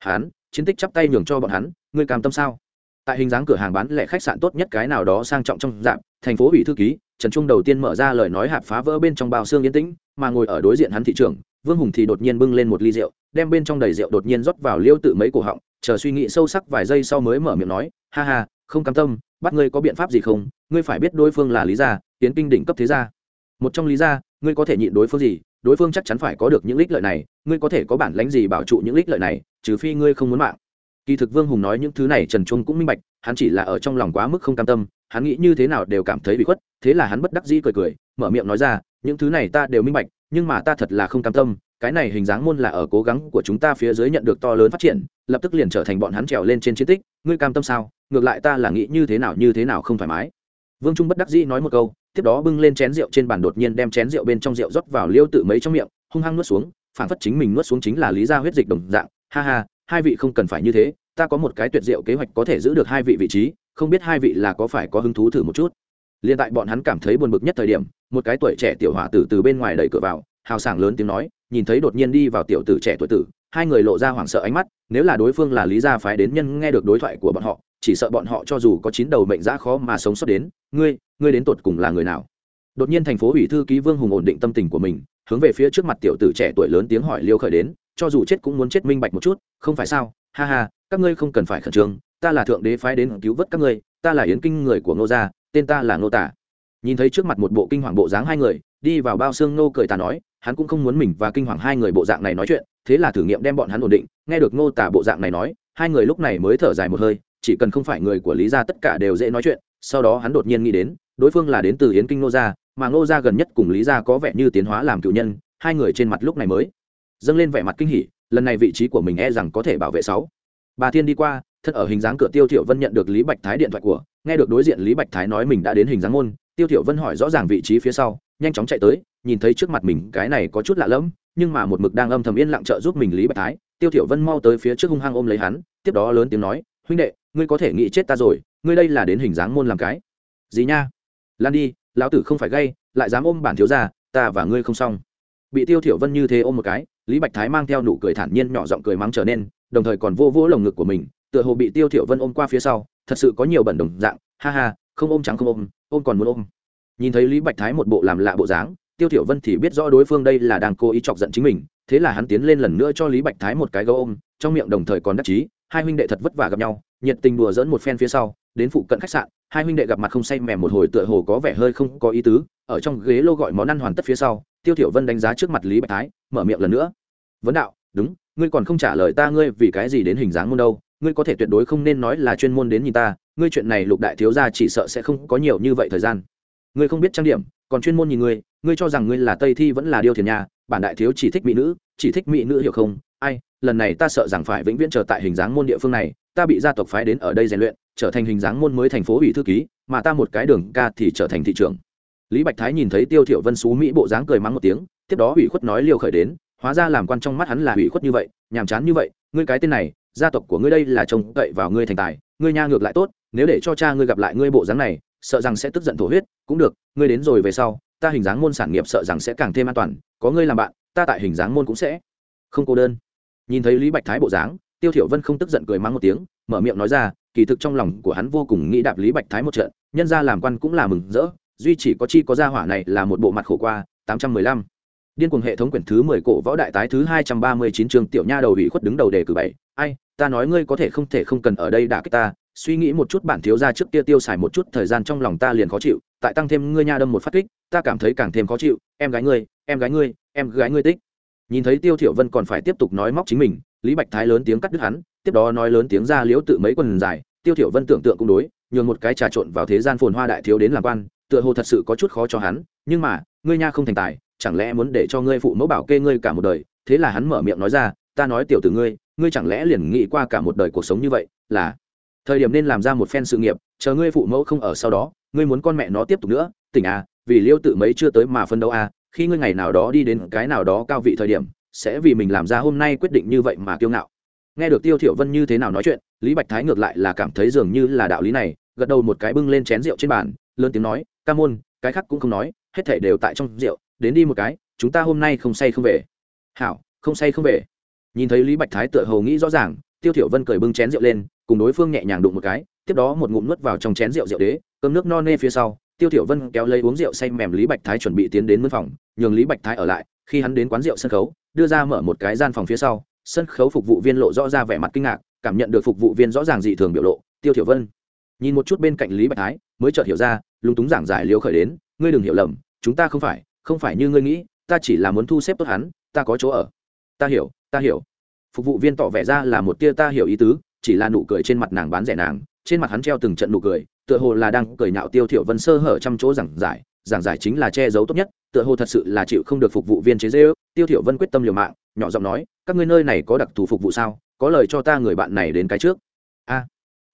hắn chiến tích chắp tay nhường cho bọn hắn, ngươi cam tâm sao? Tại hình dáng cửa hàng bán lẻ khách sạn tốt nhất cái nào đó sang trọng trong dạng, thành phố ủy thư ký, trần trung đầu tiên mở ra lời nói hạp phá vỡ bên trong bao xương yên tĩnh, mà ngồi ở đối diện hắn thị trường vương hùng thì đột nhiên bưng lên một ly rượu, đem bên trong đầy rượu đột nhiên rót vào liêu tự mấy cổ họng, chờ suy nghĩ sâu sắc vài giây sau mới mở miệng nói, ha ha, không cam tâm, bắt ngươi có biện pháp gì không? Ngươi phải biết đối phương là lý gia, tiến kinh đỉnh cấp thế gia. Một trong lý gia, ngươi có thể nhịn đối phương gì? Đối phương chắc chắn phải có được những lích lợi này, ngươi có thể có bản lãnh gì bảo trụ những lích lợi này? Trừ phi ngươi không muốn mạng. Kỳ thực vương hùng nói những thứ này trần trung cũng minh bạch, hắn chỉ là ở trong lòng quá mức không cam tâm, hắn nghĩ như thế nào đều cảm thấy bị khuất, thế là hắn bất đắc dĩ cười cười, mở miệng nói ra, những thứ này ta đều minh bạch, nhưng mà ta thật là không cam tâm, cái này hình dáng môn là ở cố gắng của chúng ta phía dưới nhận được to lớn phát triển, lập tức liền trở thành bọn hắn trèo lên trên chiến tích, ngươi cam tâm sao? Ngược lại ta là nghĩ như thế nào như thế nào không thoải mái. Vương trung bất đắc dĩ nói một câu, tiếp đó bưng lên chén rượu trên bàn đột nhiên đem chén rượu bên trong rượu rót vào liêu tự mấy trong miệng, hung hăng nuốt xuống phản phất chính mình nuốt xuống chính là lý ra huyết dịch đồng dạng ha ha, hai vị không cần phải như thế, ta có một cái tuyệt diệu kế hoạch có thể giữ được hai vị vị trí, không biết hai vị là có phải có hứng thú thử một chút. Liền tại bọn hắn cảm thấy buồn bực nhất thời điểm, một cái tuổi trẻ tiểu hỏa tử từ bên ngoài đẩy cửa vào, hào sảng lớn tiếng nói, nhìn thấy đột nhiên đi vào tiểu tử trẻ tuổi tử, hai người lộ ra hoảng sợ ánh mắt, nếu là đối phương là lý gia phái đến nhân nghe được đối thoại của bọn họ, chỉ sợ bọn họ cho dù có chín đầu mệnh giã khó mà sống sót đến, ngươi ngươi đến tột cùng là người nào? Đột nhiên thành phố ủy thư ký vương hùng ổn định tâm tình của mình, hướng về phía trước mặt tiểu tử trẻ tuổi lớn tiếng hỏi liêu khởi đến cho dù chết cũng muốn chết minh bạch một chút, không phải sao? Ha ha, các ngươi không cần phải khẩn trương, ta là thượng đế phái đến cứu vớt các ngươi, ta là yến kinh người của ngô gia, tên ta là ngô tả. Nhìn thấy trước mặt một bộ kinh hoàng bộ dáng hai người, đi vào bao xương ngô cười ta nói, hắn cũng không muốn mình và kinh hoàng hai người bộ dạng này nói chuyện, thế là thử nghiệm đem bọn hắn ổn định, nghe được ngô tả bộ dạng này nói, hai người lúc này mới thở dài một hơi, chỉ cần không phải người của lý gia tất cả đều dễ nói chuyện, sau đó hắn đột nhiên nghĩ đến, đối phương là đến từ yến kinh ngô gia, mà ngô gia gần nhất cùng lý gia có vẻ như tiến hóa làm cựu nhân, hai người trên mặt lúc này mới dâng lên vẻ mặt kinh hỉ, lần này vị trí của mình e rằng có thể bảo vệ sáu. Bà thiên đi qua, thân ở hình dáng cửa tiêu thiểu vân nhận được lý bạch thái điện thoại của, nghe được đối diện lý bạch thái nói mình đã đến hình dáng môn, tiêu thiểu vân hỏi rõ ràng vị trí phía sau, nhanh chóng chạy tới, nhìn thấy trước mặt mình cái này có chút lạ lẫm, nhưng mà một mực đang âm thầm yên lặng trợ giúp mình lý bạch thái, tiêu thiểu vân mau tới phía trước hung hăng ôm lấy hắn, tiếp đó lớn tiếng nói, huynh đệ, ngươi có thể nghĩ chết ta rồi, ngươi đây là đến hình dáng môn làm cái. Gì nha? Lan đi, lão tử không phải gay, lại dám ôm bản thiếu gia, ta và ngươi không xong bị tiêu thiểu vân như thế ôm một cái, lý bạch thái mang theo nụ cười thản nhiên nhỏ giọng cười mắng trở nên, đồng thời còn vô vỗ lồng ngực của mình, tựa hồ bị tiêu thiểu vân ôm qua phía sau, thật sự có nhiều bẩn đồng dạng, ha ha, không ôm trắng không ôm ôm còn muốn ôm. Nhìn thấy lý bạch thái một bộ làm lạ bộ dáng, tiêu thiểu vân thì biết rõ đối phương đây là đang cố ý chọc giận chính mình, thế là hắn tiến lên lần nữa cho lý bạch thái một cái gấu ôm, trong miệng đồng thời còn đắc chí, hai huynh đệ thật vất vả gặp nhau, nhiệt tình đùa dẫn một phen phía sau, đến phụ cận khách sạn, hai huynh đệ gặp mặt không say mềm một hồi tựa hồ có vẻ hơi không có ý tứ, ở trong ghế lô gọi món ăn hoàn tất phía sau tiêu thiểu vân đánh giá trước mặt lý bạch thái, mở miệng lần nữa. Vấn đạo, đúng, ngươi còn không trả lời ta ngươi vì cái gì đến hình dáng môn đâu, ngươi có thể tuyệt đối không nên nói là chuyên môn đến nhìn ta, ngươi chuyện này lục đại thiếu gia chỉ sợ sẽ không có nhiều như vậy thời gian. Ngươi không biết trang điểm, còn chuyên môn nhìn ngươi ngươi cho rằng ngươi là tây thi vẫn là điêu thiền nhà bản đại thiếu chỉ thích mỹ nữ, chỉ thích mỹ nữ hiểu không? Ai, lần này ta sợ rằng phải vĩnh viễn chờ tại hình dáng môn địa phương này, ta bị gia tộc phái đến ở đây rèn luyện, trở thành hình dáng môn mới thành phố ủy thư ký, mà ta một cái đường ca thì trở thành thị trưởng lý bạch thái nhìn thấy tiêu thiểu vân xú mỹ bộ dáng cười mắng một tiếng, tiếp đó ủy khuất nói liều khởi đến, hóa ra làm quan trong mắt hắn là ủy khuất như vậy, nhàm chán như vậy, ngươi cái tên này, gia tộc của ngươi đây là trông cậy vào ngươi thành tài, ngươi nha ngược lại tốt, nếu để cho cha ngươi gặp lại ngươi bộ dáng này, sợ rằng sẽ tức giận thổ huyết, cũng được, ngươi đến rồi về sau, ta hình dáng môn sản nghiệp sợ rằng sẽ càng thêm an toàn, có ngươi làm bạn, ta tại hình dáng môn cũng sẽ không cô đơn. Nhìn thấy lý bạch thái bộ dáng, tiêu thiểu vân không tức giận cười mắng một tiếng, mở miệng nói ra, kỳ thực trong lòng của hắn vô cùng nghĩ đạp lý bạch thái một trận, nhân gia làm quan cũng là mừng rỡ duy chỉ có chi có gia hỏa này là một bộ mặt khổ qua, tám trăm mười lăm. Điên cuồng hệ thống quyển thứ mười cổ võ đại tái thứ hai trăm ba mươi chín trường tiểu nha đầu ủy khuất đứng đầu đề cử bảy. Ai, ta nói ngươi có thể không thể không cần ở đây đả kích ta, suy nghĩ một chút bản thiếu gia trước kia tiêu xài một chút thời gian trong lòng ta liền khó chịu, tại tăng thêm ngươi nha đâm một phát kích, ta cảm thấy càng thêm khó chịu, em gái ngươi, em gái ngươi, em gái ngươi tích. Nhìn thấy tiêu thiểu vân còn phải tiếp tục nói móc chính mình, lý bạch thái lớn tiếng cắt đứt hắn, tiếp đó nói lớn tiếng ra liễu tự mấy quần dài, tiêu thiểu vân tưởng tượng cũng đối, nhường một cái trà trộn vào thế gian phồn hoa đại thiếu đến làm quan tựa hồ thật sự có chút khó cho hắn, nhưng mà, ngươi nha không thành tài, chẳng lẽ muốn để cho ngươi phụ mẫu bảo kê ngươi cả một đời? Thế là hắn mở miệng nói ra, ta nói tiểu tử ngươi ngươi chẳng lẽ liền nghĩ qua cả một đời cuộc sống như vậy, là, thời điểm nên làm ra một phen sự nghiệp, chờ ngươi phụ mẫu không ở sau đó, ngươi muốn con mẹ nó tiếp tục nữa, tỉnh à vì liêu tự mấy chưa tới mà phân đấu à khi ngươi ngày nào đó đi đến cái nào đó cao vị thời điểm, sẽ vì mình làm ra hôm nay quyết định như vậy mà kiêu ngạo. Nghe được tiêu thiểu vân như thế nào nói chuyện, lý bạch thái ngược lại là cảm thấy dường như là đạo lý này, gật đầu một cái bưng lên chén rượu trên bàn, lớn tiếng nói ca môn, cái khác cũng không nói, hết thảy đều tại trong rượu, đến đi một cái, chúng ta hôm nay không say không về. Hảo, không say không về. Nhìn thấy lý bạch thái tựa hồ nghĩ rõ ràng, tiêu thiểu vân cười bưng chén rượu lên, cùng đối phương nhẹ nhàng đụng một cái, tiếp đó một ngụm nuốt vào trong chén rượu rượu đế, cơm nước no nê phía sau, tiêu thiểu vân kéo lấy uống rượu say mềm lý bạch thái chuẩn bị tiến đến mướn phòng, nhường lý bạch thái ở lại, khi hắn đến quán rượu sân khấu, đưa ra mở một cái gian phòng phía sau, sân khấu phục vụ viên lộ rõ ra vẻ mặt kinh ngạc, cảm nhận được phục vụ viên rõ ràng dị thường biểu lộ, tiêu thiểu vân nhìn một chút bên cạnh lý bạch thái, mới chợt hiểu ra, lúng túng giảng giải liều khởi đến, ngươi đừng hiểu lầm, chúng ta không phải không phải như ngươi nghĩ, ta chỉ là muốn thu xếp tốt hắn, ta có chỗ ở. Ta hiểu ta hiểu. Phục vụ viên tỏ vẻ ra là một tia ta hiểu ý tứ chỉ là nụ cười trên mặt nàng bán rẻ nàng, trên mặt hắn treo từng trận nụ cười, tựa hồ là đang cười nhạo tiêu thiểu vân sơ hở trăm chỗ giảng giải giảng giải chính là che giấu tốt nhất, tựa hồ thật sự là chịu không được phục vụ viên chế dễ tiêu thiểu vân quyết tâm liều mạng, nhỏ giọng nói, các ngươi nơi này có đặc thù phục vụ sao? Có lời cho ta người bạn này đến cái trước. A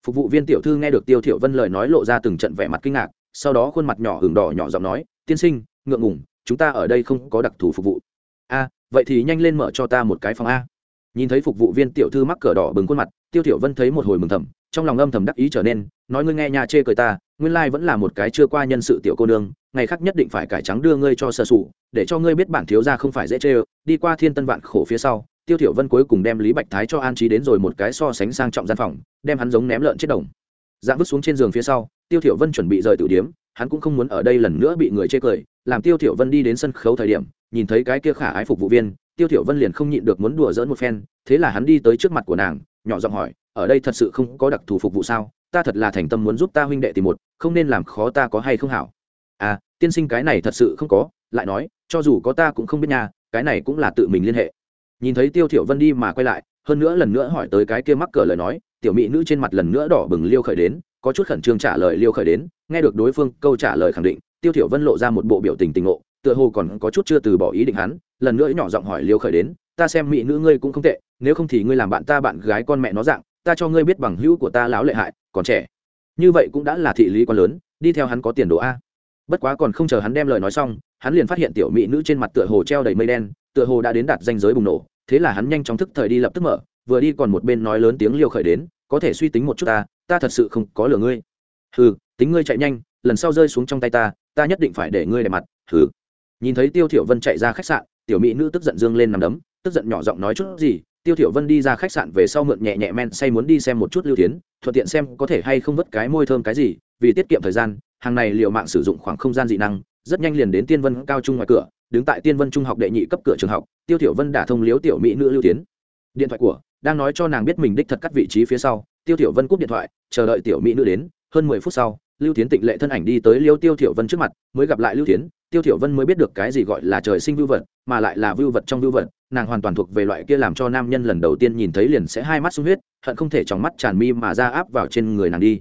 phục vụ viên tiểu thư nghe được tiêu thiểu vân lời nói lộ ra từng trận vẻ mặt kinh ngạc sau đó khuôn mặt nhỏ hừng đỏ nhỏ giọng nói tiên sinh ngượng ngùng chúng ta ở đây không có đặc thù phục vụ. A vậy thì nhanh lên mở cho ta một cái phòng a. Nhìn thấy phục vụ viên tiểu thư mắc cờ đỏ bừng khuôn mặt tiêu thiểu vân thấy một hồi mừng thầm trong lòng âm thầm đắc ý trở nên nói ngươi nghe nhà chê cười ta nguyên lai vẫn là một cái chưa qua nhân sự tiểu cô nương ngày khác nhất định phải cải trắng đưa ngươi cho sơ sụ, để cho ngươi biết bản thiếu gia không phải dễ chê đi qua thiên tân vạn khổ phía sau tiêu thiểu vân cuối cùng đem lý bạch thái cho an trí đến rồi một cái so sánh sang trọng gian phòng, đem hắn giống ném lợn chết đồng. Dạng vứt xuống trên giường phía sau, tiêu thiểu vân chuẩn bị rời tự điếm, hắn cũng không muốn ở đây lần nữa bị người chê cười, làm tiêu thiểu vân đi đến sân khấu thời điểm, nhìn thấy cái kia khả ái phục vụ viên, tiêu thiểu vân liền không nhịn được muốn đùa giỡn một phen, thế là hắn đi tới trước mặt của nàng, nhỏ giọng hỏi, ở đây thật sự không có đặc thù phục vụ sao? Ta thật là thành tâm muốn giúp ta huynh đệ tìm một, không nên làm khó ta có hay không hảo? À tiên sinh cái này thật sự không có, lại nói, cho dù có ta cũng không biết nhà cái này cũng là tự mình liên hệ nhìn thấy tiêu thiểu vân đi mà quay lại, hơn nữa lần nữa hỏi tới cái kia mắc cỡ lời nói, tiểu mỹ nữ trên mặt lần nữa đỏ bừng liêu khởi đến, có chút khẩn trương trả lời liêu khởi đến, nghe được đối phương câu trả lời khẳng định, tiêu thiểu vân lộ ra một bộ biểu tình tình ngộ, tựa hồ còn có chút chưa từ bỏ ý định hắn, lần nữa nhỏ giọng hỏi liêu khởi đến, ta xem mỹ nữ ngươi cũng không tệ, nếu không thì ngươi làm bạn ta bạn gái con mẹ nó dạng, ta cho ngươi biết bằng hữu của ta láo lệ hại, còn trẻ. Như vậy cũng đã là thị lý quá lớn, đi theo hắn có tiền đồ a. Bất quá còn không chờ hắn đem lời nói xong, hắn liền phát hiện tiểu mỹ nữ trên mặt tựa hồ treo đầy mây đen tựa hồ đã đến đạt danh giới bùng nổ, thế là hắn nhanh chóng thức thời đi lập tức mở, vừa đi còn một bên nói lớn tiếng liêu khởi đến, có thể suy tính một chút ta ta thật sự không có lừa ngươi. Hừ, tính ngươi chạy nhanh, lần sau rơi xuống trong tay ta ta nhất định phải để ngươi đẹp mặt, hừ. Nhìn thấy tiêu thiểu vân chạy ra khách sạn, tiểu mỹ nữ tức giận dương lên nằm đấm, tức giận nhỏ giọng nói chút gì, tiêu thiểu vân đi ra khách sạn về sau mượn nhẹ nhẹ men say muốn đi xem một chút lưu tiến thuận tiện xem có thể hay không vứt cái môi thơm cái gì, vì tiết kiệm thời gian, hàng này liệu mạng sử dụng khoảng không gian dị năng, rất nhanh liền đến tiên vân cao trung ngoài cửa đứng tại tiên vân trung học đệ nhị cấp cửa trường học, tiêu tiểu vân đã thông liếu tiểu mỹ nữ lưu tiến. Điện thoại của, đang nói cho nàng biết mình đích thật cắt vị trí phía sau, tiêu tiểu vân cúp điện thoại, chờ đợi tiểu mỹ nữ đến, hơn mười phút sau, lưu tiến tịnh lệ thân ảnh đi tới liêu tiêu tiểu vân trước mặt, mới gặp lại lưu tiến. Tiêu tiểu vân mới biết được cái gì gọi là trời sinh vưu vật, mà lại là vưu vật trong vưu vật, nàng hoàn toàn thuộc về loại kia làm cho nam nhân lần đầu tiên nhìn thấy liền sẽ hai mắt sung huyết, hận không thể trong mắt tràn mi mà ra áp vào trên người nàng đi.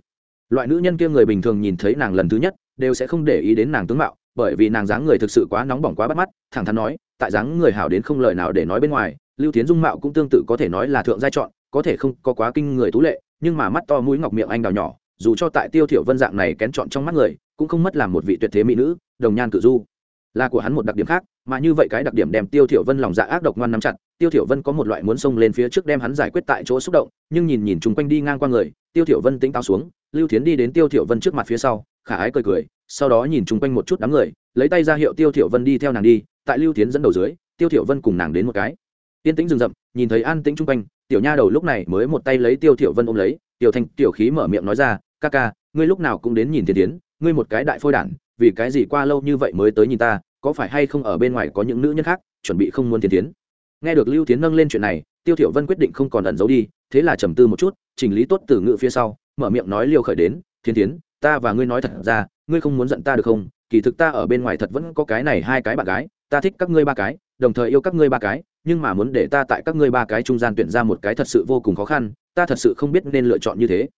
Loại nữ nhân kia người bình thường nhìn thấy nàng lần thứ nhất, đều sẽ không để ý đến nàng tướng mạo bởi vì nàng dáng người thực sự quá nóng bỏng quá bắt mắt, thẳng thắn nói, tại dáng người hảo đến không lời nào để nói bên ngoài, lưu tiến dung mạo cũng tương tự có thể nói là thượng giai chọn, có thể không có quá kinh người tú lệ, nhưng mà mắt to mũi ngọc miệng anh đào nhỏ, dù cho tại tiêu thiểu vân dạng này kén chọn trong mắt người, cũng không mất làm một vị tuyệt thế mỹ nữ, đồng nhan cự du. Là của hắn một đặc điểm khác, mà như vậy cái đặc điểm đem tiêu thiểu vân lòng dạ ác độc ngoan nắm chặt, tiêu thiểu vân có một loại muốn xông lên phía trước đem hắn giải quyết tại chỗ xúc động, nhưng nhìn nhìn chung quanh đi ngang qua người, tiêu thiểu vân tĩnh táo xuống lưu thiến đi đến tiêu thiểu vân trước mặt phía sau, khả ái cười cười, sau đó nhìn chung quanh một chút đám người, lấy tay ra hiệu tiêu thiểu vân đi theo nàng đi, tại lưu thiến dẫn đầu dưới, tiêu thiểu vân cùng nàng đến một cái. Tiên tĩnh rừng rậm, nhìn thấy an tĩnh chung quanh, tiểu nha đầu lúc này mới một tay lấy tiêu thiểu vân ôm lấy, tiểu thanh, tiểu khí mở miệng nói ra, ca ca, ngươi lúc nào cũng đến nhìn thiên tiến ngươi một cái đại phôi đản, vì cái gì qua lâu như vậy mới tới nhìn ta, có phải hay không ở bên ngoài có những nữ nhân khác, chuẩn bị không muốn thiên tiến nghe được lưu tiến nâng lên chuyện này, tiêu thiểu vân quyết định không còn ẩn giấu đi, thế là trầm tư một chút, chỉnh lý tốt từ ngữ phía sau mở miệng nói liêu khởi đến, thiên tiến ta và ngươi nói thật ra, ngươi không muốn giận ta được không? Kỳ thực ta ở bên ngoài thật vẫn có cái này hai cái bạn gái, ta thích các ngươi ba cái, đồng thời yêu các ngươi ba cái, nhưng mà muốn để ta tại các ngươi ba cái trung gian tuyển ra một cái thật sự vô cùng khó khăn, ta thật sự không biết nên lựa chọn như thế.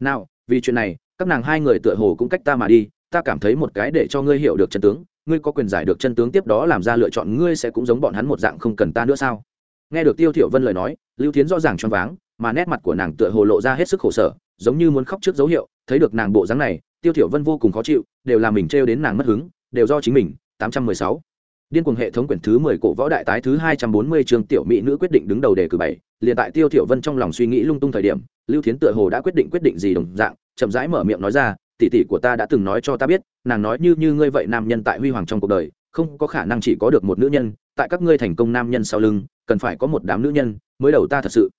Nào, vì chuyện này, các nàng hai người tựa hồ cũng cách ta mà đi, ta cảm thấy một cái để cho ngươi hiểu được chân tướng, ngươi có quyền giải được chân tướng tiếp đó làm ra lựa chọn, ngươi sẽ cũng giống bọn hắn một dạng không cần ta nữa sao? Nghe được tiêu thiểu vân lời nói, lưu thiến rõ ràng choáng váng, mà nét mặt của nàng tựa hồ lộ ra hết sức khổ sở giống như muốn khóc trước dấu hiệu thấy được nàng bộ dáng này tiêu thiểu vân vô cùng khó chịu đều là mình treo đến nàng mất hứng đều do chính mình 816 Điên cuồng hệ thống quyển thứ 10 cổ võ đại tái thứ 240 chương tiểu mỹ nữ quyết định đứng đầu đề cử bảy, liền tại Tiêu Thiểu Vân trong lòng suy nghĩ lung tung thời điểm, Lưu Thiến tựa hồ đã quyết định quyết định gì đồng dạng, chậm rãi mở miệng nói ra, tỷ tỷ của ta đã từng nói cho ta biết, nàng nói như như ngươi vậy nam nhân tại huy hoàng trong cuộc đời, không có khả năng chỉ có được một nữ nhân, tại các ngươi thành công nam nhân sau lưng, cần phải có một đám nữ nhân, mới đầu ta thật sự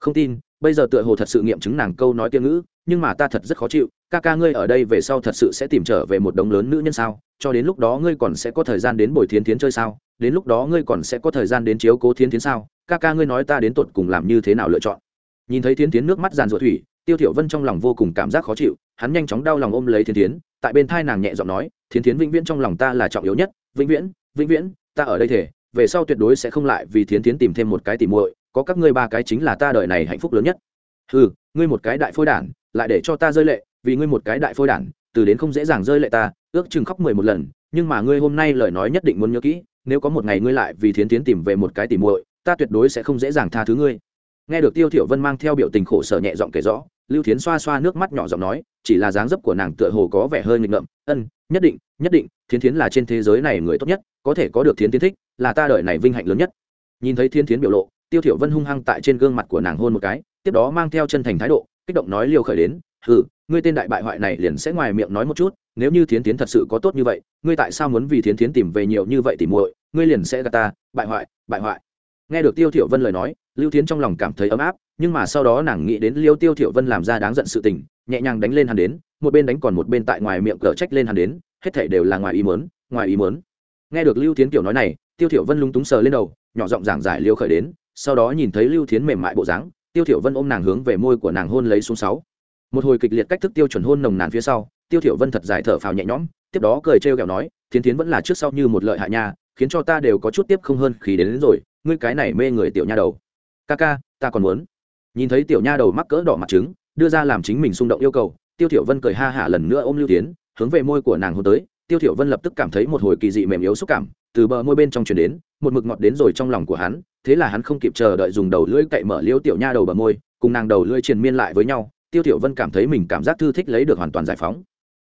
không tin, bây giờ tựa hồ thật sự nghiệm chứng nàng câu nói kia ngữ, nhưng mà ta thật rất khó chịu, ca ca ngươi ở đây về sau thật sự sẽ tìm trở về một đống lớn nữ nhân sao? cho đến lúc đó ngươi còn sẽ có thời gian đến bồi thiến thiến chơi sao? Đến lúc đó ngươi còn sẽ có thời gian đến chiếu cố thiến thiến sao? Ca ca ngươi nói ta đến tột cùng làm như thế nào lựa chọn? Nhìn thấy thiến thiến nước mắt giàn ruột thủy tiêu thiểu vân trong lòng vô cùng cảm giác khó chịu hắn nhanh chóng đau lòng ôm lấy thiến thiến tại bên thai nàng nhẹ giọng nói thiến thiến vĩnh viễn trong lòng ta là trọng yếu nhất vĩnh viễn vĩnh viễn ta ở đây thể về sau tuyệt đối sẽ không lại vì thiến thiến tìm thêm một cái tỉ muội có các ngươi ba cái chính là ta đợi này hạnh phúc lớn nhất. Ừ ngươi một cái đại phôi đản, lại để cho ta rơi lệ, vì ngươi một cái đại phôi đản, từ đến không dễ dàng rơi lệ ta, ước chừng khóc mười một lần, nhưng mà ngươi hôm nay lời nói nhất định muốn nhớ kỹ, nếu có một ngày ngươi lại vì thiến tiến tìm về một cái tìm muội, ta tuyệt đối sẽ không dễ dàng tha thứ ngươi. Nghe được tiêu thiểu vân mang theo biểu tình khổ sở nhẹ giọng kể rõ, lưu thiến xoa xoa nước mắt nhỏ giọng nói, chỉ là dáng dấp của nàng tựa hồ có vẻ hơi nghịch ngợm, ân, nhất định nhất định, thiến thiến là trên thế giới này người tốt nhất, có thể có được thiến tiến thích, là ta đợi này vinh hạnh lớn nhất. Nhìn thấy thiên thiến biểu lộ tiêu thiểu vân hung hăng tại trên gương mặt của nàng hôn một cái, tiếp đó mang theo chân thành thái độ, kích động nói liều khởi đến, hừ, ngươi tên đại bại hoại này liền sẽ ngoài miệng nói một chút, nếu như thiến tiến thật sự có tốt như vậy, ngươi tại sao muốn vì thiến tiến tìm về nhiều như vậy thì muội, ngươi liền sẽ gạt ta, bại hoại bại hoại. Nghe được tiêu thiểu vân lời nói, lưu thiến trong lòng cảm thấy ấm áp, nhưng mà sau đó nàng nghĩ đến liêu tiêu thiểu vân làm ra đáng giận sự tình, nhẹ nhàng đánh lên hắn đến, một bên đánh còn một bên tại ngoài miệng cở trách lên hắn đến, hết thảy đều là ngoài ý muốn, ngoài ý muốn. Nghe được lưu thiến kiểu nói này, tiêu thiểu vân lúng túng sờ lên đầu, nhỏ giọng giảng giải liêu khởi đến sau đó nhìn thấy lưu thiến mềm mại bộ dáng tiêu thiểu vân ôm nàng hướng về môi của nàng hôn lấy xuống sáu. Một hồi kịch liệt cách thức tiêu chuẩn hôn nồng nàn phía sau tiêu thiểu vân thật dài thở phào nhẹ nhõm tiếp đó cười trêu ghẹo nói thiến thiến vẫn là trước sau như một lợi hại nha khiến cho ta đều có chút tiếp không hơn khi đến, đến rồi ngươi cái này mê người tiểu nha đầu. Ca ca ta còn muốn. Nhìn thấy tiểu nha đầu mắc cỡ đỏ mặt trứng đưa ra làm chính mình xung động yêu cầu tiêu thiểu vân cười ha hả lần nữa ôm lưu tiến hướng về môi của nàng hôn tới. Tiêu thiểu vân lập tức cảm thấy một hồi kỳ dị mềm yếu xúc cảm từ bờ môi bên trong truyền đến một mực ngọt đến rồi trong lòng của hắn, thế là hắn không kịp chờ đợi dùng đầu lưỡi cậy mở liêu tiểu nha đầu bờ môi, cùng nàng đầu lưỡi triền miên lại với nhau, tiêu tiểu vân cảm thấy mình cảm giác thư thích lấy được hoàn toàn giải phóng.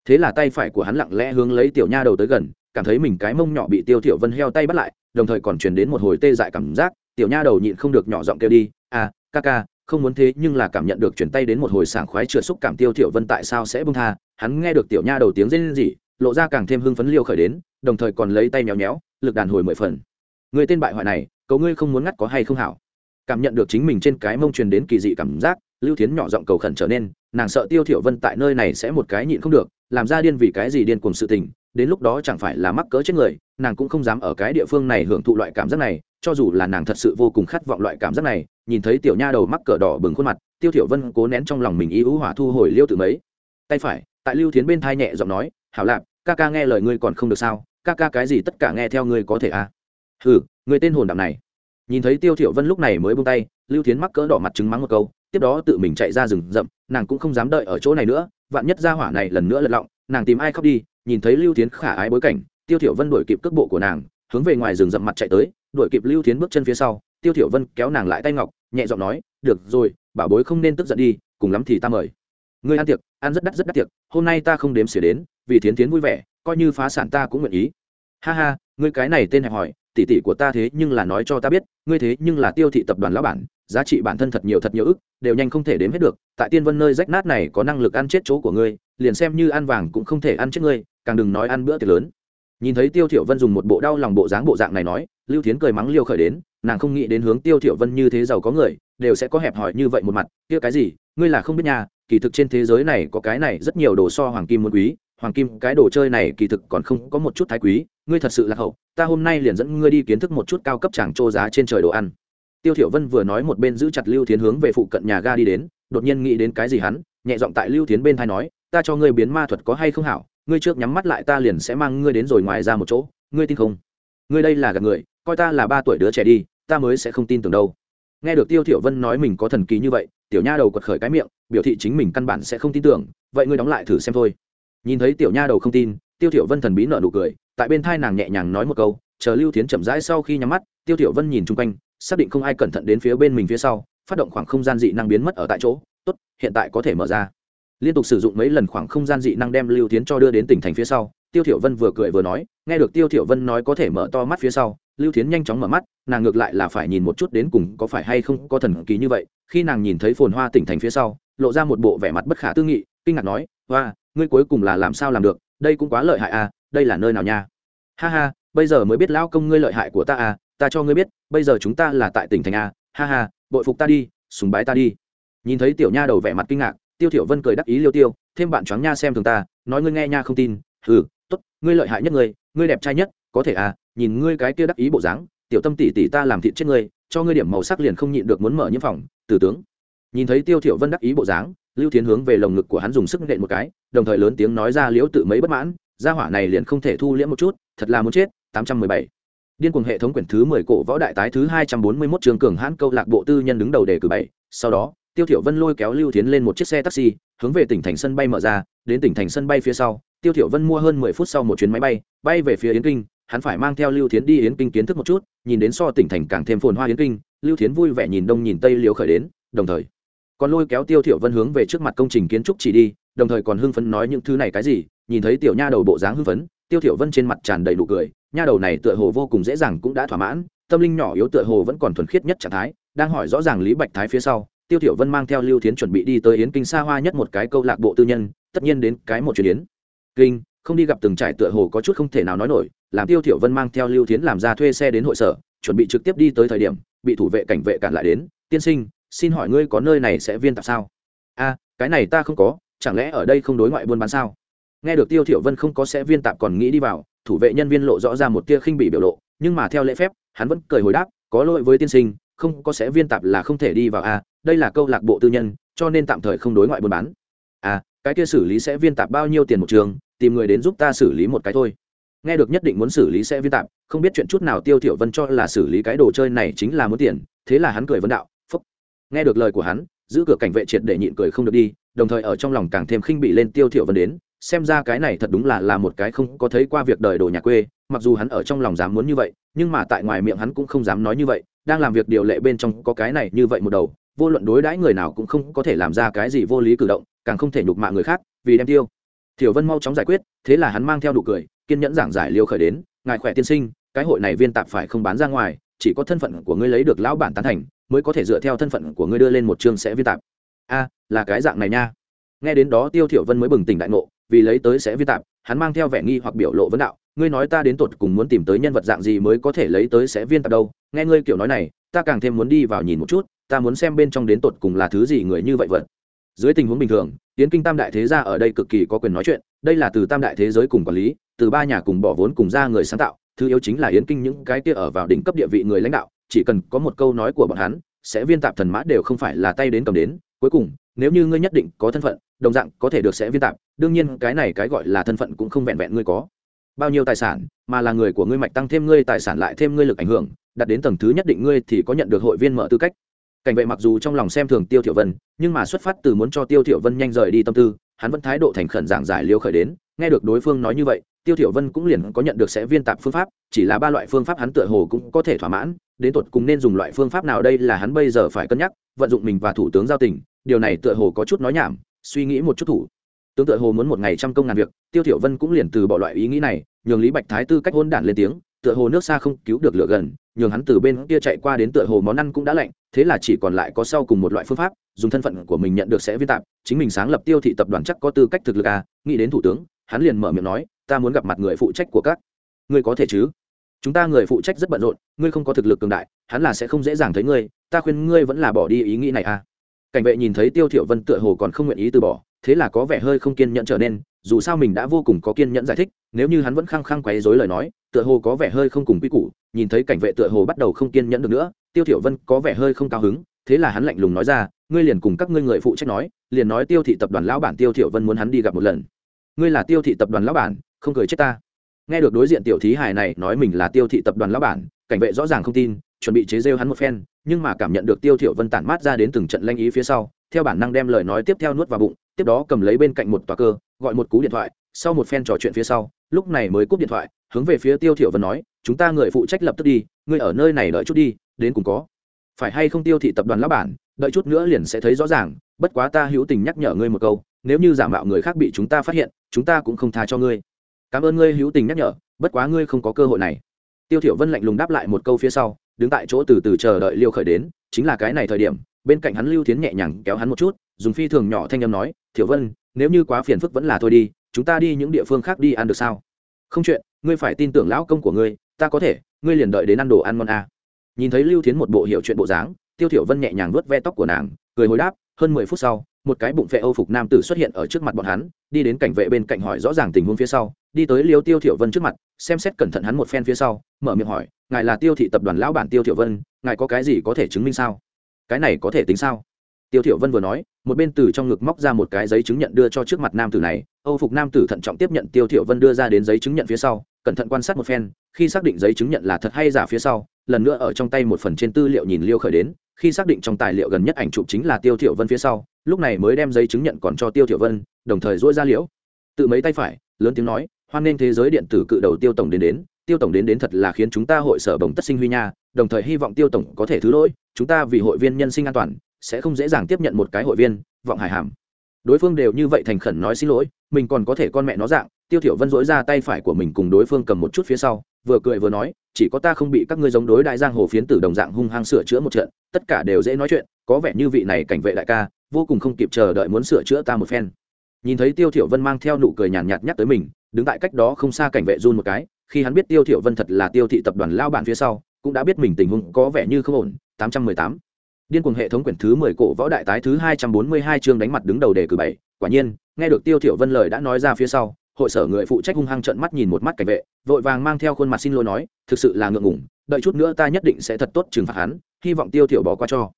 Thế là tay phải của hắn lặng lẽ hướng lấy tiểu nha đầu tới gần, cảm thấy mình cái mông nhỏ bị tiêu tiểu vân heo tay bắt lại, đồng thời còn truyền đến một hồi tê dại cảm giác, tiểu nha đầu nhịn không được nhỏ giọng kêu đi à ca ca, không muốn thế nhưng là cảm nhận được chuyển tay đến một hồi sảng khoái trượt xúc cảm tiêu tiểu vân tại sao sẽ buông tha? Hắn nghe được tiểu nha đầu tiếng rên rỉ, lộ ra càng thêm hưng phấn liêu khởi đến, đồng thời còn lấy tay nhéo nhéo lực đàn hồi mười phần người tên bại hoại này cầu ngươi không muốn ngắt có hay không hảo? Cảm nhận được chính mình trên cái mông truyền đến kỳ dị cảm giác, lưu thiến nhỏ giọng cầu khẩn trở nên, nàng sợ tiêu thiểu vân tại nơi này sẽ một cái nhịn không được, làm ra điên vì cái gì điên cuồng sự tình, đến lúc đó chẳng phải là mắc cỡ chết người, nàng cũng không dám ở cái địa phương này hưởng thụ loại cảm giác này, cho dù là nàng thật sự vô cùng khát vọng loại cảm giác này, nhìn thấy tiểu nha đầu mắc cỡ đỏ bừng khuôn mặt, tiêu thiểu vân cố nén trong lòng mình ý ưu hỏa thu hồi liêu tự mấy tay phải, tại lưu thiến bên thai nhẹ giọng nói, hảo lạp, ca ca nghe lời ngươi còn không được sao? Ca ca cái gì tất cả nghe theo ngươi có thể à? Hừ, người tên hồn đạm này. Nhìn thấy tiêu thiểu vân lúc này mới buông tay, lưu thiến mắc cỡ đỏ mặt trứng mắng một câu, tiếp đó tự mình chạy ra rừng rậm, nàng cũng không dám đợi ở chỗ này nữa, vạn nhất gia hỏa này lần nữa lật lọng, nàng tìm ai khóc đi, nhìn thấy lưu thiến khả ái bối cảnh, tiêu thiểu vân đuổi kịp cước bộ của nàng, hướng về ngoài rừng rậm mặt chạy tới, đuổi kịp lưu thiến bước chân phía sau, tiêu thiểu vân kéo nàng lại tay ngọc, nhẹ giọng nói, được rồi, bảo bối không nên tức giận đi, cùng lắm thì ta mời. Ngươi ăn tiệc, ăn rất đắt rất đắt tiệc, hôm nay ta không đếm xỉa đến, vì thiến thiến vui vẻ, coi như phá sản ta cũng nguyện ý. Ha ha, ngươi cái này tên hẹp hỏi tỷ tỷ của ta thế nhưng là nói cho ta biết, ngươi thế nhưng là tiêu thị tập đoàn lão bản, giá trị bản thân thật nhiều thật nhiều ức, đều nhanh không thể đếm hết được, tại tiên vân nơi rách nát này có năng lực ăn chết chỗ của ngươi, liền xem như ăn vàng cũng không thể ăn chết ngươi, càng đừng nói ăn bữa tiệc lớn. Nhìn thấy tiêu thiểu vân dùng một bộ đau lòng bộ dáng bộ dạng này nói, lưu thiến cười mắng liêu khởi đến, nàng không nghĩ đến hướng tiêu thiểu vân như thế giàu có người, đều sẽ có hẹp hòi như vậy một mặt, kia cái gì, ngươi là không biết nhà, kỳ thực trên thế giới này có cái này rất nhiều đồ so hoàng kim muốn quý, hoàng kim cái đồ chơi này kỳ thực còn không có một chút thái quý ngươi thật sự là hậu, ta hôm nay liền dẫn ngươi đi kiến thức một chút cao cấp chẳng trô giá trên trời đồ ăn. Tiêu thiểu vân vừa nói một bên giữ chặt lưu thiến hướng về phụ cận nhà ga đi đến, đột nhiên nghĩ đến cái gì hắn, nhẹ giọng tại lưu thiến bên thay nói, ta cho ngươi biến ma thuật có hay không hảo, ngươi trước nhắm mắt lại ta liền sẽ mang ngươi đến rồi ngoài ra một chỗ, ngươi tin không? Ngươi đây là gạt người, coi ta là ba tuổi đứa trẻ đi, ta mới sẽ không tin tưởng đâu. Nghe được tiêu thiểu vân nói mình có thần kỳ như vậy, tiểu nha đầu quật khởi cái miệng, biểu thị chính mình căn bản sẽ không tin tưởng, vậy ngươi đóng lại thử xem thôi. Nhìn thấy tiểu nha đầu không tin, tiêu thiểu vân thần bí nở nụ cười tại bên thai nàng nhẹ nhàng nói một câu, chờ lưu tiến chậm rãi sau khi nhắm mắt, tiêu tiểu vân nhìn chung quanh, xác định không ai cẩn thận đến phía bên mình phía sau, phát động khoảng không gian dị năng biến mất ở tại chỗ, tốt, hiện tại có thể mở ra. Liên tục sử dụng mấy lần khoảng không gian dị năng đem lưu tiến cho đưa đến tỉnh thành phía sau, tiêu thiểu vân vừa cười vừa nói, nghe được tiêu thiểu vân nói có thể mở to mắt phía sau, lưu tiến nhanh chóng mở mắt, nàng ngược lại là phải nhìn một chút đến cùng có phải hay không có thần kỳ như vậy, khi nàng nhìn thấy phồn hoa tỉnh thành phía sau, lộ ra một bộ vẻ mặt bất khả tư nghị, kinh ngạc nói hoa ngươi cuối cùng là làm sao làm được, đây cũng quá lợi hại à đây là nơi nào nha? Ha ha, bây giờ mới biết lão công ngươi lợi hại của ta à ta cho ngươi biết, bây giờ chúng ta là tại tỉnh thành a, ha ha, bội phục ta đi, sùng bái ta đi. Nhìn thấy tiểu nha đầu vẻ mặt kinh ngạc, tiêu thiểu vân cười đắc ý liêu tiêu, thêm bạn choáng nha xem thường ta, nói ngươi nghe nha không tin, hừ, tốt, ngươi lợi hại nhất ngươi ngươi đẹp trai nhất, có thể à nhìn ngươi cái kia đắc ý bộ dáng, tiểu tâm tỷ tỷ ta làm thịt chết ngươi, cho ngươi điểm màu sắc liền không nhịn được muốn mở nhiễm phòng, tử tướng. Nhìn thấy tiêu thiểu vân đắc ý bộ dáng, lưu thiến hướng về lồng ngực của hắn dùng sức nện một cái, đồng thời lớn tiếng nói ra liễu tự mấy bất mãn, gia hỏa này liền không thể thu liễm một chút thật là muốn chết 817 điên cuồng hệ thống quyển thứ mười cổ võ đại tái thứ hai trăm bốn mươi 241 trường cường hãn câu lạc bộ tư nhân đứng đầu đề cử bảy. Sau đó, tiêu thiểu vân lôi kéo lưu thiến lên một chiếc xe taxi, hướng về tỉnh thành sân bay mở ra, đến tỉnh thành sân bay phía sau, tiêu thiểu vân mua hơn mười phút sau một chuyến máy bay bay về phía yến kinh. Hắn phải mang theo lưu thiến đi yến kinh kiến thức một chút, nhìn đến so tỉnh thành càng thêm phồn hoa yến kinh, lưu thiến vui vẻ nhìn đông nhìn tây liều khởi đến, đồng thời còn lôi kéo tiêu thiểu vân hướng về trước mặt công trình kiến trúc chỉ đi, đồng thời còn hưng phấn nói những thứ này cái gì, nhìn thấy tiểu nha đầu bộ dáng hưng phấn tiêu thiểu vân trên mặt tràn đầy nụ cười, nha đầu này tựa hồ vô cùng dễ dàng cũng đã thỏa mãn, tâm linh nhỏ yếu tựa hồ vẫn còn thuần khiết nhất trạng thái, đang hỏi rõ ràng lý bạch thái phía sau, tiêu thiểu vân mang theo lưu thiến chuẩn bị đi tới yến kinh xa hoa nhất một cái câu lạc bộ tư nhân, tất nhiên đến cái một chuyến yến. Kinh, không đi gặp từng trải tựa hồ có chút không thể nào nói nổi, làm tiêu thiểu vân mang theo lưu thiến làm ra thuê xe đến hội sở, chuẩn bị trực tiếp đi tới thời điểm, bị thủ vệ cảnh vệ cản lại đến, tiên sinh, xin hỏi ngươi có nơi này sẽ viên tạp sao? A, cái này ta không có, chẳng lẽ ở đây không đối ngoại buôn bán sao? Nghe được tiêu thiểu vân không có sẽ viên tạm còn nghĩ đi vào, thủ vệ nhân viên lộ rõ ra một tia khinh bỉ biểu lộ, nhưng mà theo lễ phép, hắn vẫn cười hồi đáp, có lỗi với tiên sinh, không có sẽ viên tạp là không thể đi vào a, đây là câu lạc bộ tư nhân, cho nên tạm thời không đối ngoại buôn bán. À cái kia xử lý sẽ viên tạp bao nhiêu tiền một trường, tìm người đến giúp ta xử lý một cái thôi. Nghe được nhất định muốn xử lý sẽ viên tạp, không biết chuyện chút nào tiêu thiểu vân cho là xử lý cái đồ chơi này chính là muốn tiền, thế là hắn cười vấn đạo, phúc. Nghe được lời của hắn, giữ cửa cảnh vệ triệt để nhịn cười không được đi, đồng thời ở trong lòng càng thêm khinh bị lên tiêu thiểu vân đến xem ra cái này thật đúng là là một cái không có thấy qua việc đời đồ nhà quê, mặc dù hắn ở trong lòng dám muốn như vậy, nhưng mà tại ngoài miệng hắn cũng không dám nói như vậy, đang làm việc điều lệ bên trong có cái này như vậy một đầu, vô luận đối đãi người nào cũng không có thể làm ra cái gì vô lý cử động, càng không thể nhục mạ người khác, vì đem tiêu. Thiểu vân mau chóng giải quyết, thế là hắn mang theo đủ cười, kiên nhẫn giảng giải liêu khởi đến, ngài khỏe tiên sinh, cái hội này viên tạp phải không bán ra ngoài, chỉ có thân phận của ngươi lấy được lão bản tán thành, mới có thể dựa theo thân phận của ngươi đưa lên một chương sẽ viên tạp. A, là cái dạng này nha. Nghe đến đó tiêu thiểu vân mới bừng tỉnh đại ngộ vì lấy tới sẽ vi tạp, hắn mang theo vẻ nghi hoặc biểu lộ vấn đạo, ngươi nói ta đến tột cùng muốn tìm tới nhân vật dạng gì mới có thể lấy tới sẽ viên tạp đâu? Nghe ngươi kiểu nói này, ta càng thêm muốn đi vào nhìn một chút, ta muốn xem bên trong đến tột cùng là thứ gì người như vậy vật. Dưới tình huống bình thường tiến kinh tam đại thế gia ở đây cực kỳ có quyền nói chuyện, đây là từ tam đại thế giới cùng quản lý, từ ba nhà cùng bỏ vốn cùng ra người sáng tạo, thứ yếu chính là yến kinh những cái kia ở vào đỉnh cấp địa vị người lãnh đạo, chỉ cần có một câu nói của bọn hắn, sẽ viên tạp thần mã đều không phải là tay đến cầm đến, cuối cùng nếu như ngươi nhất định có thân phận, đồng dạng có thể được sẽ viên tạp, đương nhiên cái này cái gọi là thân phận cũng không vẹn vẹn ngươi có. Bao nhiêu tài sản, mà là người của ngươi mạch tăng thêm ngươi tài sản lại thêm ngươi lực ảnh hưởng, đạt đến tầng thứ nhất định ngươi thì có nhận được hội viên mở tư cách. Cảnh vệ mặc dù trong lòng xem thường tiêu thiểu vân, nhưng mà xuất phát từ muốn cho tiêu thiểu vân nhanh rời đi tâm tư, hắn vẫn thái độ thành khẩn giảng giải liêu khởi đến, nghe được đối phương nói như vậy, tiêu thiểu vân cũng liền có nhận được sẽ viên tạp phương pháp, chỉ là ba loại phương pháp hắn tựa hồ cũng có thể thỏa mãn, đến tột cùng nên dùng loại phương pháp nào đây là hắn bây giờ phải cân nhắc, vận dụng mình và thủ tướng giao tình điều này tựa hồ có chút nói nhảm, suy nghĩ một chút thủ. Tướng tựa hồ muốn một ngày trăm công ngàn việc, tiêu thiểu vân cũng liền từ bỏ loại ý nghĩ này, nhường lý bạch thái tư cách hôn đản lên tiếng, tựa hồ nước xa không cứu được lửa gần, nhường hắn từ bên kia chạy qua đến tựa hồ món ăn cũng đã lạnh, thế là chỉ còn lại có sau cùng một loại phương pháp, dùng thân phận của mình nhận được sẽ viên tạm, chính mình sáng lập tiêu thị tập đoàn chắc có tư cách thực lực à nghĩ đến thủ tướng, hắn liền mở miệng nói, ta muốn gặp mặt người phụ trách của các ngươi có thể chứ? Chúng ta người phụ trách rất bận rộn, ngươi không có thực lực cường đại, hắn là sẽ không dễ dàng thấy ngươi, ta khuyên ngươi vẫn là bỏ đi ý nghĩ này à cảnh vệ nhìn thấy tiêu thiểu vân tựa hồ còn không nguyện ý từ bỏ, thế là có vẻ hơi không kiên nhẫn trở nên, dù sao mình đã vô cùng có kiên nhẫn giải thích, nếu như hắn vẫn khăng khăng quấy rối lời nói, tựa hồ có vẻ hơi không cùng quy củ, nhìn thấy cảnh vệ tựa hồ bắt đầu không kiên nhẫn được nữa, tiêu thiểu vân có vẻ hơi không cao hứng, thế là hắn lạnh lùng nói ra, ngươi liền cùng các ngươi người phụ trách nói, liền nói tiêu thị tập đoàn lão bản tiêu thiểu vân muốn hắn đi gặp một lần. Ngươi là tiêu thị tập đoàn lão bản, không cười chết ta nghe được đối diện tiểu thí hài này nói mình là tiêu thị tập đoàn lão bản, cảnh vệ rõ ràng không tin, chuẩn bị chế rêu hắn một phen, nhưng mà cảm nhận được tiêu thiểu vân tản mát ra đến từng trận lanh ý phía sau, theo bản năng đem lời nói tiếp theo nuốt vào bụng, tiếp đó cầm lấy bên cạnh một tòa cơ, gọi một cú điện thoại, sau một phen trò chuyện phía sau, lúc này mới cúp điện thoại, hướng về phía tiêu thiểu vân nói, chúng ta người phụ trách lập tức đi, ngươi ở nơi này đợi chút đi, đến cùng có phải hay không tiêu thị tập đoàn lão bản, đợi chút nữa liền sẽ thấy rõ ràng, bất quá ta hữu tình nhắc nhở ngươi một câu, nếu như giả mạo người khác bị chúng ta phát hiện, chúng ta cũng không tha cho ngươi cảm ơn ngươi hữu tình nhắc nhở, bất quá ngươi không có cơ hội này tiêu thiểu vân lạnh lùng đáp lại một câu phía sau, đứng tại chỗ từ từ chờ đợi liêu khởi đến, chính là cái này thời điểm, bên cạnh hắn lưu thiến nhẹ nhàng kéo hắn một chút, dùng phi thường nhỏ thanh âm nói, thiểu vân, nếu như quá phiền phức vẫn là thôi đi, chúng ta đi những địa phương khác đi ăn được sao không chuyện, ngươi phải tin tưởng lão công của ngươi, ta có thể, ngươi liền đợi đến ăn đồ ăn ngon à. nhìn thấy lưu thiến một bộ hiệu chuyện bộ dáng, tiêu thiểu vân nhẹ nhàng vuốt ve tóc của nàng, cười hồi đáp, hơn mười phút sau một cái bụng phệ âu phục nam tử xuất hiện ở trước mặt bọn hắn, đi đến cảnh vệ bên cạnh hỏi rõ ràng tình huống phía sau, đi tới liêu tiêu thiểu vân trước mặt, xem xét cẩn thận hắn một phen phía sau, mở miệng hỏi, ngài là tiêu thị tập đoàn lão bản tiêu thiểu vân, ngài có cái gì có thể chứng minh sao? Cái này có thể tính sao? Tiêu thiểu vân vừa nói, một bên từ trong ngực móc ra một cái giấy chứng nhận đưa cho trước mặt nam tử này, âu phục nam tử thận trọng tiếp nhận tiêu thiểu vân đưa ra đến giấy chứng nhận phía sau, cẩn thận quan sát một phen, khi xác định giấy chứng nhận là thật hay giả phía sau, lần nữa ở trong tay một phần trên tư liệu nhìn liêu khởi đến khi xác định trong tài liệu gần nhất ảnh chụp chính là tiêu thiểu vân phía sau, lúc này mới đem giấy chứng nhận còn cho tiêu thiểu vân, đồng thời duỗi ra liễu. Tự mấy tay phải, lớn tiếng nói, hoan nghênh thế giới điện tử cự đầu tiêu tổng đến đến, tiêu tổng đến đến thật là khiến chúng ta hội sở bồng tất sinh huy nha, đồng thời hy vọng tiêu tổng có thể thứ lỗi, chúng ta vì hội viên nhân sinh an toàn, sẽ không dễ dàng tiếp nhận một cái hội viên, vọng hải hàm. Đối phương đều như vậy thành khẩn nói xin lỗi, mình còn có thể con mẹ nó dạng, tiêu thiểu vân dỗi ra tay phải của mình cùng đối phương cầm một chút phía sau, vừa cười vừa nói, chỉ có ta không bị các ngươi giống đối đại giang hồ phiến tử đồng dạng hung hăng sửa chữa một trận tất cả đều dễ nói chuyện, có vẻ như vị này cảnh vệ đại ca, vô cùng không kịp chờ đợi muốn sửa chữa ta một phen. Nhìn thấy tiêu thiểu vân mang theo nụ cười nhàn nhạt nhắc tới mình, đứng tại cách đó không xa cảnh vệ run một cái, khi hắn biết tiêu thiểu vân thật là tiêu thị tập đoàn lao bản phía sau, cũng đã biết mình tình huống có vẻ như không ổn. 818 điên cuồng hệ thống quyển thứ 10 cổ võ đại tái thứ 242 chương đánh mặt đứng đầu đề cử bảy. Quả nhiên, nghe được tiêu thiểu vân lời đã nói ra phía sau hội sở người phụ trách hung hăng trợn mắt nhìn một mắt cảnh vệ, vội vàng mang theo khuôn mặt xin lỗi nói, thực sự là ngượng ngùng, đợi chút nữa ta nhất định sẽ thật tốt trừng phạt hắn, hy vọng tiêu thiểu bỏ qua cho.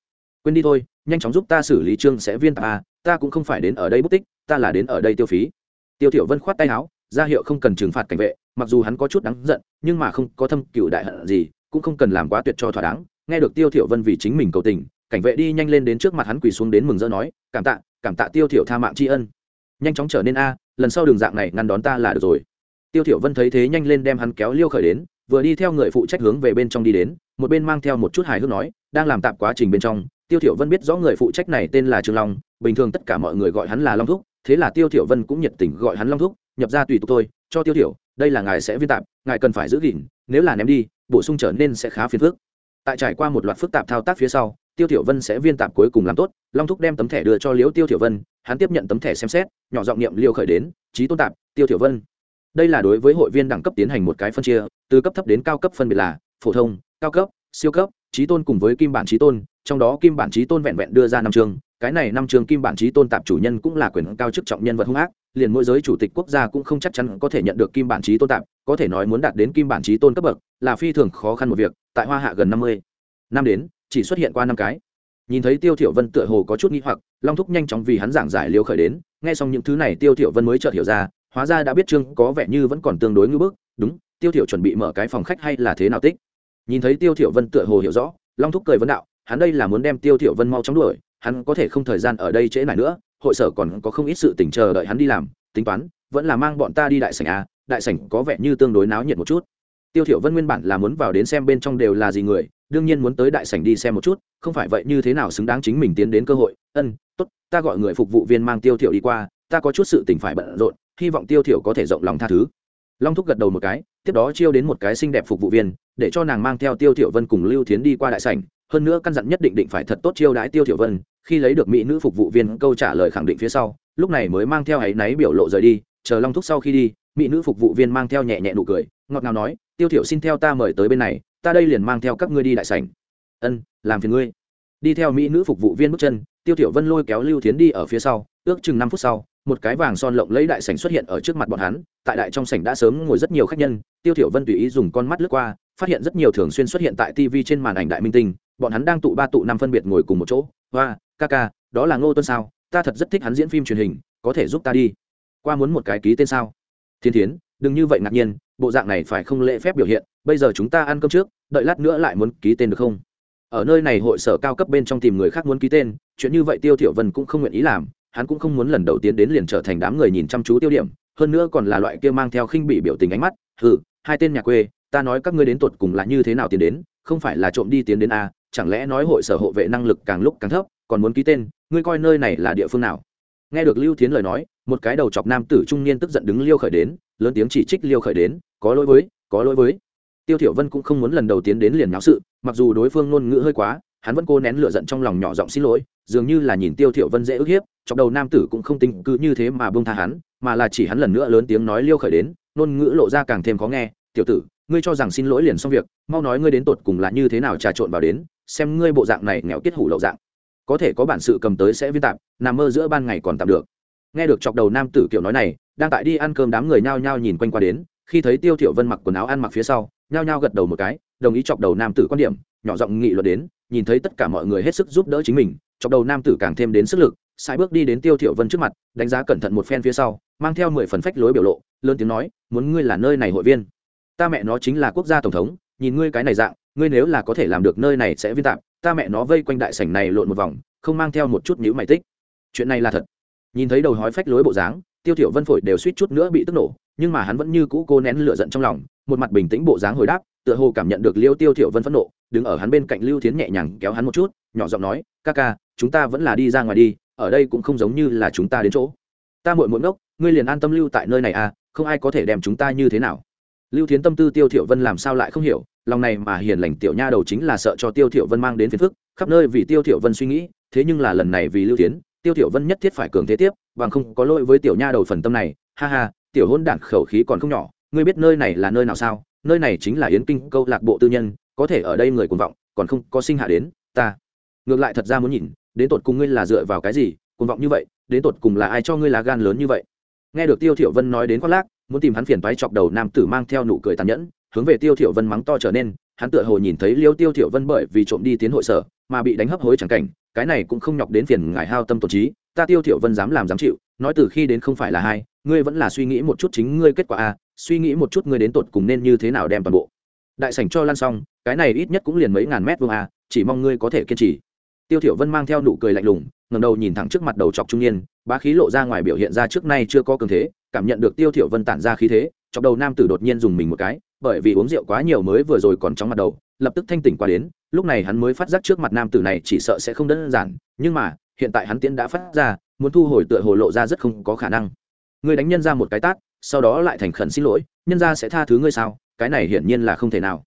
Quên đi thôi, nhanh chóng giúp ta xử lý trương sẽ viên tạp a ta cũng không phải đến ở đây bút tích, ta là đến ở đây tiêu phí. Tiêu thiểu vân khoát tay áo, ra hiệu không cần trừng phạt cảnh vệ, mặc dù hắn có chút đáng giận, nhưng mà không có thâm cựu đại hận gì, cũng không cần làm quá tuyệt cho thỏa đáng. Nghe được tiêu thiểu vân vì chính mình cầu tình, cảnh vệ đi nhanh lên đến trước mặt hắn quỳ xuống đến mừng rỡ nói, cảm tạ cảm tạ tiêu thiểu tha mạng tri ân nhanh chóng trở nên a, lần sau đường dạng này ngăn đón ta là được rồi. Tiêu thiểu vân thấy thế nhanh lên đem hắn kéo liêu khởi đến, vừa đi theo người phụ trách hướng về bên trong đi đến, một bên mang theo một chút hài hước nói, đang làm tạm quá trình bên trong, tiêu thiểu vân biết rõ người phụ trách này tên là trương long, bình thường tất cả mọi người gọi hắn là long thúc, thế là tiêu thiểu vân cũng nhiệt tình gọi hắn long thúc, nhập ra tùy tục thôi, cho tiêu thiểu, đây là ngài sẽ viên tạm ngài cần phải giữ gìn, nếu là ném đi, bổ sung trở nên sẽ khá phiền phức. Tại trải qua một loạt phức tạp thao tác phía sau tiêu thiểu vân sẽ viên tạp cuối cùng làm tốt, long thúc đem tấm thẻ đưa cho liễu tiêu thiểu vân, hắn tiếp nhận tấm thẻ xem xét, nhỏ giọng niệm liêu khởi đến trí tôn tạp, tiêu thiểu vân. Đây là đối với hội viên đẳng cấp tiến hành một cái phân chia, từ cấp thấp đến cao cấp phân biệt là phổ thông, cao cấp, siêu cấp trí tôn cùng với kim bản trí tôn, trong đó kim bản trí tôn vẹn vẹn đưa ra năm chương cái này năm chương kim bản trí tôn tạp chủ nhân cũng là quyền cao chức trọng nhân vật hung ác, liền mỗi giới chủ tịch quốc gia cũng không chắc chắn có thể nhận được kim bản trí tôn tạp, có thể nói muốn đạt đến kim bản trí tôn cấp bậc là phi thường khó khăn một việc, tại hoa hạ gần năm mươi năm đến chỉ xuất hiện qua năm cái nhìn thấy tiêu thiểu vân tựa hồ có chút nghi hoặc, long thúc nhanh chóng vì hắn giảng giải liều khởi đến, nghe xong những thứ này tiêu thiểu vân mới chợt hiểu ra, hóa ra đã biết trương có vẻ như vẫn còn tương đối ngưỡng bước. đúng, tiêu thiểu chuẩn bị mở cái phòng khách hay là thế nào tích nhìn thấy tiêu thiểu vân tựa hồ hiểu rõ, long thúc cười vấn đạo, hắn đây là muốn đem tiêu thiểu vân mau chóng đuổi, hắn có thể không thời gian ở đây trễ nải nữa, hội sở còn có không ít sự tình chờ đợi hắn đi làm, tính toán, vẫn là mang bọn ta đi đại sảnh à đại sảnh có vẻ như tương đối náo nhiệt một chút tiêu thiểu vân nguyên bản là muốn vào đến xem bên trong đều là gì người đương nhiên muốn tới đại sảnh đi xem một chút, không phải vậy như thế nào xứng đáng chính mình tiến đến cơ hội. Ân, tốt, ta gọi người phục vụ viên mang tiêu thiểu đi qua, ta có chút sự tình phải bận rộn, hy vọng tiêu thiểu có thể rộng lòng tha thứ. Long thúc gật đầu một cái, tiếp đó chiêu đến một cái xinh đẹp phục vụ viên, để cho nàng mang theo tiêu thiểu vân cùng lưu thiến đi qua đại sảnh. Hơn nữa căn dặn nhất định định phải thật tốt chiêu đãi tiêu thiểu vân, khi lấy được mỹ nữ phục vụ viên, câu trả lời khẳng định phía sau, lúc này mới mang theo ấy náy biểu lộ rời đi, chờ long thúc sau khi đi, mỹ nữ phục vụ viên mang theo nhẹ nhẹ nụ cười, ngọt ngào nói, tiêu thiểu xin theo ta mời tới bên này ta đây liền mang theo các ngươi đi đại sảnh. Ân, làm phiền ngươi. Đi theo mỹ nữ phục vụ viên bước chân, tiêu Tiểu vân lôi kéo lưu thiến đi ở phía sau, ước chừng năm phút sau, một cái vàng son lộng lấy đại sảnh xuất hiện ở trước mặt bọn hắn. Tại đại trong sảnh đã sớm ngồi rất nhiều khách nhân, tiêu Tiểu vân tùy ý dùng con mắt lướt qua, phát hiện rất nhiều thường xuyên xuất hiện tại tv trên màn ảnh đại minh tinh. Bọn hắn đang tụ ba tụ năm phân biệt ngồi cùng một chỗ. Hoa, ca ca, đó là ngô tuân sao? Ta thật rất thích hắn diễn phim truyền hình, có thể giúp ta đi. Qua muốn một cái ký tên sao? Thiên thiến đừng như vậy ngạc nhiên, bộ dạng này phải không lễ phép biểu hiện, bây giờ chúng ta ăn cơm trước, đợi lát nữa lại muốn ký tên được không? Ở nơi này hội sở cao cấp bên trong tìm người khác muốn ký tên, chuyện như vậy tiêu thiểu vân cũng không nguyện ý làm, hắn cũng không muốn lần đầu tiên đến liền trở thành đám người nhìn chăm chú tiêu điểm, hơn nữa còn là loại kia mang theo khinh bỉ biểu tình ánh mắt, hừ, hai tên nhà quê, ta nói các ngươi đến tuột cùng là như thế nào tiến đến, không phải là trộm đi tiến đến a chẳng lẽ nói hội sở hộ vệ năng lực càng lúc càng thấp, còn muốn ký tên, ngươi coi nơi này là địa phương nào? Nghe được lưu thiến lời nói, một cái đầu chọc nam tử trung niên tức giận đứng liêu khởi đến lớn tiếng chỉ trích liêu khởi đến, có lỗi với, có lỗi với. Tiêu thiểu vân cũng không muốn lần đầu tiến đến liền náo sự, mặc dù đối phương ngôn ngữ hơi quá, hắn vẫn cố nén lửa giận trong lòng nhỏ giọng xin lỗi, dường như là nhìn tiêu thiểu vân dễ ức hiếp trong đầu nam tử cũng không tính cứ như thế mà buông tha hắn, mà là chỉ hắn lần nữa lớn tiếng nói liêu khởi đến, ngôn ngữ lộ ra càng thêm khó nghe, tiểu tử, ngươi cho rằng xin lỗi liền xong việc, mau nói ngươi đến tột cùng là như thế nào trà trộn vào đến, xem ngươi bộ dạng này nghèo kết hủ lậu dạng. Có thể có bản sự cầm tới sẽ viên tạm nằm mơ giữa ban ngày còn tạm được. Nghe được chọc đầu nam tử kiểu nói này đang tại đi ăn cơm đám người nhao nhao nhìn quanh qua đến, khi thấy tiêu thiểu vân mặc quần áo ăn mặc phía sau, nhao nhao gật đầu một cái, đồng ý chọc đầu nam tử quan điểm, nhỏ giọng nghị luận đến, nhìn thấy tất cả mọi người hết sức giúp đỡ chính mình, chọc đầu nam tử càng thêm đến sức lực sai bước đi đến tiêu thiểu vân trước mặt, đánh giá cẩn thận một phen phía sau, mang theo mười phần phách lối biểu lộ, lớn tiếng nói, muốn ngươi là nơi này hội viên. Ta mẹ nó chính là quốc gia tổng thống, nhìn ngươi cái này dạng, ngươi nếu là có thể làm được nơi này sẽ viên tạm ta mẹ nó vây quanh đại sảnh này lộn một vòng, không mang theo một chút nhũ mày tích. Chuyện này là thật. Nhìn thấy đầu hói phách lối bộ dáng tiêu thiểu vân phổi đều suýt chút nữa bị tức nổ, nhưng mà hắn vẫn như cũ cô nén lửa giận trong lòng, một mặt bình tĩnh bộ dáng hồi đáp, tựa hồ cảm nhận được liêu tiêu thiểu vân phẫn nộ, đứng ở hắn bên cạnh lưu thiến nhẹ nhàng kéo hắn một chút, nhỏ giọng nói, ca ca, chúng ta vẫn là đi ra ngoài đi, ở đây cũng không giống như là chúng ta đến chỗ. Ta muội muội ngốc, ngươi liền an tâm lưu tại nơi này à không ai có thể đem chúng ta như thế nào. Lưu thiến tâm tư tiêu thiểu vân làm sao lại không hiểu, lòng này mà hiền lành tiểu nha đầu chính là sợ cho tiêu thiểu vân mang đến phiền phức, khắp nơi vì tiêu thiểu vân suy nghĩ, thế nhưng là lần này vì lưu thiến tiêu tiểu vân nhất thiết phải cường thế tiếp, bằng không có lỗi với tiểu nha đầu phần tâm này. Ha ha, tiểu hôn đản khẩu khí còn không nhỏ, ngươi biết nơi này là nơi nào sao? Nơi này chính là yến kinh câu lạc bộ tư nhân, có thể ở đây người cuồng vọng, còn không có sinh hạ đến ta. Ngược lại thật ra muốn nhìn, đến tột cùng ngươi là dựa vào cái gì, cuồng vọng như vậy, đến tột cùng là ai cho ngươi lá gan lớn như vậy? Nghe được tiêu thiểu vân nói đến khoác lác, muốn tìm hắn phiền toái chọc đầu nam tử mang theo nụ cười tàn nhẫn, hướng về tiêu thiểu vân mắng to trở nên, hắn tựa hồ nhìn thấy liêu tiêu thiểu vân bởi vì trộm đi tiến hội sở, mà bị đánh hấp hối chẳng cảnh cái này cũng không nhọc đến phiền ngài hao tâm tổn trí, ta tiêu thiểu vân dám làm dám chịu, nói từ khi đến không phải là hai, ngươi vẫn là suy nghĩ một chút chính ngươi kết quả a, suy nghĩ một chút ngươi đến tột cùng nên như thế nào đem toàn bộ. Đại sảnh cho lăn xong, cái này ít nhất cũng liền mấy ngàn mét vuông a, chỉ mong ngươi có thể kiên trì. Tiêu thiểu vân mang theo nụ cười lạnh lùng, ngẩng đầu nhìn thẳng trước mặt đầu trọc trung niên, bá khí lộ ra ngoài biểu hiện ra trước nay chưa có cường thế, cảm nhận được tiêu thiểu vân tản ra khí thế, chọc đầu nam tử đột nhiên dùng mình một cái bởi vì uống rượu quá nhiều mới vừa rồi còn chóng mặt đầu, lập tức thanh tỉnh qua đến, lúc này hắn mới phát giác trước mặt nam tử này chỉ sợ sẽ không đơn giản, nhưng mà, hiện tại hắn tiễn đã phát ra, muốn thu hồi tựa hồ lộ ra rất không có khả năng. Người đánh nhân ra một cái tát, sau đó lại thành khẩn xin lỗi, nhân ra sẽ tha thứ ngươi sao, cái này hiển nhiên là không thể nào.